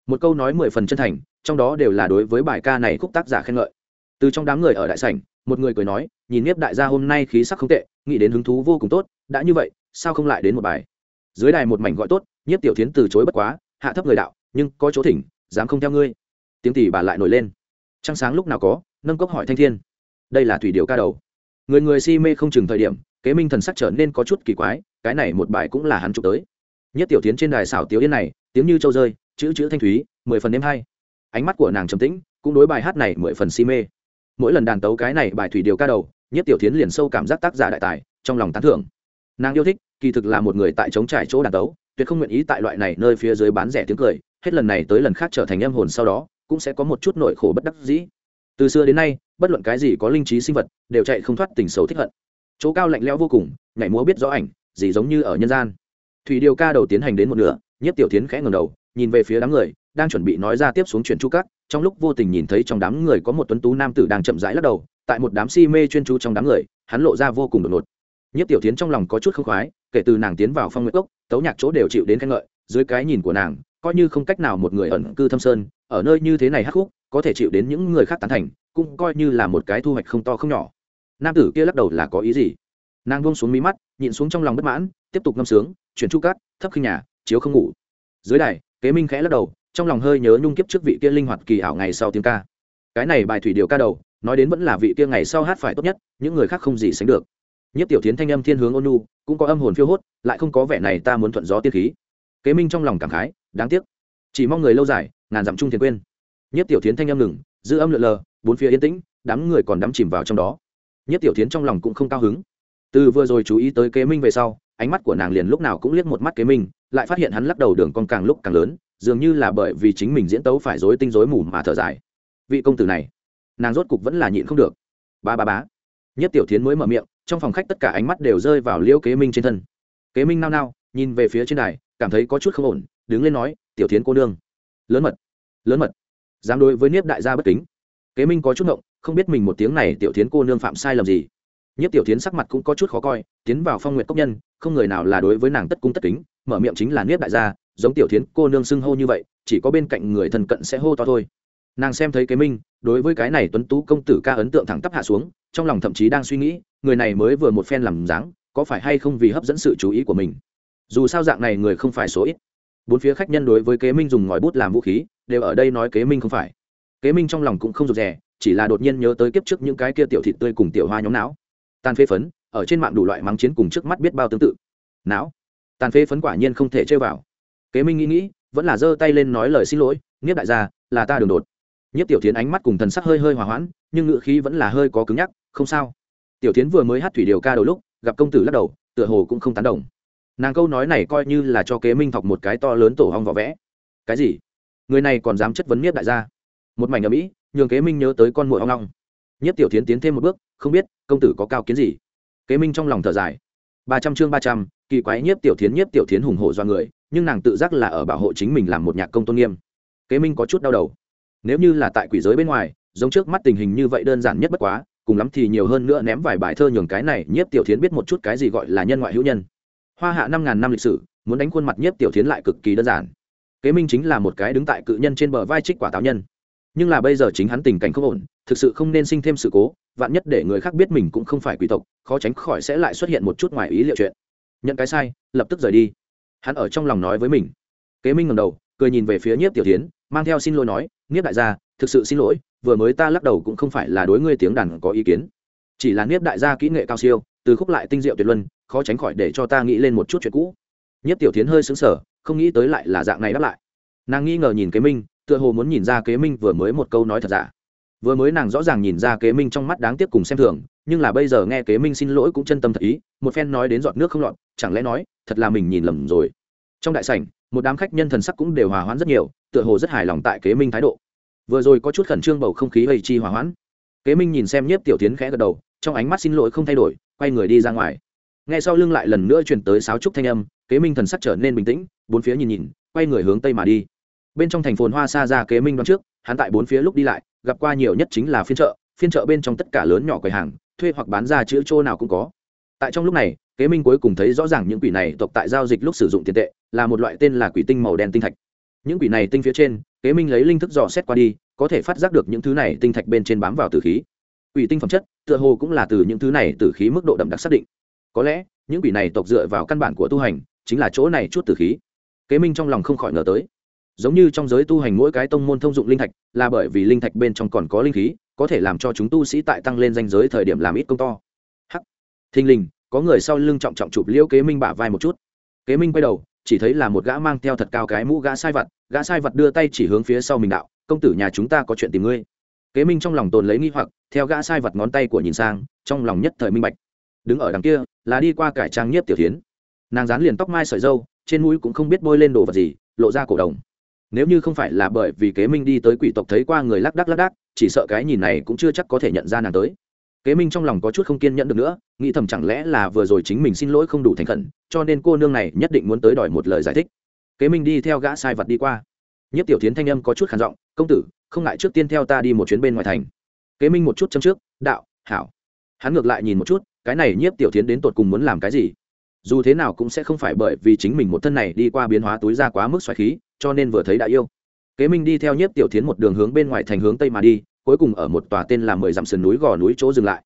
Một câu nói mười phần chân thành, trong đó đều là đối với bài ca này khúc tác giả khen ngợi. Từ trong đám người ở đại sảnh, một người cười nói, nhìn nếp đại gia hôm nay khí sắc không tệ, nghĩ đến hứng thú vô cùng tốt, đã như vậy, sao không lại đến một bài? Dưới đài một mảnh gọi tốt nhiếp tiểu tiến từ chối bất quá, hạ thấp người đạo, nhưng có chỗ thỉnh, dám không theo ngươi. Tiếng tỷ bà lại nổi lên trăng sáng lúc nào có nâng cốc hỏi thanh thiên. Đây là thủy điều ca đầu. Người người si mê không chừng thời điểm kế minh thần sắc trở nên có chút kỳ quái cái này một bài cũng là hắn chụp tới. Nhất tiểu tiến trên đài xảo tiểu yên này tiếng như châu rơi chữ chữ thanh thúy mười phần đêm hay, ánh mắt của nàng trầm tĩnh cũng đối bài hát này mười phần si mê. Mỗi lần đàn tấu cái này bài thủy điều ca đầu nhất tiểu tiến liền sâu cảm giác tác giả đại tài trong lòng tán thưởng. Nàng yêu thích kỳ thực là một người tại chống trải chỗ đàn tấu tuyệt không nguyện ý tại loại này nơi phía dưới bán rẻ tiếng cười hết lần này tới lần khác trở thành âm hồn sau đó cũng sẽ có một chút nỗi khổ bất đắc dĩ. Từ xưa đến nay, bất luận cái gì có linh trí sinh vật, đều chạy không thoát tình xấu thích hận. Chỗ cao lạnh lẽo vô cùng, nhảy múa biết rõ ảnh, gì giống như ở nhân gian. Thủy điều ca đầu tiến hành đến một nửa nhất tiểu tiến khẽ ngầm đầu, nhìn về phía đám người, đang chuẩn bị nói ra tiếp xuống chuyển chu cắt trong lúc vô tình nhìn thấy trong đám người có một tuấn tú nam tử đang chậm rãi lắc đầu, tại một đám si mê chuyên chú trong đám người, hắn lộ ra vô cùng đột ngột. Nhất tiểu tiến trong lòng có chút không khoái, kể từ nàng tiến vào phong nguyệt cốc, tấu nhạc chỗ đều chịu đến khen ngợi, dưới cái nhìn của nàng, coi như không cách nào một người ẩn cư thâm sơn ở nơi như thế này hắc khúc, có thể chịu đến những người khác tán thành, cũng coi như là một cái thu hoạch không to không nhỏ. Nam tử kia lắc đầu là có ý gì? Nàng buông xuống mí mắt, nhịn xuống trong lòng bất mãn, tiếp tục ngâm sướng, chuyển chu cát, thấp khinh nhà, chiếu không ngủ. Dưới đài, kế minh khẽ lắc đầu, trong lòng hơi nhớ nhung kiếp trước vị kia linh hoạt kỳ ảo ngày sau tiếng ca. Cái này bài thủy điều ca đầu, nói đến vẫn là vị kia ngày sau hát phải tốt nhất, những người khác không gì sánh được. Nhất tiểu tiến thanh âm thiên hướng ôn nu cũng có âm hồn phiêu hốt, lại không có vẻ này ta muốn thuận gió tiên khí. Kế minh trong lòng cảm khái, đáng tiếc chỉ mong người lâu dài, ngàn dặm chung thiền quên. Nhất tiểu tiến thanh âm ngừng, giữ âm lượn lờ, bốn phía yên tĩnh, đám người còn đắm chìm vào trong đó. Nhất tiểu tiến trong lòng cũng không cao hứng. Từ vừa rồi chú ý tới kế minh về sau, ánh mắt của nàng liền lúc nào cũng liếc một mắt kế minh, lại phát hiện hắn lắc đầu đường con càng lúc càng lớn, dường như là bởi vì chính mình diễn tấu phải dối tinh dối mù mà thở dài. Vị công tử này, nàng rốt cục vẫn là nhịn không được. Ba ba bá nhất tiểu tiến mới mở miệng, trong phòng khách tất cả ánh mắt đều rơi vào liễu kế minh trên thân. Kế minh nao nao, nhìn về phía trên đài, cảm thấy có chút không ổn, đứng lên nói tiểu tiến cô nương. Lớn mật lớn mật. Dám đối với niếp đại gia bất kính. Kế minh có chút ngộng, không biết mình một tiếng này tiểu tiến cô nương phạm sai lầm gì. Nhất tiểu tiến sắc mặt cũng có chút khó coi, tiến vào phong nguyện cốc nhân, không người nào là đối với nàng tất cung tất kính, mở miệng chính là niếp đại gia, giống tiểu tiến cô nương xưng hô như vậy, chỉ có bên cạnh người thân cận sẽ hô to thôi. Nàng xem thấy kế minh, đối với cái này tuấn tú công tử ca ấn tượng thẳng tắp hạ xuống, trong lòng thậm chí đang suy nghĩ, người này mới vừa một phen làm dáng, có phải hay không vì hấp dẫn sự chú ý của mình. Dù sao dạng này người không phải số ít bốn phía khách nhân đối với kế minh dùng ngòi bút làm vũ khí, đều ở đây nói kế minh không phải. Kế minh trong lòng cũng không rụt rè, chỉ là đột nhiên nhớ tới kiếp trước những cái kia tiểu thịt tươi cùng tiểu hoa nhóm não. Tàn phế phấn, ở trên mạng đủ loại mắng chiến cùng trước mắt biết bao tương tự. Não. Tàn phế phấn quả nhiên không thể chơi vào. Kế minh nghĩ nghĩ, vẫn là giơ tay lên nói lời xin lỗi, nghiếp đại gia, là ta đường đột. Nhiếp tiểu tiến ánh mắt cùng thần sắc hơi hơi hòa hoãn, nhưng ngựa khí vẫn là hơi có cứng nhắc, không sao. Tiểu tiến vừa mới hát thủy điều ca đầu lúc, gặp công tử lắc đầu, tựa hồ cũng không tán đồng nàng câu nói này coi như là cho kế minh thọc một cái to lớn tổ hong vỏ vẽ. Cái gì? Người này còn dám chất vấn nhiếp đại gia? Một mảnh ở mỹ nhường kế minh nhớ tới con mồi hoang long nhiếp tiểu tiến tiến thêm một bước, không biết, công tử có cao kiến gì? Kế minh trong lòng thở dài. Ba trăm chương ba trăm, kỳ quái nhiếp tiểu tiến nhiếp tiểu tiến hùng hổ do người, nhưng nàng tự giác là ở bảo hộ chính mình làm một nhạc công tôn nghiêm. Kế minh có chút đau đầu. Nếu như là tại quỷ giới bên ngoài, giống trước mắt tình hình như vậy đơn giản nhất bất quá, cùng lắm thì nhiều hơn nữa ném vài bài thơ nhường cái này nhiếp tiểu thiến biết một chút cái gì gọi là nhân ngoại hữu nhân hoa hạ năm ngàn năm lịch sử, muốn đánh khuôn mặt nhiếp tiểu thiến lại cực kỳ đơn giản. Kế minh chính là một cái đứng tại cự nhân trên bờ vai trích quả táo nhân. Nhưng là bây giờ chính hắn tình cảnh không ổn, thực sự không nên sinh thêm sự cố, vạn nhất để người khác biết mình cũng không phải quỷ tộc, khó tránh khỏi sẽ lại xuất hiện một chút ngoài ý liệu chuyện. Nhận cái sai, lập tức rời đi. Hắn ở trong lòng nói với mình. Kế minh ngầm đầu, cười nhìn về phía nhiếp tiểu tiến mang theo xin lỗi nói, nhiếp đại gia, thực sự xin lỗi, vừa mới ta lắc đầu cũng không phải là đối ngươi tiếng đàn có ý kiến chỉ là niếp đại gia kỹ nghệ cao siêu, từ khúc lại tinh diệu tuyệt luân, khó tránh khỏi để cho ta nghĩ lên một chút chuyện cũ. Nhất tiểu tiến hơi xứng sở không nghĩ tới lại là dạng này đáp lại. Nàng nghi ngờ nhìn kế minh, tựa hồ muốn nhìn ra kế minh vừa mới một câu nói thật giả. Vừa mới nàng rõ ràng nhìn ra kế minh trong mắt đáng tiếc cùng xem thường, nhưng là bây giờ nghe kế minh xin lỗi cũng chân tâm thật ý, một phen nói đến giọt nước không lọt, chẳng lẽ nói, thật là mình nhìn lầm rồi. Trong đại sảnh, một đám khách nhân thần sắc cũng đều hòa hoãn rất nhiều, tựa hồ rất hài lòng tại kế minh thái độ. Vừa rồi có chút khẩn trương bầu không khí hầy chi hòa hoãn. Kế minh nhìn xem nhiếp tiểu tiến khẽ gật đầu trong ánh mắt xin lỗi không thay đổi, quay người đi ra ngoài. Ngay sau lưng lại lần nữa chuyển tới sáo trúc thanh âm, kế minh thần sắc trở nên bình tĩnh, bốn phía nhìn nhìn, quay người hướng tây mà đi. Bên trong thành phồn hoa xa ra kế minh đoán trước, hắn tại bốn phía lúc đi lại, gặp qua nhiều nhất chính là phiên chợ phiên chợ bên trong tất cả lớn nhỏ quầy hàng, thuê hoặc bán ra chữ chỗ nào cũng có. Tại trong lúc này, kế minh cuối cùng thấy rõ ràng những quỷ này tộc tại giao dịch lúc sử dụng tiền tệ, là một loại tên là quỷ tinh màu đen tinh thạch. Những quỷ này tinh phía trên, kế minh lấy linh thức dò xét qua đi, có thể phát giác được những thứ này tinh thạch bên trên bám vào tử khí. Quỷ tinh phẩm chất tựa hồ cũng là từ những thứ này tử khí mức độ đậm đặc xác định. Có lẽ, những quỷ này tộc dựa vào căn bản của tu hành, chính là chỗ này chút tử khí. Kế minh trong lòng không khỏi ngờ tới. Giống như trong giới tu hành mỗi cái tông môn thông dụng linh thạch, là bởi vì linh thạch bên trong còn có linh khí, có thể làm cho chúng tu sĩ tại tăng lên danh giới thời điểm làm ít công to. Hắc! Thình lình, có người sau lưng trọng trọng chụp liễu kế minh bả vai một chút. Kế minh quay đầu, chỉ thấy là một gã mang theo thật cao cái mũ gã sai vật gã sai vật đưa tay chỉ hướng phía sau mình đạo, công tử nhà chúng ta có chuyện tìm ngươi kế minh trong lòng tồn lấy nghi hoặc, theo gã sai vật ngón tay của nhìn sang, trong lòng nhất thời minh bạch. Đứng ở đằng kia, là đi qua cải trang nhiếp tiểu thiến. Nàng dán liền tóc mai sợi dâu trên mũi cũng không biết bôi lên đồ vật gì, lộ ra cổ đồng. Nếu như không phải là bởi vì kế minh đi tới quỷ tộc thấy qua người lác đác lác đác, chỉ sợ cái nhìn này cũng chưa chắc có thể nhận ra nàng tới. Kế minh trong lòng có chút không kiên nhẫn được nữa, nghĩ thầm chẳng lẽ là vừa rồi chính mình xin lỗi không đủ thành khẩn, cho nên cô nương này nhất định muốn tới đòi một lời giải thích. Kế minh đi theo gã sai vật đi qua. Nhất tiểu tiến thanh âm có chút khản giọng, công tử không ngại trước tiên theo ta đi một chuyến bên ngoài thành. Kế minh một chút châm trước, đạo, hảo. Hắn ngược lại nhìn một chút, cái này nhiếp tiểu tiến đến tột cùng muốn làm cái gì? Dù thế nào cũng sẽ không phải bởi vì chính mình một thân này đi qua biến hóa túi ra quá mức xoáy khí, cho nên vừa thấy đã yêu. Kế minh đi theo nhiếp tiểu tiến một đường hướng bên ngoài thành hướng tây mà đi, cuối cùng ở một tòa tên là mười dặm sườn núi gò núi chỗ dừng lại.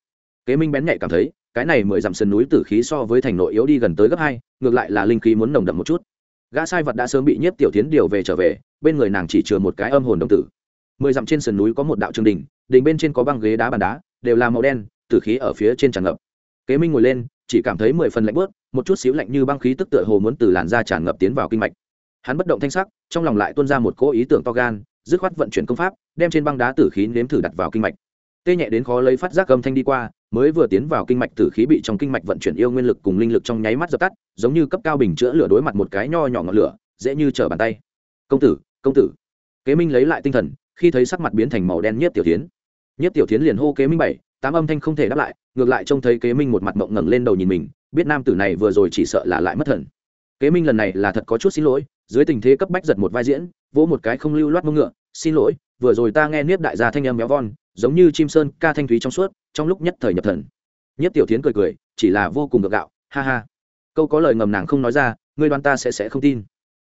Kế minh bén nhạy cảm thấy, cái này mười dặm sườn núi tử khí so với thành nội yếu đi gần tới gấp hai, ngược lại là linh khí muốn nồng đậm một chút. Gã sai vật đã sớm bị nhiếp tiểu tiến điều về trở về, bên người nàng chỉ chừa một cái âm hồn đồng tử mười dặm trên sườn núi có một đạo trường đình đình bên trên có băng ghế đá bàn đá, đều là màu đen, tử khí ở phía trên tràn ngập. Kế minh ngồi lên, chỉ cảm thấy mười phần lạnh bớt một chút xíu lạnh như băng khí tức tựa hồ muốn từ làn da tràn ngập tiến vào kinh mạch. Hắn bất động thanh sắc, trong lòng lại tuôn ra một cỗ ý tưởng to gan, dứt khoát vận chuyển công pháp, đem trên băng đá tử khí nếm thử đặt vào kinh mạch. Tê nhẹ đến khó lấy phát giác âm thanh đi qua, mới vừa tiến vào kinh mạch tử khí bị trong kinh mạch vận chuyển yêu nguyên lực cùng linh lực trong nháy mắt dập tắt, giống như cấp cao bình chữa lửa đối mặt một cái nho nhỏ ngọn lửa, dễ như trở bàn tay. Công tử công tử. Kế minh lấy lại tinh thần khi thấy sắc mặt biến thành màu đen nhất tiểu tiến nhất tiểu tiến liền hô kế minh bảy, tám âm thanh không thể đáp lại, ngược lại trông thấy kế minh một mặt mộng ngẩng lên đầu nhìn mình, biết nam tử này vừa rồi chỉ sợ là lại mất thần. Kế minh lần này là thật có chút xin lỗi, dưới tình thế cấp bách giật một vai diễn, vỗ một cái không lưu loát mông ngựa, xin lỗi, vừa rồi ta nghe niếp đại gia thanh âm méo von, giống như chim sơn ca thanh thúy trong suốt, trong lúc nhất thời nhập thần. Nhất tiểu tiến cười cười, chỉ là vô cùng ngược gạo, ha ha. Câu có lời ngầm nàng không nói ra, ngươi đoán ta sẽ sẽ không tin.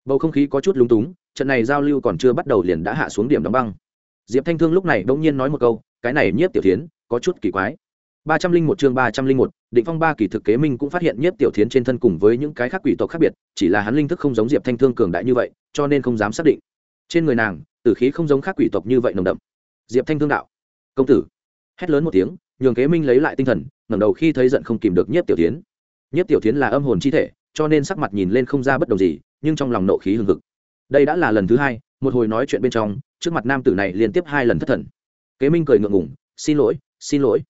Bầu không khí có chút lúng túng trận này giao lưu còn chưa bắt đầu liền đã hạ xuống điểm đóng băng. Diệp thanh thương lúc này bỗng nhiên nói một câu, cái này nhiếp tiểu tiến có chút kỳ quái. Ba trăm linh một chương ba trăm linh một, định phong ba kỳ thực kế minh cũng phát hiện nhiếp tiểu thiến trên thân cùng với những cái khác quỷ tộc khác biệt, chỉ là hắn linh thức không giống diệp thanh thương cường đại như vậy, cho nên không dám xác định. Trên người nàng, tử khí không giống khác quỷ tộc như vậy nồng đậm. Diệp thanh thương đạo, công tử. Hét lớn một tiếng, nhường kế minh lấy lại tinh thần, ngẩng đầu khi thấy giận không kìm được nhiếp tiểu thiến. Nhiếp tiểu thiến là âm hồn chi thể, cho nên sắc mặt nhìn lên không ra bất đồng gì, nhưng trong lòng nộ khí hừng hực đây đã là lần thứ hai, một hồi nói chuyện bên trong, trước mặt nam tử này liên tiếp hai lần thất thần. Kế minh cười ngượng ngủng xin lỗi xin lỗi.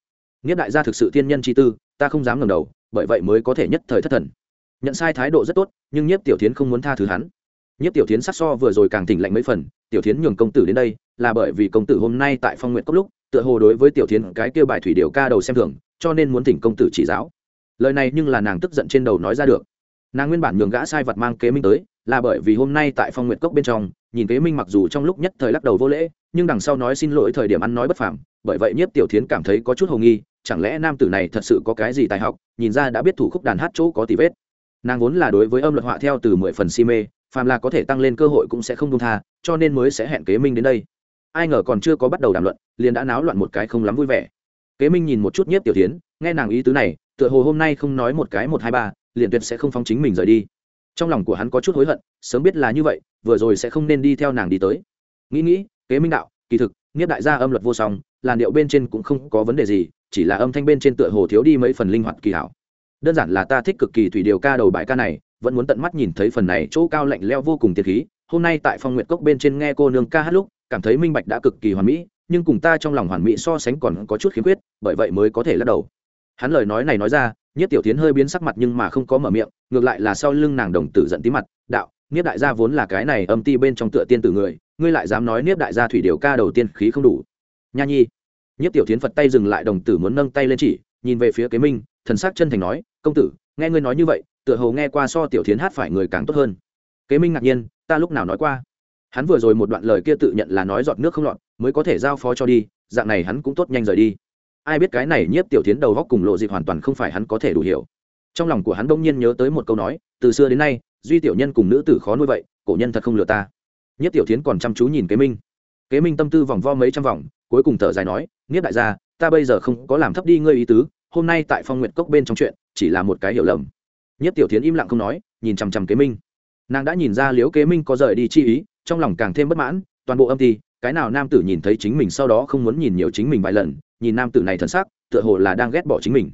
Nghĩa đại gia thực sự thiên nhân chi tư, ta không dám ngẩng đầu, bởi vậy mới có thể nhất thời thất thần. Nhận sai thái độ rất tốt, nhưng nhiếp tiểu tiến không muốn tha thứ hắn. Nhiếp tiểu tiến sắc so vừa rồi càng tỉnh lạnh mấy phần, tiểu tiến nhường công tử đến đây, là bởi vì công tử hôm nay tại phong nguyện cốc lúc, tựa hồ đối với tiểu tiến cái kêu bài thủy điều ca đầu xem thường, cho nên muốn thỉnh công tử chỉ giáo. Lời này nhưng là nàng tức giận trên đầu nói ra được. Nàng nguyên bản nhường gã sai vật mang kế minh tới là bởi vì hôm nay tại phong nguyện cốc bên trong, nhìn kế minh mặc dù trong lúc nhất thời lắc đầu vô lễ, nhưng đằng sau nói xin lỗi thời điểm ăn nói bất phàm, bởi vậy nhiếp tiểu thiến cảm thấy có chút hồ nghi, chẳng lẽ nam tử này thật sự có cái gì tài học, nhìn ra đã biết thủ khúc đàn hát chỗ có tỷ vết. Nàng vốn là đối với âm luật họa theo từ mười phần si mê, phàm là có thể tăng lên cơ hội cũng sẽ không đông tha, cho nên mới sẽ hẹn kế minh đến đây. Ai ngờ còn chưa có bắt đầu đàm luận, liền đã náo loạn một cái không lắm vui vẻ. Kế minh nhìn một chút nhiếp tiểu tiến nghe nàng ý tứ này, tựa hồ hôm nay không nói một cái một hai ba, liền tuyệt sẽ không phóng chính mình rời đi trong lòng của hắn có chút hối hận, sớm biết là như vậy, vừa rồi sẽ không nên đi theo nàng đi tới. Nghĩ nghĩ, kế minh đạo, kỳ thực, nghiếp đại gia âm luật vô song, làn điệu bên trên cũng không có vấn đề gì, chỉ là âm thanh bên trên tựa hồ thiếu đi mấy phần linh hoạt kỳ hảo. Đơn giản là ta thích cực kỳ thủy điều ca đầu bài ca này, vẫn muốn tận mắt nhìn thấy phần này chỗ cao lạnh leo vô cùng tiệt khí. Hôm nay tại phong nguyệt cốc bên trên nghe cô nương ca hát lúc, cảm thấy minh bạch đã cực kỳ hoàn mỹ, nhưng cùng ta trong lòng hoàn mỹ so sánh còn có chút khiếm khuyết, bởi vậy mới có thể lắc đầu. Hắn lời nói này nói ra nhất tiểu tiến hơi biến sắc mặt nhưng mà không có mở miệng, ngược lại là sau lưng nàng đồng tử giận tí mặt, đạo niết đại gia vốn là cái này âm ti bên trong tựa tiên tử người, ngươi lại dám nói niết đại gia thủy điều ca đầu tiên khí không đủ? Nha nhi. Nhất tiểu tiến phật tay dừng lại, đồng tử muốn nâng tay lên chỉ, nhìn về phía kế minh, thần sắc chân thành nói, công tử, nghe ngươi nói như vậy, tựa hồ nghe qua so tiểu tiến hát phải người càng tốt hơn. Kế minh ngạc nhiên, ta lúc nào nói qua? Hắn vừa rồi một đoạn lời kia tự nhận là nói giọt nước không lọt, mới có thể giao phó cho đi, dạng này hắn cũng tốt nhanh rời đi ai biết cái này nhiếp tiểu tiến đầu góc cùng lộ dịp hoàn toàn không phải hắn có thể đủ hiểu. Trong lòng của hắn đông nhiên nhớ tới một câu nói, từ xưa đến nay, duy tiểu nhân cùng nữ tử khó nuôi vậy, cổ nhân thật không lừa ta. Nhất tiểu tiến còn chăm chú nhìn kế minh. Kế minh tâm tư vòng vo mấy trăm vòng, cuối cùng thở dài nói nghiết đại gia, ta bây giờ không có làm thấp đi ngươi ý tứ, hôm nay tại phong nguyện cốc bên trong chuyện, chỉ là một cái hiểu lầm. Nhất tiểu tiến im lặng không nói, nhìn chằm chằm kế minh. Nàng đã nhìn ra liếu kế minh có rời đi chi ý, trong lòng càng thêm bất mãn, toàn bộ âm ty cái nào nam tử nhìn thấy chính mình sau đó không muốn nhìn nhiều chính mình vài lần nhìn nam tử này thần sắc, tựa hồ là đang ghét bỏ chính mình.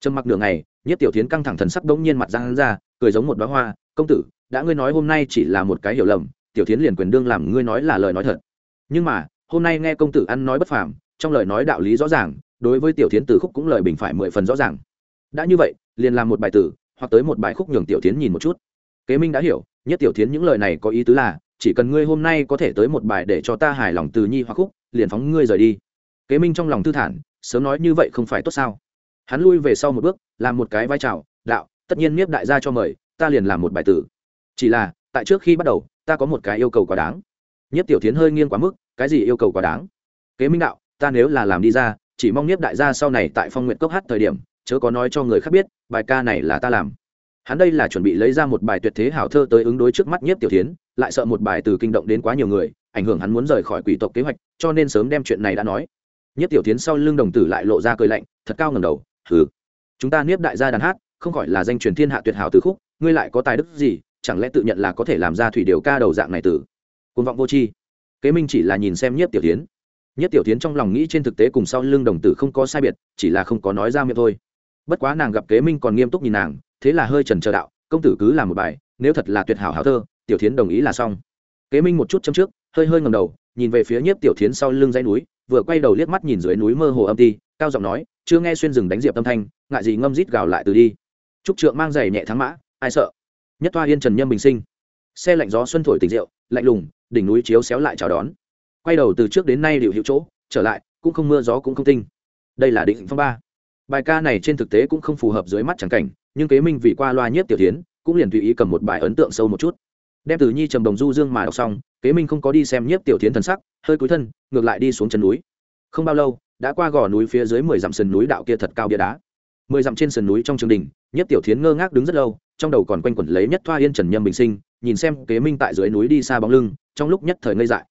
Trầm mặc nửa ngày nhất tiểu tiến căng thẳng thần sắc đ nhiên mặt ra ra, cười giống một bá hoa, công tử, đã ngươi nói hôm nay chỉ là một cái hiểu lầm, tiểu tiến liền quyền đương làm ngươi nói là lời nói thật. Nhưng mà, hôm nay nghe công tử ăn nói bất phàm, trong lời nói đạo lý rõ ràng, đối với tiểu tiến từ khúc cũng lời bình phải mười phần rõ ràng. Đã như vậy, liền làm một bài tử, hoặc tới một bài khúc nhường tiểu tiến nhìn một chút. Kế minh đã hiểu nhất tiểu tiến những lời này có ý tứ là, chỉ cần ngươi hôm nay có thể tới một bài để cho ta hài lòng từ nhi hoặc khúc, liền phóng ngươi rời đi kế minh trong lòng thư thản, sớm nói như vậy không phải tốt sao? Hắn lui về sau một bước, làm một cái vai trào, đạo, tất nhiên miếp đại gia cho mời, ta liền làm một bài tử. Chỉ là, tại trước khi bắt đầu, ta có một cái yêu cầu quá đáng. Nhất tiểu tiến hơi nghiêng quá mức, cái gì yêu cầu quá đáng? Kế minh đạo, ta nếu là làm đi ra, chỉ mong nhiếp đại gia sau này tại phong nguyện cốc hát thời điểm, chớ có nói cho người khác biết, bài ca này là ta làm. Hắn đây là chuẩn bị lấy ra một bài tuyệt thế hảo thơ tới ứng đối trước mắt nhiếp tiểu tiến lại sợ một bài từ kinh động đến quá nhiều người, ảnh hưởng hắn muốn rời khỏi quỷ tộc kế hoạch, cho nên sớm đem chuyện này đã nói nhất tiểu tiến sau lưng đồng tử lại lộ ra cười lạnh, thật cao ngầm đầu, hừ, chúng ta niếp đại gia đàn hát, không khỏi là danh truyền thiên hạ tuyệt hảo từ khúc, ngươi lại có tài đức gì, chẳng lẽ tự nhận là có thể làm ra thủy điều ca đầu dạng này tử? côn vọng vô tri. Kế minh chỉ là nhìn xem nhất tiểu tiến nhất tiểu tiến trong lòng nghĩ trên thực tế cùng sau lưng đồng tử không có sai biệt, chỉ là không có nói ra miệng thôi. Bất quá nàng gặp kế minh còn nghiêm túc nhìn nàng, thế là hơi trần chờ đạo, công tử cứ làm một bài, nếu thật là tuyệt hảo hảo thơ, tiểu tiến đồng ý là xong. Kế minh một chút châm trước, hơi hơi ngầm đầu, nhìn về phía nhiếp tiểu tiến sau lưng dãy núi vừa quay đầu liếc mắt nhìn dưới núi mơ hồ âm ti, cao giọng nói, chưa nghe xuyên rừng đánh diệp âm thanh, ngại gì ngâm rít gào lại từ đi. Trúc trượng mang giày nhẹ thắng mã, ai sợ? Nhất toa yên trần nhâm bình sinh. Xe lạnh gió xuân thổi tình rượu, lạnh lùng, đỉnh núi chiếu xéo lại chào đón. Quay đầu từ trước đến nay đều hữu chỗ, trở lại, cũng không mưa gió cũng không tinh. Đây là định phong ba. Bài ca này trên thực tế cũng không phù hợp dưới mắt chẳng cảnh, nhưng kế minh vì qua loa nhiếp tiểu tiến, cũng liền tùy ý cầm một bài ấn tượng sâu một chút đem từ nhi trầm đồng du dương mà đọc xong, kế minh không có đi xem nhiếp tiểu tiến thần sắc, hơi cúi thân, ngược lại đi xuống chân núi. Không bao lâu, đã qua gò núi phía dưới mười dặm sườn núi đạo kia thật cao bia đá. Mười dặm trên sườn núi trong trường đình nhất tiểu thiến ngơ ngác đứng rất lâu, trong đầu còn quanh quẩn lấy nhất thoa yên trần nhâm bình sinh, nhìn xem kế minh tại dưới núi đi xa bóng lưng, trong lúc nhất thời ngây dại.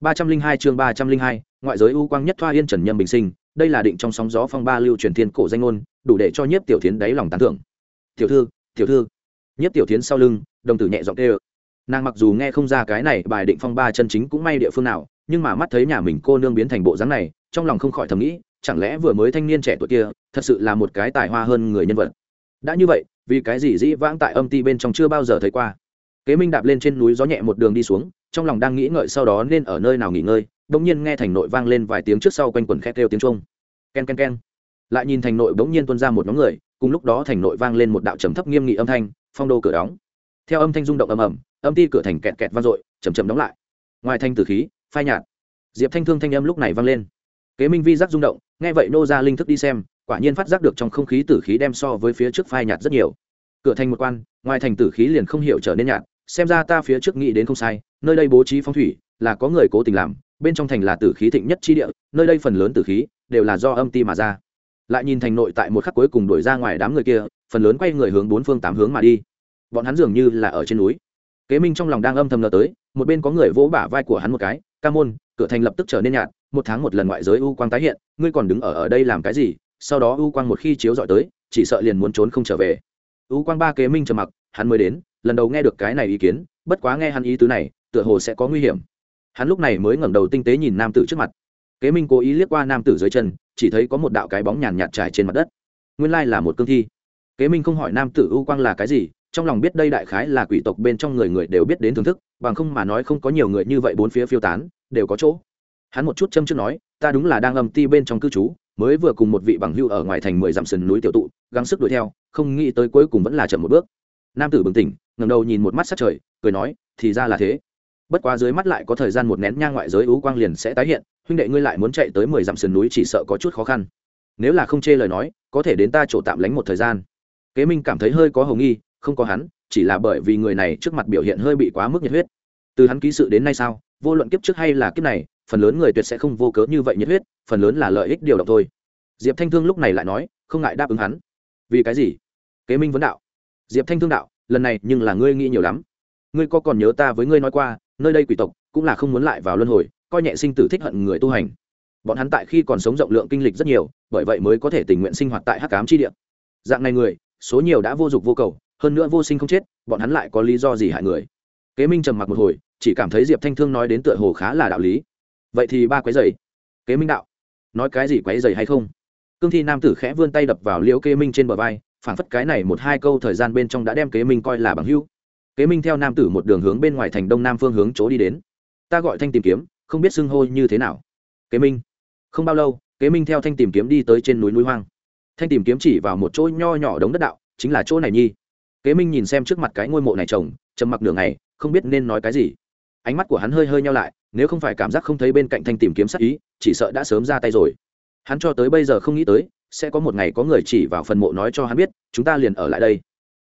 Ba trăm linh hai chương ba trăm linh hai, ngoại giới u quang nhất thoa yên trần nhâm bình sinh, đây là định trong sóng gió phong ba lưu truyền thiên cổ danh ngôn, đủ để cho nhiếp tiểu tiến đáy lòng tán thưởng. Tiểu thư tiểu thư. Nhiếp tiểu tiến sau lưng, đồng tử nhẹ giọng kêu nàng mặc dù nghe không ra cái này bài định phong ba chân chính cũng may địa phương nào, nhưng mà mắt thấy nhà mình cô nương biến thành bộ dáng này, trong lòng không khỏi thầm nghĩ, chẳng lẽ vừa mới thanh niên trẻ tuổi kia, thật sự là một cái tài hoa hơn người nhân vật. Đã như vậy, vì cái gì dĩ vãng tại âm ti bên trong chưa bao giờ thấy qua? Kế minh đạp lên trên núi gió nhẹ một đường đi xuống, trong lòng đang nghĩ ngợi sau đó nên ở nơi nào nghỉ ngơi, bỗng nhiên nghe thành nội vang lên vài tiếng trước sau quanh quần khét kêu tiếng trung ken ken ken. Lại nhìn thành nội bỗng nhiên tuôn ra một nhóm người, cùng lúc đó thành nội vang lên một đạo trầm thấp nghiêm nghị âm thanh, phong đô cửa đóng. Theo âm thanh rung động ầm ầm âm ti cửa thành kẹt kẹt vang dội chầm chầm đóng lại. Ngoài thanh tử khí, phai nhạt. Diệp thanh thương thanh âm lúc này vang lên. Kế minh vi giác rung động, nghe vậy nô ra linh thức đi xem, quả nhiên phát giác được trong không khí tử khí đem so với phía trước phai nhạt rất nhiều. Cửa thành một quan, ngoài thành tử khí liền không hiểu trở nên nhạt, xem ra ta phía trước nghĩ đến không sai, nơi đây bố trí phong thủy, là có người cố tình làm, bên trong thành là tử khí thịnh nhất chi địa, nơi đây phần lớn tử khí, đều là do âm ti mà ra. Lại nhìn thành nội tại một khắc cuối cùng đuổi ra ngoài đám người kia, phần lớn quay người hướng bốn phương tám hướng mà đi. Bọn hắn dường như là ở trên núi kế minh trong lòng đang âm thầm ngờ tới, một bên có người vỗ bả vai của hắn một cái, ca môn, cửa thành lập tức trở nên nhạt, một tháng một lần ngoại giới u quang tái hiện, ngươi còn đứng ở ở đây làm cái gì? Sau đó u quang một khi chiếu dọi tới, chỉ sợ liền muốn trốn không trở về. U quang ba kế minh trầm mặc, hắn mới đến, lần đầu nghe được cái này ý kiến, bất quá nghe hắn ý tứ này, tựa hồ sẽ có nguy hiểm. Hắn lúc này mới ngẩng đầu tinh tế nhìn nam tử trước mặt. Kế minh cố ý liếc qua nam tử dưới chân, chỉ thấy có một đạo cái bóng nhàn nhạt trải trên mặt đất. Nguyên lai là một cương thi. Kế minh không hỏi nam tử u quang là cái gì trong lòng biết đây đại khái là quỷ tộc bên trong người người đều biết đến thưởng thức, bằng không mà nói không có nhiều người như vậy bốn phía phiêu tán, đều có chỗ. Hắn một chút châm trước nói, ta đúng là đang âm ti bên trong cư trú, mới vừa cùng một vị bằng hưu ở ngoài thành mười dặm sườn núi tiểu tụ, gắng sức đuổi theo, không nghĩ tới cuối cùng vẫn là chậm một bước. Nam tử bừng tỉnh ngầm đầu nhìn một mắt sát trời, cười nói, thì ra là thế. Bất quá dưới mắt lại có thời gian một nén nhang ngoại giới ú quang liền sẽ tái hiện, huynh đệ ngươi lại muốn chạy tới mười dặm sườn núi chỉ sợ có chút khó khăn. Nếu là không chê lời nói, có thể đến ta chỗ tạm lánh một thời gian. Kế minh cảm thấy hơi có hồng nghi không có hắn, chỉ là bởi vì người này trước mặt biểu hiện hơi bị quá mức nhiệt huyết. Từ hắn ký sự đến nay sao, vô luận kiếp trước hay là kiếp này, phần lớn người tuyệt sẽ không vô cớ như vậy nhiệt huyết, phần lớn là lợi ích điều động thôi. Diệp thanh thương lúc này lại nói, không ngại đáp ứng hắn. Vì cái gì? Kế minh vấn đạo. Diệp thanh thương đạo, lần này nhưng là ngươi nghĩ nhiều lắm. Ngươi có còn nhớ ta với ngươi nói qua, nơi đây quỷ tộc cũng là không muốn lại vào luân hồi, coi nhẹ sinh tử thích hận người tu hành. Bọn hắn tại khi còn sống rộng lượng kinh lịch rất nhiều, bởi vậy mới có thể tình nguyện sinh hoạt tại hắc cám chi địa. Dạng này người, số nhiều đã vô dụng vô cầu hơn nữa vô sinh không chết, bọn hắn lại có lý do gì hại người. Kế minh trầm mặc một hồi, chỉ cảm thấy diệp thanh thương nói đến tựa hồ khá là đạo lý. Vậy thì ba quái dày kế minh đạo, nói cái gì quái dày hay không? Cương thi nam tử khẽ vươn tay đập vào liễu kế minh trên bờ vai phản phất cái này một hai câu thời gian bên trong đã đem kế minh coi là bằng hữu. Kế minh theo nam tử một đường hướng bên ngoài thành đông nam phương hướng chỗ đi đến. Ta gọi thanh tìm kiếm, không biết xưng hô như thế nào. Kế minh, không bao lâu, kế minh theo thanh tìm kiếm đi tới trên núi núi hoang. Thanh tìm kiếm chỉ vào một chỗ nho nhỏ đống đất đạo, chính là chỗ này nhi kế minh nhìn xem trước mặt cái ngôi mộ này chồng, trầm mặc nửa ngày không biết nên nói cái gì. Ánh mắt của hắn hơi hơi nhau lại nếu không phải cảm giác không thấy bên cạnh thanh tìm kiếm sát ý chỉ sợ đã sớm ra tay rồi. Hắn cho tới bây giờ không nghĩ tới sẽ có một ngày có người chỉ vào phần mộ nói cho hắn biết chúng ta liền ở lại đây.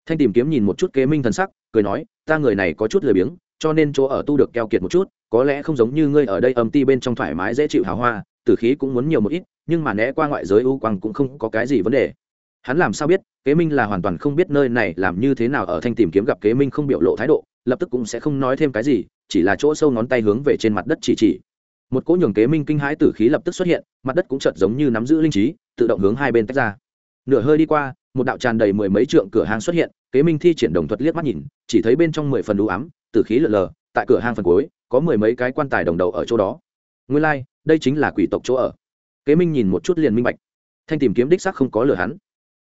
Thanh tìm kiếm nhìn một chút kế minh thần sắc cười nói ta người này có chút lười biếng cho nên chỗ ở tu được keo kiệt một chút có lẽ không giống như ngươi ở đây âm ti bên trong thoải mái dễ chịu hào hoa tử khí cũng muốn nhiều một ít nhưng mà né qua ngoại giới u quang cũng không có cái gì vấn đề. Hắn làm sao biết kế minh là hoàn toàn không biết nơi này làm như thế nào ở thanh tìm kiếm gặp kế minh không biểu lộ thái độ lập tức cũng sẽ không nói thêm cái gì chỉ là chỗ sâu ngón tay hướng về trên mặt đất chỉ chỉ. Một cỗ nhường kế minh kinh hãi tử khí lập tức xuất hiện mặt đất cũng chợt giống như nắm giữ linh trí tự động hướng hai bên tách ra. Nửa hơi đi qua một đạo tràn đầy mười mấy trượng cửa hàng xuất hiện kế minh thi triển đồng thuật liếc mắt nhìn chỉ thấy bên trong mười phần đủ ám tử khí lờ lờ tại cửa hàng phần cuối có mười mấy cái quan tài đồng đầu ở chỗ đó. Nguyên lai、like, đây chính là quỷ tộc chỗ ở. Kế minh nhìn một chút liền minh bạch. Thanh tìm kiếm đích sắc không có lừa hắn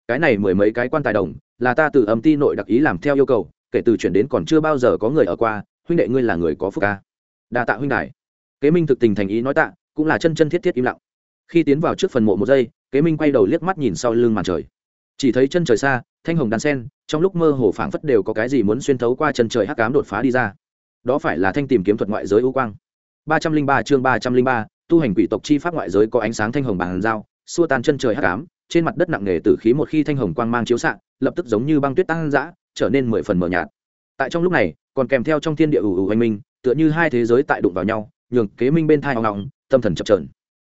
cái này mười mấy cái quan tài đồng, là ta từ âm ti nội đặc ý làm theo yêu cầu, kể từ chuyển đến còn chưa bao giờ có người ở qua, huynh đệ ngươi là người có phúc ca. Đa tạ huynh đại kế minh thực tình thành ý nói tạ, cũng là chân chân thiết thiết im lặng. Khi tiến vào trước phần mộ một giây, kế minh quay đầu liếc mắt nhìn sau lưng màn trời. Chỉ thấy chân trời xa, thanh hồng đàn sen, trong lúc mơ hồ phảng phất đều có cái gì muốn xuyên thấu qua chân trời hắc cám đột phá đi ra. Đó phải là thanh tìm kiếm thuật ngoại giới ưu quang. Ba trăm linh ba chương ba trăm linh ba, tu hành quỷ tộc chi pháp ngoại giới có ánh sáng thanh hồng bàn giao xua tan chân trời hắc ám trên mặt đất nặng nề tử khí một khi thanh hồng quang mang chiếu xạ, lập tức giống như băng tuyết tăng dã trở nên mười phần mờ nhạt. Tại trong lúc này, còn kèm theo trong thiên địa ủ ủ anh minh, tựa như hai thế giới tại đụng vào nhau, nhường kế minh bên thai hoang ngọng tâm thần chập trờn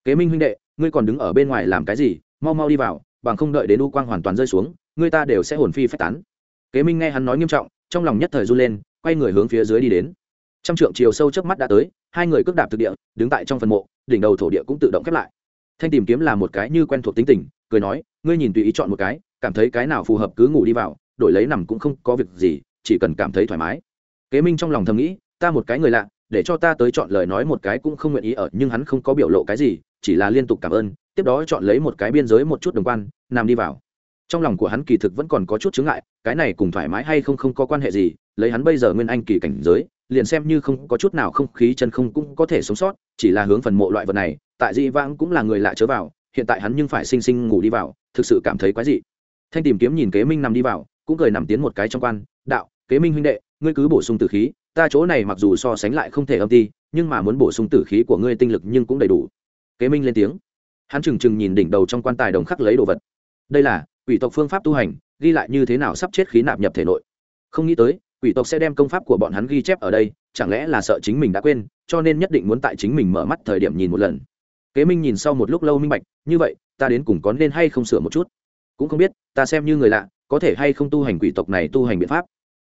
kế minh huynh đệ, ngươi còn đứng ở bên ngoài làm cái gì? Mau mau đi vào, bằng không đợi đến u quang hoàn toàn rơi xuống, ngươi ta đều sẽ hồn phi phách tán. Kế minh nghe hắn nói nghiêm trọng, trong lòng nhất thời run lên, quay người hướng phía dưới đi đến. Trăm trượng chiều sâu trước mắt đã tới, hai người cước đạp thực địa, đứng tại trong phần mộ, đỉnh đầu thổ địa cũng tự động khép lại. Thanh tìm kiếm là một cái như quen thuộc tính tình cười nói, ngươi nhìn tùy ý chọn một cái, cảm thấy cái nào phù hợp cứ ngủ đi vào, đổi lấy nằm cũng không có việc gì, chỉ cần cảm thấy thoải mái. Kế minh trong lòng thầm nghĩ, ta một cái người lạ, để cho ta tới chọn lời nói một cái cũng không nguyện ý ở, nhưng hắn không có biểu lộ cái gì, chỉ là liên tục cảm ơn, tiếp đó chọn lấy một cái biên giới một chút đồng quan, nằm đi vào. Trong lòng của hắn kỳ thực vẫn còn có chút chướng ngại, cái này cùng thoải mái hay không không có quan hệ gì, lấy hắn bây giờ nguyên anh kỳ cảnh giới, liền xem như không có chút nào không khí chân không cũng có thể sống sót, chỉ là hướng phần mộ loại vật này, tại dị vãng cũng là người lạ chớ vào hiện tại hắn nhưng phải sinh sinh ngủ đi vào, thực sự cảm thấy quái dị. Thanh tìm kiếm nhìn kế minh nằm đi vào, cũng cười nằm tiến một cái trong quan, đạo, kế minh huynh đệ, ngươi cứ bổ sung tử khí, ta chỗ này mặc dù so sánh lại không thể âm ti, nhưng mà muốn bổ sung tử khí của ngươi tinh lực nhưng cũng đầy đủ. Kế minh lên tiếng. Hắn trừng trừng nhìn đỉnh đầu trong quan tài đồng khắc lấy đồ vật. Đây là quỷ tộc phương pháp tu hành, ghi lại như thế nào sắp chết khí nạp nhập thể nội. Không nghĩ tới, quỷ tộc sẽ đem công pháp của bọn hắn ghi chép ở đây, chẳng lẽ là sợ chính mình đã quên, cho nên nhất định muốn tại chính mình mở mắt thời điểm nhìn một lần kế minh nhìn sau một lúc lâu minh bạch, như vậy, ta đến cùng có nên hay không sửa một chút? Cũng không biết, ta xem như người lạ, có thể hay không tu hành quỷ tộc này tu hành biện pháp?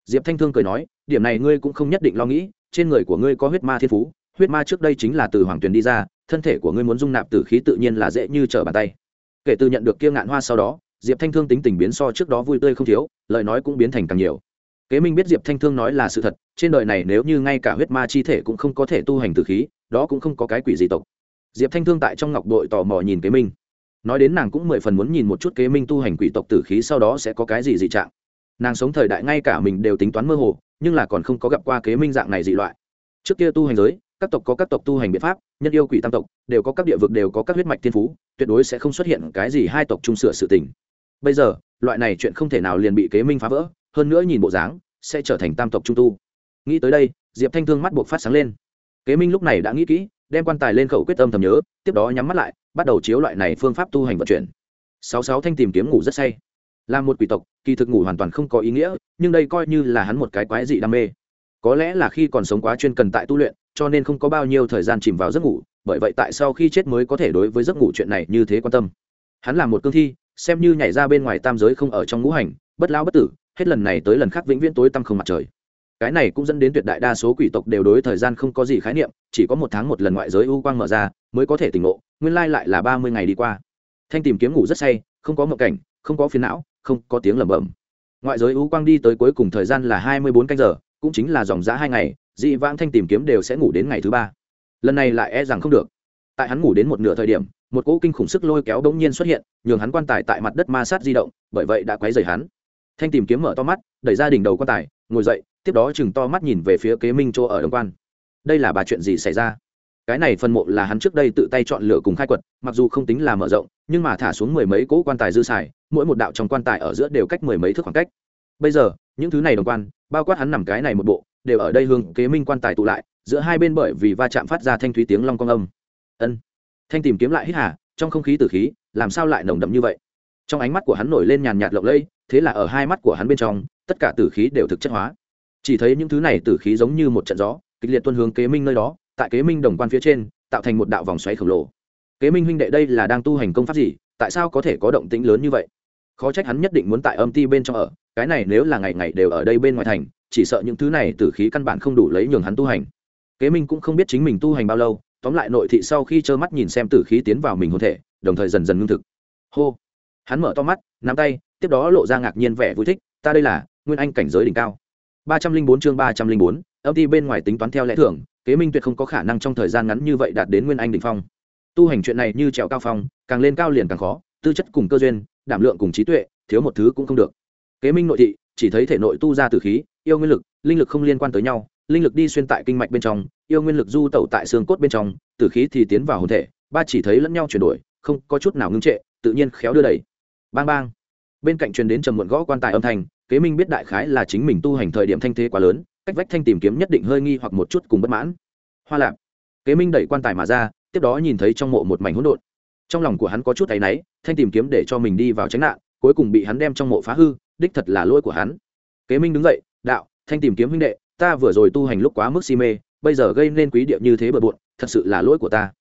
Diệp thanh thương cười nói, điểm này ngươi cũng không nhất định lo nghĩ, trên người của ngươi có huyết ma thiên phú, huyết ma trước đây chính là từ hoàng tuyền đi ra, thân thể của ngươi muốn dung nạp tử khí tự nhiên là dễ như trở bàn tay. Kể từ nhận được kia ngạn hoa sau đó, diệp thanh thương tính tình biến so trước đó vui tươi không thiếu, lời nói cũng biến thành càng nhiều. Kế minh biết diệp thanh thương nói là sự thật, trên đời này nếu như ngay cả huyết ma chi thể cũng không có thể tu hành tử khí, đó cũng không có cái quỷ gì tộc diệp thanh thương tại trong ngọc đội tò mò nhìn kế minh. Nói đến nàng cũng mười phần muốn nhìn một chút kế minh tu hành quỷ tộc tử khí sau đó sẽ có cái gì dị trạng. Nàng sống thời đại ngay cả mình đều tính toán mơ hồ, nhưng là còn không có gặp qua kế minh dạng này dị loại. Trước kia tu hành giới, các tộc có các tộc tu hành biện pháp, nhân yêu quỷ tam tộc, đều có các địa vực đều có các huyết mạch thiên phú, tuyệt đối sẽ không xuất hiện cái gì hai tộc chung sửa sự tình. Bây giờ, loại này chuyện không thể nào liền bị kế minh phá vỡ, hơn nữa nhìn bộ dáng, sẽ trở thành tam tộc trung tu. Nghĩ tới đây, diệp thanh thương mắt buộc phát sáng lên. Kế minh lúc này đã nghĩ kỹ đem quan tài lên khẩu quyết tâm thầm nhớ, tiếp đó nhắm mắt lại, bắt đầu chiếu loại này phương pháp tu hành vận chuyển. Sáu sáu thanh tìm kiếm ngủ rất say. Là một quỷ tộc, kỳ thực ngủ hoàn toàn không có ý nghĩa, nhưng đây coi như là hắn một cái quái dị đam mê. Có lẽ là khi còn sống quá chuyên cần tại tu luyện, cho nên không có bao nhiêu thời gian chìm vào giấc ngủ, bởi vậy tại sau khi chết mới có thể đối với giấc ngủ chuyện này như thế quan tâm. Hắn là một cương thi, xem như nhảy ra bên ngoài tam giới không ở trong ngũ hành, bất lao bất tử, hết lần này tới lần khác vĩnh viễn tối tăm không mặt trời cái này cũng dẫn đến tuyệt đại đa số quỷ tộc đều đối thời gian không có gì khái niệm, chỉ có một tháng một lần ngoại giới u quang mở ra, mới có thể tỉnh ngộ, nguyên lai lại là ba mươi ngày đi qua. Thanh tìm kiếm ngủ rất say, không có mộng cảnh, không có phiến não, không có tiếng lẩm bẩm. Ngoại giới u quang đi tới cuối cùng thời gian là hai mươi bốn canh giờ, cũng chính là dòng giã hai ngày, dị vãng thanh tìm kiếm đều sẽ ngủ đến ngày thứ ba. Lần này lại e rằng không được. Tại hắn ngủ đến một nửa thời điểm, một cỗ kinh khủng sức lôi kéo bỗng nhiên xuất hiện, nhường hắn quan tài tại mặt đất ma sát di động, bởi vậy đã quấy rầy hắn. Thanh tìm kiếm mở to mắt, đẩy ra đỉnh đầu quan tài, ngồi dậy tiếp đó chừng to mắt nhìn về phía kế minh chỗ ở đồng quan. Đây là bà chuyện gì xảy ra? Cái này phần mộ là hắn trước đây tự tay chọn lựa cùng khai quật, mặc dù không tính là mở rộng, nhưng mà thả xuống mười mấy cỗ quan tài dư xài, mỗi một đạo trong quan tài ở giữa đều cách mười mấy thước khoảng cách. Bây giờ, những thứ này đồng quan, bao quát hắn nằm cái này một bộ, đều ở đây hướng kế minh quan tài tụ lại, giữa hai bên bởi vì va chạm phát ra thanh thúy tiếng long cong âm. Ân. Thanh tìm kiếm lại hít hà, trong không khí tử khí, làm sao lại nồng đậm như vậy? Trong ánh mắt của hắn nổi lên nhàn nhạt lộng lẫy, thế là ở hai mắt của hắn bên trong, tất cả tử khí đều thực chất hóa chỉ thấy những thứ này tử khí giống như một trận gió, kịch liệt tuân hướng kế minh nơi đó, tại kế minh đồng quan phía trên, tạo thành một đạo vòng xoáy khổng lồ. Kế minh huynh đệ đây là đang tu hành công pháp gì? Tại sao có thể có động tĩnh lớn như vậy? Khó trách hắn nhất định muốn tại âm ti bên trong ở, cái này nếu là ngày ngày đều ở đây bên ngoài thành, chỉ sợ những thứ này tử khí căn bản không đủ lấy nhường hắn tu hành. Kế minh cũng không biết chính mình tu hành bao lâu, tóm lại nội thị sau khi trơ mắt nhìn xem tử khí tiến vào mình hồn thể, đồng thời dần dần ngưng thực. Hô! Hắn mở to mắt, nắm tay, tiếp đó lộ ra ngạc nhiên vẻ vui thích, ta đây là nguyên anh cảnh giới đỉnh cao ba trăm linh bốn chương ba trăm linh bốn, âm ty bên ngoài tính toán theo lẽ thường, kế minh tuyệt không có khả năng trong thời gian ngắn như vậy đạt đến nguyên anh đỉnh phong. Tu hành chuyện này như trèo cao phong, càng lên cao liền càng khó, tư chất cùng cơ duyên, đảm lượng cùng trí tuệ, thiếu một thứ cũng không được. Kế minh nội thị, chỉ thấy thể nội tu ra từ khí, yêu nguyên lực, linh lực không liên quan tới nhau, linh lực đi xuyên tại kinh mạch bên trong, yêu nguyên lực du tẩu tại xương cốt bên trong, tử khí thì tiến vào hồn thể, ba chỉ thấy lẫn nhau chuyển đổi, không có chút nào ngưng trệ, tự nhiên khéo đưa đẩy. Bang bang. Bên cạnh truyền đến trầm muộn gõ quan tài âm thanh kế minh biết đại khái là chính mình tu hành thời điểm thanh thế quá lớn, cách vách thanh tìm kiếm nhất định hơi nghi hoặc một chút cùng bất mãn. Hoa lạp. Kế minh đẩy quan tài mà ra, tiếp đó nhìn thấy trong mộ một mảnh hỗn độn. Trong lòng của hắn có chút áy náy, thanh tìm kiếm để cho mình đi vào tránh nạn, cuối cùng bị hắn đem trong mộ phá hư, đích thật là lỗi của hắn. Kế minh đứng dậy, đạo, thanh tìm kiếm huynh đệ, ta vừa rồi tu hành lúc quá mức si mê, bây giờ gây nên quý địa như thế bừa bộn, thật sự là lỗi của ta.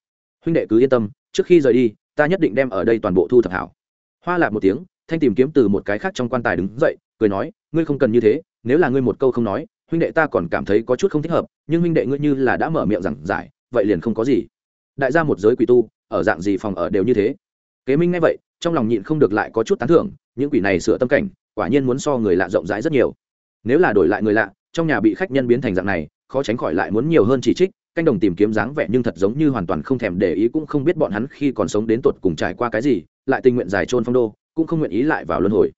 Huynh đệ cứ yên tâm, trước khi rời đi, ta nhất định đem ở đây toàn bộ thu thập hảo. Hoa lạc một tiếng, thanh tìm kiếm từ một cái khác trong quan tài đứng dậy cười nói, ngươi không cần như thế, nếu là ngươi một câu không nói, huynh đệ ta còn cảm thấy có chút không thích hợp, nhưng huynh đệ ngươi như là đã mở miệng rằng giải, vậy liền không có gì. Đại gia một giới quỷ tu, ở dạng gì phòng ở đều như thế. Kế minh nghe vậy, trong lòng nhịn không được lại có chút tán thưởng, những quỷ này sửa tâm cảnh, quả nhiên muốn so người lạ rộng rãi rất nhiều. Nếu là đổi lại người lạ, trong nhà bị khách nhân biến thành dạng này, khó tránh khỏi lại muốn nhiều hơn chỉ trích, canh đồng tìm kiếm dáng vẻ nhưng thật giống như hoàn toàn không thèm để ý cũng không biết bọn hắn khi còn sống đến tột cùng trải qua cái gì, lại tình nguyện dài trôn phong đô, cũng không nguyện ý lại vào luân hồi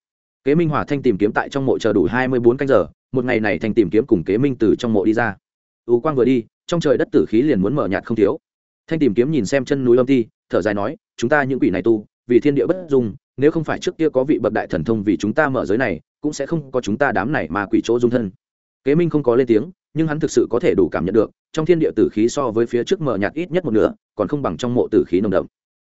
kế minh hòa thanh tìm kiếm tại trong mộ chờ đủ hai mươi bốn canh giờ, một ngày này thanh tìm kiếm cùng kế minh từ trong mộ đi ra. Ưu quang vừa đi, trong trời đất tử khí liền muốn mở nhạt không thiếu. Thanh tìm kiếm nhìn xem chân núi âm ti, thở dài nói, chúng ta những quỷ này tu, vì thiên địa bất dung, nếu không phải trước kia có vị bậc đại thần thông vì chúng ta mở giới này, cũng sẽ không có chúng ta đám này mà quỷ chỗ dung thân. Kế minh không có lên tiếng, nhưng hắn thực sự có thể đủ cảm nhận được, trong thiên địa tử khí so với phía trước mở nhạt ít nhất một nửa, còn không bằng trong mộ tử khí nồng đậm.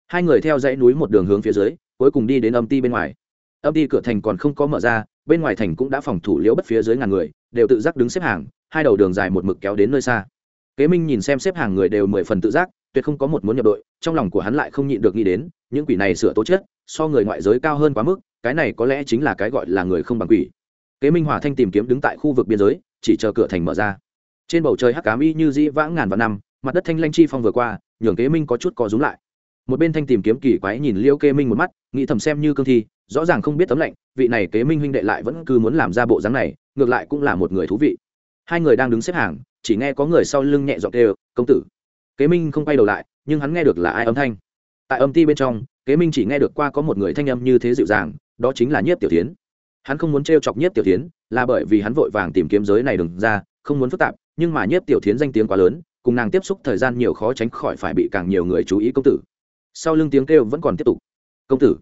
Hai người theo dãy núi một đường hướng phía dưới, cuối cùng đi đến âm ti bên ngoài âm đi cửa thành còn không có mở ra, bên ngoài thành cũng đã phòng thủ liễu bất phía dưới ngàn người, đều tự giác đứng xếp hàng, hai đầu đường dài một mực kéo đến nơi xa. Kế minh nhìn xem xếp hàng người đều mười phần tự giác, tuyệt không có một muốn nhập đội, trong lòng của hắn lại không nhịn được nghĩ đến, những quỷ này sửa tố chất, so người ngoại giới cao hơn quá mức, cái này có lẽ chính là cái gọi là người không bằng quỷ. Kế minh hòa thanh tìm kiếm đứng tại khu vực biên giới, chỉ chờ cửa thành mở ra. Trên bầu trời hắc cám y như dĩ vãng ngàn vạn năm, mặt đất thanh lanh chi phong vừa qua, nhường kế minh có chút co rúm lại một bên thanh tìm kiếm kỳ quái nhìn liêu kế minh một mắt, nghĩ thầm xem như cương thi, rõ ràng không biết tấm lạnh, vị này kế minh huynh đệ lại vẫn cứ muốn làm ra bộ dáng này, ngược lại cũng là một người thú vị. Hai người đang đứng xếp hàng, chỉ nghe có người sau lưng nhẹ giọng kêu, công tử. Kế minh không quay đầu lại, nhưng hắn nghe được là ai âm thanh. Tại âm ti bên trong, kế minh chỉ nghe được qua có một người thanh âm như thế dịu dàng, đó chính là nhiếp tiểu tiến hắn không muốn t chọc nhiếp tiểu tiến là bởi vì hắn vội vàng tìm kiếm giới này đừng ra, không muốn phức tạp, nhưng mà nhiếp tiểu tiến danh tiếng quá lớn, cùng nàng tiếp xúc thời gian nhiều khó tránh khỏi phải bị càng nhiều người chú ý công tử sau lưng tiếng kêu vẫn còn tiếp tục. Công tử.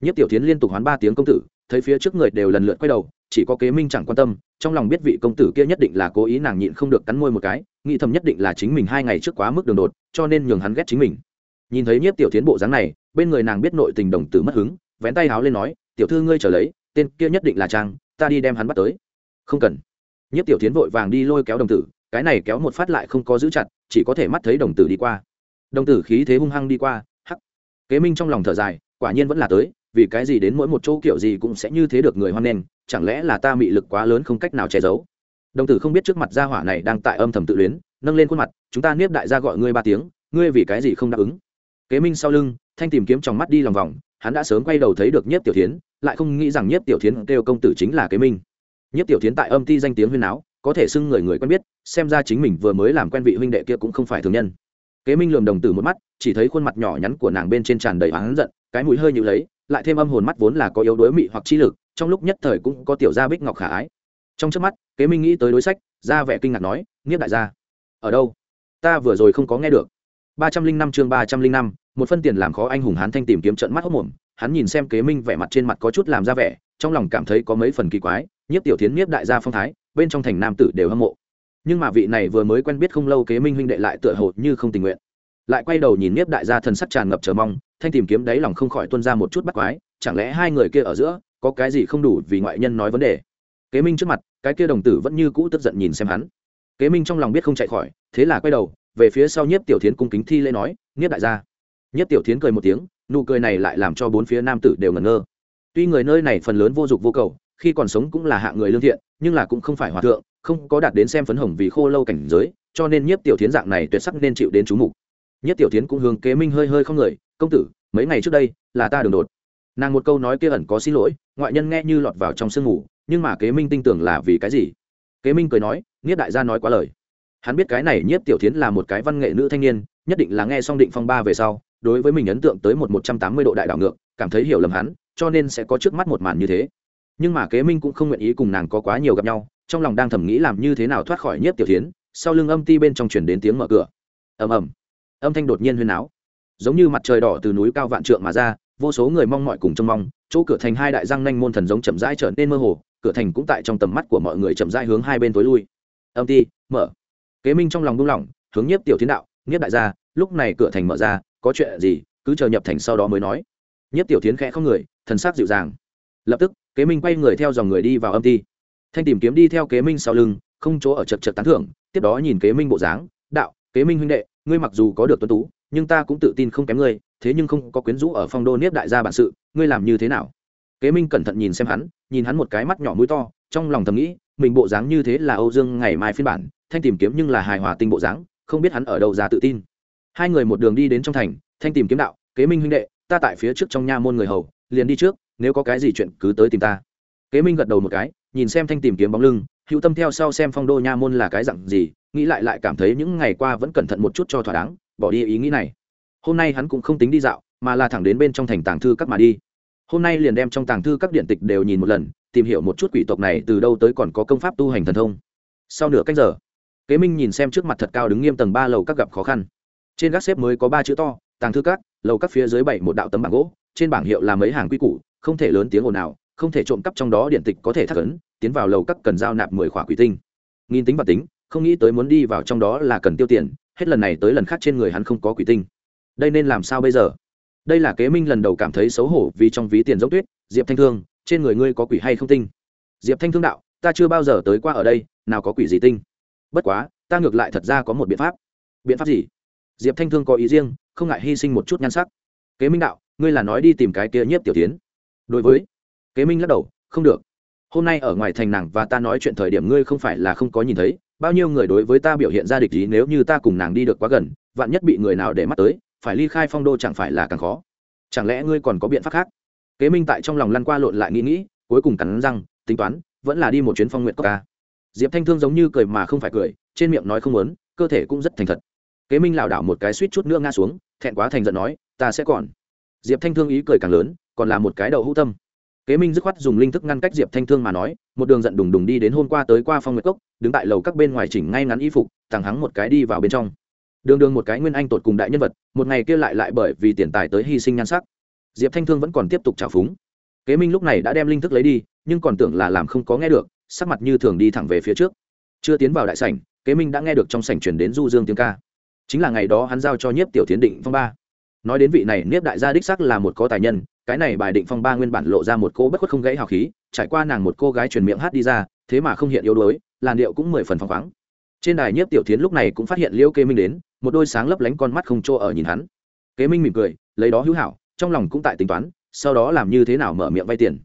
Nhiếp tiểu tiến liên tục hoán ba tiếng công tử, thấy phía trước người đều lần lượt quay đầu, chỉ có kế minh chẳng quan tâm, trong lòng biết vị công tử kia nhất định là cố ý nàng nhịn không được cắn môi một cái, nghĩ thầm nhất định là chính mình hai ngày trước quá mức đường đột, cho nên nhường hắn ghét chính mình. Nhìn thấy nhiếp tiểu tiến bộ dáng này, bên người nàng biết nội tình đồng tử mất hứng, vén tay háo lên nói, tiểu thư ngươi trở lấy, tên kia nhất định là trang, ta đi đem hắn bắt tới. Không cần. Nhiếp tiểu tiến vội vàng đi lôi kéo đồng tử, cái này kéo một phát lại không có giữ chặt, chỉ có thể mắt thấy đồng tử đi qua. Đồng tử khí thế hung hăng đi qua kế minh trong lòng thở dài, quả nhiên vẫn là tới, vì cái gì đến mỗi một chỗ kiểu gì cũng sẽ như thế được người hoan nghênh, chẳng lẽ là ta mị lực quá lớn không cách nào che giấu? Đồng tử không biết trước mặt gia hỏa này đang tại âm thầm tự luyến, nâng lên khuôn mặt, chúng ta niếp đại gia gọi ngươi ba tiếng, ngươi vì cái gì không đáp ứng? Kế minh sau lưng, thanh tìm kiếm trong mắt đi lòng vòng, hắn đã sớm quay đầu thấy được nhiếp tiểu thiến, lại không nghĩ rằng nhiếp tiểu thiến kêu công tử chính là kế minh. Nhiếp tiểu thiến tại âm ti danh tiếng huyên áo có thể xưng người người quen biết, xem ra chính mình vừa mới làm quen vị huynh đệ kia cũng không phải thường nhân kế minh lườm đồng tử một mắt, chỉ thấy khuôn mặt nhỏ nhắn của nàng bên trên tràn đầy oán giận, cái mũi hơi nhịu lấy, lại thêm âm hồn mắt vốn là có yếu đuối mị hoặc chi lực, trong lúc nhất thời cũng có tiểu gia bích ngọc khả ái. Trong trước mắt, kế minh nghĩ tới đối sách, ra vẻ kinh ngạc nói, nghiếp đại gia, ở đâu? Ta vừa rồi không có nghe được. Ba trăm linh năm chương ba trăm linh năm, một phân tiền làm khó anh hùng hán thanh tìm kiếm trận mắt hốc mồm, hắn nhìn xem kế minh vẻ mặt trên mặt có chút làm ra vẻ, trong lòng cảm thấy có mấy phần kỳ quái, nhiếp tiểu thiến, nhiếp đại gia phong thái, bên trong thành nam tử đều hâm mộ nhưng mà vị này vừa mới quen biết không lâu kế minh huynh đệ lại tựa hồ như không tình nguyện. Lại quay đầu nhìn nếp đại gia thần sắc tràn ngập chờ mong, thanh tìm kiếm đáy lòng không khỏi tuân ra một chút bắt quái, chẳng lẽ hai người kia ở giữa có cái gì không đủ vì ngoại nhân nói vấn đề? Kế minh trước mặt, cái kia đồng tử vẫn như cũ tức giận nhìn xem hắn. Kế minh trong lòng biết không chạy khỏi, thế là quay đầu, về phía sau nhiếp tiểu thiến cung kính thi lễ nói nhiếp đại gia. Nhiếp tiểu thiến cười một tiếng, nụ cười này lại làm cho bốn phía nam tử đều ngẩn ngơ. Tuy người nơi này phần lớn vô dụng vô cầu, khi còn sống cũng là hạng người lương thiện nhưng là cũng không phải hòa thượng, không có đạt đến xem phấn hồng vì khô lâu cảnh giới, cho nên nhiếp tiểu thiến dạng này tuyệt sắc nên chịu đến chú mục. Nhiếp tiểu thiến cũng hướng kế minh hơi hơi không người, công tử, mấy ngày trước đây, là ta đường đột. Nàng một câu nói kia ẩn có xin lỗi, ngoại nhân nghe như lọt vào trong sương ngủ nhưng mà kế minh tin tưởng là vì cái gì? Kế minh cười nói nghiết đại gia nói quá lời. Hắn biết cái này nhiếp tiểu thiến là một cái văn nghệ nữ thanh niên, nhất định là nghe xong định phong ba về sau, đối với mình ấn tượng tới một một trăm tám mươi độ đại đảo ngược, cảm thấy hiểu lầm hắn, cho nên sẽ có trước mắt một màn như thế nhưng mà kế minh cũng không nguyện ý cùng nàng có quá nhiều gặp nhau, trong lòng đang thầm nghĩ làm như thế nào thoát khỏi nhiếp tiểu tiến sau lưng âm ti bên trong chuyển đến tiếng mở cửa. Ầm ầm. Âm thanh đột nhiên huyên áo giống như mặt trời đỏ từ núi cao vạn trượng mà ra, vô số người mong mọi cùng trông mong, chỗ cửa thành hai đại răng nanh môn thần giống chậm rãi trở nên mơ hồ, cửa thành cũng tại trong tầm mắt của mọi người chậm rãi hướng hai bên tối lui. Âm ti, mở. Kế minh trong lòng buông lỏng, hướng nhiếp tiểu tiến đạo, nhiếp đại gia, lúc này cửa thành mở ra, có chuyện gì, cứ chờ nhập thành sau đó mới nói. Nhiếp tiểu tiến khẽ không người, thần sắc dịu dàng. Lập tức kế minh quay người theo dòng người đi vào âm ti. Thanh tìm kiếm đi theo kế minh sau lưng, không chỗ ở chật chật tán thưởng, tiếp đó nhìn kế minh bộ dáng, đạo, kế minh huynh đệ, ngươi mặc dù có được tuân tú, nhưng ta cũng tự tin không kém ngươi, thế nhưng không có quyến rũ ở phong đô niết đại gia bản sự, ngươi làm như thế nào? Kế minh cẩn thận nhìn xem hắn, nhìn hắn một cái mắt nhỏ mũi to, trong lòng thầm nghĩ, mình bộ dáng như thế là âu dương ngày mai phiên bản, thanh tìm kiếm nhưng là hài hòa tinh bộ dáng, không biết hắn ở đâu ra tự tin. Hai người một đường đi đến trong thành, thanh tìm kiếm đạo, kế minh huynh đệ, ta tại phía trước trong nha môn người hầu, liền đi trước nếu có cái gì chuyện cứ tới tìm ta. Kế minh gật đầu một cái, nhìn xem thanh tìm kiếm bóng lưng, hữu tâm theo sau xem phong đô nha môn là cái dặn gì, nghĩ lại lại cảm thấy những ngày qua vẫn cẩn thận một chút cho thỏa đáng, bỏ đi ý nghĩ này. Hôm nay hắn cũng không tính đi dạo, mà là thẳng đến bên trong thành tàng thư các mà đi. Hôm nay liền đem trong tàng thư các điện tịch đều nhìn một lần, tìm hiểu một chút quỷ tộc này từ đâu tới còn có công pháp tu hành thần thông. Sau nửa cách giờ, kế minh nhìn xem trước mặt thật cao đứng nghiêm tầng ba lầu các gặp khó khăn. Trên gác xếp mới có ba chữ to, tàng thư các, lầu các phía dưới bảy một đạo tấm bảng gỗ trên bảng hiệu là mấy hàng quy củ, không thể lớn tiếng ồn nào không thể trộm cắp trong đó điện tịch có thể thắc ấn, tiến vào lầu các cần giao nạp mười khỏa quỷ tinh. Nghìn tính và tính, không nghĩ tới muốn đi vào trong đó là cần tiêu tiền, hết lần này tới lần khác trên người hắn không có quỷ tinh. Đây nên làm sao bây giờ? Đây là kế minh lần đầu cảm thấy xấu hổ vì trong ví tiền giống tuyết, diệp thanh thương, trên người ngươi có quỷ hay không tinh? Diệp thanh thương đạo, ta chưa bao giờ tới qua ở đây, nào có quỷ gì tinh? Bất quá, ta ngược lại thật ra có một biện pháp. Biện pháp gì? Diệp thanh thương có ý riêng, không ngại hy sinh một chút nhan sắc. Kế minh đạo ngươi là nói đi tìm cái kia nhiếp tiểu tiến. Đối với, kế minh lắc đầu, không được. Hôm nay ở ngoài thành nàng và ta nói chuyện thời điểm ngươi không phải là không có nhìn thấy, bao nhiêu người đối với ta biểu hiện ra địch ý nếu như ta cùng nàng đi được quá gần, vạn nhất bị người nào để mắt tới, phải ly khai phong đô chẳng phải là càng khó. Chẳng lẽ ngươi còn có biện pháp khác? Kế minh tại trong lòng lăn qua lộn lại nghĩ nghĩ, cuối cùng cắn răng, tính toán, vẫn là đi một chuyến phong nguyện cốc ca. Diệp thanh thương giống như cười mà không phải cười, trên miệng nói không muốn, cơ thể cũng rất thành thật. Kế minh lảo đảo một cái suýt chút nữa ngã xuống, thẹn quá thành giận nói, ta sẽ còn diệp thanh thương ý cười càng lớn, còn là một cái đầu hữu tâm. Kế minh dứt khoát dùng linh thức ngăn cách diệp thanh thương mà nói, một đường giận đùng đùng đi đến hôm qua tới qua phong nguyệt cốc, đứng tại lầu các bên ngoài chỉnh ngay ngắn y phục, thẳng hắng một cái đi vào bên trong. Đường đường một cái nguyên anh tột cùng đại nhân vật, một ngày kia lại lại bởi vì tiền tài tới hy sinh nhan sắc. Diệp thanh thương vẫn còn tiếp tục trào phúng. Kế minh lúc này đã đem linh thức lấy đi, nhưng còn tưởng là làm không có nghe được, sắc mặt như thường đi thẳng về phía trước. Chưa tiến vào đại sảnh, kế minh đã nghe được trong sảnh truyền đến du dương tiếng ca. Chính là ngày đó hắn giao cho nhiếp tiểu tiến định phong ba nói đến vị này, niếp đại gia đích sắc là một có tài nhân, cái này bài định phong ba nguyên bản lộ ra một cô bất khuất không gãy hào khí, trải qua nàng một cô gái truyền miệng hát đi ra, thế mà không hiện yếu đuối, làn điệu cũng mười phần phăng khoáng. Trên đài nhiếp tiểu tiến lúc này cũng phát hiện liễu kế minh đến, một đôi sáng lấp lánh con mắt không chỗ ở nhìn hắn. Kế minh mỉm cười, lấy đó hữu hảo, trong lòng cũng tại tính toán, sau đó làm như thế nào mở miệng vay tiền.